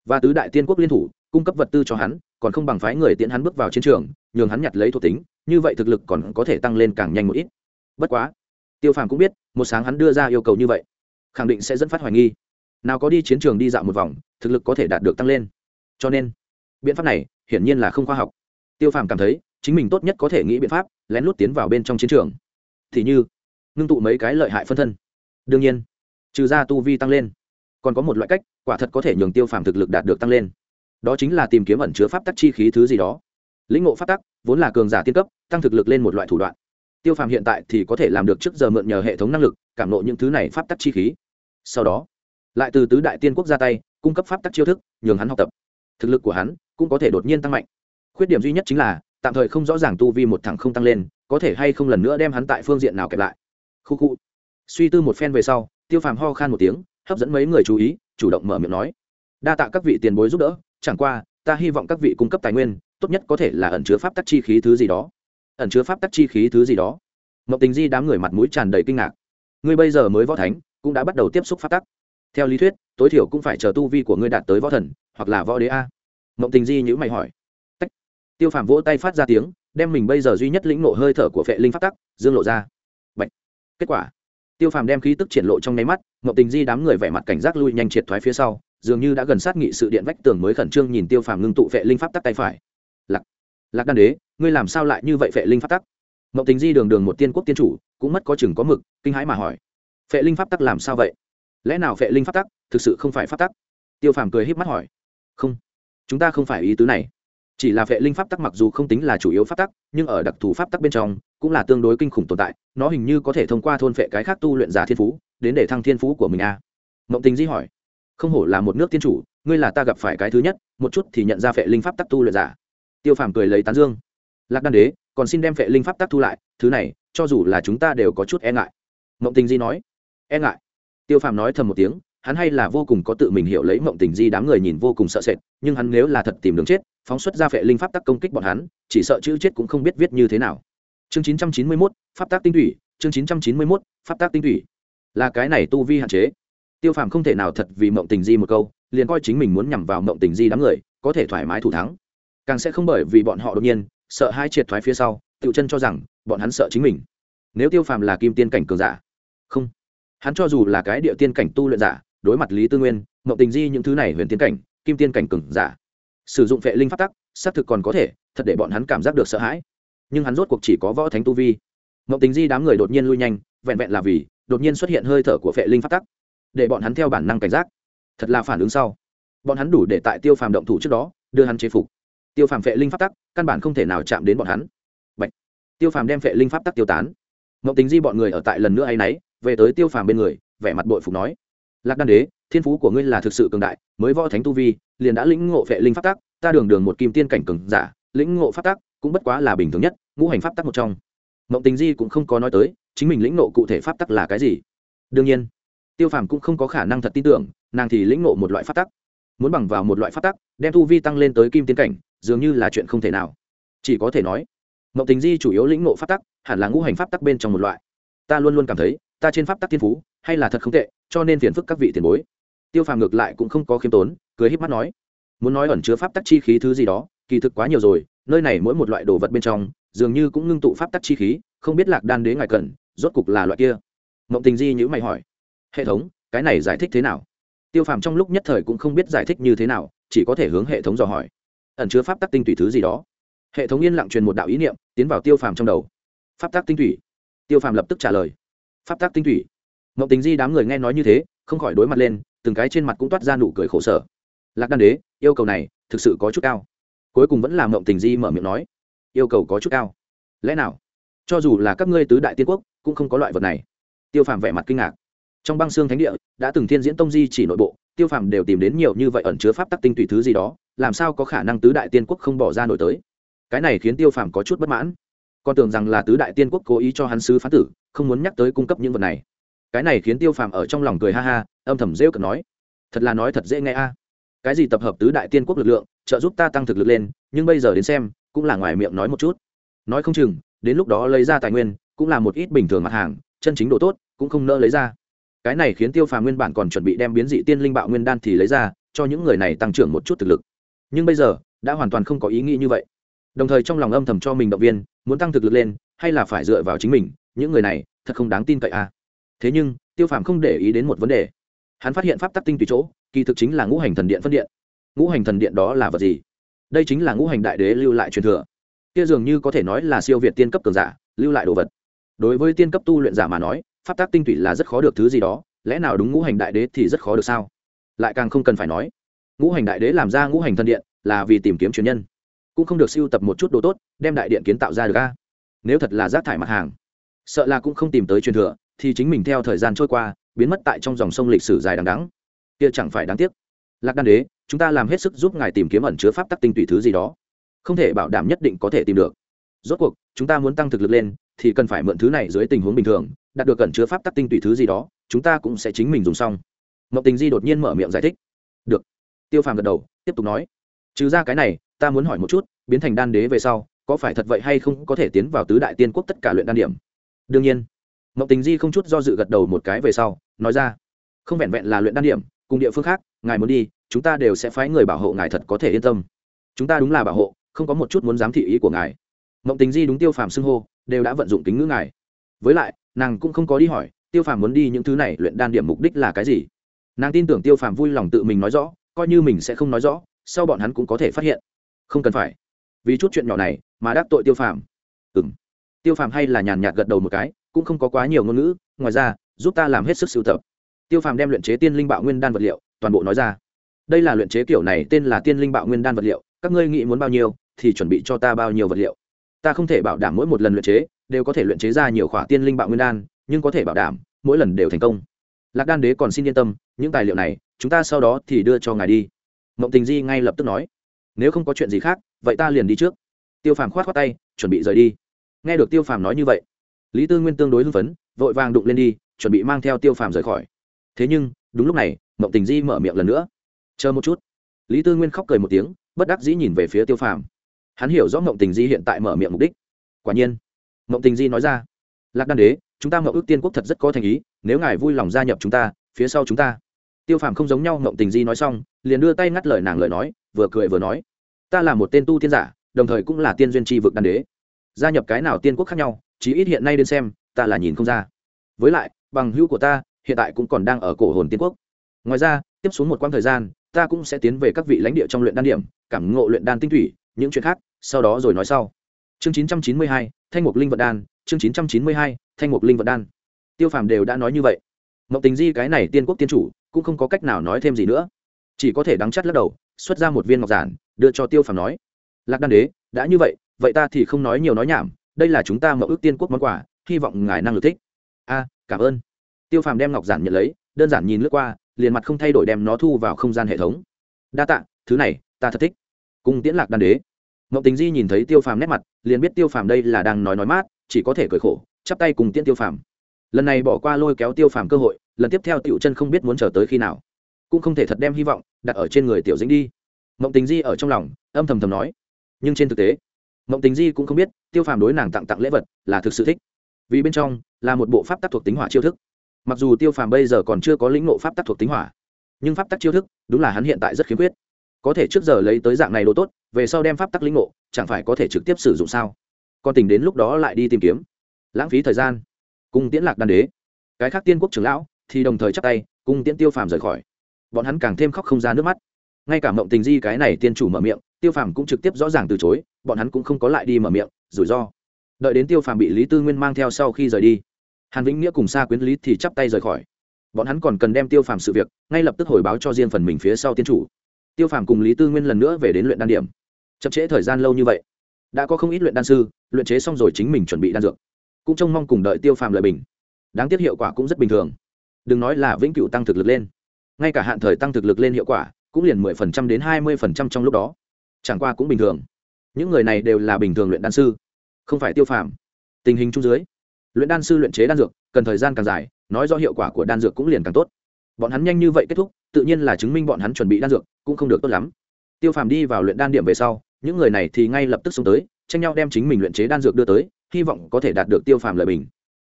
Và tứ đại tiên quốc liên thủ, cung cấp vật tư cho hắn, còn không bằng phái người tiễn hắn bước vào chiến trường, nhường hắn nhặt lấy thuộc tính, như vậy thực lực còn có thể tăng lên càng nhanh một ít. Bất quá, tiêu phàm cũng biết, một sáng hắn đưa ra yêu cầu như vậy, khẳng định sẽ dẫn phát hoài nghi nào có đi chiến trường đi dạo một vòng, thực lực có thể đạt được tăng lên. Cho nên, biện pháp này hiển nhiên là không khoa học. Tiêu phàm cảm thấy, chính mình tốt nhất có thể nghĩ biện pháp, lén lút tiến vào bên trong chiến trường. Thì như, ngưng tụ mấy cái lợi hại phân thân. Đương nhiên, trừ ra tu vi tăng lên, còn có một loại cách, quả thật có thể nhường tiêu phàm thực lực đạt được tăng lên. Đó chính là tìm kiếm ẩn chứa pháp tắc chi khí thứ gì đó. Lĩnh ngộ pháp tắc, vốn là cường giả tiên cấp, tăng thực lực lên một loại thủ đoạn. Tiêu phàm hiện tại thì có thể làm được trước giờ mượn nhờ hệ thống năng lực, cảm nộ những thứ này pháp tắc chi khí. Sau đó lại từ tứ đại tiên quốc ra tay, cung cấp pháp tắc chiêu thức, nhường hắn học tập. Thực lực của hắn cũng có thể đột nhiên tăng mạnh. Khuyết điểm duy nhất chính là, tạm thời không rõ ràng tu vi một thằng không tăng lên, có thể hay không lần nữa đem hắn tại phương diện nào kẹp lại. Khu khu. Suy tư một phen về sau, tiêu phàm ho khan một tiếng, hấp dẫn mấy người chú ý, chủ động mở miệng nói. Đa tạ các vị tiền bối giúp đỡ, chẳng qua, ta hy vọng các vị cung cấp tài nguyên, tốt nhất có thể là ẩn chứa pháp tắc chi khí thứ gì đó. Ẩn chứa pháp tắc chi khí thứ gì đó. Mộng tình di đám người mặt mũi tràn đầy kinh ngạc. Ngươi bây giờ mới võ thánh, cũng đã bắt đầu tiếp xúc pháp tắc theo lý thuyết, tối thiểu cũng phải chờ tu vi của ngươi đạt tới võ thần, hoặc là võ đế a. Mộng tình di nhữ mày hỏi. Tách. tiêu phàm vỗ tay phát ra tiếng, đem mình bây giờ duy nhất lĩnh nộ hơi thở của phệ linh pháp tắc, dương lộ ra. Bạch. kết quả. Tiêu phàm đem khí tức triển lộ trong nháy mắt, mộng tình di đám người vẻ mặt cảnh giác lui nhanh triệt thoái phía sau, dường như đã gần sát nghị sự điện vách tường mới khẩn trương nhìn tiêu phàm ngưng tụ phệ linh pháp tắc tay phải. Lạc. Lạc đan đế, ngươi làm sao lại như vậy phệ linh pháp tắc? Mộng tình di đường đường một tiên quốc tiên chủ, cũng mất có chừng có mực, kinh hãi mà hỏi. Phệ linh pháp tắc làm sao vậy? Lẽ nào vệ linh pháp tắc thực sự không phải pháp tắc? Tiêu phàm cười h í p mắt hỏi. Không, chúng ta không phải ý tứ này. Chỉ là vệ linh pháp tắc mặc dù không tính là chủ yếu pháp tắc, nhưng ở đặc thù pháp tắc bên trong, cũng là tương đối kinh khủng tồn tại, nó hình như có thể thông qua thôn vệ cái khác tu luyện giả thiên phú, đến để thăng thiên phú của mình a. À. mộng tình di hỏi. Không hổ là một nước tiên chủ, ngươi là ta gặp phải cái thứ nhất, một chút thì nhận ra vệ linh pháp tắc tu luyện giả. Tiêu phàm cười lấy tán dương. Lạc đan đế, còn xin đem vệ linh pháp tắc thu lại, thứ này, cho dù là chúng ta đều có chút e ngại. Mộng tình di nói. E ngại? Tiêu phàm nói thầm một tiếng, hắn hay là vô cùng có tự mình hiểu lấy mộng tình di đám người nhìn vô cùng sợ sệt, nhưng hắn nếu là thật tìm đường chết, phóng xuất ra phệ linh pháp tắc công kích bọn hắn, chỉ sợ chữ chết cũng không biết viết như thế nào. Chương chín trăm chín mươi mốt, pháp tắc tinh thủy, chương chín trăm chín mươi mốt, pháp tác tinh thủy. Là cái này tu vi hạn chế. Tiêu phàm không thể nào thật vì mộng tình di một câu, liền coi chính mình muốn nhằm vào mộng tình di đám người, có thể thoải mái thủ thắng. Càng sẽ không bởi vì bọn họ đột nhiên, sợ hai triệt thoái phía sau tự chân cho rằng, bọn hắn sợ chính mình. Nếu tiêu phàm là kim tiên cảnh cường giả, không hắn cho dù là cái địa tiên cảnh tu luyện giả, đối mặt lý tư nguyên, mộng tình di những thứ này huyền tiên cảnh, kim tiên cảnh cường giả, sử dụng vệ linh pháp tắc, xác thực còn có thể, thật để bọn hắn cảm giác được sợ hãi. Nhưng hắn rốt cuộc chỉ có võ thánh tu vi. Mộng tình di đám người đột nhiên lui nhanh, vẹn vẹn là vì, đột nhiên xuất hiện hơi thở của vệ linh pháp tắc, để bọn hắn theo bản năng cảnh giác. Thật là phản ứng sau, bọn hắn đủ để tại tiêu phàm động thủ trước đó, đưa hắn chế phục. Tiêu phàm vệ linh pháp tắc, căn bản không thể nào chạm đến bọn hắn. Bạch. tiêu phàm đem vệ linh pháp tắc tiêu tán. Mộng tình di bọn người ở tại lần nữa ấ y về tới tiêu phàm bên người, vẻ mặt bội phục nói, lạc đan đế, thiên phú của ngươi là thực sự cường đại, mới võ thánh tu vi, liền đã lĩnh ngộ vệ linh pháp tắc, ta đường đường một kim tiên cảnh cường giả, lĩnh ngộ pháp tắc cũng bất quá là bình thường nhất, ngũ hành pháp tắc một trong. Mộng tình di cũng không có nói tới, chính mình lĩnh ngộ cụ thể pháp tắc là cái gì. Đương nhiên, tiêu phàm cũng không có khả năng thật tin tưởng, nàng thì lĩnh ngộ một loại pháp tắc. Muốn bằng vào một loại pháp tắc, đem tu vi tăng lên tới kim tiến cảnh, dường như là chuyện không thể nào. Chỉ có thể nói, mộng tình di chủ yếu lĩnh ngộ pháp tắc, hẳn là ngũ hành pháp tắc bên trong một loại. Ta luôn luôn cảm thấy ta trên pháp tắc thiên phú, hay là thật không tệ, cho nên phiền phức các vị tiền bối. Tiêu phàm ngược lại cũng không có khiêm tốn, cười híp mắt nói, muốn nói ẩn chứa pháp tắc chi khí thứ gì đó, kỳ thực quá nhiều rồi, nơi này mỗi một loại đồ vật bên trong, dường như cũng ngưng tụ pháp tắc chi khí, không biết lạc đan đế ngài cần, rốt cục là loại kia. Mộng tình di nhữ mày hỏi, hệ thống, cái này giải thích thế nào? Tiêu phàm trong lúc nhất thời cũng không biết giải thích như thế nào, chỉ có thể hướng hệ thống dò hỏi, ẩn chứa pháp tắc tinh tùy thứ gì đó. Hệ thống yên lặng truyền một đạo ý niệm, tiến vào tiêu phàm trong đầu. Pháp tắc tinh thủy tiêu phàm lập tức trả lời pháp Tác tinh thủy. Mộng tình di đám người nghe nói như thế, không khỏi đối mặt lên, từng cái trên mặt cũng toát ra nụ cười khổ sở. Lạc đan đế, yêu cầu này thực sự có chút cao. Cuối cùng vẫn là mộng tình di mở miệng nói, yêu cầu có chút cao. Lẽ nào? Cho dù là các ngươi tứ đại tiên quốc, cũng không có loại vật này. Tiêu phàm vẻ mặt kinh ngạc. Trong băng xương thánh địa, đã từng thiên diễn tông di chỉ nội bộ, tiêu phàm đều tìm đến nhiều như vậy ẩn chứa pháp tắc tinh tùy thứ gì đó, làm sao có khả năng tứ đại tiên quốc không bỏ ra nổi tới? Cái này khiến tiêu phàm có chút bất mãn. Con tưởng rằng là tứ đại tiên quốc cố ý cho hắn sứ phán tử không muốn nhắc tới cung cấp những vật này. Cái này khiến tiêu phàm ở trong lòng cười ha ha, âm thầm rêu cực nói, thật là nói thật dễ nghe a. Cái gì tập hợp tứ đại tiên quốc lực lượng, trợ giúp ta tăng thực lực lên, nhưng bây giờ đến xem, cũng là ngoài miệng nói một chút. Nói không chừng, đến lúc đó lấy ra tài nguyên, cũng là một ít bình thường mặt hàng, chân chính độ tốt, cũng không nỡ lấy ra. Cái này khiến tiêu phàm nguyên bản còn chuẩn bị đem biến dị tiên linh bạo nguyên đan thì lấy ra, cho những người này tăng trưởng một chút thực lực. Nhưng bây giờ, đã hoàn toàn không có ý nghĩ như vậy. Đồng thời trong lòng âm thầm cho mình động viên, muốn tăng thực lực lên, hay là phải dựa vào chính mình những người này thật không đáng tin cậy à. Thế nhưng, tiêu phàm không để ý đến một vấn đề. Hắn phát hiện pháp tắc tinh tùy chỗ, kỳ thực chính là ngũ hành thần điện phân điện. Ngũ hành thần điện đó là vật gì? Đây chính là ngũ hành đại đế lưu lại truyền thừa. Kia dường như có thể nói là siêu việt tiên cấp cường giả, lưu lại đồ vật. Đối với tiên cấp tu luyện giả mà nói, pháp tác tinh tủy là rất khó được thứ gì đó, lẽ nào đúng ngũ hành đại đế thì rất khó được sao? Lại càng không cần phải nói, ngũ hành đại đế làm ra ngũ hành thần điện là vì tìm kiếm truyền nhân, cũng không được siêu tập một chút đồ tốt, đem đại điện kiến tạo ra được a. Nếu thật là rác thải mặt hàng sợ là cũng không tìm tới truyền thừa, thì chính mình theo thời gian trôi qua, biến mất tại trong dòng sông lịch sử dài đằng đắng kia chẳng phải đáng tiếc. Lạc đan đế, chúng ta làm hết sức giúp ngài tìm kiếm ẩn chứa pháp tắc tinh tùy thứ gì đó. Không thể bảo đảm nhất định có thể tìm được. Rốt cuộc, chúng ta muốn tăng thực lực lên, thì cần phải mượn thứ này dưới tình huống bình thường, đạt được ẩn chứa pháp tắc tinh tùy thứ gì đó, chúng ta cũng sẽ chính mình dùng xong. Mậu tình di đột nhiên mở miệng giải thích. Được. Tiêu phàm gật đầu, tiếp tục nói. Trừ ra cái này, ta muốn hỏi một chút, biến thành đan đế về sau, có phải thật vậy hay không có thể tiến vào tứ đại tiên quốc tất cả luyện đan điểm? Đương nhiên. Mộng tình di không chút do dự gật đầu một cái về sau, nói ra, không vẹn vẹn là luyện đan điểm, cùng địa phương khác, ngài muốn đi, chúng ta đều sẽ phái người bảo hộ ngài thật có thể yên tâm. Chúng ta đúng là bảo hộ, không có một chút muốn dám thị ý của ngài. Mộng tình di đúng tiêu phàm xưng hô, đều đã vận dụng tính ngữ ngài. Với lại, nàng cũng không có đi hỏi, tiêu phàm muốn đi những thứ này luyện đan điểm mục đích là cái gì. Nàng tin tưởng tiêu phàm vui lòng tự mình nói rõ, coi như mình sẽ không nói rõ, sau bọn hắn cũng có thể phát hiện. Không cần phải. Vì chút chuyện nhỏ này mà đắc tội tiêu phàm. Ừng tiêu phàm hay là nhàn nhạt gật đầu một cái, cũng không có quá nhiều ngôn ngữ, ngoài ra, giúp ta làm hết sức sưu tập. Tiêu phàm đem luyện chế tiên linh bạo nguyên đan vật liệu, toàn bộ nói ra. Đây là luyện chế kiểu này tên là tiên linh bạo nguyên đan vật liệu, các ngươi nghĩ muốn bao nhiêu, thì chuẩn bị cho ta bao nhiêu vật liệu. Ta không thể bảo đảm mỗi một lần luyện chế, đều có thể luyện chế ra nhiều khỏa tiên linh bạo nguyên đan, nhưng có thể bảo đảm, mỗi lần đều thành công. Lạc đan đế còn xin yên tâm, những tài liệu này, chúng ta sau đó thì đưa cho ngài đi. Mộng tình di ngay lập tức nói. Nếu không có chuyện gì khác, vậy ta liền đi trước. Tiêu phàm khoát khoát tay, chuẩn bị rời đi nghe được tiêu phàm nói như vậy, lý tư nguyên tương đối hưng phấn, vội vàng đụng lên đi, chuẩn bị mang theo tiêu phàm rời khỏi. Thế nhưng, đúng lúc này, mộng tình di mở miệng lần nữa. Chờ một chút. Lý tư nguyên khóc cười một tiếng, bất đắc dĩ nhìn về phía tiêu phàm. Hắn hiểu rõ mộng tình di hiện tại mở miệng mục đích. Quả nhiên, mộng tình di nói ra, lạc đan đế, chúng ta mậu ước tiên quốc thật rất có thành ý, nếu ngài vui lòng gia nhập chúng ta, phía sau chúng ta. Tiêu phàm không giống nhau, mộng tình di nói xong, liền đưa tay ngắt lời nàng lời nói, vừa cười vừa nói, ta là một tên tu tiên giả, đồng thời cũng là tiên duyên tri vực đan đế gia nhập cái nào tiên quốc khác nhau chí ít hiện nay đến xem ta là nhìn không ra. Với lại bằng hữu của ta hiện tại cũng còn đang ở cổ hồn tiên quốc. Ngoài ra tiếp xuống một quãng thời gian ta cũng sẽ tiến về các vị lãnh địa trong luyện đan điểm cảm ngộ luyện đan tinh thủy những chuyện khác sau đó rồi nói sau. Chương 992, thanh mục linh vật đan chương 992, thanh mục linh vật đan. Tiêu phàm đều đã nói như vậy. Mộng tình di cái này tiên quốc tiên chủ cũng không có cách nào nói thêm gì nữa. Chỉ có thể đắng chắt lắc đầu xuất ra một viên ngọc giản đưa cho tiêu phàm nói. Lạc đan đế đã như vậy vậy ta thì không nói nhiều nói nhảm, đây là chúng ta mậu ước tiên quốc món quà, hy vọng ngài năng lực thích. A, cảm ơn. Tiêu phàm đem ngọc giản nhận lấy, đơn giản nhìn lướt qua, liền mặt không thay đổi đem nó thu vào không gian hệ thống. Đa tạ, thứ này, ta thật thích. Cùng tiễn lạc đan đế. Mậu tình di nhìn thấy tiêu phàm nét mặt, liền biết tiêu phàm đây là đang nói nói mát, chỉ có thể cười khổ, chắp tay cùng tiễn tiêu phàm. Lần này bỏ qua lôi kéo tiêu phàm cơ hội, lần tiếp theo tiểu chân không biết muốn chờ tới khi nào. Cũng không thể thật đem hy vọng đặt ở trên người tiểu dĩnh đi. Mộng tình di ở trong lòng, âm thầm thầm nói nhưng trên thực tế, mộng tình di cũng không biết tiêu phàm đối nàng tặng tặng lễ vật là thực sự thích, vì bên trong là một bộ pháp tắc thuộc tính hỏa chiêu thức. Mặc dù tiêu phàm bây giờ còn chưa có lĩnh nộ pháp tắc thuộc tính hỏa, nhưng pháp tắc chiêu thức, đúng là hắn hiện tại rất khiếm khuyết. Có thể trước giờ lấy tới dạng này đồ tốt, về sau đem pháp tắc lĩnh nộ chẳng phải có thể trực tiếp sử dụng sao? Còn tình đến lúc đó lại đi tìm kiếm. Lãng phí thời gian. Cùng tiễn lạc đan đế. Cái khác tiên quốc trưởng lão thì đồng thời chắp tay cùng tiễn tiêu phàm rời khỏi. Bọn hắn càng thêm khóc không ra nước mắt ngay cả mộng tình di cái này tiên chủ mở miệng, tiêu phàm cũng trực tiếp rõ ràng từ chối, bọn hắn cũng không có lại đi mở miệng, rủi ro. Đợi đến tiêu phàm bị lý tư nguyên mang theo sau khi rời đi, hàn vĩnh nghĩa cùng xa quyến lý thì chắp tay rời khỏi. Bọn hắn còn cần đem tiêu phàm sự việc ngay lập tức hồi báo cho riêng phần mình phía sau tiên chủ. Tiêu phàm cùng lý tư nguyên lần nữa về đến luyện đan điểm. Chậm trễ thời gian lâu như vậy, đã có không ít luyện đan sư luyện chế xong rồi chính mình chuẩn bị đan dược, cũng trông mong cùng đợi tiêu phàm lợi bình. Đáng tiếc hiệu quả cũng rất bình thường. Đừng nói là vĩnh cửu tăng thực lực lên, ngay cả hạn thời tăng thực lực lên hiệu quả cũng liền mười phần trăm đến hai mươi phần trăm trong lúc đó. Chẳng qua cũng bình thường. Những người này đều là bình thường luyện đan sư, không phải tiêu phàm. Tình hình chung dưới, luyện đan sư luyện chế đan dược, cần thời gian càng dài, nói do hiệu quả của đan dược cũng liền càng tốt. Bọn hắn nhanh như vậy kết thúc, tự nhiên là chứng minh bọn hắn chuẩn bị đan dược cũng không được tốt lắm. Tiêu phàm đi vào luyện đan điểm về sau, những người này thì ngay lập tức xuống tới, tranh nhau đem chính mình luyện chế đan dược đưa tới, hy vọng có thể đạt được tiêu phàm lợi bình.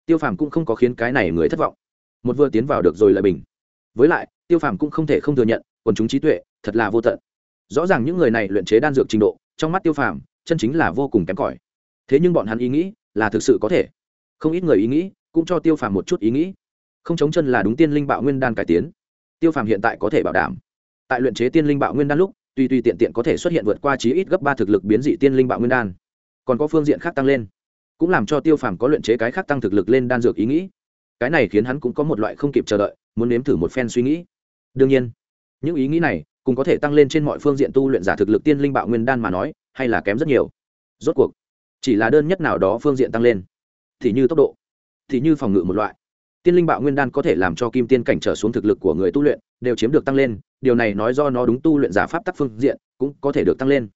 Tiêu phàm cũng không có khiến cái này người thất vọng. Một vừa tiến vào được rồi lợi bình. Với lại, tiêu phàm cũng không thể không thừa nhận quần chúng trí tuệ, thật là vô tận. Rõ ràng những người này luyện chế đan dược trình độ, trong mắt tiêu phàm, chân chính là vô cùng kém cỏi. Thế nhưng bọn hắn ý nghĩ là thực sự có thể. Không ít người ý nghĩ cũng cho tiêu phàm một chút ý nghĩ. Không chống chân là đúng tiên linh bạo nguyên đan cải tiến. Tiêu phàm hiện tại có thể bảo đảm. Tại luyện chế tiên linh bạo nguyên đan lúc, tuy tuy tiện tiện có thể xuất hiện vượt qua chí ít gấp ba thực lực biến dị tiên linh bạo nguyên đan, còn có phương diện khác tăng lên, cũng làm cho tiêu phàm có luyện chế cái khác tăng thực lực lên đan dược ý nghĩ. Cái này khiến hắn cũng có một loại không kịp chờ đợi, muốn nếm thử một phen suy nghĩ. Đương nhiên những ý nghĩ này cũng có thể tăng lên trên mọi phương diện tu luyện giả thực lực tiên linh bạo nguyên đan mà nói, hay là kém rất nhiều. Rốt cuộc, chỉ là đơn nhất nào đó phương diện tăng lên, thì như tốc độ, thì như phòng ngự một loại. Tiên linh bạo nguyên đan có thể làm cho kim tiên cảnh trở xuống thực lực của người tu luyện đều chiếm được tăng lên, điều này nói do nó đúng tu luyện giả pháp tắc phương diện cũng có thể được tăng lên.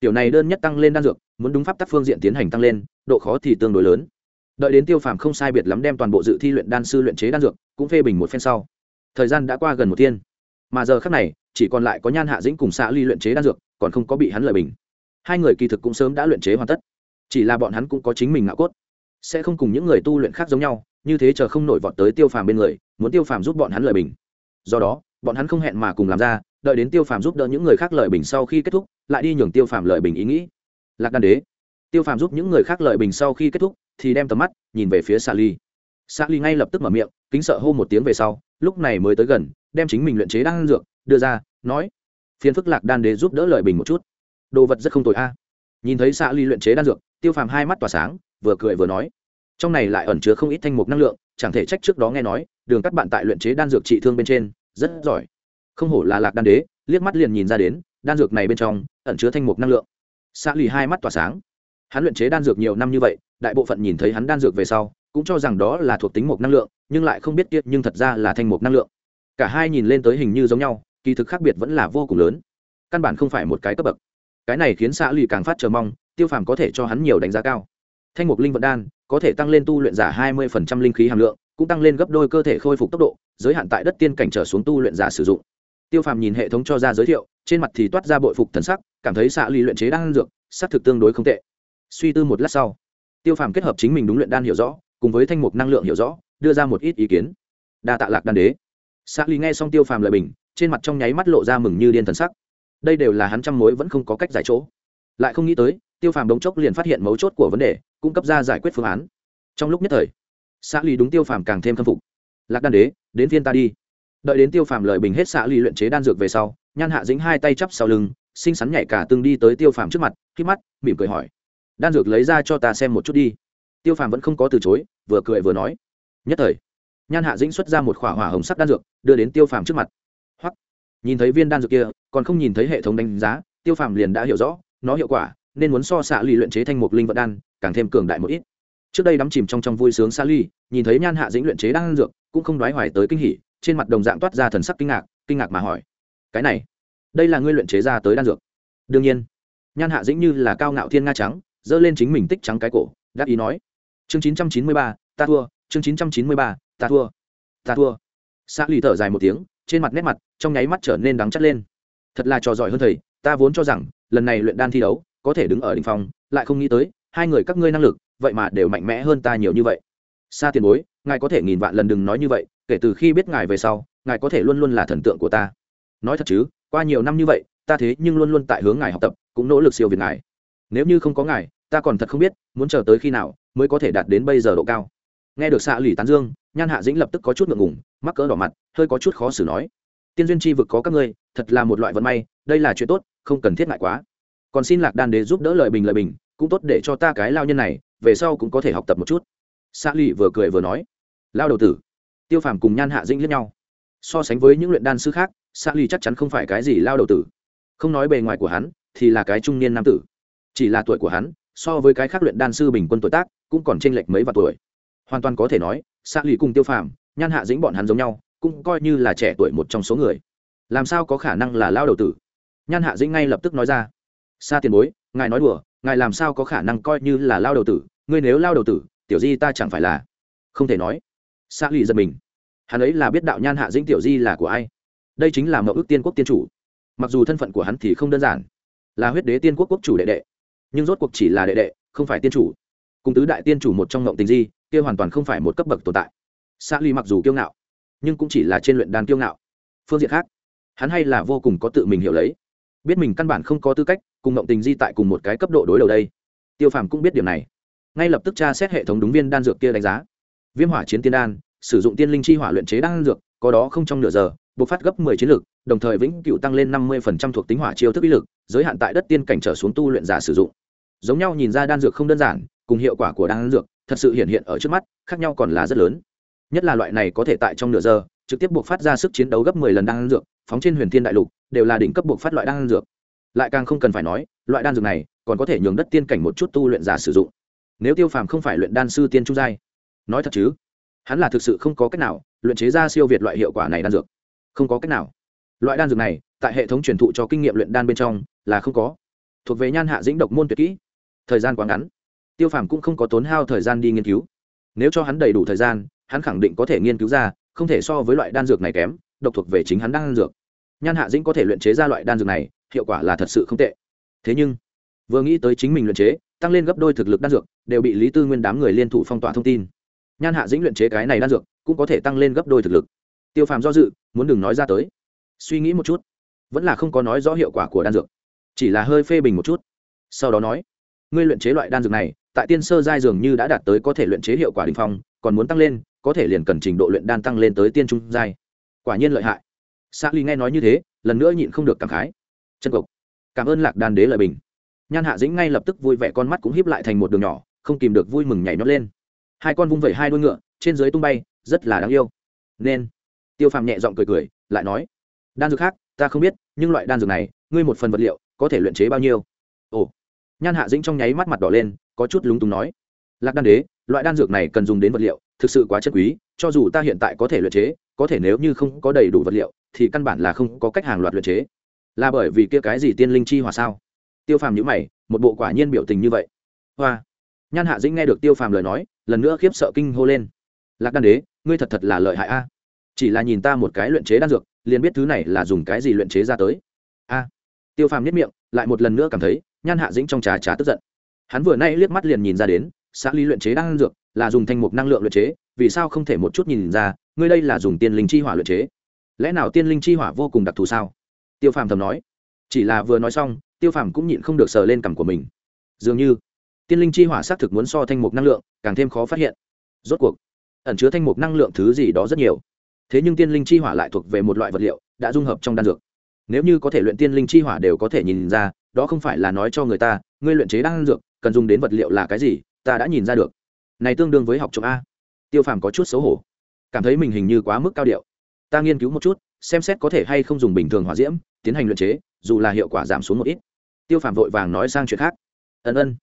Điều này đơn nhất tăng lên đan dược, muốn đúng pháp tắc phương diện tiến hành tăng lên, độ khó thì tương đối lớn. Đợi đến tiêu phàm không sai biệt lắm đem toàn bộ dự thi luyện đan sư luyện chế đan dược, cũng phê bình một phen sau. Thời gian đã qua gần một thiên mà giờ khác này, chỉ còn lại có nhan hạ dĩnh cùng xã ly luyện chế đan dược, còn không có bị hắn lợi bình. Hai người kỳ thực cũng sớm đã luyện chế hoàn tất. Chỉ là bọn hắn cũng có chính mình ngạo cốt. Sẽ không cùng những người tu luyện khác giống nhau, như thế chờ không nổi vọt tới tiêu phàm bên người, muốn tiêu phàm giúp bọn hắn lợi bình. Do đó, bọn hắn không hẹn mà cùng làm ra, đợi đến tiêu phàm giúp đỡ những người khác lợi bình sau khi kết thúc, lại đi nhường tiêu phàm lợi bình ý nghĩ. Lạc đan đế. Tiêu phàm giúp những người khác lợi bình sau khi kết thúc, thì đem tầm mắt nhìn về phía xạ ly. Xạ ly ngay lập tức mở miệng, kính sợ hô một tiếng về sau, lúc này mới tới gần đem chính mình luyện chế đan dược, đưa ra, nói, phiền phức lạc đan đế giúp đỡ lợi bình một chút. Đồ vật rất không tồi a. Nhìn thấy xạ ly luyện chế đan dược, tiêu phàm hai mắt tỏa sáng, vừa cười vừa nói, trong này lại ẩn chứa không ít thanh mục năng lượng, chẳng thể trách trước đó nghe nói, đường các bạn tại luyện chế đan dược trị thương bên trên, rất giỏi. Không hổ là lạc đan đế, liếc mắt liền nhìn ra đến, đan dược này bên trong, ẩn chứa thanh mục năng lượng. Xạ lì hai mắt tỏa sáng. Hắn luyện chế đan dược nhiều năm như vậy, đại bộ phận nhìn thấy hắn đan dược về sau, cũng cho rằng đó là thuộc tính mục năng lượng, nhưng lại không biết tiết nhưng thật ra là thanh mục năng lượng cả hai nhìn lên tới hình như giống nhau, kỳ thực khác biệt vẫn là vô cùng lớn. Căn bản không phải một cái cấp bậc. Cái này khiến xã lì càng phát chờ mong, tiêu phàm có thể cho hắn nhiều đánh giá cao. Thanh mục linh vận đan có thể tăng lên tu luyện giả hai mươi linh khí hàm lượng, cũng tăng lên gấp đôi cơ thể khôi phục tốc độ, giới hạn tại đất tiên cảnh trở xuống tu luyện giả sử dụng. Tiêu phàm nhìn hệ thống cho ra giới thiệu, trên mặt thì toát ra bội phục thần sắc, cảm thấy xạ Lì luyện chế đan dược sắc thực tương đối không tệ. Suy tư một lát sau, tiêu phàm kết hợp chính mình đúng luyện đan hiểu rõ, cùng với thanh mục năng lượng hiểu rõ, đưa ra một ít ý kiến. Đa tạ lạc đan đế xã ly nghe xong tiêu phàm lời bình, trên mặt trong nháy mắt lộ ra mừng như điên thần sắc. Đây đều là hắn trăm mối vẫn không có cách giải chỗ. Lại không nghĩ tới, tiêu phàm đống chốc liền phát hiện mấu chốt của vấn đề, cung cấp ra giải quyết phương án. Trong lúc nhất thời xã ly đúng tiêu phàm càng thêm khâm phục. Lạc đan đế, đến phiên ta đi. Đợi đến tiêu phàm lời bình hết xã ly luyện chế đan dược về sau, nhan hạ dính hai tay chắp sau lưng, xinh xắn nhảy cả từng đi tới tiêu phàm trước mặt, khi mắt, mỉm cười hỏi, đan dược lấy ra cho ta xem một chút đi. Tiêu phàm vẫn không có từ chối, vừa cười vừa nói, nhất thời nhan hạ dĩnh xuất ra một khỏa hỏa hồng sắc đan dược, đưa đến tiêu phàm trước mặt. Hoặc nhìn thấy viên đan dược kia, còn không nhìn thấy hệ thống đánh giá, tiêu phàm liền đã hiểu rõ, nó hiệu quả, nên muốn so xạ ly luyện chế thành một linh vật đan, càng thêm cường đại một ít. Trước đây đắm chìm trong trong vui sướng xa ly nhìn thấy nhan hạ dĩnh luyện chế đan dược, cũng không đoái hoài tới kinh hỉ, trên mặt đồng dạng toát ra thần sắc kinh ngạc kinh ngạc mà hỏi, cái này, đây là ngươi luyện chế ra tới đan dược? Đương nhiên. Nhan hạ dĩnh như là cao ngạo thiên nga trắng, giơ lên chính mình tích trắng cái cổ đáp ý nói, chương chín trăm chín mươi ba, ta thua, chương chín trăm chín mươi ba ta thua ta thua. Xã lì thở dài một tiếng, trên mặt nét mặt, trong nháy mắt trở nên đắng chắt lên. Thật là trò giỏi hơn thầy, ta vốn cho rằng, lần này luyện đan thi đấu, có thể đứng ở đ ỉ n h phòng lại không nghĩ tới, hai người các ngươi năng lực, vậy mà đều mạnh mẽ hơn ta nhiều như vậy. Xa tiền bối, ngài có thể nghìn vạn lần đừng nói như vậy, kể từ khi biết ngài về sau, ngài có thể luôn luôn là thần tượng của ta. Nói thật chứ, qua nhiều năm như vậy, ta thế nhưng luôn luôn tại hướng ngài học tập, cũng nỗ lực siêu việt ngài. Nếu như không có ngài, ta còn thật không biết, muốn chờ tới khi nào, mới có thể đạt đến bây giờ độ cao nghe được xạ lì tán dương, nhan hạ dĩnh lập tức có chút ngượng ngùng, mắc cỡ đỏ mặt, hơi có chút khó xử nói. Tiên duyên Chi vực có các ngươi, thật là một loại vận may, đây là chuyện tốt, không cần thiết ngại quá. Còn xin lạc đan đế giúp đỡ lời bình lời bình, cũng tốt để cho ta cái lao nhân này, về sau cũng có thể học tập một chút. Xạ lì vừa cười vừa nói. Lao đầu tử, tiêu phàm cùng nhan hạ dĩnh lẫn nhau. So sánh với những luyện đan sư khác, xạ lì chắc chắn không phải cái gì lao đầu tử. Không nói bề ngoài của hắn, thì là cái trung niên nam tử. Chỉ là tuổi của hắn, so với cái khác luyện đan sư bình quân tuổi tác, cũng còn chênh lệch mấy vạn tuổi hoàn toàn có thể nói xạ lì cùng tiêu phàm, nhan hạ dĩnh bọn hắn giống nhau, cũng coi như là trẻ tuổi một trong số người. Làm sao có khả năng là lao đầu tử? Nhan hạ dĩnh ngay lập tức nói ra. Xa tiền bối, ngài nói đùa, ngài làm sao có khả năng coi như là lao đầu tử? Ngươi nếu lao đầu tử, tiểu di ta chẳng phải là không thể nói. Xã lì giật mình. Hắn ấy là biết đạo nhan hạ dĩnh tiểu di là của ai. Đây chính là mậu ước tiên quốc tiên chủ. Mặc dù thân phận của hắn thì không đơn giản, là huyết đế tiên quốc quốc chủ đệ đệ, nhưng rốt cuộc chỉ là đệ đệ, không phải tiên chủ cùng tứ đại tiên chủ một trong ngộng tình di kia hoàn toàn không phải một cấp bậc tồn tại. Xã ly mặc dù kiêu ngạo nhưng cũng chỉ là trên luyện đàn kiêu ngạo. Phương diện khác hắn hay là vô cùng có tự mình hiểu lấy. Biết mình căn bản không có tư cách cùng ngộng tình di tại cùng một cái cấp độ đối đầu đây. Tiêu phàm cũng biết điểm này. Ngay lập tức tra xét hệ thống đúng viên đan dược kia đánh giá. Viêm hỏa chiến tiên đan sử dụng tiên linh chi hỏa luyện chế đan dược có đó không trong nửa giờ bộc phát gấp 10 chiến lực, đồng thời vĩnh cửu tăng lên 50% thuộc tính hỏa chiêu thức uy lực, giới hạn tại đất tiên cảnh trở xuống tu luyện giả sử dụng. Giống nhau nhìn ra đan dược không đơn giản, cùng hiệu quả của đan dược thật sự hiện hiện ở trước mắt khác nhau còn là rất lớn. Nhất là loại này có thể tại trong nửa giờ trực tiếp buộc phát ra sức chiến đấu gấp mười lần đan dược phóng trên huyền thiên đại lục đều là đỉnh cấp buộc phát loại đan dược. Lại càng không cần phải nói loại đan dược này còn có thể nhường đất tiên cảnh một chút tu luyện giả sử dụng. Nếu tiêu phàm không phải luyện đan sư tiên trung giai nói thật chứ hắn là thực sự không có cách nào luyện chế ra siêu việt loại hiệu quả này đan dược. Không có cách nào. Loại đan dược này tại hệ thống truyền thụ cho kinh nghiệm luyện đan bên trong là không có. Thuộc về nhan hạ dĩnh độc môn tuyệt kỹ thời gian quá ngắn. Tiêu phàm cũng không có tốn hao thời gian đi nghiên cứu. Nếu cho hắn đầy đủ thời gian, hắn khẳng định có thể nghiên cứu ra, không thể so với loại đan dược này kém, độc thuộc về chính hắn đan dược. Nhan hạ dĩnh có thể luyện chế ra loại đan dược này, hiệu quả là thật sự không tệ. Thế nhưng, vừa nghĩ tới chính mình luyện chế, tăng lên gấp đôi thực lực đan dược, đều bị lý tư nguyên đám người liên thủ phong tỏa thông tin. Nhan hạ dĩnh luyện chế cái này đan dược, cũng có thể tăng lên gấp đôi thực lực. Tiêu phàm do dự, muốn đừng nói ra tới. Suy nghĩ một chút, vẫn là không có nói rõ hiệu quả của đan dược, chỉ là hơi phê bình một chút. Sau đó nói ngươi luyện chế loại đan dược này, tại tiên sơ giai dường như đã đạt tới có thể luyện chế hiệu quả đình phong, còn muốn tăng lên, có thể liền cần trình độ luyện đan tăng lên tới tiên trung giai. Quả nhiên lợi hại. S ly nghe nói như thế, lần nữa nhịn không được cảm khái. Chân cộc cảm ơn lạc đan đế lời bình. Nhan hạ dĩnh ngay lập tức vui vẻ con mắt cũng hiếp lại thành một đường nhỏ, không kìm được vui mừng nhảy nhót lên. Hai con vung vẩy hai đuôi ngựa, trên dưới tung bay, rất là đáng yêu. Nên. Tiêu phàm nhẹ giọng cười cười, lại nói, đan dược khác, ta không biết, nhưng loại đan dược này, ngươi một phần vật liệu, có thể luyện chế bao nhiêu? Ồ nhan hạ dĩnh trong nháy mắt mặt đỏ lên, có chút lúng túng nói, lạc đan đế, loại đan dược này cần dùng đến vật liệu, thực sự quá chất quý, cho dù ta hiện tại có thể luyện chế, có thể nếu như không có đầy đủ vật liệu, thì căn bản là không có cách hàng loạt luyện chế. Là bởi vì kia cái gì tiên linh chi hòa sao? Tiêu phàm nhữ mày, một bộ quả nhiên biểu tình như vậy. Hoa. Nhan hạ dĩnh nghe được tiêu phàm lời nói, lần nữa khiếp sợ kinh hô lên. Lạc đan đế, ngươi thật thật là lợi hại a. Chỉ là nhìn ta một cái luyện chế đan dược, liền biết thứ này là dùng cái gì luyện chế ra tới. A. Tiêu phàm nhất miệng, lại một lần nữa cảm thấy nhan hạ dĩnh trong trà trà tức giận. Hắn vừa nay liếc mắt liền nhìn ra đến, xã lý luyện chế đang dược là dùng thanh mục năng lượng luyện chế, vì sao không thể một chút nhìn ra, ngươi đây là dùng tiên linh chi hỏa luyện chế? Lẽ nào tiên linh chi hỏa vô cùng đặc thù sao? Tiêu phàm thầm nói. Chỉ là vừa nói xong, tiêu phàm cũng nhịn không được sờ lên cằm của mình. Dường như, tiên linh chi hỏa xác thực muốn so thanh mục năng lượng càng thêm khó phát hiện. Rốt cuộc, ẩn chứa thanh mục năng lượng thứ gì đó rất nhiều. Thế nhưng tiên linh chi hỏa lại thuộc về một loại vật liệu đã dung hợp trong đan dược. Nếu như có thể luyện tiên linh chi hỏa đều có thể nhìn ra đó không phải là nói cho người ta, ngươi luyện chế đan dược, cần dùng đến vật liệu là cái gì, ta đã nhìn ra được. Này tương đương với học trộm a. Tiêu phàm có chút xấu hổ. Cảm thấy mình hình như quá mức cao điệu. Ta nghiên cứu một chút, xem xét có thể hay không dùng bình thường hỏa diễm, tiến hành luyện chế, dù là hiệu quả giảm xuống một ít. Tiêu phàm vội vàng nói sang chuyện khác. Ân ân.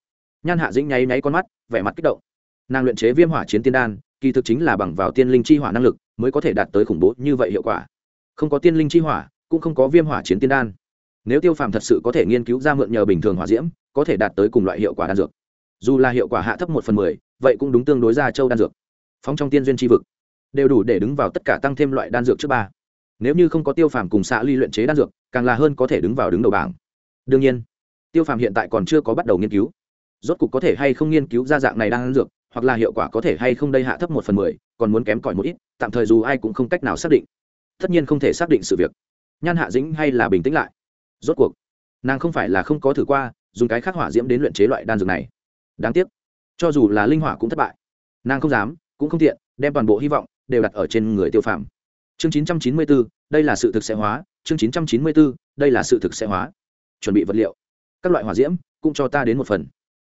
Nhan hạ dĩnh nháy nháy con mắt, vẻ mặt kích động. Nàng luyện chế viêm hỏa chiến tiên đan, kỳ thực chính là bằng vào tiên linh chi hỏa năng lực, mới có thể đạt tới khủng bố như vậy hiệu quả. Không có tiên linh chi hỏa, cũng không có viêm hỏa chiến tiên đan nếu tiêu phàm thật sự có thể nghiên cứu ra mượn nhờ bình thường hỏa diễm, có thể đạt tới cùng loại hiệu quả đan dược. Dù là hiệu quả hạ thấp một phần mười, vậy cũng đúng tương đối ra châu đan dược. Phóng trong tiên duyên tri vực, đều đủ để đứng vào tất cả tăng thêm loại đan dược trước ba. Nếu như không có tiêu phàm cùng xã ly luyện chế đan dược, càng là hơn có thể đứng vào đứng đầu bảng. Đương nhiên, tiêu phàm hiện tại còn chưa có bắt đầu nghiên cứu. Rốt cục có thể hay không nghiên cứu ra dạng này đan dược, hoặc là hiệu quả có thể hay không đây hạ thấp một phần mười, còn muốn kém cỏi một ít, tạm thời dù ai cũng không cách nào xác định. Tất nhiên không thể xác định sự việc. Nhan hạ dĩnh hay là bình tĩnh lại rốt cuộc nàng không phải là không có thử qua dùng cái khắc hỏa diễm đến luyện chế loại đan dược này. Đáng tiếc cho dù là linh hỏa cũng thất bại. Nàng không dám cũng không tiện đem toàn bộ hy vọng đều đặt ở trên người tiêu phàm. Chương 994, đây là sự thực sẽ hóa. Chương 994, đây là sự thực sẽ hóa. Chuẩn bị vật liệu các loại hỏa diễm cũng cho ta đến một phần.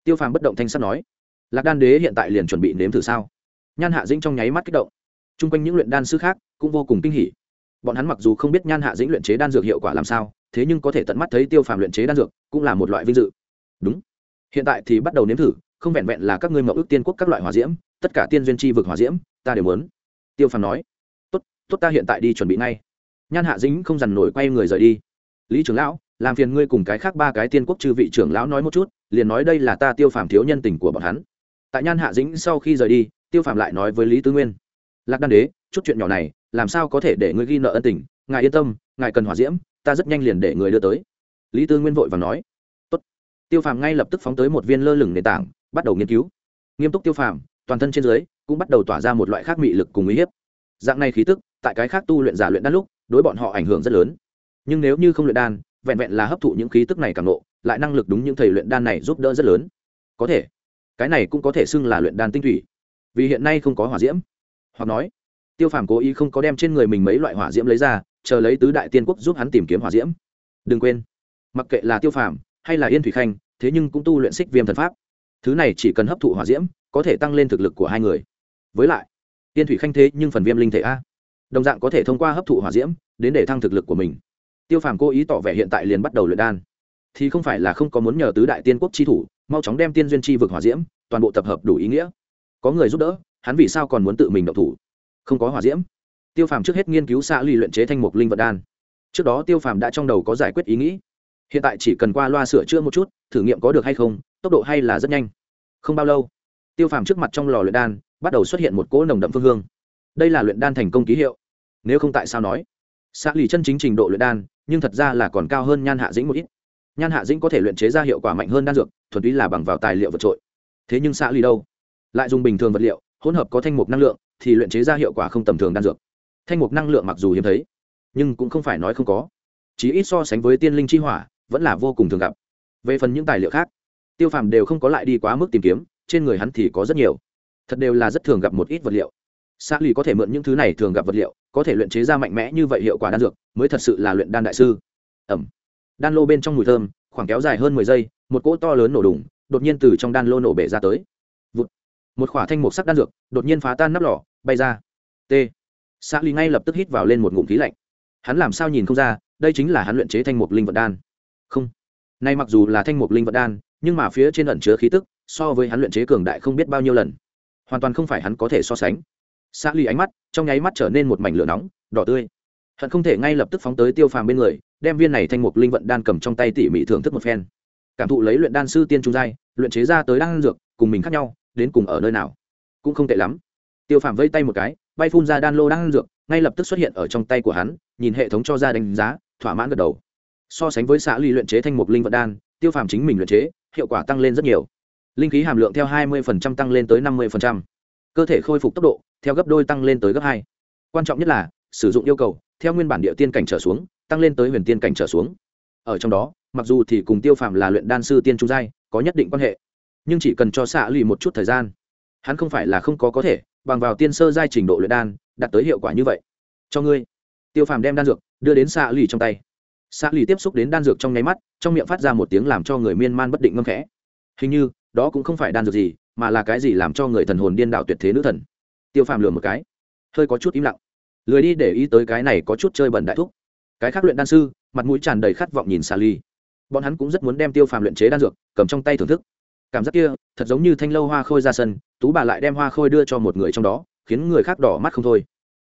Tiêu phàm bất động thanh sắt nói lạc đan đế hiện tại liền chuẩn bị nếm thử sao? Nhan hạ dĩnh trong nháy mắt kích động. Chung quanh những luyện đan sư khác cũng vô cùng kinh hỉ bọn hắn mặc dù không biết nhan hạ dĩnh luyện chế đan dược hiệu quả làm sao, thế nhưng có thể tận mắt thấy tiêu phàm luyện chế đan dược cũng là một loại vinh dự. Đúng. Hiện tại thì bắt đầu nếm thử, không vẹn vẹn là các ngươi mậu ước tiên quốc các loại hỏa diễm, tất cả tiên duyên tri vực hỏa diễm, ta đều muốn. Tiêu phàm nói. Tốt tốt ta hiện tại đi chuẩn bị ngay. Nhan hạ dĩnh không dằn nổi quay người rời đi. Lý trưởng lão, làm phiền ngươi cùng cái khác ba cái tiên quốc chư vị trưởng lão nói một chút, liền nói đây là ta tiêu phàm thiếu nhân tình của bọn hắn. Tại nhan hạ dĩnh sau khi rời đi, tiêu phàm lại nói với lý tứ nguyên. Lạc đan đế, chút chuyện nhỏ này làm sao có thể để ngươi ghi nợ ân tình? Ngài yên tâm, ngài cần hỏa diễm, ta rất nhanh liền để người đưa tới. Lý tư nguyên vội và nói. Tốt. tiêu phàm ngay lập tức phóng tới một viên lơ lửng nền tảng, bắt đầu nghiên cứu. Nghiêm túc tiêu phàm, toàn thân trên dưới cũng bắt đầu tỏa ra một loại khác mị lực cùng uy hiếp. Dạng này khí tức, tại cái khác tu luyện giả luyện đan lúc, đối bọn họ ảnh hưởng rất lớn. Nhưng nếu như không luyện đan, vẹn vẹn là hấp thụ những khí tức này càng nộ lại năng lực đúng những thầy luyện đan này giúp đỡ rất lớn. Có thể, cái này cũng có thể xưng là luyện đan tinh thủy. Vì hiện nay không có hỏa diễm. Hoặc nói tiêu phàm cố ý không có đem trên người mình mấy loại hỏa diễm lấy ra, chờ lấy tứ đại tiên quốc giúp hắn tìm kiếm hỏa diễm. Đừng quên, mặc kệ là tiêu phàm hay là yên thủy khanh, thế nhưng cũng tu luyện xích viêm thần pháp. Thứ này chỉ cần hấp thụ hỏa diễm, có thể tăng lên thực lực của hai người. Với lại, yên thủy khanh thế nhưng phần viêm linh thể a. Đồng dạng có thể thông qua hấp thụ hỏa diễm, đến để thăng thực lực của mình. Tiêu phàm cố ý tỏ vẻ hiện tại liền bắt đầu luyện đan. Thì không phải là không có muốn nhờ tứ đại tiên quốc chi thủ, mau chóng đem tiên duyên chi vực hỏa diễm, toàn bộ tập hợp đủ ý nghĩa. Có người giúp đỡ, hắn vì sao còn muốn tự mình động thủ? Không có hỏa diễm. Tiêu phàm trước hết nghiên cứu xạ lì luyện chế thanh mục linh vật đan. Trước đó tiêu phàm đã trong đầu có giải quyết ý nghĩ. Hiện tại chỉ cần qua loa sửa chữa một chút, thử nghiệm có được hay không, tốc độ hay là rất nhanh. Không bao lâu, tiêu phàm trước mặt trong lò luyện đan bắt đầu xuất hiện một cỗ nồng đậm phương hương. Đây là luyện đan thành công ký hiệu. Nếu không tại sao nói? Xạ lì chân chính trình độ luyện đan, nhưng thật ra là còn cao hơn nhan hạ dĩnh một ít. Nhan hạ dĩnh có thể luyện chế ra hiệu quả mạnh hơn đan dược, thuần túy là bằng vào tài liệu vượt trội. Thế nhưng xạ lì đâu? Lại dùng bình thường vật liệu, hỗn hợp có thanh mục năng lượng thì luyện chế ra hiệu quả không tầm thường đan dược. Thanh mục năng lượng mặc dù hiếm thấy, nhưng cũng không phải nói không có. Chỉ ít so sánh với tiên linh chi hỏa, vẫn là vô cùng thường gặp. Về phần những tài liệu khác, tiêu phàm đều không có lại đi quá mức tìm kiếm, trên người hắn thì có rất nhiều. Thật đều là rất thường gặp một ít vật liệu. Xã lì có thể mượn những thứ này thường gặp vật liệu, có thể luyện chế ra mạnh mẽ như vậy hiệu quả đan dược, mới thật sự là luyện đan đại sư. Ẩm. Đan lô bên trong mùi thơm, khoảng kéo dài hơn mười giây, một cỗ to lớn nổ đùng, đột nhiên từ trong đan lô nổ bể ra tới một khỏa thanh mục sắc đan dược, đột nhiên phá tan nắp lò, bay ra. T. Xã ly ngay lập tức hít vào lên một ngụm khí lạnh. Hắn làm sao nhìn không ra, đây chính là hắn luyện chế thanh mục linh vật đan. Không. Nay mặc dù là thanh mục linh vật đan, nhưng mà phía trên ẩn chứa khí tức, so với hắn luyện chế cường đại không biết bao nhiêu lần. Hoàn toàn không phải hắn có thể so sánh. Xã ly ánh mắt, trong nháy mắt trở nên một mảnh lửa nóng, đỏ tươi. Hận không thể ngay lập tức phóng tới tiêu phàm bên người, đem viên này thanh mục linh vận đan cầm trong tay tỉ mỉ thưởng thức một phen. Cảm thụ lấy luyện đan sư tiên trung giai, luyện chế ra tới đan dược, cùng mình khác nhau đến cùng ở nơi nào? Cũng không tệ lắm. Tiêu phàm vây tay một cái, bay phun ra đan lô đan dược, ngay lập tức xuất hiện ở trong tay của hắn, nhìn hệ thống cho ra đánh giá, thỏa mãn gật đầu. So sánh với xã ly luyện chế thanh mục linh vận đan, tiêu phàm chính mình luyện chế, hiệu quả tăng lên rất nhiều. Linh khí hàm lượng theo 20% tăng lên tới 50%. cơ thể khôi phục tốc độ, theo gấp đôi tăng lên tới gấp hai. Quan trọng nhất là, sử dụng yêu cầu, theo nguyên bản địa tiên cảnh trở xuống, tăng lên tới huyền tiên cảnh trở xuống. Ở trong đó, mặc dù thì cùng tiêu phàm là luyện đan sư tiên trung giai, có nhất định quan hệ nhưng chỉ cần cho xạ lì một chút thời gian. Hắn không phải là không có có thể, bằng vào tiên sơ giai trình độ luyện đan, đạt tới hiệu quả như vậy. Cho ngươi. Tiêu phàm đem đan dược đưa đến xạ lì trong tay. Xạ lì tiếp xúc đến đan dược trong nháy mắt, trong miệng phát ra một tiếng làm cho người miên man bất định ngâm khẽ. Hình như, đó cũng không phải đan dược gì, mà là cái gì làm cho người thần hồn điên đạo tuyệt thế nữ thần. Tiêu phàm lừa một cái. Hơi có chút im lặng. Lười đi để ý tới cái này có chút chơi bẩn đại thúc. Cái khác luyện đan sư, mặt mũi tràn đầy khát vọng nhìn xà ly bọn hắn cũng rất muốn đem tiêu phàm luyện chế đan dược, cầm trong tay thưởng thức cảm giác kia thật giống như thanh lâu hoa khôi ra sân tú bà lại đem hoa khôi đưa cho một người trong đó khiến người khác đỏ mắt không thôi.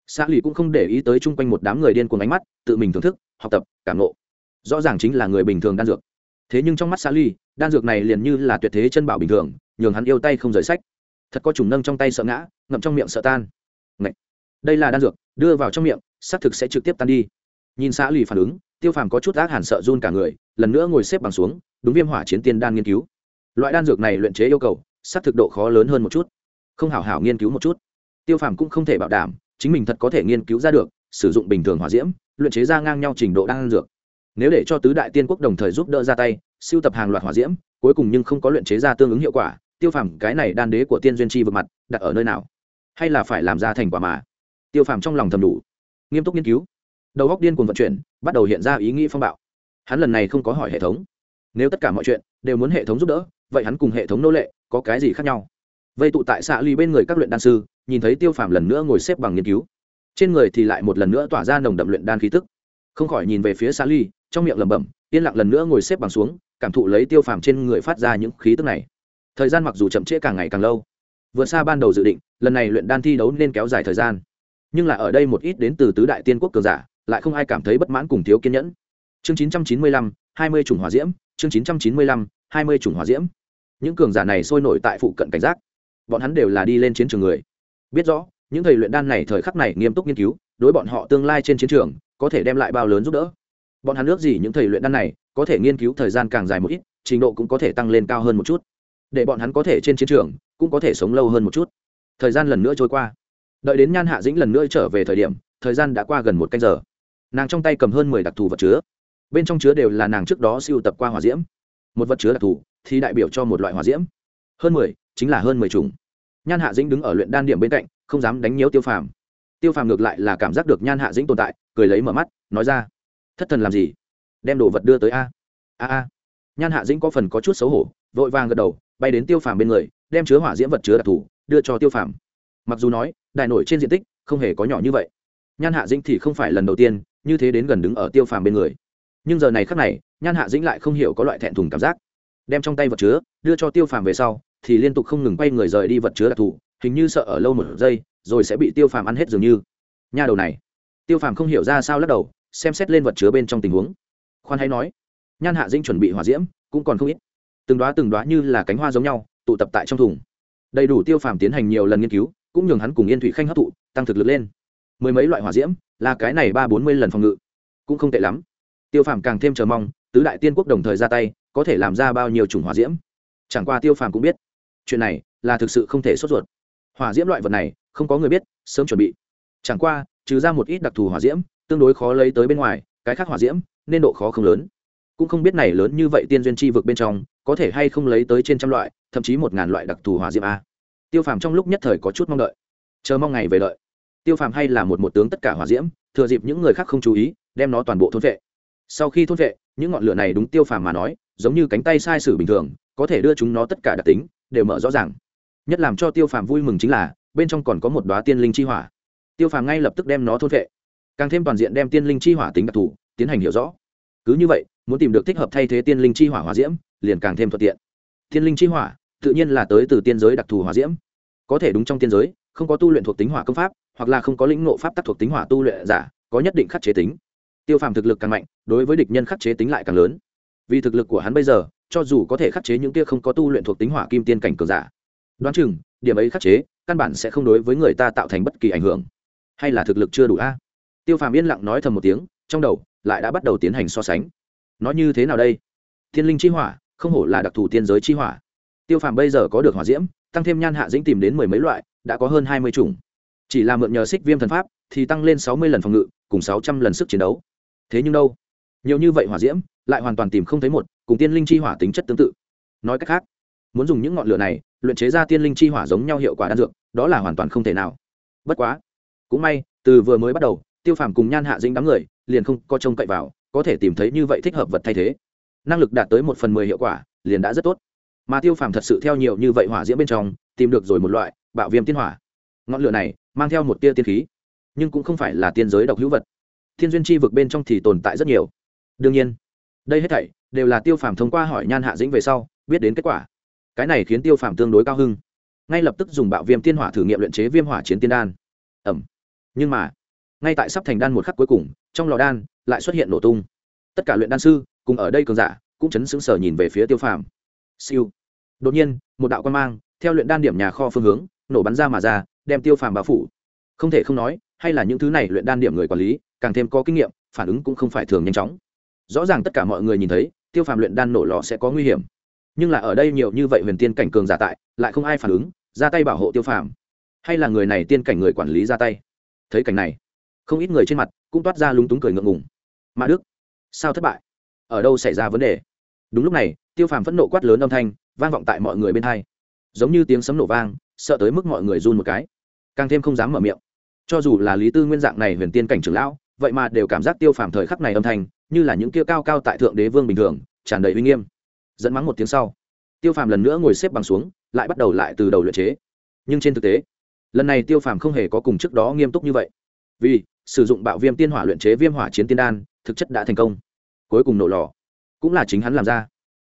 Xã lì cũng không để ý tới chung quanh một đám người điên cuồng ánh mắt tự mình thưởng thức học tập cảm nộ rõ ràng chính là người bình thường đan dược. Thế nhưng trong mắt xã Lì, đan dược này liền như là tuyệt thế chân bảo bình thường nhường hắn yêu tay không rời sách. Thật có chủng nâng trong tay sợ ngã ngậm trong miệng sợ tan. Ngậy! đây là đan dược đưa vào trong miệng xác thực sẽ trực tiếp tan đi. Nhìn xã lì phản ứng tiêu phàm có chút ác hẳn sợ run cả người lần nữa ngồi xếp bằng xuống đúng viêm hỏa chiến tiên đan nghiên cứu loại đan dược này luyện chế yêu cầu sắc thực độ khó lớn hơn một chút. Không hảo hảo nghiên cứu một chút. Tiêu phàm cũng không thể bảo đảm, chính mình thật có thể nghiên cứu ra được, sử dụng bình thường hỏa diễm, luyện chế ra ngang nhau trình độ đan dược. Nếu để cho tứ đại tiên quốc đồng thời giúp đỡ ra tay, siêu tập hàng loạt hỏa diễm, cuối cùng nhưng không có luyện chế ra tương ứng hiệu quả, tiêu phàm cái này đan đế của tiên duyên chi vực mặt, đặt ở nơi nào? Hay là phải làm ra thành quả mà? Tiêu phàm trong lòng thầm đủ. Nghiêm túc nghiên cứu. Đầu góc điên cuồng vận chuyển, bắt đầu hiện ra ý nghĩ phong bạo. Hắn lần này không có hỏi hệ thống. Nếu tất cả mọi chuyện đều muốn hệ thống giúp đỡ vậy hắn cùng hệ thống nô lệ có cái gì khác nhau? Vây tụ tại xạ ly bên người các luyện đan sư nhìn thấy tiêu phàm lần nữa ngồi xếp bằng nghiên cứu. Trên người thì lại một lần nữa tỏa ra nồng đậm luyện đan khí tức. Không khỏi nhìn về phía xạ ly trong miệng lẩm bẩm yên lặng lần nữa ngồi xếp bằng xuống cảm thụ lấy tiêu phàm trên người phát ra những khí tức này. Thời gian mặc dù chậm trễ càng ngày càng lâu vượt xa ban đầu dự định lần này luyện đan thi đấu nên kéo dài thời gian. Nhưng là ở đây một ít đến từ tứ đại tiên quốc cường giả lại không ai cảm thấy bất mãn cùng thiếu kiên nhẫn. Chương 995, 20 chủng hỏa diễm chương 995, 20 chủng hỏa diễm những cường giả này sôi nổi tại phụ cận cảnh giác. Bọn hắn đều là đi lên chiến trường người. Biết rõ, những thầy luyện đan này thời khắc này nghiêm túc nghiên cứu, đối bọn họ tương lai trên chiến trường, có thể đem lại bao lớn giúp đỡ. Bọn hắn ước gì những thầy luyện đan này có thể nghiên cứu thời gian càng dài một ít, trình độ cũng có thể tăng lên cao hơn một chút. Để bọn hắn có thể trên chiến trường, cũng có thể sống lâu hơn một chút. Thời gian lần nữa trôi qua. Đợi đến nhan hạ dĩnh lần nữa trở về thời điểm, thời gian đã qua gần một canh giờ. Nàng trong tay cầm hơn mười đặc thù vật chứa. Bên trong chứa đều là nàng trước đó siêu tập qua hỏa diễm. Một vật chứa đặc thù thì đại biểu cho một loại hỏa diễm. Hơn mười, chính là hơn mười chủng. Nhan hạ dĩnh đứng ở luyện đan điểm bên cạnh, không dám đánh nhiễu tiêu phàm. Tiêu phàm ngược lại là cảm giác được nhan hạ dĩnh tồn tại, cười lấy mở mắt, nói ra, thất thần làm gì? Đem đồ vật đưa tới a. A a. Nhan hạ dĩnh có phần có chút xấu hổ, vội vàng gật đầu, bay đến tiêu phàm bên người, đem chứa hỏa diễm vật chứa đặc thù, đưa cho tiêu phàm. Mặc dù nói đại nổi trên diện tích không hề có nhỏ như vậy. Nhan hạ dĩnh thì không phải lần đầu tiên, như thế đến gần đứng ở tiêu phàm bên người. Nhưng giờ này khắc này, nhan hạ dĩnh lại không hiểu có loại thẹn thùng cảm giác đem trong tay vật chứa đưa cho tiêu phàm về sau, thì liên tục không ngừng quay người rời đi vật chứa đặc thù, hình như sợ ở lâu một giây, rồi sẽ bị tiêu phàm ăn hết dường như. Nha đầu này. Tiêu phàm không hiểu ra sao lắc đầu, xem xét lên vật chứa bên trong tình huống. Khoan hay nói, nhan hạ dinh chuẩn bị hỏa diễm, cũng còn không ít. Từng đoá từng đoá như là cánh hoa giống nhau, tụ tập tại trong thùng. Đầy đủ tiêu phàm tiến hành nhiều lần nghiên cứu, cũng nhường hắn cùng yên thủy khanh hấp thụ, tăng thực lực lên. Mười mấy loại hỏa diễm, là cái này ba bốn mươi lần phòng ngự. Cũng không tệ lắm. Tiêu phàm càng thêm chờ mong, tứ đại tiên quốc đồng thời ra tay có thể làm ra bao nhiêu chủng hỏa diễm? Chẳng qua tiêu phàm cũng biết, chuyện này là thực sự không thể sốt ruột. Hỏa diễm loại vật này, không có người biết, sớm chuẩn bị. Chẳng qua, trừ ra một ít đặc thù hỏa diễm, tương đối khó lấy tới bên ngoài, cái khác hỏa diễm, nên độ khó không lớn. Cũng không biết này lớn như vậy tiên duyên chi vực bên trong, có thể hay không lấy tới trên trăm loại, thậm chí một ngàn loại đặc thù hỏa diễm a. Tiêu phàm trong lúc nhất thời có chút mong đợi. Chờ mong ngày về đợi. Tiêu phàm hay là một một tướng tất cả hỏa diễm, thừa dịp những người khác không chú ý, đem nó toàn bộ thôn vệ. Sau khi thôn vệ, những ngọn lửa này đúng tiêu phàm mà nói giống như cánh tay sai sử bình thường, có thể đưa chúng nó tất cả đặc tính, đều mở rõ ràng. Nhất làm cho tiêu phàm vui mừng chính là, bên trong còn có một đoá tiên linh chi hỏa. Tiêu phàm ngay lập tức đem nó thôn vệ càng thêm toàn diện đem tiên linh chi hỏa tính đặc thù, tiến hành hiểu rõ. Cứ như vậy, muốn tìm được thích hợp thay thế tiên linh chi hỏa hỏa diễm, liền càng thêm thuận tiện. Tiên linh chi hỏa, tự nhiên là tới từ tiên giới đặc thù hỏa diễm. Có thể đúng trong tiên giới, không có tu luyện thuộc tính hỏa công pháp, hoặc là không có lĩnh ngộ pháp tắc thuộc tính hỏa tu luyện giả, có nhất định khắc chế tính. Tiêu phàm thực lực càng mạnh, đối với địch nhân khắc chế tính lại càng lớn vì thực lực của hắn bây giờ, cho dù có thể khắc chế những kia không có tu luyện thuộc tính hỏa kim tiên cảnh cường giả. Đoán chừng, điểm ấy khắc chế, căn bản sẽ không đối với người ta tạo thành bất kỳ ảnh hưởng. Hay là thực lực chưa đủ a? Tiêu phàm yên lặng nói thầm một tiếng, trong đầu lại đã bắt đầu tiến hành so sánh. Nó như thế nào đây? Thiên linh chi hỏa, không hổ là đặc thù tiên giới chi hỏa. Tiêu phàm bây giờ có được hỏa diễm, tăng thêm nhan hạ dĩnh tìm đến mười mấy loại, đã có hơn hai mươi chủng. Chỉ là mượn nhờ xích viêm thần pháp thì tăng lên sáu mươi lần phòng ngự, cùng sáu trăm lần sức chiến đấu. Thế nhưng đâu? Nhiều như vậy hỏa diễm lại hoàn toàn tìm không thấy một, cùng tiên linh chi hỏa tính chất tương tự. Nói cách khác, muốn dùng những ngọn lửa này luyện chế ra tiên linh chi hỏa giống nhau hiệu quả đan dược, đó là hoàn toàn không thể nào. Bất quá, cũng may, từ vừa mới bắt đầu, tiêu phàm cùng nhan hạ dính đám người liền không có trông cậy vào, có thể tìm thấy như vậy thích hợp vật thay thế. Năng lực đạt tới một phần mười hiệu quả, liền đã rất tốt. Mà tiêu phàm thật sự theo nhiều như vậy hỏa diễm bên trong, tìm được rồi một loại bạo viêm tiên hỏa. Ngọn lửa này mang theo một tia tiên khí, nhưng cũng không phải là tiên giới độc hữu vật. Thiên duyên chi vực bên trong thì tồn tại rất nhiều. Đương nhiên đây hết thảy đều là tiêu phàm thông qua hỏi nhan hạ dĩnh về sau biết đến kết quả. Cái này khiến tiêu phàm tương đối cao hưng ngay lập tức dùng bạo viêm tiên hỏa thử nghiệm luyện chế viêm hỏa chiến tiên đan. Ẩm. Nhưng mà, ngay tại sắp thành đan một khắc cuối cùng, trong lò đan lại xuất hiện nổ tung. Tất cả luyện đan sư cùng ở đây cường giả cũng chấn xứng sở nhìn về phía tiêu phàm. Siêu. Đột nhiên, một đạo quan mang theo luyện đan điểm nhà kho phương hướng nổ bắn ra mà ra, đem tiêu phàm bao phủ. Không thể không nói, hay là những thứ này luyện đan điểm người quản lý, càng thêm có kinh nghiệm, phản ứng cũng không phải thường nhanh chóng rõ ràng tất cả mọi người nhìn thấy, tiêu phàm luyện đan nổ lò sẽ có nguy hiểm. Nhưng là ở đây nhiều như vậy huyền tiên cảnh cường giả tại, lại không ai phản ứng, ra tay bảo hộ tiêu phàm. Hay là người này tiên cảnh người quản lý ra tay? Thấy cảnh này, không ít người trên mặt cũng toát ra lúng túng cười ngượng ngùng. Mã đức, sao thất bại? Ở đâu xảy ra vấn đề? Đúng lúc này, tiêu phàm phẫn nộ quát lớn âm thanh, vang vọng tại mọi người bên hai. Giống như tiếng sấm nổ vang, sợ tới mức mọi người run một cái. Càng thêm không dám mở miệng. Cho dù là lý tư nguyên dạng này huyền tiên cảnh trưởng lão vậy mà đều cảm giác tiêu phàm thời khắc này âm thanh, như là những kia cao cao tại thượng đế vương bình thường, tràn đầy uy nghiêm. Dẫn mắng một tiếng sau, tiêu phàm lần nữa ngồi xếp bằng xuống, lại bắt đầu lại từ đầu luyện chế. Nhưng trên thực tế, lần này tiêu phàm không hề có cùng trước đó nghiêm túc như vậy. Vì sử dụng bạo viêm tiên hỏa luyện chế viêm hỏa chiến tiên đan, thực chất đã thành công. Cuối cùng nổ lò, cũng là chính hắn làm ra.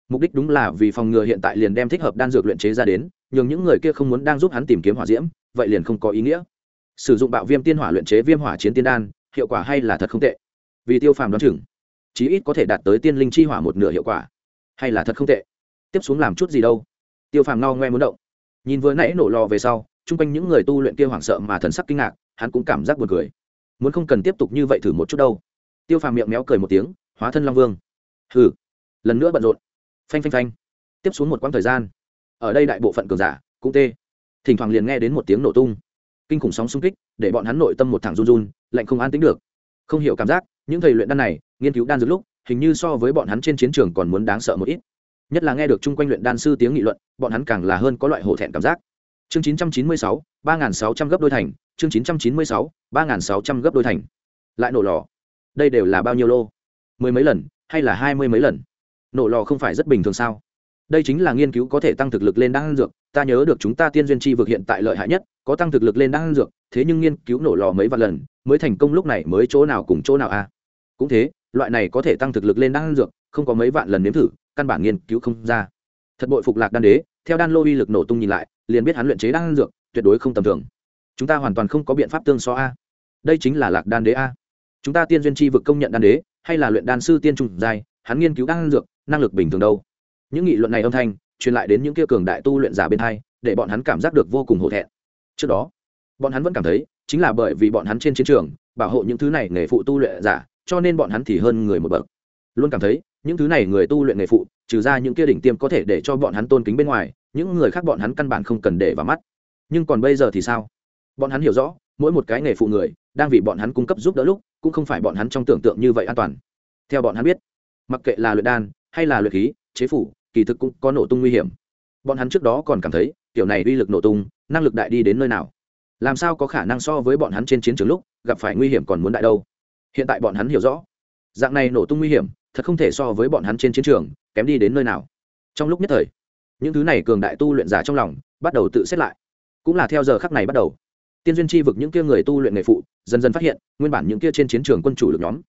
Mục đích đúng là vì phòng ngừa hiện tại liền đem thích hợp đan dược luyện chế ra đến, nhường những người kia không muốn đang giúp hắn tìm kiếm hỏa diễm, vậy liền không có ý nghĩa. Sử dụng bạo viêm tiên hỏa luyện chế viêm hỏa chiến tiên đan hiệu quả hay là thật không tệ. Vì tiêu phàm đoán chừng, chí ít có thể đạt tới tiên linh chi hỏa một nửa hiệu quả. Hay là thật không tệ. Tiếp xuống làm chút gì đâu. Tiêu phàm no ngoe muốn động. Nhìn vừa nãy nổ lò về sau, chung quanh những người tu luyện kia hoảng sợ mà thần sắc kinh ngạc, hắn cũng cảm giác buồn cười. Muốn không cần tiếp tục như vậy thử một chút đâu. Tiêu phàm miệng méo cười một tiếng, hóa thân long vương. Hừ. Lần nữa bận rộn. Phanh phanh phanh. Tiếp xuống một quãng thời gian. Ở đây đại bộ phận cường giả cũng tê. Thỉnh thoảng liền nghe đến một tiếng nổ tung kinh khủng sóng xung kích để bọn hắn nội tâm một thằng run run lạnh không an tính được. Không hiểu cảm giác những thầy luyện đan này nghiên cứu đan dược lúc hình như so với bọn hắn trên chiến trường còn muốn đáng sợ một ít. Nhất là nghe được chung quanh luyện đan sư tiếng nghị luận bọn hắn càng là hơn có loại hổ thẹn cảm giác. Chương 996, 3.600 gấp đôi thành chương 996, 3.600 gấp đôi thành. Lại nổ lò. Đây đều là bao nhiêu lô? Mười mấy lần hay là hai mươi mấy lần? Nổ lò không phải rất bình thường sao? Đây chính là nghiên cứu có thể tăng thực lực lên đan dược ta nhớ được chúng ta tiên duyên chi vực hiện tại lợi hại nhất có tăng thực lực lên đan dược, thế nhưng nghiên cứu nổ lò mấy vạn lần, mới thành công lúc này mới chỗ nào cùng chỗ nào a cũng thế, loại này có thể tăng thực lực lên đan dược, không có mấy vạn lần nếm thử, căn bản nghiên cứu không ra. Thật bội phục lạc đan đế, theo đan lô uy lực nổ tung nhìn lại, liền biết hắn luyện chế đan dược, tuyệt đối không tầm thường. Chúng ta hoàn toàn không có biện pháp tương so a. Đây chính là lạc đan đế a. Chúng ta tiên duyên chi vực công nhận đan đế, hay là luyện đan sư tiên trùng giai, hắn nghiên cứu đan dược, năng lực bình thường đâu? Những nghị luận này âm thanh, truyền lại đến những kia cường đại tu luyện giả bên hai, để bọn hắn cảm giác được vô cùng hổ thẹn trước đó, bọn hắn vẫn cảm thấy chính là bởi vì bọn hắn trên chiến trường bảo hộ những thứ này nghề phụ tu luyện giả, cho nên bọn hắn thì hơn người một bậc. Luôn cảm thấy những thứ này người tu luyện nghề phụ, trừ ra những kia đỉnh tiêm có thể để cho bọn hắn tôn kính bên ngoài, những người khác bọn hắn căn bản không cần để vào mắt. Nhưng còn bây giờ thì sao? Bọn hắn hiểu rõ, mỗi một cái nghề phụ người đang vì bọn hắn cung cấp giúp đỡ lúc, cũng không phải bọn hắn trong tưởng tượng như vậy an toàn. Theo bọn hắn biết, mặc kệ là luyện đan hay là luyện khí, chế phủ, kỳ thực cũng có nổ tung nguy hiểm. Bọn hắn trước đó còn cảm thấy, kiểu này uy lực nổ tung năng lực đại đi đến nơi nào? Làm sao có khả năng so với bọn hắn trên chiến trường lúc gặp phải nguy hiểm còn muốn đại đâu? Hiện tại bọn hắn hiểu rõ. Dạng này nổ tung nguy hiểm, thật không thể so với bọn hắn trên chiến trường kém đi đến nơi nào. Trong lúc nhất thời, những thứ này cường đại tu luyện giả trong lòng bắt đầu tự xét lại. Cũng là theo giờ khắc này bắt đầu, tiên duyên chi vực những kia người tu luyện nghề phụ dần dần phát hiện nguyên bản những kia trên chiến trường quân chủ lực nhóm,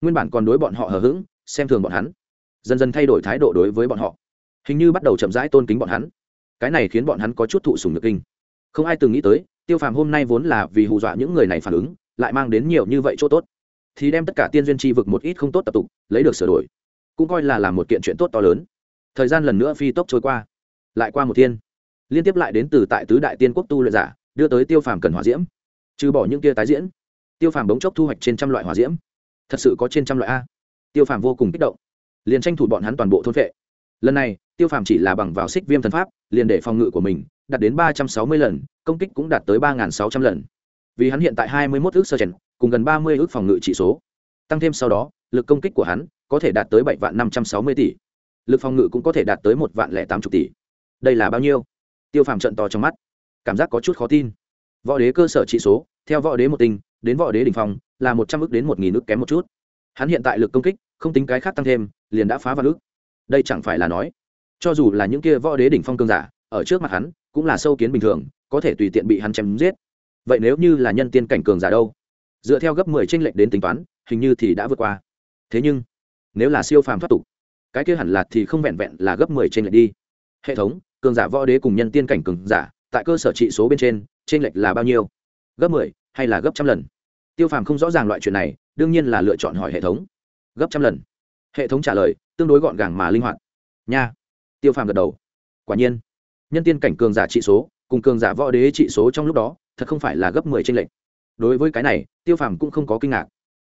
nguyên bản còn đối bọn họ hờ hững, xem thường bọn hắn, dần dần thay đổi thái độ đối với bọn họ. Hình như bắt đầu chậm rãi tôn kính bọn hắn. Cái này khiến bọn hắn có chút thụ sùng nhược kinh không ai từng nghĩ tới, tiêu phàm hôm nay vốn là vì hù dọa những người này phản ứng, lại mang đến nhiều như vậy chỗ tốt. Thì đem tất cả tiên duyên tri vực một ít không tốt tập tục, lấy được sửa đổi, cũng coi là làm một kiện chuyện tốt to lớn. Thời gian lần nữa phi tốc trôi qua, lại qua một thiên. Liên tiếp lại đến từ tại tứ đại tiên quốc tu luyện giả, đưa tới tiêu phàm cần hòa diễm. Trừ bỏ những kia tái diễn, tiêu phàm bỗng chốc thu hoạch trên trăm loại hòa diễm. Thật sự có trên trăm loại a. Tiêu phàm vô cùng kích động, liền tranh thủ bọn hắn toàn bộ thôn vệ lần này tiêu phàm chỉ là bằng vào xích viêm thần pháp, liền để phòng ngự của mình đạt đến ba trăm sáu mươi lần, công kích cũng đạt tới ba sáu trăm lần. Vì hắn hiện tại hai mươi mốt ước sơ chèn, cùng gần ba mươi ước phòng ngự trị số. Tăng thêm sau đó, lực công kích của hắn có thể đạt tới bảy vạn năm trăm sáu mươi tỷ. Lực phòng ngự cũng có thể đạt tới một vạn lẻ tám chục tỷ. Đây là bao nhiêu? Tiêu phàm trận to trong mắt. Cảm giác có chút khó tin. Võ đế cơ sở trị số, theo võ đế một tinh, đến võ đế đ ỉ n h phòng là một trăm ước đến một nghìn ước kém một chút. Hắn hiện tại lực công kích, không tính cái khác tăng thêm, liền đã phá vào ước. Đây chẳng phải là nói cho dù là những kia võ đế đỉnh phong cương giả, ở trước mặt hắn, cũng là sâu kiến bình thường, có thể tùy tiện bị hắn chém giết. Vậy nếu như là nhân tiên cảnh cường giả đâu? Dựa theo gấp mười tranh lệch đến tính toán, hình như thì đã vượt qua. Thế nhưng, nếu là siêu phàm thoát tục, cái kia hẳn là thì không vẹn vẹn là gấp mười tranh lệch đi. Hệ thống, cường giả võ đế cùng nhân tiên cảnh cường giả, tại cơ sở trị số bên trên trên lệch là bao nhiêu? Gấp mười hay là gấp trăm lần? Tiêu phàm không rõ ràng loại chuyện này, đương nhiên là lựa chọn hỏi hệ thống. Gấp trăm lần. Hệ thống trả lời, tương đối gọn gàng mà linh hoạt. Nha tiêu phàm gật đầu. Quả nhiên, nhân tiên cảnh cường giả trị số cùng cường giả võ đế trị số trong lúc đó, thật không phải là gấp mười trên lệch. Đối với cái này, tiêu phàm cũng không có kinh ngạc.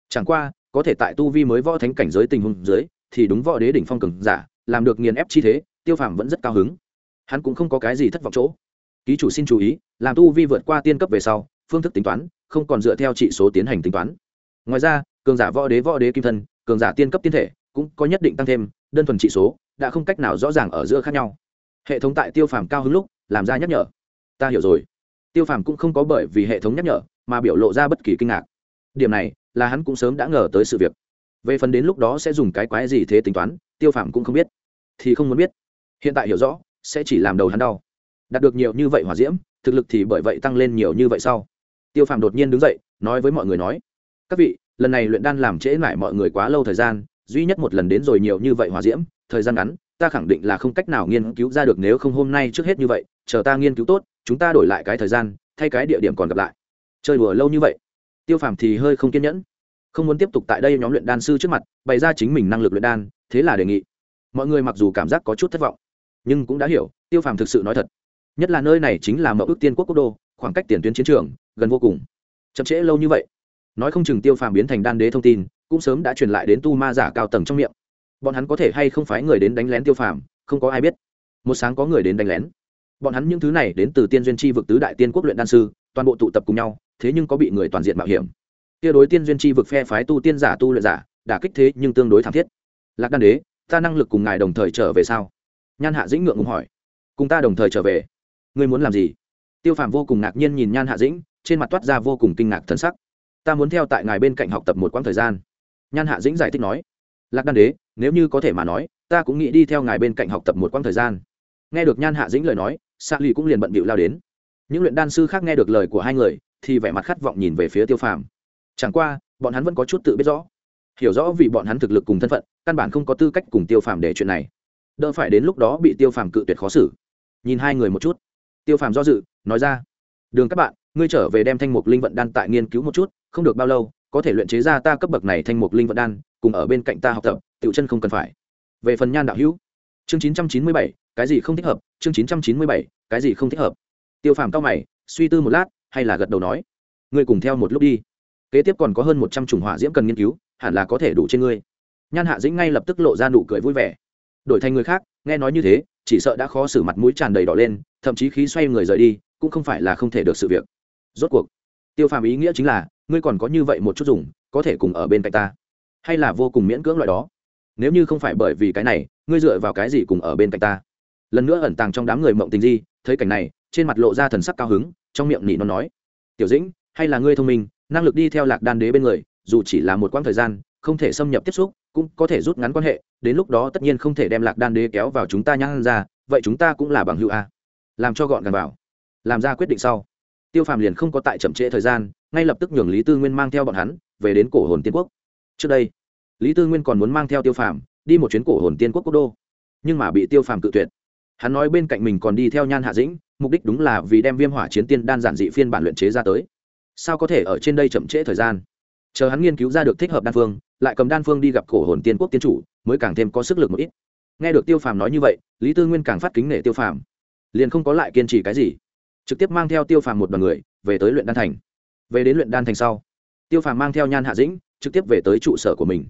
Chẳng qua, có thể tại tu vi mới võ thánh cảnh giới tình huống dưới, thì đúng võ đế đỉnh phong cường giả, làm được nghiền ép chi thế, tiêu phàm vẫn rất cao hứng. Hắn cũng không có cái gì thất vọng chỗ. Ký chủ xin chú ý, làm tu vi vượt qua tiên cấp về sau, phương thức tính toán, không còn dựa theo trị số tiến hành tính toán. Ngoài ra, cường giả võ đế võ đế kim thân, cường giả tiên cấp tiên thể cũng có nhất định tăng thêm, đơn thuần trị số đã không cách nào rõ ràng ở giữa khác nhau. Hệ thống tại tiêu phàm cao hứng lúc, làm ra nhắc nhở. Ta hiểu rồi. Tiêu phàm cũng không có bởi vì hệ thống nhắc nhở mà biểu lộ ra bất kỳ kinh ngạc. Điểm này là hắn cũng sớm đã ngờ tới sự việc. Về phần đến lúc đó sẽ dùng cái quái gì thế tính toán, tiêu phàm cũng không biết. Thì không muốn biết. Hiện tại hiểu rõ, sẽ chỉ làm đầu hắn đau. Đạt được nhiều như vậy hỏa diễm, thực lực thì bởi vậy tăng lên nhiều như vậy sau. Tiêu phàm đột nhiên đứng dậy, nói với mọi người nói, các vị, lần này luyện đan làm trễ lại mọi người quá lâu thời gian duy nhất một lần đến rồi nhiều như vậy hỏa diễm, thời gian ngắn, ta khẳng định là không cách nào nghiên cứu ra được nếu không hôm nay trước hết như vậy, chờ ta nghiên cứu tốt, chúng ta đổi lại cái thời gian, thay cái địa điểm còn gặp lại. Chơi đùa lâu như vậy. Tiêu phàm thì hơi không kiên nhẫn. Không muốn tiếp tục tại đây nhóm luyện đan sư trước mặt, bày ra chính mình năng lực luyện đan, thế là đề nghị. Mọi người mặc dù cảm giác có chút thất vọng, nhưng cũng đã hiểu, tiêu phàm thực sự nói thật. Nhất là nơi này chính là mậu ước tiên quốc quốc đô, khoảng cách tiền tuyến chiến trường, gần vô cùng. Chậm trễ lâu như vậy. Nói không chừng tiêu phàm biến thành đan đế thông tin cũng sớm đã truyền lại đến tu ma giả cao tầng trong miệng. Bọn hắn có thể hay không phái người đến đánh lén tiêu phàm, không có ai biết. Một sáng có người đến đánh lén. Bọn hắn những thứ này đến từ tiên duyên chi vực tứ đại tiên quốc luyện đan sư, toàn bộ tụ tập cùng nhau, thế nhưng có bị người toàn diện mạo hiểm. Kia đối tiên duyên chi vực phe phái tu tiên giả tu luyện giả, đã kích thế nhưng tương đối thảm thiết. Lạc đan đế, ta năng lực cùng ngài đồng thời trở về sao? Nhan hạ dĩnh ngượng ngùng hỏi. Cùng ta đồng thời trở về. Ngươi muốn làm gì? Tiêu phàm vô cùng ngạc nhiên nhìn nhan hạ dĩnh, trên mặt toát ra vô cùng kinh ngạc thân sắc. Ta muốn theo tại ngài bên cạnh học tập một quãng thời gian nhan hạ dĩnh giải thích nói, lạc đan đế, nếu như có thể mà nói, ta cũng nghĩ đi theo ngài bên cạnh học tập một quãng thời gian. Nghe được nhan hạ dĩnh lời nói xạ lì cũng liền bận bịu lao đến. Những luyện đan sư khác nghe được lời của hai người, thì vẻ mặt khát vọng nhìn về phía tiêu phàm. Chẳng qua, bọn hắn vẫn có chút tự biết rõ. Hiểu rõ vì bọn hắn thực lực cùng thân phận, căn bản không có tư cách cùng tiêu phàm để chuyện này. Đỡ phải đến lúc đó bị tiêu phàm cự tuyệt khó xử. Nhìn hai người một chút, tiêu phàm do dự, nói ra, đường các bạn, ngươi trở về đem thanh mục linh vận đan tại nghiên cứu một chút, không được bao lâu có thể luyện chế ra ta cấp bậc này thanh mục linh vận đan, cùng ở bên cạnh ta học tập, tiểu chân không cần phải. Về phần nhan đạo hữu, chương chín trăm chín mươi bảy, cái gì không thích hợp? Chương chín trăm chín mươi bảy, cái gì không thích hợp? Tiêu phàm cao mày, suy tư một lát, hay là gật đầu nói, ngươi cùng theo một lúc đi. Kế tiếp còn có hơn một trăm chủng hỏa diễm cần nghiên cứu, hẳn là có thể đủ trên ngươi. Nhan hạ dĩnh ngay lập tức lộ ra nụ cười vui vẻ. Đổi thành người khác, nghe nói như thế, chỉ sợ đã khó xử mặt mũi tràn đầy đỏ lên, thậm chí khí xoay người rời đi, cũng không phải là không thể được sự việc. Rốt cuộc tiêu phàm ý nghĩa chính là, ngươi còn có như vậy một chút dùng, có thể cùng ở bên cạnh ta. Hay là vô cùng miễn cưỡng loại đó? Nếu như không phải bởi vì cái này, ngươi dựa vào cái gì cùng ở bên cạnh ta? Lần nữa ẩn tàng trong đám người mộng tình di, thấy cảnh này, trên mặt lộ ra thần sắc cao hứng, trong miệng nỉ nó nói, tiểu dĩnh, hay là ngươi thông minh, năng lực đi theo lạc đan đế bên người, dù chỉ là một quãng thời gian, không thể xâm nhập tiếp xúc, cũng có thể rút ngắn quan hệ, đến lúc đó tất nhiên không thể đem lạc đan đế kéo vào chúng ta nhãn ra, vậy chúng ta cũng là bằng hữu a. Làm cho gọn gàng vào. Làm ra quyết định sau tiêu phàm liền không có tại chậm trễ thời gian, ngay lập tức nhường lý tư nguyên mang theo bọn hắn về đến cổ hồn tiên quốc. Trước đây, lý tư nguyên còn muốn mang theo tiêu phàm đi một chuyến cổ hồn tiên quốc quốc đô, nhưng mà bị tiêu phàm cự tuyệt. Hắn nói bên cạnh mình còn đi theo nhan hạ dĩnh, mục đích đúng là vì đem viêm hỏa chiến tiên đan giản dị phiên bản luyện chế ra tới. Sao có thể ở trên đây chậm trễ thời gian? Chờ hắn nghiên cứu ra được thích hợp đan phương, lại cầm đan phương đi gặp cổ hồn tiên quốc tiên chủ, mới càng thêm có sức lực một ít. Nghe được tiêu phàm nói như vậy, lý tư nguyên càng phát kính nể tiêu phàm. Liền không có lại kiên trì cái gì trực tiếp mang theo tiêu phàm một đoàn người về tới luyện đan thành. Về đến luyện đan thành sau, tiêu phàm mang theo nhan hạ dĩnh trực tiếp về tới trụ sở của mình.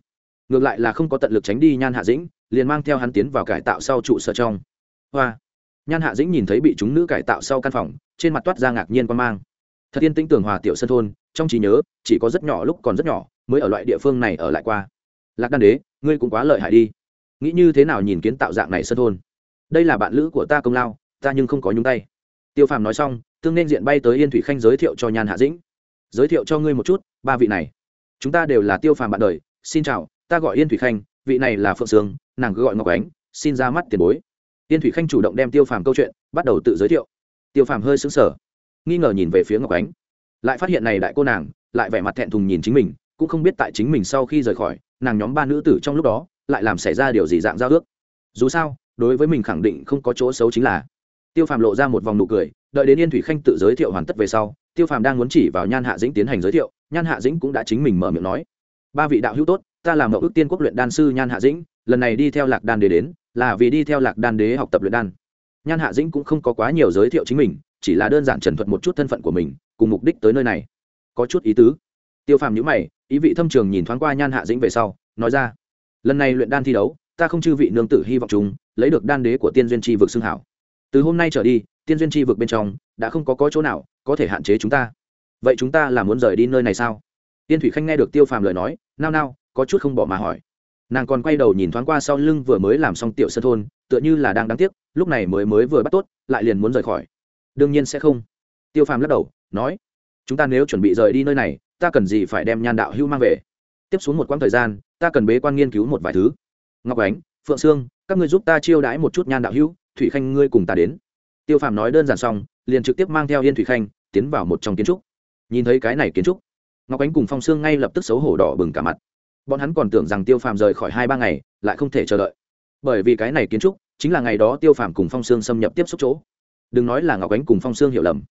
Ngược lại là không có tận lực tránh đi nhan hạ dĩnh, liền mang theo hắn tiến vào cải tạo sau trụ sở trong. Hoa! Nhan hạ dĩnh nhìn thấy bị chúng nữ cải tạo sau căn phòng, trên mặt toát ra ngạc nhiên quan mang. Thật yên tĩnh tưởng hòa tiểu sân thôn, trong trí nhớ, chỉ có rất nhỏ lúc còn rất nhỏ, mới ở loại địa phương này ở lại qua. Lạc đan đế, ngươi cũng quá lợi hại đi. Nghĩ như thế nào nhìn kiến tạo dạng này sân thôn? Đây là bạn lữ của ta công lao, ta nhưng không có nhúng tay tiêu phàm nói xong, tương nên diện bay tới yên thủy khanh giới thiệu cho nhan hạ dĩnh. Giới thiệu cho ngươi một chút, ba vị này. Chúng ta đều là tiêu phàm bạn đời, xin chào, ta gọi yên thủy khanh, vị này là phượng sương, nàng cứ gọi ngọc ánh, xin ra mắt tiền bối. Yên thủy khanh chủ động đem tiêu phàm câu chuyện, bắt đầu tự giới thiệu. Tiêu phàm hơi xứng sở nghi ngờ nhìn về phía ngọc ánh. Lại phát hiện này đại cô nàng, lại vẻ mặt thẹn thùng nhìn chính mình, cũng không biết tại chính mình sau khi rời khỏi, nàng nhóm ba nữ tử trong lúc đó, lại làm xảy ra điều gì dạng giao ước. Dù sao, đối với mình khẳng định không có chỗ xấu chính là tiêu phàm lộ ra một vòng nụ cười, đợi đến yên thủy khanh tự giới thiệu hoàn tất về sau, tiêu phàm đang muốn chỉ vào nhan hạ dĩnh tiến hành giới thiệu, nhan hạ dĩnh cũng đã chính mình mở miệng nói, ba vị đạo hữu tốt, ta là mậu ước tiên quốc luyện đan sư nhan hạ dĩnh, lần này đi theo lạc đan đế đến, là vì đi theo lạc đan đế học tập luyện đan. Nhan hạ dĩnh cũng không có quá nhiều giới thiệu chính mình, chỉ là đơn giản trần thuật một chút thân phận của mình, cùng mục đích tới nơi này. Có chút ý tứ. Tiêu phàm nhữ mày, ý vị thâm trường nhìn thoáng qua nhan hạ dĩnh về sau, nói ra, lần này luyện đan thi đấu, ta không chư vị nương tử hy vọng chúng, lấy được đan đế của tiên duyên tri vực xưng hảo từ hôm nay trở đi, tiên duyên Chi vực bên trong, đã không có có chỗ nào có thể hạn chế chúng ta. Vậy chúng ta là muốn rời đi nơi này sao? Tiên thủy khanh nghe được tiêu phàm lời nói, nao nao, có chút không bỏ mà hỏi. Nàng còn quay đầu nhìn thoáng qua sau lưng vừa mới làm xong tiểu sân thôn, tựa như là đang đáng tiếc, lúc này mới mới vừa bắt tốt, lại liền muốn rời khỏi. Đương nhiên sẽ không. Tiêu phàm lắc đầu, nói, chúng ta nếu chuẩn bị rời đi nơi này, ta cần gì phải đem nhan đạo hưu mang về? Tiếp xuống một quãng thời gian, ta cần bế quan nghiên cứu một vài thứ. Ngọc ánh, phượng sương, các ngươi giúp ta chiêu đãi một chút nhan đạo hưu thủy khanh, ngươi cùng ta đến. Tiêu phàm nói đơn giản xong, liền trực tiếp mang theo yên thủy khanh tiến vào một trong kiến trúc. Nhìn thấy cái này kiến trúc, ngọc ánh cùng phong sương ngay lập tức xấu hổ đỏ bừng cả mặt. Bọn hắn còn tưởng rằng tiêu phàm rời khỏi hai ba ngày, lại không thể chờ đợi. Bởi vì cái này kiến trúc chính là ngày đó tiêu phàm cùng phong sương xâm nhập tiếp xúc chỗ. Đừng nói là ngọc ánh cùng phong sương hiểu lầm.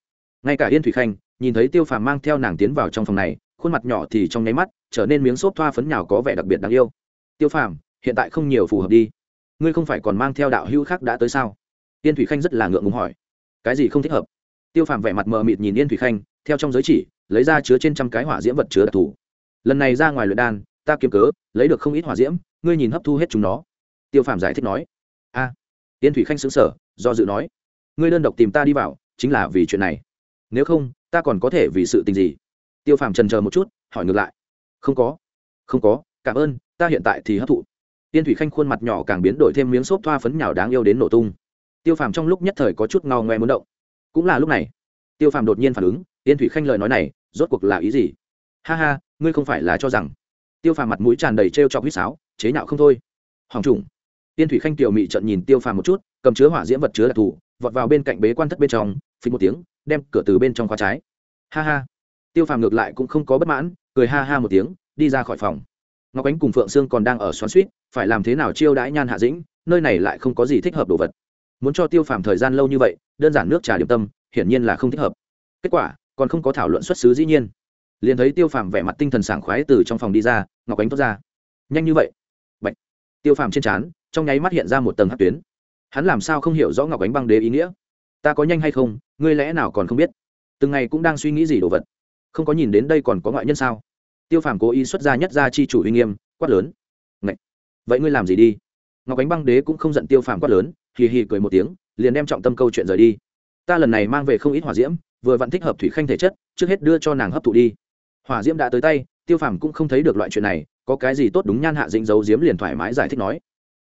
Ngay cả yên thủy khanh, nhìn thấy tiêu phàm mang theo nàng tiến vào trong phòng này, khuôn mặt nhỏ thì trong nháy mắt trở nên miếng xốp thoa phấn nhào có vẻ đặc biệt đáng yêu. Tiêu phàm, hiện tại không nhiều phù hợp đi ngươi không phải còn mang theo đạo hữu khác đã tới sao? Yên thủy khanh rất là ngượng ngùng hỏi. Cái gì không thích hợp? Tiêu phàm vẻ mặt mờ mịt nhìn yên thủy khanh, theo trong giới chỉ, lấy ra chứa trên trăm cái hỏa diễm vật chứa đặc thù. Lần này ra ngoài luyện đan, ta kiếm cớ, lấy được không ít hỏa diễm, ngươi nhìn hấp thu hết chúng nó. Tiêu phàm giải thích nói. A. Yên thủy khanh xứng sở do dự nói. Ngươi đơn độc tìm ta đi vào, chính là vì chuyện này. Nếu không, ta còn có thể vì sự tình gì? Tiêu phàm trần chờ một chút, hỏi ngược lại. Không có. Không có, cảm ơn, ta hiện tại thì hấp thụ tiên thủy khanh khuôn mặt nhỏ càng biến đổi thêm miếng xốp thoa phấn nhào đáng yêu đến nổ tung. Tiêu phàm trong lúc nhất thời có chút ngao ngoe muốn động. Cũng là lúc này, tiêu phàm đột nhiên phản ứng, tiên thủy khanh lời nói này, rốt cuộc là ý gì? Ha ha, ngươi không phải là cho rằng tiêu phàm mặt mũi tràn đầy t r e o chọc huýt sáo, chế nhạo không thôi. Hoàng trùng tiên thủy khanh tiểu mị trận nhìn tiêu phàm một chút, cầm chứa hỏa diễm vật chứa đặc thù, vọt vào bên cạnh bế quan thất bên trong phí một tiếng, đem cửa từ bên trong khóa trái. Ha ha. Tiêu phàm ngược lại cũng không có bất mãn, cười ha ha một tiếng, đi ra khỏi phòng ngọc ánh cùng phượng sương còn đang ở xoắn suýt, phải làm thế nào chiêu đãi nhan hạ dĩnh, nơi này lại không có gì thích hợp đồ vật. Muốn cho tiêu phàm thời gian lâu như vậy, đơn giản nước trà điểm tâm, hiển nhiên là không thích hợp. Kết quả, còn không có thảo luận xuất xứ dĩ nhiên. Liền thấy tiêu phàm vẻ mặt tinh thần sảng khoái từ trong phòng đi ra, ngọc ánh thoát ra, nhanh như vậy? Bạch. tiêu phàm trên trán, trong nháy mắt hiện ra một tầng hát tuyến. Hắn làm sao không hiểu rõ ngọc ánh băng đế ý nghĩa? Ta có nhanh hay không? Ngươi lẽ nào còn không biết? Từng ngày cũng đang suy nghĩ gì đồ vật? Không có nhìn đến đây còn có ngoại nhân sao? Tiêu phàm cố ý xuất ra nhất ra chi chủ uy nghiêm, quát lớn. Ngậy! vậy ngươi làm gì đi? Ngọc ánh băng đế cũng không giận tiêu phàm quát lớn, hì hì cười một tiếng, liền đem trọng tâm câu chuyện rời đi. Ta lần này mang về không ít hỏa diễm, vừa vặn thích hợp thủy khanh thể chất, trước hết đưa cho nàng hấp thụ đi. Hỏa diễm đã tới tay, tiêu phàm cũng không thấy được loại chuyện này, có cái gì tốt đúng nhan hạ dĩnh dấu diếm liền thoải mái giải thích nói.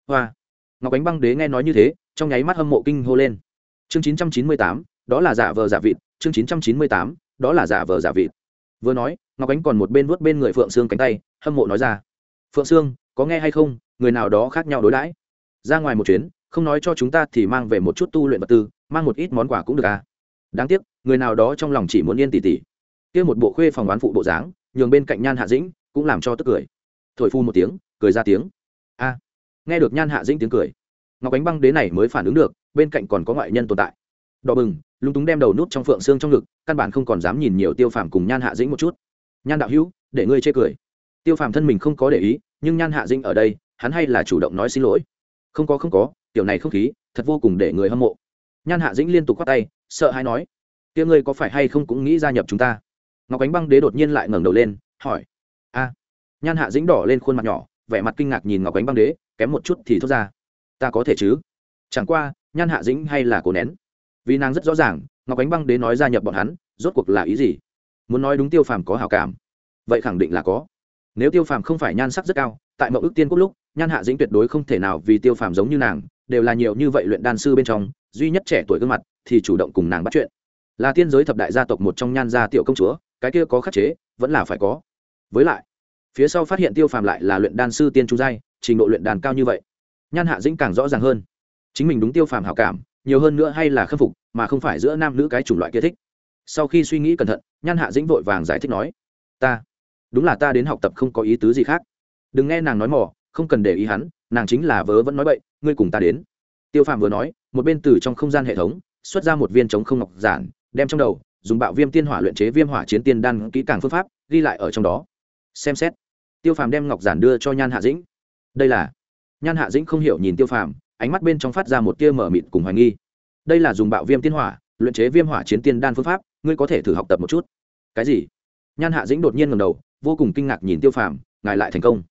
Hoa! Ngọc ánh băng đế nghe nói như thế, trong nháy mắt hâm mộ kinh hô lên. Chương chín trăm chín mươi tám, đó là giả vờ giả vịt, chương chín trăm chín mươi tám, đó là giả vờ giả vịt vừa nói, ngọc ánh còn một bên vuốt bên người phượng sương cánh tay, hâm mộ nói ra, phượng sương, có nghe hay không? Người nào đó khác nhau đối đãi. Ra ngoài một chuyến, không nói cho chúng ta thì mang về một chút tu luyện vật tư, mang một ít món quà cũng được à? Đáng tiếc, người nào đó trong lòng chỉ muốn yên tỉ tỉ. Kia một bộ khuê phòng bán phụ bộ dáng, nhường bên cạnh nhan hạ dĩnh cũng làm cho tức cười. Thổi phu một tiếng, cười ra tiếng. A. Nghe được nhan hạ dĩnh tiếng cười, ngọc ánh băng đế này mới phản ứng được, bên cạnh còn có ngoại nhân tồn tại đỏ bừng, lúng túng đem đầu nút trong phượng xương trong ngực, căn bản không còn dám nhìn nhiều tiêu phàm cùng nhan hạ dĩnh một chút. Nhan đạo hữu, để ngươi chê cười. Tiêu phàm thân mình không có để ý, nhưng nhan hạ dĩnh ở đây, hắn hay là chủ động nói xin lỗi. Không có không có kiểu này không khí, thật vô cùng để người hâm mộ. Nhan hạ dĩnh liên tục khoác tay, sợ hay nói tiếng ngươi có phải hay không cũng nghĩ gia nhập chúng ta? Ngọc ánh băng đế đột nhiên lại ngẩng đầu lên, hỏi, a. Nhan hạ dĩnh đỏ lên khuôn mặt nhỏ, vẻ mặt kinh ngạc nhìn ngọc ánh băng đế, kém một chút thì thốt ra, ta có thể chứ? Chẳng qua, nhan hạ dĩnh hay là cố nén vì nàng rất rõ ràng, ngọc ánh băng đế nói gia nhập bọn hắn, rốt cuộc là ý gì? Muốn nói đúng tiêu phàm có hào cảm, vậy khẳng định là có. Nếu tiêu phàm không phải nhan sắc rất cao, tại mậu ước tiên quốc lúc, nhan hạ dĩnh tuyệt đối không thể nào vì tiêu phàm giống như nàng, đều là nhiều như vậy luyện đan sư bên trong, duy nhất trẻ tuổi gương mặt thì chủ động cùng nàng bắt chuyện. Là tiên giới thập đại gia tộc một trong nhan gia tiểu công chúa, cái kia có khắc chế, vẫn là phải có. Với lại, phía sau phát hiện tiêu phàm lại là luyện đan sư tiên trung giai, trình độ luyện đàn cao như vậy, nhan hạ dĩnh càng rõ ràng hơn. Chính mình đúng tiêu phàm hảo cảm nhiều hơn nữa hay là khâm phục, mà không phải giữa nam nữ cái chủng loại kia thích. Sau khi suy nghĩ cẩn thận, nhan hạ dĩnh vội vàng giải thích nói, ta, đúng là ta đến học tập không có ý tứ gì khác. Đừng nghe nàng nói mỏ không cần để ý hắn, nàng chính là vớ vẫn nói bậy, ngươi cùng ta đến. Tiêu phạm vừa nói, một bên từ trong không gian hệ thống, xuất ra một viên chống không ngọc giản, đem trong đầu, dùng bạo viêm tiên hỏa luyện chế viêm hỏa chiến tiên đan kỹ càng phương pháp, ghi lại ở trong đó. Xem xét, tiêu phàm đem ngọc giản đưa cho nhan hạ dĩnh. Đây là, nhan hạ dĩnh không hiểu nhìn tiêu phàm ánh mắt bên trong phát ra một tia mở mịt cùng hoài nghi. Đây là dùng bạo viêm tiên hỏa, luyện chế viêm hỏa chiến tiên đan phương pháp, ngươi có thể thử học tập một chút. Cái gì? Nhan hạ dĩnh đột nhiên ngầm đầu, vô cùng kinh ngạc nhìn tiêu phàm, ngài lại thành công.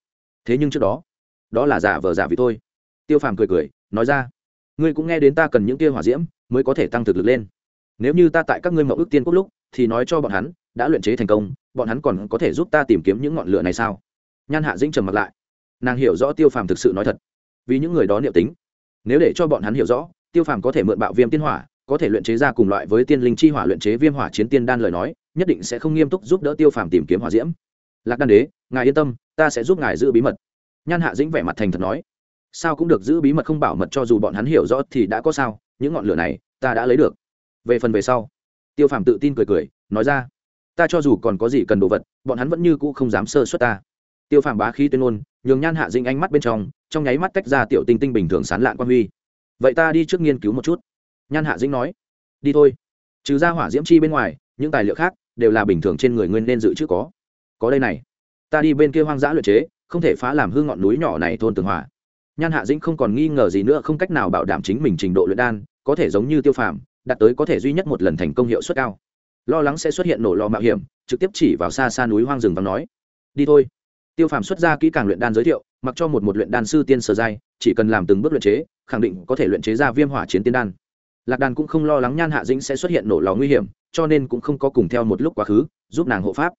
Thế nhưng trước đó đó là giả vờ giả vì thôi. Tiêu phàm cười cười, nói ra, ngươi cũng nghe đến ta cần những tia hỏa diễm mới có thể tăng thực lực lên. Nếu như ta tại các ngươi mậu ước tiên quốc lúc, thì nói cho bọn hắn, đã luyện chế thành công, bọn hắn còn có thể giúp ta tìm kiếm những ngọn lửa này sao? Nhan hạ dĩnh trầm mặt lại. Nàng hiểu rõ tiêu phàm thực sự nói thật. Vì những người đó niệm tính nếu để cho bọn hắn hiểu rõ, tiêu phàm có thể mượn bạo viêm tiên hỏa, có thể luyện chế ra cùng loại với tiên linh chi hỏa luyện chế viêm hỏa chiến tiên đan lời nói, nhất định sẽ không nghiêm túc giúp đỡ tiêu phàm tìm kiếm hỏa diễm. Lạc đan đế, ngài yên tâm, ta sẽ giúp ngài giữ bí mật. Nhan hạ dĩnh vẻ mặt thành thật nói. Sao cũng được giữ bí mật không bảo mật cho dù bọn hắn hiểu rõ thì đã có sao, những ngọn lửa này, ta đã lấy được. Về phần về sau, tiêu phàm tự tin cười cười, nói ra. Ta cho dù còn có gì cần đồ vật, bọn hắn vẫn như cũ không dám sơ xuất ta. Tiêu phàm bá khí tuyên ngôn nhường nhan hạ dĩnh ánh mắt bên trong trong nháy mắt tách ra tiểu tinh tinh bình thường sán lạn quan huy. Vậy ta đi trước nghiên cứu một chút. Nhan hạ dĩnh nói. Đi thôi. Trừ ra hỏa diễm chi bên ngoài, những tài liệu khác đều là bình thường trên người nguyên nên dự trữ có. Có đây này. Ta đi bên kia hoang dã luyện chế, không thể phá làm hư ngọn núi nhỏ này thôn tường hỏa nhan hạ dĩnh không còn nghi ngờ gì nữa, không cách nào bảo đảm chính mình trình độ luyện đan, có thể giống như tiêu phàm, đạt tới có thể duy nhất một lần thành công hiệu suất cao. Lo lắng sẽ xuất hiện nổ lò mạo hiểm, trực tiếp chỉ vào xa xa núi hoang rừng và nói. Đi thôi tiêu phàm xuất ra kỹ càng luyện đan giới thiệu, mặc cho một một luyện đan sư tiên sở giai, chỉ cần làm từng bước luyện chế, khẳng định có thể luyện chế ra viêm hỏa chiến tiên đan. Lạc đàn cũng không lo lắng nhan hạ dĩnh sẽ xuất hiện nổ lò nguy hiểm, cho nên cũng không có cùng theo một lúc quá khứ, giúp nàng hộ pháp.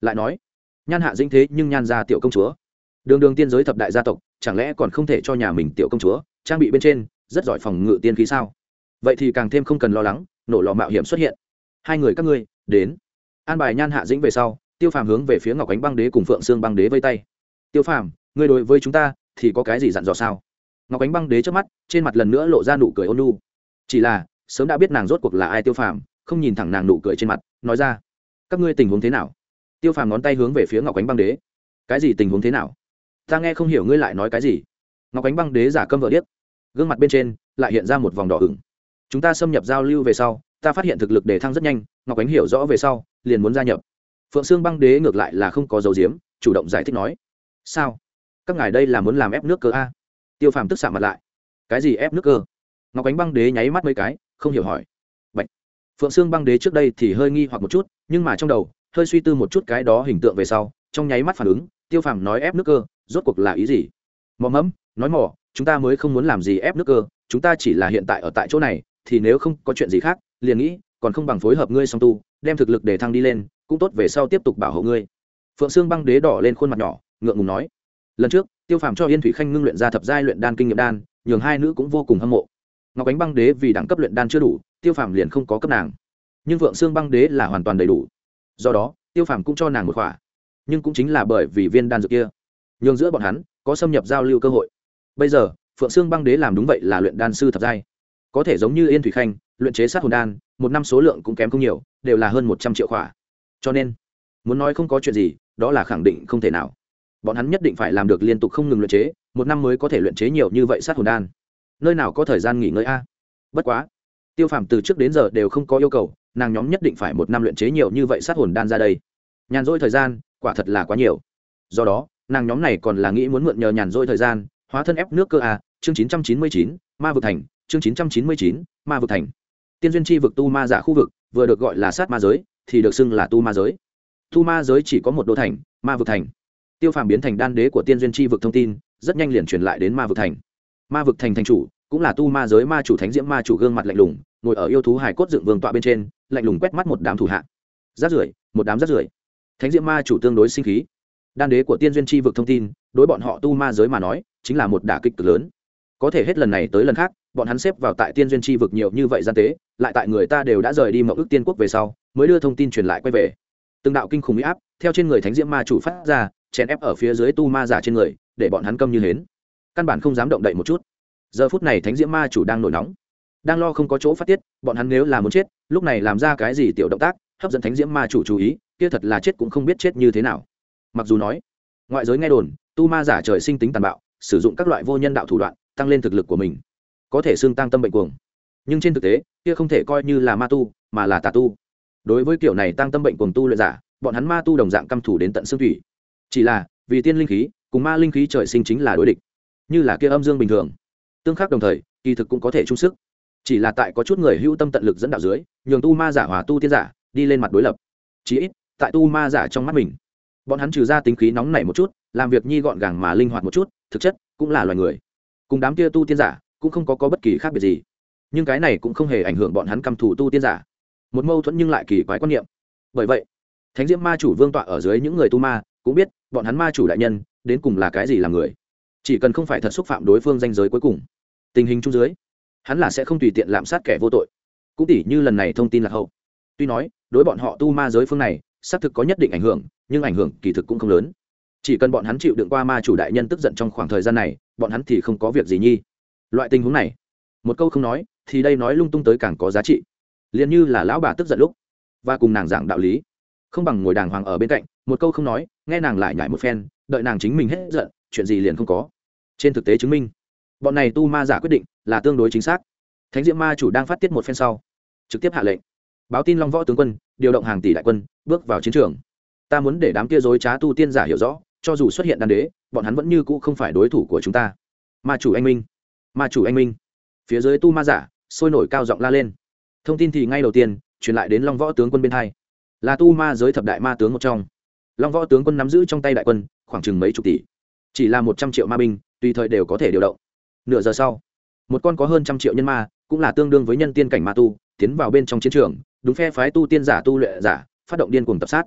Lại nói, nhan hạ dĩnh thế nhưng nhan ra tiểu công chúa. Đường đường tiên giới thập đại gia tộc, chẳng lẽ còn không thể cho nhà mình tiểu công chúa, trang bị bên trên, rất giỏi phòng ngự tiên khí sao? Vậy thì càng thêm không cần lo lắng, nổ lò mạo hiểm xuất hiện. Hai người các ngươi, đến. An bài nhan hạ dĩnh về sau tiêu phàm hướng về phía ngọc ánh băng đế cùng phượng sương băng đế vây tay. Tiêu phàm, ngươi đối với chúng ta thì có cái gì dặn dò sao? Ngọc ánh băng đế trước mắt, trên mặt lần nữa lộ ra nụ cười ôn nu chỉ là, sớm đã biết nàng rốt cuộc là ai tiêu phàm, không nhìn thẳng nàng nụ cười trên mặt, nói ra, các ngươi tình huống thế nào? Tiêu phàm ngón tay hướng về phía ngọc ánh băng đế. Cái gì tình huống thế nào? Ta nghe không hiểu ngươi lại nói cái gì. Ngọc ánh băng đế giả câm vợ điếc. Gương mặt bên trên lại hiện ra một vòng đỏ ửng. Chúng ta xâm nhập giao lưu về sau, ta phát hiện thực lực đề thăng rất nhanh, ngọc ánh hiểu rõ về sau, liền muốn gia nhập phượng sương băng đế ngược lại là không có dấu diếm chủ động giải thích nói, sao? Các ngài đây là muốn làm ép nước cơ a? Tiêu phàm tức xạ mặt lại, cái gì ép nước cơ? Ngọc ánh băng đế nháy mắt mấy cái, không hiểu hỏi, Bạch. phượng sương băng đế trước đây thì hơi nghi hoặc một chút, nhưng mà trong đầu, hơi suy tư một chút cái đó hình tượng về sau, trong nháy mắt phản ứng, tiêu phàm nói ép nước cơ, rốt cuộc là ý gì? Mò mẫm, nói mỏ chúng ta mới không muốn làm gì ép nước cơ, chúng ta chỉ là hiện tại ở tại chỗ này, thì nếu không có chuyện gì khác, liền nghĩ, còn không bằng phối hợp ngươi song tu, đem thực lực để thăng đi lên cũng tốt về sau tiếp tục bảo hộ ngươi. Phượng sương băng đế đỏ lên khuôn mặt nhỏ, ngượng ngùng nói, lần trước, tiêu phàm cho yên thủy khanh ngưng luyện ra thập giai luyện đan kinh nghiệm đan, nhường hai nữ cũng vô cùng hâm mộ. Ngọc ánh băng đế vì đẳng cấp luyện đan chưa đủ, tiêu phàm liền không có cấp nàng. Nhưng phượng sương băng đế là hoàn toàn đầy đủ. Do đó, tiêu phàm cũng cho nàng một khỏa. Nhưng cũng chính là bởi vì viên đan dược kia. Nhường giữa bọn hắn, có xâm nhập giao lưu cơ hội. Bây giờ, phượng sương băng đế làm đúng vậy là luyện đan sư thập giai. Có thể giống như yên thủy khanh, luyện chế sát hồn đan, một năm số lượng cũng kém không nhiều, đều là hơn một trăm triệu khỏa cho nên, muốn nói không có chuyện gì, đó là khẳng định không thể nào. Bọn hắn nhất định phải làm được liên tục không ngừng luyện chế, một năm mới có thể luyện chế nhiều như vậy sát hồn đan. Nơi nào có thời gian nghỉ ngơi a? Bất quá, tiêu phàm từ trước đến giờ đều không có yêu cầu, nàng nhóm nhất định phải một năm luyện chế nhiều như vậy sát hồn đan ra đây. Nhàn rỗi thời gian, quả thật là quá nhiều. Do đó, nàng nhóm này còn là nghĩ muốn mượn nhờ nhàn rỗi thời gian, hóa thân ép nước cơ a, chương chín trăm chín mươi chín, ma vực thành, chương chín trăm chín mươi chín, ma vực thành. Tiên duyên chi vực tu ma giả khu vực, vừa được gọi là sát ma giới thì được xưng là tu ma giới. Tu ma giới chỉ có một đô thành, ma vực thành. Tiêu phàm biến thành đan đế của tiên duyên chi vực thông tin, rất nhanh liền truyền lại đến ma vực thành. Ma vực thành thành chủ, cũng là tu ma giới ma chủ thánh diễm ma chủ gương mặt lạnh lùng, ngồi ở yêu thú hải cốt dựng vương tọa bên trên, lạnh lùng quét mắt một đám thủ hạ. Rát rưởi, một đám rát rưởi. Thánh diễm ma chủ tương đối sinh khí. Đan đế của tiên duyên tri vực thông tin, đối bọn họ tu ma giới mà nói, chính là một đả kích cực lớn. Có thể hết lần này tới lần khác, bọn hắn xếp vào tại tiên duyên tri vực nhiều như vậy gian tế, lại tại người ta đều đã rời đi mậu ước tiên quốc về sau mới đưa thông tin truyền lại quay về. Từng đạo kinh khủng huy áp theo trên người thánh diễm ma chủ phát ra, chèn ép ở phía dưới tu ma giả trên người, để bọn hắn câm như hến. Căn bản không dám động đậy một chút. Giờ phút này thánh diễm ma chủ đang nổi nóng. Đang lo không có chỗ phát tiết, bọn hắn nếu là muốn chết, lúc này làm ra cái gì tiểu động tác, hấp dẫn thánh diễm ma chủ chú ý, kia thật là chết cũng không biết chết như thế nào. Mặc dù nói, ngoại giới nghe đồn, tu ma giả trời sinh tính tàn bạo, sử dụng các loại vô nhân đạo thủ đoạn, tăng lên thực lực của mình, có thể xương tăng tâm bệnh cuồng. Nhưng trên thực tế, kia không thể coi như là ma tu, mà là tà tu đối với kiểu này tăng tâm bệnh cùng tu luyện giả bọn hắn ma tu đồng dạng căm thủ đến tận xương thủy. Chỉ là vì tiên linh khí cùng ma linh khí trời sinh chính là đối địch. Như là kia âm dương bình thường. Tương khắc đồng thời kỳ thực cũng có thể chung sức. Chỉ là tại có chút người hữu tâm tận lực dẫn đạo dưới nhường tu ma giả hòa tu tiên giả đi lên mặt đối lập. Chí ít tại tu ma giả trong mắt mình bọn hắn trừ ra tính khí nóng nảy một chút làm việc nhi gọn gàng mà linh hoạt một chút thực chất cũng là loài người. Cùng đám kia tu tiên giả cũng không có, có bất kỳ khác biệt gì. Nhưng cái này cũng không hề ảnh hưởng bọn hắn căm thủ tu tiên giả một mâu thuẫn nhưng lại kỳ quái quan niệm. Bởi vậy, thánh diễm ma chủ vương tọa ở dưới những người tu ma cũng biết, bọn hắn ma chủ đại nhân, đến cùng là cái gì là người. Chỉ cần không phải thật xúc phạm đối phương danh giới cuối cùng, tình hình chung dưới, hắn là sẽ không tùy tiện lạm sát kẻ vô tội. Cũng tỉ như lần này thông tin lạc hậu. Tuy nói, đối bọn họ tu ma giới phương này, xác thực có nhất định ảnh hưởng, nhưng ảnh hưởng kỳ thực cũng không lớn. Chỉ cần bọn hắn chịu đựng qua ma chủ đại nhân tức giận trong khoảng thời gian này, bọn hắn thì không có việc gì nhi. Loại tình huống này, một câu không nói, thì đây nói lung tung tới càng có giá trị liền như là lão bà tức giận lúc, và cùng nàng giảng đạo lý. Không bằng ngồi đàng hoàng ở bên cạnh, một câu không nói, nghe nàng lại nhải một phen, đợi nàng chính mình hết giận, chuyện gì liền không có. Trên thực tế chứng minh, bọn này tu ma giả quyết định là tương đối chính xác. Thánh diễm ma chủ đang phát tiết một phen sau, trực tiếp hạ lệnh. Báo tin long võ tướng quân, điều động hàng tỷ đại quân, bước vào chiến trường. Ta muốn để đám kia dối trá tu tiên giả hiểu rõ, cho dù xuất hiện đan đế, bọn hắn vẫn như cũ không phải đối thủ của chúng ta. Ma chủ anh minh, ma chủ anh minh. Phía dưới tu ma giả, sôi nổi cao giọng la lên thông tin thì ngay đầu tiên, truyền lại đến long võ tướng quân bên hai. Là tu ma giới thập đại ma tướng một trong. Long võ tướng quân nắm giữ trong tay đại quân, khoảng chừng mấy chục tỷ. Chỉ là một trăm triệu ma binh, tùy thời đều có thể điều động. Nửa giờ sau, một con có hơn trăm triệu nhân ma, cũng là tương đương với nhân tiên cảnh ma tu, tiến vào bên trong chiến trường, đúng phe phái tu tiên giả tu luyện giả, phát động điên cuồng tập sát.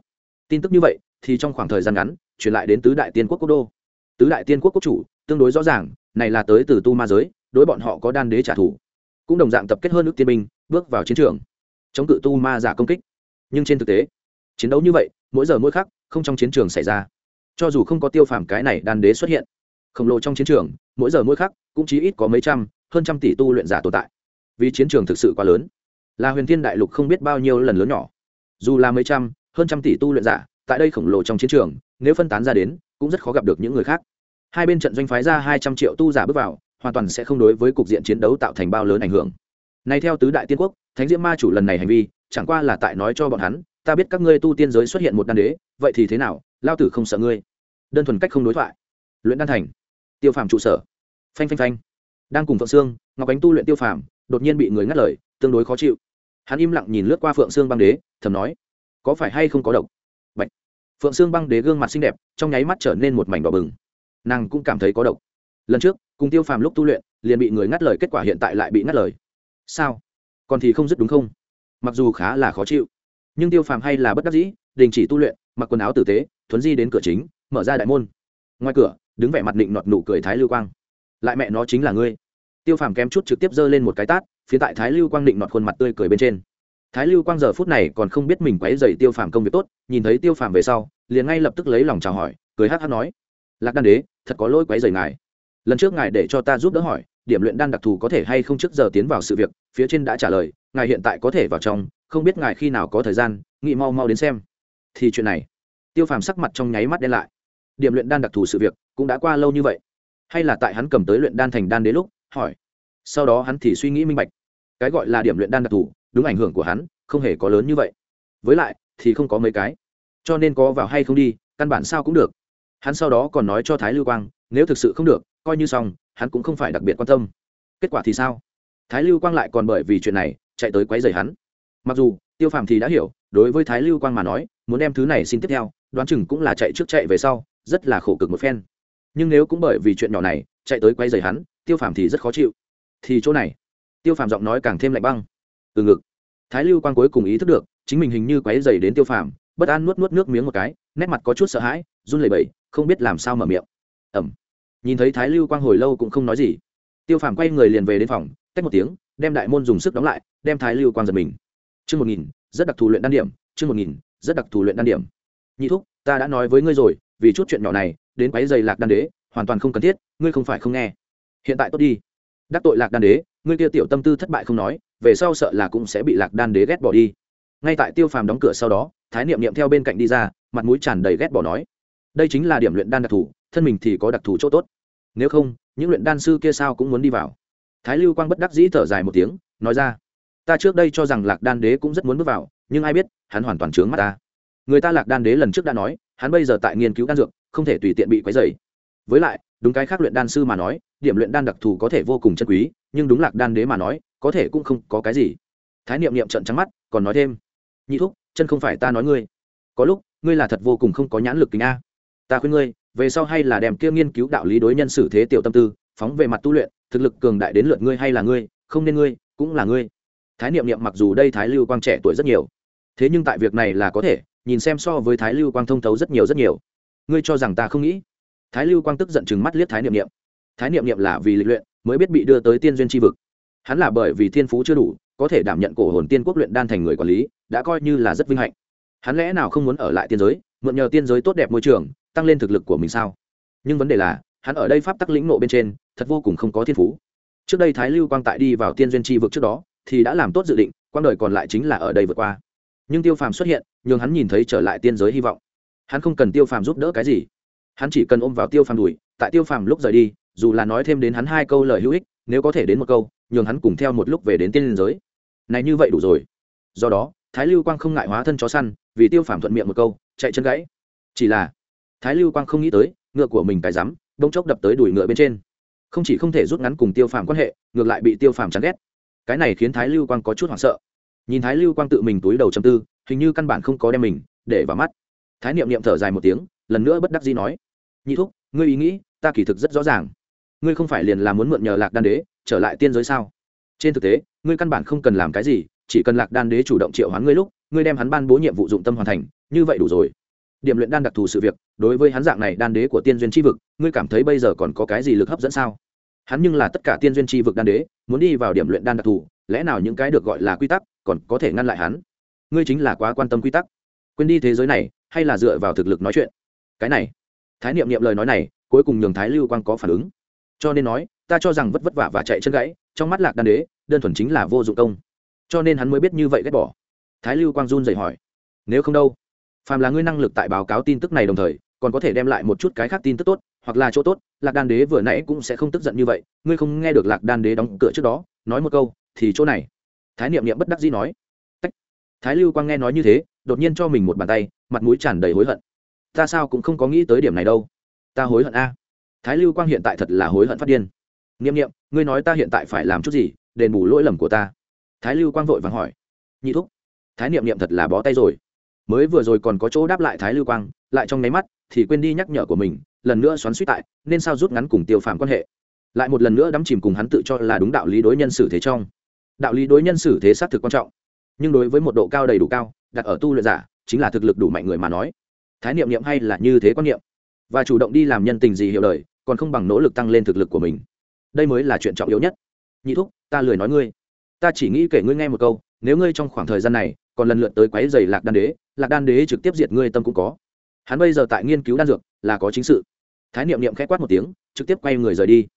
Tin tức như vậy, thì trong khoảng thời gian ngắn, truyền lại đến tứ đại tiên quốc quốc đô. Tứ đại tiên quốc quốc chủ, tương đối rõ ràng, này là tới từ tu ma giới, đối bọn họ có đan đế trả thù. Cũng đồng dạng tập kết hơn nước tiên binh bước vào chiến trường. Chống cự tu ma giả công kích. Nhưng trên thực tế, chiến đấu như vậy, mỗi giờ mỗi khắc, không trong chiến trường xảy ra. Cho dù không có tiêu phàm cái này đan đế xuất hiện, khổng lồ trong chiến trường, mỗi giờ mỗi khắc, cũng chỉ ít có mấy trăm, hơn trăm tỷ tu luyện giả tồn tại. Vì chiến trường thực sự quá lớn, là huyền thiên đại lục không biết bao nhiêu lần lớn nhỏ. Dù là mấy trăm, hơn trăm tỷ tu luyện giả, tại đây khổng lồ trong chiến trường, nếu phân tán ra đến, cũng rất khó gặp được những người khác. Hai bên trận doanh phái ra hai trăm triệu tu giả bước vào, hoàn toàn sẽ không đối với cục diện chiến đấu tạo thành bao lớn ảnh hưởng này theo tứ đại tiên quốc, thánh diễm ma chủ lần này hành vi, chẳng qua là tại nói cho bọn hắn, ta biết các ngươi tu tiên giới xuất hiện một đan đế, vậy thì thế nào? Lao tử không sợ ngươi. Đơn thuần cách không đối thoại. Luyện đan thành. Tiêu phàm trụ sở. Phanh phanh phanh. Đang cùng phượng sương, ngọc ánh tu luyện tiêu phàm, đột nhiên bị người ngắt lời, tương đối khó chịu. Hắn im lặng nhìn lướt qua phượng sương băng đế, thầm nói, có phải hay không có độc? Bạch. phượng sương băng đế gương mặt xinh đẹp, trong nháy mắt trở nên một mảnh đỏ bừng. Nàng cũng cảm thấy có độc. Lần trước, cùng tiêu phàm lúc tu luyện, liền bị người ngắt lời, kết quả hiện tại lại bị ngắt lời sao? Còn thì không dứt đúng không? Mặc dù khá là khó chịu, nhưng tiêu phàm hay là bất đắc dĩ, đình chỉ tu luyện, mặc quần áo tử tế, thuấn di đến cửa chính, mở ra đại môn. Ngoài cửa, đứng vẻ mặt định nọt nụ cười thái lưu quang. Lại mẹ nó chính là ngươi. Tiêu phàm kém chút trực tiếp giơ lên một cái tát, phía tại thái lưu quang định nọt khuôn mặt tươi cười bên trên. Thái lưu quang giờ phút này còn không biết mình quấy dày tiêu phàm công việc tốt, nhìn thấy tiêu phàm về sau, liền ngay lập tức lấy lòng chào hỏi, cười hát hát nói, lạc đan đế, thật có lỗi quấy dày ngài. Lần trước ngài để cho ta giúp đỡ hỏi điểm luyện đan đặc thù có thể hay không trước giờ tiến vào sự việc, phía trên đã trả lời, ngài hiện tại có thể vào trong, không biết ngài khi nào có thời gian nghị mau mau đến xem. Thì chuyện này, tiêu phàm sắc mặt trong nháy mắt đen lại. Điểm luyện đan đặc thù sự việc cũng đã qua lâu như vậy, hay là tại hắn cầm tới luyện đan thành đan đế lúc, hỏi. Sau đó hắn thì suy nghĩ minh bạch. Cái gọi là điểm luyện đan đặc thù, đúng ảnh hưởng của hắn, không hề có lớn như vậy. Với lại, thì không có mấy cái. Cho nên có vào hay không đi, căn bản sao cũng được. Hắn sau đó còn nói cho thái lưu quang, nếu thực sự không được, coi như xong hắn cũng không phải đặc biệt quan tâm. Kết quả thì sao? Thái lưu quang lại còn bởi vì chuyện này chạy tới quấy rầy hắn. Mặc dù, tiêu phàm thì đã hiểu, đối với thái lưu quang mà nói, muốn đem thứ này xin tiếp theo, đoán chừng cũng là chạy trước chạy về sau, rất là khổ cực một phen. Nhưng nếu cũng bởi vì chuyện nhỏ này, chạy tới quấy rầy hắn, tiêu phàm thì rất khó chịu. Thì chỗ này, tiêu phàm giọng nói càng thêm lạnh băng. Từ ngực, thái lưu quang cuối cùng ý thức được, chính mình hình như quáy dày đến tiêu phàm, bất an nuốt nuốt nước miếng một cái, nét mặt có chút sợ hãi, run lẩy bẩy, không biết làm sao mở miệng. Ẩm nhìn thấy thái lưu quang hồi lâu cũng không nói gì. Tiêu phàm quay người liền về đến phòng, tách một tiếng, đem đại môn dùng sức đóng lại, đem thái lưu quang giật mình. Chương một nghìn, rất đặc thù luyện đan điểm, chương một nghìn, rất đặc thù luyện đan điểm. Nhị thúc, ta đã nói với ngươi rồi, vì chút chuyện nhỏ này, đến quáy dày lạc đan đế, hoàn toàn không cần thiết, ngươi không phải không nghe. Hiện tại tốt đi. Đắc tội lạc đan đế, ngươi kia tiểu tâm tư thất bại không nói, về sau sợ là cũng sẽ bị lạc đan đế ghét bỏ đi. Ngay tại tiêu phàm đóng cửa sau đó, thái niệm niệm theo bên cạnh đi ra, mặt mũi tràn đầy ghét bỏ nói đây chính là điểm luyện đan đặc thù, thân mình thì có đặc thù chỗ tốt. Nếu không, những luyện đan sư kia sao cũng muốn đi vào. Thái lưu quang bất đắc dĩ thở dài một tiếng, nói ra, ta trước đây cho rằng lạc đan đế cũng rất muốn bước vào, nhưng ai biết, hắn hoàn toàn trướng mắt ta. Người ta lạc đan đế lần trước đã nói, hắn bây giờ tại nghiên cứu đan dược, không thể tùy tiện bị quấy dày với lại, đúng cái khác luyện đan sư mà nói, điểm luyện đan đặc thù có thể vô cùng chân quý, nhưng đúng lạc đan đế mà nói, có thể cũng không có cái gì. Thái niệm niệm trận trắng mắt, còn nói thêm, nhị thúc, chân không phải ta nói ngươi. Có lúc, ngươi là thật vô cùng không có nhãn lực kính a ta khuyên ngươi, về sau hay là đem kia nghiên cứu đạo lý đối nhân xử thế tiểu tâm tư, phóng về mặt tu luyện, thực lực cường đại đến lượt ngươi hay là ngươi, không nên ngươi, cũng là ngươi. Thái niệm niệm mặc dù đây thái lưu quang trẻ tuổi rất nhiều, thế nhưng tại việc này là có thể, nhìn xem so với thái lưu quang thông thấu rất nhiều rất nhiều. Ngươi cho rằng ta không nghĩ? Thái lưu quang tức giận chừng mắt liếc thái niệm niệm. Thái niệm niệm là vì lịch luyện, mới biết bị đưa tới tiên duyên tri vực. Hắn là bởi vì thiên phú chưa đủ, có thể đảm nhận cổ hồn tiên quốc luyện đan thành người quản lý, đã coi như là rất vinh hạnh. Hắn lẽ nào không muốn ở lại tiên giới, mượn nhờ tiên giới tốt đẹp môi trường tăng lên thực lực của mình sao? Nhưng vấn đề là, hắn ở đây pháp tắc lĩnh nộ bên trên, thật vô cùng không có thiên phú. Trước đây thái lưu quang tại đi vào tiên duyên tri vực trước đó, thì đã làm tốt dự định quang đời còn lại chính là ở đây vượt qua. Nhưng tiêu phàm xuất hiện, nhường hắn nhìn thấy trở lại tiên giới hy vọng. Hắn không cần tiêu phàm giúp đỡ cái gì. Hắn chỉ cần ôm vào tiêu phàm đùi, tại tiêu phàm lúc rời đi, dù là nói thêm đến hắn hai câu lời hữu ích, nếu có thể đến một câu, nhường hắn cùng theo một lúc về đến tiên liên giới. Này như vậy đủ rồi. Do đó, thái lưu quang không ngại hóa thân chó săn, vì tiêu phàm thuận miệng một câu, chạy chân gãy. Chỉ là thái lưu quang không nghĩ tới, ngựa của mình cái rắm bông chốc đập tới đùi ngựa bên trên. Không chỉ không thể rút ngắn cùng tiêu phàm quan hệ, ngược lại bị tiêu phàm chán ghét. Cái này khiến thái lưu quang có chút hoảng sợ. Nhìn thái lưu quang tự mình túi đầu châm tư, hình như căn bản không có đem mình để vào mắt. Thái niệm niệm thở dài một tiếng, lần nữa bất đắc dĩ nói, nhị thúc, ngươi ý nghĩ, ta kỳ thực rất rõ ràng. Ngươi không phải liền là muốn mượn nhờ lạc đan đế trở lại tiên giới sao? Trên thực tế, ngươi căn bản không cần làm cái gì, chỉ cần lạc đan đế chủ động triệu hoán ngươi lúc, ngươi đem hắn ban bố nhiệm vụ dụng tâm hoàn thành, như vậy đủ rồi điểm luyện đan đặc thù sự việc, đối với hắn dạng này đan đế của tiên duyên tri vực, ngươi cảm thấy bây giờ còn có cái gì lực hấp dẫn sao? Hắn nhưng là tất cả tiên duyên tri vực đan đế, muốn đi vào điểm luyện đan đặc thù, lẽ nào những cái được gọi là quy tắc còn có thể ngăn lại hắn? Ngươi chính là quá quan tâm quy tắc. Quên đi thế giới này, hay là dựa vào thực lực nói chuyện? Cái này, thái niệm niệm lời nói này, cuối cùng nhường thái lưu quang có phản ứng. Cho nên nói, ta cho rằng vất vất vả và chạy chân gãy, trong mắt lạc đan đế, đơn thuần chính là vô dụng công. Cho nên hắn mới biết như vậy ghét bỏ. Thái lưu quang run dậy hỏi, nếu không đâu phàm là ngươi năng lực tại báo cáo tin tức này đồng thời còn có thể đem lại một chút cái khác tin tức tốt hoặc là chỗ tốt lạc đan đế vừa nãy cũng sẽ không tức giận như vậy ngươi không nghe được lạc đan đế đóng cửa trước đó nói một câu thì chỗ này. Thái niệm niệm bất đắc dĩ nói. Tách. thái lưu quang nghe nói như thế đột nhiên cho mình một bàn tay mặt mũi tràn đầy hối hận. Ta sao cũng không có nghĩ tới điểm này đâu. Ta hối hận a. Thái lưu quang hiện tại thật là hối hận phát điên. Niệm Niệm, ngươi nói ta hiện tại phải làm chút gì đền bù lỗi lầm của ta? Thái lưu quang vội vàng hỏi. Nhị thúc. Thái niệm niệm thật là bó tay rồi mới vừa rồi còn có chỗ đáp lại thái lưu quang, lại trong nháy mắt thì quên đi nhắc nhở của mình, lần nữa xoắn suýt tại, nên sao rút ngắn cùng tiêu phàm quan hệ. Lại một lần nữa đắm chìm cùng hắn tự cho là đúng đạo lý đối nhân xử thế trong. Đạo lý đối nhân xử thế xác thực quan trọng, nhưng đối với một độ cao đầy đủ cao, đặt ở tu luyện giả, chính là thực lực đủ mạnh người mà nói. Thái niệm niệm hay là như thế quan niệm? Và chủ động đi làm nhân tình gì hiểu đời, còn không bằng nỗ lực tăng lên thực lực của mình. Đây mới là chuyện trọng yếu nhất. Nhị thúc, ta lười nói ngươi. Ta chỉ nghĩ kể ngươi nghe một câu nếu ngươi trong khoảng thời gian này còn lần lượt tới quấy dày lạc đan đế, lạc đan đế trực tiếp diệt ngươi tâm cũng có. Hắn bây giờ tại nghiên cứu đan dược, là có chính sự. Thái niệm niệm k h ẽ quát một tiếng, trực tiếp quay người rời đi.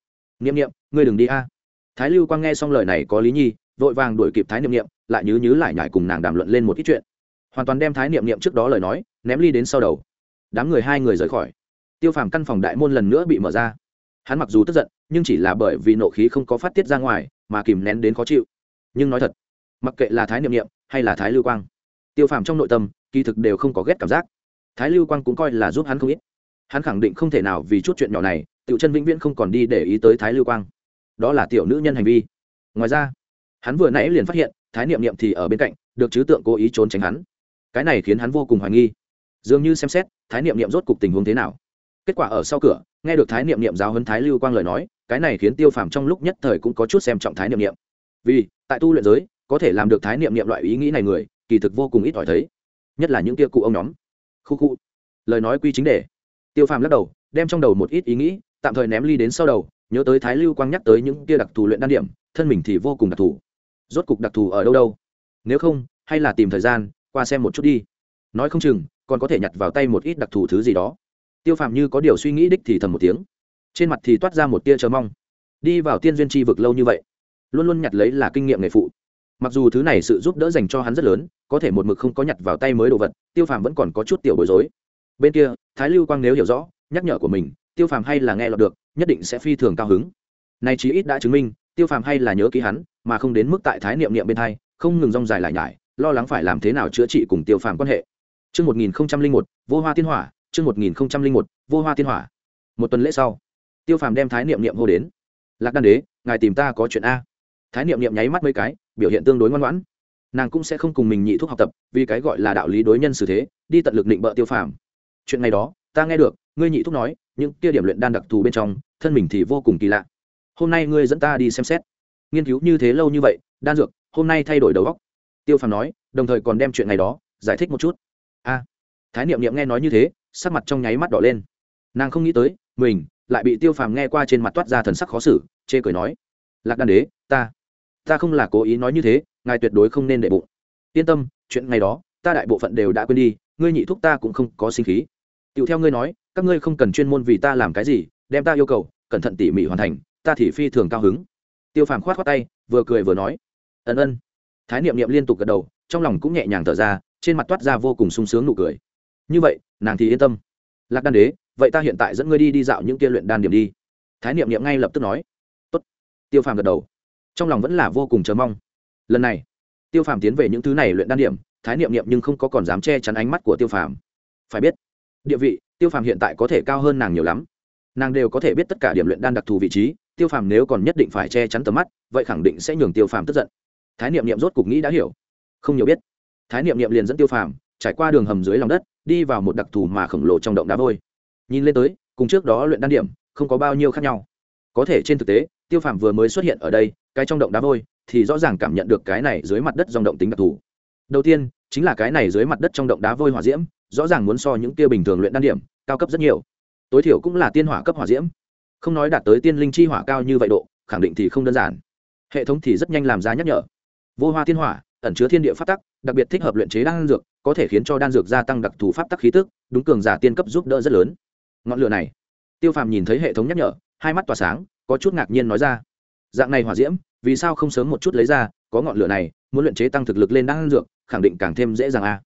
Niệm niệm, ngươi đừng đi a. Thái lưu quang nghe xong lời này có lý nhi, vội vàng đuổi kịp thái niệm niệm, lại nhứ nhứ lại nhải cùng nàng đàm luận lên một ít chuyện. Hoàn toàn đem thái niệm niệm trước đó lời nói, ném ly đến sau đầu. Đám người hai người rời khỏi. Tiêu phàm căn phòng đại môn lần nữa bị mở ra. Hắn mặc dù tức giận, nhưng chỉ là bởi vì nộ khí không có phát tiết ra ngoài, mà kìm nén đến khó chịu. Nhưng nói thật mặc kệ là thái niệm niệm hay là thái lưu quang, tiêu phàm trong nội tâm, kỳ thực đều không có ghét cảm giác. Thái lưu quang cũng coi là giúp hắn không ít. Hắn khẳng định không thể nào vì chút chuyện nhỏ này, tiểu chân vĩnh viễn không còn đi để ý tới thái lưu quang. Đó là tiểu nữ nhân hành vi. Ngoài ra, hắn vừa nãy liền phát hiện, thái niệm niệm thì ở bên cạnh, được chứ tượng cố ý trốn tránh hắn. Cái này khiến hắn vô cùng hoài nghi. Dường như xem xét, thái niệm niệm rốt cục tình huống thế nào. Kết quả ở sau cửa, nghe được thái niệm niệm giáo hấn thái lưu quang lời nói, cái này khiến tiêu phàm trong lúc nhất thời cũng có chút xem trọng thái niệm niệm. Vì, tại tu luyện giới có thể làm được thái niệm niệm loại ý nghĩ này người, kỳ thực vô cùng ít ỏi thấy. Nhất là những kia cụ ông nhóm. Khu khu. Lời nói quy chính đề. Tiêu phàm lắc đầu, đem trong đầu một ít ý nghĩ, tạm thời ném ly đến sau đầu, nhớ tới thái lưu quang nhắc tới những kia đặc thù luyện đan điểm, thân mình thì vô cùng đặc thù. Rốt cục đặc thù ở đâu đâu? Nếu không, hay là tìm thời gian, qua xem một chút đi. Nói không chừng, còn có thể nhặt vào tay một ít đặc thù thứ gì đó. Tiêu phàm như có điều suy nghĩ đích thì thầm một tiếng. Trên mặt thì toát ra một tia chờ mong. Đi vào tiên duyên tri vực lâu như vậy, luôn luôn nhặt lấy là kinh nghiệm nghề phụ mặc dù thứ này sự giúp đỡ dành cho hắn rất lớn có thể một mực không có nhặt vào tay mới đồ vật tiêu phàm vẫn còn có chút tiểu bối rối bên kia thái lưu quang nếu hiểu rõ nhắc nhở của mình tiêu phàm hay là nghe lọt được nhất định sẽ phi thường cao hứng nay chí ít đã chứng minh tiêu phàm hay là nhớ ký hắn mà không đến mức tại thái niệm niệm bên thai không ngừng rong dài lại nhải lo lắng phải làm thế nào chữa trị cùng tiêu phàm quan hệ Trước 1001, vô hoa tiên hỏa, trước 1001, vô hoa tiên hỏa. Một tuần lễ sau, tiêu phàm đem thái niệm niệm hô đến. Lạc đan đế, ngài tìm ta có chuyện a. Thái niệm niệm nháy mắt mấy cái, biểu hiện tương đối ngoan ngoãn. Nàng cũng sẽ không cùng mình nhị thuốc học tập, vì cái gọi là đạo lý đối nhân xử thế, đi tận lực định bợ tiêu phàm. Chuyện này đó, ta nghe được, ngươi nhị thuốc nói, những kia điểm luyện đan đặc thù bên trong, thân mình thì vô cùng kỳ lạ. Hôm nay ngươi dẫn ta đi xem xét. Nghiên cứu như thế lâu như vậy, đan dược, hôm nay thay đổi đầu óc. Tiêu phàm nói, đồng thời còn đem chuyện này đó giải thích một chút a thái niệm niệm nghe nói như thế sắc mặt trong nháy mắt đỏ lên nàng không nghĩ tới mình lại bị tiêu phàm nghe qua trên mặt toát ra thần sắc khó xử chê cười nói lạc đan đế ta ta không là cố ý nói như thế, ngài tuyệt đối không nên để bụng. Yên tâm, chuyện ngày đó, ta đại bộ phận đều đã quên đi, ngươi nhị thúc ta cũng không có sinh khí. Tựu theo ngươi nói, các ngươi không cần chuyên môn vì ta làm cái gì, đem ta yêu cầu, cẩn thận tỉ mỉ hoàn thành, ta thì phi thường cao hứng. Tiêu phàm khoát khoát tay, vừa cười vừa nói. Ân ân. Thái niệm niệm liên tục gật đầu, trong lòng cũng nhẹ nhàng thở ra, trên mặt toát ra vô cùng sung sướng nụ cười. Như vậy, nàng thì yên tâm. Lạc đan đế, vậy ta hiện tại dẫn ngươi đi đi dạo những kia luyện đan điểm đi. Thái niệm niệm ngay lập tức nói. Tốt. tiêu phàm gật đầu trong lòng vẫn là vô cùng chờ mong. Lần này, tiêu phàm tiến về những thứ này luyện đan điểm, thái niệm niệm nhưng không có còn dám che chắn ánh mắt của tiêu phàm. Phải biết, địa vị tiêu phàm hiện tại có thể cao hơn nàng nhiều lắm. Nàng đều có thể biết tất cả điểm luyện đan đặc thù vị trí, tiêu phàm nếu còn nhất định phải che chắn tầm mắt, vậy khẳng định sẽ nhường tiêu phàm tức giận. Thái niệm niệm rốt cục nghĩ đã hiểu. Không nhiều biết, thái niệm niệm liền dẫn tiêu phàm trải qua đường hầm dưới lòng đất, đi vào một đặc thù mà khổng lồ trong động đá vôi. Nhìn lên tới, cùng trước đó luyện đan điểm, không có bao nhiêu khác nhau. Có thể trên thực tế, tiêu phàm vừa mới xuất hiện ở đây cái trong động đá vôi thì rõ ràng cảm nhận được cái này dưới mặt đất dòng động tính đặc thù. Đầu tiên, chính là cái này dưới mặt đất trong động đá vôi hỏa diễm, rõ ràng muốn so những kia bình thường luyện đan điểm, cao cấp rất nhiều. Tối thiểu cũng là tiên hỏa cấp hỏa diễm. Không nói đạt tới tiên linh chi hỏa cao như vậy độ, khẳng định thì không đơn giản. Hệ thống thì rất nhanh làm ra nhắc nhở. Vô hoa tiên hỏa, ẩn chứa thiên địa pháp tắc, đặc biệt thích hợp luyện chế đan dược, có thể khiến cho đan dược gia tăng đặc thù pháp tắc khí tức, đúng cường giả tiên cấp giúp đỡ rất lớn. Ngọn lửa này, tiêu phàm nhìn thấy hệ thống nhắc nhở, hai mắt tỏa sáng, có chút ngạc nhiên nói ra dạng này hỏa diễm, vì sao không sớm một chút lấy ra, có ngọn lửa này, muốn luyện chế tăng thực lực lên đan dược, khẳng định càng thêm dễ dàng a.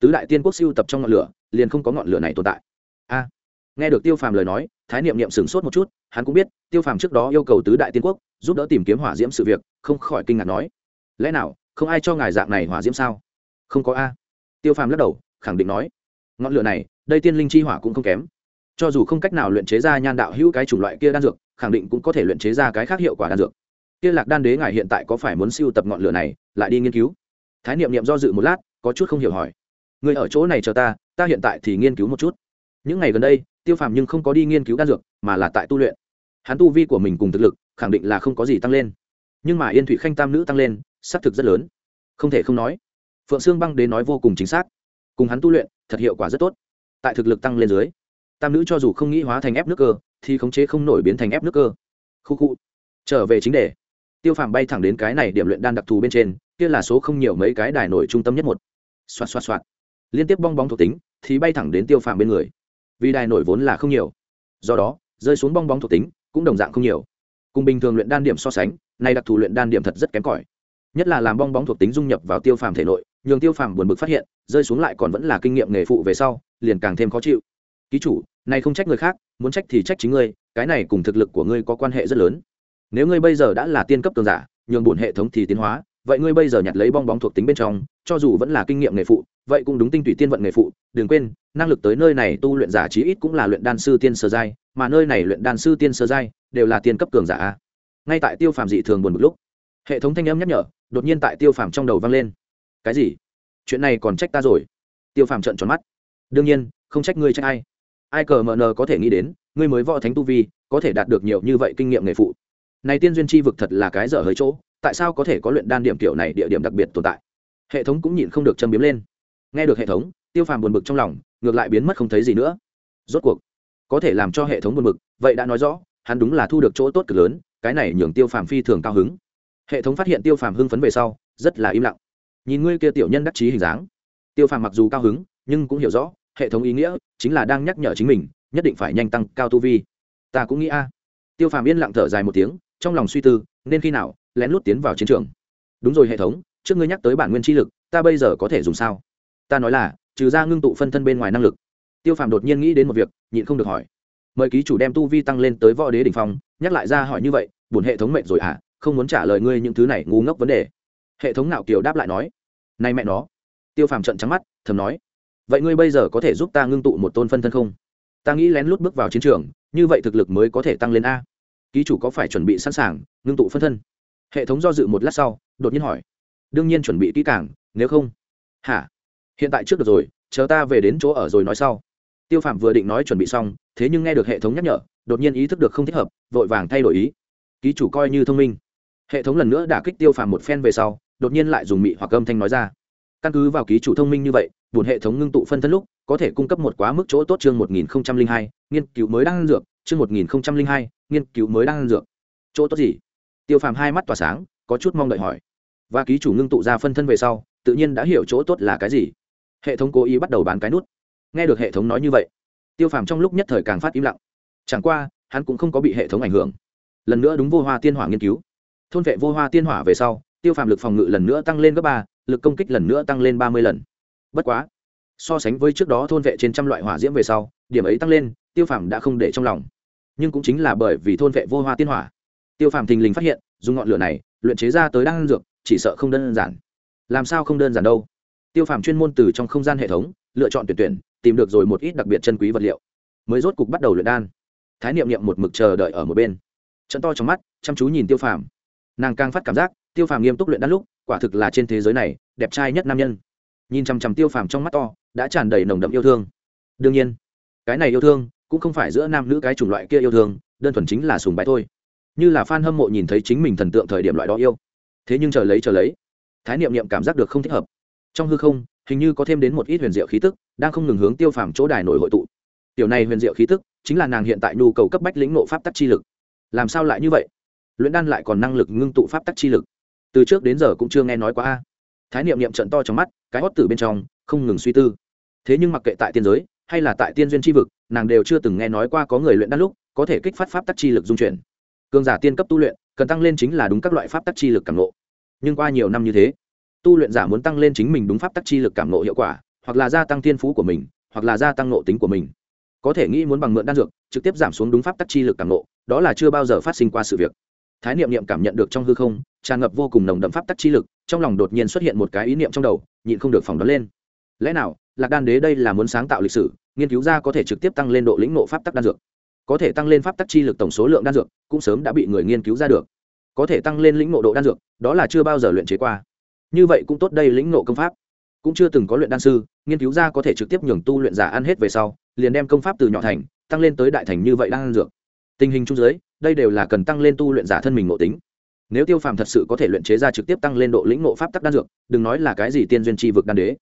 Tứ đại tiên quốc siêu tập trong ngọn lửa, liền không có ngọn lửa này tồn tại. A. Nghe được tiêu phàm lời nói, thái niệm niệm sửng sốt một chút, hắn cũng biết, tiêu phàm trước đó yêu cầu tứ đại tiên quốc giúp đỡ tìm kiếm hỏa diễm sự việc, không khỏi kinh ngạc nói, lẽ nào, không ai cho ngài dạng này hỏa diễm sao? Không có a. Tiêu phàm lắc đầu, khẳng định nói, ngọn lửa này, đây tiên linh chi hỏa cũng không kém cho dù không cách nào luyện chế ra nhan đạo hữu cái chủng loại kia đan dược, khẳng định cũng có thể luyện chế ra cái khác hiệu quả đan dược. Kia lạc đan đế ngài hiện tại có phải muốn siêu tập ngọn lửa này, lại đi nghiên cứu? Thái niệm niệm do dự một lát, có chút không hiểu hỏi. Người ở chỗ này chờ ta ta hiện tại thì nghiên cứu một chút. Những ngày gần đây, tiêu phàm nhưng không có đi nghiên cứu đan dược, mà là tại tu luyện. Hắn tu vi của mình cùng thực lực, khẳng định là không có gì tăng lên. Nhưng mà yên thủy khanh tam nữ tăng lên, xác thực rất lớn. Không thể không nói, phượng sương băng đến nói vô cùng chính xác. Cùng hắn tu luyện, thật hiệu quả rất tốt. Tại thực lực tăng lên dưới tam nữ cho dù không nghĩ hóa thành ép nước cơ, thì khống chế không nổi biến thành ép nước cơ. Khu khu. Trở về chính đề. Tiêu phàm bay thẳng đến cái này điểm luyện đan đặc thù bên trên, kia là số không nhiều mấy cái đài nổi trung tâm nhất một. Xoạt xoạt xoạt. Liên tiếp bong bóng thuộc tính, thì bay thẳng đến tiêu phàm bên người. Vì đài nổi vốn là không nhiều. Do đó, rơi xuống bong bóng thuộc tính, cũng đồng dạng không nhiều. Cùng bình thường luyện đan điểm so sánh, nay đặc thù luyện đan điểm thật rất kém cỏi. Nhất là làm bong bóng thuộc tính dung nhập vào tiêu phàm thể nội, nhường tiêu phàm buồn bực phát hiện, rơi xuống lại còn vẫn là kinh nghiệm nghề phụ về sau, liền càng thêm khó chịu. Ký chủ này không trách người khác, muốn trách thì trách chính ngươi, cái này cùng thực lực của ngươi có quan hệ rất lớn. Nếu ngươi bây giờ đã là tiên cấp cường giả, nhường bổn hệ thống thì tiến hóa, vậy ngươi bây giờ nhặt lấy bong bóng thuộc tính bên trong, cho dù vẫn là kinh nghiệm nghề phụ, vậy cũng đúng tinh tụy tiên vận nghề phụ, đừng quên, năng lực tới nơi này tu luyện giả chí ít cũng là luyện đan sư tiên sơ giai, mà nơi này luyện đan sư tiên sơ giai đều là tiên cấp cường giả ngay tại tiêu phàm dị thường buồn một lúc, hệ thống thanh âm nhắc nhở đột nhiên tại tiêu phàm trong đầu vang lên. Cái gì? Chuyện này còn trách ta rồi? Tiêu phàm trợn tròn mắt. Đương nhiên, không trách ngươi trách ai ai cờ mờ nờ có thể nghĩ đến, ngươi mới võ thánh tu vi, có thể đạt được nhiều như vậy kinh nghiệm nghề phụ. Này tiên duyên chi vực thật là cái dở hơi chỗ, tại sao có thể có luyện đan điểm kiểu này địa điểm đặc biệt tồn tại? Hệ thống cũng nhịn không được châm biếm lên. Nghe được hệ thống, tiêu phàm buồn bực trong lòng, ngược lại biến mất không thấy gì nữa. Rốt cuộc, có thể làm cho hệ thống buồn bực, vậy đã nói rõ, hắn đúng là thu được chỗ tốt cực lớn, cái này nhường tiêu phàm phi thường cao hứng. Hệ thống phát hiện tiêu phàm hưng phấn về sau, rất là im lặng. Nhìn ngươi kia tiểu nhân đắc chí hình dáng. Tiêu phàm mặc dù cao hứng, nhưng cũng hiểu rõ hệ thống ý nghĩa chính là đang nhắc nhở chính mình, nhất định phải nhanh tăng cao tu vi. Ta cũng nghĩ a. Tiêu phàm yên lặng thở dài một tiếng, trong lòng suy tư, nên khi nào lén lút tiến vào chiến trường. Đúng rồi hệ thống, trước ngươi nhắc tới bản nguyên chi lực, ta bây giờ có thể dùng sao? Ta nói là, trừ ra ngưng tụ phân thân bên ngoài năng lực. Tiêu phàm đột nhiên nghĩ đến một việc, nhịn không được hỏi. Mời ký chủ đem tu vi tăng lên tới võ đế đ ỉ n h phong, nhắc lại ra hỏi như vậy bùn hệ thống mệnh rồi à không muốn trả lời ngươi những thứ này, ngu ngốc vấn đề. Hệ thống nào kiều đáp lại nói. Nay mẹ nó. Tiêu phàm trận trắng mắt, thầm nói vậy ngươi bây giờ có thể giúp ta ngưng tụ một tôn phân thân không? Ta nghĩ lén lút bước vào chiến trường, như vậy thực lực mới có thể tăng lên a. Ký chủ có phải chuẩn bị sẵn sàng ngưng tụ phân thân? Hệ thống do dự một lát sau, đột nhiên hỏi. Đương nhiên chuẩn bị kỹ càng, nếu không. Hả? Hiện tại trước được rồi, chờ ta về đến chỗ ở rồi nói sau. Tiêu phạm vừa định nói chuẩn bị xong, thế nhưng nghe được hệ thống nhắc nhở, đột nhiên ý thức được không thích hợp, vội vàng thay đổi ý. Ký chủ coi như thông minh. Hệ thống lần nữa đả kích tiêu phàm một phen về sau, đột nhiên lại dùng mị hoặc âm thanh nói ra. Căn cứ vào ký chủ thông minh như vậy buồn hệ thống ngưng tụ phân thân lúc, có thể cung cấp một quá mức chỗ tốt chương một nghìn hai, nghiên cứu mới đang dược, chương một nghìn hai, nghiên cứu mới đang dược. Chỗ tốt gì? Tiêu phàm hai mắt tỏa sáng, có chút mong đợi hỏi. Và ký chủ ngưng tụ ra phân thân về sau, tự nhiên đã hiểu chỗ tốt là cái gì. Hệ thống cố ý bắt đầu bán cái nút. Nghe được hệ thống nói như vậy, tiêu phàm trong lúc nhất thời càng phát im lặng. Chẳng qua, hắn cũng không có bị hệ thống ảnh hưởng. Lần nữa đúng vô hoa tiên hỏa nghiên cứu. Thôn vệ vô hoa tiên hỏa về sau, tiêu phàm lực phòng ngự lần nữa tăng lên gấp ba, lực công kích lần nữa tăng lên ba mươi lần bất quá, so sánh với trước đó thôn vệ trên trăm loại hỏa diễm về sau, điểm ấy tăng lên, tiêu phàm đã không để trong lòng. Nhưng cũng chính là bởi vì thôn vệ vô hoa tiên hỏa, tiêu phàm thình lình phát hiện, dùng ngọn lửa này luyện chế ra tới đan dược, chỉ sợ không đơn giản. Làm sao không đơn giản đâu? Tiêu phàm chuyên môn từ trong không gian hệ thống, lựa chọn tuyển tuyển, tìm được rồi một ít đặc biệt chân quý vật liệu. Mới rốt cục bắt đầu luyện đan. Thái niệm niệm một mực chờ đợi ở một bên. Trận to trong mắt, chăm chú nhìn tiêu phàm. Nàng càng phát cảm giác, tiêu phàm nghiêm túc luyện đan lúc, quả thực là trên thế giới này, đẹp trai nhất nam nhân nhìn chằm chằm tiêu phàm trong mắt to, đã tràn đầy nồng đậm yêu thương. Đương nhiên, cái này yêu thương cũng không phải giữa nam nữ cái chủng loại kia yêu thương, đơn thuần chính là sùng bái thôi. Như là f a n hâm mộ nhìn thấy chính mình thần tượng thời điểm loại đó yêu. Thế nhưng chờ lấy chờ lấy, thái niệm niệm cảm giác được không thích hợp. Trong hư không, hình như có thêm đến một ít huyền diệu khí tức, đang không ngừng hướng tiêu phàm chỗ đài nổi hội tụ. Tiểu này huyền diệu khí tức, chính là nàng hiện tại nhu cầu cấp bách lĩnh nộ pháp tắc chi lực. Làm sao lại như vậy? Luyện đan lại còn năng lực ngưng tụ pháp tắc chi lực. Từ trước đến giờ cũng chưa nghe nói qua a. Thái niệm niệm trận to trong mắt cái hót tử bên trong, không ngừng suy tư. Thế nhưng mặc kệ tại tiên giới, hay là tại tiên duyên chi vực, nàng đều chưa từng nghe nói qua có người luyện đan lúc, có thể kích phát pháp tắc chi lực dung chuyển. Cường giả tiên cấp tu luyện, cần tăng lên chính là đúng các loại pháp tắc chi lực cảm nộ nhưng qua nhiều năm như thế, tu luyện giả muốn tăng lên chính mình đúng pháp tắc chi lực cảm nộ hiệu quả, hoặc là gia tăng thiên phú của mình, hoặc là gia tăng nộ tính của mình. Có thể nghĩ muốn bằng mượn đan dược, trực tiếp giảm xuống đúng pháp tắc chi lực cảm nộ đó là chưa bao giờ phát sinh qua sự việc. Thái niệm niệm cảm nhận được trong hư không, tràn ngập vô cùng nồng đậm pháp tắc chi lực trong lòng đột nhiên xuất hiện một cái ý niệm trong đầu nhịn không được phỏng đoán lên. Lẽ nào lạc đan đế đây là muốn sáng tạo lịch sử nghiên cứu ra có thể trực tiếp tăng lên độ lĩnh nộ pháp tắc đan dược. Có thể tăng lên pháp tắc chi lực tổng số lượng đan dược cũng sớm đã bị người nghiên cứu ra được. Có thể tăng lên lĩnh nộ độ đan dược đó là chưa bao giờ luyện chế qua. Như vậy cũng tốt đây lĩnh nộ công pháp. Cũng chưa từng có luyện đan sư nghiên cứu ra có thể trực tiếp nhường tu luyện giả ăn hết về sau liền đem công pháp từ nhỏ thành tăng lên tới đại thành như vậy đang ăn dược. Tình hình chung dưới, đây đều là cần tăng lên tu luyện giả thân mình ngộ tính nếu tiêu phàm thật sự có thể luyện chế ra trực tiếp tăng lên độ lĩnh ngộ pháp tắc đan dược, đừng nói là cái gì tiên duyên tri vực đan đế.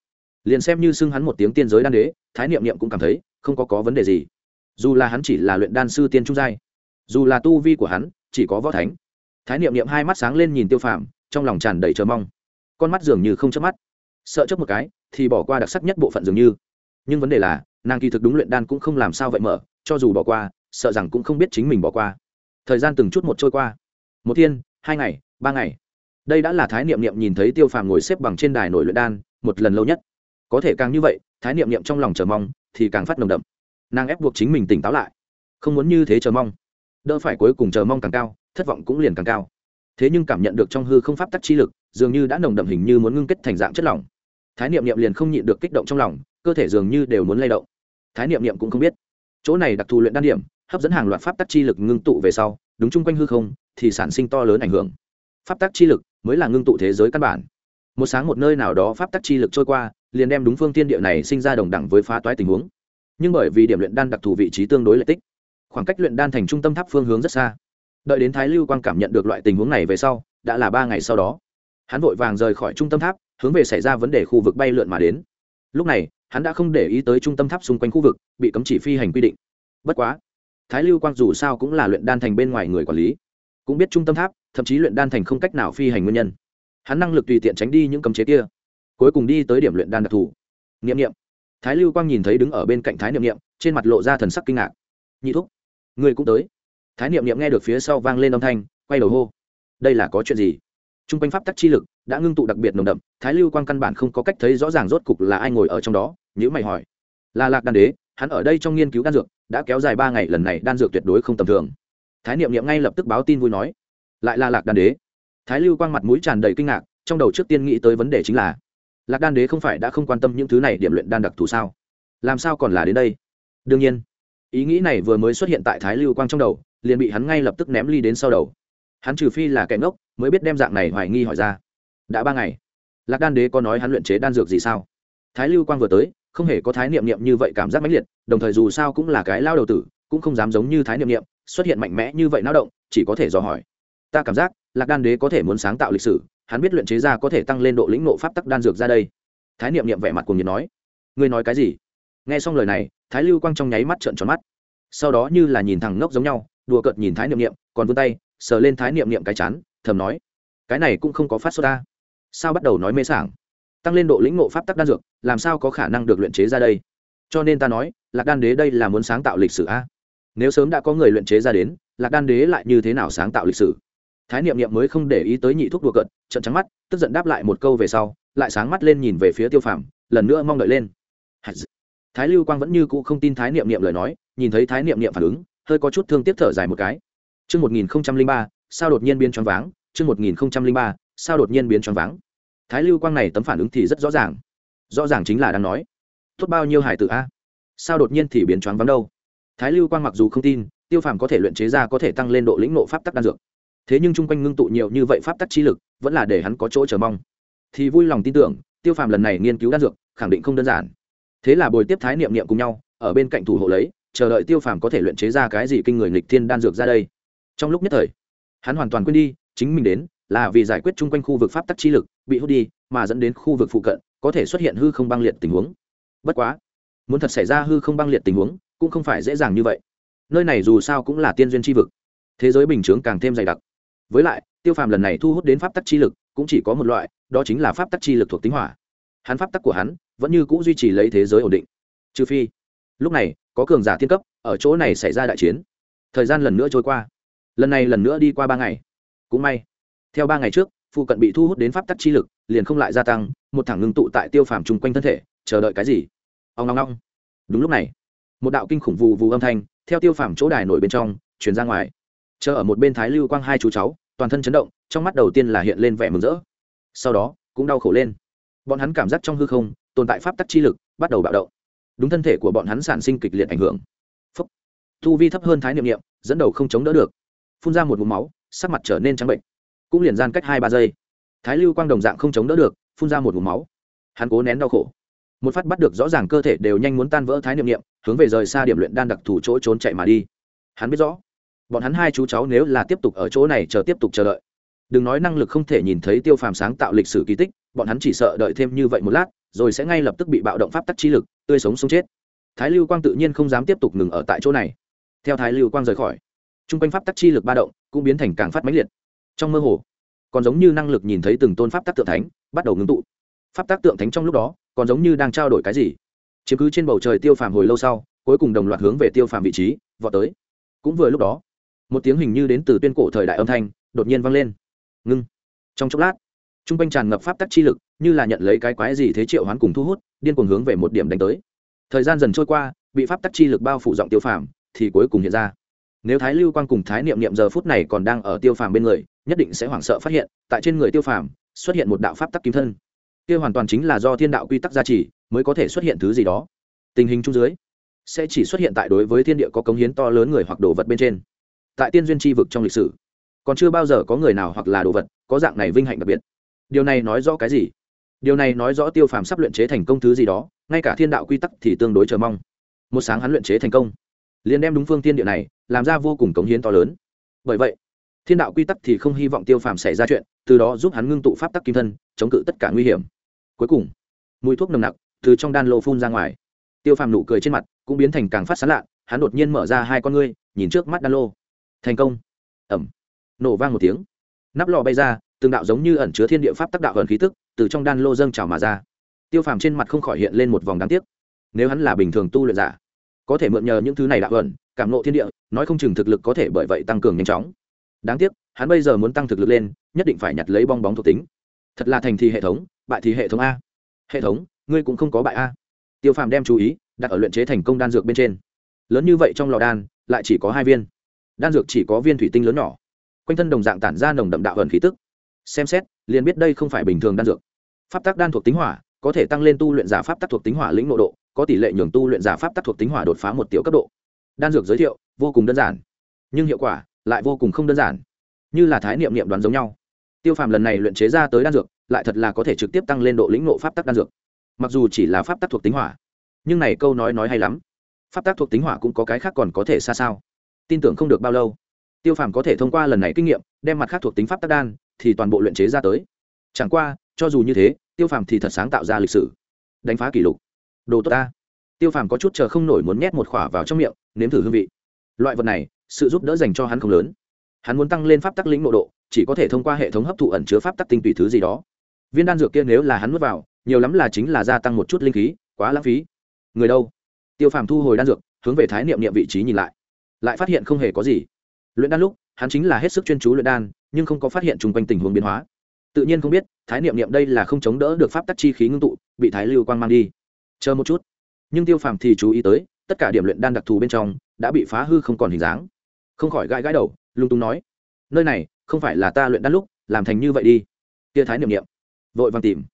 Liền xem như xưng hắn một tiếng tiên giới đan đế, thái niệm niệm cũng cảm thấy, không có có vấn đề gì. Dù là hắn chỉ là luyện đan sư tiên trung giai, dù là tu vi của hắn chỉ có võ thánh, thái niệm niệm hai mắt sáng lên nhìn tiêu phàm, trong lòng tràn đầy chờ mong. Con mắt dường như không chớp mắt. Sợ chớp một cái, thì bỏ qua đặc sắc nhất bộ phận dường như. Nhưng vấn đề là, nàng kỳ thực đúng luyện đan cũng không làm sao vậy mở, cho dù bỏ qua, sợ rằng cũng không biết chính mình bỏ qua. Thời gian từng chút một trôi qua. Một thiên hai ngày, ba ngày. Đây đã là thái niệm niệm nhìn thấy tiêu phàm ngồi xếp bằng trên đài nổi luyện đan, một lần lâu nhất. Có thể càng như vậy, thái niệm niệm trong lòng chờ mong, thì càng phát nồng đậm. Nàng ép buộc chính mình tỉnh táo lại. Không muốn như thế chờ mong. Đỡ phải cuối cùng chờ mong càng cao, thất vọng cũng liền càng cao. Thế nhưng cảm nhận được trong hư không pháp tắc chi lực, dường như đã nồng đậm hình như muốn ngưng kết thành dạng chất lỏng. Thái niệm niệm liền không nhịn được kích động trong lòng, cơ thể dường như đều muốn lay động. Thái niệm niệm cũng không biết. Chỗ này đặc thù luyện đan điểm, hấp dẫn hàng loạt pháp tắc chi lực ngưng tụ về sau, đúng chung quanh hư không thì sản sinh to lớn ảnh hưởng. Pháp tắc chi lực mới là ngưng tụ thế giới căn bản. Một sáng một nơi nào đó pháp tắc chi lực trôi qua, liền đem đúng phương tiên địa này sinh ra đồng đẳng với phá toái tình huống. Nhưng bởi vì điểm luyện đan đặc thù vị trí tương đối lợi tích, khoảng cách luyện đan thành trung tâm tháp phương hướng rất xa. Đợi đến thái lưu quang cảm nhận được loại tình huống này về sau, đã là ba ngày sau đó. Hắn vội vàng rời khỏi trung tâm tháp, hướng về xảy ra vấn đề khu vực bay lượn mà đến. Lúc này, hắn đã không để ý tới trung tâm tháp xung quanh khu vực, bị cấm chỉ phi hành quy định. Bất quá, thái lưu quang dù sao cũng là luyện đan thành bên ngoài người quản lý cũng biết trung tâm tháp, thậm chí luyện đan thành không cách nào phi hành nguyên nhân. Hắn năng lực tùy tiện tránh đi những cấm chế kia, cuối cùng đi tới điểm luyện đan đặc thù. N i ệ m n i ệ m thái lưu quang nhìn thấy đứng ở bên cạnh thái niệm n i ệ m trên mặt lộ ra thần sắc kinh ngạc. Nhị thúc, người cũng tới. Thái niệm n i ệ m nghe được phía sau vang lên âm thanh, quay đầu hô. Đây là có chuyện gì? T r u n g quanh pháp tắc chi lực đã ngưng tụ đặc biệt nồng đậm, thái lưu quang căn bản không có cách thấy rõ ràng rốt cục là ai ngồi ở trong đó nhữ mày hỏi. Là lạc đan đế, hắn ở đây trong nghiên cứu đan dược, đã kéo dài ba ngày, lần này đan dược tuyệt đối không tầm thường thái niệm niệm ngay lập tức báo tin vui nói, lại là lạc đan đế. Thái lưu quang mặt mũi tràn đầy kinh ngạc, trong đầu trước tiên nghĩ tới vấn đề chính là, lạc đan đế không phải đã không quan tâm những thứ này điểm luyện đan đặc thù sao? Làm sao còn là đến đây? Đương nhiên, ý nghĩ này vừa mới xuất hiện tại thái lưu quang trong đầu, liền bị hắn ngay lập tức ném ly đến sau đầu. Hắn trừ phi là kẻ ngốc, mới biết đem dạng này hoài nghi hỏi ra. Đã ba ngày, lạc đan đế có nói hắn luyện chế đan dược gì sao? Thái lưu quang vừa tới, không hề có thái niệm niệm như vậy cảm giác mãnh liệt, đồng thời dù sao cũng là cái lao đầu tử, cũng không dám giống như thái niệm niệm xuất hiện mạnh mẽ như vậy náo động, chỉ có thể dò hỏi. Ta cảm giác, lạc đan đế có thể muốn sáng tạo lịch sử, hắn biết luyện chế ra có thể tăng lên độ lĩnh nộ pháp tắc đan dược ra đây. Thái niệm niệm vẻ mặt cùng nhiệt nói. Ngươi nói cái gì? Nghe xong lời này, thái lưu quang trong nháy mắt trợn tròn mắt. Sau đó như là nhìn thằng ngốc giống nhau, đùa cợt nhìn thái niệm niệm, còn vươn tay, sờ lên thái niệm niệm cái chán, thầm nói. Cái này cũng không có phát xuất ta. Sao bắt đầu nói mê sảng? Tăng lên độ lĩnh ngộ pháp tắc đan dược, làm sao có khả năng được luyện chế ra đây? Cho nên ta nói, lạc đan đế đây là muốn sáng tạo lịch sử a nếu sớm đã có người luyện chế ra đến lạc đan đế lại như thế nào sáng tạo lịch sử thái niệm niệm mới không để ý tới nhị thuốc đùa cợt trận trắng mắt tức giận đáp lại một câu về sau lại sáng mắt lên nhìn về phía tiêu phàm lần nữa mong đợi lên thái lưu quang vẫn như cũ không tin thái niệm niệm lời nói nhìn thấy thái niệm niệm phản ứng hơi có chút thương tiếc thở dài một cái Trước 1003, sao đột nhiên biến choáng váng, trước 1003, sao đột nhiên biến choáng váng. Thái lưu quang này tấm phản ứng thì rất rõ ràng. Rõ ràng chính là đang nói, tốt bao nhiêu hải tử a? Sao đột nhiên thì biến choáng váng đâu? Thái lưu quang mặc dù không tin, tiêu phàm có thể luyện chế ra có thể tăng lên độ lĩnh nộ pháp tắc đan dược. Thế nhưng chung quanh ngưng tụ nhiều như vậy pháp tắc chi lực, vẫn là để hắn có chỗ chờ mong. Thì vui lòng tin tưởng, tiêu phàm lần này nghiên cứu đan dược, khẳng định không đơn giản. Thế là bồi tiếp thái niệm niệm cùng nhau, ở bên cạnh thủ hộ lấy, chờ đợi tiêu phàm có thể luyện chế ra cái gì kinh người nghịch thiên đan dược ra đây trong lúc nhất thời hắn hoàn toàn quên đi chính mình đến là vì giải quyết chung quanh khu vực pháp tắc chi lực bị hút đi mà dẫn đến khu vực phụ cận có thể xuất hiện hư không băng liệt tình huống bất quá muốn thật xảy ra hư không băng liệt tình huống cũng không phải dễ dàng như vậy. Nơi này dù sao cũng là tiên duyên chi vực, thế giới bình chướng càng thêm dày đặc. Với lại, tiêu phàm lần này thu hút đến pháp tắc chi lực cũng chỉ có một loại, đó chính là pháp tắc chi lực thuộc tính hỏa. Hắn pháp tắc của hắn vẫn như c ũ duy trì lấy thế giới ổn định. Trừ phi, lúc này, có cường giả thiên cấp ở chỗ này xảy ra đại chiến. Thời gian lần nữa trôi qua. Lần này lần nữa đi qua ba ngày. Cũng may, theo ba ngày trước, phụ cận bị thu hút đến pháp tắc chi lực liền không lại gia tăng, một thẳng ngưng tụ tại tiêu phàm chung quanh thân thể, chờ đợi cái gì? Ông ngong ngong. Đúng lúc này một đạo kinh khủng vù vù âm thanh, theo tiêu phàm chỗ đài nổi bên trong chuyển ra ngoài. Chờ ở một bên thái lưu quang hai chú cháu, toàn thân chấn động, trong mắt đầu tiên là hiện lên vẻ mừng rỡ. Sau đó, cũng đau khổ lên. Bọn hắn cảm giác trong hư không, tồn tại pháp tắc chi lực, bắt đầu bạo động. Đúng thân thể của bọn hắn sản sinh kịch liệt ảnh hưởng. Phúc. thu vi thấp hơn thái niệm niệm, dẫn đầu không chống đỡ được. Phun ra một vùng máu, sắc mặt trở nên trắng bệnh. Cũng liền gian cách hai ba giây. Thái lưu quang đồng dạng không chống đỡ được, phun ra một vùng máu. Hắn cố nén đau khổ một phát bắt được rõ ràng cơ thể đều nhanh muốn tan vỡ thái niệm niệm, hướng về rời xa điểm luyện đan đặc thủ chỗ trốn chạy mà đi. Hắn biết rõ, bọn hắn hai chú cháu nếu là tiếp tục ở chỗ này chờ tiếp tục chờ đợi. Đừng nói năng lực không thể nhìn thấy tiêu phàm sáng tạo lịch sử kỳ tích, bọn hắn chỉ sợ đợi thêm như vậy một lát, rồi sẽ ngay lập tức bị bạo động pháp tắc chi lực, tươi sống sống chết. Thái lưu quang tự nhiên không dám tiếp tục ngừng ở tại chỗ này. Theo thái lưu quang rời khỏi t r u n g quanh pháp tắc chi lực ba động cũng biến thành càng phát mãnh liệt. Trong mơ hồ, còn giống như năng lực nhìn thấy từng tôn pháp tắc tượng thánh bắt đầu ngưng tụ. Pháp tắc tượng thánh trong lúc đó còn giống như đang trao đổi cái gì. Chiếm cứ trên bầu trời tiêu phàm hồi lâu sau, cuối cùng đồng loạt hướng về tiêu phàm vị trí, vọt tới. Cũng vừa lúc đó, một tiếng hình như đến từ tuyên cổ thời đại âm thanh, đột nhiên vang lên. Ngưng. Trong chốc lát t r u n g quanh tràn ngập pháp tắc chi lực, như là nhận lấy cái quái gì thế triệu hoán cùng thu hút, điên cuồng hướng về một điểm đánh tới. Thời gian dần trôi qua, bị pháp tắc chi lực bao phủ giọng tiêu phàm, thì cuối cùng hiện ra. Nếu thái lưu quang cùng thái niệm niệm giờ phút này còn đang ở tiêu phàm bên người, nhất định sẽ hoảng sợ phát hiện, tại trên người tiêu phàm, xuất hiện một đạo pháp tắc kim thân kia hoàn toàn chính là do thiên đạo quy tắc gia trì, mới có thể xuất hiện thứ gì đó. Tình hình chung dưới, sẽ chỉ xuất hiện tại đối với thiên địa có cống hiến to lớn người hoặc đồ vật bên trên. Tại tiên duyên tri vực trong lịch sử, còn chưa bao giờ có người nào hoặc là đồ vật có dạng này vinh hạnh đặc biệt. Điều này nói rõ cái gì? Điều này nói rõ tiêu phàm sắp luyện chế thành công thứ gì đó, ngay cả thiên đạo quy tắc thì tương đối chờ mong. Một sáng hắn luyện chế thành công, liền đem đúng phương tiên địa này làm ra vô cùng cống hiến to lớn. Bởi vậy thiên đạo quy tắc thì không hy vọng tiêu phàm xảy ra chuyện, từ đó giúp hắn ngưng tụ pháp tắc kim thân, chống cự tất cả nguy hiểm. Cuối cùng, mùi thuốc nồng nặc từ trong đan lô phun ra ngoài. Tiêu phàm nụ cười trên mặt cũng biến thành càng phát sán lạ, hắn đột nhiên mở ra hai con ngươi, nhìn trước mắt đan lô. Thành công. Ẩm. Nổ vang một tiếng. Nắp lò bay ra, từng đạo giống như ẩn chứa thiên địa pháp tác đạo ẩn khí tức từ trong đan lô dâng trào mà ra. Tiêu phàm trên mặt không khỏi hiện lên một vòng đáng tiếc. Nếu hắn là bình thường tu luyện giả, có thể mượn nhờ những thứ này đạo ẩn, cảm nộ thiên địa, nói không chừng thực lực có thể bởi vậy tăng cường nhanh chóng đáng tiếc, hắn bây giờ muốn tăng thực lực lên, nhất định phải nhặt lấy bong bóng thuộc tính. Thật là thành thì hệ thống, bại thì hệ thống a. Hệ thống, ngươi cũng không có bại a. Tiêu phàm đem chú ý đặt ở luyện chế thành công đan dược bên trên. Lớn như vậy trong lò đan, lại chỉ có hai viên. Đan dược chỉ có viên thủy tinh lớn nhỏ. Quanh thân đồng dạng tản ra nồng đậm đạo ẩn khí tức. Xem xét, liền biết đây không phải bình thường đan dược. Pháp tắc đan thuộc tính hỏa, có thể tăng lên tu luyện giả pháp tắc thuộc tính hỏa lĩnh nội độ, có tỷ lệ nhường tu luyện giả pháp tắc thuộc tính hỏa đột phá một tiểu cấp độ. Đan dược giới thiệu, vô cùng đơn giản, nhưng hiệu quả lại vô cùng không đơn giản. Như là thái niệm niệm đoán giống nhau. Tiêu phàm lần này luyện chế ra tới đan dược, lại thật là có thể trực tiếp tăng lên độ lĩnh nộ pháp tắc đan dược. Mặc dù chỉ là pháp tắc thuộc tính hỏa, nhưng này câu nói nói hay lắm. Pháp tắc thuộc tính hỏa cũng có cái khác còn có thể xa sao? Tin tưởng không được bao lâu, tiêu phàm có thể thông qua lần này kinh nghiệm, đem mặt khác thuộc tính pháp tắc đan thì toàn bộ luyện chế ra tới. Chẳng qua, cho dù như thế, tiêu phàm thì thật sáng tạo ra lịch sử. Đánh phá kỷ lục. Đồ tốt ta. Tiêu phàm có chút chờ không nổi muốn nhét một khỏa vào trong miệng, nếm thử hương vị. Loại vật này sự giúp đỡ dành cho hắn không lớn. Hắn muốn tăng lên pháp tắc lĩnh nội độ, chỉ có thể thông qua hệ thống hấp thụ ẩn chứa pháp tắc tinh tùy thứ gì đó. Viên đan dược kia nếu là hắn nuốt vào, nhiều lắm là chính là gia tăng một chút linh khí, quá lãng phí. Người đâu? Tiêu phàm thu hồi đan dược, hướng về thái niệm niệm vị trí nhìn lại. Lại phát hiện không hề có gì. Luyện đan lúc, hắn chính là hết sức chuyên chú luyện đan, nhưng không có phát hiện chung quanh tình huống biến hóa. Tự nhiên không biết, thái niệm niệm đây là không chống đỡ được pháp tắc chi khí ngưng tụ, bị thái lưu quang mang đi. Chờ một chút. Nhưng tiêu phàm thì chú ý tới, tất cả điểm luyện đan đặc thù bên trong, đã bị phá hư không còn hình dáng không khỏi gãi gãi đầu lung tung nói, nơi này không phải là ta luyện đan lúc, làm thành như vậy đi. Tia thái niệm niệm, vội vàng tìm.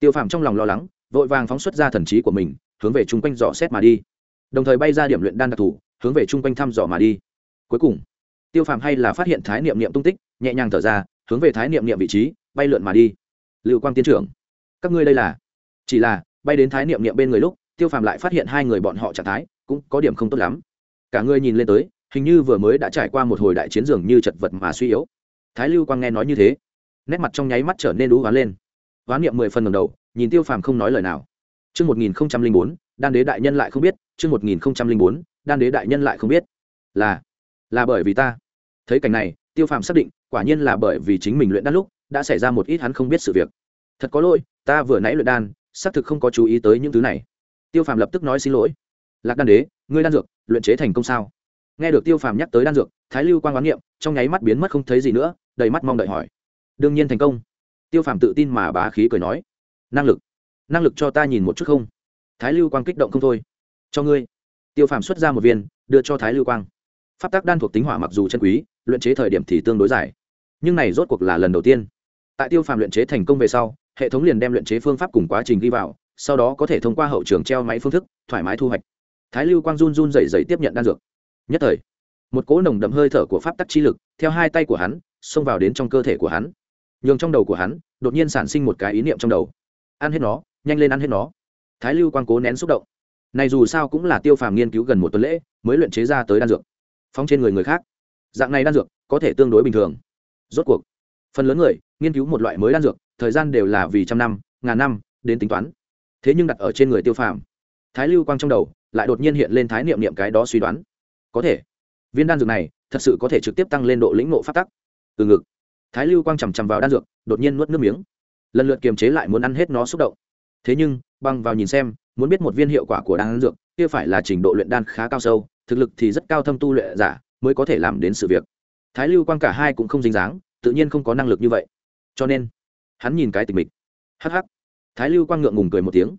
Tiêu phàm trong lòng lo lắng, vội vàng phóng xuất ra thần trí của mình, hướng về chung quanh dò xét mà đi. Đồng thời bay ra điểm luyện đan đặc thù, hướng về chung quanh thăm dò mà đi. Cuối cùng, tiêu phàm hay là phát hiện thái niệm niệm tung tích, nhẹ nhàng thở ra, hướng về thái niệm niệm vị trí, bay lượn mà đi. Lưu quang tiến trưởng, các ngươi đây là? Chỉ là, bay đến thái niệm niệm bên người lúc, tiêu phàm lại phát hiện hai người bọn họ trạng thái cũng có điểm không tốt lắm. Cả ngươi nhìn lên tới hình như vừa mới đã trải qua một hồi đại chiến dường như chật vật mà suy yếu thái lưu quang nghe nói như thế nét mặt trong nháy mắt trở nên đú ván lên ván niệm mười phần ngầm đầu nhìn tiêu phàm không nói lời nào Trước 1004, đan đế đại nhân lại không biết, trước 1004, đan đế đại nhân lại không biết. Là, là bởi vì ta. Thấy cảnh này, Tiêu Phàm xác định, quả nhiên là bởi vì chính mình luyện đan lúc, đã xảy ra một ít hắn không biết sự việc. Thật có lỗi, ta vừa nãy luyện đan, xác thực không có chú ý tới những thứ này. Tiêu Phàm lập tức nói xin lỗi. Lạc đan đế, ngươi đan dược, luyện chế thành công sao? Nghe được Tiêu Phàm nhắc tới đan dược, Thái Lưu Quang quán niệm, trong nháy mắt biến mất không thấy gì nữa, đầy mắt mong đợi hỏi. Đương nhiên thành công. Tiêu Phàm tự tin mà bá khí cười nói. Năng lực. Năng lực cho ta nhìn một chút không? Thái lưu quang kích động không thôi. Cho ngươi. Tiêu phàm xuất ra một viên đưa cho thái lưu quang. Pháp tác đan thuộc tính hỏa mặc dù chân quý luyện chế thời điểm thì tương đối dài. Nhưng này rốt cuộc là lần đầu tiên. Tại tiêu phàm luyện chế thành công về sau hệ thống liền đem luyện chế phương pháp cùng quá trình ghi vào sau đó có thể thông qua hậu trường treo máy phương thức thoải mái thu hoạch. Thái lưu quang run run dày dày tiếp nhận đan dược nhất thời, một cỗ nồng đậm hơi thở của pháp tắc chi lực theo hai tay của hắn xông vào đến trong cơ thể của hắn. Nhường trong đầu của hắn đột nhiên sản sinh một cái ý niệm trong đầu. Ăn hết nó, nhanh lên ăn hết nó. Thái lưu quang cố nén xúc động. Này dù sao cũng là tiêu phàm nghiên cứu gần một tuần lễ mới luyện chế ra tới đan dược. Phóng trên người người khác. Dạng này đan dược có thể tương đối bình thường. Rốt cuộc, phần lớn người nghiên cứu một loại mới đan dược, thời gian đều là vì trăm năm, ngàn năm đến tính toán. Thế nhưng đặt ở trên người tiêu phàm, thái lưu quang trong đầu lại đột nhiên hiện lên thái niệm niệm cái đó suy đoán có thể. Viên đan dược này thật sự có thể trực tiếp tăng lên độ lĩnh ngộ phát tắc. Từ ngực, thái lưu quang chằm chằm vào đan dược, đột nhiên nuốt nước miếng. Lần lượt kiềm chế lại muốn ăn hết nó xúc động. Thế nhưng, băng vào nhìn xem, muốn biết một viên hiệu quả của đan dược, kia phải là trình độ luyện đan khá cao sâu, thực lực thì rất cao thâm tu luyện giả mới có thể làm đến sự việc. Thái lưu quang cả hai cũng không dính dáng, tự nhiên không có năng lực như vậy. Cho nên, hắn nhìn cái tình mình hắc hắc. Thái lưu quang ngượng ngùng cười một tiếng.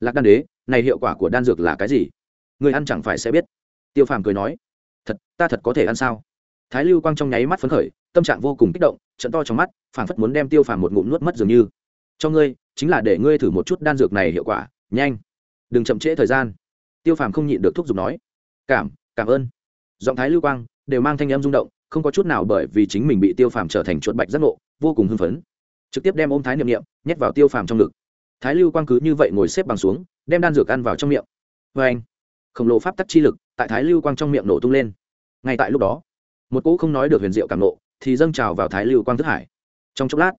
Lạc đan đế, này hiệu quả của đan dược là cái gì? Người ăn chẳng phải sẽ biết tiêu phàm cười nói, thật, ta thật có thể ăn sao? Thái lưu quang trong nháy mắt phấn khởi, tâm trạng vô cùng kích động, trận to trong mắt, phảng phất muốn đem tiêu phàm một ngụm nuốt mất dường như. Cho ngươi, chính là để ngươi thử một chút đan dược này hiệu quả, nhanh, đừng chậm trễ thời gian. Tiêu phàm không nhịn được thúc giục nói, cảm cảm ơn. Giọng thái lưu quang đều mang thanh em rung động, không có chút nào bởi vì chính mình bị tiêu phàm trở thành chuột bạch giác ngộ, vô cùng hưng phấn. Trực tiếp đem ôm thái niệm niệm nhét vào tiêu phàm trong ngực. Thái lưu quang cứ như vậy ngồi xếp bằng xuống, đem đan dược ăn vào trong miệng. Vê anh khổng lồ pháp tắc chi lực tại thái lưu quang trong miệng nổ tung lên. Ngay tại lúc đó, một cỗ không nói được huyền diệu cảm nộ thì dâng trào vào thái lưu quang thức hải. Trong chốc lát,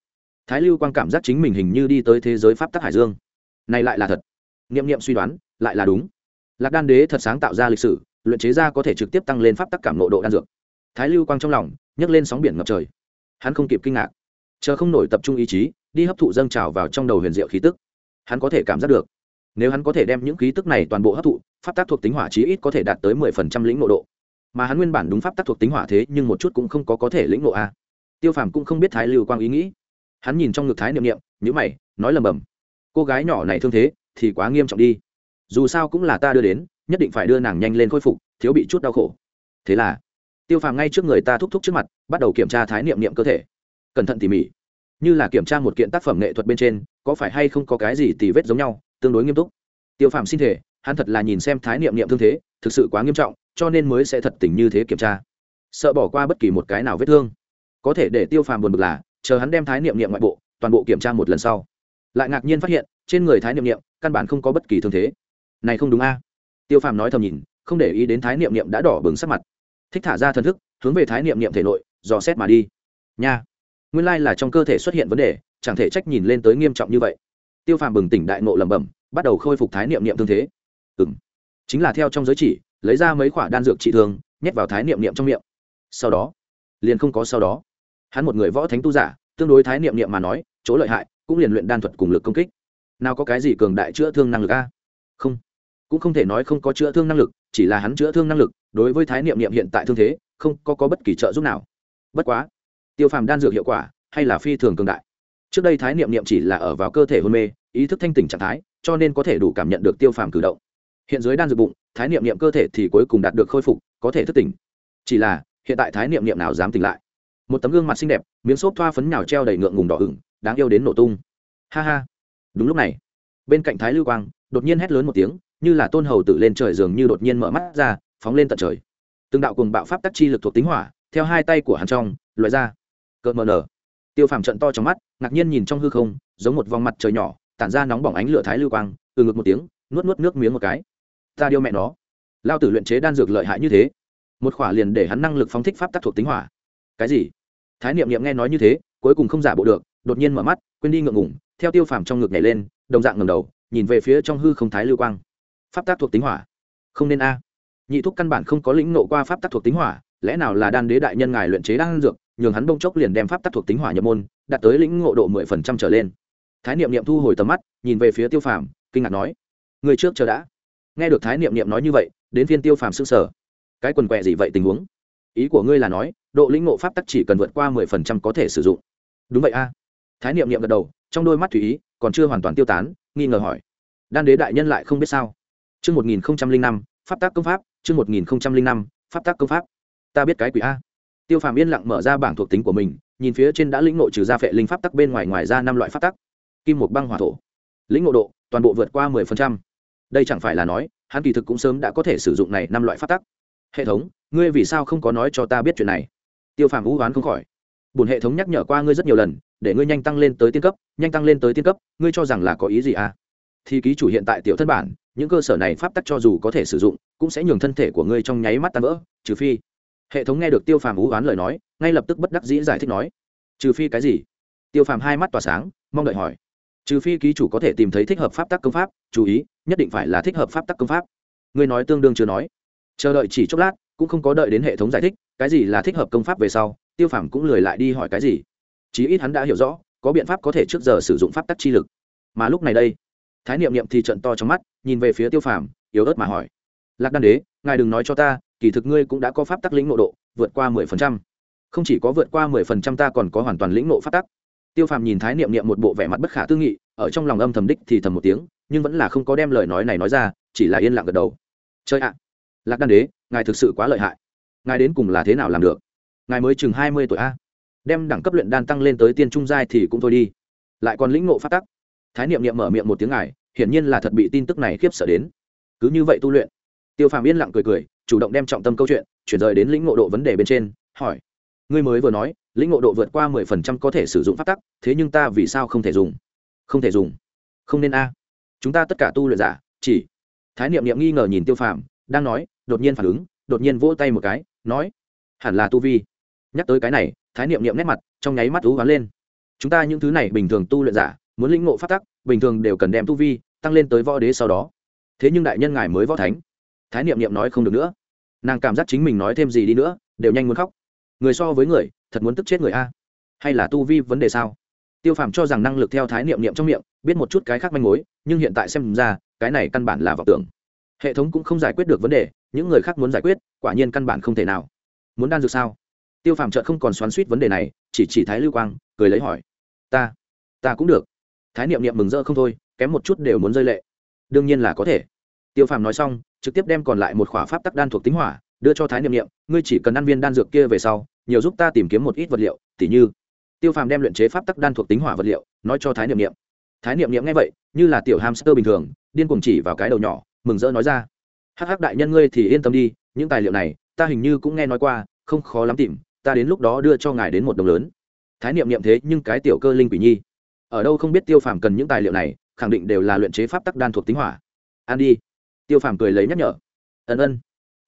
thái lưu quang cảm giác chính mình hình như đi tới thế giới pháp tắc hải dương. Này lại là thật. Nghiệm nghiệm suy đoán, lại là đúng. Lạc đan đế thật sáng tạo ra lịch sử, luyện chế ra có thể trực tiếp tăng lên pháp tắc cảm nộ độ đan dược. Thái lưu quang trong lòng nhấc lên sóng biển ngập trời. Hắn không kịp kinh ngạc, chờ không nổi tập trung ý chí, đi hấp thụ dâng trào vào trong đầu huyền diệu khí tức. Hắn có thể cảm giác được nếu hắn có thể đem những khí tức này toàn bộ hấp thụ, pháp tác thuộc tính hỏa chí ít có thể đạt tới mười phần trăm lĩnh nộ độ. Mà hắn nguyên bản đúng pháp tác thuộc tính hỏa thế, nhưng một chút cũng không có có thể lĩnh nộ a. Tiêu phàm cũng không biết thái lưu quang ý nghĩ. Hắn nhìn trong ngực thái niệm niệm nhữ mày, nói lầm bầm. Cô gái nhỏ này thương thế, thì quá nghiêm trọng đi. Dù sao cũng là ta đưa đến, nhất định phải đưa nàng nhanh lên khôi phục, thiếu bị chút đau khổ. Thế là, tiêu phàm ngay trước người ta thúc thúc trước mặt, bắt đầu kiểm tra thái niệm niệm cơ thể. Cẩn thận tỉ mỉ. Như là kiểm tra một kiện tác phẩm nghệ thuật bên trên, có phải hay không có cái gì tì vết giống nhau tương đối nghiêm túc. Tiêu phàm xin thể, hắn thật là nhìn xem thái niệm niệm thương thế, thực sự quá nghiêm trọng, cho nên mới sẽ thật tình như thế kiểm tra. Sợ bỏ qua bất kỳ một cái nào vết thương. Có thể để tiêu phàm buồn bực là, chờ hắn đem thái niệm niệm ngoại bộ, toàn bộ kiểm tra một lần sau. Lại ngạc nhiên phát hiện, trên người thái niệm niệm, căn bản không có bất kỳ thương thế. Này không đúng a. Tiêu phàm nói thầm nhìn, không để ý đến thái niệm niệm đã đỏ bừng sắc mặt. Thích thả ra thần thức, hướng về thái niệm niệm thể nội, dò xét mà đi. Nha. Nguyên lai là trong cơ thể xuất hiện vấn đề, chẳng thể trách nhìn lên tới nghiêm trọng như vậy tiêu phàm bừng tỉnh đại ngộ lẩm bẩm bắt đầu khôi phục thái niệm niệm thương thế. Ừ m chính là theo trong giới chỉ lấy ra mấy khoả đan dược trị thương nhét vào thái niệm niệm trong miệng. Sau đó liền không có sau đó. Hắn một người võ thánh tu giả tương đối thái niệm niệm mà nói chỗ lợi hại cũng liền luyện đan thuật cùng lực công kích. Nào có cái gì cường đại chữa thương năng lực a? Không. Cũng không thể nói không có chữa thương năng lực chỉ là hắn chữa thương năng lực đối với thái niệm niệm hiện tại thương thế không có, có bất kỳ trợ giúp nào. Bất quá tiêu phàm đan dược hiệu quả hay là phi thường cường đại trước đây thái niệm niệm chỉ là ở vào cơ thể hôn mê, ý thức thanh tỉnh trạng thái, cho nên có thể đủ cảm nhận được tiêu phàm cử động. Hiện dưới đan dược bụng, thái niệm niệm cơ thể thì cuối cùng đạt được khôi phục, có thể thức tỉnh. Chỉ là, hiện tại thái niệm niệm nào dám tỉnh lại? Một tấm gương mặt xinh đẹp, miếng xốp thoa phấn nhào treo đầy ngượng ngùng đỏ ửng, đáng yêu đến nổ tung. Ha ha. Đúng lúc này, bên cạnh thái lưu quang, đột nhiên hét lớn một tiếng, như là tôn hầu tự lên trời dường như đột nhiên mở mắt ra, phóng lên tận trời. Từng đạo cùng bạo pháp tắc chi lực thuộc tính hỏa, theo hai tay của hắn trong, loại ra. Cợt mờ nở. Tiêu phàm trận to trong mắt ngạc nhiên nhìn trong hư không, giống một vòng mặt trời nhỏ, tản ra nóng bỏng ánh lửa thái lưu quang, từ ngực một tiếng, nuốt nuốt nước miếng một cái. Ta điêu mẹ nó. Lao tử luyện chế đan dược lợi hại như thế. Một khỏa liền để hắn năng lực phóng thích pháp tắc thuộc tính hỏa. Cái gì? Thái niệm niệm nghe nói như thế, cuối cùng không giả bộ được, đột nhiên mở mắt, quên đi ngượng ngủng theo tiêu phàm trong ngực nhảy lên, đồng dạng ngầm đầu, nhìn về phía trong hư không thái lưu quang. Pháp tác thuộc tính hỏa. Không nên a. Nhị thúc căn bản không có lĩnh nộ qua pháp tác thuộc tính hỏa, lẽ nào là đan đế đại nhân ngài luyện chế đan dược, nhường hắn bông chốc liền đem pháp tác thuộc tính hỏa nhập môn đạt tới lĩnh ngộ độ mười phần trăm trở lên. Thái niệm niệm thu hồi tầm mắt nhìn về phía tiêu phàm kinh ngạc nói người trước chờ đã. Nghe được thái niệm niệm nói như vậy đến phiên tiêu phàm s ư n g sở cái quần quẹ gì vậy tình huống? Ý của ngươi là nói độ lĩnh ngộ pháp tắc chỉ cần vượt qua mười phần trăm có thể sử dụng. Đúng vậy a. Thái niệm niệm gật đầu trong đôi mắt thủy ý còn chưa hoàn toàn tiêu tán nghi ngờ hỏi đan đế đại nhân lại không biết sao? Chương 1005, pháp tác công pháp, chương 1005, pháp tác công pháp. Ta biết cái quỷ a. Tiêu Phàm yên lặng mở ra bảng thuộc tính của mình, nhìn phía trên đã lĩnh ngộ trừ ra phệ linh pháp tắc bên ngoài ngoài ra năm loại pháp tắc. Kim một băng hỏa thổ. Lĩnh ngộ độ, toàn bộ vượt qua 10%. Đây chẳng phải là nói, hắn kỳ thực cũng sớm đã có thể sử dụng này năm loại pháp tắc. Hệ thống, ngươi vì sao không có nói cho ta biết chuyện này? Tiêu Phàm u hoán không khỏi. bùn hệ thống nhắc nhở qua ngươi rất nhiều lần, để ngươi nhanh tăng lên tới tiên cấp, nhanh tăng lên tới tiên cấp, ngươi cho rằng là có ý gì à? Thì ký chủ hiện tại tiểu thân bản, những cơ sở này pháp tắc cho dù có thể sử dụng cũng sẽ nhường thân thể của ngươi trong nháy mắt tan vỡ trừ phi hệ thống nghe được tiêu phàm ú oán lời nói, ngay lập tức bất đắc dĩ giải thích nói, trừ phi cái gì? Tiêu phàm hai mắt tỏa sáng, mong đợi hỏi, trừ phi ký chủ có thể tìm thấy thích hợp pháp tắc công pháp, chú ý, nhất định phải là thích hợp pháp tắc công pháp. Ngươi nói tương đương chưa nói. Chờ đợi chỉ chốc lát, cũng không có đợi đến hệ thống giải thích, cái gì là thích hợp công pháp về sau? Tiêu phàm cũng lười lại đi hỏi cái gì. Chí ít hắn đã hiểu rõ, có biện pháp có thể trước giờ sử dụng pháp tắc chi lực. Mà lúc này đây, thái niệm niệm thì trận to trong mắt, nhìn về phía tiêu phàm, yếu ớt mà hỏi, lạc đan đế, ngài đừng nói cho ta kỳ thực ngươi cũng đã có pháp tắc lĩnh ngộ độ, vượt qua mười phần trăm. Không chỉ có vượt qua mười phần trăm ta còn có hoàn toàn lĩnh ngộ pháp tắc. Tiêu phàm nhìn thái niệm niệm một bộ vẻ mặt bất khả tư nghị, ở trong lòng âm thầm đích thì thầm một tiếng, nhưng vẫn là không có đem lời nói này nói ra, chỉ là yên lặng gật đầu. Chơi ạ! Lạc đan đế, ngài thực sự quá lợi hại. Ngài đến cùng là thế nào làm được? Ngài mới chừng hai mươi tuổi a. Đem đẳng cấp luyện đan tăng lên tới tiên trung giai thì cũng thôi đi. Lại còn lĩnh ngộ pháp tắc. Thái niệm niệm mở miệng một tiếng ngài, hiển nhiên là thật bị tin tức này khiếp sợ đến. Cứ như vậy tu luyện. Tiêu phàm yên lặng cười cười chủ động đem trọng tâm câu chuyện chuyển rời đến lĩnh ngộ độ vấn đề bên trên, hỏi, ngươi mới vừa nói, lĩnh ngộ độ vượt qua mười phần trăm có thể sử dụng phát tắc, thế nhưng ta vì sao không thể dùng? Không thể dùng. Không nên a. Chúng ta tất cả tu luyện giả, chỉ thái niệm niệm nghi ngờ nhìn tiêu phàm, đang nói, đột nhiên phản ứng, đột nhiên vỗ tay một cái, nói, hẳn là tu vi. Nhắc tới cái này, thái niệm niệm nét mặt, trong nháy mắt thú ván lên. Chúng ta những thứ này bình thường tu luyện giả, muốn lĩnh ngộ phát tắc, bình thường đều cần đem tu vi tăng lên tới võ đế sau đó. Thế nhưng đại nhân ngài mới võ thánh. Thái niệm niệm nói không được nữa nàng cảm giác chính mình nói thêm gì đi nữa, đều nhanh muốn khóc. Người so với người, thật muốn tức chết người a. Hay là tu vi vấn đề sao? Tiêu phàm cho rằng năng lực theo thái niệm niệm trong miệng, biết một chút cái khác manh mối, nhưng hiện tại xem ra, cái này căn bản là vọng tưởng. Hệ thống cũng không giải quyết được vấn đề, những người khác muốn giải quyết, quả nhiên căn bản không thể nào. Muốn đan dược sao? Tiêu phàm chợt không còn xoắn suýt vấn đề này, chỉ chỉ thái lưu quang, cười lấy hỏi. Ta ta cũng được. Thái niệm niệm mừng rỡ không thôi, kém một chút đều muốn rơi lệ. Đương nhiên là có thể tiêu phàm nói xong, trực tiếp đem còn lại một khỏa pháp tắc đan thuộc tính hỏa, đưa cho thái niệm niệm, ngươi chỉ cần ăn viên đan dược kia về sau, nhiều giúp ta tìm kiếm một ít vật liệu, tỉ như. Tiêu phàm đem luyện chế pháp tắc đan thuộc tính hỏa vật liệu, nói cho thái niệm niệm. Thái niệm niệm nghe vậy, như là tiểu hamster bình thường, điên cuồng chỉ vào cái đầu nhỏ, mừng rỡ nói ra, hắc hắc đại nhân ngươi thì yên tâm đi, những tài liệu này, ta hình như cũng nghe nói qua, không khó lắm tìm, ta đến lúc đó đưa cho ngài đến một đồng lớn. Thái niệm niệm thế nhưng cái tiểu cơ linh quỷ nhi. Ở đâu không biết tiêu phàm cần những tài liệu này, khẳng định đều là luyện chế pháp tắc đan thuộc tính hỏa. Ăn đi tiêu phàm cười lấy nhắc nhở. Ân ân,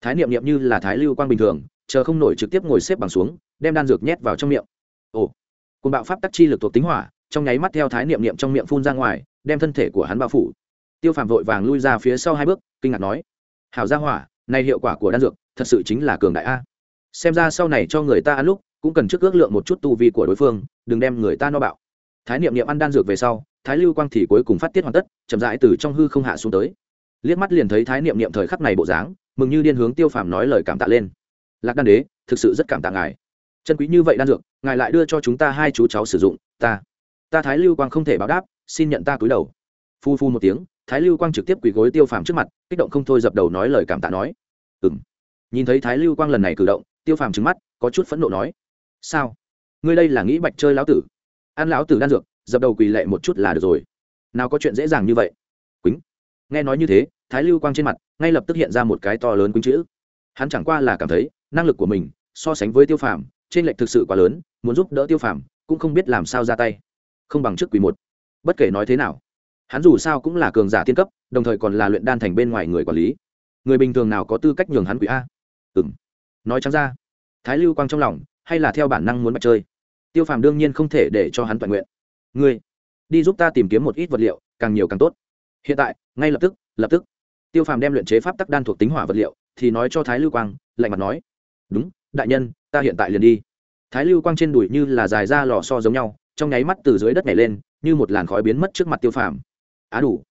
thái niệm niệm như là thái lưu quang bình thường, chờ không nổi trực tiếp ngồi xếp bằng xuống, đem đan dược nhét vào trong miệng. Ồ côn bạo pháp tắc chi lực thuộc tính hỏa, trong nháy mắt theo thái niệm niệm trong miệng phun ra ngoài, đem thân thể của hắn bao phủ. Tiêu phàm vội vàng lui ra phía sau hai bước, kinh ngạc nói, hảo gia hỏa, này hiệu quả của đan dược, thật sự chính là cường đại a. Xem ra sau này cho người ta ăn lúc, cũng cần trước ước lượng một chút tu vi của đối phương, đừng đem người ta no bạo. Thái niệm niệm ăn đan dược về sau, thái lưu quang thì cuối cùng phát tiết hoàn tất, chậm rãi từ trong hư không hạ xuống tới liếc mắt liền thấy thái niệm niệm thời khắc này bộ dáng, mừng như điên hướng tiêu phàm nói lời cảm tạ lên. Lạc đan đế, thực sự rất cảm tạ ngài. Chân quý như vậy đan dược, ngài lại đưa cho chúng ta hai chú cháu sử dụng, ta ta thái lưu quang không thể báo đáp, xin nhận ta cúi đầu. Phu phu một tiếng, thái lưu quang trực tiếp quỳ gối tiêu phàm trước mặt, kích động không thôi dập đầu nói lời cảm tạ nói. Ừ m nhìn thấy thái lưu quang lần này cử động, tiêu phàm trứng mắt, có chút phẫn nộ nói. Sao? Ngươi đây là nghĩ bạch chơi lão tử. Ăn lão tử đan dược, dập đầu quỳ lệ một chút là được rồi. Nào có chuyện dễ dàng như vậy nghe nói như thế, thái lưu quang trên mặt ngay lập tức hiện ra một cái to lớn quýnh chữ. Hắn chẳng qua là cảm thấy, năng lực của mình, so sánh với tiêu phàm, trên lệch thực sự quá lớn, muốn giúp đỡ tiêu phàm, cũng không biết làm sao ra tay. Không bằng trước quỷ một. Bất kể nói thế nào, hắn dù sao cũng là cường giả tiên cấp, đồng thời còn là luyện đan thành bên ngoài người quản lý. Người bình thường nào có tư cách nhường hắn quỷ a? Ừ m nói chẳng ra, thái lưu quang trong lòng, hay là theo bản năng muốn mặt chơi. Tiêu phàm đương nhiên không thể để cho hắn toàn nguyện. Ngươi, đi giúp ta tìm kiếm một ít vật liệu, càng nhiều càng tốt hiện tại, ngay lập tức lập tức. Tiêu phàm đem luyện chế pháp tắc đan thuộc tính hỏa vật liệu, thì nói cho thái lưu quang, lạnh mặt nói, đúng, đại nhân, ta hiện tại liền đi. Thái lưu quang trên đùi như là dài ra lò so giống nhau, trong nháy mắt từ dưới đất nhảy lên, như một làn khói biến mất trước mặt tiêu phàm. Á đủ.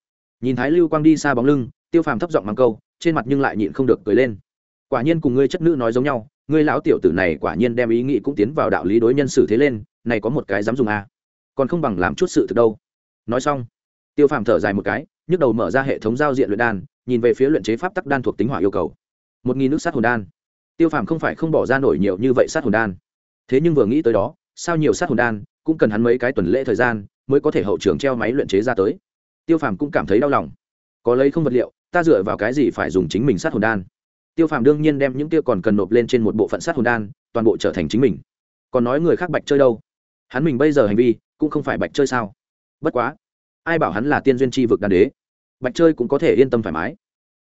Nhìn thái lưu quang đi xa bóng lưng, tiêu phàm thấp giọng mắng câu, trên mặt nhưng lại nhịn không được cười lên. Quả nhiên cùng ngươi chất nữ nói giống nhau, ngươi lão tiểu tử này quả nhiên đem ý nghĩ cũng tiến vào đạo lý đối nhân xử thế lên, này có một cái dám dùng a à. còn không bằng làm chút sự thực đâu. Nói xong, tiêu phàm thở dài một cái nhức đầu mở ra hệ thống giao diện luyện đan, nhìn về phía luyện chế pháp tắc đan thuộc tính hỏa yêu cầu. Một nghìn nước sát hồn đan. Tiêu phàm không phải không bỏ ra nổi nhiều như vậy sát hồn đan. Thế nhưng vừa nghĩ tới đó, sao nhiều sát hồn đan, cũng cần hắn mấy cái tuần lễ thời gian mới có thể hậu trường treo máy luyện chế ra tới. Tiêu phàm cũng cảm thấy đau lòng. Có lấy không vật liệu, ta dựa vào cái gì phải dùng chính mình sát hồn đan? Tiêu phàm đương nhiên đem những tiêu còn cần nộp lên trên một bộ phận sát hồn đan, toàn bộ trở thành chính mình. Còn nói người khác bạch chơi đâu? Hắn mình bây giờ hành vi, cũng không phải bạch chơi sao? Bất quá ai bảo hắn là tiên duyên chi vực đan đế. Bạch chơi cũng có thể yên tâm thoải mái.